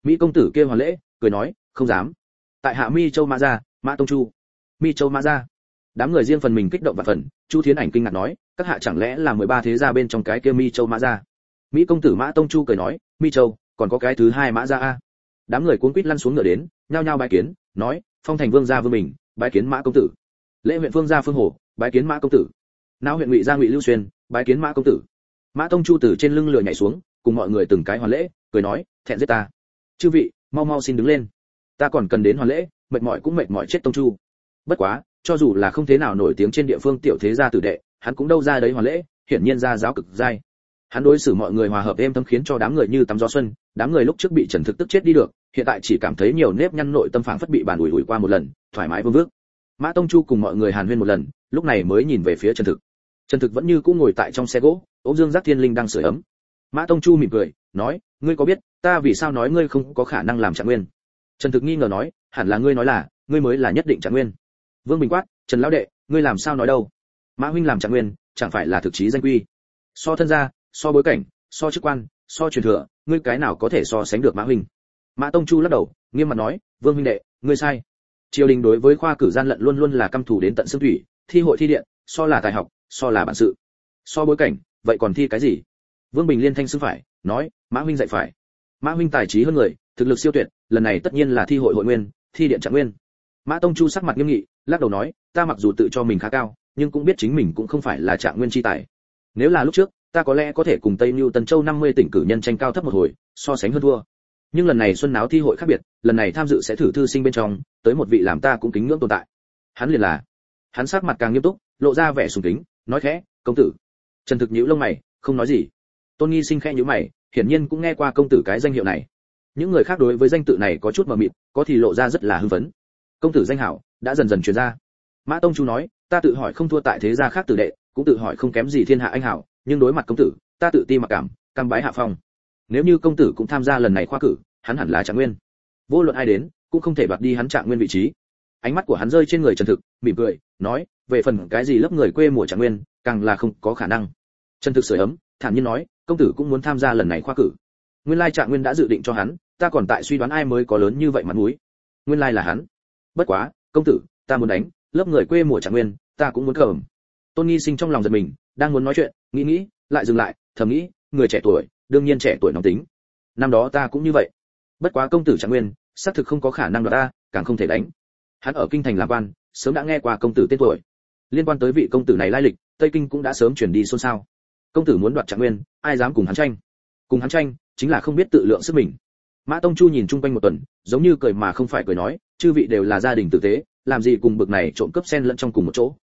Speaker 1: Mỹ công tử kêu hoàn lễ, cười nói, không dám. Tại hạ mi châu mã gia mã tông chu. Mi châu mã gia. Đám người riêng phần mình kích động và phần, chu thiến ảnh kinh ngạc nói, các hạ chẳng lẽ là mười ba thế gia bên trong cái kia mi châu mã gia? Mỹ công tử mã tông chu cười nói, mi châu, còn có cái thứ hai mã gia a. Đám người cuốn quýt lăn xuống ngựa đến, nhao nhao bái kiến, nói, phong thành vương gia vương mình bái kiến mã công tử. Lễ huyện phương gia phương hồ, bái kiến mã công tử. Não huyện ngụy gia ngụy lưu xuyên, bái kiến mã công tử. Mã tông chu từ trên lưng lừa nhảy xuống, cùng mọi người từng cái hoàn lễ, cười nói, thẹn giết ta. Chư vị, mau mau xin đứng lên. Ta còn cần đến hoàn lễ, mệt mỏi cũng mệt mỏi chết tông chu. Bất quá, cho dù là không thế nào nổi tiếng trên địa phương tiểu thế gia tử đệ, hắn cũng đâu ra đấy hoàn lễ, hiển nhiên ra giáo cực dai hắn đối xử mọi người hòa hợp êm thấm khiến cho đám người như tắm gió xuân, đám người lúc trước bị trần thực tức chết đi được, hiện tại chỉ cảm thấy nhiều nếp nhăn nội tâm phảng phất bị bàn ủi ủi qua một lần, thoải mái vương vước. Mã tông chu cùng mọi người hàn huyên một lần, lúc này mới nhìn về phía trần thực. Trần thực vẫn như cũ ngồi tại trong xe gỗ, ôm dương giác thiên linh đang sưởi ấm. Mã tông chu mỉm cười, nói, ngươi có biết, ta vì sao nói ngươi không có khả năng làm trạng nguyên? Trần thực nghi ngờ nói, hẳn là ngươi nói là, ngươi mới là nhất định trạng nguyên. Vương bình quát, trần lão đệ, ngươi làm sao nói đâu? Mã huynh làm trạng nguyên, chẳng phải là thực chí danh quy? So thân gia so bối cảnh, so chức quan, so truyền thừa, ngươi cái nào có thể so sánh được mã huynh? Mã tông chu lắc đầu, nghiêm mặt nói, vương huynh đệ, ngươi sai. Triều đình đối với khoa cử gian lận luôn luôn là căm thù đến tận xương thủy, thi hội thi điện, so là tài học, so là bản sự. So bối cảnh, vậy còn thi cái gì? Vương bình liên thanh xưng phải, nói, mã huynh dạy phải. Mã huynh tài trí hơn người, thực lực siêu tuyệt, lần này tất nhiên là thi hội hội nguyên, thi điện trạng nguyên. Mã tông chu sắc mặt nghiêm nghị, lắc đầu nói, ta mặc dù tự cho mình khá cao, nhưng cũng biết chính mình cũng không phải là trạng nguyên chi tài. Nếu là lúc trước ta có lẽ có thể cùng tây mưu tân châu 50 tỉnh cử nhân tranh cao thấp một hồi, so sánh hơn thua. Nhưng lần này xuân náo thi hội khác biệt, lần này tham dự sẽ thử thư sinh bên trong, tới một vị làm ta cũng kính ngưỡng tồn tại. Hắn liền là, hắn sắc mặt càng nghiêm túc, lộ ra vẻ sùng kính, nói khẽ, công tử. Trần thực nhíu lông mày, không nói gì. Tôn nghi sinh khẽ nhíu mày, hiển nhiên cũng nghe qua công tử cái danh hiệu này. Những người khác đối với danh tự này có chút mờ mịt, có thì lộ ra rất là hưng phấn. Công tử danh hảo, đã dần dần truyền ra. Mã tông chu nói, ta tự hỏi không thua tại thế gia khác tử đệ, cũng tự hỏi không kém gì thiên hạ anh hảo nhưng đối mặt công tử, ta tự ti mặc cảm, cam bái hạ phong. Nếu như công tử cũng tham gia lần này khoa cử, hắn hẳn là trạng nguyên. Vô luận ai đến, cũng không thể đoạt đi hắn trạng nguyên vị trí. Ánh mắt của hắn rơi trên người trần thực, mỉm cười, nói, về phần cái gì lớp người quê mùa trạng nguyên, càng là không có khả năng. Trần thực sưởi ấm, thản nhiên nói, công tử cũng muốn tham gia lần này khoa cử. Nguyên lai trạng nguyên đã dự định cho hắn, ta còn tại suy đoán ai mới có lớn như vậy mặt mũi. Nguyên lai là hắn. Bất quá, công tử, ta muốn đánh, lớp người quê mùa trạng nguyên, ta cũng muốn cờm. tôn nghi sinh trong lòng giật mình, đang muốn nói chuyện nghĩ nghĩ, lại dừng lại, thầm nghĩ, người trẻ tuổi, đương nhiên trẻ tuổi nóng tính. Năm đó ta cũng như vậy. Bất quá công tử trạng nguyên, xác thực không có khả năng đoạt ta, càng không thể đánh. Hắn ở kinh thành làm quan, sớm đã nghe qua công tử tên tuổi. Liên quan tới vị công tử này lai lịch, tây kinh cũng đã sớm chuyển đi xôn xao. Công tử muốn đoạt trạng nguyên, ai dám cùng hắn tranh? Cùng hắn tranh, chính là không biết tự lượng sức mình. Mã tông chu nhìn chung quanh một tuần, giống như cười mà không phải cười nói, chư vị đều là gia đình tử tế, làm gì cùng bực này trộm cướp xen lẫn trong cùng một chỗ.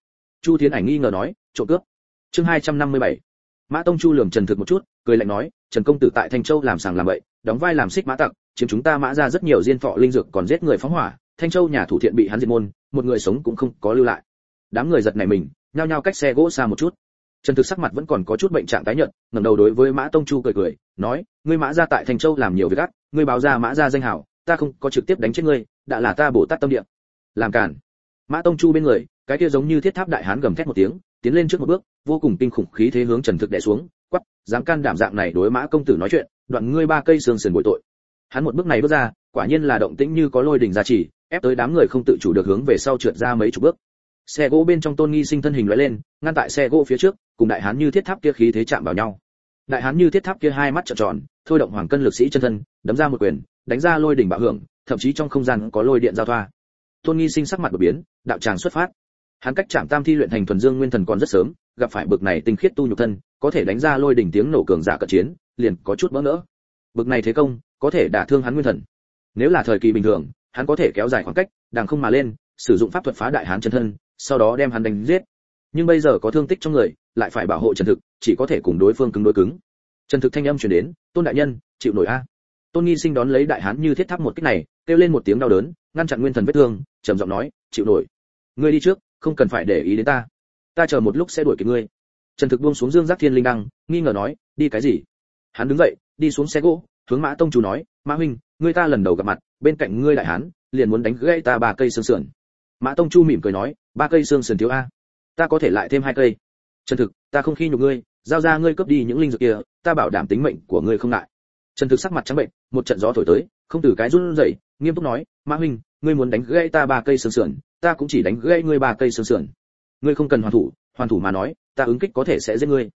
Speaker 1: Chu thiến ảnh nghi ngờ nói, trộm cướp? Chương 257. mã tông chu lườm trần thực một chút, cười lạnh nói, trần công tử tại thanh châu làm sàng làm bậy, đóng vai làm xích mã tặc, chiếm chúng ta mã ra rất nhiều diên thọ linh dược còn giết người phóng hỏa, thanh châu nhà thủ thiện bị hắn diệt môn, một người sống cũng không có lưu lại. Đám người giật này mình, nhao nhao cách xe gỗ xa một chút. Trần thực sắc mặt vẫn còn có chút bệnh trạng tái nhợt, ngẩng đầu đối với mã tông chu cười cười, nói, ngươi mã ra tại thanh châu làm nhiều việc gắt ngươi báo ra mã ra danh hảo, ta không có trực tiếp đánh chết ngươi, đã là ta bổ tát tâm địa. Làm cản mã tông chu bên người, cái kia giống như thiết tháp đại hán gầm thét một tiếng tiến lên trước một bước, vô cùng kinh khủng khí thế hướng trần thực đè xuống quắp dám can đảm dạng này đối mã công tử nói chuyện, đoạn ngươi ba cây xương sườn bội tội. Hắn một bước này bước ra, quả nhiên là động tĩnh như có lôi đình gia trì ép tới đám người không tự chủ được hướng về sau trượt ra mấy chục bước. Xe gỗ bên trong tôn nghi sinh thân hình lóe lên, ngăn tại xe gỗ phía trước, cùng đại hán như thiết tháp kia khí thế chạm vào nhau. Đại hán như thiết tháp kia hai mắt trợn tròn, thôi động hoàng cân lực sĩ chân thân, đấm ra một quyền, đánh ra lôi đỉnh bạo hưởng, thậm chí trong không gian có lôi điện giao thoa. Tôn nghi sinh sắc mặt đột biến, đạo tràng xuất phát hắn cách chạm tam thi luyện thành thuần dương nguyên thần còn rất sớm, gặp phải bực này tinh khiết tu nhục thân, có thể đánh ra lôi đỉnh tiếng nổ cường giả cận chiến, liền có chút bỡ ngỡ. Bực này thế công, có thể đả thương hắn nguyên thần. Nếu là thời kỳ bình thường, hắn có thể kéo dài khoảng cách đàng không mà lên, sử dụng pháp thuật phá đại hán chân thân, sau đó đem hắn đánh giết. Nhưng bây giờ có thương tích trong người, lại phải bảo hộ trần thực, chỉ có thể cùng đối phương cứng đối cứng. Trần thực thanh âm truyền đến, tôn đại nhân, chịu nổi a. Tôn nghi sinh đón lấy đại hán như thiết tháp một kích này, kêu lên một tiếng đau đớn, ngăn chặn nguyên thần vết thương, trầm giọng nói, chịu nổi. Ngươi đi trước không cần phải để ý đến ta. Ta chờ một lúc sẽ đuổi kịp ngươi. Trần thực buông xuống dương giác thiên linh đăng, nghi ngờ nói, đi cái gì? Hắn đứng dậy, đi xuống xe gỗ, hướng mã tông chủ nói, mã huynh, ngươi ta lần đầu gặp mặt, bên cạnh ngươi đại hán, liền muốn đánh gãy ta ba cây xương sườn. Mã tông chu mỉm cười nói, ba cây xương sườn thiếu a, ta có thể lại thêm hai cây. Trần thực, ta không khi nhục ngươi, giao ra ngươi cướp đi những linh dược kia, ta bảo đảm tính mệnh của ngươi không ngại. Trần thực sắc mặt trắng bệnh, một trận gió thổi tới, không từ cái run rẩy, nghiêm túc nói, mã huynh ngươi muốn đánh gãy ta ba cây xương sườn, ta cũng chỉ đánh gãy ngươi ba cây xương sườn. Ngươi không cần hoàn thủ hoàn thủ mà nói, ta ứng kích có thể sẽ giết ngươi.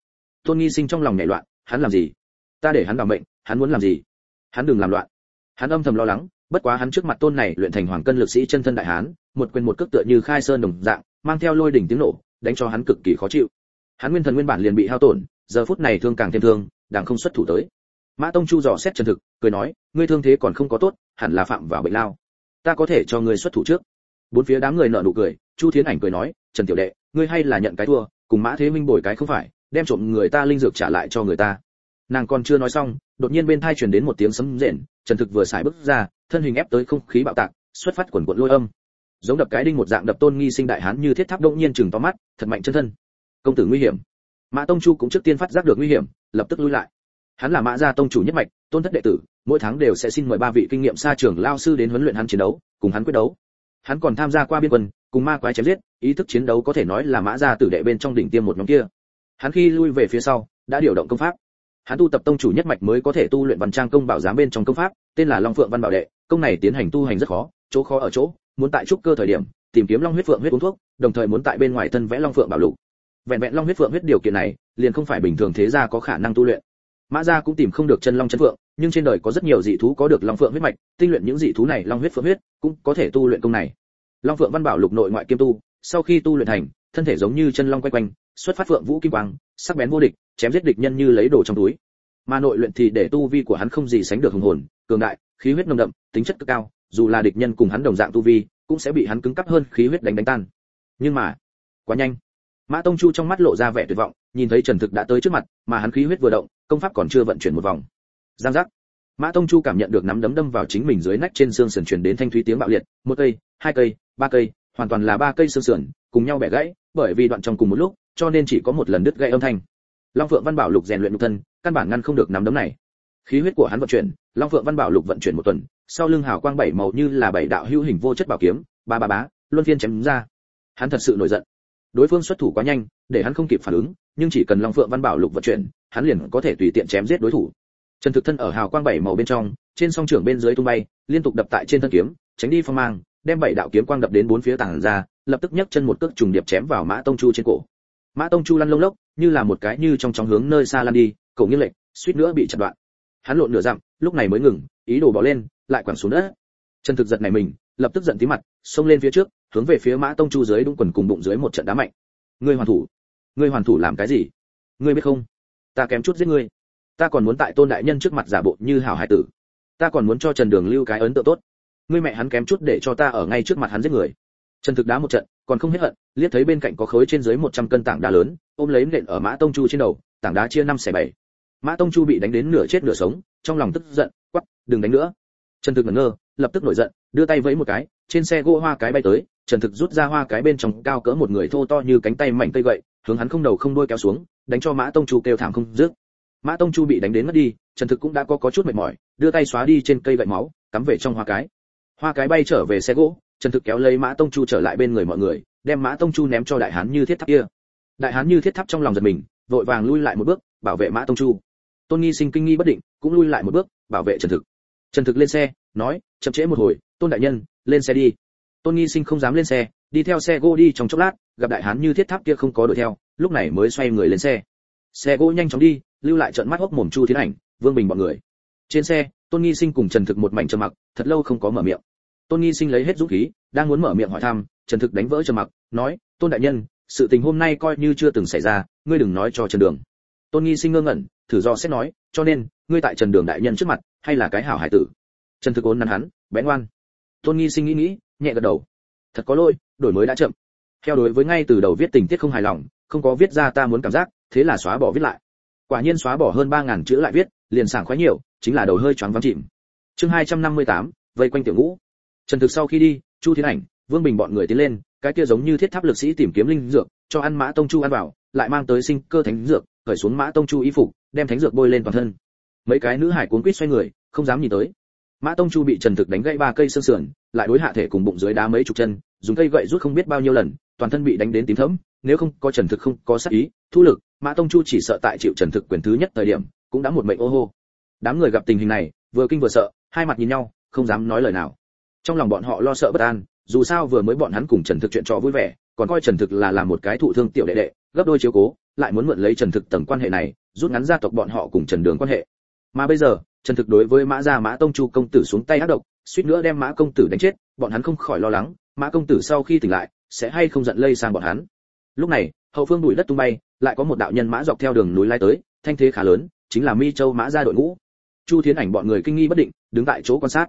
Speaker 1: Tôn nghi sinh trong lòng nhảy loạn, hắn làm gì? Ta để hắn đảm mệnh, hắn muốn làm gì? Hắn đừng làm loạn. Hắn âm thầm lo lắng, bất quá hắn trước mặt tôn này luyện thành hoàng cân lực sĩ chân thân đại hán, một quyền một cước tựa như khai sơn đồng dạng, mang theo lôi đỉnh tiếng nổ, đánh cho hắn cực kỳ khó chịu. Hắn nguyên thần nguyên bản liền bị hao tổn, giờ phút này thương càng thêm thương đang không xuất thủ tới. Mã tông chu dò xét chân thực, cười nói, ngươi thương thế còn không có tốt, hẳn là phạm vào bệnh lao ta có thể cho ngươi xuất thủ trước. Bốn phía đám người nở nụ cười, chu thiến ảnh cười nói, trần tiểu đệ, ngươi hay là nhận cái thua, cùng mã thế minh bồi cái không phải, đem trộm người ta linh dược trả lại cho người ta. Nàng còn chưa nói xong, đột nhiên bên thai truyền đến một tiếng sấm rền, trần thực vừa xài bước ra, thân hình ép tới không khí bạo tạc, xuất phát quần quận lôi âm. Giống đập cái đinh một dạng đập tôn nghi sinh đại hán như thiết tháp đông nhiên chừng to mắt, thật mạnh chân thân. Công tử nguy hiểm. Mã tông chu cũng trước tiên phát giác được nguy hiểm, lập tức lui lại. Hắn là mã gia tông chủ nhất mạch, tôn thất đệ tử mỗi tháng đều sẽ xin mời ba vị kinh nghiệm xa trường lao sư đến huấn luyện hắn chiến đấu, cùng hắn quyết đấu. Hắn còn tham gia qua biên quân, cùng ma quái chém giết, ý thức chiến đấu có thể nói là mã gia tử đệ bên trong đỉnh tiêm một nhóm kia. Hắn khi lui về phía sau, đã điều động công pháp. Hắn tu tập tông chủ nhất mạch mới có thể tu luyện văn trang công bảo giám bên trong công pháp, tên là long phượng văn bảo đệ, công này tiến hành tu hành rất khó, chỗ khó ở chỗ, muốn tại trúc cơ thời điểm, tìm kiếm long huyết phượng huyết uống thuốc, đồng thời muốn tại bên ngoài thân vẽ long phượng bảo lục. Vẹn vẹn long huyết phượng huyết điều kiện này, liền không phải bình thường thế gia có khả năng tu luyện. Mã gia cũng tìm không được chân long chân phượng nhưng trên đời có rất nhiều dị thú có được long phượng huyết mạch, tinh luyện những dị thú này long huyết phượng huyết cũng có thể tu luyện công này. Long phượng văn bảo lục nội ngoại kiêm tu, sau khi tu luyện thành, thân thể giống như chân long quay quanh, xuất phát phượng vũ kim quang, sắc bén vô địch, chém giết địch nhân như lấy đồ trong túi. Mà nội luyện thì để tu vi của hắn không gì sánh được hùng hồn, cường đại, khí huyết nồng đậm, tính chất cực cao, dù là địch nhân cùng hắn đồng dạng tu vi, cũng sẽ bị hắn cứng cắp hơn, khí huyết đánh đánh tan. Nhưng mà, quá nhanh. Mã tông chu trong mắt lộ ra vẻ tuyệt vọng, nhìn thấy trần thực đã tới trước mặt, mà hắn khí huyết vừa động, công pháp còn chưa vận chuyển một vòng giang giác. Mã tông chu cảm nhận được nắm đấm đâm vào chính mình dưới nách trên xương sườn truyền đến thanh thúy tiếng bạo liệt, một cây, hai cây, ba cây, hoàn toàn là ba cây xương sườn, cùng nhau bẻ gãy, bởi vì đoạn trong cùng một lúc, cho nên chỉ có một lần đứt gãy âm thanh. Long phượng văn bảo lục rèn luyện nhục thân, căn bản ngăn không được nắm đấm này. Khí huyết của hắn vận chuyển, long phượng văn bảo lục vận chuyển một tuần, sau lưng hào quang bảy màu như là bảy đạo hữu hình vô chất bảo kiếm, ba ba bá, luân phiên chém ra. Hắn thật sự nổi giận. Đối phương xuất thủ quá nhanh, để hắn không kịp phản ứng, nhưng chỉ cần long phượng văn bảo lục vận chuyển, hắn liền có thể tùy tiện chém giết đối thủ trần thực thân ở hào quang bảy màu bên trong, trên song trưởng bên dưới tung bay, liên tục đập tại trên thân kiếm, tránh đi phong mang, đem bảy đạo kiếm quang đập đến bốn phía tản ra, lập tức nhấc chân một cước trùng điệp chém vào mã tông chu trên cổ. Mã tông chu lăn lông lốc, như là một cái như trong chóng hướng nơi xa lăn đi cổ nghiêng lệch, suýt nữa bị chặt đoạn. Hắn lộn nửa dặm, lúc này mới ngừng, ý đồ bỏ lên, lại quẳng xuống đất. Trần thực giật này mình, lập tức giận tím mặt, xông lên phía trước, hướng về phía mã tông chu dưới đúng quần cùng bụng dưới một trận đá mạnh. Ngươi hoàn thủ. Ngươi hoàn thủ làm cái gì? Ngươi biết không? Ta kém chút giết ngươi ta còn muốn tại tôn đại nhân trước mặt giả bộ như hảo hải tử. Ta còn muốn cho trần đường lưu cái ấn tượng tốt. Ngươi mẹ hắn kém chút để cho ta ở ngay trước mặt hắn giết người. Trần thực đá một trận, còn không hết hận, liếc thấy bên cạnh có khối trên dưới 100 cân tảng đá lớn, ôm lấy nện ở mã tông chu trên đầu, tảng đá chia năm xẻ bảy. Mã tông chu bị đánh đến nửa chết nửa sống, trong lòng tức giận quắp đừng đánh nữa. Trần thực ngẩn ngơ, lập tức nổi giận, đưa tay vẫy một cái, trên xe gỗ hoa cái bay tới, trần thực rút ra hoa cái bên trong cao cỡ một người thô to như cánh tay mảnh cây gậy, hướng hắn không đầu không đuôi kéo xuống, đánh cho mã tông chu kêu thảm không dứt mã tông chu bị đánh đến mất đi, trần thực cũng đã có có chút mệt mỏi, đưa tay xóa đi trên cây gậy máu, cắm về trong hoa cái. Hoa cái bay trở về xe gỗ, trần thực kéo lấy mã tông chu trở lại bên người mọi người, đem mã tông chu ném cho đại hán như thiết tháp kia. Đại hán như thiết tháp trong lòng giật mình, vội vàng lui lại một bước, bảo vệ mã tông chu. Tôn nghi sinh kinh nghi bất định, cũng lui lại một bước, bảo vệ trần thực. Trần thực lên xe, nói, chậm trễ một hồi, tôn đại nhân, lên xe đi. Tôn nghi sinh không dám lên xe, đi theo xe gỗ đi trong chốc lát, gặp đại hán như thiết tháp kia không có đuổi theo, lúc này mới xoay người lên xe. Xe gỗ nhanh chóng đi lưu lại trận mắt hốc mồm chu thiên ảnh, vương bình bọn người. Trên xe, tôn nghi sinh cùng trần thực một mảnh trầm mặc, thật lâu không có mở miệng. Tôn nghi sinh lấy hết dũng khí, đang muốn mở miệng hỏi thăm, trần thực đánh vỡ trầm mặc, nói, tôn đại nhân, sự tình hôm nay coi như chưa từng xảy ra, ngươi đừng nói cho trần đường. Tôn nghi sinh ngơ ngẩn, thử do xét nói, cho nên, ngươi tại trần đường đại nhân trước mặt, hay là cái hảo hải tử? Trần thực ốn nắn hắn bé ngoan. Tôn nghi sinh nghĩ nghĩ, nhẹ gật đầu. Thật có lỗi, đổi mới đã chậm. Theo đối với ngay từ đầu viết tình tiết không hài lòng, không có viết ra ta muốn cảm giác, thế là xóa bỏ viết lại quả nhiên xóa bỏ hơn ba ngàn chữ lại viết, liền sảng khoái nhiều, chính là đầu hơi choáng vắng chìm. Chương hai trăm năm mươi tám, vây quanh tiểu ngũ. Trần thực sau khi đi, chu thiên ảnh, vương bình bọn người tiến lên, cái kia giống như thiết tháp lực sĩ tìm kiếm linh dược, cho ăn mã tông chu ăn vào, lại mang tới sinh cơ thánh dược, khởi xuống mã tông chu y phục, đem thánh dược bôi lên toàn thân. Mấy cái nữ hải cuốn quýt xoay người, không dám nhìn tới. Mã tông chu bị trần thực đánh gãy ba cây xương sườn, lại đối hạ thể cùng bụng dưới đá mấy chục chân, dùng cây gậy rút không biết bao nhiêu lần, toàn thân bị đánh đến tím thẫm, nếu không có trần thực không có sát ý, thu lực mã tông chu chỉ sợ tại chịu trần thực quyền thứ nhất thời điểm, cũng đã một mệnh ô hô. Đám người gặp tình hình này, vừa kinh vừa sợ, hai mặt nhìn nhau, không dám nói lời nào. Trong lòng bọn họ lo sợ bất an, dù sao vừa mới bọn hắn cùng trần thực chuyện trò vui vẻ, còn coi trần thực là làm một cái thụ thương tiểu đệ đệ, gấp đôi chiếu cố, lại muốn mượn lấy trần thực tầng quan hệ này, rút ngắn gia tộc bọn họ cùng trần đường quan hệ. Mà bây giờ, trần thực đối với mã gia mã tông chu công tử xuống tay ác độc, suýt nữa đem mã công tử đánh chết, bọn hắn không khỏi lo lắng, mã công tử sau khi tỉnh lại, sẽ hay không giận lây sang bọn hắn. Lúc này hậu phương bụi đất tung bay, lại có một đạo nhân mã dọc theo đường núi lai tới, thanh thế khá lớn, chính là mi châu mã gia đội ngũ. Chu thiến ảnh bọn người kinh nghi bất định, đứng tại chỗ quan sát.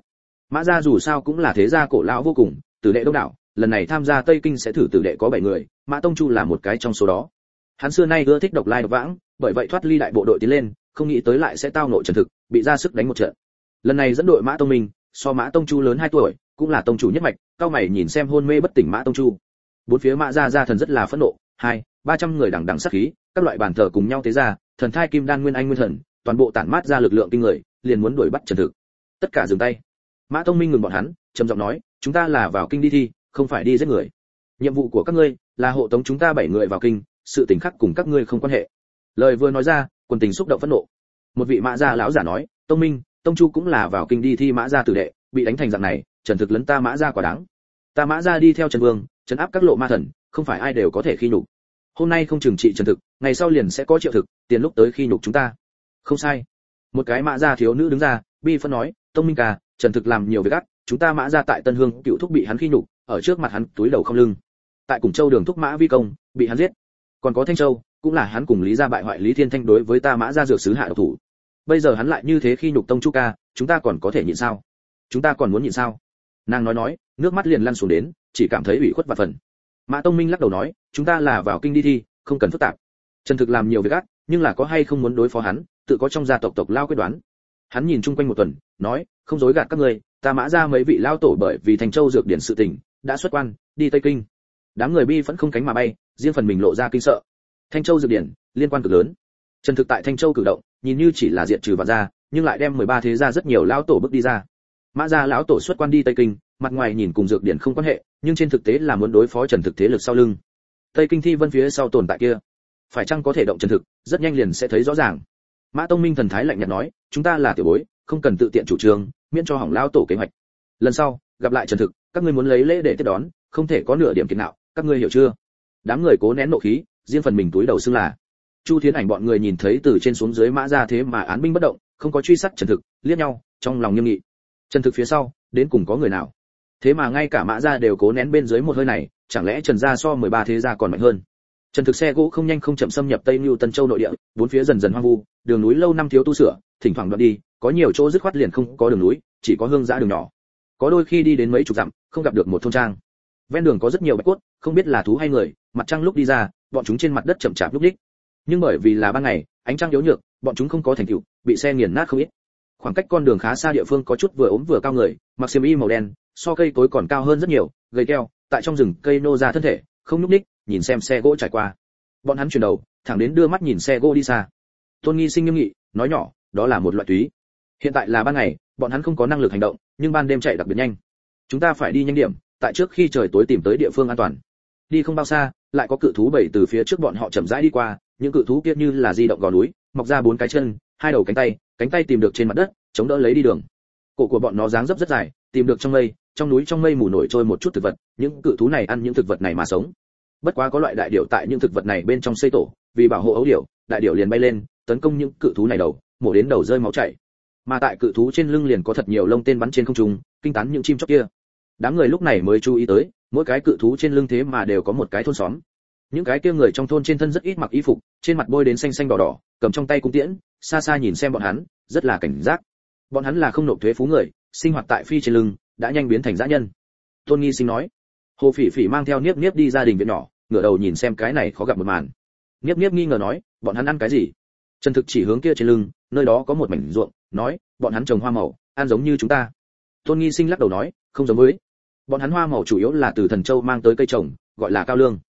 Speaker 1: Mã gia dù sao cũng là thế gia cổ lão vô cùng, tử đệ đông đảo, lần này tham gia tây kinh sẽ thử tử đệ có bảy người, mã tông chu là một cái trong số đó. Hắn xưa nay ưa thích độc lai độc vãng, bởi vậy thoát ly đại bộ đội tiến lên, không nghĩ tới lại sẽ tao nội trần thực, bị ra sức đánh một trận. Lần này dẫn đội mã tông minh so mã tông chu lớn hai tuổi, cũng là tông chủ nhất mạch, cao mày nhìn xem hôn mê bất tỉnh mã tông chu. Bốn phía mã gia gia thần rất là phẫn nộ, hai ba trăm người đằng đằng sát khí, các loại bàn thờ cùng nhau tế ra, thần thai kim đan nguyên anh nguyên thần, toàn bộ tản mát ra lực lượng kinh người, liền muốn đuổi bắt trần thực. Tất cả dừng tay. Mã tông minh ngừng bọn hắn, trầm giọng nói, chúng ta là vào kinh đi thi, không phải đi giết người. Nhiệm vụ của các ngươi là hộ tống chúng ta bảy người vào kinh, sự tình khác cùng các ngươi không quan hệ. Lời vừa nói ra, quần tình xúc động phẫn nộ. Một vị mã gia lão giả nói, tông minh, tông chu cũng là vào kinh đi thi mã gia tử đệ, bị đánh thành dạng này, trần thực lấn ta mã gia quả đáng. Ta mã gia đi theo trần vương, trấn áp các lộ ma thần, không phải ai đều có thể khi nhục hôm nay không chừng trị trần thực ngày sau liền sẽ có triệu thực tiền lúc tới khi nhục chúng ta. Không sai. Một cái mã gia thiếu nữ đứng ra bi phân nói tông minh ca trần thực làm nhiều việc gắt, chúng ta mã gia tại tân hương cựu thúc bị hắn khi nhục ở trước mặt hắn túi đầu không lưng. Tại cùng châu đường thúc mã vi công bị hắn giết. Còn có thanh châu cũng là hắn cùng lý gia bại hoại lý thiên thanh đối với ta mã gia dược sứ hạ độc thủ. Bây giờ hắn lại như thế khi nhục tông chu ca chúng ta còn có thể nhịn sao? Chúng ta còn muốn nhịn sao? Nàng nói nói nước mắt liền lăn xuống đến chỉ cảm thấy ủy khuất và phần mã tông minh lắc đầu nói, chúng ta là vào kinh đi thi, không cần phức tạp. Trần thực làm nhiều việc ác, nhưng là có hay không muốn đối phó hắn, tự có trong gia tộc tộc lao quyết đoán. Hắn nhìn chung quanh một tuần, nói, không dối gạt các ngươi, ta mã ra mấy vị lao tổ bởi vì thành châu dược điển sự tình, đã xuất quan, đi tây kinh. Đám người bi vẫn không cánh mà bay, riêng phần mình lộ ra kinh sợ. Thanh châu dược điển, liên quan cực lớn. Trần thực tại thanh châu cử động, nhìn như chỉ là diện trừ vạn gia, nhưng lại đem 13 thế gia rất nhiều lão tổ bước đi ra. Mã gia lão tổ xuất quan đi tây kinh mặt ngoài nhìn cùng dược điển không quan hệ, nhưng trên thực tế là muốn đối phó trần thực thế lực sau lưng. Tây kinh thi vân phía sau tồn tại kia, phải chăng có thể động trần thực, rất nhanh liền sẽ thấy rõ ràng. Mã tông minh thần thái lạnh nhạt nói, chúng ta là tiểu bối, không cần tự tiện chủ trương, miễn cho hỏng lao tổ kế hoạch. Lần sau, gặp lại trần thực, các ngươi muốn lấy lễ để tiếp đón, không thể có nửa điểm kiến nào các ngươi hiểu chưa? Đám người cố nén nộ khí, riêng phần mình túi đầu xưng là. Chu thiến ảnh bọn người nhìn thấy từ trên xuống dưới mã ra thế mà án binh bất động, không có truy sát trần thực, liếc nhau, trong lòng nghiêm nghị. Trần thực phía sau, đến cùng có người nào? Thế mà ngay cả mã gia đều cố nén bên dưới một hơi này, chẳng lẽ trần gia so 13 thế gia còn mạnh hơn? Trần thực xe gỗ không nhanh không chậm xâm nhập tây lưu tân châu nội địa, bốn phía dần dần hoang vu, đường núi lâu năm thiếu tu sửa, thỉnh thoảng đoạn đi, có nhiều chỗ dứt khoát liền không có đường núi, chỉ có hương giã đường nhỏ. Có đôi khi đi đến mấy chục dặm, không gặp được một thôn trang. Ven đường có rất nhiều bạch cốt, không biết là thú hay người, mặt trăng lúc đi ra, bọn chúng trên mặt đất chậm chạp lúc đích. Nhưng bởi vì là ban ngày, ánh trăng yếu nhược, bọn chúng không có thành tựu, bị xe nghiền nát không ít. Khoảng cách con đường khá xa địa phương có chút vừa ốm vừa cao người mặc xiêm y màu đen, so cây cối còn cao hơn rất nhiều, gầy keo, tại trong rừng cây nô ra thân thể, không nhúc ních nhìn xem xe gỗ trải qua. Bọn hắn chuyển đầu, thẳng đến đưa mắt nhìn xe gỗ đi xa. Tôn nghi sinh nghiêm nghị, nói nhỏ, đó là một loại túy. Hiện tại là ban ngày, bọn hắn không có năng lực hành động, nhưng ban đêm chạy đặc biệt nhanh. Chúng ta phải đi nhanh điểm, tại trước khi trời tối tìm tới địa phương an toàn. Đi không bao xa, lại có cự thú bảy từ phía trước bọn họ chậm rãi đi qua, những cự thú kia như là di động gò núi, mọc ra bốn cái chân, hai đầu cánh tay cánh tay tìm được trên mặt đất, chống đỡ lấy đi đường cổ của bọn nó dáng dấp rất dài, tìm được trong mây, trong núi trong mây mù nổi trôi một chút thực vật, những cự thú này ăn những thực vật này mà sống. Bất quá có loại đại điểu tại những thực vật này bên trong xây tổ, vì bảo hộ ấu điểu, đại điểu liền bay lên, tấn công những cự thú này đầu, mổ đến đầu rơi máu chảy. Mà tại cự thú trên lưng liền có thật nhiều lông tên bắn trên không trung, kinh tán những chim chóc kia. Đám người lúc này mới chú ý tới, mỗi cái cự thú trên lưng thế mà đều có một cái thôn xóm. Những cái kia người trong thôn trên thân rất ít mặc y phục, trên mặt bôi đến xanh xanh đỏ đỏ, cầm trong tay cung tiễn, xa xa nhìn xem bọn hắn, rất là cảnh giác bọn hắn là không nộp thuế phú người, sinh hoạt tại phi trên lưng, đã nhanh biến thành dã nhân. Tôn nghi sinh nói. Hồ phỉ phỉ mang theo niếp niếp đi gia đình viện nhỏ, ngửa đầu nhìn xem cái này khó gặp một màn. Niếp niếp nghi ngờ nói, bọn hắn ăn cái gì? Trần thực chỉ hướng kia trên lưng, nơi đó có một mảnh ruộng, nói, bọn hắn trồng hoa màu, ăn giống như chúng ta. Tôn nghi sinh lắc đầu nói, không giống với. Bọn hắn hoa màu chủ yếu là từ thần châu mang tới cây trồng, gọi là cao lương.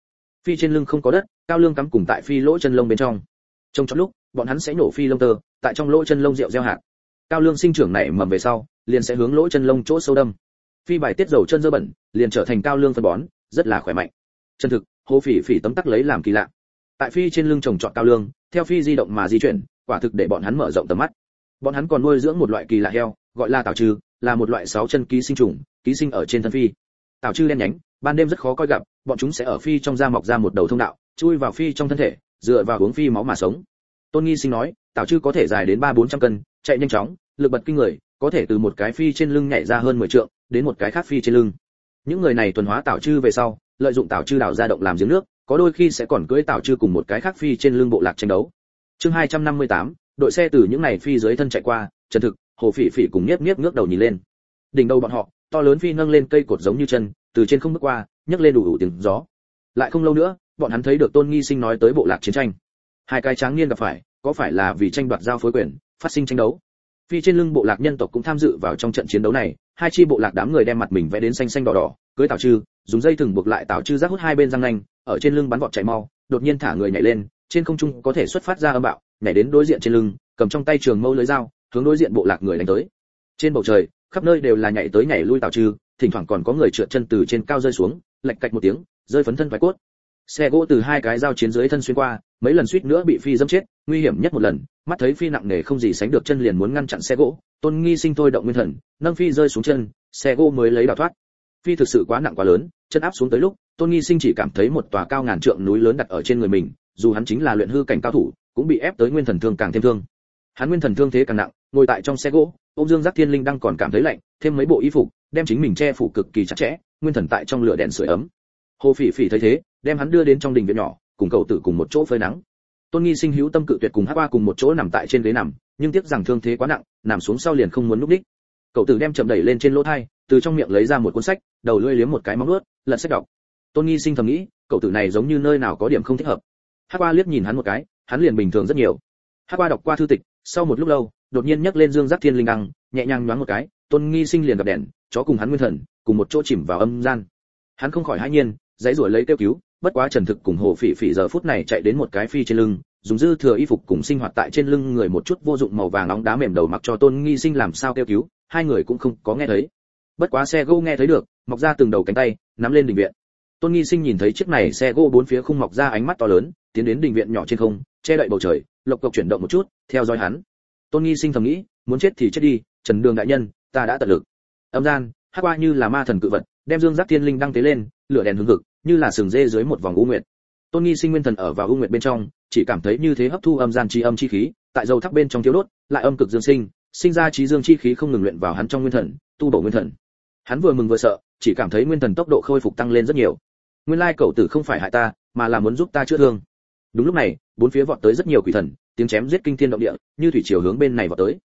Speaker 1: Phi trên lưng không có đất, cao lương cắm cùng tại phi lỗ chân lông bên trong. Trong chốc lúc, bọn hắn sẽ nổ phi lông tơ, tại trong lỗ chân lông rượu gieo hạt cao lương sinh trưởng nảy mầm về sau, liền sẽ hướng lỗ chân lông chỗ sâu đâm. Phi bài tiết dầu chân dơ bẩn, liền trở thành cao lương phân bón, rất là khỏe mạnh. Chân thực hồ phỉ phỉ tấm tắc lấy làm kỳ lạ. Tại phi trên lưng trồng trọt cao lương, theo phi di động mà di chuyển, quả thực để bọn hắn mở rộng tầm mắt. Bọn hắn còn nuôi dưỡng một loại kỳ lạ heo, gọi là tảo trừ, là một loại sáu chân ký sinh trùng, ký sinh ở trên thân phi. Tảo trừ đen nhánh, ban đêm rất khó coi gặp, bọn chúng sẽ ở phi trong da mọc ra một đầu thông đạo, chui vào phi trong thân thể, dựa vào uống phi máu mà sống. Tôn nghi sinh nói, tảo trừ có thể dài đến ba bốn trăm cân chạy nhanh chóng lực bật kinh người có thể từ một cái phi trên lưng nhảy ra hơn 10 trượng đến một cái khác phi trên lưng. Những người này tuần hóa tảo chư về sau lợi dụng tảo chư đào ra động làm giếng nước có đôi khi sẽ còn cưỡi tảo chư cùng một cái khác phi trên lưng bộ lạc tranh đấu. Chương 258, đội xe từ những này phi dưới thân chạy qua trần thực hồ phỉ phỉ cùng nhiếp nhiếp ngước đầu nhìn lên. Đỉnh đầu bọn họ to lớn phi nâng lên cây cột giống như chân từ trên không bước qua nhấc lên đủ đủ tiếng gió. Lại không lâu nữa bọn hắn thấy được tôn nghi sinh nói tới bộ lạc chiến tranh. Hai cái tráng niên gặp phải có phải là vì tranh đoạt giao phối quyền phát sinh tranh đấu. Phi trên lưng bộ lạc nhân tộc cũng tham dự vào trong trận chiến đấu này, hai chi bộ lạc đám người đem mặt mình vẽ đến xanh xanh đỏ đỏ, cưới tảo chư, dùng dây thừng buộc lại tảo chư rác hút hai bên răng nanh, ở trên lưng bắn vọt chạy mau, đột nhiên thả người nhảy lên, trên không trung có thể xuất phát ra âm bạo, nhảy đến đối diện trên lưng, cầm trong tay trường mâu lưới dao, hướng đối diện bộ lạc người đánh tới. Trên bầu trời, khắp nơi đều là nhảy tới nhảy lui tảo chư, thỉnh thoảng còn có người trượt chân từ trên cao rơi xuống lạch cạch một tiếng, rơi phấn thân vài cốt. Xe gỗ từ hai cái dao chiến dưới thân xuyên qua, mấy lần suýt nữa bị phi dẫm chết, nguy hiểm nhất một lần mắt thấy phi nặng nề không gì sánh được chân liền muốn ngăn chặn xe gỗ, tôn nghi sinh thôi động nguyên thần, nâng phi rơi xuống chân, xe gỗ mới lấy đào thoát. Phi thực sự quá nặng quá lớn, chân áp xuống tới lúc, tôn nghi sinh chỉ cảm thấy một tòa cao ngàn trượng núi lớn đặt ở trên người mình, dù hắn chính là luyện hư cảnh cao thủ, cũng bị ép tới nguyên thần thương càng thêm thương. Hắn nguyên thần thương thế càng nặng, ngồi tại trong xe gỗ, ôm dương giác thiên linh đang còn cảm thấy lạnh, thêm mấy bộ y phục, đem chính mình che phủ cực kỳ chặt chẽ, nguyên thần tại trong lửa đèn sưởi ấm. Hồ phỉ phỉ thấy thế, đem hắn đưa đến trong đình viện nhỏ, cùng cậu tử cùng một chỗ phơi nắng tôn nghi sinh hữu tâm cự tuyệt cùng Hắc qua cùng một chỗ nằm tại trên ghế nằm, nhưng tiếc rằng thương thế quá nặng, nằm xuống sau liền không muốn núp đích. Cậu tử đem chậm đẩy lên trên lỗ thai, từ trong miệng lấy ra một cuốn sách, đầu lưỡi liếm một cái móng ướt lật sách đọc. Tôn nghi sinh thầm nghĩ, cậu tử này giống như nơi nào có điểm không thích hợp. Hắc qua liếc nhìn hắn một cái, hắn liền bình thường rất nhiều. Hắc qua đọc qua thư tịch, sau một lúc lâu, đột nhiên nhấc lên dương giác thiên linh đăng, nhẹ nhàng nhoáng một cái, tôn nghi sinh liền gặp đèn, chó cùng hắn nguyên thần, cùng một chỗ chìm vào âm gian. Hắn không khỏi hãi nhiên, dãy ruổi lấy kêu cứu bất quá trần thực cùng hồ phỉ phỉ giờ phút này chạy đến một cái phi trên lưng, dùng dư thừa y phục cùng sinh hoạt tại trên lưng người một chút vô dụng màu vàng nóng đá mềm đầu mặc cho tôn nghi sinh làm sao kêu cứu, hai người cũng không có nghe thấy. Bất quá xe gỗ nghe thấy được, mọc ra từng đầu cánh tay, nắm lên đình viện. Tôn nghi sinh nhìn thấy chiếc này xe gỗ bốn phía khung mọc ra ánh mắt to lớn, tiến đến đình viện nhỏ trên không, che đậy bầu trời, lộc cộc chuyển động một chút, theo dõi hắn. Tôn nghi sinh thầm nghĩ, muốn chết thì chết đi, trần đường đại nhân, ta đã tận lực. Âm gian hát qua như là ma thần cự vật, đem dương giác thiên linh đăng tế lên, lửa đèn hương hực như là sừng dê dưới một vòng u nguyệt. Tôn nghi sinh nguyên thần ở vào u nguyệt bên trong, chỉ cảm thấy như thế hấp thu âm gian chi âm chi khí, tại dầu thắp bên trong thiếu đốt, lại âm cực dương sinh sinh ra trí dương chi khí không ngừng luyện vào hắn trong nguyên thần, tu bổ nguyên thần. Hắn vừa mừng vừa sợ, chỉ cảm thấy nguyên thần tốc độ khôi phục tăng lên rất nhiều. Nguyên lai cậu tử không phải hại ta, mà là muốn giúp ta chữa thương. Đúng lúc này, bốn phía vọt tới rất nhiều quỷ thần, tiếng chém giết kinh thiên động địa, như thủy triều hướng bên này vọt tới.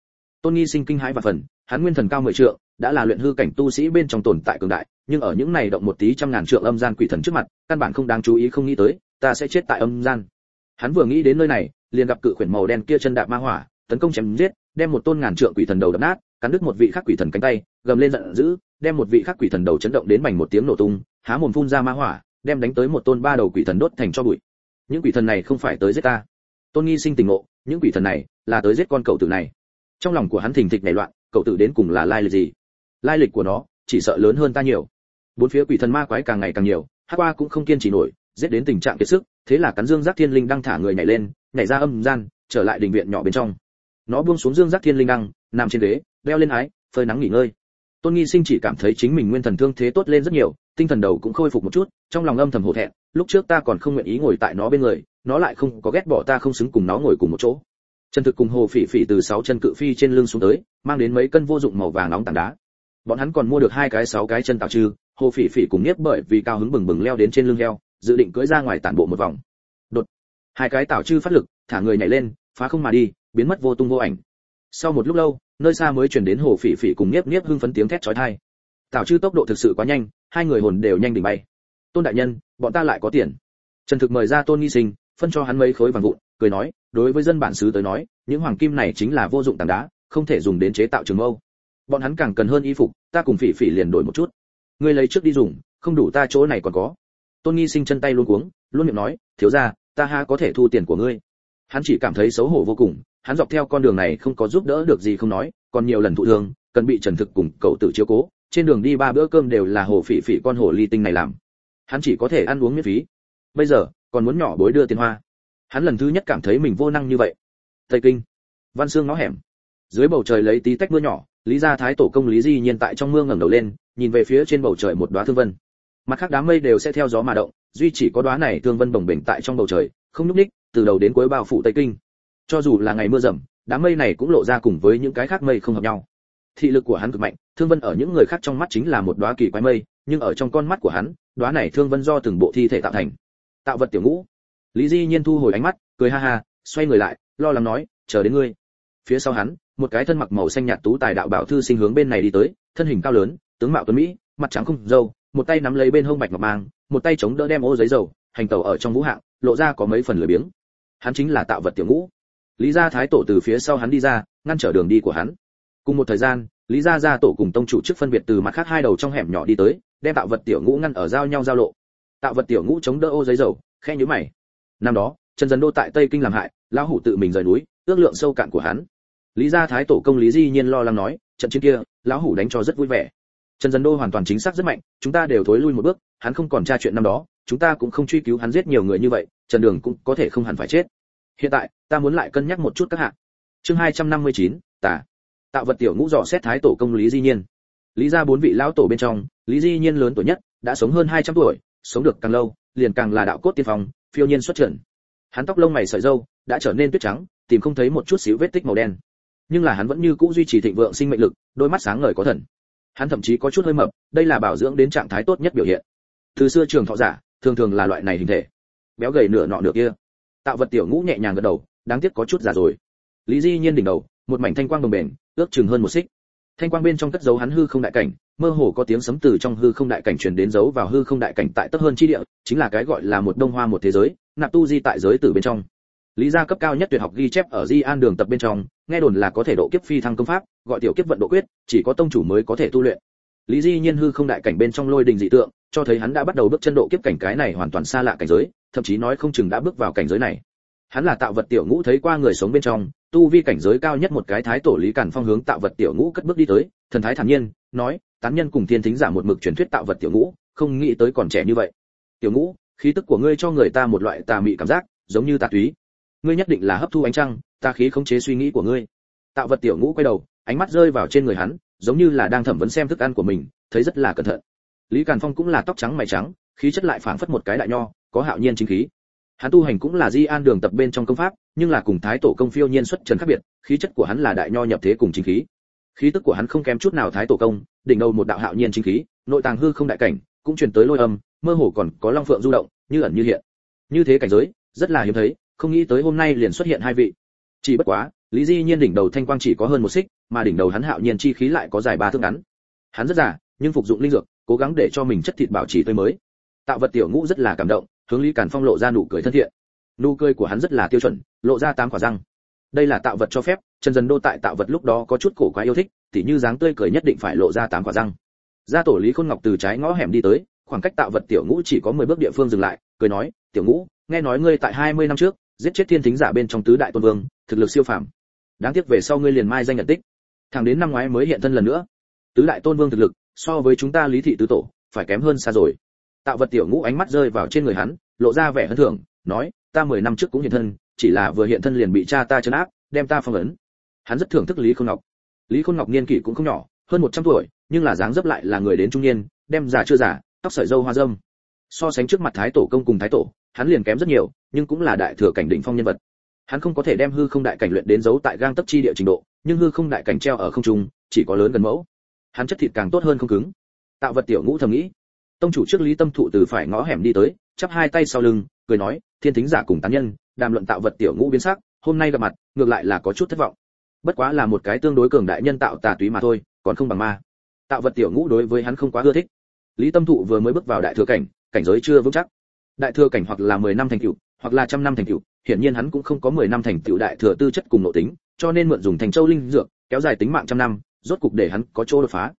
Speaker 1: Tôn nghi sinh kinh hãi và phần, hắn nguyên thần cao mười trượng, đã là luyện hư cảnh tu sĩ bên trong tồn tại cường đại nhưng ở những này động một tí trăm ngàn trượng âm gian quỷ thần trước mặt, căn bản không đáng chú ý không nghĩ tới, ta sẽ chết tại âm gian. Hắn vừa nghĩ đến nơi này, liền gặp cự khuyển màu đen kia chân đạp ma hỏa, tấn công chém giết, đem một tôn ngàn trượng quỷ thần đầu đập nát, cắn đứt một vị khác quỷ thần cánh tay, gầm lên giận dữ, đem một vị khác quỷ thần đầu chấn động đến bành một tiếng nổ tung, há mồm phun ra ma hỏa, đem đánh tới một tôn ba đầu quỷ thần đốt thành cho bụi. Những quỷ thần này không phải tới giết ta. Tôn nghi sinh tình ngộ, những quỷ thần này là tới giết con cậu tử này. Trong lòng của hắn thình thịch nảy loạn, cậu tử đến cùng là lai lịch gì? Lai lịch của nó chỉ sợ lớn hơn ta nhiều bốn phía quỷ thần ma quái càng ngày càng nhiều, hát qua cũng không kiên trì nổi, giết đến tình trạng kiệt sức, thế là cắn dương giác thiên linh đang thả người nhảy lên, nhảy ra âm gian, trở lại đình viện nhỏ bên trong. Nó buông xuống dương giác thiên linh đăng nằm trên ghế, đeo lên ái, phơi nắng nghỉ ngơi. Tôn nghi sinh chỉ cảm thấy chính mình nguyên thần thương thế tốt lên rất nhiều, tinh thần đầu cũng khôi phục một chút, trong lòng âm thầm hổ thẹn, lúc trước ta còn không nguyện ý ngồi tại nó bên người, nó lại không có ghét bỏ ta không xứng cùng nó ngồi cùng một chỗ. Trần thực cùng hồ phỉ phỉ từ sáu chân cự phi trên lưng xuống tới, mang đến mấy cân vô dụng màu vàng nóng tảng đá. Bọn hắn còn mua được hai cái, sáu cái chân tạo trừ hồ phỉ phỉ cùng nhiếp bởi vì cao hứng bừng bừng leo đến trên lưng heo, dự định cưỡi ra ngoài tản bộ một vòng. Đột. Hai cái tạo trư phát lực, thả người nhảy lên, phá không mà đi, biến mất vô tung vô ảnh. Sau một lúc lâu, nơi xa mới truyền đến hồ phỉ phỉ cùng nhiếp nhiếp hưng phấn tiếng thét chói tai. Tạo trư tốc độ thực sự quá nhanh, hai người hồn đều nhanh đỉnh bay. Tôn đại nhân, bọn ta lại có tiền. Trần thực mời ra tôn nghi sinh, phân cho hắn mấy khối vàng vụn, cười nói, đối với dân bản xứ tới nói, những hoàng kim này chính là vô dụng tảng đá, không thể dùng đến chế tạo trường mâu. Bọn hắn càng cần hơn y phục, ta cùng phỉ phỉ liền đổi một chút ngươi lấy trước đi dùng, không đủ ta chỗ này còn có. Tôn nghi sinh chân tay luôn cuống, luôn miệng nói, thiếu gia, ta ha có thể thu tiền của ngươi. Hắn chỉ cảm thấy xấu hổ vô cùng, hắn dọc theo con đường này không có giúp đỡ được gì không nói, còn nhiều lần thụ thương, cần bị trần thực cùng cậu tự chiếu cố, trên đường đi ba bữa cơm đều là hồ phỉ phỉ con hồ ly tinh này làm. Hắn chỉ có thể ăn uống miễn phí. Bây giờ, còn muốn nhỏ bối đưa tiền hoa. Hắn lần thứ nhất cảm thấy mình vô năng như vậy. Tây kinh. Văn xương ngõ hẻm. Dưới bầu trời lấy tí tách mưa nhỏ, lý gia thái tổ công lý di nhiên tại trong mưa ngẩng đầu lên nhìn về phía trên bầu trời một đóa thương vân. Mặt khác đám mây đều sẽ theo gió mà động, duy chỉ có đóa này thương vân bồng bềnh tại trong bầu trời, không nhúc ních từ đầu đến cuối bao phủ tây kinh. Cho dù là ngày mưa rầm, đám mây này cũng lộ ra cùng với những cái khác mây không hợp nhau. Thị lực của hắn cực mạnh, thương vân ở những người khác trong mắt chính là một đóa kỳ quái mây, nhưng ở trong con mắt của hắn, đóa này thương vân do từng bộ thi thể tạo thành. Tạo vật tiểu ngũ. Lý di nhiên thu hồi ánh mắt, cười ha ha, xoay người lại, lo lắng nói, chờ đến ngươi. Phía sau hắn, một cái thân mặc màu xanh nhạt tú tài đạo bảo thư sinh hướng bên này đi tới, thân hình cao lớn tướng mạo tuấn mỹ, mặt trắng không dâu, một tay nắm lấy bên hông bạch ngọc mang, một tay chống đỡ đem ô giấy dầu, hành tẩu ở trong vũ hạng, lộ ra có mấy phần lười biếng. Hắn chính là tạo vật tiểu ngũ. Lý gia thái tổ từ phía sau hắn đi ra, ngăn trở đường đi của hắn. Cùng một thời gian, lý gia gia tổ cùng tông chủ chức phân biệt từ mặt khác hai đầu trong hẻm nhỏ đi tới, đem tạo vật tiểu ngũ ngăn ở giao nhau giao lộ. Tạo vật tiểu ngũ chống đỡ ô giấy dầu khe nhíu mày. Năm đó, trần dân đô tại tây kinh làm hại, lão hủ tự mình rời núi, ước lượng sâu cạn của hắn. Lý gia thái tổ công lý di nhiên lo lắng nói, trận chiến kia, lão hủ đánh cho rất vui vẻ trần dân đô hoàn toàn chính xác rất mạnh chúng ta đều thối lui một bước hắn không còn tra chuyện năm đó chúng ta cũng không truy cứu hắn giết nhiều người như vậy trần đường cũng có thể không hẳn phải chết. Hiện tại ta muốn lại cân nhắc một chút các hạ. chương 259, tả tạo vật tiểu ngũ dò xét thái tổ công lý di nhiên. Lý gia bốn vị lão tổ bên trong lý di nhiên lớn tuổi nhất đã sống hơn 200 tuổi sống được càng lâu liền càng là đạo cốt tiên phong phiêu nhiên xuất trận hắn tóc lông mày sợi râu đã trở nên tuyết trắng tìm không thấy một chút xíu vết tích màu đen. Nhưng là hắn vẫn như cũ duy trì thịnh vượng sinh mệnh lực đôi mắt sáng ngời có thần hắn thậm chí có chút hơi mập, đây là bảo dưỡng đến trạng thái tốt nhất biểu hiện. Từ xưa trường thọ giả, thường thường là loại này hình thể. Béo gầy nửa nọ nửa kia. Tạo vật tiểu ngũ nhẹ nhàng gật đầu, đáng tiếc có chút già rồi. Lý di nhiên đỉnh đầu, một mảnh thanh quang đồng bền ước chừng hơn một xích. Thanh quang bên trong cất dấu hắn hư không đại cảnh, mơ hồ có tiếng sấm từ trong hư không đại cảnh truyền đến dấu vào hư không đại cảnh tại tấp hơn chi địa, chính là cái gọi là một đông hoa một thế giới, nạp tu di tại giới tử bên trong lý gia cấp cao nhất tuyệt học ghi chép ở di an đường tập bên trong, nghe đồn là có thể độ kiếp phi thăng công pháp, gọi tiểu kiếp vận độ quyết, chỉ có tông chủ mới có thể tu luyện. Lý di nhiên hư không đại cảnh bên trong lôi đình dị tượng, cho thấy hắn đã bắt đầu bước chân độ kiếp cảnh cái này hoàn toàn xa lạ cảnh giới, thậm chí nói không chừng đã bước vào cảnh giới này. Hắn là tạo vật tiểu ngũ thấy qua người sống bên trong, tu vi cảnh giới cao nhất một cái thái tổ lý cản phong hướng tạo vật tiểu ngũ cất bước đi tới, thần thái thản nhiên, nói, tán nhân cùng thiên thính giả một mực truyền thuyết tạo vật tiểu ngũ, không nghĩ tới còn trẻ như vậy. Tiểu ngũ, khí tức của ngươi cho người ta một loại tà mị cảm giác, giống như tà túy ngươi nhất định là hấp thu ánh trăng, ta khí khống chế suy nghĩ của ngươi. Tạo vật tiểu ngũ quay đầu, ánh mắt rơi vào trên người hắn, giống như là đang thẩm vấn xem thức ăn của mình, thấy rất là cẩn thận. Lý càn phong cũng là tóc trắng mày trắng, khí chất lại phảng phất một cái đại nho, có hạo nhiên chính khí. Hắn tu hành cũng là di an đường tập bên trong công pháp, nhưng là cùng thái tổ công phiêu nhiên xuất trần khác biệt, khí chất của hắn là đại nho nhập thế cùng chính khí. Khí tức của hắn không kém chút nào thái tổ công, đỉnh đầu một đạo hạo nhiên chính khí, nội tàng hư không đại cảnh, cũng truyền tới lôi âm, mơ hồ còn có long phượng du động, như ẩn như hiện. Như thế cảnh giới, rất là hiếm thấy không nghĩ tới hôm nay liền xuất hiện hai vị. Chỉ bất quá, lý di nhiên đỉnh đầu thanh quang chỉ có hơn một xích, mà đỉnh đầu hắn hạo nhiên chi khí lại có dài ba thước ngắn. Hắn rất già, nhưng phục dụng linh dược, cố gắng để cho mình chất thịt bảo trì tươi mới. Tạo vật tiểu ngũ rất là cảm động, hướng lý càn phong lộ ra nụ cười thân thiện. Nụ cười của hắn rất là tiêu chuẩn, lộ ra tám quả răng. Đây là tạo vật cho phép trần dần đô tại tạo vật lúc đó có chút cổ quá yêu thích, tỉ như dáng tươi cười nhất định phải lộ ra tám quả răng. Gia tổ lý khôn ngọc từ trái ngõ hẻm đi tới, khoảng cách tạo vật tiểu ngũ chỉ có 10 bước địa phương dừng lại, cười nói, tiểu ngũ, nghe nói ngươi tại 20 năm trước giết chết thiên thính giả bên trong tứ đại tôn vương, thực lực siêu phàm. Đáng tiếc về sau ngươi liền mai danh nhận tích. Thẳng đến năm ngoái mới hiện thân lần nữa. Tứ đại tôn vương thực lực, so với chúng ta lý thị tứ tổ, phải kém hơn xa rồi. Tạo vật tiểu ngũ ánh mắt rơi vào trên người hắn, lộ ra vẻ hân thưởng, nói, ta mười năm trước cũng hiện thân, chỉ là vừa hiện thân liền bị cha ta chấn áp, đem ta phong ấn. Hắn rất thưởng thức lý khôn ngọc. Lý khôn ngọc niên kỷ cũng không nhỏ, hơn một trăm tuổi, nhưng là dáng dấp lại là người đến trung niên, đem già chưa già, tóc sợi dâu hoa dâm so sánh trước mặt thái tổ công cùng thái tổ hắn liền kém rất nhiều, nhưng cũng là đại thừa cảnh đỉnh phong nhân vật. Hắn không có thể đem hư không đại cảnh luyện đến giấu tại gang tấc chi địa trình độ, nhưng hư không đại cảnh treo ở không trung, chỉ có lớn gần mẫu. Hắn chất thịt càng tốt hơn không cứng. Tạo vật tiểu ngũ thầm nghĩ. Tông chủ trước lý tâm thụ từ phải ngõ hẻm đi tới, chắp hai tay sau lưng, cười nói, thiên thính giả cùng tán nhân, đàm luận tạo vật tiểu ngũ biến sắc, hôm nay gặp mặt, ngược lại là có chút thất vọng. Bất quá là một cái tương đối cường đại nhân tạo tà túy mà thôi, còn không bằng ma. Tạo vật tiểu ngũ đối với hắn không quá ưa thích. Lý tâm thụ vừa mới bước vào đại thừa cảnh cảnh giới chưa vững chắc đại thừa cảnh hoặc là 10 năm thành tựu, hoặc là trăm năm thành tựu, hiển nhiên hắn cũng không có 10 năm thành tựu đại thừa tư chất cùng nội tính, cho nên mượn dùng thành châu linh dược, kéo dài tính mạng trăm năm, rốt cục để hắn có chỗ đột phá.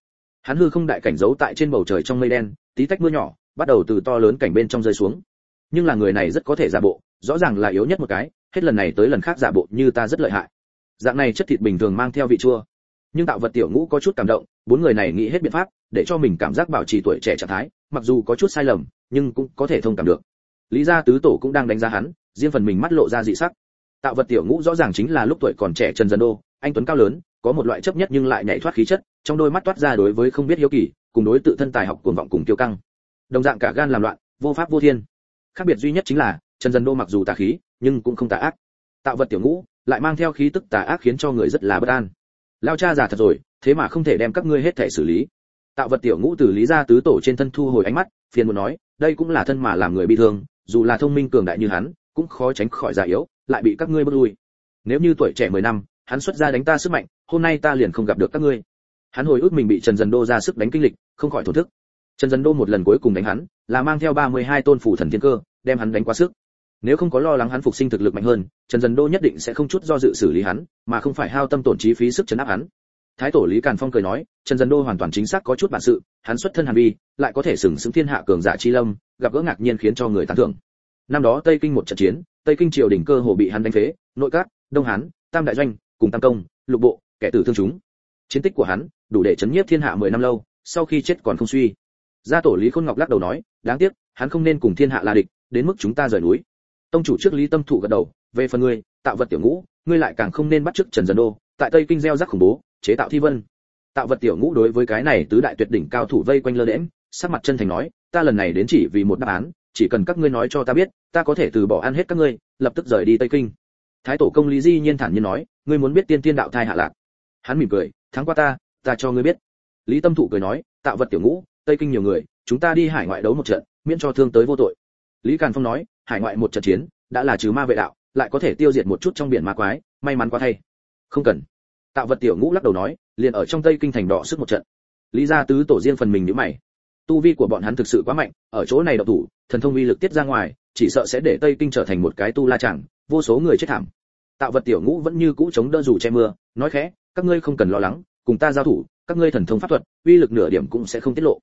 Speaker 1: Hắn hư không đại cảnh giấu tại trên bầu trời trong mây đen, tí tách mưa nhỏ, bắt đầu từ to lớn cảnh bên trong rơi xuống. Nhưng là người này rất có thể giả bộ, rõ ràng là yếu nhất một cái, hết lần này tới lần khác giả bộ như ta rất lợi hại. Dạng này chất thịt bình thường mang theo vị chua. Nhưng tạo vật tiểu ngũ có chút cảm động bốn người này nghĩ hết biện pháp, để cho mình cảm giác bảo trì tuổi trẻ trạng thái, mặc dù có chút sai lầm, nhưng cũng có thể thông cảm được. Lý gia tứ tổ cũng đang đánh giá hắn, riêng phần mình mắt lộ ra dị sắc. Tạo vật tiểu ngũ rõ ràng chính là lúc tuổi còn trẻ trần dân đô, anh tuấn cao lớn, có một loại chấp nhất nhưng lại nhảy thoát khí chất, trong đôi mắt toát ra đối với không biết hiếu kỳ, cùng đối tự thân tài học cuồng vọng cùng tiêu căng. Đồng dạng cả gan làm loạn, vô pháp vô thiên. Khác biệt duy nhất chính là, trần dân đô mặc dù tà khí, nhưng cũng không tà ác. Tạo vật tiểu ngũ, lại mang theo khí tức tà ác khiến cho người rất là bất an. Lao cha già thật rồi thế mà không thể đem các ngươi hết thể xử lý. Tạo vật tiểu ngũ từ lý gia tứ tổ trên thân thu hồi ánh mắt, phiền muốn nói, đây cũng là thân mà làm người bị thương, dù là thông minh cường đại như hắn, cũng khó tránh khỏi già yếu, lại bị các ngươi bước lui. Nếu như tuổi trẻ 10 năm, hắn xuất ra đánh ta sức mạnh, hôm nay ta liền không gặp được các ngươi. Hắn hồi ức mình bị trần dần đô ra sức đánh kinh lịch, không khỏi thổ thức. Trần dần đô một lần cuối cùng đánh hắn, là mang theo 32 tôn phủ thần thiên cơ, đem hắn đánh quá sức. Nếu không có lo lắng hắn phục sinh thực lực mạnh hơn, trần dần đô nhất định sẽ không chút do dự xử lý hắn, mà không phải hao tâm tổn trí phí sức chấn áp hắn thái tổ lý càn phong cười nói, trần Dân đô hoàn toàn chính xác có chút bản sự, hắn xuất thân hàn vi, lại có thể sừng sững thiên hạ cường giả chi lâm, gặp gỡ ngạc nhiên khiến cho người tán thưởng. Năm đó tây kinh một trận chiến, tây kinh triều đỉnh cơ hồ bị hắn đánh phế, nội các, đông hán, tam đại doanh, cùng tam công, lục bộ, kẻ tử thương chúng. Chiến tích của hắn đủ để chấn nhiếp thiên hạ mười năm lâu, sau khi chết còn không suy. Gia tổ lý khôn ngọc lắc đầu nói, đáng tiếc, hắn không nên cùng thiên hạ là địch, đến mức chúng ta rời núi. Tông chủ trước lý tâm thụ gật đầu, về phần ngươi, tạo vật tiểu ngũ, ngươi lại càng không nên bắt chước trần dân đô tại tây kinh gieo rắc khủng bố, chế tạo thi vân. Tạo vật tiểu ngũ đối với cái này tứ đại tuyệt đỉnh cao thủ vây quanh lơ đễm sắc mặt chân thành nói, ta lần này đến chỉ vì một đáp án, chỉ cần các ngươi nói cho ta biết, ta có thể từ bỏ ăn hết các ngươi, lập tức rời đi tây kinh. Thái tổ công lý di nhiên thản nhiên nói, ngươi muốn biết tiên tiên đạo thai hạ lạc. Hắn mỉm cười, thắng qua ta ta cho ngươi biết. Lý tâm thụ cười nói, tạo vật tiểu ngũ, tây kinh nhiều người, chúng ta đi hải ngoại đấu một trận, miễn cho thương tới vô tội. Lý càn phong nói, hải ngoại một trận chiến, đã là trừ ma vệ đạo, lại có thể tiêu diệt một chút trong biển ma quái, may mắn quá thay không cần. Tạo vật tiểu ngũ lắc đầu nói, liền ở trong tây kinh thành đỏ sức một trận. Lý gia tứ tổ riêng phần mình nhíu mày. Tu vi của bọn hắn thực sự quá mạnh, ở chỗ này độc thủ, thần thông uy lực tiết ra ngoài, chỉ sợ sẽ để tây kinh trở thành một cái tu la chẳng, vô số người chết thảm. Tạo vật tiểu ngũ vẫn như cũ chống đỡ dù che mưa, nói khẽ, các ngươi không cần lo lắng, cùng ta giao thủ, các ngươi thần thông pháp thuật, uy lực nửa điểm cũng sẽ không tiết lộ.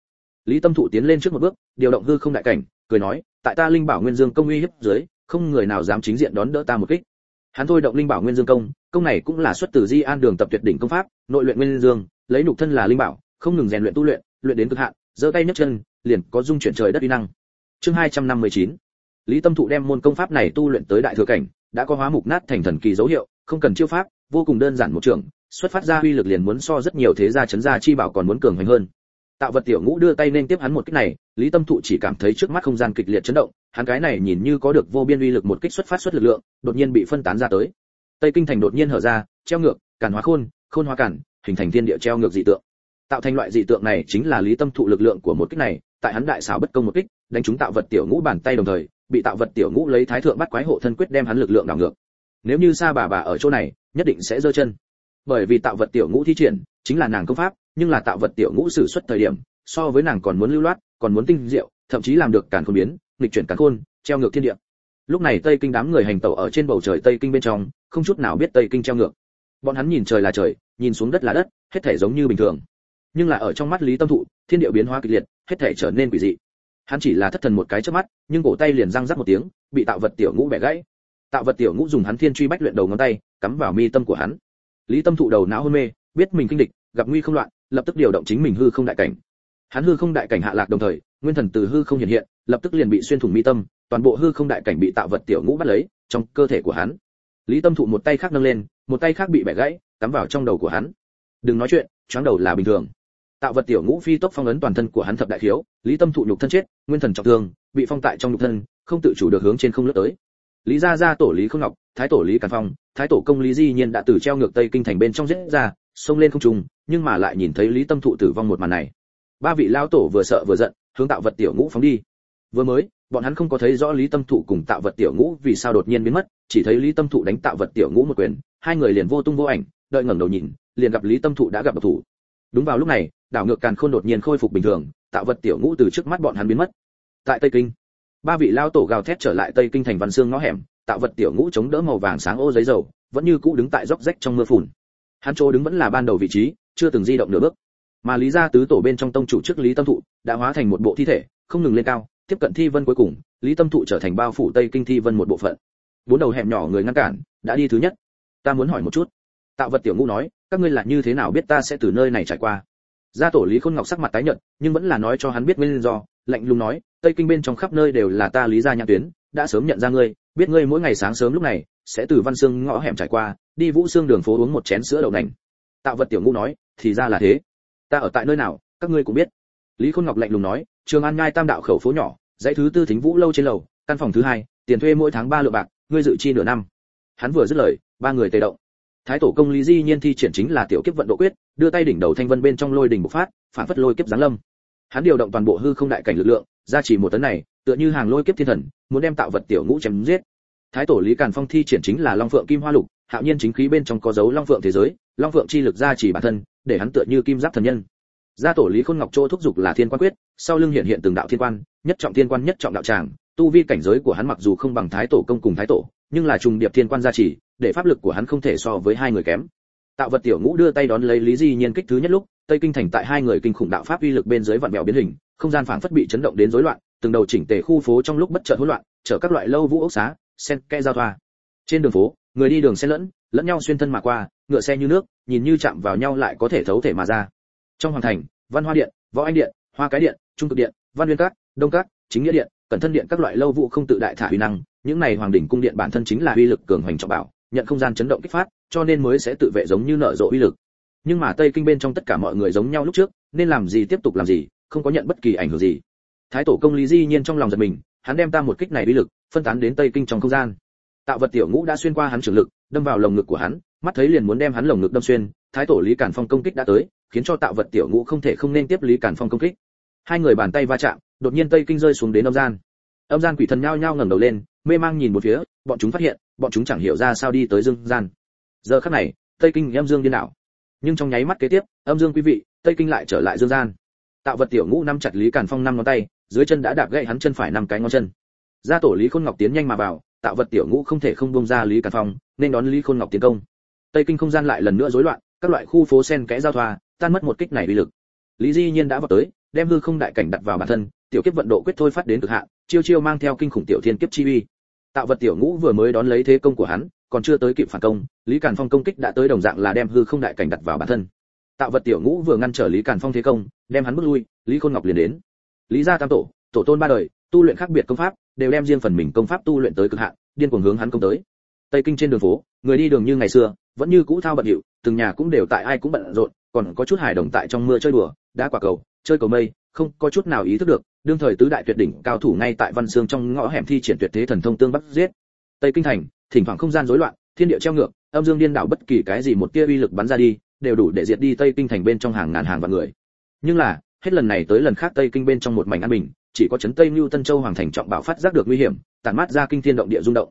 Speaker 1: Lý tâm thụ tiến lên trước một bước, điều động hư không đại cảnh, cười nói, tại ta linh bảo nguyên dương công uy hiếp dưới, không người nào dám chính diện đón đỡ ta một kích. Hắn thôi động linh bảo nguyên dương công công này cũng là xuất từ di an đường tập tuyệt đỉnh công pháp, nội luyện nguyên dương, lấy nhục thân là linh bảo, không ngừng rèn luyện tu luyện luyện đến cực hạn, giơ tay nhấc chân, liền có dung chuyển trời đất uy năng. Chương 259 lý tâm thụ đem môn công pháp này tu luyện tới đại thừa cảnh, đã có hóa mục nát thành thần kỳ dấu hiệu, không cần chiêu pháp, vô cùng đơn giản một trường, xuất phát ra uy lực liền muốn so rất nhiều thế gia chấn gia chi bảo còn muốn cường hoành hơn. Tạo vật tiểu ngũ đưa tay nên tiếp hắn một kích này, lý tâm thụ chỉ cảm thấy trước mắt không gian kịch liệt chấn động, hắn cái này nhìn như có được vô biên uy lực một kích xuất phát xuất lực lượng, đột nhiên bị phân tán ra tới tây kinh thành đột nhiên hở ra, treo ngược, cản hóa khôn khôn hóa cản, hình thành thiên địa treo ngược dị tượng. Tạo thành loại dị tượng này chính là lý tâm thụ lực lượng của một kích này, tại hắn đại xảo bất công một kích, đánh trúng tạo vật tiểu ngũ bàn tay đồng thời, bị tạo vật tiểu ngũ lấy thái thượng bắt quái hộ thân quyết đem hắn lực lượng đảo ngược. Nếu như sa bà bà ở chỗ này, nhất định sẽ giơ chân. Bởi vì tạo vật tiểu ngũ thi triển, chính là nàng công pháp, nhưng là tạo vật tiểu ngũ sử xuất thời điểm, so với nàng còn muốn lưu loát, còn muốn tinh diệu, thậm chí làm được càn khôn biến, nghịch chuyển càn khôn, treo ngược thiên địa lúc này tây kinh đám người hành tẩu ở trên bầu trời tây kinh bên trong, không chút nào biết tây kinh treo ngược. Bọn hắn nhìn trời là trời, nhìn xuống đất là đất, hết thể giống như bình thường. Nhưng là ở trong mắt lý tâm thụ, thiên địa biến hóa kịch liệt, hết thể trở nên quỷ dị. Hắn chỉ là thất thần một cái trước mắt, nhưng cổ tay liền răng rắc một tiếng, bị tạo vật tiểu ngũ bẻ gãy. Tạo vật tiểu ngũ dùng hắn thiên truy bách luyện đầu ngón tay, cắm vào mi tâm của hắn. Lý tâm thụ đầu não hôn mê, biết mình kinh địch, gặp nguy không loạn, lập tức điều động chính mình hư không đại cảnh. Hắn hư không đại cảnh hạ lạc đồng thời, nguyên thần từ hư không hiện hiện, lập tức liền bị xuyên thủng mi tâm toàn bộ hư không đại cảnh bị tạo vật tiểu ngũ bắt lấy, trong cơ thể của hắn. Lý tâm thụ một tay khác nâng lên, một tay khác bị bẻ gãy, cắm vào trong đầu của hắn. Đừng nói chuyện, choáng đầu là bình thường. Tạo vật tiểu ngũ phi tốc phong ấn toàn thân của hắn thập đại thiếu, lý tâm thụ nhục thân chết, nguyên thần trọng thương, bị phong tại trong nhục thân, không tự chủ được hướng trên không lướt tới. Lý gia gia tổ lý không ngọc, thái tổ lý càn phong, thái tổ công lý di nhiên đã từ treo ngược tây kinh thành bên trong giết ra, xông lên không trung, nhưng mà lại nhìn thấy lý tâm thụ tử vong một màn này. Ba vị lao tổ vừa sợ vừa giận, hướng tạo vật tiểu ngũ phóng đi. Vừa mới bọn hắn không có thấy rõ lý tâm thụ cùng tạo vật tiểu ngũ vì sao đột nhiên biến mất, chỉ thấy lý tâm thụ đánh tạo vật tiểu ngũ một quyền, hai người liền vô tung vô ảnh, đợi ngẩng đầu nhìn, liền gặp lý tâm thụ đã gặp độc thủ. Đúng vào lúc này, đảo ngược càn khôn đột nhiên khôi phục bình thường tạo vật tiểu ngũ từ trước mắt bọn hắn biến mất. Tại tây kinh, ba vị lao tổ gào thét trở lại tây kinh thành văn xương ngõ hẻm tạo vật tiểu ngũ chống đỡ màu vàng sáng ô giấy dầu, vẫn như cũ đứng tại róc rách trong mưa phùn. Hắn chỗ đứng vẫn là ban đầu vị trí, chưa từng di động nửa bước. Mà lý gia tứ tổ bên trong tông chủ trước lý tâm thụ, đã hóa thành một bộ thi thể, không ngừng lên cao tiếp cận thi vân cuối cùng, lý tâm thụ trở thành bao phủ tây kinh thi vân một bộ phận. Bốn đầu hẻm nhỏ người ngăn cản, đã đi thứ nhất. Ta muốn hỏi một chút. Tạo vật tiểu ngũ nói, các ngươi là như thế nào biết ta sẽ từ nơi này trải qua? Gia tổ lý khôn ngọc sắc mặt tái nhợt, nhưng vẫn là nói cho hắn biết nguyên do, lạnh lùng nói, tây kinh bên trong khắp nơi đều là ta lý gia nhãn tuyến, đã sớm nhận ra ngươi, biết ngươi mỗi ngày sáng sớm lúc này, sẽ từ văn xương ngõ hẻm trải qua, đi vũ xương đường phố uống một chén sữa đậu nành. Tạo vật tiểu ngũ nói, thì ra là thế. Ta ở tại nơi nào, các ngươi cũng biết. Lý khôn ngọc lạnh lùng nói trường an nhai tam đạo khẩu phố nhỏ, dãy thứ tư thính vũ lâu trên lầu, căn phòng thứ hai, tiền thuê mỗi tháng ba lượng bạc, ngươi dự chi nửa năm. Hắn vừa dứt lời, ba người tề động. Thái tổ công lý di nhiên thi triển chính là tiểu kiếp vận độ quyết, đưa tay đỉnh đầu thanh vân bên trong lôi đỉnh bộc phát, phản phất lôi kiếp giáng lâm. Hắn điều động toàn bộ hư không đại cảnh lực lượng ra chỉ một tấn này, tựa như hàng lôi kiếp thiên thần, muốn đem tạo vật tiểu ngũ chém giết. Thái tổ lý càn phong thi triển chính là long phượng kim hoa lục, hạo nhiên chính khí bên trong có dấu long phượng thế giới, long phượng chi lực ra chỉ bản thân, để hắn tựa như kim giáp thần nhân gia tổ lý khôn ngọc châu thúc giục là thiên quan quyết, sau lưng hiện hiện từng đạo thiên quan, nhất trọng thiên quan, nhất trọng đạo tràng. Tu vi cảnh giới của hắn mặc dù không bằng thái tổ công cùng thái tổ, nhưng là trùng điệp thiên quan gia trì, để pháp lực của hắn không thể so với hai người kém. Tạo vật tiểu ngũ đưa tay đón lấy lý di nhiên kích thứ nhất lúc, tây kinh thành tại hai người kinh khủng đạo pháp uy lực bên dưới vạn bèo biến hình, không gian phảng phất bị chấn động đến rối loạn, từng đầu chỉnh tề khu phố trong lúc bất chợt hỗn loạn, chở các loại lâu vũ ốc xá, sen kẽ giao thoa. Trên đường phố, người đi đường xen lẫn lẫn nhau xuyên thân mà qua, ngựa xe như nước, nhìn như chạm vào nhau lại có thể thấu thể mà ra trong hoàng thành, văn hoa điện, võ anh điện, hoa cái điện, trung cực điện, văn nguyên các, đông các, chính nghĩa điện, cẩn thân điện các loại lâu vụ không tự đại thả uy năng. Những này hoàng đỉnh cung điện bản thân chính là uy lực cường hoành trọng bảo, nhận không gian chấn động kích phát, cho nên mới sẽ tự vệ giống như nở rộ uy lực. Nhưng mà tây kinh bên trong tất cả mọi người giống nhau lúc trước, nên làm gì tiếp tục làm gì, không có nhận bất kỳ ảnh hưởng gì. Thái tổ công lý di nhiên trong lòng giật mình, hắn đem ta một kích này uy lực, phân tán đến tây kinh trong không gian. Tạo vật tiểu ngũ đã xuyên qua hắn trường lực, đâm vào lồng ngực của hắn, mắt thấy liền muốn đem hắn lồng ngực đâm xuyên. Thái tổ lý cản phong công kích đã tới khiến cho tạo vật tiểu ngũ không thể không nên tiếp lý cản phong công kích. Hai người bàn tay va chạm, đột nhiên tây kinh rơi xuống đến âm gian. Âm gian quỷ thần nhao nhao ngẩng đầu lên, mê mang nhìn một phía, bọn chúng phát hiện, bọn chúng chẳng hiểu ra sao đi tới dương gian. Giờ khắc này, tây kinh âm dương điên đảo. Nhưng trong nháy mắt kế tiếp, âm dương quý vị, tây kinh lại trở lại dương gian. Tạo vật tiểu ngũ năm chặt lý càn phong năm ngón tay, dưới chân đã đạp gãy hắn chân phải năm cái ngón chân. Gia tổ lý khôn ngọc tiến nhanh mà vào, tạo vật tiểu ngũ không thể không bông ra lý càn phong, nên đón lý khôn ngọc tiến công. Tây kinh không gian lại lần nữa rối loạn, các loại khu phố sen kẽ giao thoa tan mất một kích này uy lực. Lý di nhiên đã vào tới, đem hư không đại cảnh đặt vào bản thân, tiểu kiếp vận độ quyết thôi phát đến cực hạn, chiêu chiêu mang theo kinh khủng tiểu thiên kiếp chi uy. Tạo vật tiểu ngũ vừa mới đón lấy thế công của hắn, còn chưa tới kịp phản công, lý càn phong công kích đã tới đồng dạng là đem hư không đại cảnh đặt vào bản thân. Tạo vật tiểu ngũ vừa ngăn trở lý càn phong thế công, đem hắn bước lui, lý khôn ngọc liền đến. Lý gia tam tổ tổ tôn ba đời, tu luyện khác biệt công pháp, đều đem riêng phần mình công pháp tu luyện tới cực hạn, điên cuồng hướng hắn công tới. Tây kinh trên đường phố, người đi đường như ngày xưa, vẫn như cũ thao bận hiệu từng nhà cũng đều tại ai cũng bận rộn còn có chút hài đồng tại trong mưa chơi đùa, đá quả cầu, chơi cầu mây, không có chút nào ý thức được, đương thời tứ đại tuyệt đỉnh cao thủ ngay tại văn xương trong ngõ hẻm thi triển tuyệt thế thần thông tương bắt giết. Tây kinh thành, thỉnh thoảng không gian rối loạn, thiên địa treo ngược, âm dương điên đảo bất kỳ cái gì một tia uy lực bắn ra đi, đều đủ để diệt đi tây kinh thành bên trong hàng ngàn hàng vạn người. Nhưng là, hết lần này tới lần khác tây kinh bên trong một mảnh an bình, chỉ có trấn tây lưu tân châu hoàng thành trọng bảo phát giác được nguy hiểm, tản mát ra kinh thiên động địa rung động.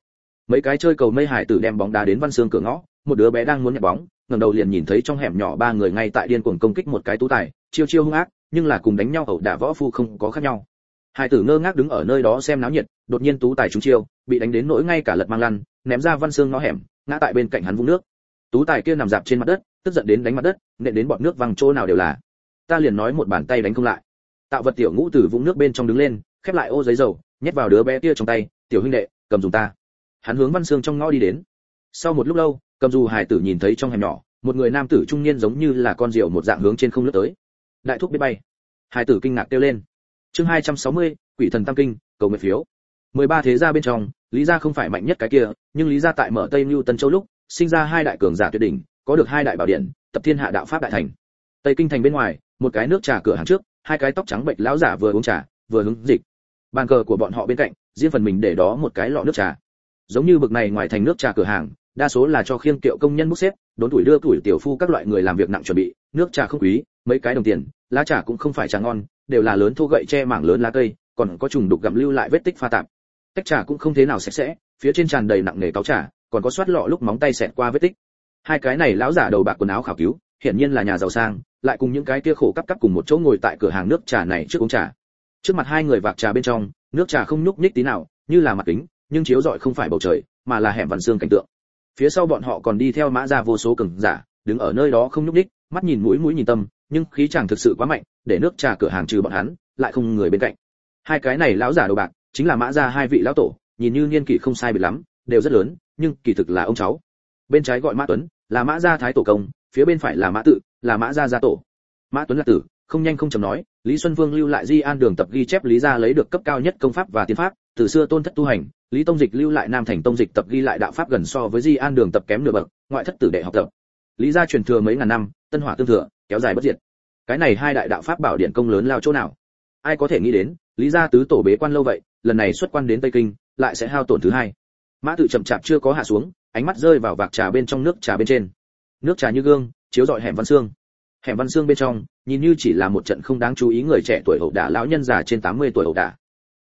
Speaker 1: Mấy cái chơi cầu mây hải tử đem bóng đá đến văn xương cửa ngõ, một đứa bé đang muốn nhặt bóng ngẩng đầu liền nhìn thấy trong hẻm nhỏ ba người ngay tại điên cuồng công kích một cái tú tài, chiêu chiêu hung ác, nhưng là cùng đánh nhau ẩu đả võ phu không có khác nhau. Hai tử ngơ ngác đứng ở nơi đó xem náo nhiệt, đột nhiên tú tài trúng chiêu, bị đánh đến nỗi ngay cả lật mang lăn, ném ra văn xương ngõ hẻm, ngã tại bên cạnh hắn vũng nước. Tú tài kia nằm dạp trên mặt đất, tức giận đến đánh mặt đất, nện đến bọt nước văng chỗ nào đều là. Ta liền nói một bàn tay đánh không lại. Tạo vật tiểu ngũ tử vũng nước bên trong đứng lên, khép lại ô giấy dầu, nhét vào đứa bé kia trong tay, tiểu huynh đệ, cầm dùng ta. Hắn hướng văn xương trong ngõ đi đến. Sau một lúc lâu cầm dù hải tử nhìn thấy trong hẻm nhỏ một người nam tử trung niên giống như là con diều một dạng hướng trên không lướt tới. Đại thúc biết bay. Hải tử kinh ngạc kêu lên. Chương 260, quỷ thần tam kinh cầu nguyện phiếu. 13 thế gia bên trong lý gia không phải mạnh nhất cái kia nhưng lý gia tại mở tây mưu tân châu lúc sinh ra hai đại cường giả tuyệt đỉnh có được hai đại bảo điện tập thiên hạ đạo pháp đại thành. Tây kinh thành bên ngoài một cái nước trà cửa hàng trước hai cái tóc trắng bệnh lão giả vừa uống trà vừa hứng dịch. Bàn cờ của bọn họ bên cạnh riêng phần mình để đó một cái lọ nước trà. Giống như bực này ngoài thành nước trà cửa hàng đa số là cho khiêng kiệu công nhân múc xếp, đốn tuổi đưa tuổi tiểu phu các loại người làm việc nặng chuẩn bị, nước trà không quý, mấy cái đồng tiền, lá trà cũng không phải trà ngon, đều là lớn thô gậy che mảng lớn lá cây, còn có trùng đục gặm lưu lại vết tích pha tạp. Tách trà cũng không thế nào sạch sẽ, phía trên tràn đầy nặng nề cáo trà, còn có xoát lọ lúc móng tay xẹt qua vết tích. Hai cái này lão giả đầu bạc quần áo khảo cứu, hiển nhiên là nhà giàu sang, lại cùng những cái kia khổ cắp cắp cùng một chỗ ngồi tại cửa hàng nước trà này trước uống trà. Trước mặt hai người vạc trà bên trong, nước trà không nhúc nhích tí nào, như là mặt kính, nhưng chiếu rọi không phải bầu trời, mà là hẻm văn xương cảnh tượng phía sau bọn họ còn đi theo mã ra vô số cường giả, đứng ở nơi đó không nhúc nhích, mắt nhìn mũi mũi nhìn tâm, nhưng khí chàng thực sự quá mạnh, để nước trà cửa hàng trừ bọn hắn, lại không người bên cạnh. Hai cái này lão giả đầu bạc, chính là mã ra hai vị lão tổ, nhìn như niên kỷ không sai biệt lắm, đều rất lớn, nhưng kỳ thực là ông cháu. Bên trái gọi mã tuấn, là mã gia thái tổ công, phía bên phải là mã tự, là mã gia gia tổ. Mã tuấn là tử, không nhanh không chậm nói, lý xuân vương lưu lại di an đường tập ghi chép lý gia lấy được cấp cao nhất công pháp và tiến pháp, từ xưa tôn thất tu hành lý tông dịch lưu lại nam thành tông dịch tập ghi lại đạo pháp gần so với di an đường tập kém nửa bậc, ngoại thất tử đệ học tập. Lý gia truyền thừa mấy ngàn năm, tân hỏa tương thừa, kéo dài bất diệt. Cái này hai đại đạo pháp bảo điện công lớn lao chỗ nào? Ai có thể nghĩ đến, lý gia tứ tổ bế quan lâu vậy, lần này xuất quan đến tây kinh, lại sẽ hao tổn thứ hai. Mã tự chậm chạp chưa có hạ xuống, ánh mắt rơi vào vạc trà bên trong nước trà bên trên. Nước trà như gương, chiếu rọi hẻm văn xương. Hẻm văn xương bên trong, nhìn như chỉ là một trận không đáng chú ý người trẻ tuổi hậu đả, lão nhân già trên 80 tuổi hậu đả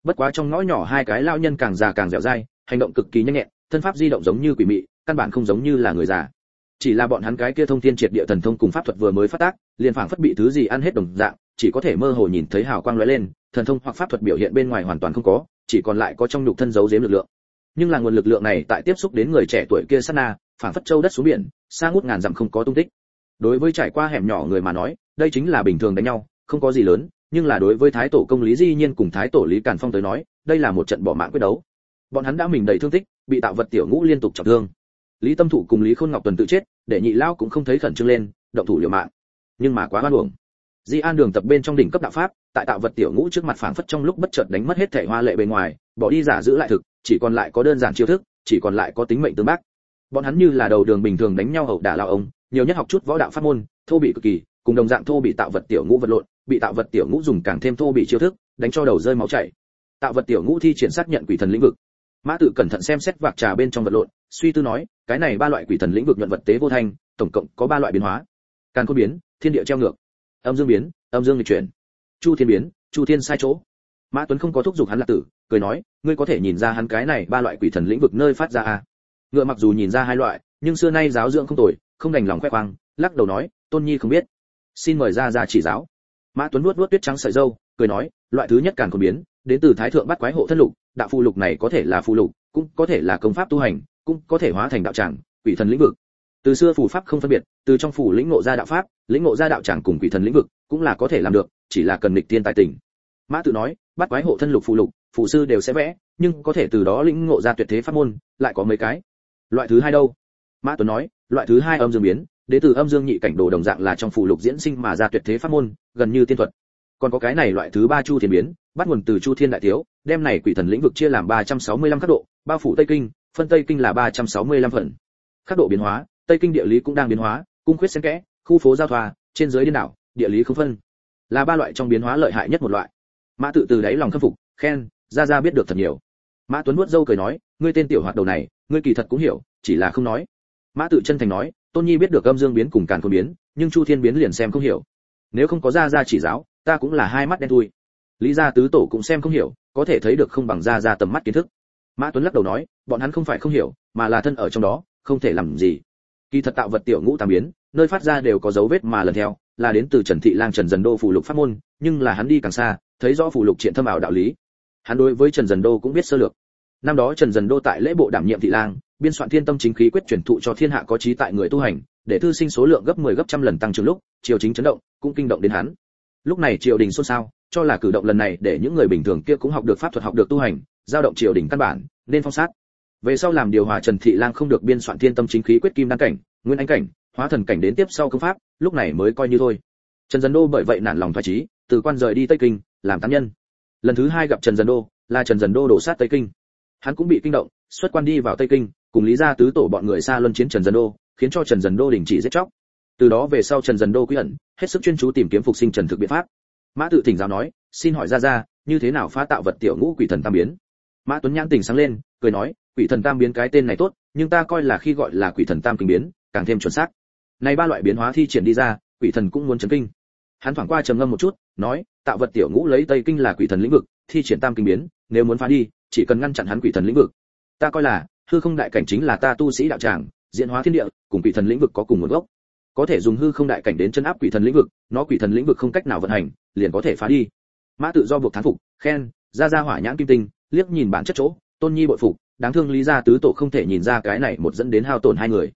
Speaker 1: bất quá trong ngõ nhỏ hai cái lão nhân càng già càng dẻo dai, hành động cực kỳ nhanh nhẹn, thân pháp di động giống như quỷ mị, căn bản không giống như là người già. Chỉ là bọn hắn cái kia thông thiên triệt địa thần thông cùng pháp thuật vừa mới phát tác, liền phảng phất bị thứ gì ăn hết đồng dạng, chỉ có thể mơ hồ nhìn thấy hào quang lóe lên, thần thông hoặc pháp thuật biểu hiện bên ngoài hoàn toàn không có, chỉ còn lại có trong nhục thân giấu giếm lực lượng. Nhưng là nguồn lực lượng này tại tiếp xúc đến người trẻ tuổi kia sát na, phảng phất châu đất xuống biển, xa ngút ngàn dặm không có tung tích. Đối với trải qua hẻm nhỏ người mà nói, đây chính là bình thường đánh nhau, không có gì lớn nhưng là đối với thái tổ công lý di nhiên cùng thái tổ lý càn phong tới nói, đây là một trận bỏ mạng quyết đấu. Bọn hắn đã mình đầy thương tích, bị tạo vật tiểu ngũ liên tục trọng thương. Lý tâm thụ cùng lý khôn ngọc tuần tự chết, để nhị lao cũng không thấy khẩn trương lên, động thủ liều mạng. Nhưng mà quá hoan uổng. Di an đường tập bên trong đỉnh cấp đạo pháp, tại tạo vật tiểu ngũ trước mặt phảng phất trong lúc bất chợt đánh mất hết thể hoa lệ bề ngoài, bỏ đi giả giữ lại thực, chỉ còn lại có đơn giản chiêu thức, chỉ còn lại có tính mệnh tương bác. Bọn hắn như là đầu đường bình thường đánh nhau hậu đả lao ông, nhiều nhất học chút võ đạo pháp môn, thô bị cực kỳ, cùng đồng dạng thô bị tạo vật tiểu ngũ vật lộn bị tạo vật tiểu ngũ dùng càng thêm thô bị chiêu thức, đánh cho đầu rơi máu chảy. Tạo vật tiểu ngũ thi triển xác nhận quỷ thần lĩnh vực. Mã tự cẩn thận xem xét vạc trà bên trong vật lộn, suy tư nói, cái này ba loại quỷ thần lĩnh vực nhuận vật tế vô thanh, tổng cộng có ba loại biến hóa. Càn khôn biến, thiên địa treo ngược. Âm dương biến, âm dương lịch chuyển. Chu thiên biến, chu thiên sai chỗ. Mã tuấn không có thúc giục hắn lạc tử, cười nói, ngươi có thể nhìn ra hắn cái này ba loại quỷ thần lĩnh vực nơi phát ra à? Ngựa mặc dù nhìn ra hai loại, nhưng xưa nay giáo dưỡng không tồi, không đành lòng khoe khoang, lắc đầu nói, tôn nhi không biết. Xin mời ra ra chỉ giáo mã tuấn nuốt nuốt tuyết trắng sợi dâu, cười nói, loại thứ nhất càn khôn biến, đến từ thái thượng bắt quái hộ thân lục, đạo phù lục này có thể là phù lục, cũng có thể là công pháp tu hành, cũng có thể hóa thành đạo tràng, quỷ thần lĩnh vực. Từ xưa phù pháp không phân biệt, từ trong phù lĩnh ngộ ra đạo pháp, lĩnh ngộ ra đạo tràng cùng quỷ thần lĩnh vực, cũng là có thể làm được, chỉ là cần nghịch tiên tài tình. Mã tự nói, bắt quái hộ thân lục phù lục, phù sư đều sẽ vẽ, nhưng có thể từ đó lĩnh ngộ ra tuyệt thế pháp môn, lại có mấy cái. Loại thứ hai đâu? Mã tuấn nói, loại thứ hai âm dương biến đế tử âm dương nhị cảnh đồ đồng dạng là trong phụ lục diễn sinh mà ra tuyệt thế pháp môn, gần như tiên thuật. Còn có cái này loại thứ ba chu thiên biến, bắt nguồn từ chu thiên đại thiếu, đem này quỷ thần lĩnh vực chia làm 365 cấp độ bao phủ tây kinh, phân tây kinh là 365 phần. Các độ biến hóa, tây kinh địa lý cũng đang biến hóa, cung khuyết xen kẽ, khu phố giao thoa, trên dưới điên đảo, địa lý không phân. Là ba loại trong biến hóa lợi hại nhất một loại. Mã tự từ đáy lòng khâm phục, khen, ra ra biết được thật nhiều. Mã tuấn nuốt dâu cười nói, ngươi tên tiểu hoạt đầu này, ngươi kỳ thật cũng hiểu, chỉ là không nói. Mã tự chân thành nói tôn nhi biết được âm dương biến cùng càn khôn biến, nhưng chu thiên biến liền xem không hiểu. Nếu không có Gia Gia chỉ giáo, ta cũng là hai mắt đen thui. Lý gia tứ tổ cũng xem không hiểu, có thể thấy được không bằng Gia Gia tầm mắt kiến thức. Mã tuấn lắc đầu nói, bọn hắn không phải không hiểu, mà là thân ở trong đó, không thể làm gì. Kỳ thật tạo vật tiểu ngũ tam biến, nơi phát ra đều có dấu vết mà lần theo, là đến từ trần thị lang trần dần đô phụ lục pháp môn, nhưng là hắn đi càng xa, thấy rõ phụ lục triện thâm ảo đạo lý. Hắn đối với trần dần đô cũng biết sơ lược. Năm đó trần dần đô tại lễ bộ đảm nhiệm thị lang biên soạn thiên tâm chính khí quyết truyền thụ cho thiên hạ có trí tại người tu hành, để thư sinh số lượng gấp 10 gấp trăm lần tăng trưởng lúc, triều chính chấn động, cũng kinh động đến hắn. Lúc này triều đình xôn xao, cho là cử động lần này để những người bình thường kia cũng học được pháp thuật, học được tu hành, giao động triều đình căn bản, nên phong sát. Về sau làm điều hòa trần thị lang không được biên soạn thiên tâm chính khí quyết kim đăng cảnh, nguyên anh cảnh, hóa thần cảnh đến tiếp sau công pháp, lúc này mới coi như thôi. Trần dân đô bởi vậy nản lòng thoái trí từ quan rời đi tây kinh, làm tán nhân. Lần thứ hai gặp trần dân đô, là trần dân đô đổ sát tây kinh. Hắn cũng bị kinh động, xuất quan đi vào tây kinh cùng lý gia tứ tổ bọn người xa luân chiến trần dân đô, khiến cho trần dần đô đình chỉ giết chóc. Từ đó về sau trần dần đô quy ẩn, hết sức chuyên chú tìm kiếm phục sinh trần thực biện pháp. Mã tự thỉnh giáo nói, xin hỏi ra ra như thế nào phá tạo vật tiểu ngũ quỷ thần tam biến? Mã tuấn nhãn tỉnh sáng lên, cười nói, quỷ thần tam biến cái tên này tốt, nhưng ta coi là khi gọi là quỷ thần tam kinh biến, càng thêm chuẩn xác. Này ba loại biến hóa thi triển đi ra, quỷ thần cũng muốn chấn kinh. Hắn thoảng qua trầm ngâm một chút, nói, tạo vật tiểu ngũ lấy tây kinh là quỷ thần lĩnh vực, thi triển tam kinh biến, nếu muốn phá đi, chỉ cần ngăn chặn hắn quỷ thần lĩnh vực. Ta coi là hư không đại cảnh chính là ta tu sĩ đạo tràng, diễn hóa thiên địa, cùng quỷ thần lĩnh vực có cùng nguồn gốc. Có thể dùng hư không đại cảnh đến chân áp quỷ thần lĩnh vực, nó quỷ thần lĩnh vực không cách nào vận hành, liền có thể phá đi. Mã tự do buộc thán phục, khen, ra ra hỏa nhãn kim tinh, liếc nhìn bản chất chỗ, tôn nhi bội phục, đáng thương lý gia tứ tổ không thể nhìn ra cái này một dẫn đến hao tổn hai người.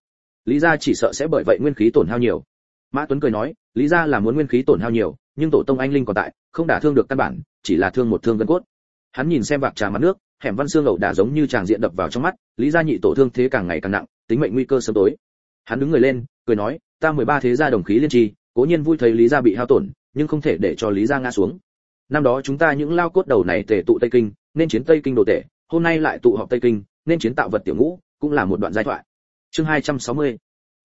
Speaker 1: Lý gia chỉ sợ sẽ bởi vậy nguyên khí tổn hao nhiều. Mã tuấn cười nói, lý gia là muốn nguyên khí tổn hao nhiều, nhưng tổ tông anh linh còn tại, không đả thương được căn bản, chỉ là thương một thương gân cốt. Hắn nhìn xem vạc trà mặt nước hẻm văn xương ẩu đả giống như tràng diện đập vào trong mắt, lý gia nhị tổ thương thế càng ngày càng nặng, tính mệnh nguy cơ sớm tối. Hắn đứng người lên, cười nói, ta mười ba thế gia đồng khí liên trì cố nhiên vui thấy lý gia bị hao tổn, nhưng không thể để cho lý gia ngã xuống. Năm đó chúng ta những lao cốt đầu này tề tụ tây kinh, nên chiến tây kinh đồ tể, hôm nay lại tụ họp tây kinh, nên chiến tạo vật tiểu ngũ, cũng là một đoạn giai thoại. Chương 260.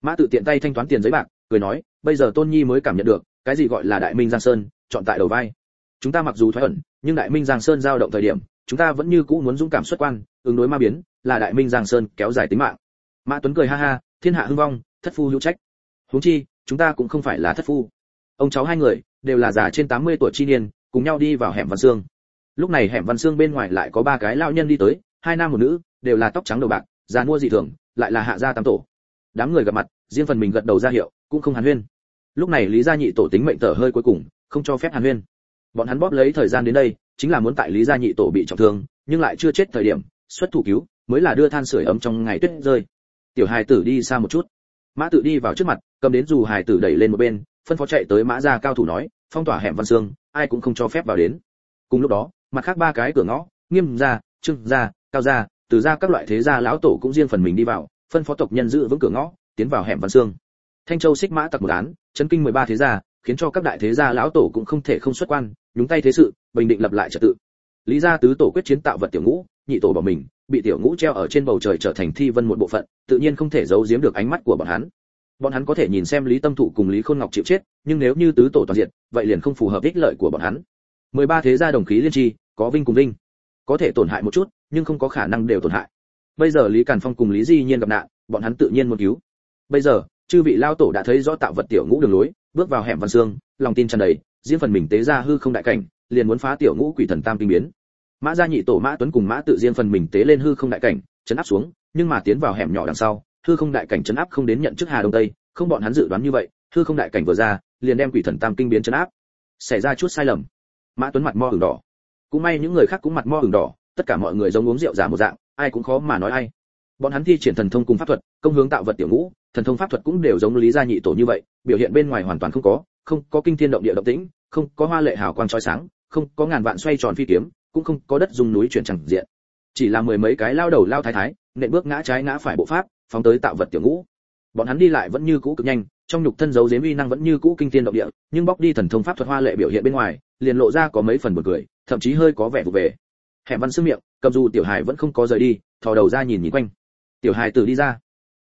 Speaker 1: mã tự tiện tay thanh toán tiền giấy bạc, cười nói, bây giờ tôn nhi mới cảm nhận được, cái gì gọi là đại minh giang sơn, chọn tại đầu vai. Chúng ta mặc dù thoái ẩn, nhưng đại minh giang sơn giao động thời điểm chúng ta vẫn như cũ muốn dũng cảm xuất quan, ứng đối ma biến, là đại minh giang sơn kéo dài tính mạng. Mã tuấn cười ha ha, thiên hạ hưng vong, thất phu hữu trách. Huống chi, chúng ta cũng không phải là thất phu. Ông cháu hai người, đều là già trên 80 tuổi chi niên, cùng nhau đi vào hẻm văn xương lúc này hẻm văn xương bên ngoài lại có ba cái lão nhân đi tới, hai nam một nữ, đều là tóc trắng đầu bạc, già mua dị thường, lại là hạ gia tam tổ. Đám người gặp mặt, riêng phần mình gật đầu ra hiệu, cũng không hàn huyên. Lúc này lý gia nhị tổ tính mệnh thở hơi cuối cùng, không cho phép hàn huyên. Bọn hắn bóp lấy thời gian đến đây chính là muốn tại lý gia nhị tổ bị trọng thương, nhưng lại chưa chết thời điểm, xuất thủ cứu, mới là đưa than sưởi ấm trong ngày tuyết rơi. Tiểu hài tử đi xa một chút. Mã tự đi vào trước mặt, cầm đến dù hài tử đẩy lên một bên, phân phó chạy tới mã gia cao thủ nói, phong tỏa hẻm văn sương, ai cũng không cho phép vào đến. Cùng lúc đó, mặt khác ba cái cửa ngõ, nghiêm gia, trương gia, cao gia, từ gia các loại thế gia lão tổ cũng riêng phần mình đi vào, phân phó tộc nhân giữ vững cửa ngõ, tiến vào hẻm văn sương. Thanh châu xích mã tặc một án, chấn kinh 13 thế gia, khiến cho các đại thế gia lão tổ cũng không thể không xuất quan nhúng tay thế sự, bình định lập lại trật tự. Lý gia tứ tổ quyết chiến tạo vật tiểu ngũ, nhị tổ bỏ mình, bị tiểu ngũ treo ở trên bầu trời trở thành thi vân một bộ phận, tự nhiên không thể giấu giếm được ánh mắt của bọn hắn. Bọn hắn có thể nhìn xem lý tâm thụ cùng lý khôn ngọc chịu chết, nhưng nếu như tứ tổ toàn diện, vậy liền không phù hợp ích lợi của bọn hắn. 13 thế gia đồng khí liên tri, có vinh cùng vinh. Có thể tổn hại một chút, nhưng không có khả năng đều tổn hại. Bây giờ lý càn phong cùng lý di nhiên gặp nạn, bọn hắn tự nhiên muốn cứu. Bây giờ, chư vị lao tổ đã thấy rõ tạo vật tiểu ngũ đường lối, bước vào hẻm văn xương, lòng tin tràn đầy riêng phần mình tế ra hư không đại cảnh, liền muốn phá tiểu ngũ quỷ thần tam kinh biến. Mã gia nhị tổ mã tuấn cùng mã tự riêng phần mình tế lên hư không đại cảnh, chấn áp xuống, nhưng mà tiến vào hẻm nhỏ đằng sau, hư không đại cảnh chấn áp không đến nhận chức hà đông tây, không bọn hắn dự đoán như vậy, hư không đại cảnh vừa ra, liền đem quỷ thần tam kinh biến chấn áp. Xảy ra chút sai lầm. Mã tuấn mặt mo ửng đỏ. Cũng may những người khác cũng mặt mo ửng đỏ, tất cả mọi người giống uống rượu giả một dạng, ai cũng khó mà nói ai. Bọn hắn thi triển thần thông cùng pháp thuật, công hướng tạo vật tiểu ngũ, thần thông pháp thuật cũng đều giống lý gia nhị tổ như vậy, biểu hiện bên ngoài hoàn toàn không có không có kinh thiên động địa động tĩnh, không có hoa lệ hào quang chói sáng, không có ngàn vạn xoay tròn phi kiếm, cũng không có đất dùng núi chuyển chẳng diện. Chỉ là mười mấy cái lao đầu lao thái thái, nện bước ngã trái ngã phải bộ pháp, phóng tới tạo vật tiểu ngũ. Bọn hắn đi lại vẫn như cũ cực nhanh, trong nhục thân giấu giếm uy năng vẫn như cũ kinh thiên động địa, nhưng bóc đi thần thông pháp thuật hoa lệ biểu hiện bên ngoài, liền lộ ra có mấy phần buồn cười, thậm chí hơi có vẻ vụ về. Hẻm văn sương miệng, cầm dù tiểu hài vẫn không có rời đi, thò đầu ra nhìn nhìn quanh. Tiểu hài tử đi ra.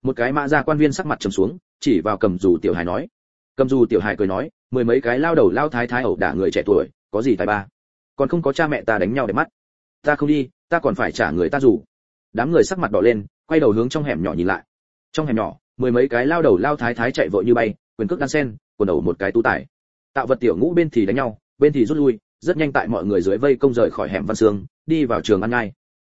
Speaker 1: Một cái mã gia quan viên sắc mặt trầm xuống, chỉ vào cầm dù tiểu hài nói cầm dù tiểu hài cười nói, mười mấy cái lao đầu lao thái thái ẩu đả người trẻ tuổi, có gì tài ba? Còn không có cha mẹ ta đánh nhau để mắt. Ta không đi, ta còn phải trả người ta dù. Đám người sắc mặt đỏ lên, quay đầu hướng trong hẻm nhỏ nhìn lại. Trong hẻm nhỏ, mười mấy cái lao đầu lao thái thái chạy vội như bay, quyền cước đan sen, quần đầu một cái tú tải tạo vật tiểu ngũ bên thì đánh nhau, bên thì rút lui, rất nhanh tại mọi người dưới vây công rời khỏi hẻm văn sương đi vào trường an ngai.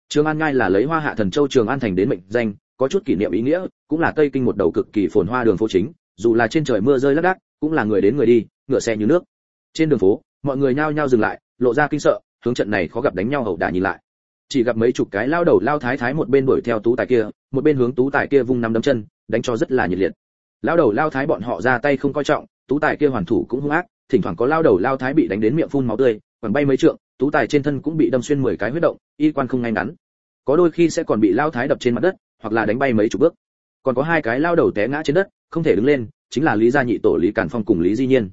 Speaker 1: Trường an ngai là lấy hoa hạ thần châu trường an thành đến mệnh danh, có chút kỷ niệm ý nghĩa, cũng là tây kinh một đầu cực kỳ phồn hoa đường phố chính dù là trên trời mưa rơi lác đác, cũng là người đến người đi, ngựa xe như nước. Trên đường phố, mọi người nhao nhao dừng lại, lộ ra kinh sợ, hướng trận này khó gặp đánh nhau hậu đả nhìn lại. Chỉ gặp mấy chục cái lao đầu lao thái thái một bên đuổi theo tú tài kia, một bên hướng tú tài kia vung năm đấm chân, đánh cho rất là nhiệt liệt. Lao đầu lao thái bọn họ ra tay không coi trọng, tú tài kia hoàn thủ cũng hung ác, thỉnh thoảng có lao đầu lao thái bị đánh đến miệng phun máu tươi, quẳng bay mấy trượng, tú tài trên thân cũng bị đâm xuyên mười cái huyết động, y quan không ngay ngắn. Có đôi khi sẽ còn bị lao thái đập trên mặt đất, hoặc là đánh bay mấy chục bước. Còn có hai cái lao đầu té ngã trên đất không thể đứng lên, chính là lý gia nhị tổ lý càn phong cùng lý di nhiên.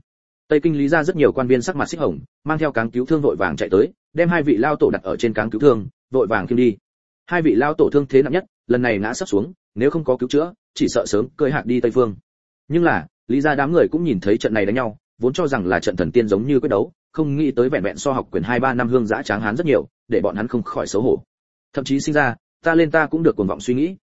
Speaker 1: Tây kinh lý gia rất nhiều quan viên sắc mặt xích hồng, mang theo cáng cứu thương vội vàng chạy tới, đem hai vị lao tổ đặt ở trên cáng cứu thương, vội vàng kim đi. Hai vị lao tổ thương thế nặng nhất, lần này ngã sắp xuống, nếu không có cứu chữa, chỉ sợ sớm cơi hạc đi tây phương. Nhưng là, lý gia đám người cũng nhìn thấy trận này đánh nhau, vốn cho rằng là trận thần tiên giống như quyết đấu, không nghĩ tới vẹn vẹn so học quyền hai ba năm hương giã tráng hán rất nhiều, để bọn hắn không khỏi xấu hổ. Thậm chí sinh ra, ta lên ta cũng được cuồng vọng suy nghĩ.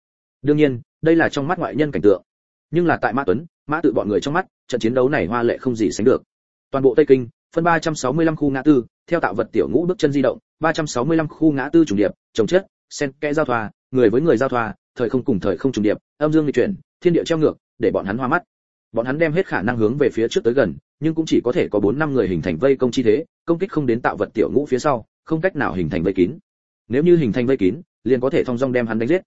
Speaker 1: Đương nhiên, đây là trong mắt ngoại nhân cảnh tượng nhưng là tại mã tuấn, mã tự bọn người trong mắt, trận chiến đấu này hoa lệ không gì sánh được. Toàn bộ tây kinh, phân 365 khu ngã tư, theo tạo vật tiểu ngũ bước chân di động 365 khu ngã tư trùng điệp, trồng chất, sen kẽ giao thoa, người với người giao thoa, thời không cùng thời không trùng điệp, âm dương di chuyển, thiên địa treo ngược, để bọn hắn hoa mắt. Bọn hắn đem hết khả năng hướng về phía trước tới gần, nhưng cũng chỉ có thể có bốn năm người hình thành vây công chi thế, công kích không đến tạo vật tiểu ngũ phía sau, không cách nào hình thành vây kín. Nếu như hình thành vây kín, liền có thể thông dong đem hắn đánh giết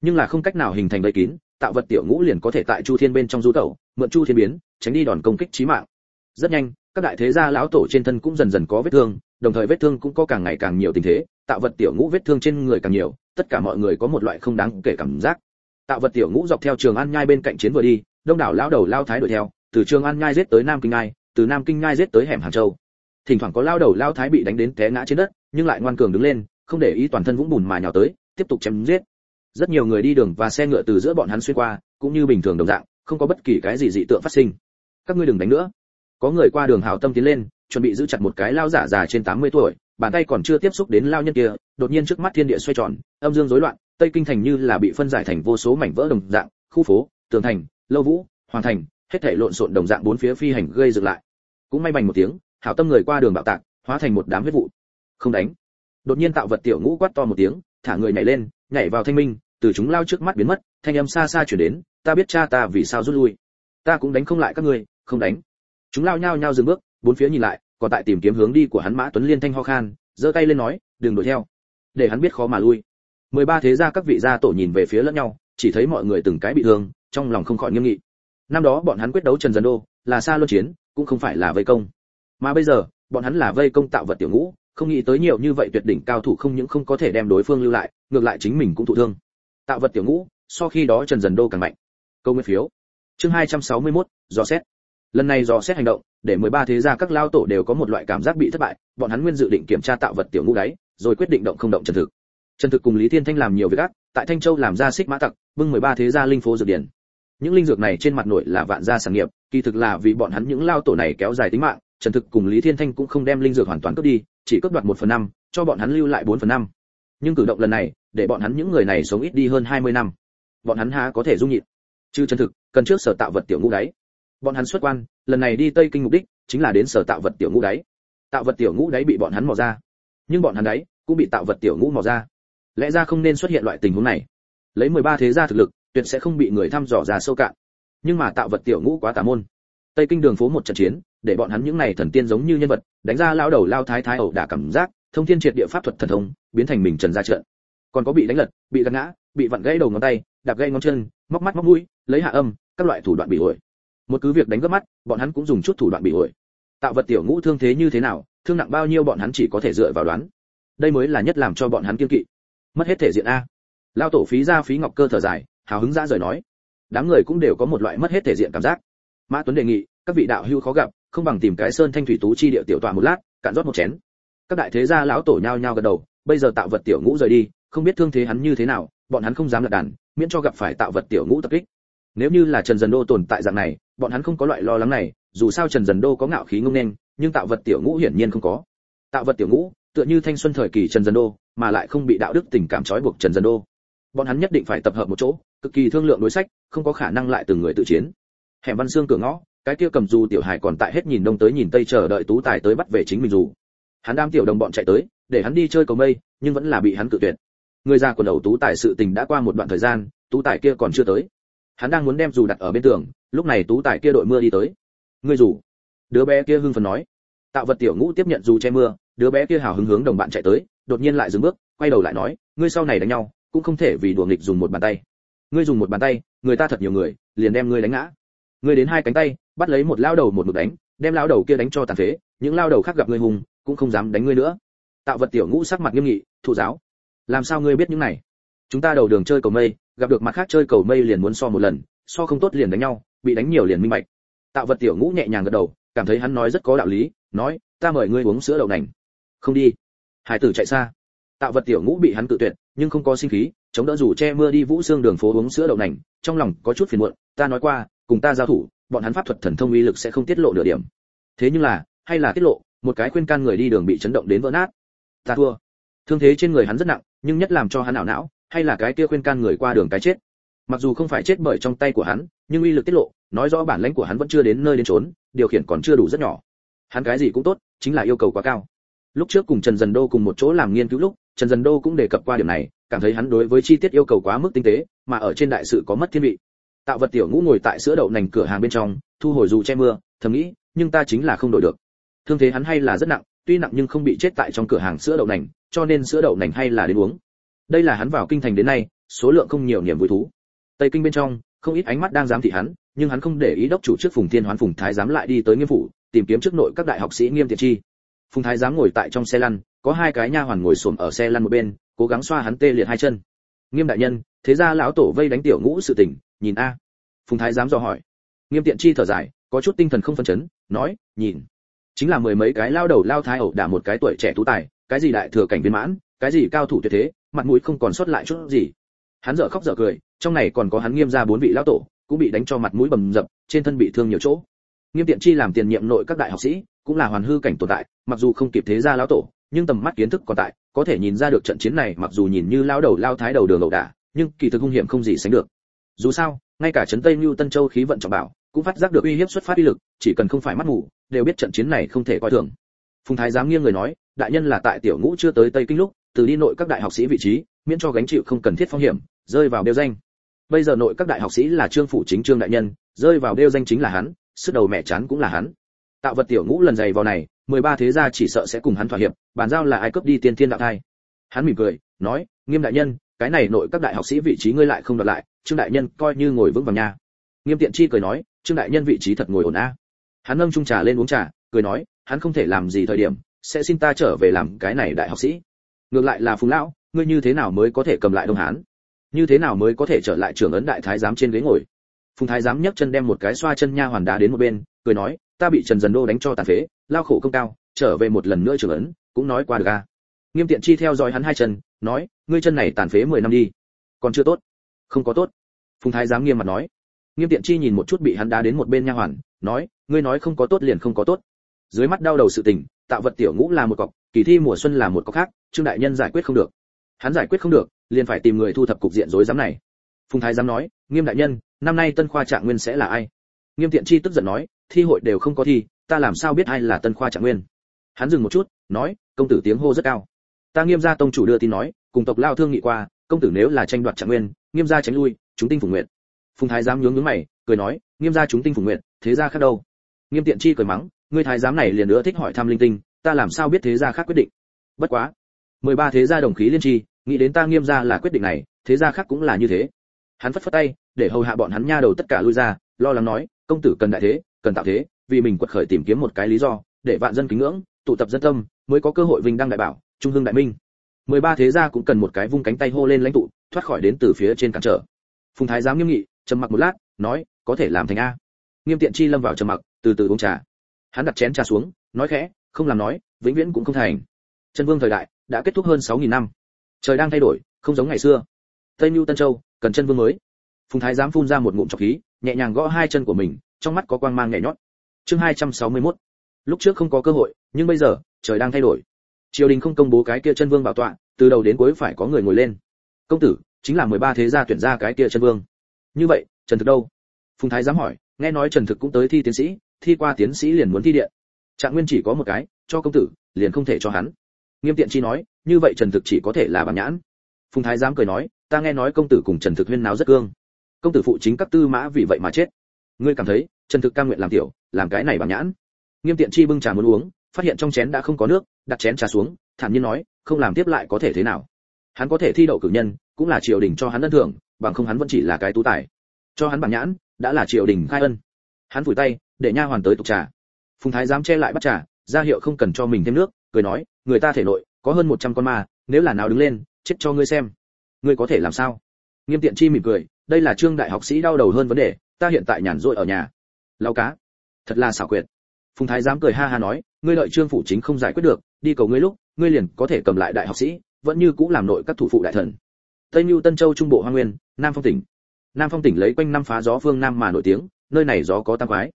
Speaker 1: nhưng là không cách nào hình thành vây kín, tạo vật tiểu ngũ liền có thể tại chu thiên bên trong du tẩu, mượn chu thiên biến, tránh đi đòn công kích chí mạng. Rất nhanh, các đại thế gia lão tổ trên thân cũng dần dần có vết thương, đồng thời vết thương cũng có càng ngày càng nhiều tình thế, tạo vật tiểu ngũ vết thương trên người càng nhiều, tất cả mọi người có một loại không đáng kể cảm giác. Tạo vật tiểu ngũ dọc theo trường an nhai bên cạnh chiến vừa đi, đông đảo lao đầu lao thái đuổi theo, từ trường an nhai giết tới nam kinh nhai, từ nam kinh nhai giết tới hẻm hàng châu. Thỉnh thoảng có lao đầu lao thái bị đánh đến té ngã trên đất, nhưng lại ngoan cường đứng lên, không để ý toàn thân vũng bùn mà nhào tới, tiếp tục chém giết rất nhiều người đi đường và xe ngựa từ giữa bọn hắn xuyên qua, cũng như bình thường đồng dạng, không có bất kỳ cái gì dị tượng phát sinh. Các ngươi đừng đánh nữa. Có người qua đường hào tâm tiến lên, chuẩn bị giữ chặt một cái lao giả già trên 80 tuổi, bàn tay còn chưa tiếp xúc đến lao nhân kia, đột nhiên trước mắt thiên địa xoay tròn, âm dương rối loạn, tây kinh thành như là bị phân giải thành vô số mảnh vỡ đồng dạng, khu phố, tường thành, lâu vũ, hoàng thành, hết thảy lộn xộn đồng dạng bốn phía phi hành gây dựng lại. Cũng may bành một tiếng hảo tâm người qua đường bạo tạc, hóa thành một đám huyết vụ. Không đánh. Đột nhiên tạo vật tiểu ngũ quát to một tiếng, thả người nhảy lên nhảy vào thanh minh, từ chúng lao trước mắt biến mất, thanh âm xa xa chuyển đến, ta biết cha ta vì sao rút lui. Ta cũng đánh không lại các ngươi, không đánh. Chúng lao nhao nhao dừng bước, bốn phía nhìn lại, còn tại tìm kiếm hướng đi của hắn mã tuấn liên thanh ho khan, giơ tay lên nói, đừng đuổi theo, để hắn biết khó mà lui. Mười ba thế gia các vị gia tổ nhìn về phía lẫn nhau, chỉ thấy mọi người từng cái bị thương, trong lòng không khỏi nghiêm nghị. Năm đó bọn hắn quyết đấu trần dân đô, là xa luân chiến, cũng không phải là vây công. Mà bây giờ, bọn hắn là vây công tạo vật tiểu ngũ, không nghĩ tới nhiều như vậy tuyệt đỉnh cao thủ không những không có thể đem đối phương lưu lại ngược lại chính mình cũng thụ thương. Tạo vật tiểu ngũ so khi đó trần dần đô càng mạnh. Câu nguyên phiếu. Chương 261, dò xét. Lần này dò xét hành động để 13 thế gia các lao tổ đều có một loại cảm giác bị thất bại bọn hắn nguyên dự định kiểm tra tạo vật tiểu ngũ đáy rồi quyết định động không động trần thực. Trần thực cùng lý thiên thanh làm nhiều việc ác tại thanh châu làm ra xích mã tặc bưng 13 thế gia linh phố dược điển. Những linh dược này trên mặt nội là vạn gia sản nghiệp kỳ thực là vì bọn hắn những lao tổ này kéo dài tính mạng trần thực cùng lý thiên thanh cũng không đem linh dược hoàn toàn cướp đi chỉ cướp đoạt một phần năm cho bọn hắn lưu lại bốn phần năm nhưng cử động lần này, để bọn hắn những người này sống ít đi hơn 20 năm. Bọn hắn há có thể dung nhịn? Chứ chân thực, cần trước sở tạo vật tiểu ngũ đáy. Bọn hắn xuất quan, lần này đi tây kinh mục đích, chính là đến sở tạo vật tiểu ngũ đáy. Tạo vật tiểu ngũ đáy bị bọn hắn mò ra. Nhưng bọn hắn đáy, cũng bị tạo vật tiểu ngũ mò ra. Lẽ ra không nên xuất hiện loại tình huống này. Lấy 13 thế gia thực lực, tuyệt sẽ không bị người thăm dò ra sâu cạn. Nhưng mà tạo vật tiểu ngũ quá tà môn. Tây kinh đường phố một trận chiến, để bọn hắn những này thần tiên giống như nhân vật, đánh ra lao đầu lao thái thái ẩu đả cảm giác thông thiên triệt địa pháp thuật thần thông, biến thành mình trần ra trận còn có bị đánh lật, bị gạt ngã, bị vặn gãy đầu ngón tay, đạp gãy ngón chân, móc mắt móc mũi, lấy hạ âm, các loại thủ đoạn bị ổi một cứ việc đánh gấp mắt, bọn hắn cũng dùng chút thủ đoạn bị ổi tạo vật tiểu ngũ thương thế như thế nào, thương nặng bao nhiêu bọn hắn chỉ có thể dựa vào đoán. Đây mới là nhất làm cho bọn hắn kiên kỵ. Mất hết thể diện a. Lao tổ phí ra phí ngọc cơ thở dài, hào hứng ra rời nói. Đám người cũng đều có một loại mất hết thể diện cảm giác. Mã tuấn đề nghị, các vị đạo hữu khó gặp, không bằng tìm cái sơn thanh thủy tú chi địa tiểu tọa một lát, cạn rót một chén các đại thế gia lão tổ nhao nhao gật đầu, bây giờ tạo vật tiểu ngũ rời đi, không biết thương thế hắn như thế nào, bọn hắn không dám lật đàn, miễn cho gặp phải tạo vật tiểu ngũ tập kích. Nếu như là trần dần đô tồn tại dạng này, bọn hắn không có loại lo lắng này, dù sao trần dần đô có ngạo khí ngông nên nhưng tạo vật tiểu ngũ hiển nhiên không có. Tạo vật tiểu ngũ, tựa như thanh xuân thời kỳ trần dần đô, mà lại không bị đạo đức tình cảm trói buộc trần dần đô. Bọn hắn nhất định phải tập hợp một chỗ, cực kỳ thương lượng đối sách, không có khả năng lại từng người tự chiến. Hẻm văn xương cửa ngõ, cái kia cầm dù tiểu hải còn tại hết nhìn đông tới nhìn tây chờ đợi tú tài tới bắt về chính mình dù hắn đam tiểu đồng bọn chạy tới, để hắn đi chơi cầu mây, nhưng vẫn là bị hắn cự tuyệt. Người già của đầu tú tài sự tình đã qua một đoạn thời gian, tú tài kia còn chưa tới. Hắn đang muốn đem dù đặt ở bên tường, lúc này tú tài kia đội mưa đi tới. Ngươi dù? Đứa bé kia hưng phấn nói. Tạo vật tiểu ngũ tiếp nhận dù che mưa, đứa bé kia hào hứng hướng đồng bạn chạy tới, đột nhiên lại dừng bước, quay đầu lại nói, ngươi sau này đánh nhau, cũng không thể vì đùa nghịch dùng một bàn tay. Ngươi dùng một bàn tay, người ta thật nhiều người, liền đem ngươi đánh ngã. Ngươi đến hai cánh tay, bắt lấy một lao đầu một mực đánh, đem lao đầu kia đánh cho tàn phế, những lao đầu khác gặp ngươi hùng cũng không dám đánh ngươi nữa. Tạo vật tiểu ngũ sắc mặt nghiêm nghị, thụ giáo. Làm sao ngươi biết những này? Chúng ta đầu đường chơi cầu mây, gặp được mặt khác chơi cầu mây liền muốn so một lần, so không tốt liền đánh nhau, bị đánh nhiều liền minh bạch. Tạo vật tiểu ngũ nhẹ nhàng gật đầu, cảm thấy hắn nói rất có đạo lý, nói, ta mời ngươi uống sữa đậu nành. Không đi. Hải tử chạy xa. Tạo vật tiểu ngũ bị hắn tự tuyệt, nhưng không có sinh khí, chống đỡ rủ che mưa đi vũ xương đường phố uống sữa đậu nành, trong lòng có chút phiền muộn, ta nói qua, cùng ta giao thủ, bọn hắn pháp thuật thần thông uy lực sẽ không tiết lộ nửa điểm. Thế nhưng là, hay là tiết lộ một cái khuyên can người đi đường bị chấn động đến vỡ nát. Ta thua. Thương thế trên người hắn rất nặng, nhưng nhất làm cho hắn ảo não, hay là cái kia khuyên can người qua đường cái chết. Mặc dù không phải chết bởi trong tay của hắn, nhưng uy lực tiết lộ, nói rõ bản lãnh của hắn vẫn chưa đến nơi đến trốn điều khiển còn chưa đủ rất nhỏ. Hắn cái gì cũng tốt, chính là yêu cầu quá cao. Lúc trước cùng trần dần đô cùng một chỗ làm nghiên cứu lúc, trần dần đô cũng đề cập qua điểm này, cảm thấy hắn đối với chi tiết yêu cầu quá mức tinh tế, mà ở trên đại sự có mất thiên vị. Tạo vật tiểu ngũ ngồi tại sữa đậu nành cửa hàng bên trong, thu hồi dù che mưa, thầm nghĩ, nhưng ta chính là không đổi được thương thế hắn hay là rất nặng tuy nặng nhưng không bị chết tại trong cửa hàng sữa đậu nành cho nên sữa đậu nành hay là đến uống. Đây là hắn vào kinh thành đến nay số lượng không nhiều niềm vui thú. Tây kinh bên trong không ít ánh mắt đang giám thị hắn nhưng hắn không để ý đốc chủ trước phùng thiên hoán phùng thái giám lại đi tới nghiêm phủ tìm kiếm trước nội các đại học sĩ nghiêm tiện chi. Phùng thái giám ngồi tại trong xe lăn có hai cái nha hoàn ngồi xổm ở xe lăn một bên cố gắng xoa hắn tê liệt hai chân. Nghiêm đại nhân thế ra lão tổ vây đánh tiểu ngũ sự tỉnh, nhìn a. Phùng thái giám dò hỏi. Nghiêm tiện chi thở dài có chút tinh thần không phân chấn nói nhìn chính là mười mấy cái lao đầu lao thái ẩu đả một cái tuổi trẻ tú tài, cái gì đại thừa cảnh viên mãn, cái gì cao thủ tuyệt thế, mặt mũi không còn sót lại chút gì. Hắn dở khóc dở cười, trong này còn có hắn nghiêm ra bốn vị lão tổ, cũng bị đánh cho mặt mũi bầm dập, trên thân bị thương nhiều chỗ. Nghiêm tiện chi làm tiền nhiệm nội các đại học sĩ, cũng là hoàn hư cảnh tồn tại, mặc dù không kịp thế gia lão tổ, nhưng tầm mắt kiến thức còn tại, có thể nhìn ra được trận chiến này mặc dù nhìn như lao đầu lao thái đầu đường ẩu đả, nhưng kỳ thực hung hiểm không gì sánh được. Dù sao, ngay cả trấn tây mưu tân châu khí vận trọng bảo cũng phát giác được uy hiếp xuất phát uy lực, chỉ cần không phải mắt mù đều biết trận chiến này không thể coi thường. Phùng thái giám nghiêng người nói, đại nhân là tại tiểu ngũ chưa tới tây kinh lúc, từ đi nội các đại học sĩ vị trí, miễn cho gánh chịu không cần thiết phong hiểm, rơi vào đeo danh. Bây giờ nội các đại học sĩ là trương phủ chính trương đại nhân, rơi vào đeo danh chính là hắn, sức đầu mẹ chán cũng là hắn. Tạo vật tiểu ngũ lần dày vào này, mười ba thế gia chỉ sợ sẽ cùng hắn thỏa hiệp, bàn giao là ai cướp đi tiên thiên đạo thai. Hắn mỉm cười, nói, nghiêm đại nhân, cái này nội các đại học sĩ vị trí ngươi lại không đoạt lại, trương đại nhân coi như ngồi vững vàng nha. Nghiêm tiện chi cười nói trương đại nhân vị trí thật ngồi ổn a. Hắn nâng chung trà lên uống trà, cười nói, hắn không thể làm gì thời điểm, sẽ xin ta trở về làm cái này đại học sĩ. Ngược lại là phùng lão, ngươi như thế nào mới có thể cầm lại đông hán? Như thế nào mới có thể trở lại trưởng ấn đại thái giám trên ghế ngồi? Phùng thái giám nhấc chân đem một cái xoa chân nha hoàn đá đến một bên, cười nói, ta bị trần dần đô đánh cho tàn phế, lao khổ công cao, trở về một lần nữa trưởng ấn, cũng nói qua được a. Nghiêm tiện chi theo dõi hắn hai chân, nói, ngươi chân này tàn phế mười năm đi. Còn chưa tốt. Không có tốt. Phùng thái giám nghiêm mặt nói nghiêm tiện chi nhìn một chút bị hắn đá đến một bên nha hoàn, nói, ngươi nói không có tốt liền không có tốt. Dưới mắt đau đầu sự tình tạo vật tiểu ngũ là một cọc, kỳ thi mùa xuân là một cọc khác, trương đại nhân giải quyết không được. Hắn giải quyết không được, liền phải tìm người thu thập cục diện rối rắm này. Phùng thái dám nói, nghiêm đại nhân, năm nay tân khoa trạng nguyên sẽ là ai? Nghiêm tiện chi tức giận nói, thi hội đều không có thi, ta làm sao biết ai là tân khoa trạng nguyên? Hắn dừng một chút, nói, công tử tiếng hô rất cao. Ta nghiêm gia tông chủ đưa tin nói, cùng tộc lao thương nghị qua, công tử nếu là tranh đoạt trạng nguyên, nghiêm gia tránh lui, chúng tinh phùng nguyện phùng thái giám nhướng nhướng mày, cười nói, nghiêm gia chúng tinh phùng nguyện thế gia khác đâu? Nghiêm tiện chi cười mắng, ngươi thái giám này liền nữa thích hỏi thăm linh tinh, ta làm sao biết thế gia khác quyết định? Bất quá, mười ba thế gia đồng khí liên tri, nghĩ đến ta nghiêm gia là quyết định này, thế gia khác cũng là như thế. Hắn phất phất tay, để hầu hạ bọn hắn nha đầu tất cả lui ra, lo lắng nói, công tử cần đại thế, cần tạo thế, vì mình quật khởi tìm kiếm một cái lý do, để vạn dân kính ngưỡng, tụ tập dân tâm, mới có cơ hội vinh đăng đại bảo, trung hưng đại minh. Mười ba thế gia cũng cần một cái vung cánh tay hô lên lãnh tụ, thoát khỏi đến từ phía trên cản trở. Phùng thái giám nghiêm nghị trầm mặc một lát, nói, có thể làm thành a. Nghiêm tiện chi lâm vào trầm mặc, từ từ uống trà. Hắn đặt chén trà xuống, nói khẽ, không làm nói, vĩnh viễn cũng không thành. Chân vương thời đại đã kết thúc hơn sáu nghìn năm. Trời đang thay đổi, không giống ngày xưa. Tây mưu tân châu, cần chân vương mới. Phùng thái giám phun ra một ngụm trọc khí, nhẹ nhàng gõ hai chân của mình, trong mắt có quang mang nhẹ nhót. Chương hai trăm sáu mươi 261 lúc trước không có cơ hội, nhưng bây giờ, trời đang thay đổi. Triều đình không công bố cái kia chân vương bảo tọa, từ đầu đến cuối phải có người ngồi lên. Công tử, chính là mười ba thế gia tuyển ra cái kia chân vương như vậy, trần thực đâu? Phùng thái dám hỏi, nghe nói trần thực cũng tới thi tiến sĩ, thi qua tiến sĩ liền muốn thi điện. Trạng nguyên chỉ có một cái, cho công tử, liền không thể cho hắn. Nghiêm tiện chi nói, như vậy trần thực chỉ có thể là bản nhãn. Phùng thái dám cười nói, ta nghe nói công tử cùng trần thực huyên náo rất cương. Công tử phụ chính các tư mã vì vậy mà chết. Ngươi cảm thấy, trần thực cam nguyện làm tiểu, làm cái này bản nhãn. Nghiêm tiện chi bưng trà muốn uống, phát hiện trong chén đã không có nước, đặt chén trà xuống, thản nhiên nói, không làm tiếp lại có thể thế nào. Hắn có thể thi đậu cử nhân, cũng là triều đình cho hắn ân thưởng bằng không hắn vẫn chỉ là cái tú tài. Cho hắn bản nhãn, đã là triều đình khai ân. Hắn phủi tay, để nha hoàn tới tục trà. Phùng thái dám che lại bắt trà, ra hiệu không cần cho mình thêm nước, cười nói, người ta thể nội, có hơn một trăm con ma, nếu là nào đứng lên, chết cho ngươi xem. Ngươi có thể làm sao? Nghiêm tiện chi mỉm cười, đây là trương đại học sĩ đau đầu hơn vấn đề, ta hiện tại nhàn rỗi ở nhà. Lao cá, thật là xảo quyệt. Phùng thái dám cười ha ha nói, ngươi lợi trương phủ chính không giải quyết được, đi cầu ngươi lúc, ngươi liền có thể cầm lại đại học sĩ, vẫn như cũng làm nội các thủ phụ đại thần tây mưu tân châu trung bộ hoa nguyên, nam phong tỉnh. Nam phong tỉnh lấy quanh năm phá gió phương nam mà nổi tiếng, nơi này gió có tam quái.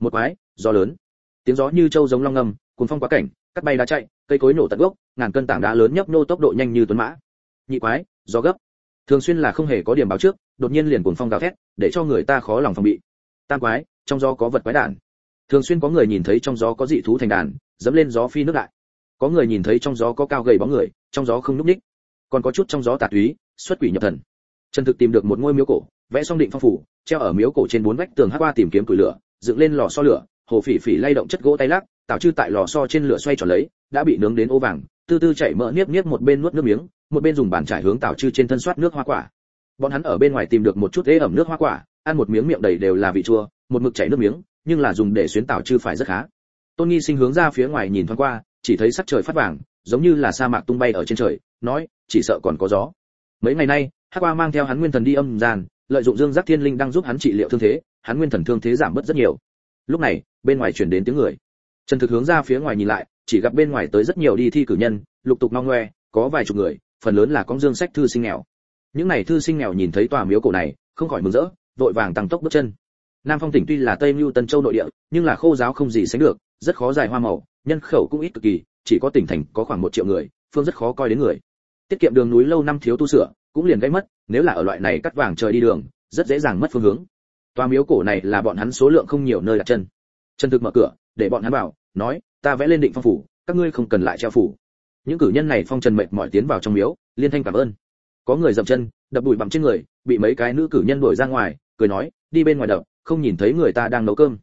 Speaker 1: Một quái, gió lớn. Tiếng gió như châu giống long ngầm cuốn phong quá cảnh, cắt bay đá chạy, cây cối nổ tận gốc, ngàn cân tảng đá lớn nhấp nô tốc độ nhanh như tuấn mã. Nhị quái, gió gấp. Thường xuyên là không hề có điểm báo trước, đột nhiên liền cuồng phong gào thét, để cho người ta khó lòng phòng bị. Tam quái, trong gió có vật quái đản. Thường xuyên có người nhìn thấy trong gió có dị thú thành đàn, dẫm lên gió phi nước đại. Có người nhìn thấy trong gió có cao gầy bóng người, trong gió không núp ních còn có chút trong gió tà túy, xuất quỷ nhập thần. Trần thực tìm được một ngôi miếu cổ, vẽ xong định phong phủ, treo ở miếu cổ trên bốn vách tường hát qua tìm kiếm củi lửa, dựng lên lò so lửa, hồ phỉ phỉ lay động chất gỗ tay lắc tạo chư tại lò so trên lửa xoay tròn lấy, đã bị nướng đến ô vàng, tư tư chảy mỡ niếp niếp một bên nuốt nước miếng, một bên dùng bàn trải hướng tạo chư trên thân soát nước hoa quả. Bọn hắn ở bên ngoài tìm được một chút ế ẩm nước hoa quả, ăn một miếng miệng đầy đều là vị chua, một mực chảy nước miếng, nhưng là dùng để xuyến tạo chư phải rất khá. Tôn nghi sinh hướng ra phía ngoài nhìn thoáng qua, chỉ thấy sắc trời phát vàng giống như là sa mạc tung bay ở trên trời, nói, chỉ sợ còn có gió. Mấy ngày nay, hắc qua mang theo hắn nguyên thần đi âm gian, lợi dụng dương giác thiên linh đang giúp hắn trị liệu thương thế, hắn nguyên thần thương thế giảm bớt rất nhiều. Lúc này, bên ngoài truyền đến tiếng người. Trần thực hướng ra phía ngoài nhìn lại, chỉ gặp bên ngoài tới rất nhiều đi thi cử nhân, lục tục nong ngoe, có vài chục người, phần lớn là con dương sách thư sinh nghèo. Những này thư sinh nghèo nhìn thấy tòa miếu cổ này, không khỏi mừng rỡ, vội vàng tăng tốc bước chân. Nam phong tỉnh tuy là tây mưu tân châu nội địa, nhưng là khô giáo không gì sánh được, rất khó dài hoa màu, nhân khẩu cũng ít cực kỳ chỉ có tỉnh thành có khoảng một triệu người phương rất khó coi đến người tiết kiệm đường núi lâu năm thiếu tu sửa cũng liền gây mất nếu là ở loại này cắt vàng trời đi đường rất dễ dàng mất phương hướng Toa miếu cổ này là bọn hắn số lượng không nhiều nơi đặt chân. Trần Thực mở cửa, để bọn hắn vào, nói, ta vẽ lên định phong phủ, các ngươi không cần lại treo phủ. Những cử nhân này phong trần mệt mỏi tiến vào trong miếu, liên thanh cảm ơn. Có người dậm chân, đập bụi bặm trên người, bị mấy cái nữ cử nhân đuổi ra ngoài, cười nói, đi bên ngoài đập, không nhìn thấy người ta đang nấu cơm.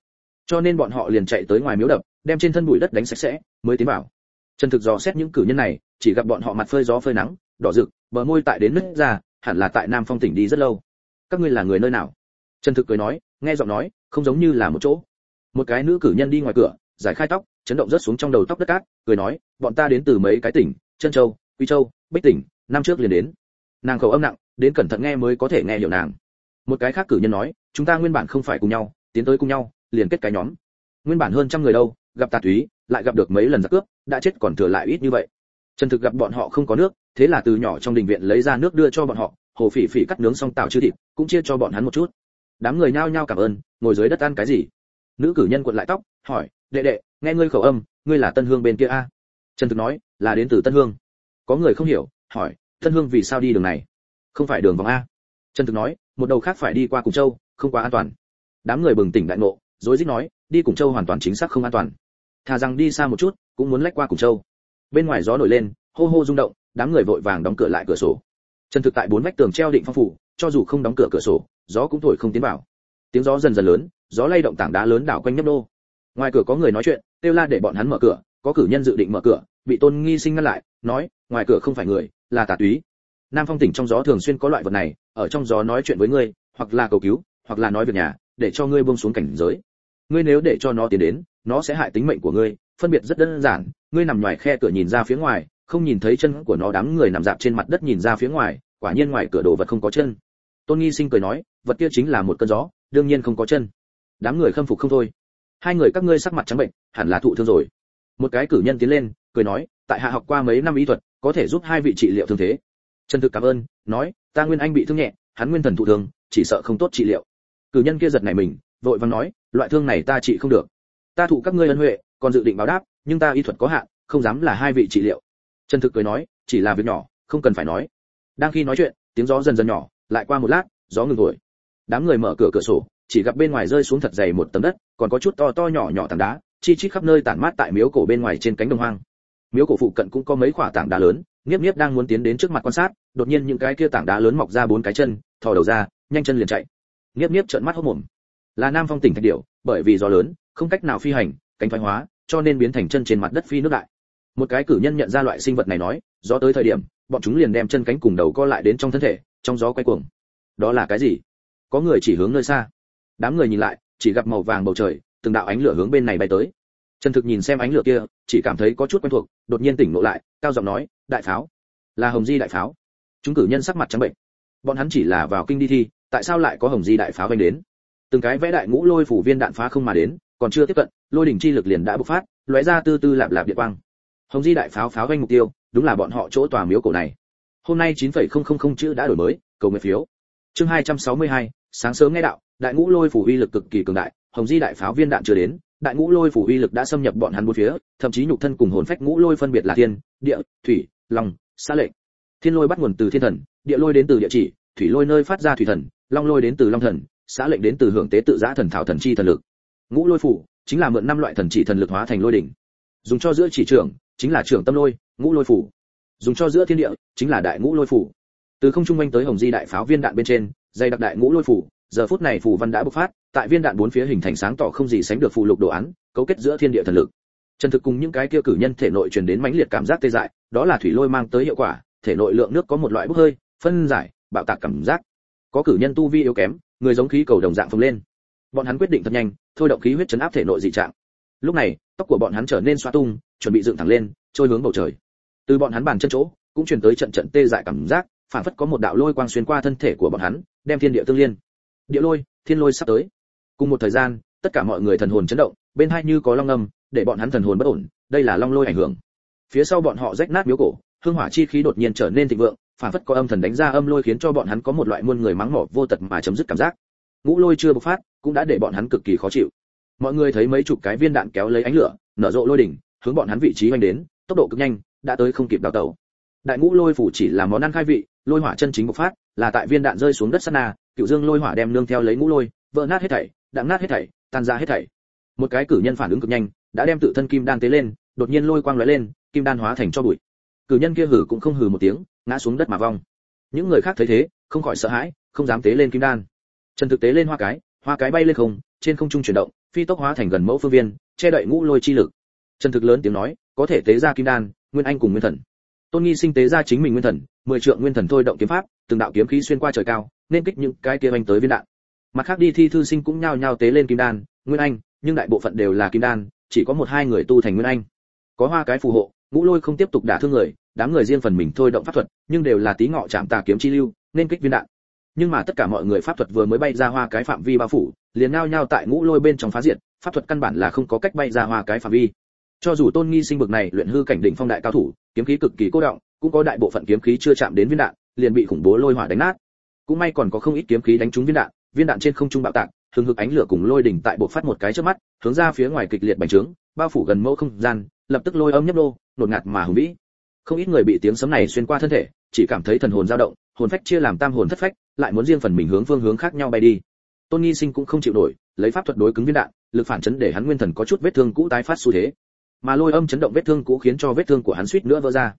Speaker 1: Cho nên bọn họ liền chạy tới ngoài miếu đập, đem trên thân bụi đất đánh sạch sẽ, mới tiến vào. Trần Thực dò xét những cử nhân này, chỉ gặp bọn họ mặt phơi gió phơi nắng, đỏ rực, bờ môi tại đến nứt ra, hẳn là tại Nam Phong tỉnh đi rất lâu. Các ngươi là người nơi nào? Trần Thực cười nói, nghe giọng nói, không giống như là một chỗ. Một cái nữ cử nhân đi ngoài cửa, giải khai tóc, chấn động rất xuống trong đầu tóc đất cát, cười nói, bọn ta đến từ mấy cái tỉnh, Trân Châu, Quy Châu, Bích tỉnh, năm trước liền đến. Nàng khẩu âm nặng, đến cẩn thận nghe mới có thể nghe hiểu nàng. Một cái khác cử nhân nói, chúng ta nguyên bản không phải cùng nhau, tiến tới cùng nhau, liền kết cái nhóm. Nguyên bản hơn trăm người đâu, gặp tà túy, lại gặp được mấy lần giặc cướp, đã chết còn thừa lại ít như vậy. Trần Thực gặp bọn họ không có nước, thế là từ nhỏ trong đình viện lấy ra nước đưa cho bọn họ, hồ phỉ phỉ cắt nướng xong tạo chư thịt, cũng chia cho bọn hắn một chút. Đám người nhao nhao cảm ơn, ngồi dưới đất ăn cái gì? Nữ cử nhân cuộn lại tóc, hỏi, đệ đệ, nghe ngươi khẩu âm, ngươi là Tân Hương bên kia a? Trần Thực nói, là đến từ Tân Hương. Có người không hiểu, hỏi, Tân Hương vì sao đi đường này? Không phải đường vòng a? Trần Thực nói, một đầu khác phải đi qua Cùng Châu, không quá an toàn. Đám người bừng tỉnh đại ngộ, rối rít nói, đi Cùng Châu hoàn toàn chính xác không an toàn. Thà rằng đi xa một chút, cũng muốn lách qua Cùng Châu. Bên ngoài gió nổi lên, hô hô rung động, đám người vội vàng đóng cửa lại cửa sổ. Trần Thực tại bốn vách tường treo định phong phủ, cho dù không đóng cửa cửa sổ, gió cũng thổi không tiến vào. Tiếng gió dần dần lớn, gió lay động tảng đá lớn đảo quanh nhấp đô. Ngoài cửa có người nói chuyện, kêu la để bọn hắn mở cửa, có cử nhân dự định mở cửa, bị Tôn Nghi Sinh ngăn lại, nói, ngoài cửa không phải người, là tà túy. Nam Phong tỉnh trong gió thường xuyên có loại vật này, ở trong gió nói chuyện với ngươi, hoặc là cầu cứu, hoặc là nói việc nhà, để cho ngươi buông xuống cảnh giới. Ngươi nếu để cho nó tiến đến, nó sẽ hại tính mệnh của ngươi, phân biệt rất đơn giản, ngươi nằm ngoài khe cửa nhìn ra phía ngoài, không nhìn thấy chân của nó đám người nằm dạp trên mặt đất nhìn ra phía ngoài, quả nhiên ngoài cửa đồ vật không có chân. Tôn Nghi Sinh cười nói, vật kia chính là một cơn gió, đương nhiên không có chân. Đám người khâm phục không thôi. Hai người các ngươi sắc mặt trắng bệnh, hẳn là thụ thương rồi. Một cái cử nhân tiến lên, cười nói, tại hạ học qua mấy năm y thuật, có thể giúp hai vị trị liệu thương thế. Trần Thực cảm ơn, nói, ta nguyên anh bị thương nhẹ, hắn nguyên thần thụ thương, chỉ sợ không tốt trị liệu. Cử nhân kia giật này mình, vội vàng nói, loại thương này ta trị không được. Ta thụ các ngươi ân huệ, còn dự định báo đáp, nhưng ta y thuật có hạn, không dám là hai vị trị liệu. Trần Thực cười nói, chỉ là việc nhỏ, không cần phải nói. Đang khi nói chuyện, tiếng gió dần dần nhỏ, lại qua một lát, gió ngừng thổi. Đám người mở cửa cửa sổ, chỉ gặp bên ngoài rơi xuống thật dày một tấm đất, còn có chút to to nhỏ nhỏ tảng đá, chi chít khắp nơi tản mát tại miếu cổ bên ngoài trên cánh đồng hoang. Miếu cổ phụ cận cũng có mấy quả tảng đá lớn, Niếp Niếp đang muốn tiến đến trước mặt quan sát, đột nhiên những cái kia tảng đá lớn mọc ra bốn cái chân, thò đầu ra, nhanh chân liền chạy. Niếp Niếp trợn mắt hốt mồm. Là Nam Phong tỉnh thạch điểu, bởi vì gió lớn, không cách nào phi hành, cánh thoái hóa, cho nên biến thành chân trên mặt đất phi nước đại. Một cái cử nhân nhận ra loại sinh vật này nói gió tới thời điểm bọn chúng liền đem chân cánh cùng đầu co lại đến trong thân thể trong gió quay cuồng. Đó là cái gì? Có người chỉ hướng nơi xa. Đám người nhìn lại chỉ gặp màu vàng bầu trời từng đạo ánh lửa hướng bên này bay tới. Trần thực nhìn xem ánh lửa kia chỉ cảm thấy có chút quen thuộc đột nhiên tỉnh ngộ lại cao giọng nói đại pháo. Là hồng di đại pháo. Chúng cử nhân sắc mặt trắng bệnh. Bọn hắn chỉ là vào kinh đi thi tại sao lại có hồng di đại pháo vanh đến? Từng cái vẽ đại ngũ lôi phủ viên đạn phá không mà đến còn chưa tiếp cận lôi đỉnh chi lực liền đã bộc phát lóe ra tư tư lạp lạp điện quang. Hồng di đại pháo pháo vanh mục tiêu đúng là bọn họ chỗ tòa miếu cổ này. Hôm nay 9.000 chữ đã đổi mới cầu nguyện phiếu. Chương 262, sáng sớm nghe đạo đại ngũ lôi phủ uy lực cực kỳ cường đại hồng di đại pháo viên đạn chưa đến đại ngũ lôi phủ uy lực đã xâm nhập bọn hắn bốn phía thậm chí nhục thân cùng hồn phách ngũ lôi phân biệt là thiên địa thủy long xã lệnh thiên lôi bắt nguồn từ thiên thần địa lôi đến từ địa chỉ thủy lôi nơi phát ra thủy thần long lôi đến từ long thần xã lệnh đến từ hưởng tế tự giã thần thảo thần chi thần lực ngũ lôi phủ, chính là mượn năm loại thần chỉ thần lực hóa thành lôi đỉnh. Dùng cho giữa chỉ trưởng, chính là trưởng tâm lôi, ngũ lôi phủ. Dùng cho giữa thiên địa, chính là đại ngũ lôi phủ. Từ không trung quanh tới hồng di đại pháo viên đạn bên trên dây đặc đại ngũ lôi phủ, giờ phút này phủ văn đã bộc phát, tại viên đạn bốn phía hình thành sáng tỏ không gì sánh được phụ lục đồ án, cấu kết giữa thiên địa thần lực. Trần thực cùng những cái kia cử nhân thể nội truyền đến mãnh liệt cảm giác tê dại, đó là thủy lôi mang tới hiệu quả, thể nội lượng nước có một loại bốc hơi, phân giải, bạo tạc cảm giác. Có cử nhân tu vi yếu kém, người giống khí cầu đồng dạng phồng lên bọn hắn quyết định thật nhanh, thôi động khí huyết chấn áp thể nội dị trạng. Lúc này, tóc của bọn hắn trở nên xoa tung, chuẩn bị dựng thẳng lên, trôi hướng bầu trời. Từ bọn hắn bàn chân chỗ, cũng truyền tới trận trận tê dại cảm giác, phản phất có một đạo lôi quang xuyên qua thân thể của bọn hắn, đem thiên địa tương liên. Địa lôi, thiên lôi sắp tới. Cùng một thời gian, tất cả mọi người thần hồn chấn động, bên hai như có long âm, để bọn hắn thần hồn bất ổn, đây là long lôi ảnh hưởng. Phía sau bọn họ rách nát miếu cổ, hương hỏa chi khí đột nhiên trở nên thịnh vượng, phản phất có âm thần đánh ra âm lôi khiến cho bọn hắn có một loại muôn người mắng mỏ vô tật mà chấm dứt cảm giác ngũ lôi chưa bộc phát, cũng đã để bọn hắn cực kỳ khó chịu. Mọi người thấy mấy chục cái viên đạn kéo lấy ánh lửa, nở rộ lôi đỉnh, hướng bọn hắn vị trí hoành đến, tốc độ cực nhanh, đã tới không kịp đào tẩu. Đại ngũ lôi phủ chỉ là món ăn khai vị, lôi hỏa chân chính bộc phát, là tại viên đạn rơi xuống đất sát na, cựu dương lôi hỏa đem nương theo lấy ngũ lôi, vỡ nát hết thảy đạn nát hết thảy, tan ra hết thảy. Một cái cử nhân phản ứng cực nhanh, đã đem tự thân kim đan tế lên, đột nhiên lôi quang lóe lên, kim đan hóa thành cho bụi. Cử nhân kia hử cũng không hừ một tiếng, ngã xuống đất mà vong. Những người khác thấy thế, không khỏi sợ hãi, không dám tế lên kim đan trần thực tế lên hoa cái hoa cái bay lên không, trên không trung chuyển động, phi tốc hóa thành gần mẫu phương viên, che đậy ngũ lôi chi lực. Trần thực lớn tiếng nói, có thể tế ra kim đan, nguyên anh cùng nguyên thần. Tôn nghi sinh tế ra chính mình nguyên thần, mười trượng nguyên thần thôi động kiếm pháp, từng đạo kiếm khí xuyên qua trời cao, nên kích những cái kia anh tới viên đạn. Mặt khác đi thi thư sinh cũng nhao nhao tế lên kim đan, nguyên anh, nhưng đại bộ phận đều là kim đan, chỉ có một hai người tu thành nguyên anh. Có hoa cái phù hộ, ngũ lôi không tiếp tục đả thương người, đám người riêng phần mình thôi động pháp thuật, nhưng đều là tí ngọ chạm tà kiếm chi lưu, nên kích viên đạn nhưng mà tất cả mọi người pháp thuật vừa mới bay ra hoa cái phạm vi bao phủ, liền ngao nhau tại ngũ lôi bên trong phá diệt, pháp thuật căn bản là không có cách bay ra hoa cái phạm vi. Cho dù tôn nghi sinh bực này luyện hư cảnh đỉnh phong đại cao thủ, kiếm khí cực kỳ cố động, cũng có đại bộ phận kiếm khí chưa chạm đến viên đạn, liền bị khủng bố lôi hỏa đánh nát. Cũng may còn có không ít kiếm khí đánh trúng viên đạn viên đạn trên không trung bạo tạc, hừng hực ánh lửa cùng lôi đỉnh tại bộ phát một cái trước mắt, hướng ra phía ngoài kịch liệt bành trướng, bao phủ gần mẫu không gian, lập tức lôi âm nhấp đô nột ngạt mà hùng vĩ. Không ít người bị tiếng sấm này xuyên qua thân thể, chỉ cảm thấy thần hồn dao động, hồn phách chia làm tam hồn thất phách lại muốn riêng phần mình hướng phương hướng khác nhau bay đi. Tôn nghi sinh cũng không chịu nổi, lấy pháp thuật đối cứng viên đạn, lực phản chấn để hắn nguyên thần có chút vết thương cũ tái phát xu thế. Mà lôi âm chấn động vết thương cũ khiến cho vết thương của hắn suýt nữa vỡ ra.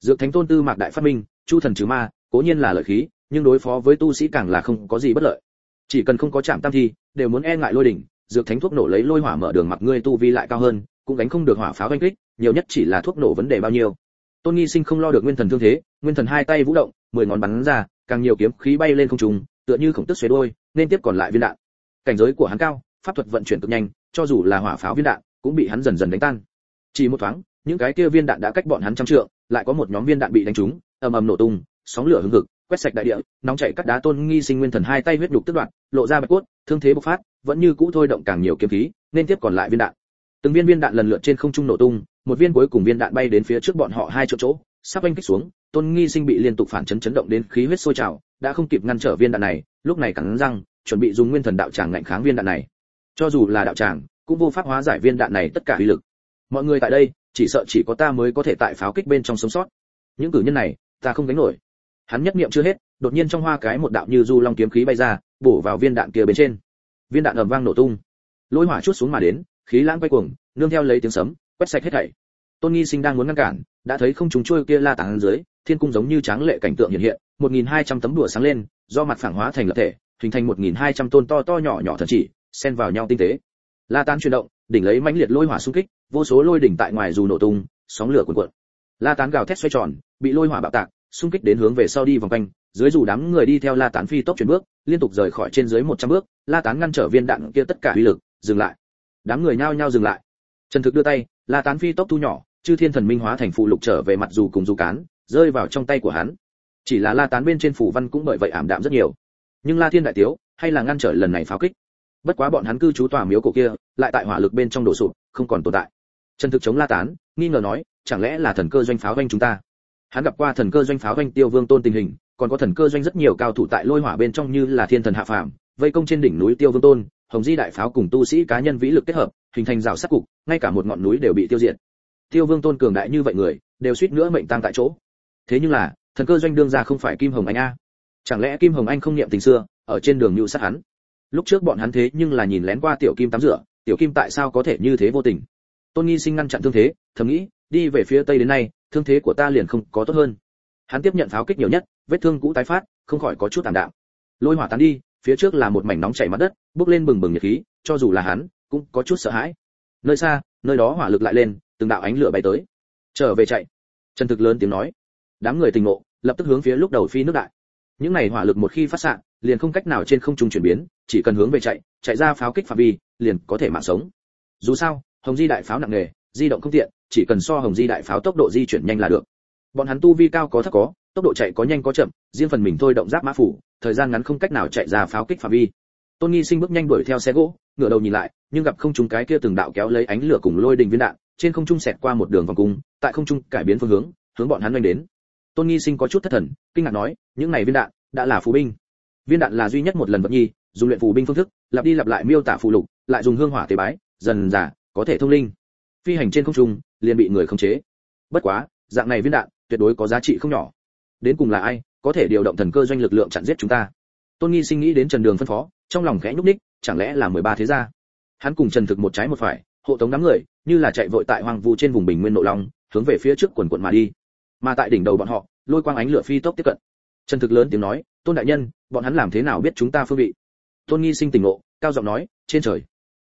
Speaker 1: Dược thánh tôn tư mạc đại phát minh, chu thần trừ ma, cố nhiên là lợi khí, nhưng đối phó với tu sĩ càng là không có gì bất lợi. Chỉ cần không có chạm tam thi, đều muốn e ngại lôi đỉnh, dược thánh thuốc nổ lấy lôi hỏa mở đường mặc ngươi tu vi lại cao hơn, cũng đánh không được hỏa pháo oanh kích, nhiều nhất chỉ là thuốc nổ vấn đề bao nhiêu. Tôn nghi sinh không lo được nguyên thần thương thế, nguyên thần hai tay vũ động, mười ngón bắn ra càng nhiều kiếm khí bay lên không trung, tựa như khổng tức xoé đôi nên tiếp còn lại viên đạn. Cảnh giới của hắn cao, pháp thuật vận chuyển cực nhanh, cho dù là hỏa pháo viên đạn, cũng bị hắn dần dần đánh tan. Chỉ một thoáng, những cái kia viên đạn đã cách bọn hắn trăm trượng, lại có một nhóm viên đạn bị đánh trúng, ầm ầm nổ tung, sóng lửa hừng hực, quét sạch đại địa, nóng chảy cắt đá tôn nghi sinh nguyên thần hai tay huyết đục tức đoạn, lộ ra bạch cốt, thương thế bộc phát, vẫn như cũ thôi động càng nhiều kiếm khí, nên tiếp còn lại viên đạn. Từng viên viên đạn lần lượt trên không trung nổ tung, một viên cuối cùng viên đạn bay đến phía trước bọn họ hai chỗ chỗ, sắp anh kích xuống tôn nghi sinh bị liên tục phản chấn chấn động đến khí huyết sôi trào, đã không kịp ngăn trở viên đạn này, lúc này cắn răng, chuẩn bị dùng nguyên thần đạo tràng ngạnh kháng viên đạn này. Cho dù là đạo tràng, cũng vô pháp hóa giải viên đạn này tất cả uy lực. Mọi người tại đây, chỉ sợ chỉ có ta mới có thể tại pháo kích bên trong sống sót. Những cử nhân này, ta không đánh nổi. Hắn nhất niệm chưa hết, đột nhiên trong hoa cái một đạo như du long kiếm khí bay ra, bổ vào viên đạn kia bên trên. Viên đạn ầm vang nổ tung. Lôi hỏa chút xuống mà đến, khí lãng quay cuồng, nương theo lấy tiếng sấm, quét sạch hết thảy. Tôn nghi sinh đang muốn ngăn cản, đã thấy không chúng trôi kia la tảng dưới thiên cung giống như tráng lệ cảnh tượng hiện hiện 1.200 tấm đùa sáng lên, do mặt phẳng hóa thành lập thể, hình thành 1.200 tôn to to nhỏ nhỏ thần chỉ, xen vào nhau tinh tế. La tán chuyển động, đỉnh lấy mãnh liệt lôi hỏa xung kích, vô số lôi đỉnh tại ngoài dù nổ tung, sóng lửa cuồn cuộn. La tán gào thét xoay tròn, bị lôi hỏa bạo tạc, xung kích đến hướng về sau đi vòng quanh, dưới dù đám người đi theo la tán phi tốc chuyển bước, liên tục rời khỏi trên dưới 100 bước, la tán ngăn trở viên đạn kia tất cả uy lực, dừng lại. Đám người nhao nhao dừng lại. Trần thực đưa tay, la tán phi tốc thu nhỏ, chư thiên thần minh hóa thành phụ lục trở về mặt dù cùng dù cán rơi vào trong tay của hắn. Chỉ là la tán bên trên phủ văn cũng bởi vậy ảm đạm rất nhiều. Nhưng la thiên đại tiếu hay là ngăn trở lần này pháo kích? Bất quá bọn hắn cư trú tòa miếu cổ kia, lại tại hỏa lực bên trong đổ sụp, không còn tồn tại. Trần thực chống la tán, nghi ngờ nói, chẳng lẽ là thần cơ doanh pháo doanh chúng ta? Hắn gặp qua thần cơ doanh pháo doanh tiêu vương tôn tình hình, còn có thần cơ doanh rất nhiều cao thủ tại lôi hỏa bên trong như là thiên thần hạ phàm, vây công trên đỉnh núi tiêu vương tôn, hồng di đại pháo cùng tu sĩ cá nhân vĩ lực kết hợp, hình thành rào sát cục, ngay cả một ngọn núi đều bị tiêu diệt. Tiêu vương tôn cường đại như vậy người, đều suýt nữa mệnh tang tại chỗ thế nhưng là, thần cơ doanh đương ra không phải kim hồng anh a. Chẳng lẽ kim hồng anh không niệm tình xưa, ở trên đường nhũ sát hắn? Lúc trước bọn hắn thế nhưng là nhìn lén qua tiểu kim tắm rửa, tiểu kim tại sao có thể như thế vô tình? Tôn nghi sinh ngăn chặn thương thế, thầm nghĩ, đi về phía tây đến nay, thương thế của ta liền không có tốt hơn. Hắn tiếp nhận pháo kích nhiều nhất, vết thương cũ tái phát, không khỏi có chút tàn đạo lôi hỏa tán đi, phía trước là một mảnh nóng chảy mặt đất bốc lên bừng bừng nhiệt khí, cho dù là hắn, cũng có chút sợ hãi. Nơi xa, nơi đó hỏa lực lại lên, từng đạo ánh lửa bay tới. Trở về chạy. Trần thực lớn tiếng nói đám người tình ngộ, lập tức hướng phía lúc đầu phi nước đại. Những này hỏa lực một khi phát sạng liền không cách nào trên không trung chuyển biến, chỉ cần hướng về chạy chạy ra pháo kích phạm vi, liền có thể mạng sống. Dù sao, hồng di đại pháo nặng nề, di động không tiện, chỉ cần so hồng di đại pháo tốc độ di chuyển nhanh là được. Bọn hắn tu vi cao có thấp có, tốc độ chạy có nhanh có chậm, riêng phần mình thôi động giáp mã phủ, thời gian ngắn không cách nào chạy ra pháo kích phạm vi. Tôn nghi sinh bước nhanh đuổi theo xe gỗ, ngửa đầu nhìn lại, nhưng gặp không trung cái kia từng đạo kéo lấy ánh lửa cùng lôi đình viên đạn, trên không trung xẹt qua một đường vòng cung, tại không trung cải biến phương hướng hướng bọn hắn nhanh đến tôn nghi sinh có chút thất thần, kinh ngạc nói, những này viên đạn, đã là phù binh. Viên đạn là duy nhất một lần vật nhi, dùng luyện phù binh phương thức, lặp đi lặp lại miêu tả phù lục, lại dùng hương hỏa tế bái, dần giả có thể thông linh. Phi hành trên không trung, liền bị người khống chế. Bất quá, dạng này viên đạn, tuyệt đối có giá trị không nhỏ. Đến cùng là ai, có thể điều động thần cơ doanh lực lượng chặn giết chúng ta? Tôn nghi sinh nghĩ đến trần đường phân phó, trong lòng khẽ nhúc ních chẳng lẽ là 13 thế gia? Hắn cùng trần thực một trái một phải, hộ tống đám người, như là chạy vội tại hoang vu trên vùng bình nguyên nội long, hướng về phía trước quần quận mà đi mà tại đỉnh đầu bọn họ, lôi quang ánh lửa phi tốc tiếp cận. Trần thực lớn tiếng nói, tôn đại nhân, bọn hắn làm thế nào biết chúng ta phương vị? Tôn nghi sinh tỉnh ngộ, cao giọng nói, trên trời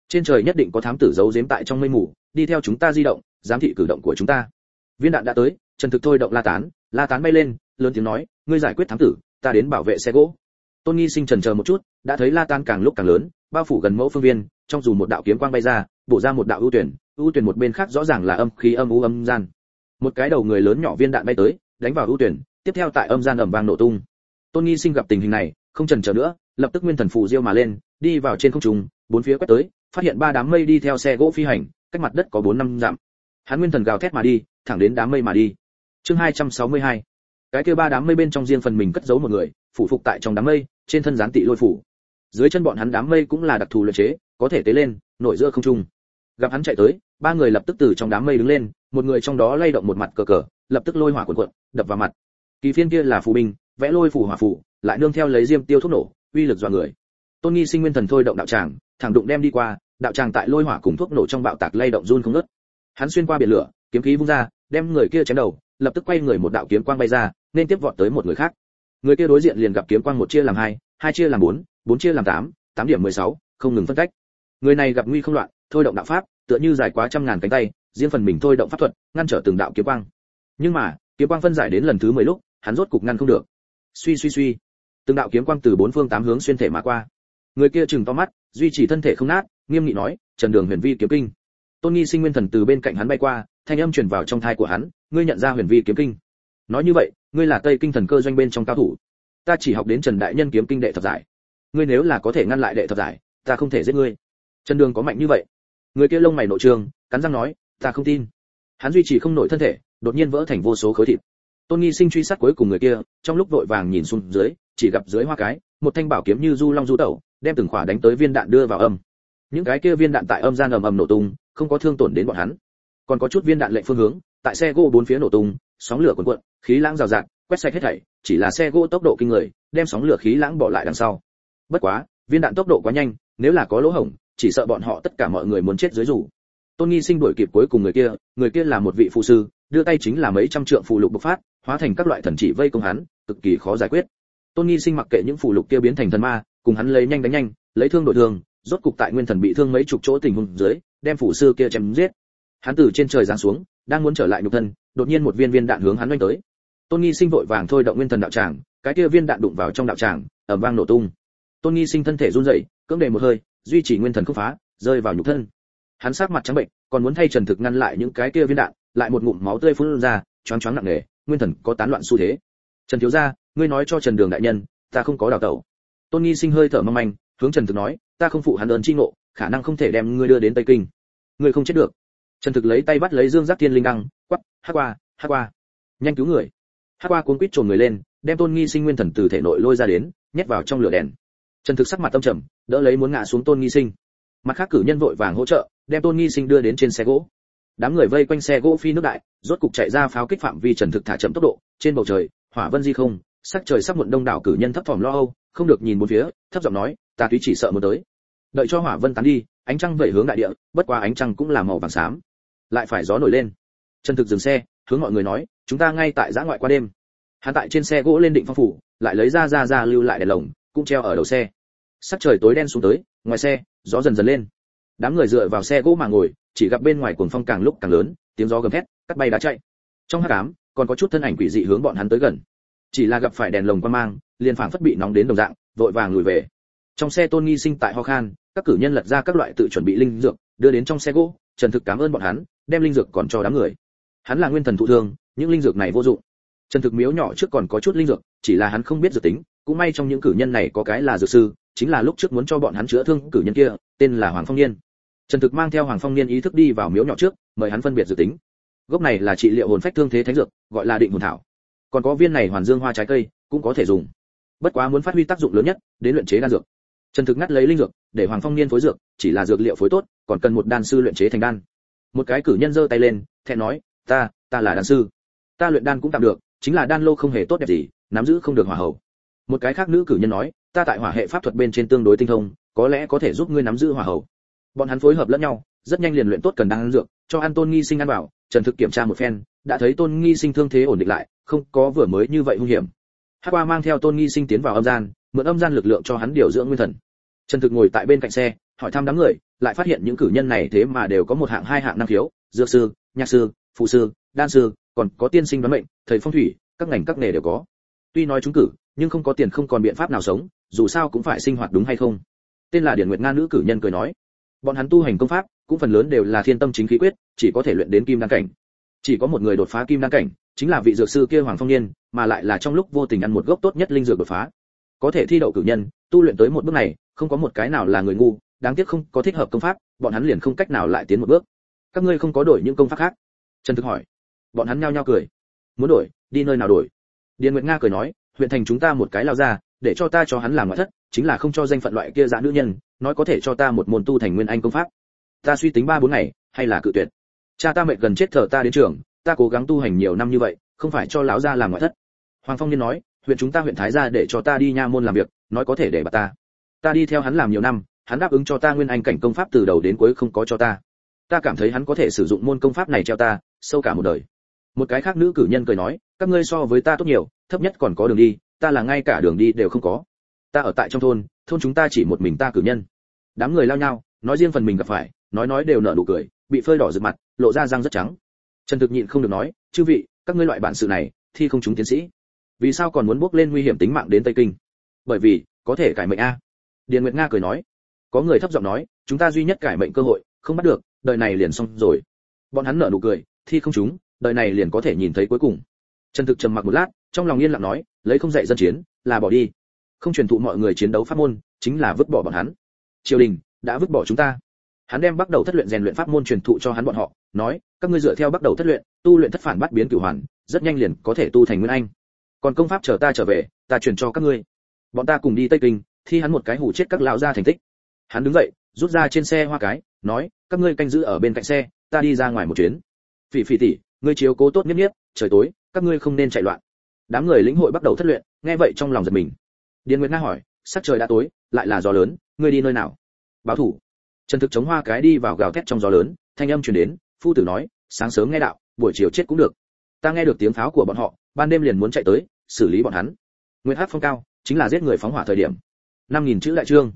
Speaker 1: trên trời nhất định có thám tử giấu giếm tại trong mây mù, đi theo chúng ta di động, giám thị cử động của chúng ta. Viên đạn đã tới, trần thực thôi động la tán la tán bay lên, lớn tiếng nói, ngươi giải quyết thám tử, ta đến bảo vệ xe gỗ. Tôn nghi sinh trần chờ một chút, đã thấy la tán càng lúc càng lớn, bao phủ gần mẫu phương viên, trong dù một đạo kiếm quang bay ra, bổ ra một đạo ưu tuyển ưu tuyển một bên khác rõ ràng là âm khí âm u âm gian một cái đầu người lớn nhỏ viên đạn bay tới, đánh vào ưu tuyển, tiếp theo tại âm gian ầm vang nổ tung. Tôn nghi sinh gặp tình hình này, không chần chờ nữa, lập tức nguyên thần phù diêu mà lên, đi vào trên không trung, bốn phía quét tới, phát hiện ba đám mây đi theo xe gỗ phi hành, cách mặt đất có bốn năm dặm. Hắn nguyên thần gào thét mà đi, thẳng đến đám mây mà đi. Chương 262 cái kia ba đám mây bên trong riêng phần mình cất giấu một người, phủ phục tại trong đám mây, trên thân gián tị lôi phủ. Dưới chân bọn hắn đám mây cũng là đặc thù luyện chế, có thể tế lên, nổi giữa không trung. Gặp hắn chạy tới ba người lập tức từ trong đám mây đứng lên, một người trong đó lay động một mặt cờ cờ, lập tức lôi hỏa cuộn cuộn, đập vào mặt. Kỳ phiên kia là phù binh, vẽ lôi phủ hỏa phủ lại nương theo lấy diêm tiêu thuốc nổ, uy lực dọa người. Tôn nghi sinh nguyên thần thôi động đạo tràng, thẳng đụng đem đi qua, đạo tràng tại lôi hỏa cùng thuốc nổ trong bạo tạc lay động run không ngớt. Hắn xuyên qua biển lửa, kiếm khí vung ra, đem người kia chém đầu, lập tức quay người một đạo kiếm quang bay ra, nên tiếp vọt tới một người khác. Người kia đối diện liền gặp kiếm quang một chia làm hai hai chia làm bốn bốn chia làm tám tám điểm mười sáu, không ngừng phân cách người này gặp nguy không loạn, thôi động đạo pháp, tựa như dài quá trăm ngàn cánh tay, riêng phần mình thôi động pháp thuật, ngăn trở từng đạo kiếm quang. Nhưng mà, kiếm quang phân giải đến lần thứ mười lúc, hắn rốt cục ngăn không được. Suy suy suy. Từng đạo kiếm quang từ bốn phương tám hướng xuyên thể mà qua. Người kia chừng to mắt, duy trì thân thể không nát, nghiêm nghị nói, trần đường huyền vi kiếm kinh. Tôn nghi sinh nguyên thần từ bên cạnh hắn bay qua, thanh âm truyền vào trong thai của hắn, ngươi nhận ra huyền vi kiếm kinh? Nói như vậy, ngươi là tây kinh thần cơ doanh bên trong cao thủ. Ta chỉ học đến trần đại nhân kiếm kinh đệ thập giải. Ngươi nếu là có thể ngăn lại đệ thập giải, ta không thể giết ngươi trần đường có mạnh như vậy. Người kia lông mày nội trường, cắn răng nói, ta không tin. Hắn duy trì không nổi thân thể, đột nhiên vỡ thành vô số khối thịt. Tôn nghi sinh truy sát cuối cùng người kia, trong lúc vội vàng nhìn xuống dưới, chỉ gặp dưới hoa cái, một thanh bảo kiếm như du long du tẩu, đem từng khỏa đánh tới viên đạn đưa vào âm. Những cái kia viên đạn tại âm gian ầm ầm nổ tung, không có thương tổn đến bọn hắn. Còn có chút viên đạn lệnh phương hướng, tại xe gỗ bốn phía nổ tung, sóng lửa cuồn cuộn, khí lãng rào rạt, quét sạch hết thảy, chỉ là xe gỗ tốc độ kinh người, đem sóng lửa khí lãng bỏ lại đằng sau. Bất quá, viên đạn tốc độ quá nhanh, nếu là có lỗ hổng chỉ sợ bọn họ tất cả mọi người muốn chết dưới rủ. Tôn nghi sinh đuổi kịp cuối cùng người kia người kia là một vị phụ sư, đưa tay chính là mấy trăm trượng phù lục bộc phát, hóa thành các loại thần chỉ vây công hắn, cực kỳ khó giải quyết. Tôn nghi sinh mặc kệ những phù lục kia biến thành thần ma, cùng hắn lấy nhanh đánh nhanh, lấy thương đổi thương, rốt cục tại nguyên thần bị thương mấy chục chỗ tình huống dưới, đem phủ sư kia chém giết. Hắn từ trên trời giáng xuống, đang muốn trở lại nhục thân, đột nhiên một viên viên đạn hướng hắn đánh tới. Tôn nghi sinh vội vàng thôi động nguyên thần đạo tràng, cái kia viên đạn đụng vào trong đạo tràng, ầm vang nổ tung. Tôn nghi sinh thân thể run rẩy, cưỡng đề một hơi duy trì nguyên thần không phá, rơi vào nhục thân. Hắn sắc mặt trắng bệnh, còn muốn thay trần thực ngăn lại những cái kia viên đạn, lại một ngụm máu tươi phun ra, choáng choáng nặng nề, nguyên thần có tán loạn xu thế. Trần thiếu gia, ngươi nói cho trần đường đại nhân, ta không có đào tẩu. Tôn nghi sinh hơi thở mong manh, hướng trần thực nói, ta không phụ hắn ơn chi ngộ, khả năng không thể đem ngươi đưa đến tây kinh. Ngươi không chết được. Trần thực lấy tay bắt lấy dương giác thiên linh đăng quắp hát qua hát qua. Nhanh cứu người. Hát qua cuốn quýt trồn người lên, đem tôn nghi sinh nguyên thần từ thể nội lôi ra đến, nhét vào trong lửa đèn. Trần thực sắc mặt tâm trầm đỡ lấy muốn ngã xuống tôn nghi sinh. Mặt khác cử nhân vội vàng hỗ trợ, đem tôn nghi sinh đưa đến trên xe gỗ. Đám người vây quanh xe gỗ phi nước đại, rốt cục chạy ra pháo kích phạm vi trần thực thả chậm tốc độ, trên bầu trời, hỏa vân di không, sắc trời sắp muộn đông đảo cử nhân thấp thỏm lo âu, không được nhìn một phía, thấp giọng nói, ta túy chỉ sợ muốn tới. Đợi cho hỏa vân tán đi, ánh trăng vẩy hướng đại địa, bất quá ánh trăng cũng là màu vàng xám. Lại phải gió nổi lên. Trần thực dừng xe, hướng mọi người nói, chúng ta ngay tại giã ngoại qua đêm. Hắn tại trên xe gỗ lên định phong phủ, lại lấy ra ra ra lưu lại đèn lồng, cũng treo ở đầu xe sắc trời tối đen xuống tới, ngoài xe, gió dần dần lên. Đám người dựa vào xe gỗ mà ngồi, chỉ gặp bên ngoài cuồng phong càng lúc càng lớn, tiếng gió gầm thét, cắt bay đá chạy. Trong hắc ám, còn có chút thân ảnh quỷ dị hướng bọn hắn tới gần. Chỉ là gặp phải đèn lồng quan mang, liền phảng phất bị nóng đến đồng dạng, vội vàng lùi về. Trong xe tôn nghi sinh tại ho khan, các cử nhân lật ra các loại tự chuẩn bị linh dược, đưa đến trong xe gỗ, trần thực cảm ơn bọn hắn, đem linh dược còn cho đám người. Hắn là nguyên thần thụ thương, những linh dược này vô dụng. Trần thực miếu nhỏ trước còn có chút linh dược, chỉ là hắn không biết dự tính, cũng may trong những cử nhân này có cái là dược sư chính là lúc trước muốn cho bọn hắn chữa thương cử nhân kia, tên là hoàng phong niên. Trần thực mang theo hoàng phong niên ý thức đi vào miếu nhỏ trước, mời hắn phân biệt dự tính. Gốc này là trị liệu hồn phách thương thế thánh dược, gọi là định hồn thảo. Còn có viên này hoàn dương hoa trái cây, cũng có thể dùng. Bất quá muốn phát huy tác dụng lớn nhất, đến luyện chế đan dược. Trần thực ngắt lấy linh dược, để hoàng phong niên phối dược, chỉ là dược liệu phối tốt, còn cần một đan sư luyện chế thành đan. Một cái cử nhân giơ tay lên thẹn nói, ta ta là đan sư. Ta luyện đan cũng tạm được, chính là đan lô không hề tốt đẹp gì, nắm giữ không được hòa hậu một cái khác nữ cử nhân nói ta tại hỏa hệ pháp thuật bên trên tương đối tinh thông, có lẽ có thể giúp ngươi nắm giữ hỏa hầu. Bọn hắn phối hợp lẫn nhau, rất nhanh liền luyện tốt cần đang ăn dược, cho an tôn nghi sinh ăn vào trần thực kiểm tra một phen, đã thấy tôn nghi sinh thương thế ổn định lại, không có vừa mới như vậy hung hiểm. Hát qua mang theo tôn nghi sinh tiến vào âm gian, mượn âm gian lực lượng cho hắn điều dưỡng nguyên thần. Trần thực ngồi tại bên cạnh xe, hỏi thăm đám người, lại phát hiện những cử nhân này thế mà đều có một hạng hai hạng năng khiếu, dược sư, nhạc sư, phụ sư, đan sư, còn có tiên sinh đoán mệnh, thầy phong thủy, các ngành các nghề đều có. Tuy nói chúng cử, nhưng không có tiền không còn biện pháp nào sống dù sao cũng phải sinh hoạt đúng hay không? Tên là điển nguyệt nga nữ cử nhân cười nói. Bọn hắn tu hành công pháp, cũng phần lớn đều là thiên tâm chính khí quyết, chỉ có thể luyện đến kim đăng cảnh. Chỉ có một người đột phá kim đăng cảnh, chính là vị dược sư kia hoàng phong niên, mà lại là trong lúc vô tình ăn một gốc tốt nhất linh dược đột phá. Có thể thi đậu cử nhân, tu luyện tới một bước này, không có một cái nào là người ngu, đáng tiếc không có thích hợp công pháp, bọn hắn liền không cách nào lại tiến một bước. Các ngươi không có đổi những công pháp khác? Trần thực hỏi. Bọn hắn nhao nhao cười. Muốn đổi, đi nơi nào đổi? Điền nguyệt nga cười nói, huyện thành chúng ta một cái lao ra để cho ta cho hắn làm ngoại thất, chính là không cho danh phận loại kia dã nữ nhân, nói có thể cho ta một môn tu thành nguyên anh công pháp. Ta suy tính ba bốn ngày, hay là cự tuyệt. Cha ta mệt gần chết thở ta đến trường, ta cố gắng tu hành nhiều năm như vậy, không phải cho lão gia làm ngoại thất. Hoàng phong niên nói, huyện chúng ta huyện thái gia để cho ta đi nha môn làm việc, nói có thể để bà ta. Ta đi theo hắn làm nhiều năm, hắn đáp ứng cho ta nguyên anh cảnh công pháp từ đầu đến cuối không có cho ta. Ta cảm thấy hắn có thể sử dụng môn công pháp này treo ta, sâu cả một đời. Một cái khác nữ cử nhân cười nói, các ngươi so với ta tốt nhiều, thấp nhất còn có đường đi ta là ngay cả đường đi đều không có. Ta ở tại trong thôn thôn chúng ta chỉ một mình ta cử nhân. Đám người lao nhau, nói riêng phần mình gặp phải, nói nói đều nở nụ cười, bị phơi đỏ rực mặt, lộ ra răng rất trắng. Trần thực nhịn không được nói, chư vị, các ngươi loại bản sự này, thi không chúng tiến sĩ. Vì sao còn muốn bước lên nguy hiểm tính mạng đến tây kinh? Bởi vì, có thể cải mệnh a. Điền nguyệt nga cười nói. Có người thấp giọng nói, chúng ta duy nhất cải mệnh cơ hội, không bắt được, đời này liền xong rồi. Bọn hắn nở nụ cười, thi không chúng, đời này liền có thể nhìn thấy cuối cùng trần thực trầm mặc một lát, trong lòng yên lặng nói, lấy không dạy dân chiến, là bỏ đi. Không truyền thụ mọi người chiến đấu pháp môn, chính là vứt bỏ bọn hắn. Triều đình đã vứt bỏ chúng ta. Hắn đem bắt đầu thất luyện rèn luyện pháp môn truyền thụ cho hắn bọn họ, nói, các ngươi dựa theo bắt đầu thất luyện, tu luyện thất phản bắt biến cửu hoàn, rất nhanh liền có thể tu thành nguyên anh. Còn công pháp chờ ta trở về, ta truyền cho các ngươi. Bọn ta cùng đi tây kinh, thi hắn một cái hủ chết các lão gia thành tích. Hắn đứng dậy, rút ra trên xe hoa cái, nói, các ngươi canh giữ ở bên cạnh xe, ta đi ra ngoài một chuyến. Phỉ phỉ tỷ, ngươi chiếu cố tốt nhất nhất, trời tối các ngươi không nên chạy loạn. Đám người lĩnh hội bắt đầu thất luyện, nghe vậy trong lòng giật mình. Điền nguyệt nga hỏi, sắc trời đã tối, lại là gió lớn, ngươi đi nơi nào? Báo thủ. Trần thực chống hoa cái đi vào gào thét trong gió lớn, thanh âm truyền đến, phu tử nói, sáng sớm nghe đạo, buổi chiều chết cũng được. Ta nghe được tiếng pháo của bọn họ, ban đêm liền muốn chạy tới, xử lý bọn hắn. Nguyên hát phong cao, chính là giết người phóng hỏa thời điểm. Năm nghìn chữ đại trương.